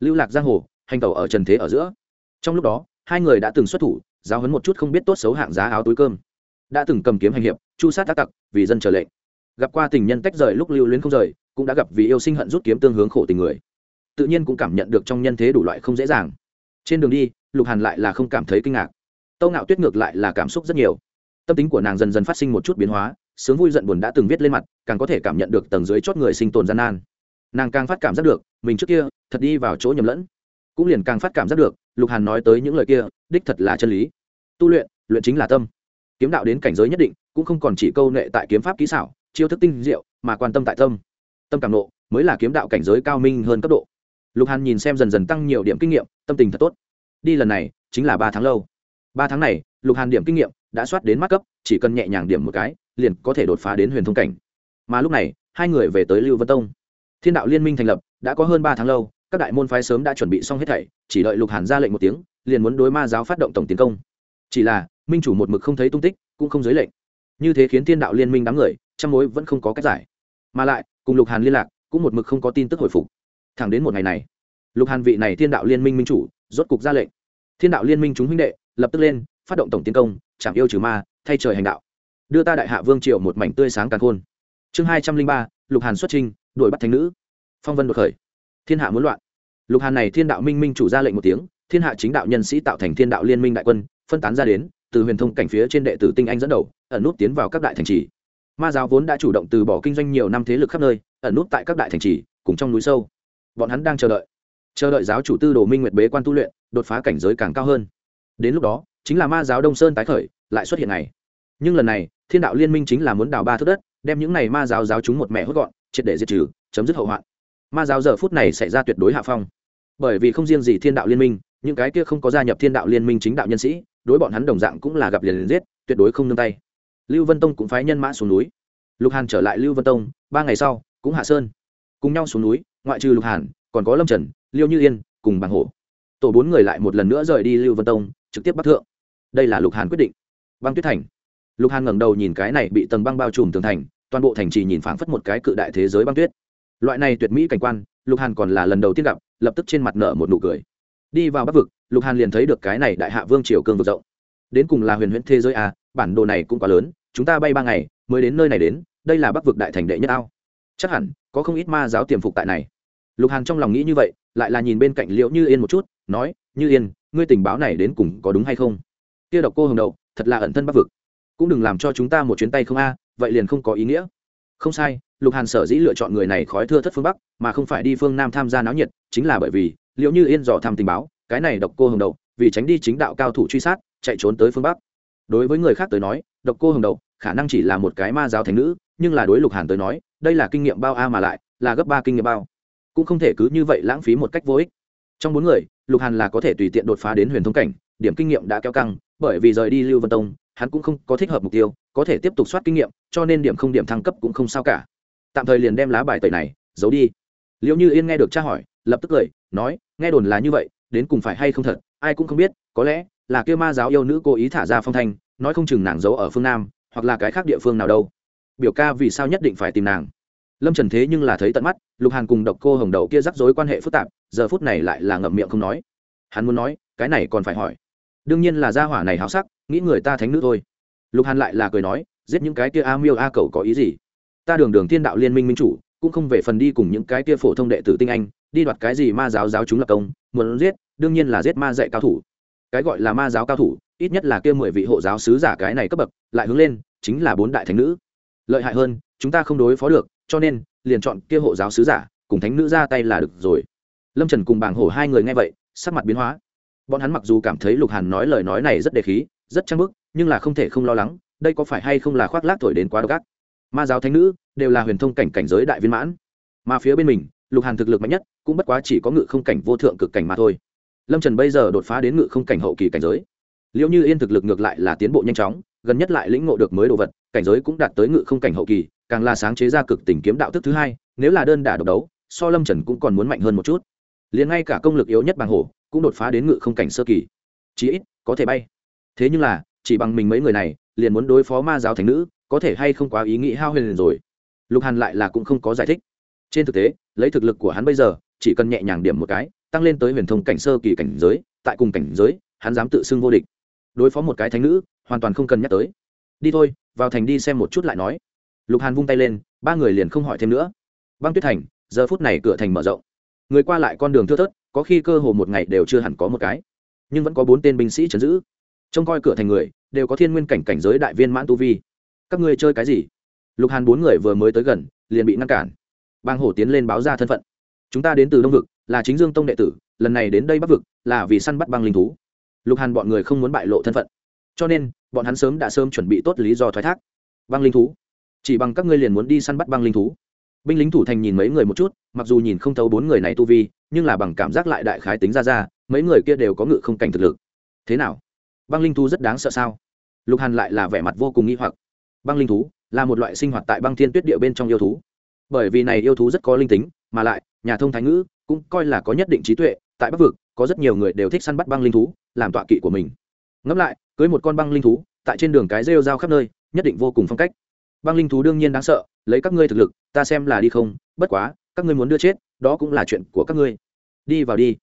Lưu lạc giang hồ, hành tẩu ở trần thế ở giữa. Trong lúc đó, hai người đã từng xuất thủ, giáo hấn một chút không biết tốt xấu hạng giá áo túi cơm. Đã từng cầm kiếm hành hiệp, chu sát tác tặc, vì dân trở lệnh. Gặp qua tình nhân tách rời lúc lưu luyến không rời, cũng đã gặp vì yêu sinh hận rút kiếm tương hướng khổ tình người. Tự nhiên cũng cảm nhận được trong nhân thế đủ loại không dễ dàng. Trên đường đi, lục hàn lại là không cảm thấy kinh ngạc tâu ngạo tuyết ngược lại là cảm xúc rất nhiều. Tâm tính của nàng dần dần phát sinh một chút biến hóa, sướng vui giận buồn đã từng viết lên mặt, càng có thể cảm nhận được tầng dưới chót người sinh tồn gian nan. Nàng càng phát cảm giác được, mình trước kia, thật đi vào chỗ nhầm lẫn. Cũng liền càng phát cảm giác được, lục hàn nói tới những lời kia, đích thật là chân lý. Tu luyện luyện chính là tâm. Kiếm đạo đến cảnh giới nhất định, cũng không còn chỉ câu nệ tại kiếm pháp kỹ xảo, chiêu thức tinh diệu, mà quan tâm tại tâm. Tâm càng nộ, mới là kiếm đạo cảnh giới cao minh hơn cấp độ. Lục hàn nhìn xem dần dần tăng nhiều điểm kinh nghiệm, tâm tình thật tốt. Đi lần này, chính là ba tháng lâu ba tháng này, lục hàn điểm kinh nghiệm đã soát đến mắt cấp, chỉ cần nhẹ nhàng điểm một cái, liền có thể đột phá đến huyền thông cảnh. Mà lúc này, hai người về tới lưu vân tông. Thiên đạo liên minh thành lập, đã có hơn ba tháng lâu, các đại môn phái sớm đã chuẩn bị xong hết thảy, chỉ đợi lục hàn ra lệnh một tiếng, liền muốn đối ma giáo phát động tổng tiến công. Chỉ là, minh chủ một mực không thấy tung tích, cũng không giới lệnh. Như thế khiến thiên đạo liên minh đám người, trăm mối vẫn không có cách giải. Mà lại, cùng lục hàn liên lạc, cũng một mực không có tin tức hồi phục. Thẳng đến một ngày này, lục hàn vị này thiên đạo liên minh minh chủ rốt cục ra lệnh. Thiên đạo liên minh chúng huynh đệ lập tức lên, phát động tổng tiến công chạm yêu trừ ma, thay trời hành đạo. Đưa ta đại hạ vương triều một mảnh tươi sáng càng khôn. Chương hai trăm linh ba, lục hàn xuất trinh đuổi bắt thánh nữ. Phong vân đột khởi. Thiên hạ muốn loạn. Lục hàn này thiên đạo minh minh chủ ra lệnh một tiếng, thiên hạ chính đạo nhân sĩ tạo thành thiên đạo liên minh đại quân, phân tán ra đến, từ huyền thông cảnh phía trên đệ tử tinh anh dẫn đầu, ẩn nút tiến vào các đại thành trì. Ma giáo vốn đã chủ động từ bỏ kinh doanh nhiều năm thế lực khắp nơi, ẩn nút tại các đại thành trì, cùng trong núi sâu. Bọn hắn đang chờ đợi. Chờ đợi giáo chủ tư đồ minh nguyệt bế quan tu luyện, đột phá cảnh giới càng cao hơn đến lúc đó, chính là ma giáo đông sơn tái khởi, lại xuất hiện này nhưng lần này, thiên đạo liên minh chính là muốn đào ba thước đất, đem những này ma giáo giáo chúng một mẹ hốt gọn, triệt để diệt trừ, chấm dứt hậu hoạn. Ma giáo giờ phút này xảy ra tuyệt đối hạ phong. Bởi vì không riêng gì thiên đạo liên minh, những cái kia không có gia nhập thiên đạo liên minh chính đạo nhân sĩ, đối bọn hắn đồng dạng cũng là gặp liền liền giết, tuyệt đối không nương tay. Lưu vân tông cũng phái nhân mã xuống núi. Lục hàn trở lại lưu vân tông, ba ngày sau, cũng hạ sơn. Cùng nhau xuống núi, ngoại trừ lục hàn, còn có lâm trần, liêu như yên, cùng bằng hổ. Tổ bốn người lại một lần nữa rời đi lưu vân tông trực tiếp bắc thượng. Đây là lục hàn quyết định. Băng tuyết thành. Lục hàn ngẩng đầu nhìn cái này bị tầng băng bao trùm tường thành, toàn bộ thành trì nhìn phảng phất một cái cự đại thế giới băng tuyết. Loại này tuyệt mỹ cảnh quan, lục hàn còn là lần đầu tiên gặp, lập tức trên mặt nở một nụ cười. Đi vào bắc vực, lục hàn liền thấy được cái này đại hạ vương triều cương vực rộng. Đến cùng là huyền huyễn thế giới à bản đồ này cũng quá lớn, chúng ta bay ba ngày mới đến nơi này đến, đây là bắc vực đại thành đệ nhất ao. Chắc hẳn, có không ít ma giáo tiềm phục tại này. Lục hàn trong lòng nghĩ như vậy, lại là nhìn bên cạnh liễu như yên một chút, nói, như yên ngươi tình báo này đến cùng có đúng hay không? Kia độc cô hồng đậu, thật là ẩn thân bắc vực. Cũng đừng làm cho chúng ta một chuyến tay không a, vậy liền không có ý nghĩa. Không sai, lục hàn sở dĩ lựa chọn người này khói thưa thất phương bắc, mà không phải đi phương nam tham gia náo nhiệt, chính là bởi vì, liệu như yên dò tham tình báo, cái này độc cô hồng đậu, vì tránh đi chính đạo cao thủ truy sát, chạy trốn tới phương bắc. Đối với người khác tới nói, độc cô hồng đậu, khả năng chỉ là một cái ma giáo thành nữ, nhưng là đối lục hàn tới nói, đây là kinh nghiệm bao a mà lại, là gấp ba kinh nghiệm bao. Cũng không thể cứ như vậy lãng phí một cách vô ích trong bốn người, lục hàn là có thể tùy tiện đột phá đến huyền thông cảnh, điểm kinh nghiệm đã kéo căng, bởi vì rời đi lưu vân tông, hắn cũng không có thích hợp mục tiêu, có thể tiếp tục soát kinh nghiệm, cho nên điểm không điểm thăng cấp cũng không sao cả. Tạm thời liền đem lá bài tẩy này, giấu đi. Liệu như yên nghe được cha hỏi, lập tức cười, nói, nghe đồn là như vậy, đến cùng phải hay không thật, ai cũng không biết, có lẽ là kia ma giáo yêu nữ cố ý thả ra phong thanh, nói không chừng nàng giấu ở phương nam, hoặc là cái khác địa phương nào đâu. Biểu ca vì sao nhất định phải tìm nàng? Lâm trần thế nhưng là thấy tận mắt, lục hàn cùng độc cô hồng đầu kia rắc rối quan hệ phức tạp, giờ phút này lại là ngậm miệng không nói. Hắn muốn nói, cái này còn phải hỏi. Đương nhiên là gia hỏa này háo sắc, nghĩ người ta thánh nữ thôi. Lục hàn lại là cười nói, giết những cái kia a miêu a cầu có ý gì? Ta đường đường thiên đạo liên minh minh chủ, cũng không về phần đi cùng những cái kia phổ thông đệ tử tinh anh, đi đoạt cái gì ma giáo giáo chúng lập công, muốn giết, đương nhiên là giết ma dạy cao thủ. Cái gọi là ma giáo cao thủ, ít nhất là kia mười vị hộ giáo sứ giả cái này cấp bậc, lại hướng lên, chính là bốn đại thánh nữ. Lợi hại hơn, chúng ta không đối phó được cho nên, liền chọn kia hộ giáo sứ giả, cùng thánh nữ ra tay là được rồi. Lâm trần cùng bảng hổ hai người nghe vậy, sắc mặt biến hóa. Bọn hắn mặc dù cảm thấy lục hàn nói lời nói này rất đề khí, rất trang bức, nhưng là không thể không lo lắng, đây có phải hay không là khoác lác thổi đến quá độc ác. Ma giáo thánh nữ đều là huyền thông cảnh cảnh giới đại viên mãn, mà phía bên mình, lục hàn thực lực mạnh nhất, cũng bất quá chỉ có ngự không cảnh vô thượng cực cảnh mà thôi. Lâm trần bây giờ đột phá đến ngự không cảnh hậu kỳ cảnh giới. Liệu như yên thực lực ngược lại là tiến bộ nhanh chóng, gần nhất lại lĩnh ngộ được mới đồ vật, cảnh giới cũng đạt tới ngự không cảnh hậu kỳ càng là sáng chế ra cực tình kiếm đạo thức thứ hai, nếu là đơn đả độc đấu, so lâm trần cũng còn muốn mạnh hơn một chút. Liền ngay cả công lực yếu nhất bằng hổ, cũng đột phá đến ngự không cảnh sơ kỳ. Chí ít, có thể bay. Thế nhưng là, chỉ bằng mình mấy người này, liền muốn đối phó ma giáo thành nữ, có thể hay không quá ý nghĩ hao huyền rồi. Lục hàn lại là cũng không có giải thích. Trên thực tế, lấy thực lực của hắn bây giờ, chỉ cần nhẹ nhàng điểm một cái, tăng lên tới huyền thông cảnh sơ kỳ cảnh giới, tại cùng cảnh giới, hắn dám tự xưng vô địch. Đối phó một cái thánh nữ, hoàn toàn không cần nhắc tới. Đi thôi, vào thành đi xem một chút lại nói lục hàn vung tay lên, ba người liền không hỏi thêm nữa. Băng tuyết thành, giờ phút này cửa thành mở rộng. Người qua lại con đường thưa thớt, có khi cơ hồ một ngày đều chưa hẳn có một cái. Nhưng vẫn có bốn tên binh sĩ chấn giữ. Trông coi cửa thành người, đều có thiên nguyên cảnh cảnh giới đại viên mãn tu vi. Các ngươi chơi cái gì? Lục hàn bốn người vừa mới tới gần, liền bị ngăn cản. Bang hổ tiến lên báo ra thân phận. Chúng ta đến từ đông vực, là chính dương tông đệ tử, lần này đến đây bắc vực, là vì săn bắt băng linh thú. Lục hàn bọn người không muốn bại lộ thân phận. Cho nên, bọn hắn sớm đã sớm chuẩn bị tốt lý do thoái thác. Băng linh thú chỉ bằng các ngươi liền muốn đi săn bắt băng linh thú. Binh lính thủ thành nhìn mấy người một chút, mặc dù nhìn không thấu bốn người này tu vi, nhưng là bằng cảm giác lại đại khái tính ra ra, mấy người kia đều có ngự không cảnh thực lực. Thế nào? Băng linh thú rất đáng sợ sao? Lục hàn lại là vẻ mặt vô cùng nghi hoặc. Băng linh thú là một loại sinh hoạt tại băng thiên tuyết địa bên trong yêu thú. Bởi vì này yêu thú rất có linh tính, mà lại, nhà thông thái ngữ cũng coi là có nhất định trí tuệ, tại bắc vực, có rất nhiều người đều thích săn bắt băng linh thú, làm tọa kỵ của mình. Ngẫm lại, cưới một con băng linh thú, tại trên đường cái rêu rao khắp nơi, nhất định vô cùng phong cách băng linh thú đương nhiên đáng sợ, lấy các ngươi thực lực, ta xem là đi không, bất quá, các ngươi muốn đưa chết, đó cũng là chuyện của các ngươi. Đi vào đi.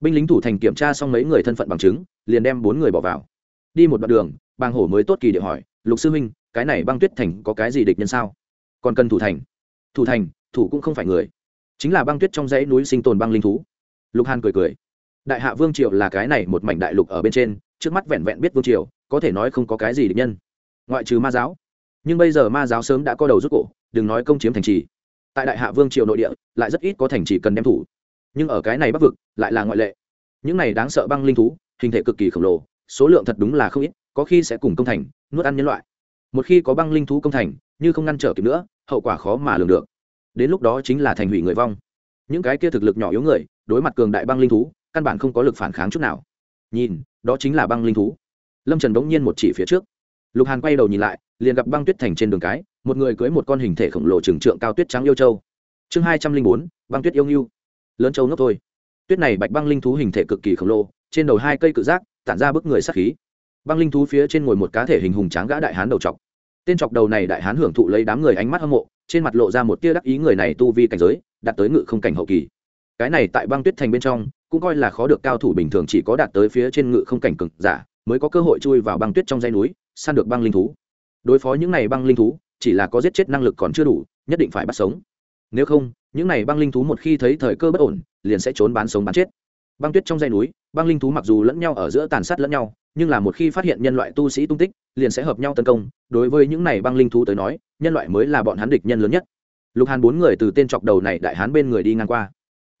Binh lính thủ thành kiểm tra xong mấy người thân phận bằng chứng, liền đem bốn người bỏ vào. Đi một đoạn đường bàng hổ mới tốt kỳ địa hỏi, lục sư huynh, cái này băng tuyết thành có cái gì địch nhân sao? Còn cần thủ thành. Thủ thành, thủ cũng không phải người. Chính là băng tuyết trong dãy núi sinh tồn băng linh thú. Lục hàn cười cười. Đại hạ vương triều là cái này một mảnh đại lục ở bên trên, trước mắt vẹn vẹn biết vương triều, có thể nói không có cái gì địch nhân. Ngoại trừ ma giáo nhưng bây giờ ma giáo sớm đã có đầu rút cổ, đừng nói công chiếm thành trì. Tại đại hạ vương triều nội địa, lại rất ít có thành trì cần đem thủ. Nhưng ở cái này bắc vực, lại là ngoại lệ. Những này đáng sợ băng linh thú, hình thể cực kỳ khổng lồ, số lượng thật đúng là không ít, có khi sẽ cùng công thành, nuốt ăn nhân loại. Một khi có băng linh thú công thành, như không ngăn trở kịp nữa, hậu quả khó mà lường được. Đến lúc đó chính là thành hủy người vong. Những cái kia thực lực nhỏ yếu người, đối mặt cường đại băng linh thú, căn bản không có lực phản kháng chút nào. Nhìn, đó chính là băng linh thú. Lâm trần bỗng nhiên một chỉ phía trước lục hàn quay đầu nhìn lại, liền gặp băng tuyết thành trên đường cái, một người cưới một con hình thể khổng lồ trừng trượng cao tuyết trắng yêu châu. Chương hai trăm linh bốn, băng tuyết yêu nghiêu. Lớn châu ngốc thôi. Tuyết này bạch băng linh thú hình thể cực kỳ khổng lồ, trên đầu hai cây cự giác, tản ra bức người sắc khí. Băng linh thú phía trên ngồi một cá thể hình hùng tráng gã đại hán đầu chọc. Tên chọc đầu này đại hán hưởng thụ lấy đám người ánh mắt hâm mộ, trên mặt lộ ra một tia đắc ý người này tu vi cảnh giới, đạt tới ngự không cảnh hậu kỳ. Cái này tại băng tuyết thành bên trong, cũng coi là khó được cao thủ bình thường chỉ có đạt tới phía trên ngự không cảnh cực giả mới có cơ hội chui vào băng tuyết trong dãy núi, săn được băng linh thú. Đối phó những này băng linh thú, chỉ là có giết chết năng lực còn chưa đủ, nhất định phải bắt sống. Nếu không, những này băng linh thú một khi thấy thời cơ bất ổn, liền sẽ trốn bán sống bán chết. Băng tuyết trong dây núi, băng linh thú mặc dù lẫn nhau ở giữa tàn sát lẫn nhau, nhưng là một khi phát hiện nhân loại tu sĩ tung tích, liền sẽ hợp nhau tấn công. Đối với những này băng linh thú tới nói, nhân loại mới là bọn hắn địch nhân lớn nhất. Lục hàn bốn người từ tên chọc đầu này đại hán bên người đi ngang qua.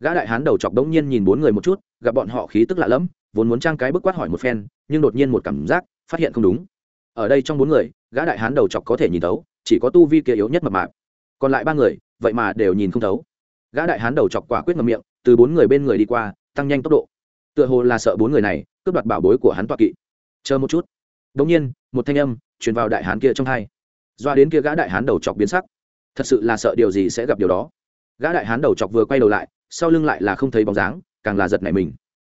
Gã đại hán đầu chọc đống nhiên nhìn bốn người một chút, gặp bọn họ khí tức lạ lẫm vốn muốn trang cái bức quát hỏi một phen, nhưng đột nhiên một cảm giác phát hiện không đúng. Ở đây trong bốn người, gã đại hán đầu chọc có thể nhìn thấu, chỉ có tu vi kia yếu nhất mập mạp. Còn lại ba người, vậy mà đều nhìn không thấu. Gã đại hán đầu chọc quả quyết ngậm miệng, từ bốn người bên người đi qua, tăng nhanh tốc độ. Tựa hồ là sợ bốn người này cướp đoạt bảo bối của hắn toạ kỵ. Chờ một chút. Đống nhiên, một thanh âm truyền vào đại hán kia trong hai. Doa đến kia gã đại hán đầu chọc biến sắc. Thật sự là sợ điều gì sẽ gặp điều đó. Gã đại hán đầu chọc vừa quay đầu lại, sau lưng lại là không thấy bóng dáng, càng là giật nảy mình.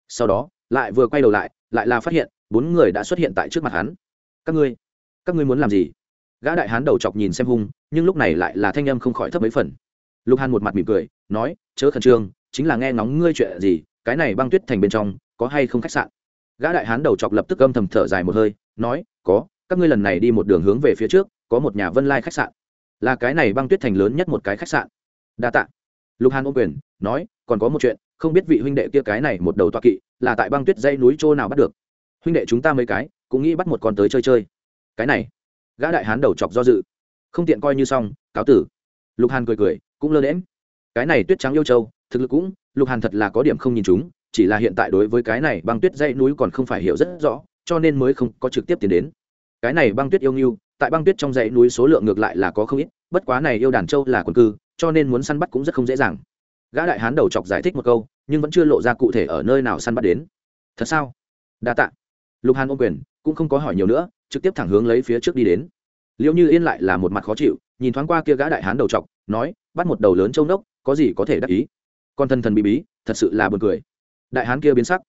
Sau đó lại vừa quay đầu lại lại là phát hiện, bốn người đã xuất hiện tại trước mặt hắn. Các ngươi các ngươi muốn làm gì? Gã đại hán đầu chọc nhìn xem hung, nhưng lúc này lại là thanh âm không khỏi thấp mấy phần. Lục hàn một mặt mỉm cười, nói, chớ khẩn trương, chính là nghe ngóng ngươi chuyện gì, cái này băng tuyết thành bên trong, có hay không khách sạn? Gã đại hán đầu chọc lập tức âm thầm thở dài một hơi, nói, có, các ngươi lần này đi một đường hướng về phía trước, có một nhà vân lai khách sạn. Là cái này băng tuyết thành lớn nhất một cái khách sạn. Đa tạ. Lục hàn ô quyền, nói, còn có một chuyện không biết vị huynh đệ kia cái này một đầu tọa kỵ là tại băng tuyết dây núi chỗ nào bắt được. Huynh đệ chúng ta mấy cái, cũng nghĩ bắt một con tới chơi chơi. Cái này, gã đại hán đầu chọc do dự. Không tiện coi như xong, cáo tử. Lục hàn cười cười, cũng lơ lễm cái này tuyết trắng yêu châu, thực lực cũng, lục hàn thật là có điểm không nhìn chúng, chỉ là hiện tại đối với cái này băng tuyết dãy núi còn không phải hiểu rất rõ, cho nên mới không có trực tiếp tiến đến. Cái này băng tuyết yêu nghiêu, tại băng tuyết trong dãy núi số lượng ngược lại là có không ít, bất quá này yêu đàn châu là quần cư, cho nên muốn săn bắt cũng rất không dễ dàng gã đại hán đầu chọc giải thích một câu, nhưng vẫn chưa lộ ra cụ thể ở nơi nào săn bắt đến. Thật sao? Đa tạ. Lục hàn ôm quyền, cũng không có hỏi nhiều nữa, trực tiếp thẳng hướng lấy phía trước đi đến. Liệu như yên lại là một mặt khó chịu, nhìn thoáng qua kia gã đại hán đầu chọc, nói, bắt một đầu lớn châu nốc, có gì có thể đắc ý? Con thân thần bị bí, thật sự là buồn cười. Đại hán kia biến sắc.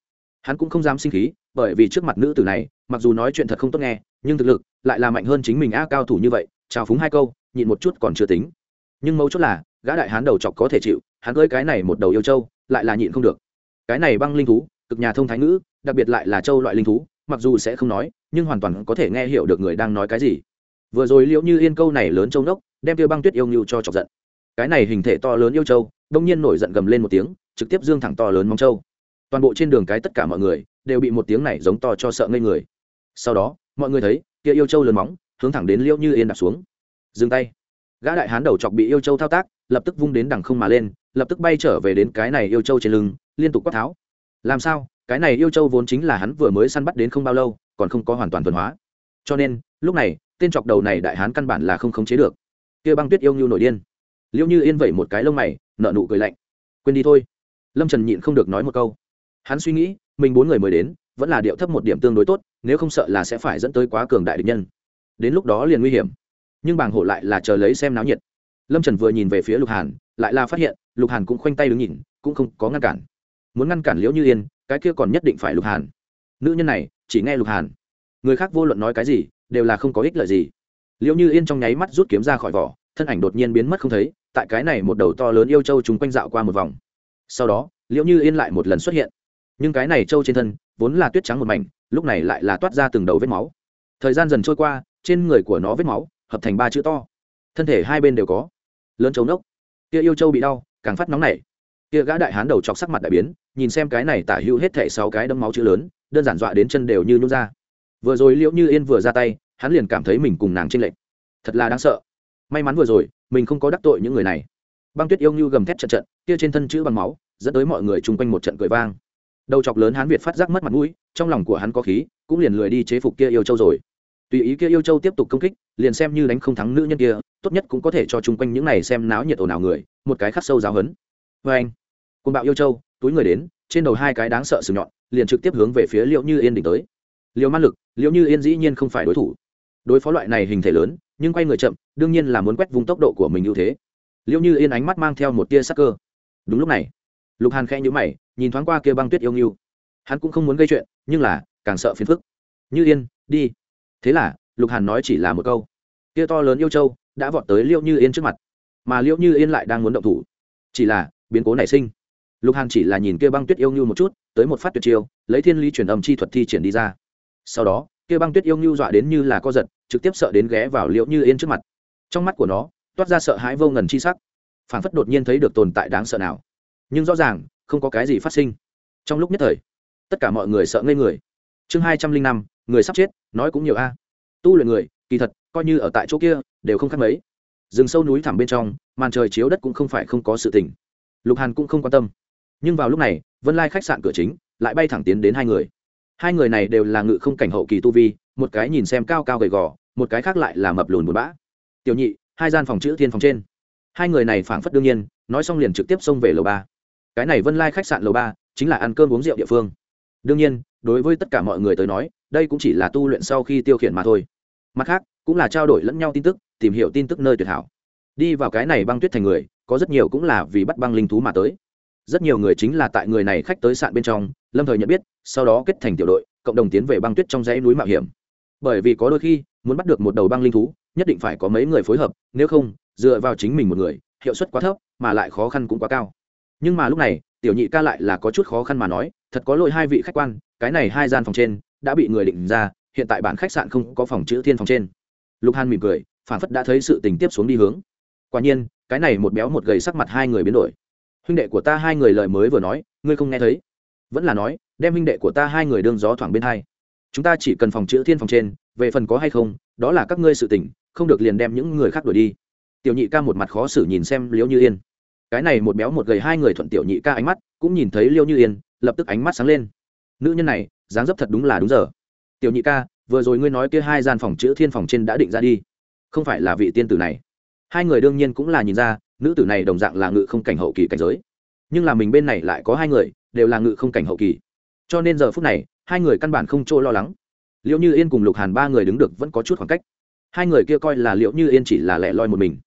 Hắn cũng không dám sinh khí, bởi vì trước mặt nữ tử này, mặc dù nói chuyện thật không tốt nghe, nhưng thực lực lại là mạnh hơn chính mình a cao thủ như vậy, chào phúng hai câu, nhịn một chút còn chưa tính. Nhưng mấu chốt là gã đại hán đầu chọc có thể chịu, hắn cưới cái này một đầu yêu châu, lại là nhịn không được. Cái này băng linh thú, cực nhà thông thái ngữ, đặc biệt lại là châu loại linh thú, mặc dù sẽ không nói, nhưng hoàn toàn có thể nghe hiểu được người đang nói cái gì. Vừa rồi liệu như yên câu này lớn châu nốc, đem tiêu băng tuyết yêu ngưu cho chọc giận. Cái này hình thể to lớn yêu châu, đông nhiên nổi giận gầm lên một tiếng, trực tiếp dương thẳng to lớn mong châu. Toàn bộ trên đường cái tất cả mọi người, đều bị một tiếng này giống to cho sợ ngây người. Sau đó, mọi người thấy, kia yêu châu lớn móng, hướng thẳng đến liễu như yên đạp xuống. Dừng tay gã đại hán đầu chọc bị yêu châu thao tác, lập tức vung đến đằng không mà lên, lập tức bay trở về đến cái này yêu châu trên lưng, liên tục quát tháo. Làm sao? Cái này yêu châu vốn chính là hắn vừa mới săn bắt đến không bao lâu, còn không có hoàn toàn thuần hóa. Cho nên, lúc này, tên chọc đầu này đại hán căn bản là không khống chế được. Kia băng tuyết yêu như nổi điên. Liễu như yên vẩy một cái lông mày nợ nụ cười lạnh. Quên đi thôi. Lâm trần nhịn không được nói một câu. Hắn suy nghĩ, mình bốn người mới đến, vẫn là điệu thấp một điểm tương đối tốt, nếu không sợ là sẽ phải dẫn tới quá cường đại địch nhân. Đến lúc đó liền nguy hiểm nhưng bàng hộ lại là chờ lấy xem náo nhiệt. Lâm trần vừa nhìn về phía lục hàn, lại là phát hiện, lục hàn cũng khoanh tay đứng nhìn, cũng không có ngăn cản. Muốn ngăn cản liễu như yên, cái kia còn nhất định phải lục hàn. Nữ nhân này, chỉ nghe lục hàn. Người khác vô luận nói cái gì, đều là không có ích lợi gì. Liễu như yên trong nháy mắt rút kiếm ra khỏi vỏ, thân ảnh đột nhiên biến mất không thấy, tại cái này một đầu to lớn yêu châu chúng quanh dạo qua một vòng. Sau đó, liễu như yên lại một lần xuất hiện. Nhưng cái này châu trên thân, vốn là tuyết trắng một mảnh, lúc này lại là toát ra từng đầu vết máu. Thời gian dần trôi qua, trên người của nó vết máu hợp thành ba chữ to. Thân thể hai bên đều có. Lớn trống nốc. Kia yêu châu bị đau, càng phát nóng nảy. Kia gã đại hán đầu chọc sắc mặt đại biến, nhìn xem cái này tả hữu hết thảy sáu cái đấm máu chữ lớn, đơn giản dọa đến chân đều như nhún ra. Vừa rồi liễu như yên vừa ra tay, hắn liền cảm thấy mình cùng nàng trinh lệch. Thật là đáng sợ. May mắn vừa rồi, mình không có đắc tội những người này. Băng tuyết yêu như gầm thét trận trận, kia trên thân chữ bằng máu, dẫn tới mọi người chung quanh một trận cười vang. Đầu chọc lớn hán việt phát giác mất mặt mũi, trong lòng của hắn có khí, cũng liền lười đi chế phục kia yêu châu rồi tùy ý kia yêu châu tiếp tục công kích, liền xem như đánh không thắng nữ nhân kia, tốt nhất cũng có thể cho chung quanh những này xem náo nhiệt ồn ào người, một cái khắc sâu giáo hấn vê anh côn bạo yêu châu, túi người đến, trên đầu hai cái đáng sợ sừng nhọn, liền trực tiếp hướng về phía liệu như yên đỉnh tới. Liệu man lực liệu như yên dĩ nhiên không phải đối thủ. Đối phó loại này hình thể lớn, nhưng quay người chậm, đương nhiên là muốn quét vùng tốc độ của mình ưu thế. Liệu như yên ánh mắt mang theo một tia sắc cơ. Đúng lúc này, lục hàn khẽ nhữ mày, nhìn thoáng qua kia băng tuyết yêu nghiêu. Hắn cũng không muốn gây chuyện, nhưng là càng sợ phiền phức. Như yên, đi thế là, lục hàn nói chỉ là một câu. Kia to lớn yêu châu đã vọt tới liễu như yên trước mặt, mà liễu như yên lại đang muốn động thủ. Chỉ là, biến cố nảy sinh. Lục hàn chỉ là nhìn kia băng tuyết yêu như một chút, tới một phát tuyệt chiêu, lấy thiên lý truyền âm chi thuật thi triển đi ra. Sau đó, kia băng tuyết yêu như dọa đến như là co giật, trực tiếp sợ đến ghé vào liễu như yên trước mặt. Trong mắt của nó, toát ra sợ hãi vô ngần chi sắc. Phản phất đột nhiên thấy được tồn tại đáng sợ nào. Nhưng rõ ràng, không có cái gì phát sinh. Trong lúc nhất thời, tất cả mọi người sợ ngây người. Chương hai trăm linh năm, người sắp chết nói cũng nhiều a. Tu luyện người, kỳ thật, coi như ở tại chỗ kia, đều không khác mấy. Rừng sâu núi thẳm bên trong, màn trời chiếu đất cũng không phải không có sự tình. Lục hàn cũng không quan tâm. Nhưng vào lúc này, vân lai khách sạn cửa chính, lại bay thẳng tiến đến hai người. Hai người này đều là ngự không cảnh hậu kỳ tu vi, một cái nhìn xem cao cao gầy gò, một cái khác lại là mập lùn một bã. Tiểu nhị, hai gian phòng chữ thiên phòng trên. Hai người này phảng phất đương nhiên, nói xong liền trực tiếp xông về lầu ba. Cái này vân lai khách sạn lầu ba, chính là ăn cơm uống rượu địa phương. Đương nhiên đối với tất cả mọi người tới nói, đây cũng chỉ là tu luyện sau khi tiêu khiển mà thôi. Mặt khác, cũng là trao đổi lẫn nhau tin tức, tìm hiểu tin tức nơi tuyệt hảo. Đi vào cái này băng tuyết thành người, có rất nhiều cũng là vì bắt băng linh thú mà tới. Rất nhiều người chính là tại người này khách tới sạn bên trong, lâm thời nhận biết, sau đó kết thành tiểu đội, cộng đồng tiến về băng tuyết trong dãy núi mạo hiểm. Bởi vì có đôi khi, muốn bắt được một đầu băng linh thú, nhất định phải có mấy người phối hợp, nếu không, dựa vào chính mình một người, hiệu suất quá thấp, mà lại khó khăn cũng quá cao. Nhưng mà lúc này tiểu nhị ca lại là có chút khó khăn mà nói, thật có lỗi hai vị khách quan, cái này hai gian phòng trên đã bị người định ra, hiện tại bản khách sạn không có phòng chữ thiên phòng trên. Lục hàn mỉm cười phản phất đã thấy sự tình tiếp xuống đi hướng. Quả nhiên, cái này một béo một gầy sắc mặt hai người biến đổi. Huynh đệ của ta hai người lời mới vừa nói, ngươi không nghe thấy. Vẫn là nói, đem huynh đệ của ta hai người đương gió thoảng bên hai. Chúng ta chỉ cần phòng chữ thiên phòng trên, về phần có hay không, đó là các ngươi sự tình, không được liền đem những người khác đuổi đi. Tiểu nhị ca một mặt khó xử nhìn xem liễu như yên cái này một béo một gầy hai người thuận tiểu nhị ca ánh mắt, cũng nhìn thấy liêu như yên, lập tức ánh mắt sáng lên. Nữ nhân này, dáng dấp thật đúng là đúng giờ. Tiểu nhị ca, vừa rồi ngươi nói kia hai gian phòng chữ thiên phòng trên đã định ra đi. Không phải là vị tiên tử này. Hai người đương nhiên cũng là nhìn ra, nữ tử này đồng dạng là ngự không cảnh hậu kỳ cảnh giới. Nhưng là mình bên này lại có hai người, đều là ngự không cảnh hậu kỳ. Cho nên giờ phút này, hai người căn bản không trôi lo lắng. Liệu như yên cùng lục hàn ba người đứng được vẫn có chút khoảng cách. Hai người kia coi là liệu như yên chỉ là lẻ loi một mình.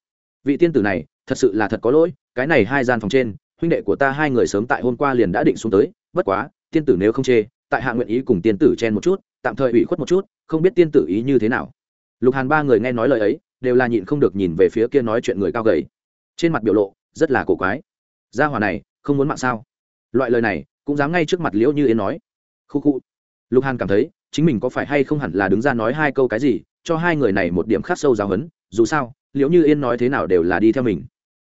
Vị tiên tử này thật sự là thật có lỗi, cái này hai gian phòng trên, huynh đệ của ta hai người sớm tại hôm qua liền đã định xuống tới, bất quá, tiên tử nếu không chê, tại hạ nguyện ý cùng tiên tử chen một chút, tạm thời ủy khuất một chút, không biết tiên tử ý như thế nào. Lục hàn ba người nghe nói lời ấy, đều là nhịn không được nhìn về phía kia nói chuyện người cao gầy. Trên mặt biểu lộ, rất là cổ quái. Gia hỏa này, không muốn mạng sao? Loại lời này, cũng dám ngay trước mặt liễu như yên nói. Khu khu. Lục hàn cảm thấy, chính mình có phải hay không hẳn là đứng ra nói hai câu cái gì, cho hai người này một điểm khắc sâu giáo hấn dù sao, liễu như yên nói thế nào đều là đi theo mình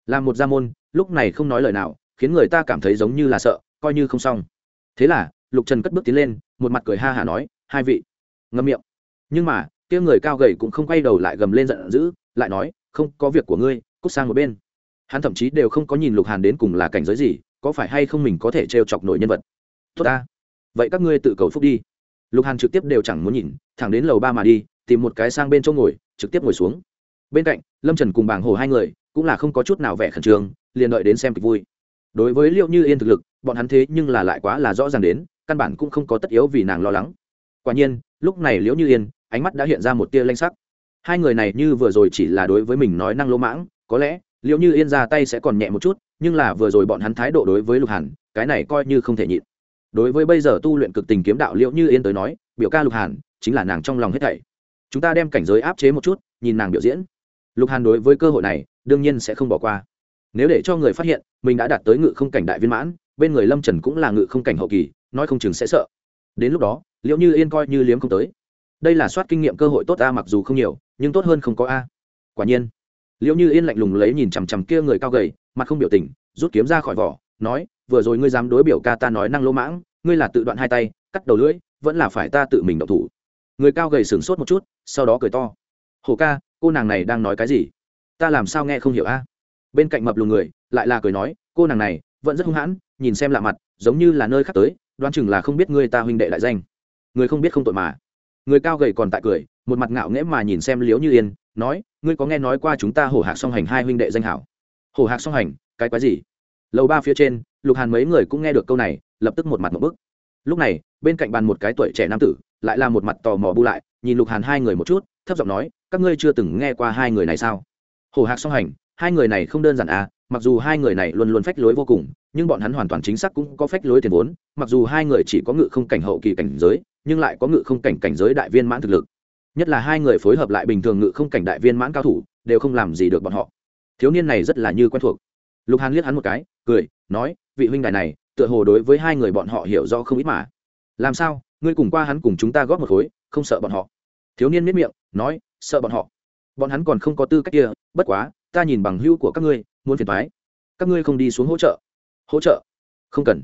làm một gia môn, lúc này không nói lời nào, khiến người ta cảm thấy giống như là sợ, coi như không xong. Thế là, lục trần cất bước tiến lên, một mặt cười ha hả nói, hai vị. Ngâm miệng. Nhưng mà, kia người cao gầy cũng không quay đầu lại gầm lên giận dữ, lại nói, không, có việc của ngươi, cút sang một bên. Hắn thậm chí đều không có nhìn lục hàn đến cùng là cảnh giới gì, có phải hay không mình có thể trêu chọc nổi nhân vật. Tốt ta. Vậy các ngươi tự cầu phúc đi. Lục hàn trực tiếp đều chẳng muốn nhìn, thẳng đến lầu ba mà đi, tìm một cái sang bên chỗ ngồi, trực tiếp ngồi xuống. Bên cạnh, lâm trần cùng bảng hồ hai người cũng là không có chút nào vẻ khẩn trương, liền đợi đến xem kịch vui. Đối với liệu như yên thực lực, bọn hắn thế nhưng là lại quá là rõ ràng đến, căn bản cũng không có tất yếu vì nàng lo lắng. Quả nhiên, lúc này liễu như yên, ánh mắt đã hiện ra một tia lanh sắc. Hai người này như vừa rồi chỉ là đối với mình nói năng lỗ mãng, có lẽ, liễu như yên ra tay sẽ còn nhẹ một chút, nhưng là vừa rồi bọn hắn thái độ đối với lục hàn, cái này coi như không thể nhịn. Đối với bây giờ tu luyện cực tình kiếm đạo liễu như yên tới nói, biểu ca lục hàn, chính là nàng trong lòng hết thảy. Chúng ta đem cảnh giới áp chế một chút, nhìn nàng biểu diễn. Lục hàn đối với cơ hội này đương nhiên sẽ không bỏ qua. Nếu để cho người phát hiện, mình đã đạt tới ngự không cảnh đại viên mãn, bên người lâm trần cũng là ngự không cảnh hậu kỳ, nói không chừng sẽ sợ. Đến lúc đó, liệu như yên coi như liếm không tới. Đây là soát kinh nghiệm cơ hội tốt a, mặc dù không nhiều, nhưng tốt hơn không có a. Quả nhiên, liệu như yên lạnh lùng lấy nhìn chằm chằm kia người cao gầy, mặt không biểu tình, rút kiếm ra khỏi vỏ, nói, vừa rồi ngươi dám đối biểu ca ta nói năng lỗ mãng, ngươi là tự đoạn hai tay, cắt đầu lưỡi, vẫn là phải ta tự mình động thủ. Người cao gầy sửng sốt một chút, sau đó cười to. Hổ ca, cô nàng này đang nói cái gì? Ta làm sao nghe không hiểu a? Bên cạnh mập lùn người, lại là cười nói, cô nàng này, vẫn rất hung hãn, nhìn xem lạ mặt, giống như là nơi khác tới, đoán chừng là không biết ngươi ta huynh đệ đại danh. Người không biết không tội mà. Người cao gầy còn tại cười, một mặt ngạo nghễ mà nhìn xem liếu như yên, nói, ngươi có nghe nói qua chúng ta hổ hạc song hành hai huynh đệ danh hảo? Hổ hạc song hành, cái quái gì? Lầu ba phía trên, lục hàn mấy người cũng nghe được câu này, lập tức một mặt một bức. Lúc này, bên cạnh bàn một cái tuổi trẻ nam tử, lại là một mặt tò mò bu lại, nhìn lục hàn hai người một chút, thấp giọng nói, các ngươi chưa từng nghe qua hai người này sao? Hổ hạc song hành, hai người này không đơn giản à mặc dù hai người này luôn luôn phách lối vô cùng, nhưng bọn hắn hoàn toàn chính xác cũng có phách lối tiền vốn, mặc dù hai người chỉ có ngự không cảnh hậu kỳ cảnh giới, nhưng lại có ngự không cảnh cảnh giới đại viên mãn thực lực. Nhất là hai người phối hợp lại bình thường ngự không cảnh đại viên mãn cao thủ, đều không làm gì được bọn họ. Thiếu niên này rất là như quen thuộc. Lục hàn liếc hắn một cái, cười, nói, vị huynh đài này, tựa hồ đối với hai người bọn họ hiểu do không ít mà. Làm sao, ngươi cùng qua hắn cùng chúng ta góp một khối, không sợ bọn họ? Thiếu niên miết miệng, nói, sợ bọn họ bọn hắn còn không có tư cách kia, bất quá, ta nhìn bằng hữu của các ngươi, muốn phiền thoái các ngươi không đi xuống hỗ trợ. Hỗ trợ? Không cần.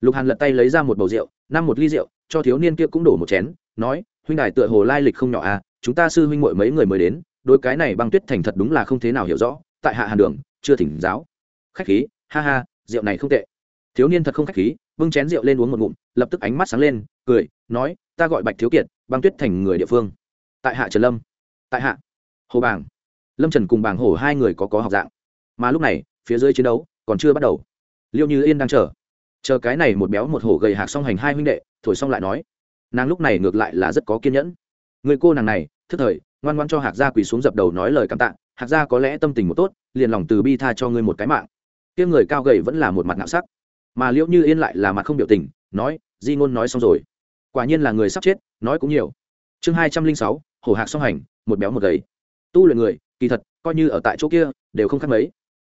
Lục hàn lật tay lấy ra một bầu rượu, năm một ly rượu, cho thiếu niên kia cũng đổ một chén, nói, huynh đài tựa hồ lai lịch không nhỏ à chúng ta sư huynh muội mấy người mới đến đôi cái này băng tuyết thành thật đúng là không thế nào hiểu rõ, tại hạ hàn đường, chưa thỉnh giáo. Khách khí, ha ha, rượu này không tệ. Thiếu niên thật không khách khí bưng chén rượu lên uống một ngụm, lập tức ánh mắt sáng lên, cười, nói, ta gọi bạch thiếu kiệt, băng tuyết thành người địa phương. Tại hạ trần lâm. Tại hạ hồ bàng. Lâm trần cùng bàng hổ hai người có có học dạng. Mà lúc này, phía dưới chiến đấu còn chưa bắt đầu. Liêu như yên đang chờ. Chờ cái này một béo một hổ gầy hạc song hành hai huynh đệ, thổi xong lại nói, nàng lúc này ngược lại là rất có kiên nhẫn. Người cô nàng này, thức thời, ngoan ngoan cho hạc gia quỳ xuống dập đầu nói lời cảm tạ, hạc gia có lẽ tâm tình một tốt, liền lòng từ bi tha cho ngươi một cái mạng. Kia người cao gầy vẫn là một mặt ngạo sắc. Mà liễu như yên lại là mặt không biểu tình, nói, di ngôn nói xong rồi. Quả nhiên là người sắp chết, nói cũng nhiều. Chương hai trăm linh sáu, hổ hạc song hành, một béo một gầy tu luyện người, kỳ thật, coi như ở tại chỗ kia, đều không khác mấy.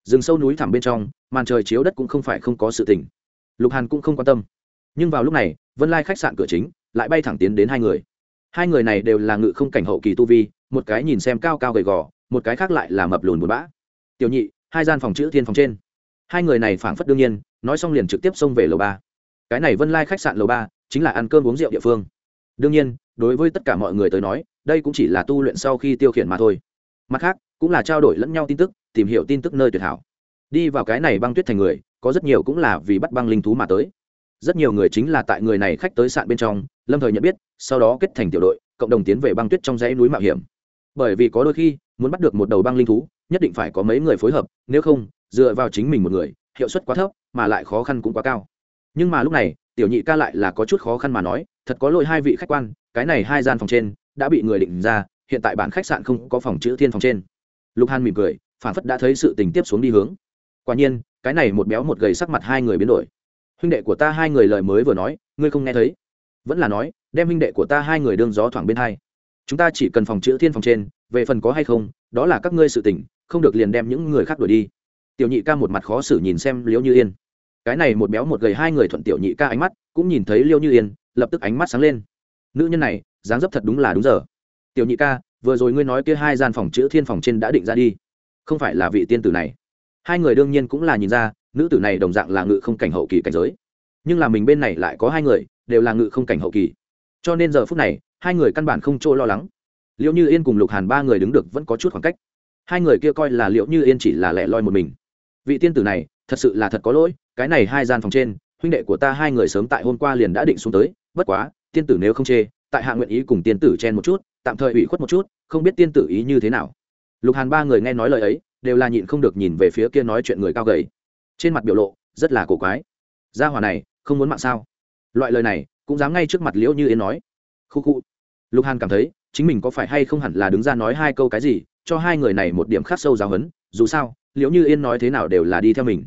Rừng sâu núi thẳm bên trong, màn trời chiếu đất cũng không phải không có sự tình. Lục hàn cũng không quan tâm. Nhưng vào lúc này, vân lai khách sạn cửa chính, lại bay thẳng tiến đến hai người. Hai người này đều là ngự không cảnh hậu kỳ tu vi, một cái nhìn xem cao cao gầy gò, một cái khác lại là mập lùn bùn bã. Tiểu nhị, hai gian phòng chữ thiên phòng trên. Hai người này phảng phất đương nhiên, nói xong liền trực tiếp xông về lầu ba. Cái này vân lai khách sạn lầu ba, chính là ăn cơm uống rượu địa phương. Đương nhiên, đối với tất cả mọi người tới nói đây cũng chỉ là tu luyện sau khi tiêu khiển mà thôi. Mặt khác, cũng là trao đổi lẫn nhau tin tức, tìm hiểu tin tức nơi tuyệt hảo. Đi vào cái này băng tuyết thành người, có rất nhiều cũng là vì bắt băng linh thú mà tới. Rất nhiều người chính là tại người này khách tới sạn bên trong, lâm thời nhận biết, sau đó kết thành tiểu đội, cộng đồng tiến về băng tuyết trong dãy núi mạo hiểm. Bởi vì có đôi khi, muốn bắt được một đầu băng linh thú, nhất định phải có mấy người phối hợp, nếu không, dựa vào chính mình một người, hiệu suất quá thấp, mà lại khó khăn cũng quá cao. Nhưng mà lúc này, tiểu nhị ca lại là có chút khó khăn mà nói, thật có lỗi hai vị khách quan, cái này hai gian phòng trên đã bị người định ra, hiện tại bản khách sạn không có phòng chữ thiên phòng trên. Lục hàn mỉm cười, phản phất đã thấy sự tình tiếp xuống đi hướng. Quả nhiên, cái này một béo một gầy sắc mặt hai người biến đổi. Huynh đệ của ta hai người lời mới vừa nói, ngươi không nghe thấy. Vẫn là nói, đem huynh đệ của ta hai người đương gió thoảng bên hai. Chúng ta chỉ cần phòng chữ thiên phòng trên, về phần có hay không, đó là các ngươi sự tình, không được liền đem những người khác đuổi đi. Tiểu nhị ca một mặt khó xử nhìn xem liễu như yên. Cái này một béo một gầy hai người thuận tiểu nhị ca ánh mắt, cũng nhìn thấy liễu như yên, lập tức ánh mắt sáng lên. Nữ nhân này dáng dấp thật đúng là đúng giờ. Tiểu nhị ca, vừa rồi ngươi nói kia hai gian phòng chữ thiên phòng trên đã định ra đi. Không phải là vị tiên tử này. Hai người đương nhiên cũng là nhìn ra, nữ tử này đồng dạng là ngự không cảnh hậu kỳ cảnh giới. Nhưng là mình bên này lại có hai người, đều là ngự không cảnh hậu kỳ. Cho nên giờ phút này, hai người căn bản không trôi lo lắng. Liệu như yên cùng lục hàn ba người đứng được vẫn có chút khoảng cách. Hai người kia coi là liệu như yên chỉ là lẻ loi một mình. Vị tiên tử này, thật sự là thật có lỗi, cái này hai gian phòng trên, huynh đệ của ta hai người sớm tại hôm qua liền đã định xuống tới, bất quá, tiên tử nếu không chê tại hạ nguyện ý cùng tiên tử chen một chút, tạm thời ủy khuất một chút, không biết tiên tử ý như thế nào. Lục hàn ba người nghe nói lời ấy, đều là nhịn không được nhìn về phía kia nói chuyện người cao gầy. Trên mặt biểu lộ, rất là cổ quái. Gia hòa này, không muốn mạng sao? Loại lời này, cũng dám ngay trước mặt liễu như yên nói. Khu khu. Lục hàn cảm thấy, chính mình có phải hay không hẳn là đứng ra nói hai câu cái gì, cho hai người này một điểm khác sâu giáo hấn dù sao, liễu như yên nói thế nào đều là đi theo mình.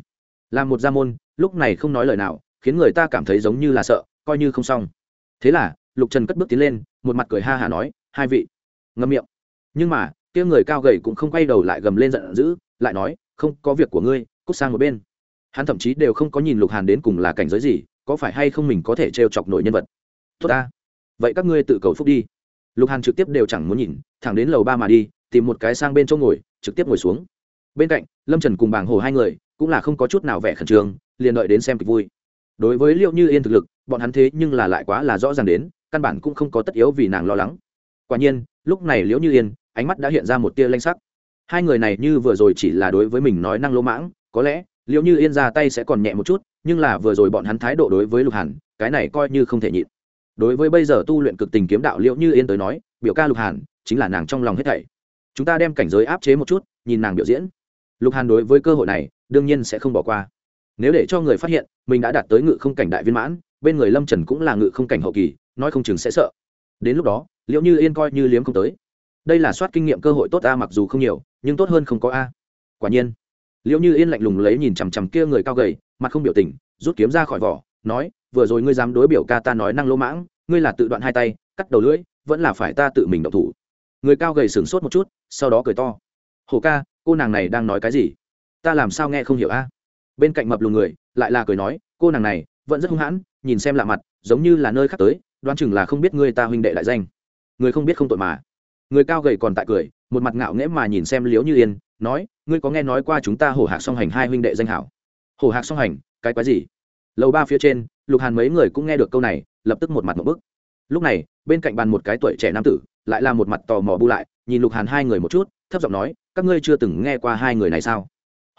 Làm một gia môn, lúc này không nói lời nào, khiến người ta cảm thấy giống như là sợ, coi như không xong. Thế là lục trần cất bước tiến lên, một mặt cười ha hả nói, hai vị. Ngâm miệng. Nhưng mà, kia người cao gầy cũng không quay đầu lại gầm lên giận dữ, lại nói, không, có việc của ngươi, cút sang một bên. Hắn thậm chí đều không có nhìn lục hàn đến cùng là cảnh giới gì, có phải hay không mình có thể t chọc nổi nhân vật? Tốt ta. Vậy các ngươi tự cầu phúc đi. Lục hàn trực tiếp đều chẳng muốn nhìn, thẳng đến lầu ba mà đi, tìm một cái sang bên chỗ ngồi, trực tiếp ngồi xuống. Bên cạnh, lâm trần cùng bảng hồ hai người, cũng là không có chút nào vẻ khẩn trương, liền đợi đến xem kịch vui. Đối với liệu như yên thực lực, bọn hắn thế nhưng là lại quá là rõ ràng đến căn bản cũng không có tất yếu vì nàng lo lắng. Quả nhiên, lúc này liễu như yên, ánh mắt đã hiện ra một tia lanh sắc. Hai người này như vừa rồi chỉ là đối với mình nói năng lỗ mãng, có lẽ, liễu như yên ra tay sẽ còn nhẹ một chút, nhưng là vừa rồi bọn hắn thái độ đối với lục hàn, cái này coi như không thể nhịn. Đối với bây giờ tu luyện cực tình kiếm đạo liễu như yên tới nói, biểu ca lục hàn, chính là nàng trong lòng hết thảy. Chúng ta đem cảnh giới áp chế một chút, nhìn nàng biểu diễn. Lục hàn đối với cơ hội này, đương nhiên sẽ không bỏ qua. Nếu để cho người phát hiện, mình đã đạt tới ngự không cảnh đại viên mãn, bên người lâm trần cũng là ngự không cảnh hậu kỳ nói không chừng sẽ sợ. Đến lúc đó, liệu như yên coi như liếm không tới. Đây là soát kinh nghiệm cơ hội tốt a mặc dù không nhiều, nhưng tốt hơn không có a. Quả nhiên, liệu như yên lạnh lùng lấy nhìn chằm chằm kia người cao gầy, mặt không biểu tình, rút kiếm ra khỏi vỏ, nói, vừa rồi ngươi dám đối biểu ca ta nói năng lỗ mãng, ngươi là tự đoạn hai tay, cắt đầu lưỡi, vẫn là phải ta tự mình động thủ. Người cao gầy sửng sốt một chút, sau đó cười to. Hồ ca, cô nàng này đang nói cái gì? Ta làm sao nghe không hiểu a? Bên cạnh mập lùn người, lại là cười nói, cô nàng này, vẫn rất hung hãn, nhìn xem lạ mặt, giống như là nơi khác tới đoán chừng là không biết ngươi ta huynh đệ đại danh. Người không biết không tội mà. Người cao gầy còn tại cười, một mặt ngạo nghễ mà nhìn xem liếu như yên, nói, ngươi có nghe nói qua chúng ta hổ hạc song hành hai huynh đệ danh hảo? Hổ hạc song hành? Cái quái gì? Lầu ba phía trên, lục hàn mấy người cũng nghe được câu này, lập tức một mặt một bức. Lúc này, bên cạnh bàn một cái tuổi trẻ nam tử, lại là một mặt tò mò bu lại, nhìn lục hàn hai người một chút, thấp giọng nói, các ngươi chưa từng nghe qua hai người này sao?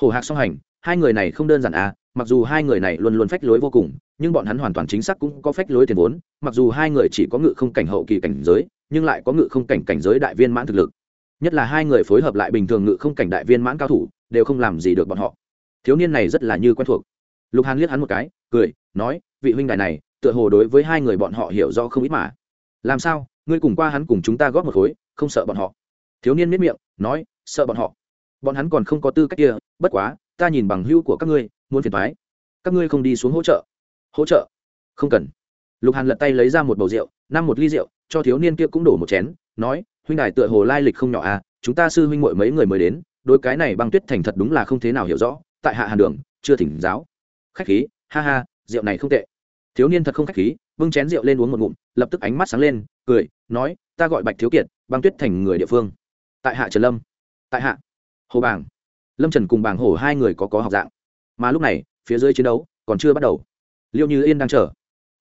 Hổ hạc song hành? Hai người này không đơn giản à mặc dù hai người này luôn luôn phách lối vô cùng, nhưng bọn hắn hoàn toàn chính xác cũng có phách lối tiền vốn. Mặc dù hai người chỉ có ngự không cảnh hậu kỳ cảnh giới, nhưng lại có ngự không cảnh cảnh giới đại viên mãn thực lực. Nhất là hai người phối hợp lại bình thường ngự không cảnh đại viên mãn cao thủ, đều không làm gì được bọn họ. Thiếu niên này rất là như quen thuộc. Lục hàn liếc hắn một cái, cười, nói, vị huynh đại này, tựa hồ đối với hai người bọn họ hiểu do không ít mà. Làm sao? Ngươi cùng qua hắn cùng chúng ta góp một khối, không sợ bọn họ? Thiếu niên miết miệng, nói, sợ bọn họ. Bọn hắn còn không có tư cách kia, bất quá, ta nhìn bằng hữu của các ngươi muốn phiền thoái các ngươi không đi xuống hỗ trợ. Hỗ trợ? Không cần. Lục hàn lật tay lấy ra một bầu rượu, năm một ly rượu, cho thiếu niên kia cũng đổ một chén, nói, huynh đài tựa hồ lai lịch không nhỏ à chúng ta sư huynh muội mấy người mới đến đôi cái này băng tuyết thành thật đúng là không thế nào hiểu rõ, tại hạ hàn đường, chưa thỉnh giáo. Khách khí, ha ha, rượu này không tệ. Thiếu niên thật không khách khí bưng chén rượu lên uống một ngụm, lập tức ánh mắt sáng lên, cười, nói, ta gọi bạch thiếu kiệt, băng tuyết thành người địa phương. Tại hạ trần lâm. Tại hạ. Hồ bàng. Lâm trần cùng bàng hổ hai người có có học dạng mà lúc này, phía dưới chiến đấu còn chưa bắt đầu. Liêu như yên đang chờ.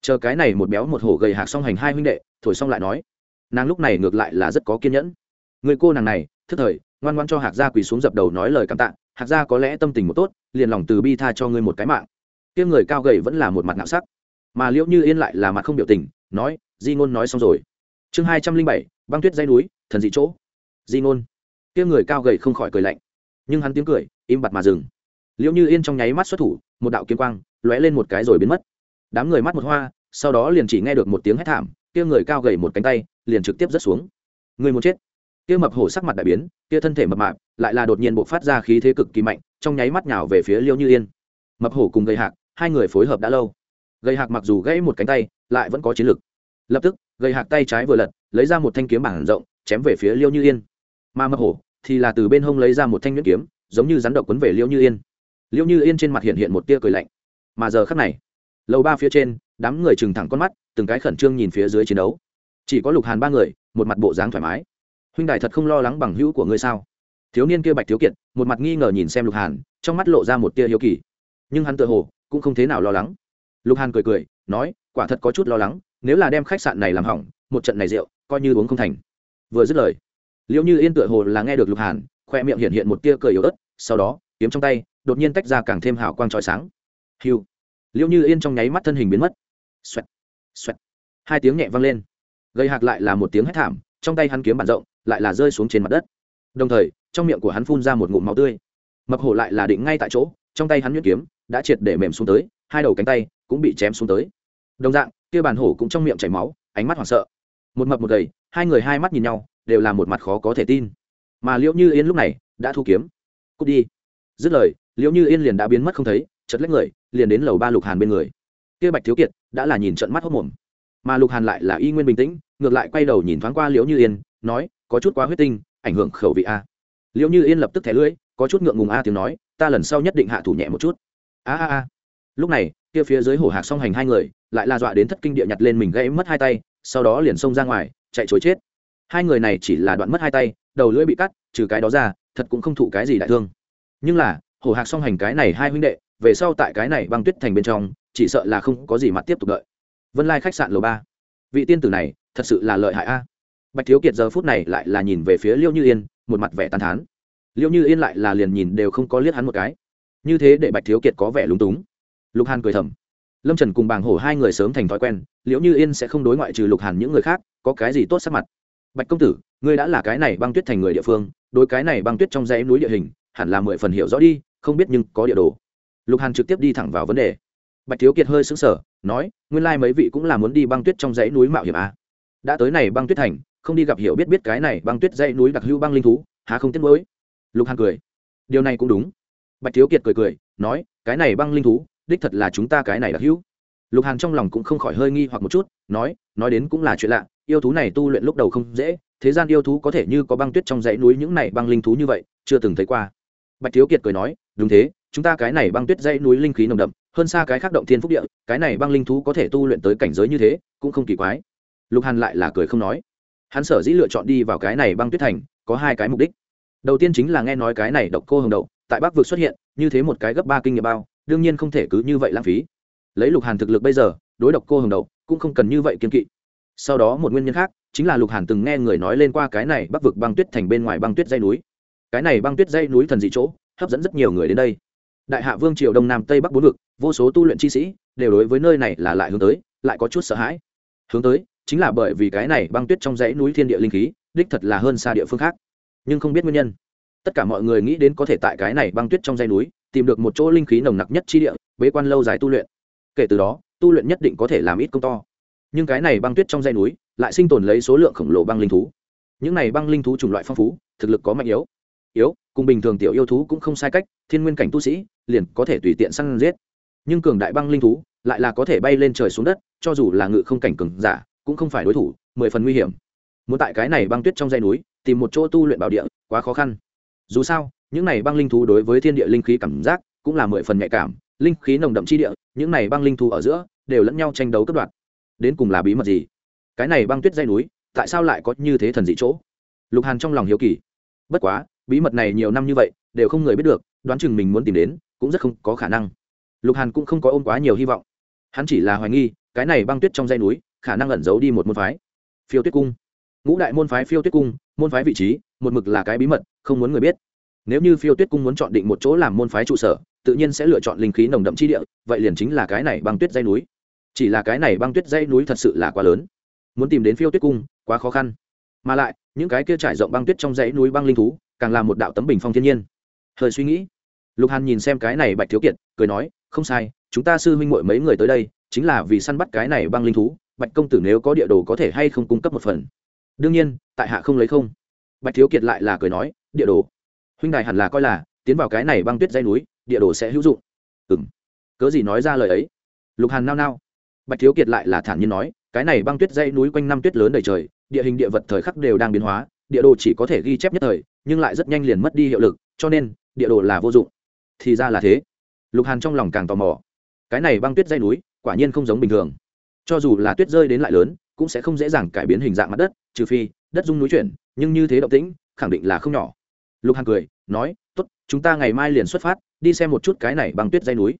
Chờ cái này một béo một hổ gầy hạc song hành hai huynh đệ, thổi xong lại nói, nàng lúc này ngược lại là rất có kiên nhẫn. Người cô nàng này, thức thời, ngoan ngoan cho hạc gia quỳ xuống dập đầu nói lời cảm tạ, hạc gia có lẽ tâm tình một tốt, liền lòng từ bi tha cho ngươi một cái mạng. Tiếng người cao gầy vẫn là một mặt nạo sắc. Mà liễu như yên lại là mặt không biểu tình, nói, di ngôn nói xong rồi. Chương hai trăm linh bảy, băng tuyết dây núi, thần dị chỗ. Di ngôn. Tiếng người cao gầy không khỏi cười lạnh, nhưng hắn tiếng cười im bặt mà dừng liệu như yên trong nháy mắt xuất thủ, một đạo kiếm quang lóe lên một cái rồi biến mất. Đám người mắt một hoa, sau đó liền chỉ nghe được một tiếng hét thảm, kia người cao gầy một cánh tay liền trực tiếp rớt xuống. Người muốn chết. Kia mập hổ sắc mặt đại biến, kia thân thể mập mạp, lại là đột nhiên bộc phát ra khí thế cực kỳ mạnh, trong nháy mắt nhào về phía liêu như yên. Mập hổ cùng gầy hạc, hai người phối hợp đã lâu. Gầy hạc mặc dù gãy một cánh tay, lại vẫn có chiến lực. Lập tức, gầy hạc tay trái vừa lật, lấy ra một thanh kiếm bảng rộng, chém về phía liêu như yên. Mà mập hổ thì là từ bên hông lấy ra một thanh nhuyễn kiếm, giống như rắn độc quấn về liêu như yên liêu như yên trên mặt hiện hiện một tia cười lạnh. Mà giờ khắc này, lầu ba phía trên, đám người trừng thẳng con mắt, từng cái khẩn trương nhìn phía dưới chiến đấu. Chỉ có lục hàn ba người, một mặt bộ dáng thoải mái. Huynh đại thật không lo lắng bằng hữu của ngươi sao? Thiếu niên kia bạch thiếu kiệt, một mặt nghi ngờ nhìn xem lục hàn, trong mắt lộ ra một tia hiếu kỳ. Nhưng hắn tự hồ, cũng không thế nào lo lắng. Lục hàn cười cười, nói, quả thật có chút lo lắng, nếu là đem khách sạn này làm hỏng, một trận này rượu, coi như uống không thành. Vừa dứt lời liệu như yên tựa hồ là nghe được lục hàn, khoe miệng hiện hiện một tia cười yếu ớt, sau đó, kiếm trong tay đột nhiên tách ra càng thêm hào quang trói sáng. Hiu. Liệu như yên trong nháy mắt thân hình biến mất. Xoẹt. Xoẹt. Hai tiếng nhẹ vang lên. Gây hạc lại là một tiếng hét thảm, trong tay hắn kiếm bản rộng, lại là rơi xuống trên mặt đất. Đồng thời, trong miệng của hắn phun ra một ngụm máu tươi. Mập hổ lại là định ngay tại chỗ, trong tay hắn nhuyễn kiếm đã triệt để mềm xuống tới, hai đầu cánh tay cũng bị chém xuống tới. Đồng dạng, kia bản hổ cũng trong miệng chảy máu, ánh mắt hoảng sợ. Một mập một gầy, hai người hai mắt nhìn nhau, đều là một mặt khó có thể tin. Mà liễu như yên lúc này đã thu kiếm. Cút đi. Dứt lời liễu như yên liền đã biến mất không thấy chật lách người, liền đến lầu ba lục hàn bên người. Kia bạch thiếu kiệt đã là nhìn trận mắt hốc mồm. Mà lục hàn lại là y nguyên bình tĩnh, ngược lại quay đầu nhìn thoáng qua liễu như yên, nói, có chút quá huyết tinh, ảnh hưởng khẩu vị a. Liễu như yên lập tức thẻ lưỡi, có chút ngượng ngùng a tiếng nói, ta lần sau nhất định hạ thủ nhẹ một chút. A a a. Lúc này, kia phía dưới hổ hạc song hành hai người, lại la dọa đến thất kinh địa nhặt lên mình gãy mất hai tay, sau đó liền xông ra ngoài, chạy chối chết. Hai người này chỉ là đoạn mất hai tay, đầu lưỡi bị cắt, trừ cái đó ra, thật cũng không thụ cái gì đại thương. Nhưng là hổ hạc song hành cái này hai huynh đệ, về sau tại cái này băng tuyết thành bên trong, chỉ sợ là không có gì mặt tiếp tục đợi. Vân lai khách sạn lầu ba. Vị tiên tử này, thật sự là lợi hại a. Bạch thiếu kiệt giờ phút này lại là nhìn về phía liêu như yên, một mặt vẻ tàn thán. Liêu như yên lại là liền nhìn đều không có liếc hắn một cái. Như thế để bạch thiếu kiệt có vẻ lúng túng. Lục hàn cười thầm. Lâm trần cùng bàng hổ hai người sớm thành thói quen liễu như yên sẽ không đối ngoại trừ lục hàn những người khác, có cái gì tốt sắc mặt. Bạch công tử, ngươi đã là cái này băng tuyết thành người địa phương, đối cái này băng tuyết trong dãy núi địa hình, hẳn là mười phần hiểu rõ đi không biết nhưng có địa đồ. Lục hàn trực tiếp đi thẳng vào vấn đề. Bạch thiếu kiệt hơi xứng sở nói, nguyên lai、like、mấy vị cũng là muốn đi băng tuyết trong dãy núi mạo hiểm à. đã tới này băng tuyết thành, không đi gặp hiểu biết biết cái này băng tuyết dãy núi đặc hữu băng linh thú, há không tiếc mới lục hàn cười, điều này cũng đúng. Bạch thiếu kiệt cười cười, nói, cái này băng linh thú, đích thật là chúng ta cái này đặc hữu. Lục hàn trong lòng cũng không khỏi hơi nghi hoặc một chút, nói nói đến cũng là chuyện lạ, yêu thú này tu luyện lúc đầu không dễ, thế gian yêu thú có thể như có băng tuyết trong dãy núi những này băng linh thú như vậy, chưa từng thấy qua. Bạch thiếu kiệt cười nói đúng thế, chúng ta cái này băng tuyết dãy núi linh khí nồng đậm, hơn xa cái khác động thiên phúc địa, cái này băng linh thú có thể tu luyện tới cảnh giới như thế, cũng không kỳ quái. Lục hàn lại là cười không nói. Hắn sở dĩ lựa chọn đi vào cái này băng tuyết thành, có hai cái mục đích. Đầu tiên chính là nghe nói cái này độc cô hồng đậu, tại bắc vực xuất hiện, như thế một cái gấp ba kinh nghiệm bao, đương nhiên không thể cứ như vậy lãng phí. Lấy lục hàn thực lực bây giờ, đối độc cô hồng đầu cũng không cần như vậy kiên kỵ. Sau đó một nguyên nhân khác, chính là lục hàn từng nghe người nói lên qua cái này bắc vực băng tuyết thành bên ngoài băng tuyết dây núi. Cái này băng tuyết dây núi thần dị chỗ hấp dẫn rất nhiều người đến đây. Đại hạ vương triều đông nam tây bắc bốn vực, vô số tu luyện chi sĩ, đều đối với nơi này là lại hướng tới, lại có chút sợ hãi. Hướng tới, chính là bởi vì cái này băng tuyết trong dãy núi thiên địa linh khí, đích thật là hơn xa địa phương khác. Nhưng không biết nguyên nhân. Tất cả mọi người nghĩ đến có thể tại cái này băng tuyết trong dãy núi, tìm được một chỗ linh khí nồng nặc nhất chi địa, bế quan lâu dài tu luyện. Kể từ đó, tu luyện nhất định có thể làm ít công to. Nhưng cái này băng tuyết trong dãy núi, lại sinh tồn lấy số lượng khổng lồ băng linh thú. Những này băng linh thú chủng loại phong phú, thực lực có mạnh yếu yếu, cùng bình thường tiểu yêu thú cũng không sai cách, thiên nguyên cảnh tu sĩ liền có thể tùy tiện săn giết. Nhưng cường đại băng linh thú lại là có thể bay lên trời xuống đất, cho dù là ngự không cảnh cường giả cũng không phải đối thủ, mười phần nguy hiểm. Muốn tại cái này băng tuyết trong dây núi tìm một chỗ tu luyện bảo địa, quá khó khăn. Dù sao, những này băng linh thú đối với thiên địa linh khí cảm giác cũng là mười phần nhạy cảm, linh khí nồng đậm chi địa, những này băng linh thú ở giữa đều lẫn nhau tranh đấu cướp đoạt. Đến cùng là bí mật gì? Cái này băng tuyết dây núi tại sao lại có như thế thần dị chỗ? Lục hàn trong lòng hiếu kỳ. Bất quá bí mật này nhiều năm như vậy, đều không người biết được, đoán chừng mình muốn tìm đến, cũng rất không có khả năng. Lục hàn cũng không có ôm quá nhiều hy vọng. Hắn chỉ là hoài nghi, cái này băng tuyết trong dây núi, khả năng ẩn giấu đi một môn phái. Phiêu tuyết cung. Ngũ đại môn phái phiêu tuyết cung, môn phái vị trí, một mực là cái bí mật, không muốn người biết. Nếu như phiêu tuyết cung muốn chọn định một chỗ làm môn phái trụ sở, tự nhiên sẽ lựa chọn linh khí nồng đậm chi địa, vậy liền chính là cái này băng tuyết dây núi. Chỉ là cái này băng tuyết dây núi thật sự là quá lớn. Muốn tìm đến phiêu tuyết cung, quá khó khăn. Mà lại, những cái kia trải rộng băng tuyết trong dãy núi băng linh thú càng là một đạo tấm bình phong thiên nhiên. Hơi suy nghĩ, lục hàn nhìn xem cái này bạch thiếu kiệt, cười nói, không sai, chúng ta sư huynh muội mấy người tới đây, chính là vì săn bắt cái này băng linh thú, bạch công tử nếu có địa đồ có thể hay không cung cấp một phần. Đương nhiên, tại hạ không lấy không. Bạch thiếu kiệt lại là cười nói, địa đồ? Huynh đài hẳn là coi là, tiến vào cái này băng tuyết dây núi, địa đồ sẽ hữu dụng. Ừ m cớ gì nói ra lời ấy? Lục hàn nao nao. Bạch thiếu kiệt lại là thản nhiên nói, cái này băng tuyết dây núi quanh năm tuyết lớn đầy trời, địa hình địa vật thời khắc đều đang biến hóa, địa đồ chỉ có thể ghi chép nhất thời nhưng lại rất nhanh liền mất đi hiệu lực, cho nên, địa đồ là vô dụng. Thì ra là thế. Lục hàn trong lòng càng tò mò. Cái này băng tuyết dây núi, quả nhiên không giống bình thường. Cho dù là tuyết rơi đến lại lớn, cũng sẽ không dễ dàng cải biến hình dạng mặt đất, trừ phi, đất dung núi chuyển, nhưng như thế động tĩnh, khẳng định là không nhỏ. Lục hàn cười, nói t ố t chúng ta ngày mai liền xuất phát, đi xem một chút cái này băng tuyết dây núi.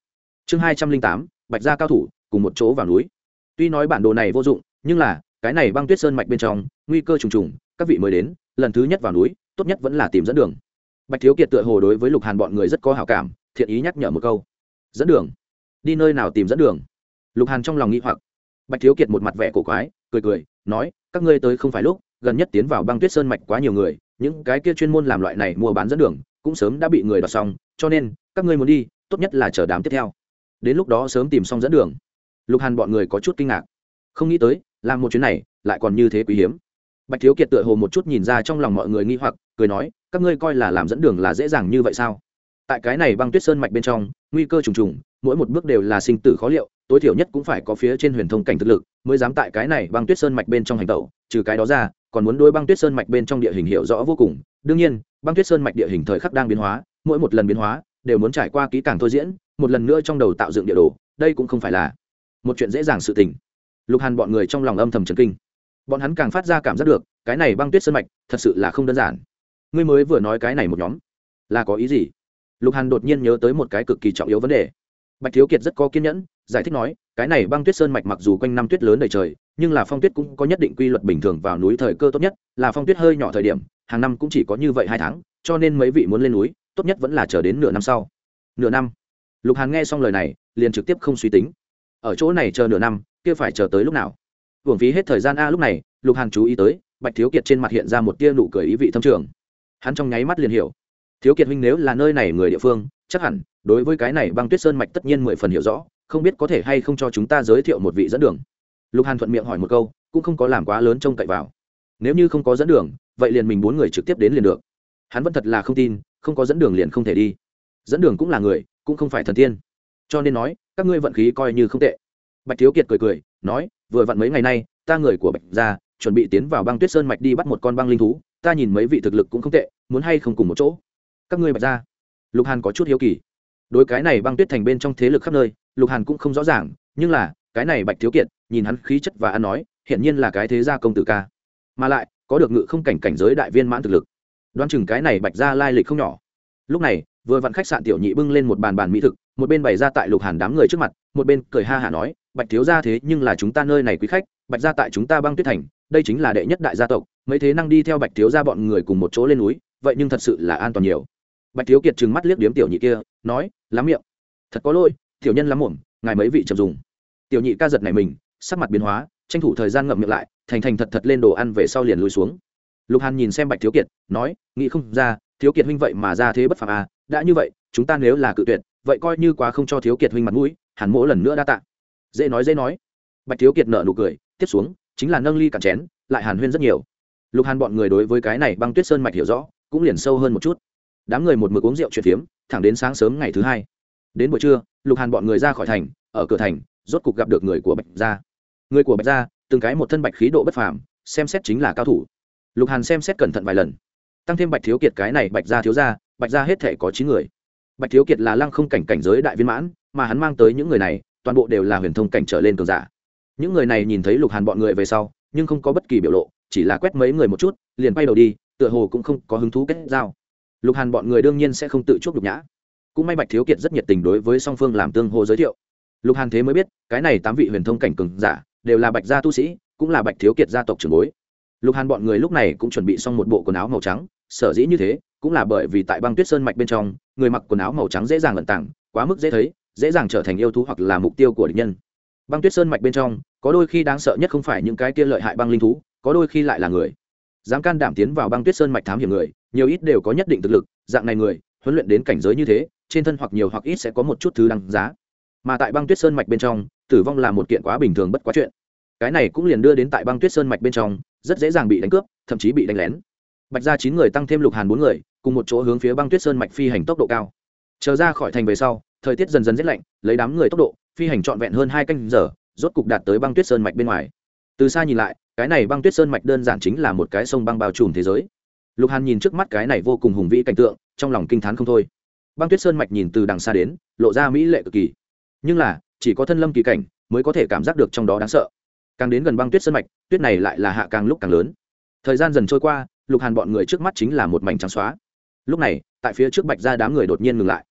Chương hai trăm linh tám, bạch gia cao thủ, cùng một chỗ vào núi. Tuy nói bản đồ này vô dụng, nhưng là, cái này băng tuyết sơn mạch bên trong, nguy cơ trùng trùng, các vị mới đến, lần thứ nhất vào núi tốt nhất vẫn là tìm dẫn đường. Bạch thiếu kiệt tựa hồ đối với lục hàn bọn người rất có hảo cảm, thiện ý nhắc nhở một câu. Dẫn đường? Đi nơi nào tìm dẫn đường? Lục hàn trong lòng nghĩ hoặc. Bạch thiếu kiệt một mặt vẻ cổ quái, cười cười, nói, các ngươi tới không phải lúc, gần nhất tiến vào băng tuyết sơn mạch quá nhiều người, những cái kia chuyên môn làm loại này mua bán dẫn đường, cũng sớm đã bị người đoạt xong, cho nên, các ngươi muốn đi, tốt nhất là chờ đám tiếp theo. Đến lúc đó sớm tìm xong dẫn đường. Lục hàn bọn người có chút kinh ngạc. Không nghĩ tới, làm một chuyến này, lại còn như thế quý hiếm bạch thiếu kiệt tựa hồ một chút nhìn ra trong lòng mọi người nghi hoặc, cười nói, các ngươi coi là làm dẫn đường là dễ dàng như vậy sao? Tại cái này băng tuyết sơn mạch bên trong, nguy cơ trùng trùng, mỗi một bước đều là sinh tử khó liệu, tối thiểu nhất cũng phải có phía trên huyền thông cảnh thực lực mới dám tại cái này băng tuyết sơn mạch bên trong hành tẩu, trừ cái đó ra, còn muốn đôi băng tuyết sơn mạch bên trong địa hình hiểu rõ vô cùng. Đương nhiên, băng tuyết sơn mạch địa hình thời khắc đang biến hóa, mỗi một lần biến hóa đều muốn trải qua kỹ càng thôi diễn, một lần nữa trong đầu tạo dựng địa đồ, đây cũng không phải là một chuyện dễ dàng sự tình. Lục hàn bọn người trong lòng âm thầm trần kinh bọn hắn càng phát ra cảm giác được, cái này băng tuyết sơn mạch thật sự là không đơn giản. Ngươi mới vừa nói cái này một nhóm, là có ý gì? Lục hàn đột nhiên nhớ tới một cái cực kỳ trọng yếu vấn đề. Bạch thiếu kiệt rất có kiên nhẫn, giải thích nói, cái này băng tuyết sơn mạch mặc dù quanh năm tuyết lớn đầy trời, nhưng là phong tuyết cũng có nhất định quy luật bình thường vào núi thời cơ tốt nhất, là phong tuyết hơi nhỏ thời điểm, hàng năm cũng chỉ có như vậy hai tháng, cho nên mấy vị muốn lên núi, tốt nhất vẫn là chờ đến nửa năm sau. Nửa năm? Lục hàn nghe xong lời này, liền trực tiếp không suy tính. Ở chỗ này chờ nửa năm, kia phải chờ tới lúc nào? Hưởng phí hết thời gian a lúc này, lục hàn chú ý tới, bạch thiếu kiệt trên mặt hiện ra một tia nụ cười ý vị thâm trường. Hắn trong nháy mắt liền hiểu. Thiếu kiệt huynh nếu là nơi này người địa phương, chắc hẳn, đối với cái này băng tuyết sơn mạch tất nhiên mười phần hiểu rõ, không biết có thể hay không cho chúng ta giới thiệu một vị dẫn đường. Lục hàn thuận miệng hỏi một câu, cũng không có làm quá lớn trông cậy vào. Nếu như không có dẫn đường, vậy liền mình bốn người trực tiếp đến liền được. Hắn vẫn thật là không tin, không có dẫn đường liền không thể đi. Dẫn đường cũng là người, cũng không phải thần tiên. Cho nên nói, các ngươi vận khí coi như không tệ. Bạch thiếu kiệt cười cười, nói vừa vặn mấy ngày nay, ta người của bạch ra chuẩn bị tiến vào băng tuyết sơn mạch đi bắt một con băng linh thú, ta nhìn mấy vị thực lực cũng không tệ, muốn hay không cùng một chỗ. Các ngươi bạch ra lục hàn có chút hiếu kỳ. Đối cái này băng tuyết thành bên trong thế lực khắp nơi, lục hàn cũng không rõ ràng, nhưng là, cái này bạch thiếu kiệt, nhìn hắn khí chất và ăn nói, hiển nhiên là cái thế gia công tử ca. Mà lại, có được ngự không cảnh cảnh giới đại viên mãn thực lực. Đoan chừng cái này bạch ra lai lịch không nhỏ. Lúc này, vừa vặn khách sạn tiểu nhị bưng lên một bàn bàn mỹ thực, một bên bày ra tại lục hàn đám người trước mặt, một bên cười ha hả nói bạch thiếu gia thế nhưng là chúng ta nơi này quý khách bạch gia tại chúng ta băng tuyết thành đây chính là đệ nhất đại gia tộc mấy thế năng đi theo bạch thiếu gia bọn người cùng một chỗ lên núi vậy nhưng thật sự là an toàn nhiều. Bạch thiếu kiệt trừng mắt liếc điếm tiểu nhị kia nói lắm miệng. Thật có lỗi tiểu nhân lắm muộn, ngài mấy vị chậm dùng. Tiểu nhị ca giật này mình sắc mặt biến hóa tranh thủ thời gian ngậm miệng lại thành thành thật thật lên đồ ăn về sau liền lùi xuống. Lục hàn nhìn xem bạch thiếu kiệt nói nghĩ không ra thiếu kiệt huynh vậy mà ra thế bất phạm à đã như vậy chúng ta nếu là cự tuyệt vậy coi như quá không cho thiếu kiệt huynh mặt mũi hẳn mỗi lần nữa đa tạ dễ nói dễ nói. Bạch thiếu kiệt nợ nụ cười, tiếp xuống, chính là nâng ly cạn chén, lại hàn huyên rất nhiều. Lục hàn bọn người đối với cái này băng tuyết sơn mạch hiểu rõ, cũng liền sâu hơn một chút. Đám người một mực uống rượu chuyện phiếm, thẳng đến sáng sớm ngày thứ hai. Đến buổi trưa, lục hàn bọn người ra khỏi thành, ở cửa thành, rốt cục gặp được người của bạch gia. Người của bạch gia, từng cái một thân bạch khí độ bất phàm, xem xét chính là cao thủ. Lục hàn xem xét cẩn thận vài lần. Tăng thêm bạch thiếu kiệt cái này bạch gia thiếu gia, bạch gia hết thể có chín người. Bạch thiếu kiệt là lăng không cảnh cảnh giới đại viên mãn, mà hắn mang tới những người này toàn bộ đều là huyền thông cảnh trở lên cường giả. Những người này nhìn thấy lục hàn bọn người về sau, nhưng không có bất kỳ biểu lộ, chỉ là quét mấy người một chút, liền bay đầu đi, tựa hồ cũng không có hứng thú kết giao. Lục hàn bọn người đương nhiên sẽ không tự chuốc lục nhã. Cũng may bạch thiếu kiệt rất nhiệt tình đối với song phương làm tương hô giới thiệu. Lục hàn thế mới biết, cái này tám vị huyền thông cảnh cường giả đều là bạch gia tu sĩ, cũng là bạch thiếu kiệt gia tộc trưởng bối. Lục hàn bọn người lúc này cũng chuẩn bị xong một bộ quần áo màu trắng, sở dĩ như thế, cũng là bởi vì tại băng tuyết sơn mạch bên trong, người mặc quần áo màu trắng dễ dàng lận tảng quá mức dễ thấy dễ dàng trở thành yêu thú hoặc là mục tiêu của địch nhân. Băng tuyết sơn mạch bên trong, có đôi khi đáng sợ nhất không phải những cái kia lợi hại băng linh thú, có đôi khi lại là người. Dám can đảm tiến vào băng tuyết sơn mạch thám hiểm người, nhiều ít đều có nhất định thực lực, dạng này người, huấn luyện đến cảnh giới như thế, trên thân hoặc nhiều hoặc ít sẽ có một chút thứ đăng giá. Mà tại băng tuyết sơn mạch bên trong, tử vong là một kiện quá bình thường bất quá chuyện. Cái này cũng liền đưa đến tại băng tuyết sơn mạch bên trong, rất dễ dàng bị đánh cướp, thậm chí bị đánh lén. Bạch ra chín người tăng thêm lục hàn bốn người, cùng một chỗ hướng phía băng tuyết sơn mạch phi hành tốc độ cao. Chờ ra khỏi thành về sau thời tiết dần dần rét lạnh, lấy đám người tốc độ, phi hành trọn vẹn hơn hai canh giờ, rốt cục đạt tới băng tuyết sơn mạch bên ngoài. Từ xa nhìn lại, cái này băng tuyết sơn mạch đơn giản chính là một cái sông băng bao trùm thế giới. Lục hàn nhìn trước mắt cái này vô cùng hùng vĩ cảnh tượng, trong lòng kinh t h á n không thôi. Băng tuyết sơn mạch nhìn từ đằng xa đến, lộ ra mỹ lệ cực kỳ. Nhưng là, chỉ có thân lâm kỳ cảnh mới có thể cảm giác được trong đó đáng sợ. Càng đến gần băng tuyết sơn mạch, tuyết này lại là hạ càng lúc càng lớn. Thời gian dần trôi qua, lục hàn bọn người trước mắt chính là một mảnh trắng xóa. Lúc này, tại phía trước bạch ra đám người đột nhiên ngừng lại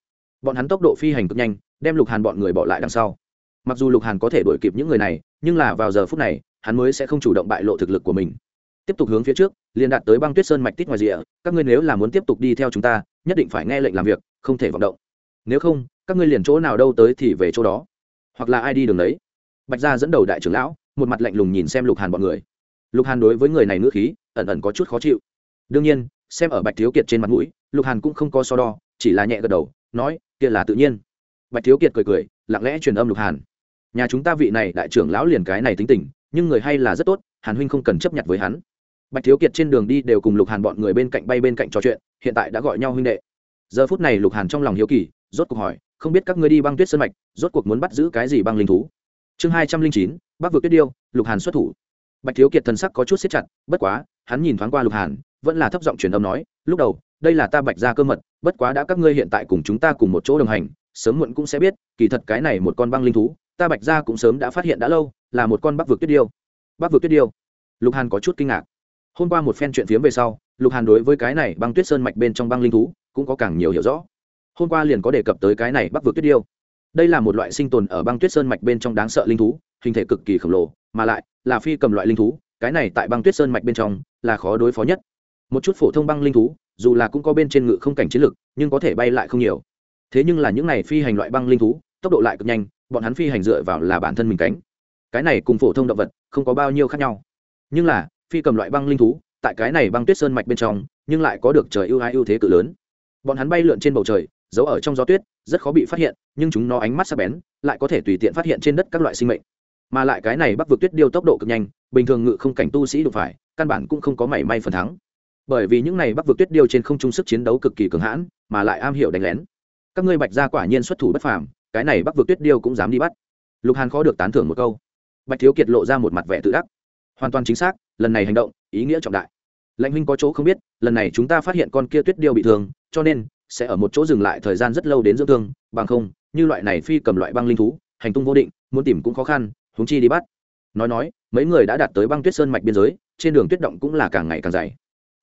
bọn hắn tốc độ phi hành cực nhanh, đem lục hàn bọn người bỏ lại đằng sau. Mặc dù lục hàn có thể đuổi kịp những người này, nhưng là vào giờ phút này, hắn mới sẽ không chủ động bại lộ thực lực của mình. Tiếp tục hướng phía trước, liền đạt tới băng tuyết sơn mạch tít ngoài rìa, các ngươi nếu là muốn tiếp tục đi theo chúng ta, nhất định phải nghe lệnh làm việc, không thể vọng động. Nếu không, các ngươi liền chỗ nào đâu tới thì về chỗ đó. Hoặc là ai đi đường đấy. Bạch gia dẫn đầu đại trưởng lão, một mặt lạnh lùng nhìn xem lục hàn bọn người. Lục hàn đối với người này ngữ khí, ẩn ẩn có chút khó chịu. Đương nhiên, xem ở bạch thiếu kiệt trên mặt mũi, lục hàn cũng không có so đo, chỉ là nhẹ gật đầu, nói kia là tự nhiên. Bạch thiếu kiệt cười cười, lặng lẽ truyền âm lục hàn. Nhà chúng ta vị này đại trưởng lão liền cái này tính tình, nhưng người hay là rất tốt, hàn huynh không cần chấp nhận với hắn. Bạch thiếu kiệt trên đường đi đều cùng lục hàn bọn người bên cạnh bay bên cạnh trò chuyện, hiện tại đã gọi nhau huynh đệ. Giờ phút này lục hàn trong lòng hiếu kỳ, rốt cuộc hỏi, không biết các ngươi đi băng tuyết sơn mạch, rốt cuộc muốn bắt giữ cái gì băng linh thú? Chương hai trăm linh chín, bắc vượt tuyết điêu, lục hàn xuất thủ. Bạch thiếu kiệt thần sắc có chút xếp chặt, bất quá, hắn nhìn thoáng qua lục hàn, vẫn là thấp giọng truyền âm nói, lúc đầu đây là ta bạch ra cơ mật, bất quá đã các ngươi hiện tại cùng chúng ta cùng một chỗ đồng hành, sớm muộn cũng sẽ biết, kỳ thật cái này một con băng linh thú, ta bạch ra cũng sớm đã phát hiện đã lâu, là một con bắc vực tuyết điêu. Bắc vực tuyết điêu? Lục hàn có chút kinh ngạc. Hôm qua một phen chuyện phiếm về sau, lục hàn đối với cái này băng tuyết sơn mạch bên trong băng linh thú cũng có càng nhiều hiểu rõ. Hôm qua liền có đề cập tới cái này bắc vực tuyết điêu. Đây là một loại sinh tồn ở băng tuyết sơn mạch bên trong đáng sợ linh thú, hình thể cực kỳ khổng lồ, mà lại là phi cầm loại linh thú, cái này tại băng tuyết sơn mạch bên trong là khó đối phó nhất. Một chút phổ thông băng linh thú dù là cũng có bên trên ngự không cảnh chiến lực nhưng có thể bay lại không nhiều. Thế nhưng là những này phi hành loại băng linh thú, tốc độ lại cực nhanh, bọn hắn phi hành dựa vào là bản thân mình cánh. Cái này cùng phổ thông động vật không có bao nhiêu khác nhau. Nhưng là, phi cầm loại băng linh thú, tại cái này băng tuyết sơn mạch bên trong, nhưng lại có được trời ưu ái ưu thế cự lớn. Bọn hắn bay lượn trên bầu trời, giấu ở trong gió tuyết, rất khó bị phát hiện, nhưng chúng nó ánh mắt sắc bén, lại có thể tùy tiện phát hiện trên đất các loại sinh mệnh. Mà lại cái này bắc vượt tuyết điêu tốc độ cực nhanh, bình thường ngự không cảnh tu sĩ đụng phải, căn bản cũng không có mảy may phần thắng bởi vì những này bắc vượt tuyết điêu trên không trung sức chiến đấu cực kỳ cường hãn, mà lại am hiểu đánh lén. Các ngươi bạch gia quả nhiên xuất thủ bất phàm, cái này bắc vượt tuyết điêu cũng dám đi bắt. Lục hàn khó được tán thưởng một câu. Bạch thiếu kiệt lộ ra một mặt vẻ tự đắc. Hoàn toàn chính xác, lần này hành động, ý nghĩa trọng đại. Lãnh huynh có chỗ không biết, lần này chúng ta phát hiện con kia tuyết điêu bị thương, cho nên sẽ ở một chỗ dừng lại thời gian rất lâu đến dưỡng thương, bằng không, như loại này phi cầm loại băng linh thú, hành tung vô định, muốn tìm cũng khó khăn húng chi đi bắt. Nói nói, mấy người đã đạt tới băng tuyết sơn mạch biên giới, trên đường tuyết động cũng là càng ngày càng dày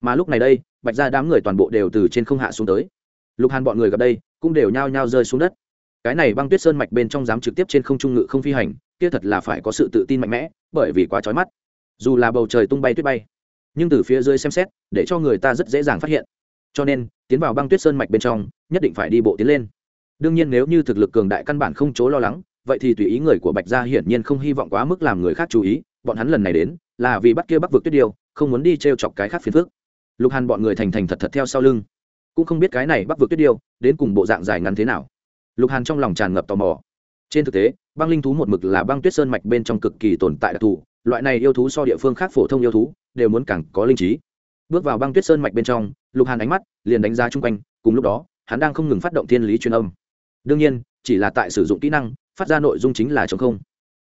mà lúc này đây, bạch ra đám người toàn bộ đều từ trên không hạ xuống tới. Lục hàn bọn người gặp đây, cũng đều nhao nhao rơi xuống đất. Cái này băng tuyết sơn mạch bên trong dám trực tiếp trên không trung ngự không phi hành, kia thật là phải có sự tự tin mạnh mẽ, bởi vì quá trói mắt. Dù là bầu trời tung bay tuyết bay, nhưng từ phía dưới xem xét, để cho người ta rất dễ dàng phát hiện. Cho nên, tiến vào băng tuyết sơn mạch bên trong, nhất định phải đi bộ tiến lên. Đương nhiên nếu như thực lực cường đại căn bản không chỗ lo lắng, vậy thì tùy ý người của bạch gia hiển nhiên không hy vọng quá mức làm người khác chú ý. Bọn hắn lần này đến, là vì bắt kia bắc vực tuyết điêu, không muốn đi t r e o chọc cái khác phiền phước lục hàn bọn người thành thành thật thật theo sau lưng. Cũng không biết cái này bắc vượt tuyết điêu, đến cùng bộ dạng dài ngắn thế nào. Lục hàn trong lòng tràn ngập tò mò. Trên thực tế, băng linh thú một mực là băng tuyết sơn mạch bên trong cực kỳ tồn tại đặc thù, loại này yêu thú so địa phương khác phổ thông yêu thú, đều muốn càng có linh trí. Bước vào băng tuyết sơn mạch bên trong, lục hàn ánh mắt liền đánh giá chung quanh, cùng lúc đó, hắn đang không ngừng phát động thiên lý truyền âm. Đương nhiên, chỉ là tại sử dụng kỹ năng, phát ra nội dung chính là chống không.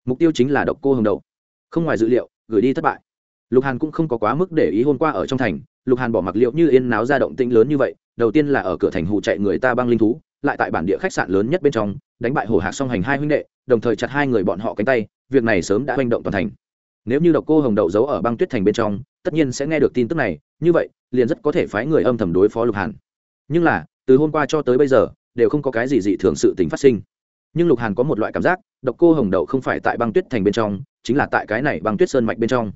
Mục tiêu chính là độc cô hồng đầu không ngoài dự liệu, gửi đi thất bại. Lục hàn cũng không có quá mức để ý hôm qua ở trong thành lục hàn bỏ mặc liệu như yên náo ra động tĩnh lớn như vậy, đầu tiên là ở cửa thành hù chạy người ta băng linh thú, lại tại bản địa khách sạn lớn nhất bên trong, đánh bại hổ hạc song hành hai huynh đệ, đồng thời chặt hai người bọn họ cánh tay, việc này sớm đã manh động toàn thành. Nếu như độc cô hồng đậu giấu ở băng tuyết thành bên trong, tất nhiên sẽ nghe được tin tức này, như vậy, liền rất có thể phái người âm thầm đối phó lục hàn. Nhưng là, từ hôm qua cho tới bây giờ, đều không có cái gì dị thường sự tình phát sinh. Nhưng lục hàn có một loại cảm giác, độc cô hồng đậu không phải tại băng tuyết thành bên trong, chính là tại cái này băng tuyết sơn mạch bên trong.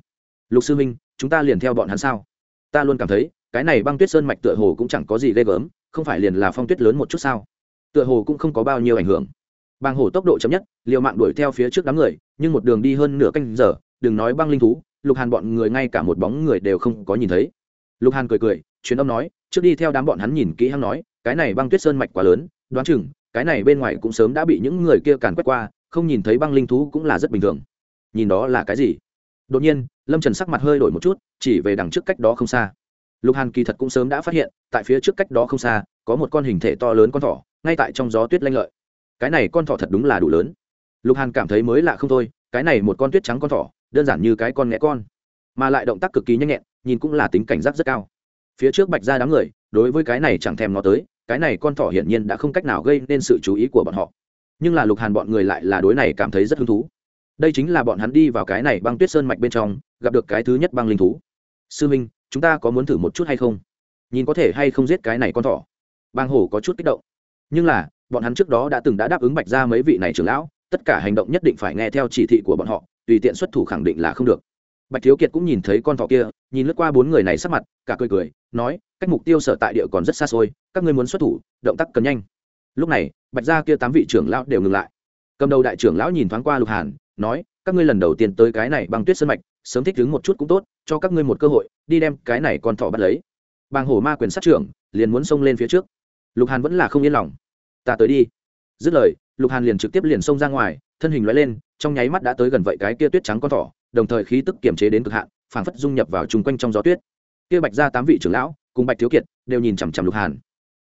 Lục sư minh chúng ta liền theo bọn hắn sao? Ta luôn cảm thấy, cái này băng tuyết sơn mạch tựa hồ cũng chẳng có gì ghê gớm, không phải liền là phong tuyết lớn một chút sao? Tựa hồ cũng không có bao nhiêu ảnh hưởng. Băng hồ tốc độ chậm nhất, liều mạng đuổi theo phía trước đám người, nhưng một đường đi hơn nửa canh giờ, đừng nói băng linh thú, lục hàn bọn người ngay cả một bóng người đều không có nhìn thấy. Lục hàn cười cười chuyến âm nói, trước đi theo đám bọn hắn nhìn kỹ hắn nói, cái này băng tuyết sơn mạch quá lớn, đoán chừng, cái này bên ngoài cũng sớm đã bị những người kia càn quét qua, không nhìn thấy băng linh thú cũng là rất bình thường. Nhìn đó là cái gì? Đột nhiên lâm trần sắc mặt hơi đổi một chút chỉ về đằng trước cách đó không xa lục hàn kỳ thật cũng sớm đã phát hiện tại phía trước cách đó không xa có một con hình thể to lớn con thỏ ngay tại trong gió tuyết lanh lợi cái này con thỏ thật đúng là đủ lớn lục hàn cảm thấy mới lạ không thôi cái này một con tuyết trắng con thỏ đơn giản như cái con nghẽ con mà lại động tác cực kỳ nhanh nhẹn nhìn cũng là tính cảnh giác rất cao phía trước bạch ra đám người đối với cái này chẳng thèm nó tới cái này con thỏ hiển nhiên đã không cách nào gây nên sự chú ý của bọn họ nhưng là lục hàn bọn người lại là đối này cảm thấy rất hứng thú đây chính là bọn hắn đi vào cái này băng tuyết sơn mạch bên trong, gặp được cái thứ nhất băng linh thú. Sư minh, chúng ta có muốn thử một chút hay không? Nhìn có thể hay không giết cái này con thỏ. Bang hổ có chút kích động. Nhưng là, bọn hắn trước đó đã từng đã đáp ứng bạch ra mấy vị này trưởng lão, tất cả hành động nhất định phải nghe theo chỉ thị của bọn họ, tùy tiện xuất thủ khẳng định là không được. Bạch thiếu kiệt cũng nhìn thấy con thỏ kia, nhìn lướt qua bốn người này sắc mặt, cả cười cười, nói, cách mục tiêu sở tại địa còn rất xa xôi, các ngươi muốn xuất thủ, động tác cần nhanh. Lúc này, bạch gia kia tám vị trưởng lão đều ngừng lại. Cầm đầu đại trưởng lão nhìn thoáng qua lục hàn nói, các ngươi lần đầu tiên tới cái này băng tuyết sân mạch, sớm thích đứng một chút cũng tốt, cho các ngươi một cơ hội, đi đem cái này con thỏ bắt lấy. Bàng hổ ma quyền sát trưởng, liền muốn xông lên phía trước. Lục hàn vẫn là không yên lòng. Ta tới đi. Dứt lời, lục hàn liền trực tiếp liền xông ra ngoài, thân hình loại lên, trong nháy mắt đã tới gần vậy cái kia tuyết trắng con thỏ, đồng thời khí tức kiềm chế đến cực hạn, phảng phất dung nhập vào chung quanh trong gió tuyết. Kia bạch ra tám vị trưởng lão, cùng bạch thiếu kiệt, đều nhìn chằm chằm lục hàn.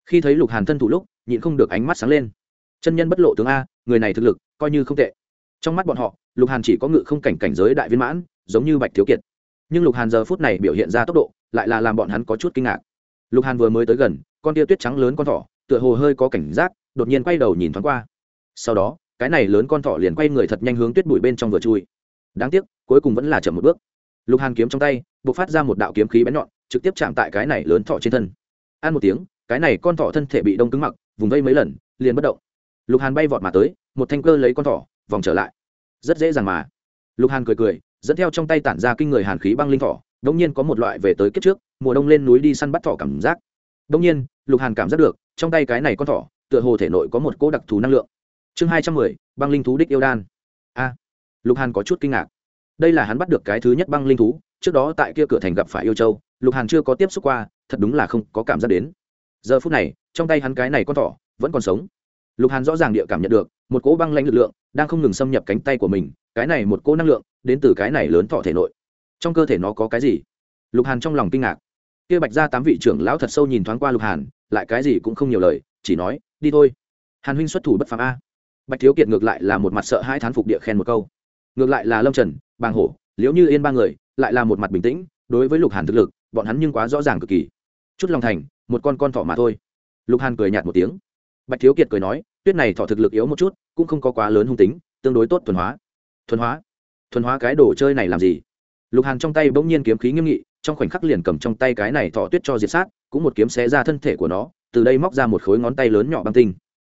Khi thấy lục hàn thân thủ lúc, nhịn không được ánh mắt sáng lên. Chân nhân bất lộ tướng a, người này thực lực, coi như không tệ trong mắt bọn họ, lục hàn chỉ có ngự không cảnh cảnh giới đại viên mãn, giống như bạch thiếu kiệt. Nhưng lục hàn giờ phút này biểu hiện ra tốc độ, lại là làm bọn hắn có chút kinh ngạc. Lục hàn vừa mới tới gần, con tia tuyết trắng lớn con thỏ, tựa hồ hơi có cảnh giác, đột nhiên quay đầu nhìn thoáng qua. Sau đó, cái này lớn con thỏ liền quay người thật nhanh hướng tuyết bụi bên trong vừa chui. Đáng tiếc, cuối cùng vẫn là chậm một bước. Lục hàn kiếm trong tay b ộ c phát ra một đạo kiếm khí bén nhọn, trực tiếp chạm tại cái này lớn thỏ trên thân. Ăn một tiếng, cái này con thỏ thân thể bị đông cứng mặc, vùng vây mấy lần, liền bất động. Lục hàn bay vọt mà tới, một thanh cơ lấy con thỏ, vòng trở lại rất dễ dàng mà. Lục hàn cười cười, dẫn theo trong tay tản ra kinh người hàn khí băng linh thỏ đông nhiên có một loại về tới kiếp trước, mùa đông lên núi đi săn bắt thỏ cảm giác. Đông nhiên, lục hàn cảm giác được, trong tay cái này con thỏ tựa hồ thể nội có một cỗ đặc thù năng lượng. Chương hai trăm mười, băng linh thú đích yêu đan. A. Lục hàn có chút kinh ngạc. Đây là hắn bắt được cái thứ nhất băng linh thú, trước đó tại kia cửa thành gặp phải yêu châu, lục hàn chưa có tiếp xúc qua, thật đúng là không có cảm giác đến. Giờ phút này, trong tay hắn cái này con thỏ vẫn còn sống. Lục hàn rõ ràng địa cảm nhận được, một cỗ băng lãnh lực lượng đang không ngừng xâm nhập cánh tay của mình, cái này một cỗ năng lượng, đến từ cái này lớn thọ thể nội. Trong cơ thể nó có cái gì? Lục hàn trong lòng kinh ngạc. Kia bạch ra tám vị trưởng lão thật sâu nhìn thoáng qua lục hàn, lại cái gì cũng không nhiều lời, chỉ nói, đi thôi. Hàn huynh xuất thủ bất phàm a. Bạch thiếu kiệt ngược lại là một mặt sợ hai thán phục địa khen một câu. Ngược lại là lâm trần, bàng hổ, liễu như yên ba người, lại là một mặt bình tĩnh, đối với lục hàn thực lực, bọn hắn nhưng quá rõ ràng cực kỳ. Chút lòng thành, một con con thỏ mà thôi. Lục hàn cười nhạt một tiếng. Bạch thiếu kiệt cười nói tuyết này thọ thực lực yếu một chút cũng không có quá lớn hung tính tương đối tốt thuần hóa. Thuần hóa? Thuần hóa cái đồ chơi này làm gì? Lục hàn trong tay bỗng nhiên kiếm khí nghiêm nghị trong khoảnh khắc liền cầm trong tay cái này thọ tuyết cho diệt sát cũng một kiếm xé ra thân thể của nó từ đây móc ra một khối ngón tay lớn nhỏ băng tinh.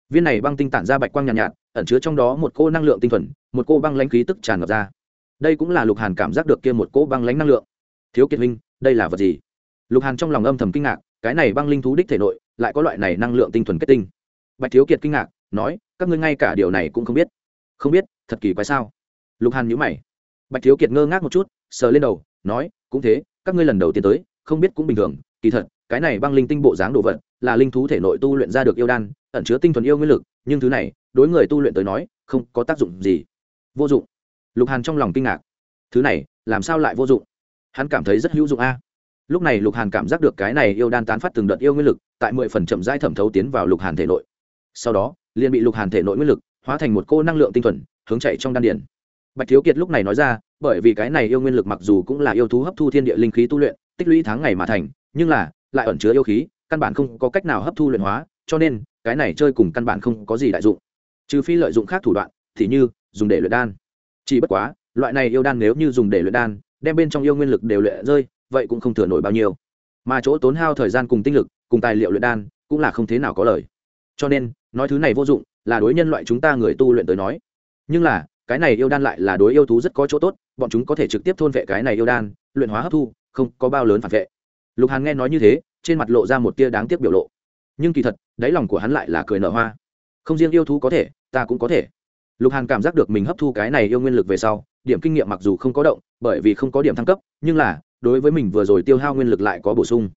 Viên này băng tinh tản ra bạch quang nhàn nhạt, nhạt ẩn chứa trong đó một cô năng lượng tinh thuần một cô băng lãnh khí tức tràn ngập ra. Đây cũng là lục hàn cảm giác được kia một cô băng lãnh năng lượng. Thiếu kiệt huynh đây là vật gì? Lục hàn trong lòng âm thầm kinh ngạc cái này băng linh thú đích thể nội lại có loại này năng lượng tinh thuần kết tinh. Bạch thiếu kiệt kinh ngạc nói, các ngươi ngay cả điều này cũng không biết. Không biết, thật kỳ quái sao? Lục hàn nhíu mày. Bạch thiếu kiệt ngơ ngác một chút, sờ lên đầu, nói, cũng thế, các ngươi lần đầu tiên tới, không biết cũng bình thường. Kỳ thật, cái này băng linh tinh bộ dáng đồ vật, là linh thú thể nội tu luyện ra được yêu đan, ẩn chứa tinh thuần yêu nguyên lực, nhưng thứ này, đối người tu luyện tới nói, không có tác dụng gì. Vô dụng. Lục hàn trong lòng kinh ngạc. Thứ này, làm sao lại vô dụng? Hắn cảm thấy rất hữu dụng a. Lúc này lục hàn cảm giác được cái này yêu đan tán phát từng đợt yêu nguyên lực, tại mười phần chậm rãi thẩm thấu tiến vào lục hàn thể nội sau đó, liền bị lục hàn thể nội nguyên lực hóa thành một cô năng lượng tinh thuần, hướng chạy trong đan điển bạch thiếu kiệt lúc này nói ra, bởi vì cái này yêu nguyên lực mặc dù cũng là yêu thú hấp thu thiên địa linh khí tu luyện, tích lũy tháng ngày mà thành, nhưng là, lại ẩn chứa yêu khí, căn bản không có cách nào hấp thu luyện hóa, cho nên, cái này chơi cùng căn bản không có gì đại dụng. Trừ phi lợi dụng khác thủ đoạn, thì như, dùng để luyện đan. Chỉ bất quá, loại này yêu đan nếu như dùng để luyện đan, đem bên trong yêu nguyên lực đều luyện rơi, vậy cũng không thừa nổi bao nhiêu. Mà chỗ tốn hao thời gian cùng tinh lực, cùng tài liệu luyện đan, cũng là không thế nào có lời cho nên, nói thứ này vô dụng, là đối nhân loại chúng ta người tu luyện tới nói. Nhưng là, cái này yêu đan lại là đối yêu thú rất có chỗ tốt, bọn chúng có thể trực tiếp thôn vệ cái này yêu đan, luyện hóa hấp thu, không có bao lớn phản vệ. Lục hàn nghe nói như thế, trên mặt lộ ra một tia đáng tiếc biểu lộ. Nhưng kỳ thật, đáy lòng của hắn lại là cười nở hoa. Không riêng yêu thú có thể, ta cũng có thể. Lục hàn cảm giác được mình hấp thu cái này yêu nguyên lực về sau, điểm kinh nghiệm mặc dù không có động, bởi vì không có điểm thăng cấp, nhưng là, đối với mình vừa rồi tiêu hao nguyên lực lại có bổ sung.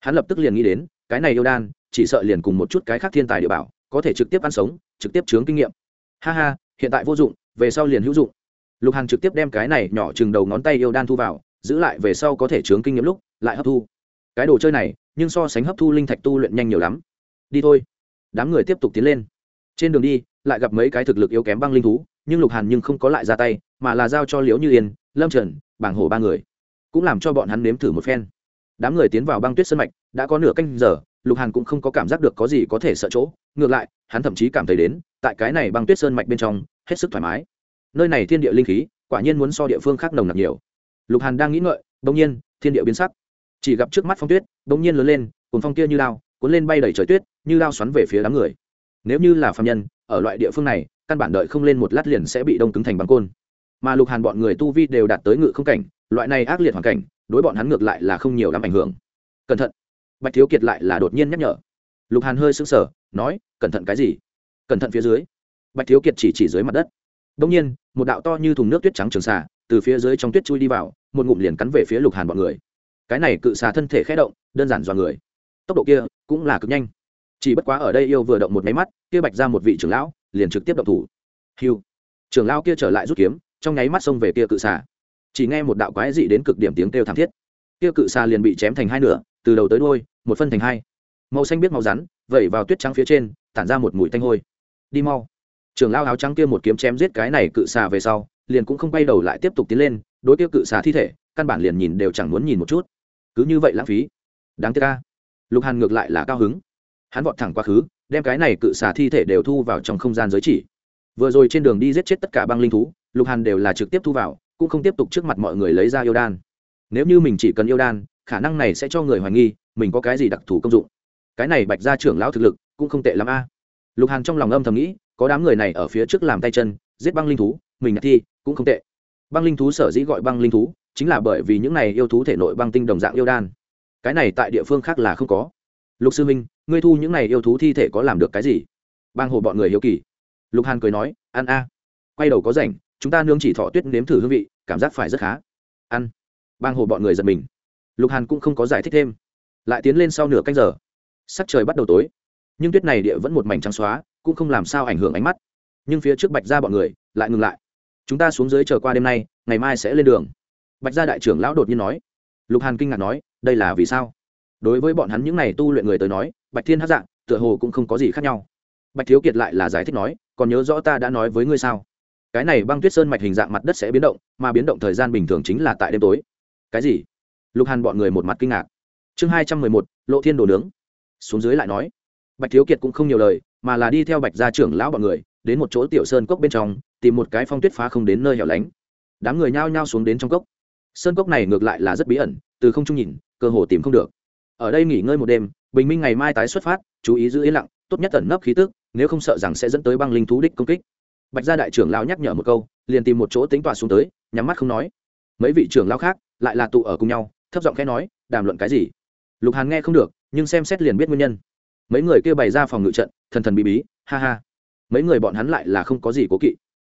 Hắn lập tức liền nghĩ đến, cái này yêu đan chỉ sợ liền cùng một chút cái khác thiên tài địa bảo, có thể trực tiếp ăn sống, trực tiếp chướng kinh nghiệm. Ha ha, hiện tại vô dụng, về sau liền hữu dụng. Lục Hằng trực tiếp đem cái này nhỏ chừng đầu ngón tay yêu đan thu vào, giữ lại về sau có thể chướng kinh nghiệm lúc, lại hấp thu. Cái đồ chơi này, nhưng so sánh hấp thu linh thạch tu luyện nhanh nhiều lắm. Đi thôi. Đám người tiếp tục tiến lên. Trên đường đi, lại gặp mấy cái thực lực yếu kém băng linh thú, nhưng lục hàn nhưng không có lại ra tay, mà là giao cho liễu như yên, lâm trần bảng hổ ba người. Cũng làm cho bọn hắn nếm thử một phen. Đám người tiến vào băng tuyết sân mạch, đã có nửa canh giờ lục hàn cũng không có cảm giác được có gì có thể sợ chỗ, ngược lại, hắn thậm chí cảm thấy đến, tại cái này băng tuyết sơn mạch bên trong, hết sức thoải mái. Nơi này thiên địa linh khí, quả nhiên muốn so địa phương khác nồng nặc nhiều. Lục hàn đang nghĩ ngợi, bỗng nhiên, thiên địa biến sắc. Chỉ gặp trước mắt phong tuyết, bỗng nhiên lớn lên cuốn phong kia như lao, cuốn lên bay đầy trời tuyết, như lao xoắn về phía đám người. Nếu như là phạm nhân, ở loại địa phương này, căn bản đợi không lên một lát liền sẽ bị đông cứng thành bằng côn. Mà lục hàn bọn người tu vi đều đạt tới ngự không cảnh, loại này ác liệt hoàn cảnh, đối bọn hắn ngược lại là không nhiều lắm ảnh hưởng. Cẩn thận bạch thiếu kiệt lại là đột nhiên nhắc nhở. Lục hàn hơi sững sờ, nói, cẩn thận cái gì? Cẩn thận phía dưới. Bạch thiếu kiệt chỉ chỉ dưới mặt đất. Đông nhiên, một đạo to như thùng nước tuyết trắng trường xà từ phía dưới trong tuyết chui đi vào, một ngụm liền cắn về phía lục hàn bọn người. Cái này cự xà thân thể khé động, đơn giản do người. Tốc độ kia cũng là cực nhanh. Chỉ bất quá ở đây yêu vừa động một máy mắt, kia bạch ra một vị trưởng lão, liền trực tiếp động thủ. Hiu trưởng lão kia trở lại rút kiếm, trong nháy mắt xông về kia cự xà. Chỉ nghe một đạo quái dị đến cực điểm tiếng kêu thảm thiết. Kia cự xà liền bị chém thành hai nửa từ đầu tới đuôi, một phân thành hai. Màu xanh biết màu rắn, vẩy vào tuyết trắng phía trên, tản ra một mùi tanh hôi. Đi mau. Trưởng lao áo trắng kia một kiếm chém giết cái này cự xà về sau, liền cũng không bay đầu lại tiếp tục tiến lên, đối tiêu cự xà thi thể, căn bản liền nhìn đều chẳng muốn nhìn một chút. Cứ như vậy lãng phí. Đáng tiếc ca lục hàn ngược lại là cao hứng. Hắn vọt thẳng quá khứ, đem cái này cự xà thi thể đều thu vào trong không gian giới chỉ. Vừa rồi trên đường đi giết chết tất cả băng linh thú, lục hàn đều là trực tiếp thu vào, cũng không tiếp tục trước mặt mọi người lấy ra yêu đan. Nếu như mình chỉ cần yêu đan khả năng này sẽ cho người hoài nghi, mình có cái gì đặc thù công dụng? Cái này bạch ra trưởng lão thực lực cũng không tệ lắm a. Lục hàn trong lòng âm thầm nghĩ, có đám người này ở phía trước làm tay chân, giết băng linh thú, mình nhặt thi cũng không tệ. Băng linh thú sở dĩ gọi băng linh thú, chính là bởi vì những này yêu thú thể nội băng tinh đồng dạng yêu đan. Cái này tại địa phương khác là không có. Lục sư minh ngươi thu những này yêu thú thi thể có làm được cái gì? Bang hồ bọn người hiếu kỳ. Lục hàn cười nói, ăn a. Quay đầu có rảnh, chúng ta nương chỉ thọ tuyết nếm thử hương vị, cảm giác phải rất khá. Ăn. Bang hồ bọn người giật mình lục hàn cũng không có giải thích thêm. Lại tiến lên sau nửa canh giờ. Sắc trời bắt đầu tối. Nhưng tuyết này địa vẫn một mảnh trắng xóa, cũng không làm sao ảnh hưởng ánh mắt. Nhưng phía trước bạch ra bọn người lại ngừng lại. Chúng ta xuống dưới chờ qua đêm nay, ngày mai sẽ lên đường. Bạch gia đại trưởng lão đột nhiên nói. Lục hàn kinh ngạc nói, đây là vì sao? Đối với bọn hắn những n à y tu luyện người tới nói, bạch thiên hát dạng tựa hồ cũng không có gì khác nhau. Bạch thiếu kiệt lại là giải thích nói, còn nhớ rõ ta đã nói với ngươi sao? Cái này băng tuyết sơn mạch hình dạng mặt đất sẽ biến động, mà biến động thời gian bình thường chính là tại đêm tối. Cái gì? Lục hàn bọn người một mặt kinh ngạc. Chương hai trăm mười một, lộ thiên đồ nướng. Xuống dưới lại nói, bạch thiếu kiệt cũng không nhiều lời, mà là đi theo bạch gia trưởng lão bọn người, đến một chỗ tiểu sơn cốc bên trong, tìm một cái phong tuyết phá không đến nơi hẻo lánh. Đám người nhao nhao xuống đến trong cốc. Sơn cốc này ngược lại là rất bí ẩn, từ không trung nhìn, cơ hồ tìm không được. Ở đây nghỉ ngơi một đêm, bình minh ngày mai tái xuất phát, chú ý giữ yên lặng, tốt nhất tẩn nấp khí tức, nếu không sợ rằng sẽ dẫn tới băng linh thú đích công kích. Bạch gia đại trưởng lão nhắc nhở một câu, liền tìm một chỗ tính toạ xuống tới, nhắm mắt không nói. Mấy vị trưởng lão khác lại là tụ ở cùng nhau thấp giọng khẽ nói, đàm luận cái gì? Lục hàn nghe không được, nhưng xem xét liền biết nguyên nhân. Mấy người kia bày ra phòng ngự trận, thần thần bí bí, ha ha. Mấy người bọn hắn lại là không có gì cố kỵ.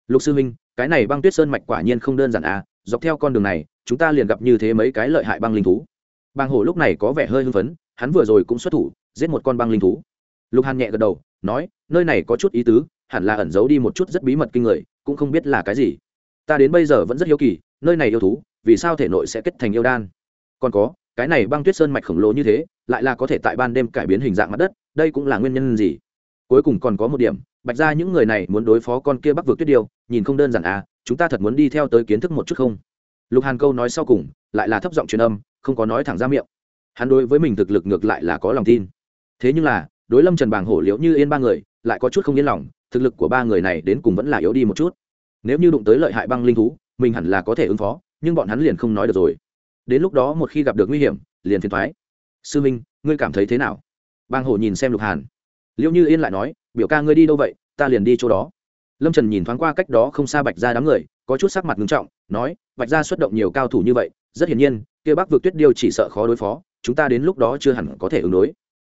Lục sư huynh, cái này băng tuyết sơn mạch quả nhiên không đơn giản à dọc theo con đường này, chúng ta liền gặp như thế mấy cái lợi hại băng linh thú. Bang hổ lúc này có vẻ hơi hưng phấn, hắn vừa rồi cũng xuất thủ, giết một con băng linh thú. Lục hàn nhẹ gật đầu, nói, nơi này có chút ý tứ, hẳn là ẩn giấu đi một chút rất bí mật kinh người, cũng không biết là cái gì. Ta đến bây giờ vẫn rất hiếu kỳ, nơi này yêu thú, vì sao thể nội sẽ kết thành yêu đan? Còn có, cái này băng tuyết sơn mạch khổng lồ như thế, lại là có thể tại ban đêm cải biến hình dạng mặt đất, đây cũng là nguyên nhân gì? Cuối cùng còn có một điểm, bạch ra những người này muốn đối phó con kia bắc vượt tuyết điêu, nhìn không đơn giản à chúng ta thật muốn đi theo tới kiến thức một chút không? Lục hàn câu nói sau cùng, lại là thấp giọng truyền âm, không có nói thẳng ra miệng. Hắn đối với mình thực lực ngược lại là có lòng tin. Thế nhưng là, đối lâm trần bàng hổ liễu như yên ba người, lại có chút không yên lòng, thực lực của ba người này đến cùng vẫn là yếu đi một chút. Nếu như đụng tới lợi hại băng linh thú, mình hẳn là có thể ứng phó, nhưng bọn hắn liền không nói được rồi đến lúc đó một khi gặp được nguy hiểm, liền phiền thoái. Sư minh, ngươi cảm thấy thế nào? Bang hổ nhìn xem lục hàn. Liệu như yên lại nói, biểu ca ngươi đi đâu vậy? Ta liền đi chỗ đó. Lâm trần nhìn thoáng qua cách đó không xa bạch ra đám người, có chút sắc mặt nghiêm trọng, nói, bạch ra xuất động nhiều cao thủ như vậy, rất hiển nhiên, kia bác vượt tuyết điêu chỉ sợ khó đối phó, chúng ta đến lúc đó chưa hẳn có thể ứng đối.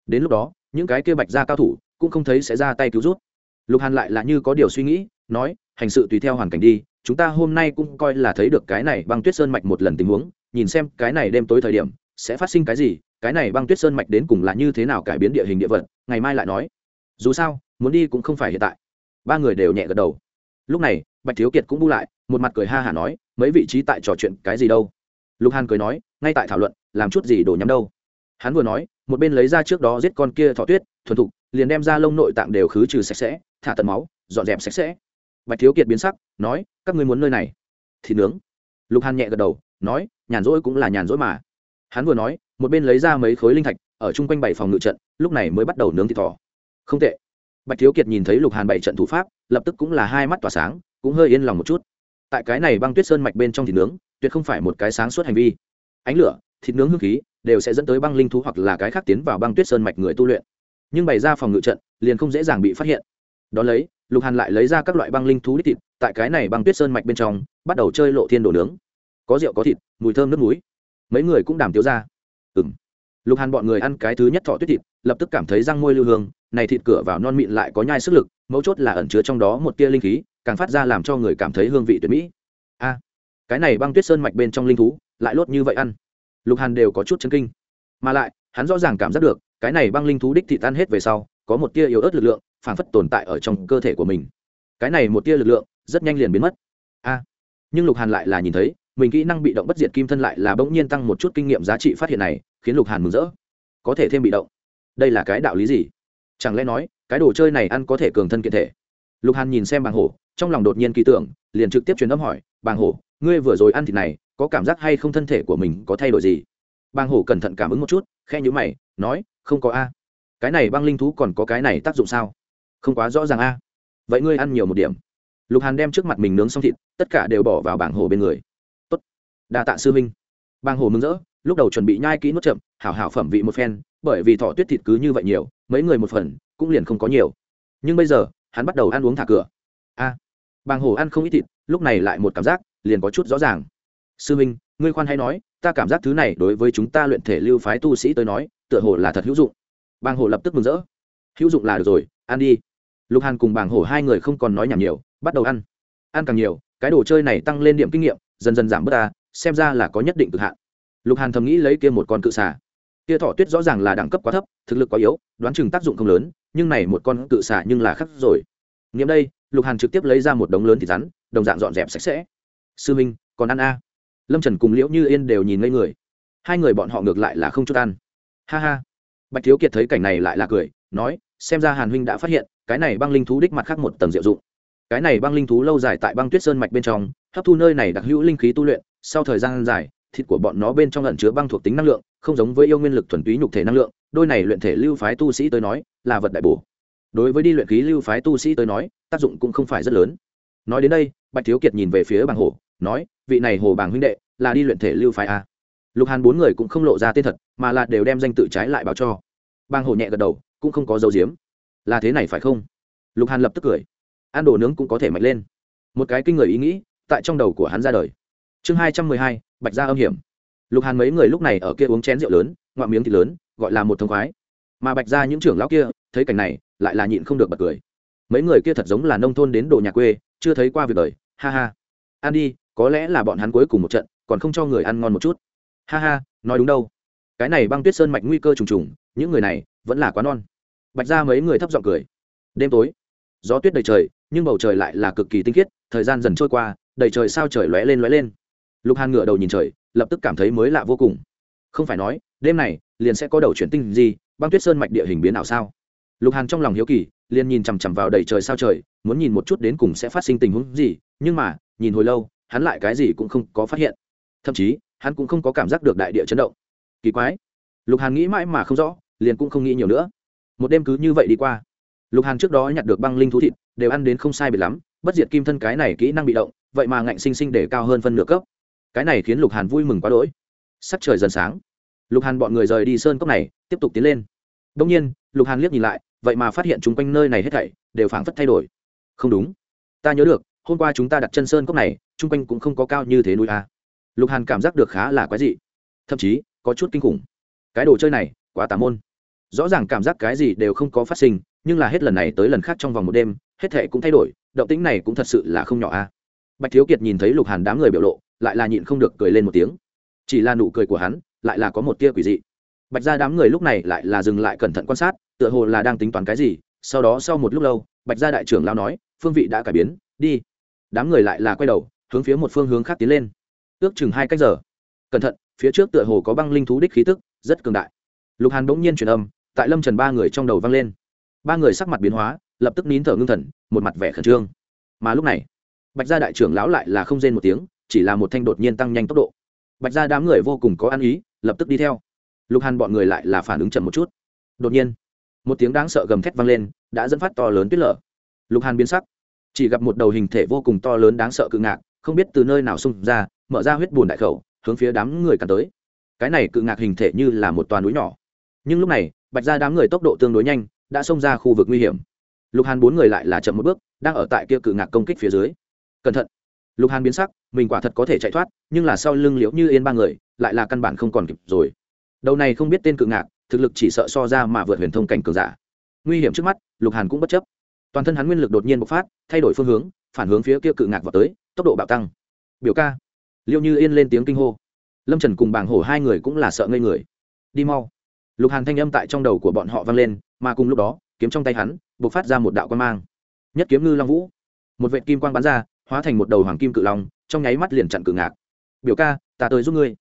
Đến lúc đó, những cái kia bạch ra cao thủ cũng không thấy sẽ ra tay cứu rút lục hàn lại là như có điều suy nghĩ, nói, hành sự tùy theo hoàn cảnh đi, chúng ta hôm nay cũng coi là thấy được cái này băng tuyết sơn mạch một lần tình huống nhìn xem cái này đêm tối thời điểm, sẽ phát sinh cái gì, cái này băng tuyết sơn mạch đến cùng là như thế nào cải biến địa hình địa vật, ngày mai lại nói. Dù sao, muốn đi cũng không phải hiện tại. Ba người đều nhẹ gật đầu. Lúc này, bạch thiếu kiệt cũng bu lại, một mặt cười ha hả nói, mấy vị trí tại trò chuyện cái gì đâu? Lục hàn cười nói, ngay tại thảo luận, làm chút gì đổ nhắm đâu? Hắn vừa nói, một bên lấy ra trước đó giết con kia thọ tuyết, thuần thục, liền đem ra lông nội tạng đều khứ trừ sạch sẽ, thả tận máu, dọn dẹp sạch sẽ. Bạch thiếu kiệt biến sắc, nói, các ngươi muốn nơi này? Thì nướng. Lục hàn nhẹ gật đầu nói, nhàn rỗi cũng là nhàn rỗi mà. Hắn vừa nói, một bên lấy ra mấy khối linh thạch, ở chung quanh bảy phòng ngự trận, lúc này mới bắt đầu nướng thịt thỏ. Không tệ. Bạch thiếu kiệt nhìn thấy lục hàn bảy trận thủ pháp, lập tức cũng là hai mắt tỏa sáng, cũng hơi yên lòng một chút. Tại cái này băng tuyết sơn mạch bên trong thịt nướng, tuyệt không phải một cái sáng suốt hành vi. Ánh lửa, thịt nướng hương khí, đều sẽ dẫn tới băng linh thú hoặc là cái khác tiến vào băng tuyết sơn mạch người tu luyện. Nhưng bày ra phòng ngự trận, liền không dễ dàng bị phát hiện. Đón lấy, lục hàn lại lấy ra các loại băng linh thú đít thịt, tại cái này băng tuyết sơn mạch bên trong, bắt đầu chơi lộ thiên đồ nướng có rượu có thịt, mùi thơm nước núi. Mấy người cũng đàm tiếu ra. Ừ m lục hàn bọn người ăn cái thứ nhất thọ tuyết thịt, lập tức cảm thấy răng môi lưu hương, này thịt cửa vào non mịn lại có nhai sức lực, mấu chốt là ẩn chứa trong đó một tia linh khí, càng phát ra làm cho người cảm thấy hương vị tuyệt mỹ. A, cái này băng tuyết sơn mạch bên trong linh thú, lại lốt như vậy ăn. Lục hàn đều có chút chân kinh. Mà lại, hắn rõ ràng cảm giác được, cái này băng linh thú đích thịt tan hết về sau, có một tia yếu ớt lực lượng phản phất tồn tại ở trong cơ thể của mình. Cái này một tia lực lượng, rất nhanh liền biến mất. A, nhưng lục hàn lại là nhìn thấy mình kỹ năng bị động bất diệt kim thân lại là bỗng nhiên tăng một chút kinh nghiệm giá trị phát hiện này, khiến lục hàn mừng rỡ. Có thể thêm bị động. Đây là cái đạo lý gì? Chẳng lẽ nói, cái đồ chơi này ăn có thể cường thân kiện thể? Lục hàn nhìn xem bàng hổ, trong lòng đột nhiên kỳ tưởng, liền trực tiếp truyền âm hỏi, bàng hổ, ngươi vừa rồi ăn thịt này, có cảm giác hay không thân thể của mình có thay đổi gì? Bàng hổ cẩn thận cảm ứng một chút khe nhữ mày, nói, không có a. Cái này băng linh thú còn có cái này tác dụng sao? Không quá rõ ràng a. Vậy ngươi ăn nhiều một điểm. Lục hàn đem trước mặt mình nướng xong thịt, tất cả đều bỏ vào bảng hồ bên người đa tạ sư minh bang hồ mừng rỡ lúc đầu chuẩn bị nhai kỹ nuốt chậm hảo hảo phẩm vị một phen bởi vì thọ tuyết thịt cứ như vậy nhiều mấy người một phần cũng liền không có nhiều. Nhưng bây giờ hắn bắt đầu ăn uống thả cửa. A à, bàng hồ ăn không ít thịt lúc này lại một cảm giác liền có chút rõ ràng. Sư minh ngươi khoan hay nói ta cảm giác thứ này đối với chúng ta luyện thể lưu phái tu sĩ tới nói tựa hồ là thật hữu dụng. Bàng hồ lập tức mừng rỡ. Hữu dụng là được rồi ăn đi. Lục hàn cùng bàng hồ hai người không còn nói nhảm nhiều bắt đầu ăn. Ăn càng nhiều cái đồ chơi này tăng lên điểm kinh nghiệm dần dần giảm bớt ta xem ra là có nhất định cực hạn. Lục hàn thầm nghĩ lấy kia một con cự xà. Kia thọ tuyết rõ ràng là đẳng cấp quá thấp, thực lực quá yếu, đoán chừng tác dụng không lớn, nhưng này một con cự xà nhưng là khắc rồi. Nghiệm đây, lục hàn trực tiếp lấy ra một đống lớn thịt rắn, đồng dạng dọn dẹp sạch sẽ. Sư minh, còn ăn a? Lâm trần cùng liễu như yên đều nhìn ngây người. Hai người bọn họ ngược lại là không chút ăn. Ha ha. Bạch thiếu kiệt thấy cảnh này lại là cười, nói, xem ra hàn huynh đã phát hiện, cái này băng linh thú đích mặt khác một tầng diệu dụng. Cái này băng linh thú lâu dài tại băng tuyết sơn mạch bên trong, hấp thu nơi này đặc hữu linh khí tu luyện sau thời gian dài thịt của bọn nó bên trong lẩn chứa băng thuộc tính năng lượng không giống với yêu nguyên lực thuần túy nhục thể năng lượng đôi này luyện thể lưu phái tu sĩ tới nói là vật đại bổ. Đối với đi luyện khí lưu phái tu sĩ tới nói tác dụng cũng không phải rất lớn. Nói đến đây bạch thiếu kiệt nhìn về phía bàng hổ, nói vị này hồ bàng huynh đệ là đi luyện thể lưu phái a lục hàn bốn người cũng không lộ ra tên thật mà là đều đem danh tự trái lại báo cho. Bàng hổ nhẹ gật đầu cũng không có dấu diếm là thế này phải không? Lục hàn lập tức cười. Ăn đồ nướng cũng có thể mạnh lên. Một cái kinh người ý nghĩ tại trong đầu của hắn ra đời chương hai trăm mười hai, bạch gia âm hiểm. Lục hàn mấy người lúc này ở kia uống chén rượu lớn ngoạ miếng thịt lớn, gọi là một thông khoái. Mà bạch gia những trưởng lão kia, thấy cảnh này, lại là nhịn không được bật cười. Mấy người kia thật giống là nông thôn đến đồ nhà quê, chưa thấy qua việc đời, ha ha. Ăn đi, có lẽ là bọn hắn cuối cùng một trận, còn không cho người ăn ngon một chút. Ha ha, nói đúng đâu. Cái này băng tuyết sơn mạch nguy cơ trùng trùng, những người này vẫn là quá non. Bạch ra mấy người thấp giọng cười. Đêm tối, gió tuyết đầy trời, nhưng bầu trời lại là cực kỳ tinh khiết, thời gian dần trôi qua, đầy trời sao trời lóe lên lóe lên lục hàn ngửa đầu nhìn trời, lập tức cảm thấy mới lạ vô cùng. Không phải nói, đêm này, liền sẽ có đầu chuyển tinh gì, băng tuyết sơn mạch địa hình biến ảo sao? Lục hàn trong lòng hiếu kỳ, liền nhìn chằm chằm vào đầy trời sao trời, muốn nhìn một chút đến cùng sẽ phát sinh tình huống gì, nhưng mà, nhìn hồi lâu, hắn lại cái gì cũng không có phát hiện. Thậm chí, hắn cũng không có cảm giác được đại địa chấn động. Kỳ quái. Lục hàn nghĩ mãi mà không rõ, liền cũng không nghĩ nhiều nữa. Một đêm cứ như vậy đi qua. Lục hàn trước đó nhặt được băng linh thú thịt, đều ăn đến không sai biệt lắm, bất diệt kim thân cái này kỹ năng bị động, vậy mà ngạnh sinh sinh để cao hơn phân nửa cấp cái này khiến lục hàn vui mừng quá đỗi. Sắc trời dần sáng. Lục hàn bọn người rời đi sơn cốc này, tiếp tục tiến lên. Đông nhiên, lục hàn liếc nhìn lại, vậy mà phát hiện chung quanh nơi này hết thảy đều phảng phất thay đổi. Không đúng. Ta nhớ được, hôm qua chúng ta đặt chân sơn cốc này, chung quanh cũng không có cao như thế núi a. Lục hàn cảm giác được khá là quái dị. Thậm chí, có chút kinh khủng. Cái đồ chơi này, quá tà môn. Rõ ràng cảm giác cái gì đều không có phát sinh, nhưng là hết lần này tới lần khác trong vòng một đêm, hết thệ cũng thay đổi, động tĩnh này cũng thật sự là không nhỏ a. Bạch thiếu kiệt nhìn thấy lục hàn đám người biểu lộ lại là nhịn không được cười lên một tiếng. Chỉ là nụ cười của hắn, lại là có một tia quỷ dị. Bạch ra đám người lúc này lại là dừng lại cẩn thận quan sát, tựa hồ là đang tính toán cái gì. Sau đó sau một lúc lâu, bạch gia đại trưởng lao nói, phương vị đã cải biến, đi. Đám người lại là quay đầu, hướng phía một phương hướng khác tiến lên. Ước chừng hai cách giờ. Cẩn thận, phía trước tựa hồ có băng linh thú đích khí tức, rất cường đại. Lục hàn bỗng nhiên truyền âm, tại lâm trần ba người trong đầu vang lên. Ba người sắc mặt biến hóa, lập tức nín thở ngưng thần, một mặt vẻ khẩn trương. Mà lúc này, bạch gia đại trưởng lão lại là không rên một tiếng chỉ là một thanh đột nhiên tăng nhanh tốc độ. Bạch gia đám người vô cùng có ăn ý, lập tức đi theo. Lục hàn bọn người lại là phản ứng chậm một chút. Đột nhiên, một tiếng đáng sợ gầm thét vang lên, đã dẫn phát to lớn tuyết lở. Lục hàn biến sắc. Chỉ gặp một đầu hình thể vô cùng to lớn đáng sợ cự ngạc, không biết từ nơi nào xung ra, mở ra huyết bùn đại khẩu, hướng phía đám người càn tới. Cái này cự ngạc hình thể như là một toàn núi nhỏ. Nhưng lúc này, bạch ra đám người tốc độ tương đối nhanh, đã xông ra khu vực nguy hiểm. Lục hàn bốn người lại là chậm một bước, đang ở tại kia cự ngạc công kích phía dưới. Cẩn thận. Lục hàn biến sắc mình quả thật có thể chạy thoát, nhưng là sau lưng liễu như yên ba người, lại là căn bản không còn kịp rồi. Đầu này không biết tên cự ngạc, thực lực chỉ sợ so ra mà vượt huyền thông cảnh cường giả. Nguy hiểm trước mắt, lục hàn cũng bất chấp. Toàn thân hắn nguyên lực đột nhiên bộc phát, thay đổi phương hướng, phản hướng phía kia cự ngạc vào tới, tốc độ bạo tăng. Biểu ca. Liễu như yên lên tiếng kinh hô. Lâm trần cùng bàng hổ hai người cũng là sợ ngây người. Đi mau. Lục hàn thanh âm tại trong đầu của bọn họ vang lên, mà cùng lúc đó, kiếm trong tay hắn, bộc phát ra một đạo quan mang. Nhất kiếm ngư long vũ. Một vệ kim quang bắn ra, hóa thành một đầu hoàng kim cự long trong nháy mắt liền chặn cự ngạc. Biểu ca, ta tới giúp ngươi.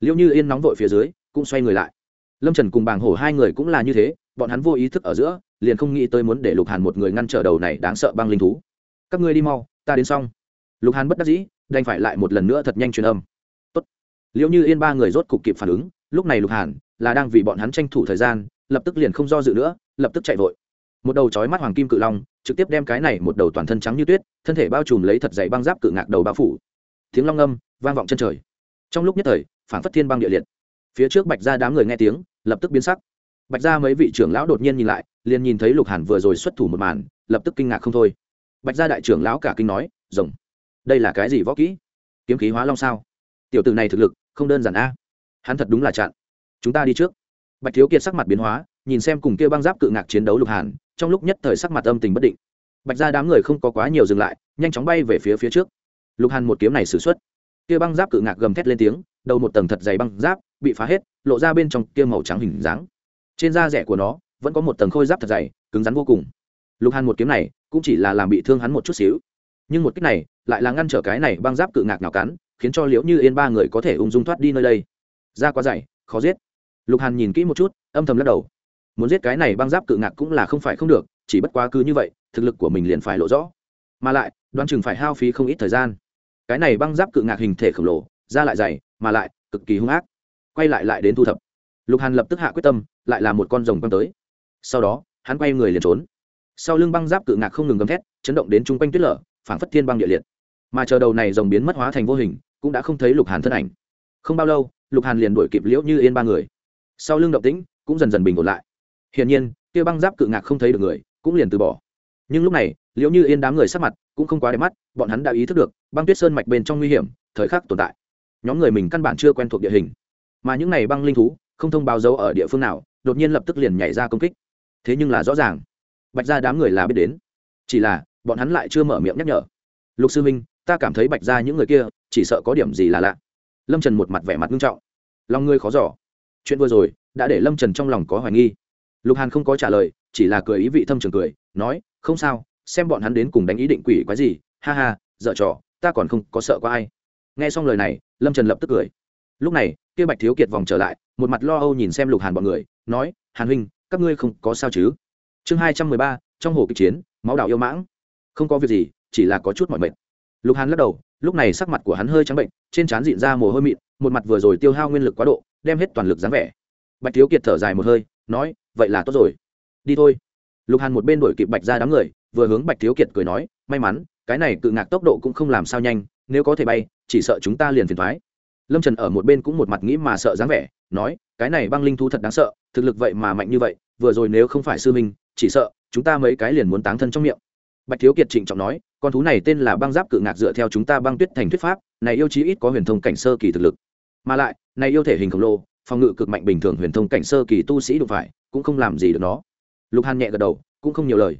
Liệu như yên nóng vội phía dưới, cũng xoay người lại. Lâm trần cùng bàng hổ hai người cũng là như thế, bọn hắn vô ý thức ở giữa, liền không nghĩ tới muốn để lục hàn một người ngăn trở đầu này đáng sợ băng linh thú. Các ngươi đi mau, ta đến xong. Lục hàn bất đắc dĩ, đành phải lại một lần nữa thật nhanh truyền âm. Tốt. liệu như yên ba người rốt cục kịp phản ứng, lúc này lục hàn là đang vì bọn hắn tranh thủ thời gian, lập tức liền không do dự nữa, lập tức chạy vội. Một đầu chói mắt hoàng kim cự long trực tiếp đem cái này một đầu toàn thân trắng như tuyết, thân thể bao trùm lấy thật dày băng giáp cự ngạc đầu bao phủ tiếng long âm vang vọng chân trời. Trong lúc nhất thời phản phất thiên băng địa liệt. Phía trước bạch ra đám người nghe tiếng, lập tức biến sắc. Bạch ra mấy vị trưởng lão đột nhiên nhìn lại, liền nhìn thấy lục hàn vừa rồi xuất thủ một màn, lập tức kinh ngạc không thôi. Bạch gia đại trưởng lão cả kinh nói, rồng, đây là cái gì võ kỹ? Kiếm khí hóa long sao? Tiểu tử này thực lực, không đơn giản a. Hắn thật đúng là chặn. Chúng ta đi trước. Bạch thiếu kiệt sắc mặt biến hóa, nhìn xem cùng kia băng giáp cự ngạc chiến đấu lục hàn, trong lúc nhất thời sắc mặt âm tình bất định. Bạch ra đám người không có quá nhiều dừng lại, nhanh chóng bay về phía phía trước lục hàn một kiếm này xử x u ấ t kia băng giáp cự ngạc gầm thét lên tiếng, đầu một tầng thật dày băng giáp bị phá hết, lộ ra bên trong kia màu trắng hình dáng. Trên da rẻ của nó, vẫn có một tầng khôi giáp thật dày, cứng rắn vô cùng. Lục hàn một kiếm này cũng chỉ là làm bị thương hắn một chút xíu. Nhưng một cách này lại là ngăn trở cái này băng giáp cự ngạc nào cắn, khiến cho liễu như yên ba người có thể ung dung thoát đi nơi đây. Da quá dày, khó giết. Lục hàn nhìn kỹ một chút, âm thầm lắc đầu. Muốn giết cái này băng giáp cự ngạc cũng là không phải không được, chỉ bất quá cứ như vậy, thực lực của mình liền phải lộ rõ. Mà lại, đoán chừng phải hao phí không ít thời gian cái này băng giáp cự ngạc hình thể khổng lồ, da lại dày, mà lại cực kỳ hung ác. Quay lại lại đến thu thập. Lục hàn lập tức hạ quyết tâm, lại là một con rồng quăng tới. Sau đó, hắn quay người liền trốn. Sau lưng băng giáp cự ngạc không ngừng gầm thét, chấn động đến chung quanh tuyết lở, phảng phất thiên băng địa liệt. Mà chờ đầu này rồng biến mất hóa thành vô hình, cũng đã không thấy lục hàn thân ảnh. Không bao lâu, lục hàn liền đuổi kịp liễu như yên ba người. Sau lưng động tĩnh cũng dần dần bình ổn lại. Hiển nhiên, kia băng giáp cự ngạc không thấy được người, cũng liền từ bỏ nhưng lúc này liệu như yên đám người sắc mặt cũng không quá đẹp mắt, bọn hắn đã ý thức được băng tuyết sơn mạch bên trong nguy hiểm, thời khắc tồn tại. Nhóm người mình căn bản chưa quen thuộc địa hình. Mà những này băng linh thú, không thông báo dấu ở địa phương nào, đột nhiên lập tức liền nhảy ra công kích. Thế nhưng là rõ ràng, bạch ra đám người là biết đến. Chỉ là, bọn hắn lại chưa mở miệng nhắc nhở. Lục sư minh ta cảm thấy bạch ra những người kia, chỉ sợ có điểm gì là lạ. Lâm trần một mặt vẻ mặt nghiêm trọng. Lòng ngươi khó giỏ chuyện vừa rồi, đã để lâm trần trong lòng có hoài nghi. Lục hàn không có trả lời, chỉ là cười ý vị thâm trường cười nói, không sao, xem bọn hắn đến cùng đánh ý định quỷ quái gì, ha ha dợ trò, ta còn không có sợ có ai. Nghe xong lời này, lâm trần lập tức cười. Lúc này, kia bạch thiếu kiệt vòng trở lại, một mặt lo âu nhìn xem lục hàn bọn người, nói, hàn huynh, các ngươi không có sao chứ? Chương hai trăm mười ba, trong hồ kịch chiến, máu đào yêu mãng. Không có việc gì, chỉ là có chút mọi mệt. Lục hàn lắc đầu, lúc này sắc mặt của hắn hơi trắng bệnh, trên trán dịn ra mồ hôi mịn, một mặt vừa rồi tiêu hao nguyên lực quá độ, đem hết toàn lực dáng vẻ. Bạch thiếu kiệt thở dài một hơi, nói, vậy là tốt rồi. Đi thôi lục hàn một bên đổi kịp bạch ra đám người, vừa hướng bạch thiếu kiệt cười nói, may mắn, cái này cự ngạc tốc độ cũng không làm sao nhanh, nếu có thể bay, chỉ sợ chúng ta liền phiền thoái lâm trần ở một bên cũng một mặt nghĩ mà sợ dáng vẻ, nói, cái này băng linh thú thật đáng sợ, thực lực vậy mà mạnh như vậy, vừa rồi nếu không phải sư minh chỉ sợ chúng ta mấy cái liền muốn táng thân trong miệng. Bạch thiếu kiệt trịnh trọng nói, con thú này tên là băng giáp cự ngạc dựa theo chúng ta băng tuyết thành thuyết pháp, này yêu chí ít có huyền thông cảnh sơ kỳ thực lực. Mà lại, này yêu thể hình khổng lồ, phòng ngự cực mạnh bình thường huyền thông cảnh sơ kỳ tu sĩ đụng phải, cũng không làm gì được nó lục hàn nhẹ gật đầu, cũng không nhiều lời.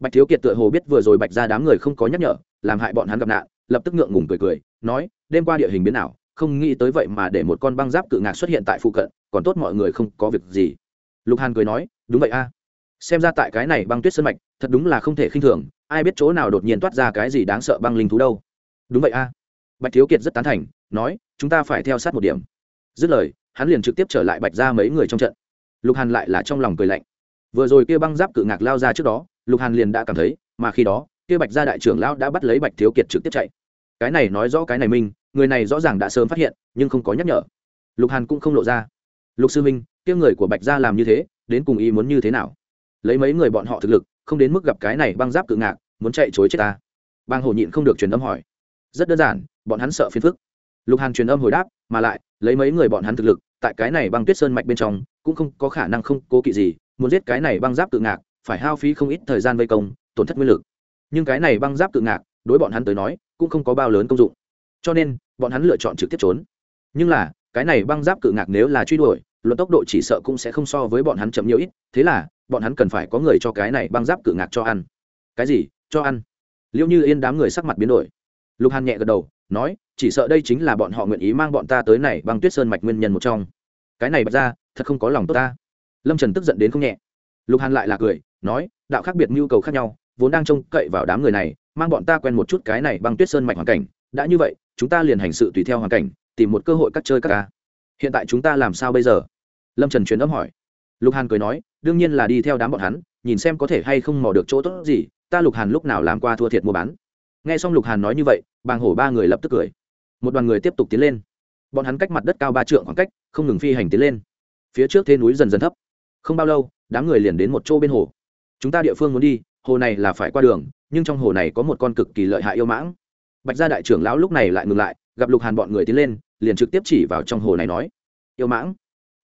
Bạch thiếu kiệt tựa hồ biết vừa rồi bạch ra đám người không có nhắc nhở, làm hại bọn hắn gặp nạn, lập tức ngượng ngùng cười cười, nói, đêm qua địa hình biến nào không nghĩ tới vậy mà để một con băng giáp cự ngạc xuất hiện tại phụ cận, còn tốt mọi người không có việc gì. Lục hàn cười nói, đúng vậy a. Xem ra tại cái này băng tuyết sân mạch, thật đúng là không thể khinh thường, ai biết chỗ nào đột nhiên toát ra cái gì đáng sợ băng linh thú đâu. Đúng vậy a. Bạch thiếu kiệt rất tán thành, nói, chúng ta phải theo sát một điểm. Dứt lời, hắn liền trực tiếp trở lại bạch ra mấy người trong trận. Lục hàn lại là trong lòng cười lạnh vừa rồi kia băng giáp cự ngạc lao ra trước đó, lục hàn liền đã cảm thấy, mà khi đó, kia bạch gia đại trưởng lão đã bắt lấy bạch thiếu kiệt trực tiếp chạy. Cái này nói rõ cái này minh người này rõ ràng đã sớm phát hiện, nhưng không có nhắc nhở. Lục hàn cũng không lộ ra. Lục sư minh, kia người của bạch gia làm như thế, đến cùng ý muốn như thế nào? Lấy mấy người bọn họ thực lực, không đến mức gặp cái này băng giáp cự ngạc, muốn chạy chối chết ta. Bang hồ nhịn không được truyền âm hỏi. Rất đơn giản, bọn hắn sợ phiền phức. Lục hàn truyền âm hồi đáp, mà lại, lấy mấy người bọn hắn thực lực, tại cái này băng tuyết sơn mạch bên trong, cũng không có khả năng không cố kỵ gì muốn giết cái này băng giáp cự ngạc, phải hao phí không ít thời gian vây công, tổn thất nguyên lực. Nhưng cái này băng giáp cự ngạc, đối bọn hắn tới nói, cũng không có bao lớn công dụng. Cho nên, bọn hắn lựa chọn trực tiếp trốn. Nhưng là, cái này băng giáp cự ngạc nếu là truy đuổi, luận tốc độ chỉ sợ cũng sẽ không so với bọn hắn chậm nhiều ít, thế là, bọn hắn cần phải có người cho cái này băng giáp cự ngạc cho ăn. Cái gì? Cho ăn? Liệu như yên đám người sắc mặt biến đổi. Lục hàn nhẹ gật đầu, nói, chỉ sợ đây chính là bọn họ nguyện ý mang bọn ta tới này băng tuyết sơn mạch nguyên nhân một trong. Cái này bật ra, thật không có lòng tốt ta lâm trần tức giận đến không nhẹ lục hàn lại là cười nói đạo khác biệt nhu cầu khác nhau vốn đang trông cậy vào đám người này mang bọn ta quen một chút cái này băng tuyết sơn mạch hoàn cảnh đã như vậy chúng ta liền hành sự tùy theo hoàn cảnh tìm một cơ hội cắt chơi các ca hiện tại chúng ta làm sao bây giờ lâm trần truyền âm hỏi lục hàn cười nói đương nhiên là đi theo đám bọn hắn nhìn xem có thể hay không mò được chỗ tốt gì ta lục hàn lúc nào làm qua thua thiệt mua bán nghe xong lục hàn nói như vậy bàng hổ ba người lập tức cười một đoàn người tiếp tục tiến lên bọn hắn cách mặt đất cao ba trượng khoảng cách không ngừng phi hành tiến lên phía trước thế núi dần dần thấp không bao lâu, đám người liền đến một chỗ bên hồ. Chúng ta địa phương muốn đi, hồ này là phải qua đường, nhưng trong hồ này có một con cực kỳ lợi hại yêu mãng. Bạch gia đại trưởng lão lúc này lại ngừng lại, gặp lục hàn bọn người tiến lên, liền trực tiếp chỉ vào trong hồ này nói, yêu mãng.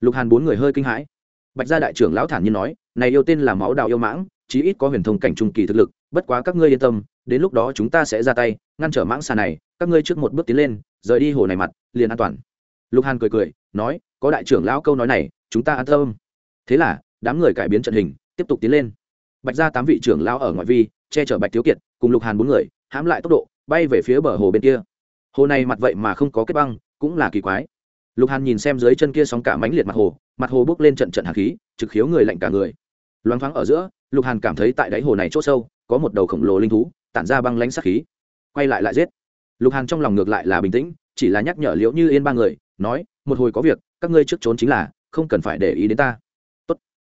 Lục hàn bốn người hơi kinh hãi. Bạch gia đại trưởng lão thản nhiên nói, này yêu tên là máu đào yêu mãng, chí ít có huyền thông cảnh trung kỳ thực lực, bất quá các ngươi yên tâm, đến lúc đó chúng ta sẽ ra tay, ngăn trở mãng xà này, các ngươi trước một bước tiến lên, rời đi hồ này mặt, liền an toàn. Lục hàn cười cười, nói, có đại trưởng lão câu nói này, chúng ta an tâm thế là, đám người cải biến trận hình, tiếp tục tiến lên. Bạch ra tám vị trưởng lao ở ngoại vi, che chở bạch thiếu kiệt, cùng lục hàn bốn người, hãm lại tốc độ, bay về phía bờ hồ bên kia. Hồ này mặt vậy mà không có kết băng, cũng là kỳ quái. Lục hàn nhìn xem dưới chân kia sóng cả mánh liệt mặt hồ mặt hồ bốc lên trận trận hạt khí, trực khiếu người lạnh cả người. Loáng thoáng ở giữa, lục hàn cảm thấy tại đáy hồ này c h ỗ sâu, có một đầu khổng lồ linh thú, tản ra băng lánh sắc khí. Quay lại lại giết. Lục hàn trong lòng ngược lại là bình tĩnh, chỉ là nhắc nhở liễu như yên ba người, nói, một hồi có việc, các ngươi trước trốn chính là, không cần phải để ý đến ta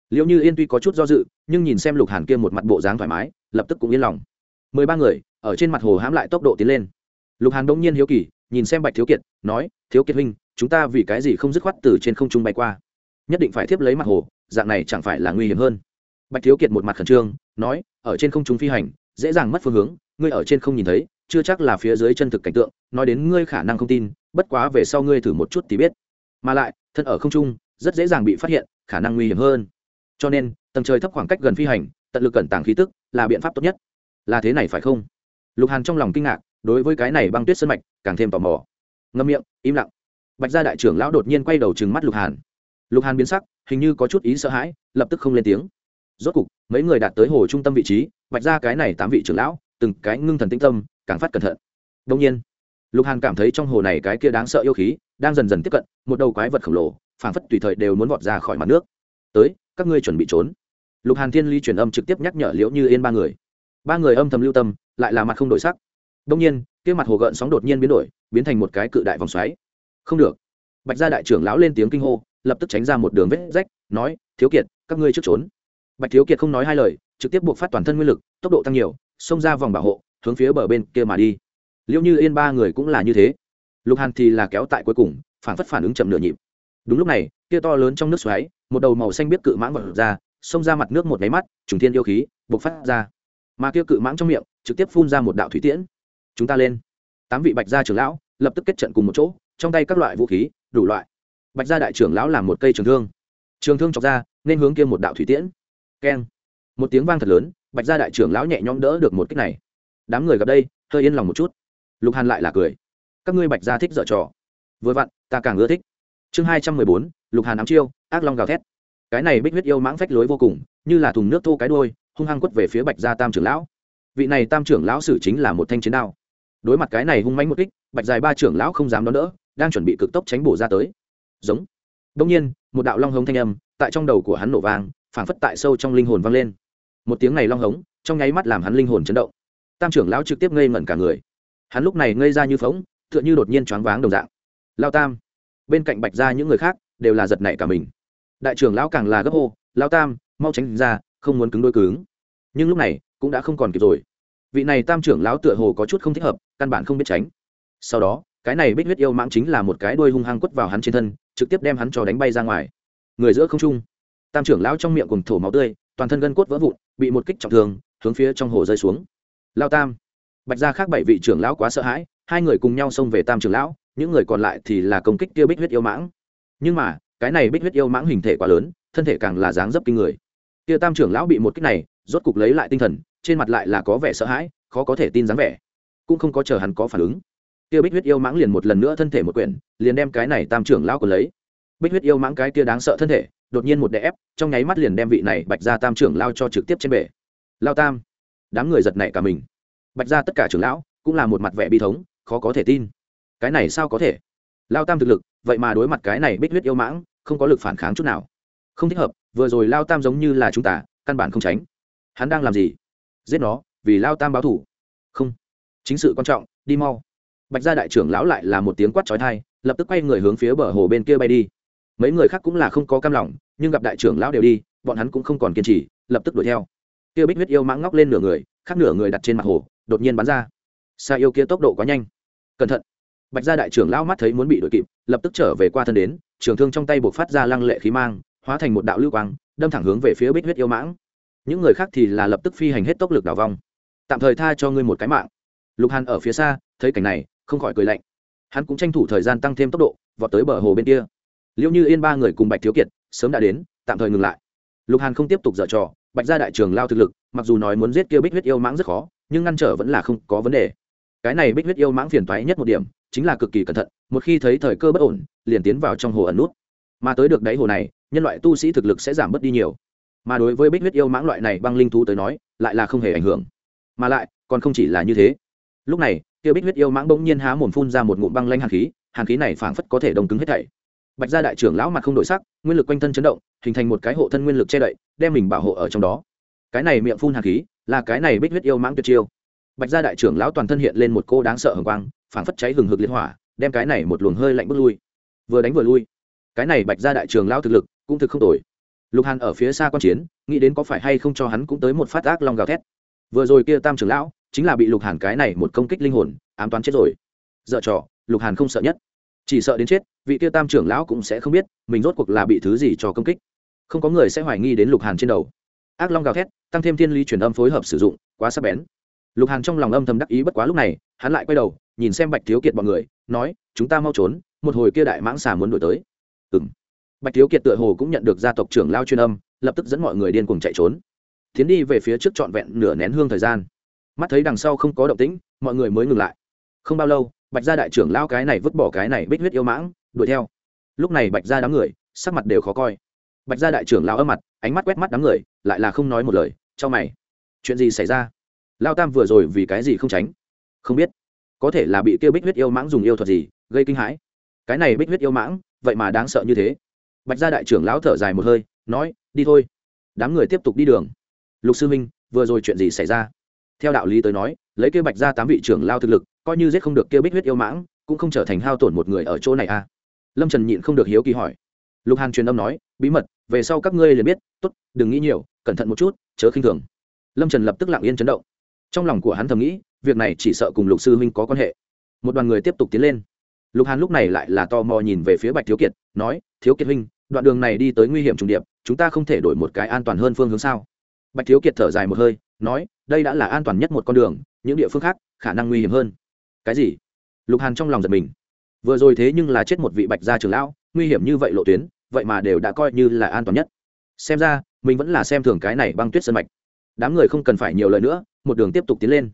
liệu như yên tuy có chút do dự, nhưng nhìn xem lục hàn kia một mặt bộ dáng thoải mái, lập tức cũng yên lòng. Mười ba người, ở trên mặt hồ hãm lại tốc độ tiến lên. Lục hàn đông nhiên hiếu kỳ, nhìn xem bạch thiếu kiệt, nói, thiếu kiệt huynh, chúng ta vì cái gì không dứt khoát từ trên không trung bay qua? Nhất định phải tiếp lấy mặt hồ, dạng này chẳng phải là nguy hiểm hơn. Bạch thiếu kiệt một mặt khẩn trương, nói, ở trên không trung phi hành, dễ dàng mất phương hướng, ngươi ở trên không nhìn thấy, chưa chắc là phía dưới chân thực cảnh tượng, nói đến ngươi khả năng không tin, bất quá về sau ngươi thử một chút thì biết. Mà lại, thân ở không trung, rất dễ dàng bị phát hiện, khả năng nguy hiểm hơn cho nên, tầng trời thấp khoảng cách gần phi hành, tận lực cẩn tàng khí tức là biện pháp tốt nhất. Là thế này phải không? Lục hàn trong lòng kinh ngạc, đối với cái này băng tuyết sân mạch, càng thêm tò mò. Ngâm miệng, im lặng. Bạch gia đại trưởng lão đột nhiên quay đầu trừng mắt lục hàn. Lục hàn biến sắc, hình như có chút ý sợ hãi, lập tức không lên tiếng. Rốt cục, mấy người đạt tới hồ trung tâm vị trí, bạch ra cái này tám vị trưởng lão, từng cái ngưng thần tĩnh tâm, càng phát cẩn thận. Đông nhiên, lục hàn cảm thấy trong hồ này cái kia đáng sợ yêu khí, đang dần dần tiếp cận, một đầu quái vật khổng lồ, phảng phất tùy thời đều muốn vọt ra khỏi mặt nước tới, các ngươi chuẩn bị trốn. Lục hàn thiên ly truyền âm trực tiếp nhắc nhở liễu như yên ba người. Ba người âm thầm lưu tâm, lại là mặt không đổi sắc. Đông nhiên, kia mặt hồ gợn sóng đột nhiên biến đổi, biến thành một cái cự đại vòng xoáy. Không được. Bạch gia đại trưởng lão lên tiếng kinh hô, lập tức tránh ra một đường vết rách, nói, thiếu kiệt, các ngươi trước trốn. Bạch thiếu kiệt không nói hai lời, trực tiếp buộc phát toàn thân nguyên lực, tốc độ tăng nhiều, xông ra vòng bảo hộ, hướng phía bờ bên kia mà đi. Liệu như yên ba người cũng là như thế. Lục hàn thì là kéo tại cuối cùng, phản phất phản ứng chậm nửa nhịp. Đúng lúc này kia to lớn trong nước xoáy một đầu màu xanh biết cự mãng vật ra, xông ra mặt nước một máy mắt, trùng thiên yêu khí buộc phát ra. Mà kia cự mãng trong miệng, trực tiếp phun ra một đạo thủy tiễn. Chúng ta lên. Tám vị bạch gia trưởng lão, lập tức kết trận cùng một chỗ, trong tay các loại vũ khí, đủ loại. Bạch gia đại trưởng lão làm một cây trường thương. Trường thương chọc ra, nên hướng kia một đạo thủy tiễn. Keng. Một tiếng vang thật lớn, bạch gia đại trưởng lão nhẹ nhõm đỡ được một cách này. Đám người gặp đây, hơi yên lòng một chút. Lục hàn lại là cười. Các ngươi bạch gia thích dở trò. Vừa vặn, ta càng ưa thích. Chương hai trăm mười bốn, lục hàn ám chiêu ác long gào thét. Cái này bích huyết yêu mãng phách lối vô cùng, như là thùng nước thô cái đôi hung hăng quất về phía bạch gia tam trưởng lão. Vị này tam trưởng lão sử chính là một thanh chiến đao. Đối mặt cái này hung mãnh một kích, bạch dài ba trưởng lão không dám đón đỡ, đang chuẩn bị cực tốc tránh bổ ra tới. Giống. Đông nhiên, một đạo long hống thanh âm tại trong đầu của hắn nổ vang, phảng phất tại sâu trong linh hồn vang lên. Một tiếng này long hống, trong nháy mắt làm hắn linh hồn chấn động. Tam trưởng lão trực tiếp ngây ngẩn cả người. Hắn lúc này ngây ra như phóng tựa như đột nhiên choáng váng đồng dạng. Lao tam. Bên cạnh bạch ra những người khác đều là giật nảy cả mình đại trưởng lão càng là gấp hô lao tam, mau tránh ra, không muốn cứng đôi cứng. Nhưng lúc này, cũng đã không còn kịp rồi. Vị này tam trưởng lão tựa hồ có chút không thích hợp, căn bản không biết tránh. Sau đó, cái này bích huyết yêu mãng chính là một cái đuôi hung hăng quất vào hắn trên thân, trực tiếp đem hắn cho đánh bay ra ngoài. Người giữa không trung, tam trưởng lão trong miệng cùng thổ máu tươi, toàn thân gân cốt vỡ vụn, bị một kích trọng thương, hướng phía trong hồ rơi xuống. Lao tam. Bạch gia khác bảy vị trưởng lão quá sợ hãi, hai người cùng nhau xông về tam trưởng lão, những người còn lại thì là công kích tiêu bích huyết yêu mãng. Nhưng mà cái này bích huyết yêu mãng hình thể quá lớn, thân thể càng là dáng dấp kinh người. Kia tam trưởng lão bị một kích này, rốt cục lấy lại tinh thần, trên mặt lại là có vẻ sợ hãi, khó có thể tin dáng vẻ. Cũng không có chờ hắn có phản ứng. Kia bích huyết yêu mãng liền một lần nữa thân thể một quyển, liền đem cái này tam trưởng lão còn lấy. Bích huyết yêu mãng cái kia đáng sợ thân thể, đột nhiên một đè ép, trong nháy mắt liền đem vị này bạch ra tam trưởng lao cho trực tiếp trên bể lao tam, đám người giật nảy cả mình. Bạch ra tất cả trưởng lão cũng là một mặt vẻ bi thống, khó có thể tin. Cái này sao có thể? Lao tam thực lực vậy mà đối mặt cái này bích huyết yêu mãng, không có lực phản kháng chút nào. Không thích hợp, vừa rồi lao tam giống như là chúng ta, căn bản không tránh. Hắn đang làm gì? Giết nó, vì lao tam báo thủ. Không. Chính sự quan trọng, đi mau. Bạch gia đại trưởng lão lại là một tiếng quát trói thai lập tức quay người hướng phía bờ hồ bên kia bay đi. Mấy người khác cũng là không có cam lòng, nhưng gặp đại trưởng lão đều đi, bọn hắn cũng không còn kiên trì, lập tức đuổi theo. Kia bích huyết yêu mãng ngóc lên nửa người, khác nửa người đặt trên mặt hồ, đột nhiên bắn ra. Xa yêu kia tốc độ quá nhanh. Cẩn thận bạch gia đại trưởng lão mắt thấy muốn bị đuổi kịp, lập tức trở về qua thân đến, trường thương trong tay buộc phát ra lăng lệ khí mang, hóa thành một đạo lưu quang, đâm thẳng hướng về phía bích huyết yêu mãng. Những người khác thì là lập tức phi hành hết tốc lực đảo vong tạm thời tha cho ngươi một cái mạng. Lục hàn ở phía xa, thấy cảnh này, không khỏi cười lạnh. Hắn cũng tranh thủ thời gian tăng thêm tốc độ, vọt tới bờ hồ bên kia. Liệu như yên ba người cùng bạch thiếu kiệt, sớm đã đến, tạm thời ngừng lại. Lục hàn không tiếp tục dở trò, bạch gia đại trường lao thực lực, mặc dù nói muốn giết kia bích huyết yêu mãng rất khó, nhưng ngăn trở vẫn là không có vấn đề. Cái này bích huyết yêu mãng phiền toái nhất một điểm chính là cực kỳ cẩn thận, một khi thấy thời cơ bất ổn, liền tiến vào trong hồ ẩn nút. Mà tới được đáy hồ này, nhân loại tu sĩ thực lực sẽ giảm bớt đi nhiều. Mà đối với bích huyết yêu mãng loại này băng linh thú tới nói, lại là không hề ảnh hưởng. Mà lại, còn không chỉ là như thế. Lúc này Tiêu bích huyết yêu mãng bỗng nhiên há mồm phun ra một ngụm băng lanh hàn khí hàn khí này phảng phất có thể đồng cứng hết thảy. Bạch gia đại trưởng lão mặt không đổi sắc, nguyên lực quanh thân chấn động, hình thành một cái hộ thân nguyên lực che đậy, đem mình bảo hộ ở trong đó. Cái này miệng phun hàn khí, là cái này bích huyết yêu mãng tuyệt chiêu. Bạch gia đại trưởng lão toàn thân hiện lên một cô đáng sợ hồng quang phảng phất cháy hừng hực liên hỏa, đem cái này một luồng hơi lạnh bước lui. Vừa đánh vừa lui. Cái này bạch gia đại trưởng lão thực lực cũng thực không tồi. Lục hàn ở phía xa quan chiến, nghĩ đến có phải hay không cho hắn cũng tới một phát ác long gào thét. Vừa rồi kia tam trưởng lão chính là bị lục hàn cái này một công kích linh hồn, ám toán chết rồi. Dợ trò, lục hàn không sợ nhất. Chỉ sợ đến chết, vị kia tam trưởng lão cũng sẽ không biết mình rốt cuộc là bị thứ gì cho công kích. Không có người sẽ hoài nghi đến lục hàn trên đầu. Ác long gào thét, tăng thêm thiên lý truyền âm phối hợp sử dụng, quá sắc bén lục hàn trong lòng âm thầm đắc ý bất quá lúc này, hắn lại quay đầu, nhìn xem bạch thiếu kiệt bọn người, nói, chúng ta mau trốn, một hồi kia đại mãng xà muốn đổi tới. Ừ m bạch thiếu kiệt tựa hồ cũng nhận được gia tộc trưởng lao chuyên âm, lập tức dẫn mọi người điên cùng chạy trốn. Tiến đi về phía trước trọn vẹn nửa nén hương thời gian. Mắt thấy đằng sau không có động tĩnh, mọi người mới ngừng lại. Không bao lâu, bạch gia đại trưởng lao cái này vứt bỏ cái này bích huyết yêu mãng, đuổi theo. Lúc này bạch gia đám người, sắc mặt đều khó coi. Bạch gia đại trưởng lao ở mặt, ánh mắt quét mắt đám người, lại là không nói một lời cho mày. Chuyện gì xảy ra? Lao tam vừa rồi vì cái gì không tránh? Không biết. Có thể là bị kêu bích huyết yêu mãng dùng yêu thuật gì, gây kinh hãi. Cái này bích huyết yêu mãng, vậy mà đáng sợ như thế. Bạch gia đại trưởng lão thở dài một hơi, nói, đi thôi. Đám người tiếp tục đi đường. Lục sư minh vừa rồi chuyện gì xảy ra? Theo đạo lý tới nói, lấy kêu bạch gia tám vị trưởng lao thực lực, coi như giết không được kêu bích huyết yêu mãng, cũng không trở thành hao tổn một người ở chỗ này à? Lâm trần nhịn không được hiếu kỳ hỏi. Lục hàn truyền âm nói, bí mật, về sau các ngươi liền biết, tốt, đừng nghĩ nhiều, cẩn thận một chút, chớ khinh thường. Lâm trần lập tức lặng yên chấn động trong lòng của hắn thầm nghĩ, việc này chỉ sợ cùng lục sư huynh có quan hệ. Một đoàn người tiếp tục tiến lên. Lục hàn lúc này lại là to mò nhìn về phía bạch thiếu kiệt, nói, thiếu kiệt huynh, đoạn đường này đi tới nguy hiểm trùng điệp, chúng ta không thể đổi một cái an toàn hơn phương hướng sao? Bạch thiếu kiệt thở dài một hơi, nói, đây đã là an toàn nhất một con đường, những địa phương khác, khả năng nguy hiểm hơn. Cái gì? Lục hàn trong lòng giật mình. Vừa rồi thế nhưng là chết một vị bạch gia trưởng lão, nguy hiểm như vậy lộ tuyến, vậy mà đều đã coi như là an toàn nhất. Xem ra, mình vẫn là xem thường cái này băng tuyết sân mạch. Đám người không cần phải nhiều lời nữa một đường tiếp tục tiến lên.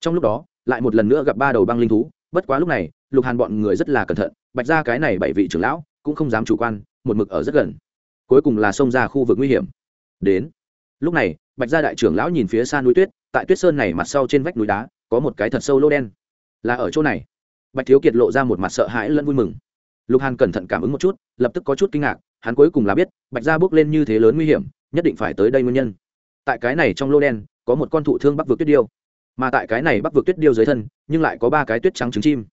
Trong lúc đó, lại một lần nữa gặp ba đầu băng linh thú, bất quá lúc này, lục hàn bọn người rất là cẩn thận, bạch ra cái này bảy vị trưởng lão, cũng không dám chủ quan, một mực ở rất gần. Cuối cùng là xông ra khu vực nguy hiểm. Đến. Lúc này, bạch gia đại trưởng lão nhìn phía xa núi tuyết, tại tuyết sơn này mặt sau trên vách núi đá, có một cái thật sâu lô đen. Là ở chỗ này. Bạch thiếu kiệt lộ ra một mặt sợ hãi lẫn vui mừng. Lục hàn cẩn thận cảm ứng một chút, lập tức có chút kinh ngạc, hắn cuối cùng là biết, bạch gia bước lên như thế lớn nguy hiểm, nhất định phải tới đây nguyên nhân. Tại cái này trong lô đen có một con thụ thương bắc vực tuyết điêu. Mà tại cái này bắc vực tuyết điêu dưới thân, nhưng lại có ba cái tuyết trắng trứng chim.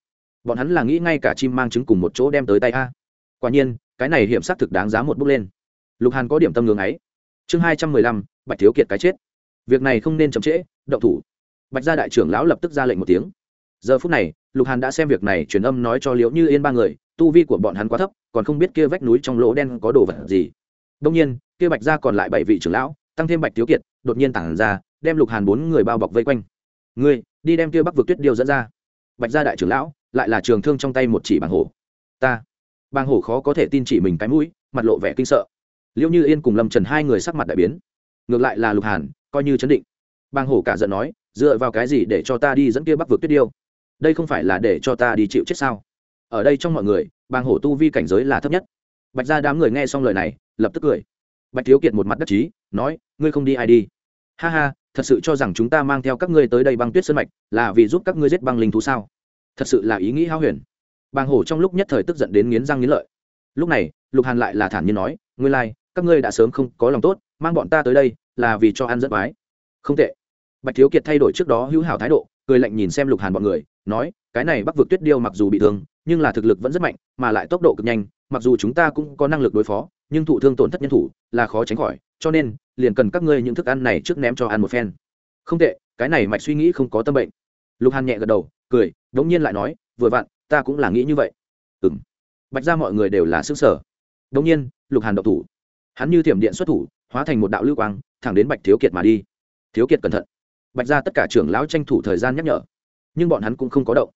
Bọn hắn là nghĩ ngay cả chim mang trứng cùng một chỗ đem tới tay a. Quả nhiên, cái này hiểm xác thực đáng giá một bước lên. Lục hàn có điểm tâm ngưỡng ấy. Chương hai trăm mười lăm, bạch thiếu kiệt cái chết. Việc này không nên chậm trễ, động thủ. Bạch gia đại trưởng lão lập tức ra lệnh một tiếng. Giờ phút này, lục hàn đã xem việc này truyền âm nói cho liễu như yên ba người, tu vi của bọn hắn quá thấp, còn không biết kia vách núi trong lỗ đen có đồ vật gì. Đông nhiên, kia bạch gia còn lại bảy vị trưởng lão, tăng thêm bạch thiếu kiệt, đột nhiên tản ra đem lục hàn bốn người bao bọc vây quanh ngươi đi đem kia bắc vực tuyết điêu dẫn ra bạch gia đại trưởng lão lại là trường thương trong tay một chỉ bàng hổ ta bàng hổ khó có thể tin chỉ mình cái mũi mặt lộ vẻ kinh sợ liệu như yên cùng lâm trần hai người sắc mặt đại biến ngược lại là lục hàn coi như chấn định bàng hổ cả giận nói dựa vào cái gì để cho ta đi dẫn kia bắc vực tuyết điêu đây không phải là để cho ta đi chịu chết sao ở đây trong mọi người bàng hổ tu vi cảnh giới là thấp nhất bạch ra đám người nghe xong lời này lập tức cười bạch thiếu kiệt một mặt đắc chí nói ngươi không đi ai đi ha ha thật sự cho rằng chúng ta mang theo các ngươi tới đây băng tuyết sơn mạch là vì giúp các ngươi giết băng linh thú sao? Thật sự là ý nghĩ hao huyền. Bàng hổ trong lúc nhất thời tức giận đến nghiến răng nghiến lợi. Lúc này lục hàn lại là thản nhiên nói ngươi lai、like, các ngươi đã sớm không có lòng tốt mang bọn ta tới đây là vì cho ăn rất mái không tệ. Bạch thiếu kiệt thay đổi trước đó hữu hảo thái độ cười lạnh nhìn xem lục hàn bọn người nói cái này bắc vực tuyết điêu mặc dù bị thương nhưng là thực lực vẫn rất mạnh mà lại tốc độ cực nhanh mặc dù chúng ta cũng có năng lực đối phó nhưng thụ thương tổn thất nhân thủ là khó tránh khỏi cho nên, liền cần các ngươi những thức ăn này trước ném cho ăn một phen. Không tệ, cái này mạch suy nghĩ không có tâm bệnh. Lục hàn nhẹ gật đầu, cười, đống nhiên lại nói, vừa vặn, ta cũng là nghĩ như vậy. Ừng bạch ra mọi người đều là sức sở. Đống nhiên, lục hàn độc thủ. Hắn như thiểm điện xuất thủ, hóa thành một đạo lưu quang, thẳng đến bạch thiếu kiệt mà đi. Thiếu kiệt cẩn thận. Bạch ra tất cả trưởng lão tranh thủ thời gian nhắc nhở. Nhưng bọn hắn cũng không có động.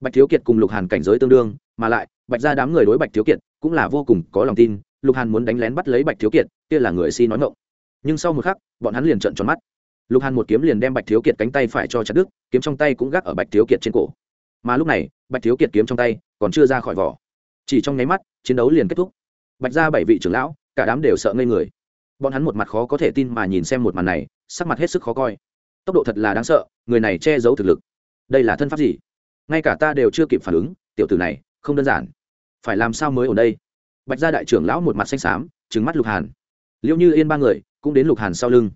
Bạch thiếu kiệt cùng lục hàn cảnh giới tương đương, mà lại, bạch ra đám người đối bạch thiếu kiệt cũng là vô cùng có lòng tin. Lục hàn muốn đánh lén bắt lấy bạch thiếu kiệt kia là người si nói ngộng nhưng sau một khắc, bọn hắn liền trợn tròn mắt. Lục hàn một kiếm liền đem bạch thiếu kiệt cánh tay phải cho chặt đứt, kiếm trong tay cũng gác ở bạch thiếu kiệt trên cổ. Mà lúc này, bạch thiếu kiệt kiếm trong tay còn chưa ra khỏi vỏ. Chỉ trong nháy mắt, chiến đấu liền kết thúc. Bạch ra bảy vị trưởng lão, cả đám đều sợ ngây người. Bọn hắn một mặt khó có thể tin mà nhìn xem một màn này, sắc mặt hết sức khó coi. Tốc độ thật là đáng sợ, người này che giấu thực lực. Đây là thân pháp gì? Ngay cả ta đều chưa kịp phản ứng, tiểu tử này, không đơn giản. Phải làm sao mới ở đây? Bạch gia đại trưởng lão một mặt xanh xám trứng mắt lục hàn liệu như yên ba người cũng đến lục hàn sau lưng.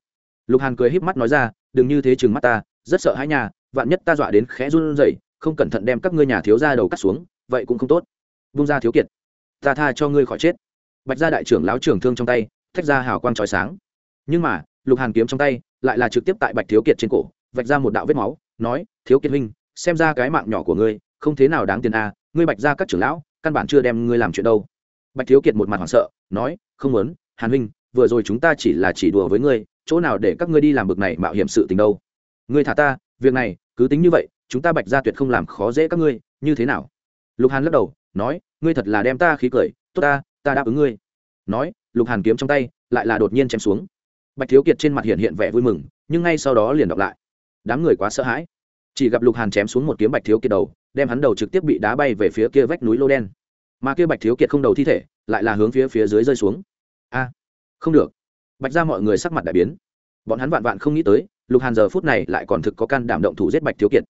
Lục hàn cười híp mắt nói ra đừng như thế chừng mắt ta rất sợ hãi nhà vạn nhất ta dọa đến khẽ run rẩy không cẩn thận đem các ngươi nhà thiếu gia đầu cắt xuống vậy cũng không tốt. Vung ra thiếu kiệt ta tha cho ngươi khỏi chết. Bạch gia đại trưởng lão trưởng thương trong tay thách ra hào quang trói sáng. Nhưng mà lục hàn kiếm trong tay lại là trực tiếp tại bạch thiếu kiệt trên cổ vạch ra một đạo vết máu nói thiếu kiệt huynh xem ra cái mạng nhỏ của ngươi không thế nào đáng tiền a à, ngươi bạch ra các trưởng lão căn bản chưa đem ngươi làm chuyện đâu. Bạch thiếu kiệt một mặt hoảng sợ nói không muốn hàn huynh vừa rồi chúng ta chỉ là chỉ đùa với ngươi, chỗ nào để các ngươi đi làm bực này mạo hiểm sự tình đâu? Ngươi thả ta, việc này, cứ tính như vậy, chúng ta bạch ra tuyệt không làm khó dễ các ngươi, như thế nào? Lục hàn lắc đầu, nói, ngươi thật là đem ta khí cười, tốt ta ta đáp ứng ngươi. Nói, lục hàn kiếm trong tay, lại là đột nhiên chém xuống. Bạch thiếu kiệt trên mặt hiện hiện vẻ vui mừng, nhưng ngay sau đó liền đọc lại. Đám người quá sợ hãi. Chỉ gặp lục hàn chém xuống một kiếm bạch thiếu kiệt đầu, đem hắn đầu trực tiếp bị đá bay về phía kia vách núi lô đen. Mà kia bạch thiếu kiệt không đầu thi thể, lại là hướng phía phía dưới rơi xuống. A! Không được. Bạch ra mọi người sắc mặt đại biến. Bọn hắn vạn vạn không nghĩ tới, lục hàn giờ phút này lại còn thực có can đảm động thủ giết bạch thiếu kiệt.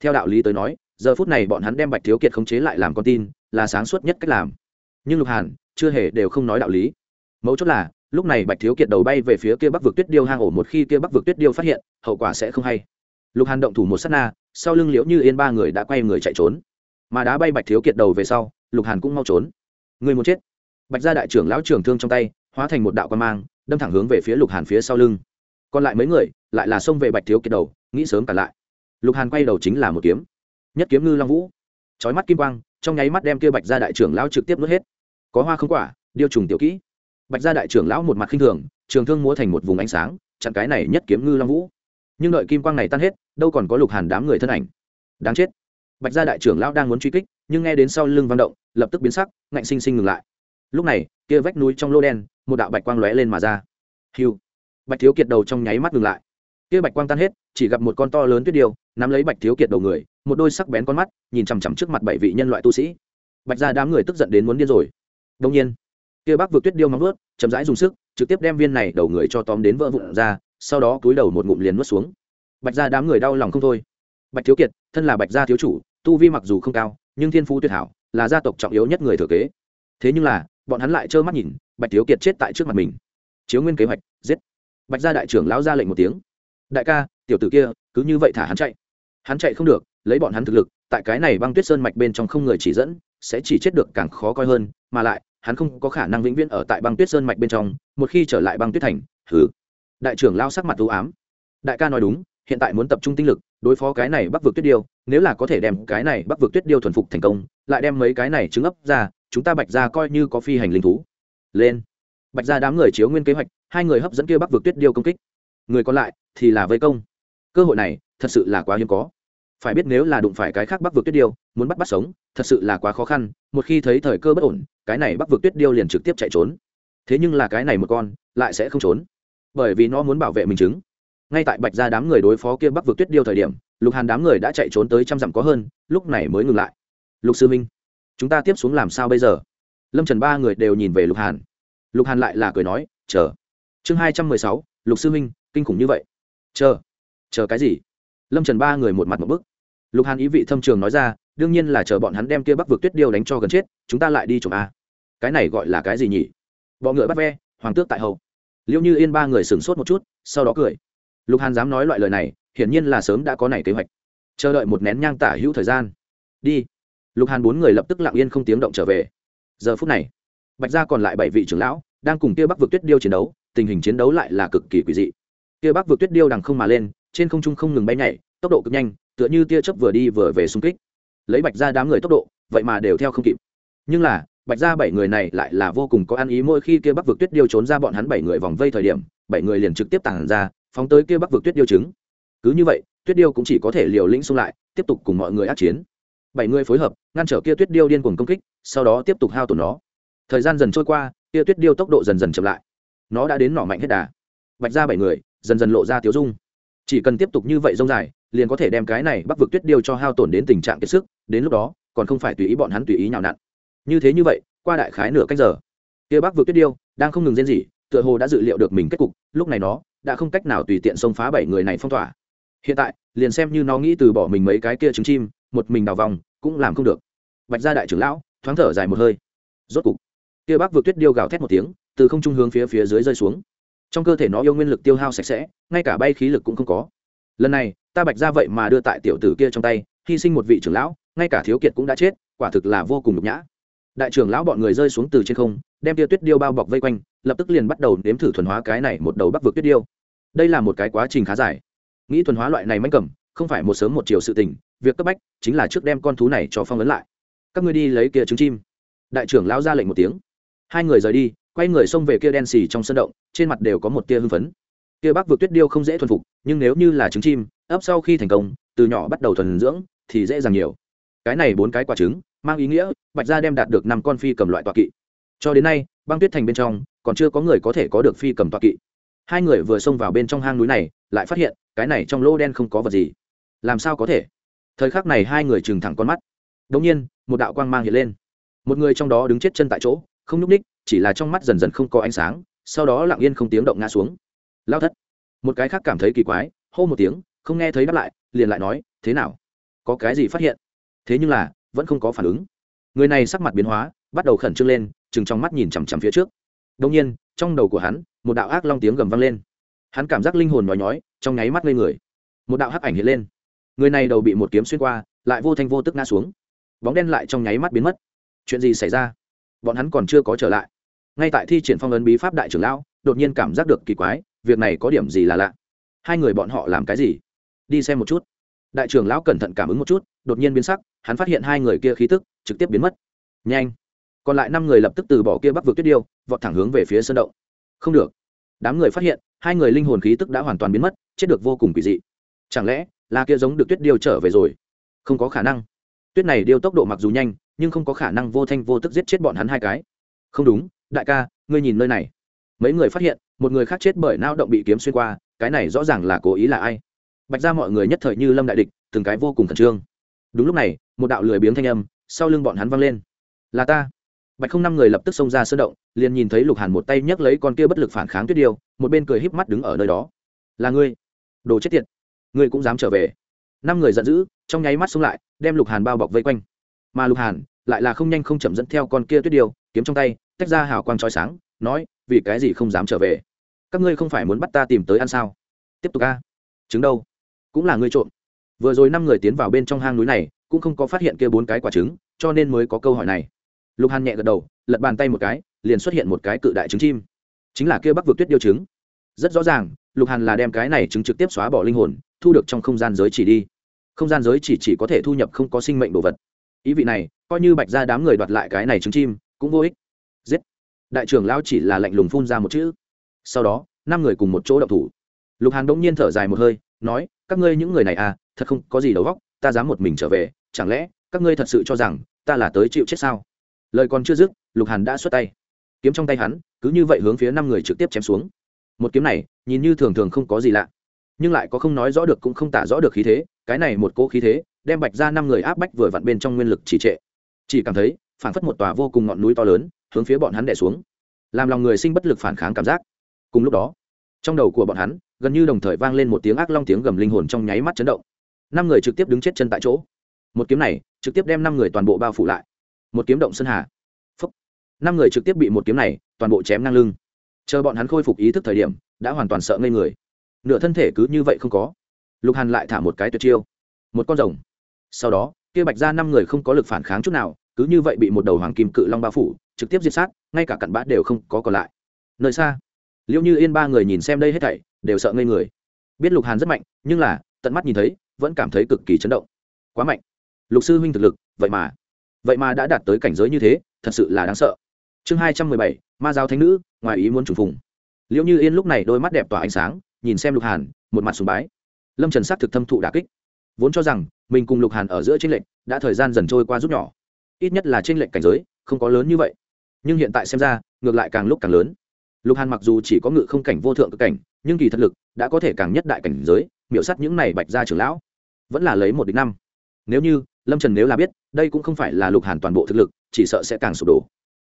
Theo đạo lý tới nói, giờ phút này bọn hắn đem bạch thiếu kiệt khống chế lại làm con tin, là sáng suốt nhất cách làm. Nhưng lục hàn, chưa hề đều không nói đạo lý. Mấu chốt là, lúc này bạch thiếu kiệt đầu bay về phía kia bắc vực tuyết điêu hang ổ một khi kia bắc vực tuyết điêu phát hiện, hậu quả sẽ không hay. Lục hàn động thủ một s á t na, sau lưng liễu như yên ba người đã quay người chạy trốn. Mà đá bay bạch thiếu kiệt đầu về sau, lục hàn cũng mau trốn. Người muốn chết. Bạch gia đại trưởng lão trưởng thương trong tay hóa thành một đạo quan mang, đâm thẳng hướng về phía lục hàn phía sau lưng. Còn lại mấy người, lại là xông về bạch thiếu kiệt đầu, nghĩ sớm cả lại. Lục hàn quay đầu chính là một kiếm. Nhất kiếm ngư long vũ. Trói mắt kim quang, trong nháy mắt đem kia bạch gia đại trưởng lão trực tiếp nuốt hết. Có hoa không quả, điêu trùng tiểu kỹ. Bạch gia đại trưởng lão một mặt khinh thường, trường thương múa thành một vùng ánh sáng, chặn cái này nhất kiếm ngư long vũ. Nhưng đợi kim quang này tan hết, đâu còn có lục hàn đám người thân ảnh. Đáng chết. Bạch gia đại trưởng lão đang muốn truy kích, nhưng nghe đến sau lưng vang động, lập tức biến sắc, ngạnh sinh sinh ngừng lại. Lúc này, kia vách núi trong lô đen một đạo bạch quang lóe lên mà ra. Hiu. Bạch thiếu kiệt đầu trong nháy mắt ngừng lại. Kia bạch quang tan hết, chỉ gặp một con to lớn tuyết điêu, nắm lấy bạch thiếu kiệt đầu người, một đôi sắc bén con mắt, nhìn chằm chằm trước mặt bảy vị nhân loại tu sĩ. Bạch ra đám người tức giận đến muốn điên rồi. Đông nhiên, kia bác vượt tuyết điêu móng vớt chậm rãi dùng sức, trực tiếp đem viên này đầu người cho tóm đến vỡ vụn ra, sau đó cúi đầu một ngụm liền nuốt xuống. Bạch ra đám người đau lòng không thôi. Bạch thiếu kiệt, thân là bạch gia thiếu chủ, tu vi mặc dù không cao, nhưng thiên phú tuyệt hảo, là gia tộc trọng yếu nhất người thừa kế. Thế nhưng là bọn hắn lại trơ mắt nhìn, bạch thiếu kiệt chết tại trước mặt mình. Chiếu nguyên kế hoạch, giết. Bạch gia đại trưởng lão ra lệnh một tiếng. Đại ca, tiểu tử kia, cứ như vậy thả hắn chạy. Hắn chạy không được, lấy bọn hắn thực lực, tại cái này băng tuyết sơn mạch bên trong không người chỉ dẫn, sẽ chỉ chết được càng khó coi hơn, mà lại, hắn không có khả năng vĩnh viễn ở tại băng tuyết sơn mạch bên trong, một khi trở lại băng tuyết thành thứ. đại trưởng lao sắc mặt ưu ám. Đại ca nói đúng, hiện tại muốn tập trung tinh lực, đối phó cái này bắc vực tuyết điêu, nếu là có thể đem cái này bắc vực tuyết điêu thuần phục thành công, lại đem mấy cái này trứng ấp ra chúng ta bạch ra coi như có phi hành linh thú. Lên. Bạch ra đám người chiếu nguyên kế hoạch, hai người hấp dẫn kia bắc vượt tuyết điêu công kích. Người còn lại thì là vây công. Cơ hội này thật sự là quá hiếm có. Phải biết nếu là đụng phải cái khác bắc vượt tuyết điêu, muốn bắt bắt sống, thật sự là quá khó khăn, một khi thấy thời cơ bất ổn, cái này bắc vượt tuyết điêu liền trực tiếp chạy trốn. Thế nhưng là cái này một con, lại sẽ không trốn. Bởi vì nó muốn bảo vệ mình chứng. Ngay tại bạch ra đám người đối phó kia bắc vượt tuyết điêu thời điểm, lục hàn đám người đã chạy trốn tới trăm dặm có hơn, lúc này mới ngừng lại. Lục sư minh chúng ta tiếp xuống làm sao bây giờ? Lâm trần ba người đều nhìn về lục hàn. Lục hàn lại là cười nói, chờ. Chương hai trăm mười sáu, lục sư minh, kinh khủng như vậy. Chờ. Chờ cái gì? Lâm trần ba người một mặt một bức. Lục hàn ý vị thâm trường nói ra, đương nhiên là chờ bọn hắn đem kia bắc vực tuyết điêu đánh cho gần chết, chúng ta lại đi chụp a. Cái này gọi là cái gì nhỉ? Bọ ngựa bắt ve, hoàng tước tại hậu liệu như yên ba người sửng sốt một chút, sau đó cười. Lục hàn dám nói loại lời này, hiển nhiên là sớm đã có này kế hoạch. Chờ đợi một nén nhang tả hữu thời gian. Đi lục hàn bốn người lập tức lặng yên không tiếng động trở về. Giờ phút này, bạch gia còn lại bảy vị trưởng lão đang cùng kia bắc vực tuyết điêu chiến đấu, tình hình chiến đấu lại là cực kỳ quỷ dị. Kia bắc vực tuyết điêu đằng không mà lên, trên không trung không ngừng bay nhảy, tốc độ cực nhanh, tựa như tia chớp vừa đi vừa về xung kích. Lấy bạch ra đám người tốc độ, vậy mà đều theo không kịp. Nhưng là, bạch ra bảy người này lại là vô cùng có ăn ý mỗi khi kia bắc vực tuyết điêu trốn ra bọn hắn bảy người vòng vây thời điểm, bảy người liền trực tiếp tản ra, phóng tới kia bắc vực tuyết điêu trứng. Cứ như vậy, tuyết điêu cũng chỉ có thể liều lĩnh xung lại, tiếp tục cùng mọi người át chiến bảy người phối hợp, ngăn trở kia tuyết điêu điên cuồng công kích, sau đó tiếp tục hao tổn nó. Thời gian dần trôi qua, kia tuyết điêu tốc độ dần dần chậm lại. Nó đã đến nỏ mạnh hết đà. Bạch ra bảy người, dần dần lộ ra tiếu dung. Chỉ cần tiếp tục như vậy rông dài, liền có thể đem cái này bắc vực tuyết điêu cho hao tổn đến tình trạng kiệt sức, đến lúc đó, còn không phải tùy ý bọn hắn tùy ý nhào nặn. Như thế như vậy, qua đại khái nửa cách giờ, kia bắc vực tuyết điêu đang không ngừng rên rỉ, tựa hồ đã dự liệu được mình kết cục, lúc này nó đã không cách nào tùy tiện xông phá bảy người này phong tỏa. Hiện tại, liền xem như nó nghĩ từ bỏ mình mấy cái kia trứng chim một mình đào vòng, cũng làm không được. Bạch gia đại trưởng lão, thoáng thở dài một hơi. Rốt cục, kia bác vượt tuyết điêu gào thét một tiếng, từ không trung hướng phía phía dưới rơi xuống. Trong cơ thể nó yêu nguyên lực tiêu hao sạch sẽ, ngay cả bay khí lực cũng không có. Lần này, ta bạch ra vậy mà đưa tại tiểu tử kia trong tay, hy sinh một vị trưởng lão, ngay cả thiếu kiệt cũng đã chết, quả thực là vô cùng nhục nhã. Đại trưởng lão bọn người rơi xuống từ trên không, đem tia tuyết điêu bao bọc vây quanh, lập tức liền bắt đầu nếm thử thuần hóa cái này một đầu bắc vực tuyết điêu. Đây là một cái quá trình khá dài. Nghĩ thuần hóa loại này manh cầm, không phải một sớm một chiều sự tình việc cấp bách chính là trước đem con thú này cho phong ấn lại. Các ngươi đi lấy kia trứng chim. Đại trưởng lão ra lệnh một tiếng. Hai người rời đi, quay người xông về kia đen xì trong sân động, trên mặt đều có một tia hưng phấn. Kia bắc vượt tuyết điêu không dễ thuần phục, nhưng nếu như là trứng chim, ấp sau khi thành công, từ nhỏ bắt đầu thuần dưỡng, thì dễ dàng nhiều. Cái này bốn cái quả trứng, mang ý nghĩa, bạch gia đem đạt được năm con phi cầm loại tọa kỵ. Cho đến nay, băng tuyết thành bên trong, còn chưa có người có thể có được phi cầm tọa kỵ. Hai người vừa xông vào bên trong hang núi này, lại phát hiện, cái này trong lô đen không có vật gì. Làm sao có thể? Thời khắc này hai người trừng thẳng con mắt. Đ ỗ n g nhiên, một đạo quang mang hiện lên. Một người trong đó đứng chết chân tại chỗ, không nhúc ních chỉ là trong mắt dần dần không có ánh sáng, sau đó lặng yên không tiếng động ngã xuống. Lao thất. Một cái khác cảm thấy kỳ quái, hô một tiếng, không nghe thấy đáp lại, liền lại nói, thế nào? Có cái gì phát hiện? Thế nhưng là, vẫn không có phản ứng. Người này sắc mặt biến hóa, bắt đầu khẩn trương lên chừng trong mắt nhìn chằm chằm phía trước. Đông nhiên, trong đầu của hắn, một đạo ác long tiếng gầm vang lên. Hắn cảm giác linh hồn nói nhói, trong nháy mắt lên người. Một đạo hắc ảnh hiện lên người này đầu bị một kiếm xuyên qua, lại vô thanh vô tức ngã xuống. Bóng đen lại trong nháy mắt biến mất. Chuyện gì xảy ra? Bọn hắn còn chưa có trở lại. Ngay tại thi triển phong ấn bí pháp đại trưởng lão, đột nhiên cảm giác được kỳ quái, việc này có điểm gì là lạ? Hai người bọn họ làm cái gì? Đi xem một chút. Đại trưởng lão cẩn thận cảm ứng một chút, đột nhiên biến sắc, hắn phát hiện hai người kia khí tức trực tiếp biến mất. Nhanh! Còn lại năm người lập tức từ bỏ kia bắc vực tuyết điêu, vọt thẳng hướng về phía sân động. Không được. Đám người phát hiện, hai người linh hồn khí tức đã hoàn toàn biến mất, chết được vô cùng quỷ dị. Chẳng lẽ là kia giống được tuyết điêu trở về rồi. Không có khả năng. Tuyết này điêu tốc độ mặc dù nhanh, nhưng không có khả năng vô thanh vô tức giết chết bọn hắn hai cái. Không đúng, đại ca, ngươi nhìn nơi này. Mấy người phát hiện, một người khác chết bởi nao động bị kiếm xuyên qua, cái này rõ ràng là cố ý là ai? Bạch ra mọi người nhất thời như lâm đại địch, từng cái vô cùng khẩn trương. Đúng lúc này, một đạo lười biếng thanh âm sau lưng bọn hắn văng lên. Là ta. Bạch không năm người lập tức xông ra sơn động, liền nhìn thấy lục hàn một tay nhấc lấy con kia bất lực phản kháng tuyết điêu, một bên cười híp mắt đứng ở nơi đó. Là ngươi. Đồ chết tiệt ngươi cũng dám trở về. Năm người giận dữ, trong nháy mắt xông lại, đem lục hàn bao bọc vây quanh. Mà lục hàn lại là không nhanh không chậm dẫn theo con kia tuyết điêu, kiếm trong tay, tách ra hào quang trói sáng, nói, vì cái gì không dám trở về? Các ngươi không phải muốn bắt ta tìm tới ăn sao? Tiếp tục a, chứng đâu? Cũng là ngươi trộm. Vừa rồi năm người tiến vào bên trong hang núi này, cũng không có phát hiện kia bốn cái quả trứng, cho nên mới có câu hỏi này. Lục hàn nhẹ gật đầu, lật bàn tay một cái, liền xuất hiện một cái cự đại trứng chim. Chính là kia bắc vượt tuyết điêu trứng. Rất rõ ràng lục hàn là đem cái này chứng trực tiếp xóa bỏ linh hồn, thu được trong không gian giới chỉ đi. Không gian giới chỉ chỉ có thể thu nhập không có sinh mệnh đồ vật. Ý vị này, coi như bạch ra đám người đoạt lại cái này trứng chim, cũng vô ích. Giết. Đại trưởng lão chỉ là lạnh lùng phun ra một chữ. Sau đó, năm người cùng một chỗ đậu thủ. Lục hàn đ ỗ n g nhiên thở dài một hơi, nói, các ngươi những người này à thật không có gì đầu góc ta dám một mình trở về, chẳng lẽ các ngươi thật sự cho rằng ta là tới chịu chết sao? Lời còn chưa dứt, lục hàn đã xuất tay. Kiếm trong tay hắn, cứ như vậy hướng phía năm người trực tiếp chém xuống một kiếm này, nhìn như thường thường không có gì lạ. Nhưng lại có không nói rõ được cũng không tả rõ được khí thế, cái này một cỗ khí thế, đem bạch ra năm người áp bách vừa vặn bên trong nguyên lực chỉ trệ. Chỉ cảm thấy phản phất một tòa vô cùng ngọn núi to lớn, hướng phía bọn hắn đẻ xuống. Làm lòng người sinh bất lực phản kháng cảm giác. Cùng lúc đó, trong đầu của bọn hắn, gần như đồng thời vang lên một tiếng ác long tiếng gầm linh hồn trong nháy mắt chấn động. Năm người trực tiếp đứng chết chân tại chỗ. Một kiếm này, trực tiếp đem năm người toàn bộ bao phủ lại. Một kiếm động sơn hà. Năm người trực tiếp bị một kiếm này toàn bộ chém ngang lưng chờ bọn hắn khôi phục ý thức thời điểm, đã hoàn toàn sợ ngây người. Nửa thân thể cứ như vậy không có. Lục hàn lại thả một cái tuyệt chiêu. Một con rồng. Sau đó, kia bạch ra năm người không có lực phản kháng chút nào, cứ như vậy bị một đầu hoàng kim cự long bao phủ, trực tiếp diệt sát, ngay cả cặn bã đều không có còn lại. Nơi xa liệu như yên ba người nhìn xem đây hết thảy, đều sợ ngây người. Biết lục hàn rất mạnh, nhưng là, tận mắt nhìn thấy, vẫn cảm thấy cực kỳ chấn động. Quá mạnh. Lục sư huynh thực lực, vậy mà vậy mà đã đạt tới cảnh giới như thế, thật sự là đáng sợ. Chương hai trăm mười bảy ma giáo thánh nữ, ngoài ý muốn trùng phùng. Liệu như yên lúc này đôi mắt đẹp tỏa ánh sáng, nhìn xem lục hàn, một mặt sùng bái. Lâm trần sắc thực thâm thụ đà kích. Vốn cho rằng, mình cùng lục hàn ở giữa tranh lệnh đã thời gian dần trôi qua rút nhỏ. Ít nhất là tranh lệnh cảnh giới, không có lớn như vậy. Nhưng hiện tại xem ra, ngược lại càng lúc càng lớn. Lục hàn mặc dù chỉ có ngự không cảnh vô thượng cực cảnh, nhưng kỳ thật lực, đã có thể càng nhất đại cảnh giới, miểu sắt những này bạch ra trưởng lão. Vẫn là lấy một đ ị c h năm. Nếu như, lâm trần nếu là biết, đây cũng không phải là lục hàn toàn bộ thực lực, chỉ sợ sẽ càng sụp đổ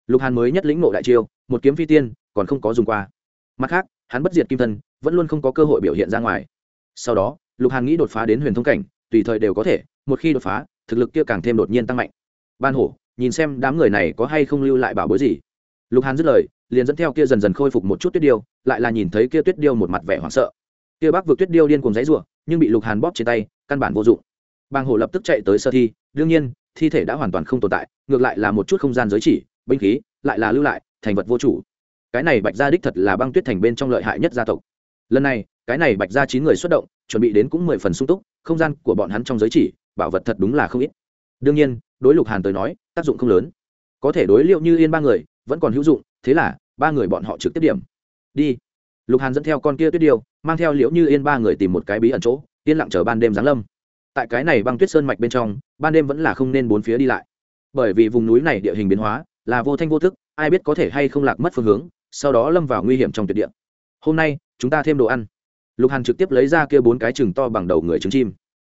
lục hàn mới nhất lĩnh nộ đại chiêu, một kiếm phi tiên, còn không có dùng qua. Mặt khác, hắn bất diệt kim thân, vẫn luôn không có cơ hội biểu hiện ra ngoài. Sau đó, lục hàn nghĩ đột phá đến huyền thông cảnh, tùy thời đều có thể, một khi đột phá, thực lực kia càng thêm đột nhiên tăng mạnh. Ban hổ, nhìn xem đám người này có hay không lưu lại bảo bối gì. Lục hàn dứt lời, liền dẫn theo kia dần dần khôi phục một chút tuyết điêu, lại là nhìn thấy kia tuyết điêu một mặt vẻ hoảng sợ. Kia bác vượt tuyết điêu điên cùng giấy ruộng nhưng bị lục hàn bóp trên tay, căn bản vô dụng. Bàng hổ lập tức chạy tới sơ thi, đương nhiên, thi thể đã hoàn toàn không tồn tại, ngược lại là một chút không gian giới chỉ binh khí, lại là lưu lại, thành vật vô chủ. Cái này bạch gia đích thật là băng tuyết thành bên trong lợi hại nhất gia tộc. Lần này, cái này bạch gia chín người xuất động, chuẩn bị đến cũng mười phần sung túc, không gian của bọn hắn trong giới chỉ, bảo vật thật đúng là không ít. Đương nhiên, đối lục hàn tới nói, tác dụng không lớn. Có thể đối liệu như yên ba người, vẫn còn hữu dụng, thế là, ba người bọn họ trực tiếp điểm. Đi. Lục hàn dẫn theo con kia tuyết điêu, mang theo liễu như yên ba người tìm một cái bí ẩn chỗ, yên lặng chờ ban đêm giáng lâm. Tại cái này băng tuyết sơn mạch bên trong, ban đêm vẫn là không nên bốn phía đi lại. Bởi vì vùng núi này địa hình biến hóa là vô thanh vô thức, ai biết có thể hay không lạc mất phương hướng, sau đó lâm vào nguy hiểm trong tuyệt địa. Hôm nay, chúng ta thêm đồ ăn. Lục hàn trực tiếp lấy ra kia bốn cái trứng to bằng đầu người trứng chim.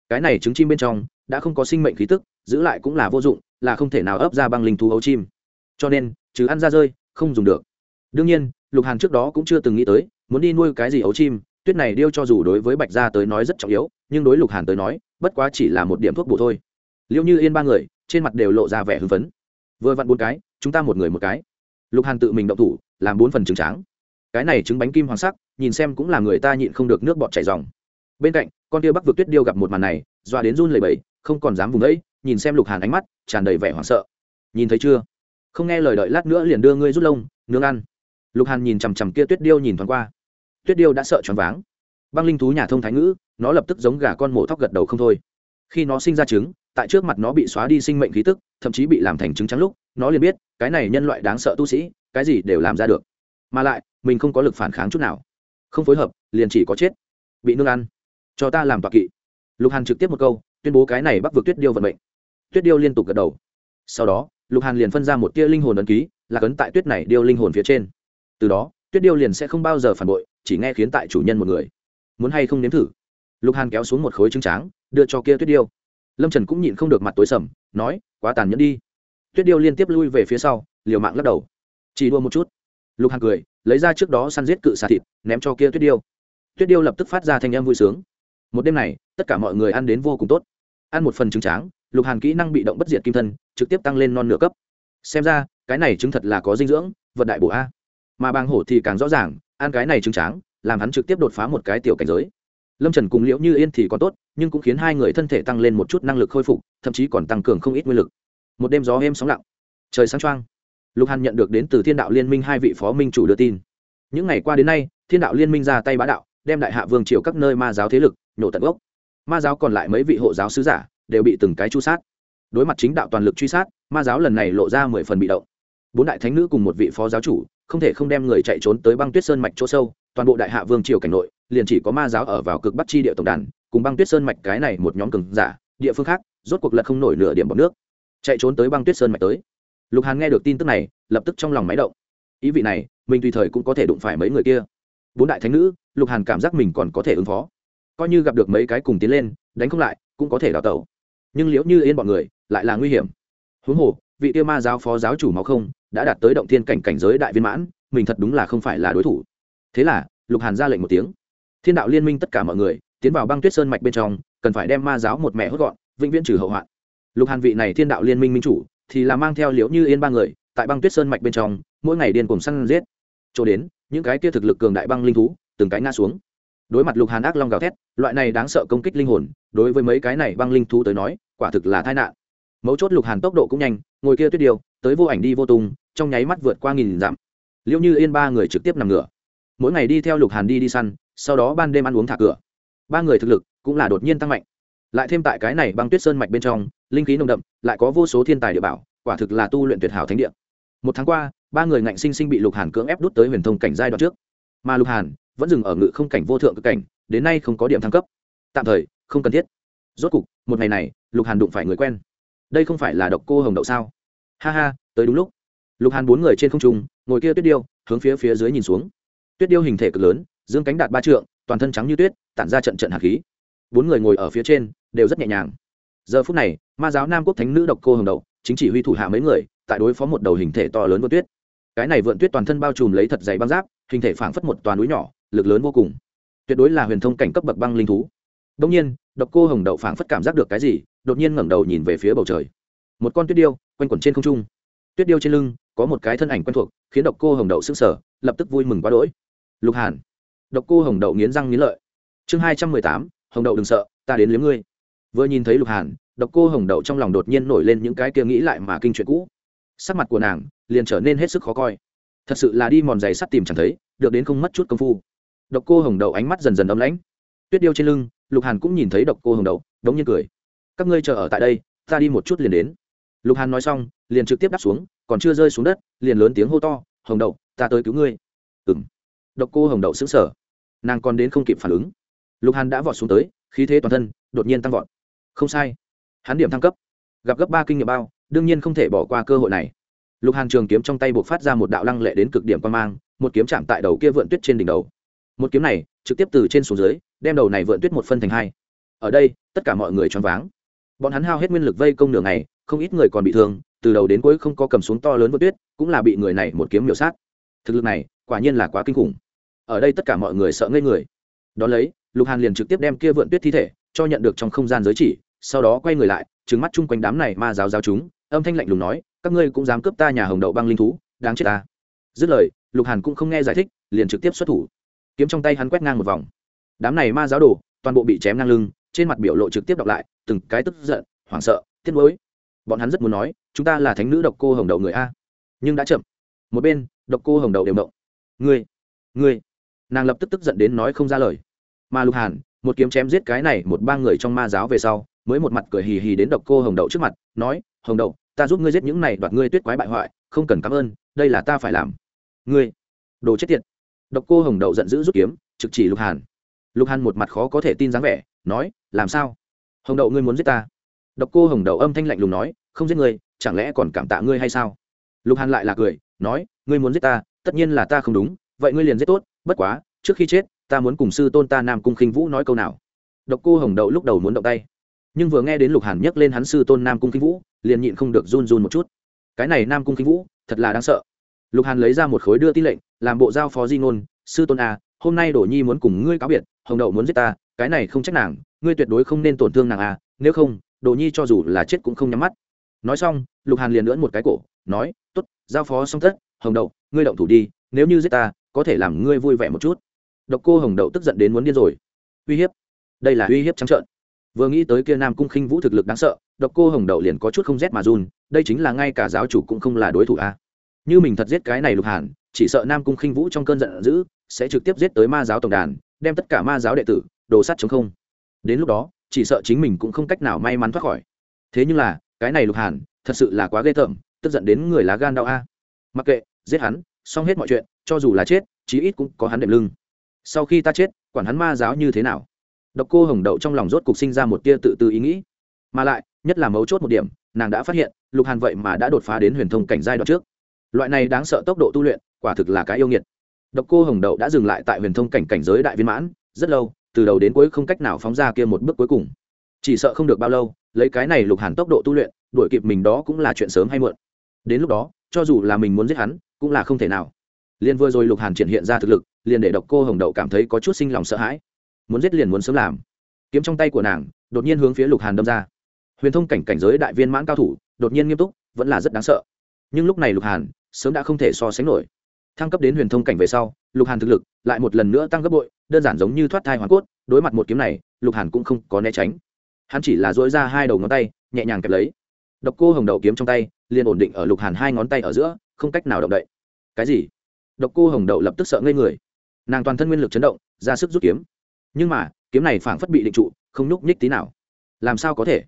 Cái này trứng chim bên trong, đã không có sinh mệnh khí tức, giữ lại cũng là vô dụng, là không thể nào ấp ra băng linh thú ấu chim. Cho nên chứ ăn ra rơi, không dùng được. Đương nhiên, lục hàn trước đó cũng chưa từng nghĩ tới, muốn đi nuôi cái gì ấu chim, tuyết này điêu cho dù đối với bạch gia tới nói rất trọng yếu, nhưng đối lục hàn tới nói, bất quá chỉ là một điểm thuốc bổ thôi. Liệu như yên ba người, trên mặt đều lộ ra vẻ hưng phấn. Vừa vặn bốn cái chúng ta một người một cái. Lục hàn tự mình động thủ, làm bốn phần trứng tráng. Cái này trứng bánh kim hoàng sắc, nhìn xem cũng là người ta nhịn không được nước bọt chảy dòng. Bên cạnh, con tia bắc vượt tuyết điêu gặp một màn này, dọa đến run lầy bầy không còn dám vùng ấy nhìn xem lục hàn ánh mắt, tràn đầy vẻ hoảng sợ. Nhìn thấy chưa? Không nghe lời đợi lát nữa liền đưa ngươi rút lông, nướng ăn. Lục hàn nhìn chằm chằm kia tuyết điêu nhìn thoáng qua. Tuyết điêu đã sợ choáng váng. Băng linh thú nhà thông thái ngữ, nó lập tức giống gà con mổ thóc gật đầu không thôi. Khi nó sinh ra trứng tại trước mặt nó bị xóa đi sinh mệnh khí tức, thậm chí bị làm thành trứng trắng lúc, nó liền biết, cái này nhân loại đáng sợ tu sĩ, cái gì đều làm ra được. Mà lại, mình không có lực phản kháng chút nào. Không phối hợp, liền chỉ có chết. Bị nương ăn. Cho ta làm tọa kỵ. Lục hàn trực tiếp một câu, tuyên bố cái này bắc vượt tuyết điêu vận mệnh. Tuyết điêu liên tục gật đầu. Sau đó, lục hàn liền phân ra một tia linh hồn ấn ký, là cấn tại tuyết này điêu linh hồn phía trên. Từ đó, tuyết điêu liền sẽ không bao giờ phản bội, chỉ nghe khiến tại chủ nhân một người. Muốn hay không nếm thử? Lục hàn kéo xuống một khối trứng tráng, đưa cho kia tuyết điêu lâm trần cũng nhịn không được mặt tối sầm, nói, quá tàn nhẫn đi. Tuyết điêu liên tiếp lui về phía sau, liều mạng lắc đầu. Chỉ đua một chút. Lục Hằng cười, lấy ra trước đó săn giết cự xà thịt, ném cho kia tuyết điêu. Tuyết điêu lập tức phát ra thanh em vui sướng. Một đêm này, tất cả mọi người ăn đến vô cùng tốt. Ăn một phần trứng tráng, lục hàn kỹ năng bị động bất diệt kim thân, trực tiếp tăng lên non nửa cấp. Xem ra, cái này chứng thật là có dinh dưỡng, vật đại bổ a. Mà bang hổ thì càng rõ ràng, ăn cái này trứng tráng, làm hắn trực tiếp đột phá một cái tiểu cảnh giới lâm trần cùng liễu như yên thì còn tốt, nhưng cũng khiến hai người thân thể tăng lên một chút năng lực khôi phục, thậm chí còn tăng cường không ít nguyên lực. Một đêm gió êm sóng lặng, trời sáng trăng lục hàn nhận được đến từ thiên đạo liên minh hai vị phó minh chủ đưa tin. Những ngày qua đến nay, thiên đạo liên minh ra tay bá đạo, đem đại hạ vương triều các nơi ma giáo thế lực nhổ tận gốc. Ma giáo còn lại mấy vị hộ giáo sứ giả đều bị từng cái chu sát. Đối mặt chính đạo toàn lực truy sát, ma giáo lần này lộ ra mười phần bị động. Bốn đại thánh nữ cùng một vị phó giáo chủ, không thể không đem người chạy trốn tới băng tuyết sơn mạch chỗ sâu toàn bộ đại hạ vương triều cảnh nội, liền chỉ có ma giáo ở vào cực bắc chi địa tổng đàn, cùng băng tuyết sơn mạch cái này một nhóm cường giả, địa phương khác, rốt cuộc lật không nổi nửa điểm bọc nước. Chạy trốn tới băng tuyết sơn mạch tới. Lục hàn nghe được tin tức này, lập tức trong lòng máy động. Ý vị này, mình tùy thời cũng có thể đụng phải mấy người kia. Bốn đại thánh nữ, lục hàn cảm giác mình còn có thể ứng phó. Coi như gặp được mấy cái cùng tiến lên, đánh không lại, cũng có thể đào tẩu. Nhưng liễu như yên bọn người, lại là nguy hiểm. Huống hồ, vị tiêu ma giáo phó giáo chủ máu không, đã đạt tới động thiên cảnh cảnh giới đại viên mãn, mình thật đúng là không phải là đối thủ thế là, lục hàn ra lệnh một tiếng. Thiên đạo liên minh tất cả mọi người tiến vào băng tuyết sơn mạch bên trong, cần phải đem ma giáo một mẹ hốt gọn, vĩnh viễn trừ hậu hoạn. Lục hàn vị này thiên đạo liên minh minh chủ thì là mang theo liễu như yên ba người tại băng tuyết sơn mạch bên trong, mỗi ngày điên cùng săn giết. Chỗ đến, những cái kia thực lực cường đại băng linh thú từng cái ngã xuống. Đối mặt lục hàn ác long gào thét, loại này đáng sợ công kích linh hồn, đối với mấy cái này băng linh thú tới nói, quả thực là tai nạn. Mấu chốt lục hàn tốc độ cũng nhanh, ngồi kia tuyết điều tới vô ảnh đi vô tung, trong nháy mắt vượt qua nghìn dặm. Liễu như yên ba người trực tiếp nằm ngửa mỗi ngày đi theo lục hàn đi đi săn, sau đó ban đêm ăn uống thả cửa. Ba người thực lực cũng là đột nhiên tăng mạnh. Lại thêm tại cái này băng tuyết sơn mạch bên trong, linh khí nồng đậm, lại có vô số thiên tài địa bảo, quả thực là tu luyện tuyệt hảo thánh địa. Một tháng qua, ba người ngạnh sinh sinh bị lục hàn cưỡng ép đút tới huyền thông cảnh giai đoạn trước. Mà lục hàn vẫn dừng ở ngự không cảnh vô thượng cực cảnh, đến nay không có điểm thăng cấp. Tạm thời, không cần thiết. Rốt cục, một ngày này, lục hàn đụng phải người quen. Đây không phải là độc cô hồng đậu sao? Ha ha, tới đúng lúc. Lục hàn bốn người trên không trung, ngồi kia tuyết điêu, hướng phía phía dưới nhìn xuống tuyết điêu hình thể cực lớn dương cánh đạt ba trượng toàn thân trắng như tuyết tản ra trận trận hạt khí. Bốn người ngồi ở phía trên đều rất nhẹ nhàng. Giờ phút này ma giáo nam quốc thánh nữ độc cô hồng đậu chính chỉ huy thủ hạ mấy người tại đối phó một đầu hình thể to lớn vượn tuyết. Cái này vượn tuyết toàn thân bao trùm lấy thật dày băng giáp hình thể phảng phất một toàn núi nhỏ lực lớn vô cùng. Tuyệt đối là huyền thông cảnh cấp bậc băng linh thú. Đông nhiên độc cô hồng đậu phảng phất cảm giác được cái gì đột nhiên ngẩng đầu nhìn về phía bầu trời. Một con tuyết điêu quanh quẩn trên không trung. Tuyết điêu trên lưng có một cái thân ảnh quen thuộc khiến độc cô hồng đậu sững sờ, sở lập tức vui mừng quá đỗi lục hàn. Độc cô hồng đậu nghiến răng nghiến lợi. Chương hai trăm mười tám, hồng đậu đừng sợ, ta đến liếm ngươi. Vừa nhìn thấy lục hàn, độc cô hồng đậu trong lòng đột nhiên nổi lên những cái kia nghĩ lại mà kinh chuyện cũ. Sắc mặt của nàng liền trở nên hết sức khó coi. Thật sự là đi mòn giày sắt tìm chẳng thấy, được đến không mất chút công phu. Độc cô hồng đậu ánh mắt dần dần ấm lãnh. Tuyết điêu trên lưng, lục hàn cũng nhìn thấy độc cô hồng đậu, đống nhiên cười. Các ngươi chờ ở tại đây, ta đi một chút liền đến. Lục hàn nói xong, liền trực tiếp đáp xuống, còn chưa rơi xuống đất, liền lớn tiếng hô to, hồng đậu, ta tới cứu ngươi. Ừng độc cô hồng đậu xứng sở. Nàng còn đến không kịp phản ứng. Lục hàn đã vọt xuống tới, khí thế toàn thân đột nhiên tăng vọt. Không sai. Hắn điểm thăng cấp. Gặp gấp ba kinh nghiệm bao, đương nhiên không thể bỏ qua cơ hội này. Lục hàn trường kiếm trong tay buộc phát ra một đạo lăng lệ đến cực điểm quan mang, một kiếm chạm tại đầu kia vượn tuyết trên đỉnh đầu. Một kiếm này trực tiếp từ trên xuống dưới, đem đầu này vượn tuyết một phân thành hai. Ở đây, tất cả mọi người choáng váng. Bọn hắn hao hết nguyên lực vây công nửa ngày, không ít người còn bị thương, từ đầu đến cuối không có cầm xuống to lớn vượn tuyết, cũng là bị người này một kiếm miểu sát. Thực lực này, quả nhiên là quá kinh khủng ở đây tất cả mọi người sợ ngây người. Đón lấy, lục hàn liền trực tiếp đem kia vượn tuyết thi thể cho nhận được trong không gian giới chỉ, sau đó quay người lại trứng mắt chung quanh đám này ma giáo giáo chúng, âm thanh lạnh lùng nói, các ngươi cũng dám cướp ta nhà hồng đậu băng linh thú, đáng chết ta. Dứt lời, lục hàn cũng không nghe giải thích, liền trực tiếp xuất thủ. Kiếm trong tay hắn quét ngang một vòng. Đám này ma giáo đồ, toàn bộ bị chém ngang lưng, trên mặt biểu lộ trực tiếp đọc lại, từng cái tức giận, hoảng sợ, tiếc nuối. Bọn hắn rất muốn nói, chúng ta là thánh nữ độc cô hồng đậu người a. Nhưng đã chậm. Một bên, độc cô hồng đậu đều động. Ngươi ngươi nàng lập tức tức giận đến nói không ra lời. Mà lục hàn, một kiếm chém giết cái này một ba người trong ma giáo về sau, mới một mặt cười hì hì đến độc cô hồng đậu trước mặt, nói, hồng đậu, ta giúp ngươi giết những này đoạt ngươi tuyết quái bại hoại, không cần cảm ơn, đây là ta phải làm. Ngươi, đồ chết tiệt. Độc cô hồng đậu giận dữ rút kiếm, trực chỉ lục hàn. Lục hàn một mặt khó có thể tin dáng vẻ, nói, làm sao? Hồng đậu ngươi muốn giết ta? Độc cô hồng đậu âm thanh lạnh lùng nói, không giết ngươi, chẳng lẽ còn cảm tạ ngươi hay sao? Lục hàn lại là cười, nói, ngươi muốn giết ta, tất nhiên là ta không đúng, vậy ngươi liền giết tốt bất quá, trước khi chết, ta muốn cùng sư tôn ta nam cung khinh vũ nói câu nào. Độc cô hồng đậu lúc đầu muốn động tay, nhưng vừa nghe đến lục hàn nhắc lên hắn sư tôn nam cung khinh vũ, liền nhịn không được run run một chút. Cái này nam cung khinh vũ, thật là đáng sợ. Lục hàn lấy ra một khối đưa tin lệnh, làm bộ giao phó di ngôn, sư tôn a hôm nay đổ nhi muốn cùng ngươi cáo biệt, hồng đậu muốn giết ta, cái này không trách nàng, ngươi tuyệt đối không nên tổn thương nàng a nếu không đồ nhi cho dù là chết cũng không nhắm mắt. Nói xong, lục hàn liền lưỡn một cái cổ, nói t ố t giao phó xong tất, hồng đậu, ngươi động thủ đi, nếu như giết ta có thể làm ngươi vui vẻ một chút. Độc cô hồng đậu tức giận đến muốn điên rồi. Uy hiếp. Đây là uy hiếp trắng trợn. Vừa nghĩ tới kia nam cung khinh vũ thực lực đáng sợ, độc cô hồng đậu liền có chút không rét mà run, đây chính là ngay cả giáo chủ cũng không là đối thủ a như mình thật giết cái này lục hàn, chỉ sợ nam cung khinh vũ trong cơn giận dữ sẽ trực tiếp giết tới ma giáo tổng đàn, đem tất cả ma giáo đệ tử, đồ sắt chống không. Đến lúc đó, chỉ sợ chính mình cũng không cách nào may mắn thoát khỏi. Thế nhưng là, cái này lục hàn, thật sự là quá ghê tởm, tức giận đến người lá gan đau a. Mặc kệ, giết hắn, xong hết mọi chuyện cho dù là chết, chí ít cũng có hắn đệm lưng. Sau khi ta chết, quản hắn ma giáo như thế nào? Độc cô hồng đậu trong lòng rốt cục sinh ra một tia tự tư ý nghĩ. Mà lại, nhất là mấu chốt một điểm, nàng đã phát hiện, lục hàn vậy mà đã đột phá đến huyền thông cảnh giai đoạn trước. Loại này đáng sợ tốc độ tu luyện, quả thực là cái yêu nghiệt. Độc cô hồng đậu đã dừng lại tại huyền thông cảnh cảnh giới đại viên mãn, rất lâu, từ đầu đến cuối không cách nào phóng ra kia một bước cuối cùng. Chỉ sợ không được bao lâu, lấy cái này lục hàn tốc độ tu luyện, đuổi kịp mình đó cũng là chuyện sớm hay muộn. Đến lúc đó, cho dù là mình muốn giết hắn, cũng là không thể nào liền vừa rồi lục hàn triển hiện ra thực lực, liền để độc cô hồng đậu cảm thấy có chút sinh lòng sợ hãi. Muốn giết liền muốn sớm làm. Kiếm trong tay của nàng, đột nhiên hướng phía lục hàn đâm ra. Huyền thông cảnh cảnh giới đại viên mãn cao thủ, đột nhiên nghiêm túc, vẫn là rất đáng sợ. Nhưng lúc này lục hàn, sớm đã không thể so sánh nổi. Thăng cấp đến huyền thông cảnh về sau, lục hàn thực lực lại một lần nữa tăng gấp bội, đơn giản giống như thoát thai hoàn cốt, đối mặt một kiếm này, lục hàn cũng không có né tránh. Hắn chỉ là dỗi ra hai đầu ngón tay, nhẹ nhàng kẹp lấy. Độc cô hồng đầu kiếm trong tay, liền ổn định ở lục hàn hai ngón tay ở giữa, không cách nào động đậy. Cái gì? Độc cô hồng đậu lập tức sợ ngây người. Nàng toàn thân nguyên lực chấn động, ra sức rút kiếm. Nhưng mà, kiếm này phảng phất bị định trụ, không nhúc nhích tí nào. Làm sao có thể?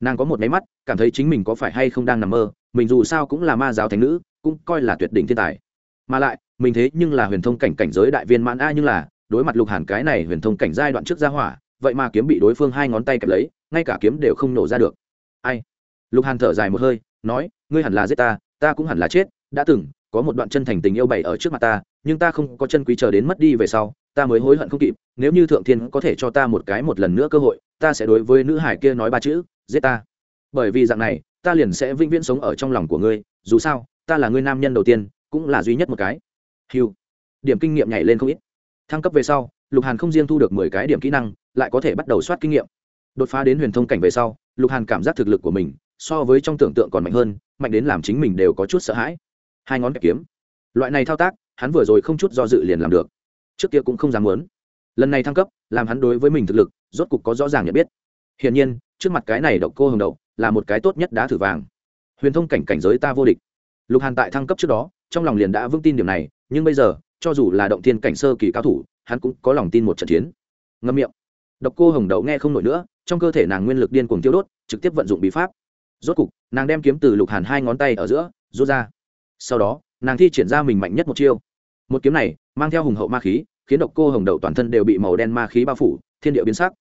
Nàng có một máy mắt, cảm thấy chính mình có phải hay không đang nằm mơ, mình dù sao cũng là ma giáo thành nữ, cũng coi là tuyệt đỉnh thiên tài. Mà lại, mình thế nhưng là huyền thông cảnh cảnh giới đại viên mãn a nhưng là, đối mặt lục hàn cái này huyền thông cảnh giai đoạn trước ra hỏa, vậy mà kiếm bị đối phương hai ngón tay kẹp lấy, ngay cả kiếm đều không nổ ra được. Ai? Lục hàn thở dài một hơi, nói, ngươi hẳn là giết ta ta cũng hẳn là chết, đã từng có một đoạn chân thành tình yêu bày ở trước mặt ta, nhưng ta không có chân quý chờ đến mất đi về sau, ta mới hối hận không kịp, nếu như thượng thiên có thể cho ta một cái một lần nữa cơ hội, ta sẽ đối với nữ hải kia nói ba chữ, giết ta. Bởi vì dạng này, ta liền sẽ vĩnh viễn sống ở trong lòng của ngươi, dù sao, ta là ngươi nam nhân đầu tiên, cũng là duy nhất một cái. Hiu điểm kinh nghiệm nhảy lên không ít. Thăng cấp về sau, lục hàn không riêng thu được mười cái điểm kỹ năng, lại có thể bắt đầu soát kinh nghiệm. Đột phá đến huyền thông cảnh về sau, lục hàn cảm giác thực lực của mình, so với trong tưởng tượng còn mạnh hơn, mạnh đến làm chính mình đều có chút sợ hãi hai ngón kẹp kiếm. Loại này thao tác, hắn vừa rồi không chút do dự liền làm được. Trước kia cũng không dám muốn. Lần này thăng cấp, làm hắn đối với mình thực lực, rốt cục có rõ ràng nhận biết. Hiển nhiên, trước mặt cái này đậu cô hồng đậu, là một cái tốt nhất đá thử vàng. Huyền thông cảnh cảnh giới ta vô địch. Lục hàn tại thăng cấp trước đó, trong lòng liền đã vững tin điểm này, nhưng bây giờ, cho dù là động thiên cảnh sơ kỳ cao thủ, hắn cũng có lòng tin một trận chiến. Ngâm miệng. Độc cô hồng đậu nghe không nổi nữa, trong cơ thể nàng nguyên lực điên cuồng tiêu đốt, trực tiếp vận dụng bí pháp. Rốt cục, nàng đem kiếm từ lục hàn hai ngón tay ở giữa, rút ra sau đó, nàng thi triển ra mình mạnh nhất một chiêu. Một kiếm này, mang theo hùng hậu ma khí, khiến độc cô hồng đậu toàn thân đều bị màu đen ma khí bao phủ, thiên địa biến sắc.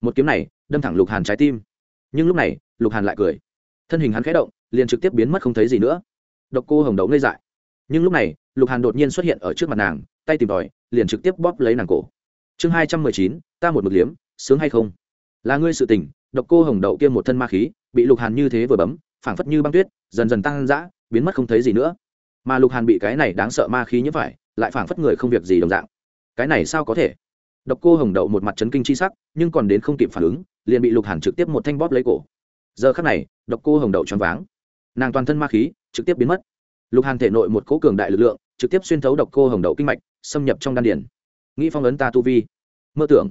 Một kiếm này, đâm thẳng lục hàn trái tim. Nhưng lúc này, lục hàn lại cười. Thân hình hắn khẽ động, liền trực tiếp biến mất không thấy gì nữa. Độc cô hồng đậu ngây dại. Nhưng lúc này, lục hàn đột nhiên xuất hiện ở trước mặt nàng, tay tìm tòi, liền trực tiếp bóp lấy nàng cổ. Chương hai trăm mười chín, ta một mực liếm, sướng hay không? Là ngươi sự tình, độc cô hồng đậu kia một thân ma khí, bị lục hàn như thế vừa bấm, phảng phất như băng tuyết, dần dần tăng dã, biến mất không thấy gì nữa mà lục hàn bị cái này đáng sợ ma khí như phải, lại phảng phất người không việc gì đồng dạng. Cái này sao có thể? Độc cô hồng đậu một mặt chấn kinh chi sắc, nhưng còn đến không kịp phản ứng, liền bị lục hàn trực tiếp một thanh bóp lấy cổ. Giờ khắc này, độc cô hồng đậu choáng váng. Nàng toàn thân ma khí trực tiếp biến mất. Lục hàn thể nội một cố cường đại lực lượng, trực tiếp xuyên thấu độc cô hồng đậu kinh mạch, xâm nhập trong đan điển nghĩ phong ấn ta tu vi. Mơ tưởng.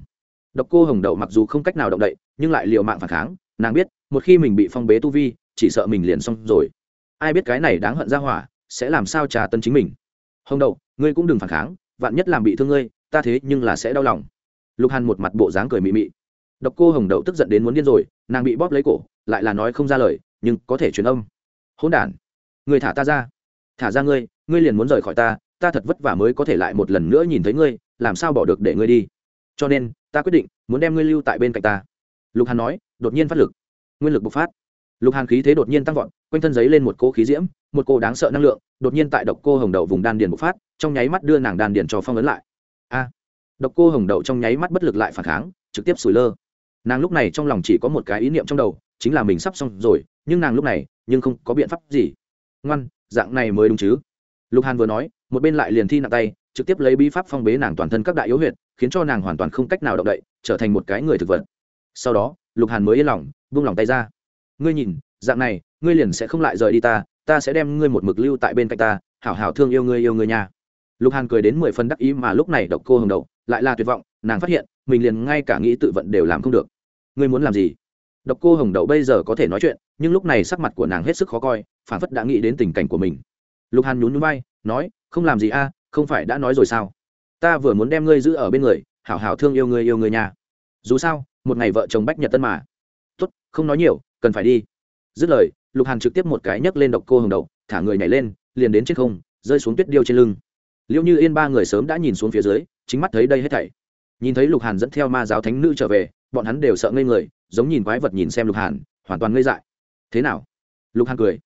Độc cô hồng đậu mặc dù không cách nào động đậy, nhưng lại liều mạng phản kháng. Nàng biết, một khi mình bị phong bế tu vi, chỉ sợ mình liền xong rồi. Ai biết cái này đáng hận ra hỏa sẽ làm sao trà tân chính mình. Hồng đậu, ngươi cũng đừng phản kháng, vạn nhất làm bị thương ngươi, ta thế nhưng là sẽ đau lòng. Lục hàn một mặt bộ dáng cười mị mị. Độc cô hồng đậu tức giận đến muốn điên rồi, nàng bị bóp lấy cổ, lại là nói không ra lời, nhưng có thể truyền âm. Hỗn đản người thả ta ra. Thả ra ngươi ngươi liền muốn rời khỏi ta ta thật vất vả mới có thể lại một lần nữa nhìn thấy ngươi, làm sao bỏ được để ngươi đi? Cho nên, ta quyết định muốn đem ngươi lưu tại bên cạnh ta. Lục hàn nói, đột nhiên phát lực. Nguyên lực bộc phát lục hàn khí thế đột nhiên tăng vọt, quanh thân giấy lên một cỗ khí diễm, một cỗ đáng sợ năng lượng, đột nhiên tại độc cô hồng đậu vùng đan điền bộc phát, trong nháy mắt đưa nàng đan điền cho phong ấn lại. A! Độc cô hồng đậu trong nháy mắt bất lực lại phản kháng, trực tiếp sủi lơ. Nàng lúc này trong lòng chỉ có một cái ý niệm trong đầu, chính là mình sắp xong rồi, nhưng nàng lúc này, nhưng không có biện pháp gì. Ngoan, dạng này mới đúng chứ? Lục hàn vừa nói, một bên lại liền thi nặng tay, trực tiếp lấy bí pháp phong bế nàng toàn thân các đại yếu huyệt, khiến cho nàng hoàn toàn không cách nào động đậy, trở thành một cái người thực vật. Sau đó, lục hàn mới yên lòng, vung lòng tay ra ngươi nhìn, dạng này, ngươi liền sẽ không lại rời đi ta ta sẽ đem ngươi một mực lưu tại bên cạnh ta, hảo hảo thương yêu ngươi yêu ngươi nha. Lục hàn cười đến mười phần đắc ý mà lúc này độc cô hồng đầu, lại là tuyệt vọng, nàng phát hiện, mình liền ngay cả nghĩ tự vận đều làm không được. Ngươi muốn làm gì? Độc cô hồng đậu bây giờ có thể nói chuyện, nhưng lúc này sắc mặt của nàng hết sức khó coi, phản phất đã nghĩ đến tình cảnh của mình. Lục hàn nhún nhún bay nói, không làm gì a, không phải đã nói rồi sao? Ta vừa muốn đem ngươi giữ ở bên người, hảo hảo thương yêu ngươi yêu ngươi nhà dù sao, một ngày vợ chồng bách nhật tân mà. Tốt, không nói nhiều cần phải đi. Dứt lời, lục hàn trực tiếp một cái nhấc lên độc cô hồng đậu thả người nhảy lên, liền đến trên không, rơi xuống tuyết điêu trên lưng. Liệu như yên ba người sớm đã nhìn xuống phía dưới, chính mắt thấy đây hết thảy. Nhìn thấy lục hàn dẫn theo ma giáo thánh nữ trở về, bọn hắn đều sợ ngây người, giống nhìn quái vật nhìn xem lục hàn, hoàn toàn ngây dại. Thế nào? Lục hàn cười.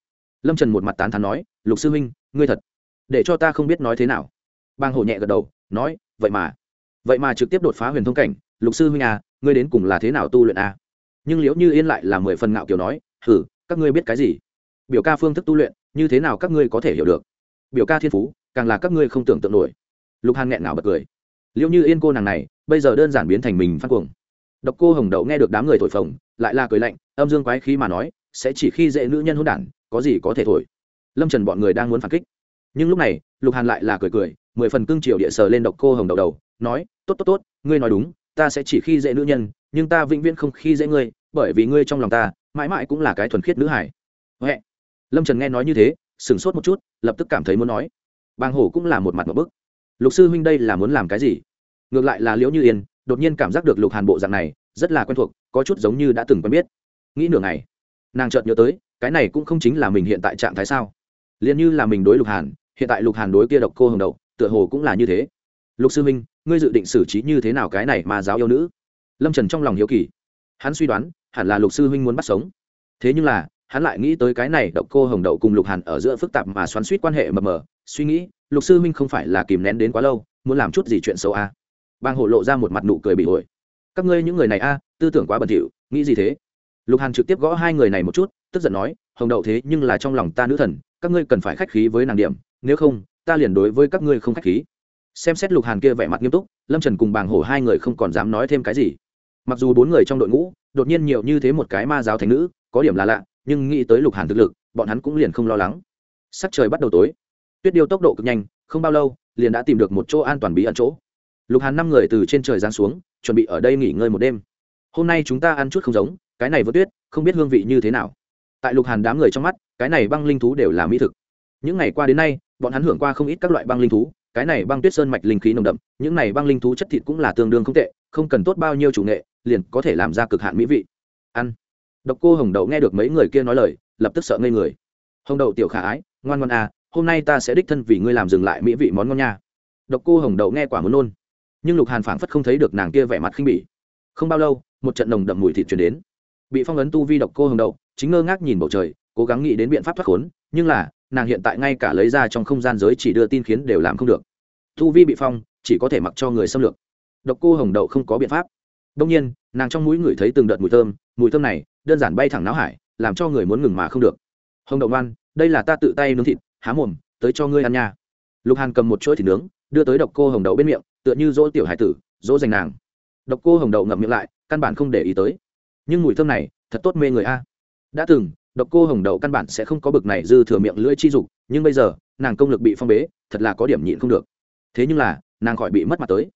Lâm trần một mặt tán thán nói, lục sư huynh, ngươi thật, để cho ta không biết nói thế nào. Bang hổ nhẹ gật đầu, nói, vậy mà vậy mà trực tiếp đột phá huyền thông cảnh, lục sư huynh à ngươi đến cùng là thế nào tu luyện à? Nhưng liễu như yên lại là mười phần ngạo kiểu nói, hử, các ngươi biết cái gì? Biểu ca phương thức tu luyện, như thế nào các ngươi có thể hiểu được? Biểu ca thiên phú, càng là các ngươi không tưởng tượng nổi. Lục hàn nghẹn ngào bật cười. Liễu như yên cô nàng này, bây giờ đơn giản biến thành mình phát cuồng. Độc cô hồng đậu nghe được đám người thổi phồng, lại là cười lạnh, âm dương quái khí mà nói, sẽ chỉ khi dễ nữ nhân hôn đản, có gì có thể thổi. Lâm trần bọn người đang muốn phản kích. Nhưng lúc này, lục hàn lại là cười cười, mười phần cưng triều địa sờ lên độc cô hồng đầu đầu, nói, tốt tốt tốt, ngươi nói đúng, ta sẽ chỉ khi dễ nữ nhân nhưng ta vĩnh viễn không khi dễ ngươi, bởi vì ngươi trong lòng ta, mãi mãi cũng là cái thuần khiết nữ hải huệ. Lâm trần nghe nói như thế, sửng sốt một chút, lập tức cảm thấy muốn nói. Bàng hổ cũng là một mặt một bức. Lục sư huynh đây là muốn làm cái gì? Ngược lại là liễu như yên, đột nhiên cảm giác được lục hàn bộ dạng này, rất là quen thuộc, có chút giống như đã từng quen biết. Nghĩ nửa ngày, nàng chợt nhớ tới, cái này cũng không chính là mình hiện tại trạng thái sao? Liền như là mình đối lục hàn, hiện tại lục hàn đối kia độc cô hồng đậu tựa hồ cũng là như thế. Lục sư minh ngươi dự định xử trí như thế nào cái này mà giáo yêu nữ? Lâm trần trong lòng hiếu kỳ. Hắn suy đoán, hẳn là lục sư huynh muốn bắt sống. Thế nhưng là, hắn lại nghĩ tới cái này độc cô hồng đậu cùng lục hàn ở giữa phức tạp mà xoắn suýt quan hệ mờ mờ, suy nghĩ, lục sư huynh không phải là kìm nén đến quá lâu, muốn làm chút gì chuyện xấu à. bang hổ lộ ra một mặt nụ cười bị ổi. Các ngươi những người này a, tư tưởng quá bẩn thỉu, nghĩ gì thế? Lục hàn trực tiếp gõ hai người này một chút, tức giận nói, hồng đậu thế nhưng là trong lòng ta nữ thần, các ngươi cần phải khách khí với nàng điểm, nếu không, ta liền đối với các ngươi không khách khí. Xem xét lục hàn kia vẻ mặt nghiêm túc, lâm trần cùng bàng hổ hai người không còn dám nói thêm cái gì mặc dù bốn người trong đội ngũ đột nhiên nhiều như thế một cái ma giáo thành nữ, có điểm là lạ, nhưng nghĩ tới lục hàn thực lực, bọn hắn cũng liền không lo lắng. Sắc trời bắt đầu tối. Tuyết điêu tốc độ cực nhanh, không bao lâu, liền đã tìm được một chỗ an toàn bí ẩn chỗ. Lục hàn năm người từ trên trời giáng xuống, chuẩn bị ở đây nghỉ ngơi một đêm. Hôm nay chúng ta ăn chút không giống, cái này vỡ tuyết, không biết hương vị như thế nào. Tại lục hàn đám người trong mắt, cái này băng linh thú đều là mỹ thực. Những ngày qua đến nay, bọn hắn hưởng qua không ít các loại băng linh thú, cái này băng tuyết sơn mạch linh khí nồng đậm, những này băng linh thú chất thịt cũng là tương đương không tệ, không cần tốt bao nhiêu chủ nghệ liền có thể làm ra cực hạn mỹ vị. Ăn. Độc cô hồng đậu nghe được mấy người kia nói lời, lập tức sợ ngây người. Hồng đậu tiểu khả ái, ngoan ngoan à hôm nay ta sẽ đích thân vì ngươi làm dừng lại mỹ vị món ngon nha. Độc cô hồng đậu nghe quả muốn nôn. Nhưng lục hàn phảng phất không thấy được nàng kia vẻ mặt khinh bỉ. Không bao lâu, một trận nồng đậm mùi thịt chuyển đến. Bị phong ấn tu vi độc cô hồng đậu, chính ngơ ngác nhìn bầu trời, cố gắng nghĩ đến biện pháp thoát khốn, nhưng là, nàng hiện tại ngay cả lấy ra trong không gian giới chỉ đưa tin khiến đều làm không được. Thu vi bị phong, chỉ có thể mặc cho người xâm lược. Độc cô hồng đậu không có biện pháp đông nhiên, nàng trong mũi ngửi thấy từng đợt mùi thơm mùi thơm này đơn giản bay thẳng não hải, làm cho người muốn ngừng mà không được. Hồng đậu ngoan đây là ta tự tay nướng thịt, há mồm, tới cho ngươi ăn nha. Lục hàn cầm một chuỗi thịt nướng, đưa tới độc cô hồng đậu bên miệng, tựa như dỗ tiểu hải tử, dỗ dành nàng. Độc cô hồng đậu ngậm miệng lại, căn bản không để ý tới. Nhưng mùi thơm này, thật tốt mê người a. Đã từng, độc cô hồng đậu căn bản sẽ không có bực này dư thừa miệng lưỡi chi dục, nhưng bây giờ, nàng công lực bị phong bế, thật là có điểm nhịn không được. Thế nhưng là, nàng khỏi bị mất mặt tới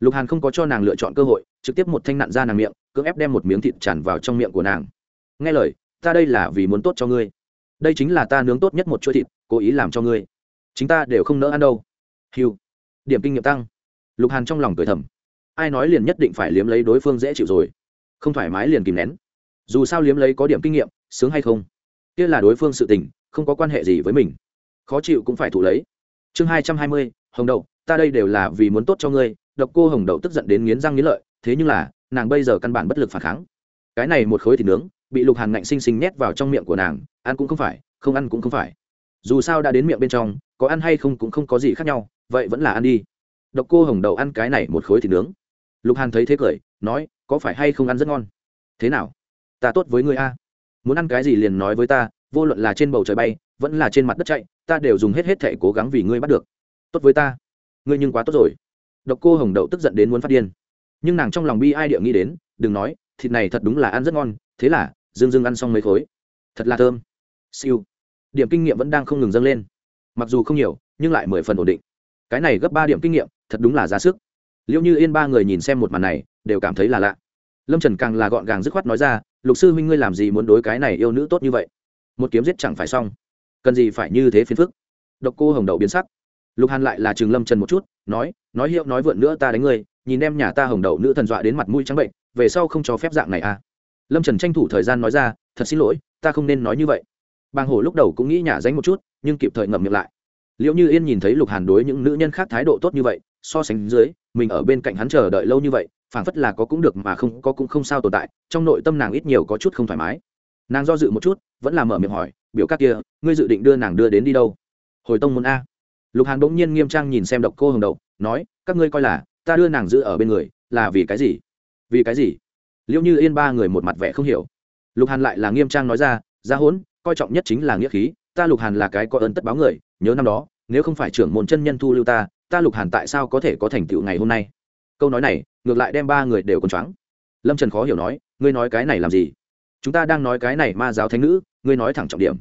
lục hàn không có cho nàng lựa chọn cơ hội, trực tiếp một thanh nặn ra nàng miệng, cưỡng ép đem một miếng thịt tràn vào trong miệng của nàng. Nghe lời, ta đây là vì muốn tốt cho ngươi. Đây chính là ta nướng tốt nhất một chuỗi thịt, cố ý làm cho ngươi. Chính ta đều không nỡ ăn đâu. Hiu điểm kinh nghiệm tăng. Lục hàn trong lòng cười thầm. Ai nói liền nhất định phải liếm lấy đối phương dễ chịu rồi. Không thoải mái liền kìm nén. Dù sao liếm lấy có điểm kinh nghiệm, sướng hay không? Kia là đối phương sự tình, không có quan hệ gì với mình. Khó chịu cũng phải thụ lấy. Chương hai trăm hai mươi, hồng đậu, ta đây đều là vì muốn tốt cho ngươi độc cô hồng đậu tức giận đến nghiến răng nghiến lợi, thế nhưng là, nàng bây giờ căn bản bất lực phản kháng. Cái này một khối thịt nướng, bị lục hàn ngạnh xinh xinh nhét vào trong miệng của nàng, ăn cũng không phải, không ăn cũng không phải. Dù sao đã đến miệng bên trong, có ăn hay không cũng không có gì khác nhau, vậy vẫn là ăn đi. Độc cô hồng đậu ăn cái này một khối thịt nướng. Lục hàn thấy thế cười, nói, có phải hay không ăn rất ngon? Thế nào? Ta tốt với ngươi a. Muốn ăn cái gì liền nói với ta, vô luận là trên bầu trời bay, vẫn là trên mặt đất chạy, ta đều dùng hết hết thể cố gắng vì ngươi bắt được. Tốt với ta. Ngươi nhưng quá tốt rồi độc cô hồng đậu tức giận đến muốn phát điên. Nhưng nàng trong lòng bi ai địa nghĩ đến, đừng nói, thịt này thật đúng là ăn rất ngon, thế là, dương dương ăn xong mấy khối. Thật là thơm. Siêu. Điểm kinh nghiệm vẫn đang không ngừng dâng lên. Mặc dù không nhiều, nhưng lại mười phần ổn định. Cái này gấp ba điểm kinh nghiệm, thật đúng là ra sức. Liệu như yên ba người nhìn xem một màn này, đều cảm thấy là lạ. Lâm trần càng là gọn gàng dứt khoát nói ra, lục sư huynh ngươi làm gì muốn đối cái này yêu nữ tốt như vậy? Một kiếm giết chẳng phải xong. Cần gì phải như thế phiền phức? Độc cô hồng đậu biến sắc. Lục hàn lại là trường lâm trần một chút nói nói hiệu nói vượn nữa ta đánh ngươi, nhìn em nhà ta hồng đầu nữ thần dọa đến mặt mũi trắng bệnh, về sau không cho phép dạng này à. Lâm trần tranh thủ thời gian nói ra, thật xin lỗi, ta không nên nói như vậy. Bàng hổ lúc đầu cũng nghĩ nhả dánh một chút, nhưng kịp thời ngậm miệng lại. Liệu như yên nhìn thấy lục hàn đối những nữ nhân khác thái độ tốt như vậy, so sánh dưới, mình ở bên cạnh hắn chờ đợi lâu như vậy, phảng phất là có cũng được mà không có cũng không sao tồn tại, trong nội tâm nàng ít nhiều có chút không thoải mái. Nàng do dự một chút, vẫn là mở miệng hỏi, biểu các kia, ngươi dự định đưa nàng đưa đến đi đâu? Hồi tông môn a lục hàn bỗng nhiên nghiêm trang nhìn xem độc cô hồng đậu, nói, các ngươi coi là, ta đưa nàng giữ ở bên người, là vì cái gì? Vì cái gì? Liệu như yên ba người một mặt vẻ không hiểu. Lục hàn lại là nghiêm trang nói ra ra hỗn coi trọng nhất chính là nghĩa khí, ta lục hàn là cái có ơn tất báo người, nhớ năm đó, nếu không phải trưởng môn chân nhân thu lưu ta ta lục hàn tại sao có thể có thành tựu ngày hôm nay? Câu nói này, ngược lại đem ba người đều còn choáng. Lâm trần khó hiểu nói, ngươi nói cái này làm gì? Chúng ta đang nói cái này ma giáo thánh nữ, ngươi nói thẳng trọng điểm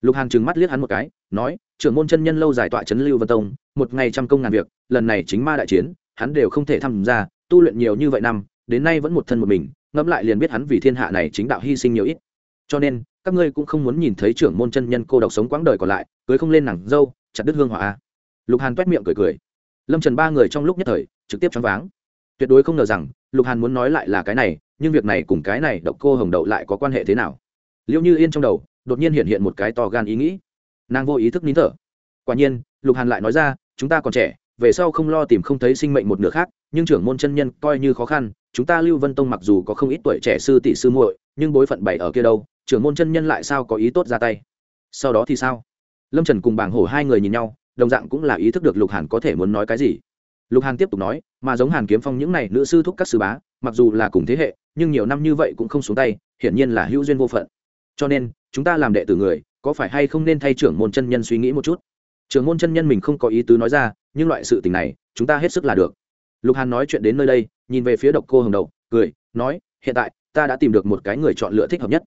lục hàn trừng mắt liếc hắn một cái, nói, trưởng môn chân nhân lâu giải tọa trấn lưu vân tông, một ngày trăm công ngàn việc, lần này chính ma đại chiến, hắn đều không thể tham gia, tu luyện nhiều như vậy năm, đến nay vẫn một thân một mình, ngẫm lại liền biết hắn vì thiên hạ này chính đạo hy sinh nhiều ít. Cho nên, các ngươi cũng không muốn nhìn thấy trưởng môn chân nhân cô độc sống quãng đời còn lại, cưới không lên nàng dâu, chặt đứt hương hỏa a. lục hàn toét miệng cười cười. Lâm trần ba người trong lúc nhất thời, trực tiếp choáng váng. Tuyệt đối không ngờ rằng, lục hàn muốn nói lại là cái này, nhưng việc này cùng cái này độc cô hồng đậu lại có quan hệ thế nào? Liệu như yên trong đầu đột nhiên hiện hiện một cái to gan ý nghĩ. Nàng vô ý thức nín thở. Quả nhiên, lục hàn lại nói ra, chúng ta còn trẻ, về sau không lo tìm không thấy sinh mệnh một nửa khác, nhưng trưởng môn chân nhân coi như khó khăn, chúng ta lưu vân tông mặc dù có không ít tuổi trẻ sư tỷ sư muội, nhưng bối phận bảy ở kia đâu, trưởng môn chân nhân lại sao có ý tốt ra tay? Sau đó thì sao? Lâm trần cùng bảng hổ hai người nhìn nhau, đồng dạng cũng là ý thức được lục hàn có thể muốn nói cái gì. Lục hàn tiếp tục nói, mà giống hàn kiếm phong những này nữ sư thúc các sư bá, mặc dù là cùng thế hệ, nhưng nhiều năm như vậy cũng không xuống tay, hiển nhiên là hữu duyên vô phận cho nên, chúng ta làm đệ tử người, có phải hay không nên thay trưởng môn chân nhân suy nghĩ một chút? Trưởng môn chân nhân mình không có ý tứ nói ra, nhưng loại sự tình này, chúng ta hết sức là được. Lục hàn nói chuyện đến nơi đây, nhìn về phía độc cô hồng đậu, cười, nói, hiện tại, ta đã tìm được một cái người chọn lựa thích hợp nhất.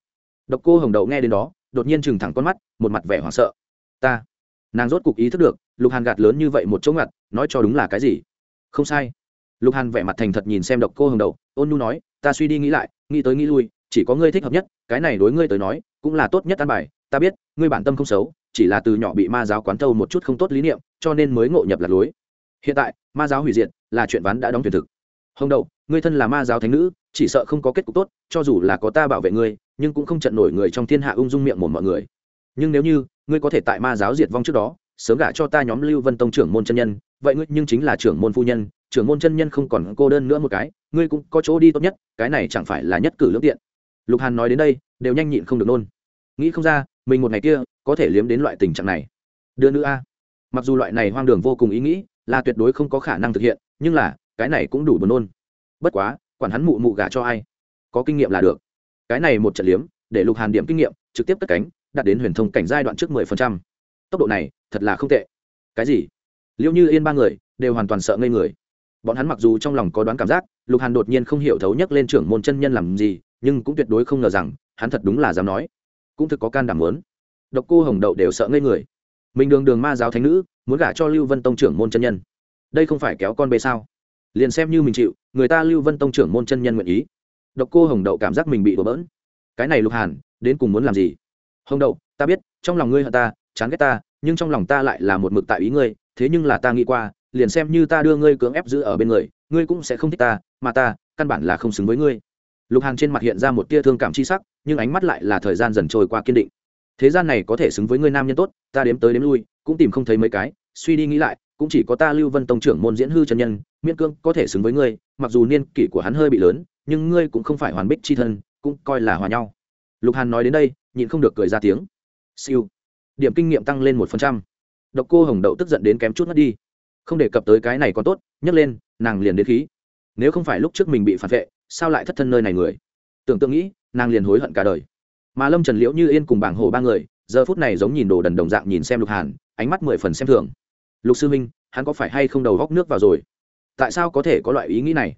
Độc cô hồng đậu nghe đến đó, đột nhiên trừng thẳng con mắt, một mặt vẻ hoảng sợ. Ta? Nàng rốt cục ý thức được, lục hàn gạt lớn như vậy một chỗ ngặt, nói cho đúng là cái gì? Không sai. Lục hàn vẻ mặt thành thật nhìn xem độc cô hồng đậu, ôn nu nói, ta suy đi nghĩ lại, nghĩ tới nghĩ lui chỉ có ngươi thích hợp nhất, cái này đối ngươi tới nói, cũng là tốt nhất an bài. Ta biết, ngươi bản tâm không xấu, chỉ là từ nhỏ bị ma giáo quán thâu một chút không tốt lý niệm, cho nên mới ngộ nhập lạc lối. Hiện tại, ma giáo hủy diệt, là chuyện ván đã đóng tuyển thực. Hồng đậu, ngươi thân là ma giáo thánh nữ, chỉ sợ không có kết cục tốt, cho dù là có ta bảo vệ ngươi, nhưng cũng không trận nổi người trong thiên hạ ung dung miệng mồm mọi người. Nhưng nếu như, ngươi có thể tại ma giáo diệt vong trước đó, sớm gả cho ta nhóm lưu vân tông trưởng môn chân nhân, vậy ngươi nhưng chính là trưởng môn phu nhân, trưởng môn chân nhân không còn cô đơn nữa một cái, ngươi cũng có chỗ đi tốt nhất, cái này chẳng phải là nhất cử lương tiện lục hàn nói đến đây, đều nhanh nhịn không được nôn. Nghĩ không ra, mình một ngày kia, có thể liếm đến loại tình trạng này. Đưa nữ a. Mặc dù loại này hoang đường vô cùng ý nghĩ, là tuyệt đối không có khả năng thực hiện, nhưng là, cái này cũng đủ buồn nôn. Bất quá, quản hắn mụ mụ gả cho ai, có kinh nghiệm là được. Cái này một trận liếm, để lục hàn điểm kinh nghiệm, trực tiếp cất cánh, đạt đến huyền thông cảnh giai đoạn trước mười phần trăm. Tốc độ này, thật là không tệ. Cái gì? Liệu như yên ba người, đều hoàn toàn sợ ngây người. Bọn hắn mặc dù trong lòng có đoán cảm giác, lục hàn đột nhiên không hiểu thấu nhất lên trưởng môn chân nhân làm gì nhưng cũng tuyệt đối không ngờ rằng, hắn thật đúng là dám nói. Cũng thực có can đảm muốn. Độc cô hồng đậu đều sợ ngây người. Mình đường đường ma giáo thánh nữ, muốn gả cho lưu vân tông trưởng môn chân nhân. Đây không phải kéo con bê sao? Liền xem như mình chịu, người ta lưu vân tông trưởng môn chân nhân nguyện ý. Độc cô hồng đậu cảm giác mình bị đổ bỡn. Cái này lục hàn, đến cùng muốn làm gì? Hồng đậu, ta biết, trong lòng ngươi hận ta, chán ghét ta, nhưng trong lòng ta lại là một mực tại ý ngươi, thế nhưng là ta nghĩ qua, liền xem như ta đưa ngươi cưỡng ép giữ ở bên người, ngươi cũng sẽ không thích ta, mà ta căn bản là không xứng với ngươi lục hàn trên mặt hiện ra một tia thương cảm chi sắc, nhưng ánh mắt lại là thời gian dần trôi qua kiên định. Thế gian này có thể xứng với ngươi nam nhân tốt, ta đếm tới đếm lui, cũng tìm không thấy mấy cái, suy đi nghĩ lại, cũng chỉ có ta lưu vân tông trưởng môn diễn hư Trần nhân, miễn cương có thể xứng với ngươi, mặc dù niên kỷ của hắn hơi bị lớn, nhưng ngươi cũng không phải hoàn bích chi thân, cũng coi là hòa nhau. Lục hàn nói đến đây, nhịn không được cười ra tiếng. Siêu. Điểm kinh nghiệm tăng lên một phần trăm. Độc cô hồng đậu tức giận đến kém chút mất đi. Không đề cập tới cái này còn tốt, nhấc lên, nàng liền đến khí. Nếu không phải lúc trước mình bị phản vệ sao lại thất thân nơi này người? Tưởng tượng nghĩ, nàng liền hối hận cả đời. Mà lâm trần liễu như yên cùng bảng hồ ba người, giờ phút này giống nhìn đồ đần đồng dạng nhìn xem lục hàn, ánh mắt mười phần xem thường. Lục sư minh hắn có phải hay không đầu góc nước vào rồi? Tại sao có thể có loại ý nghĩ này?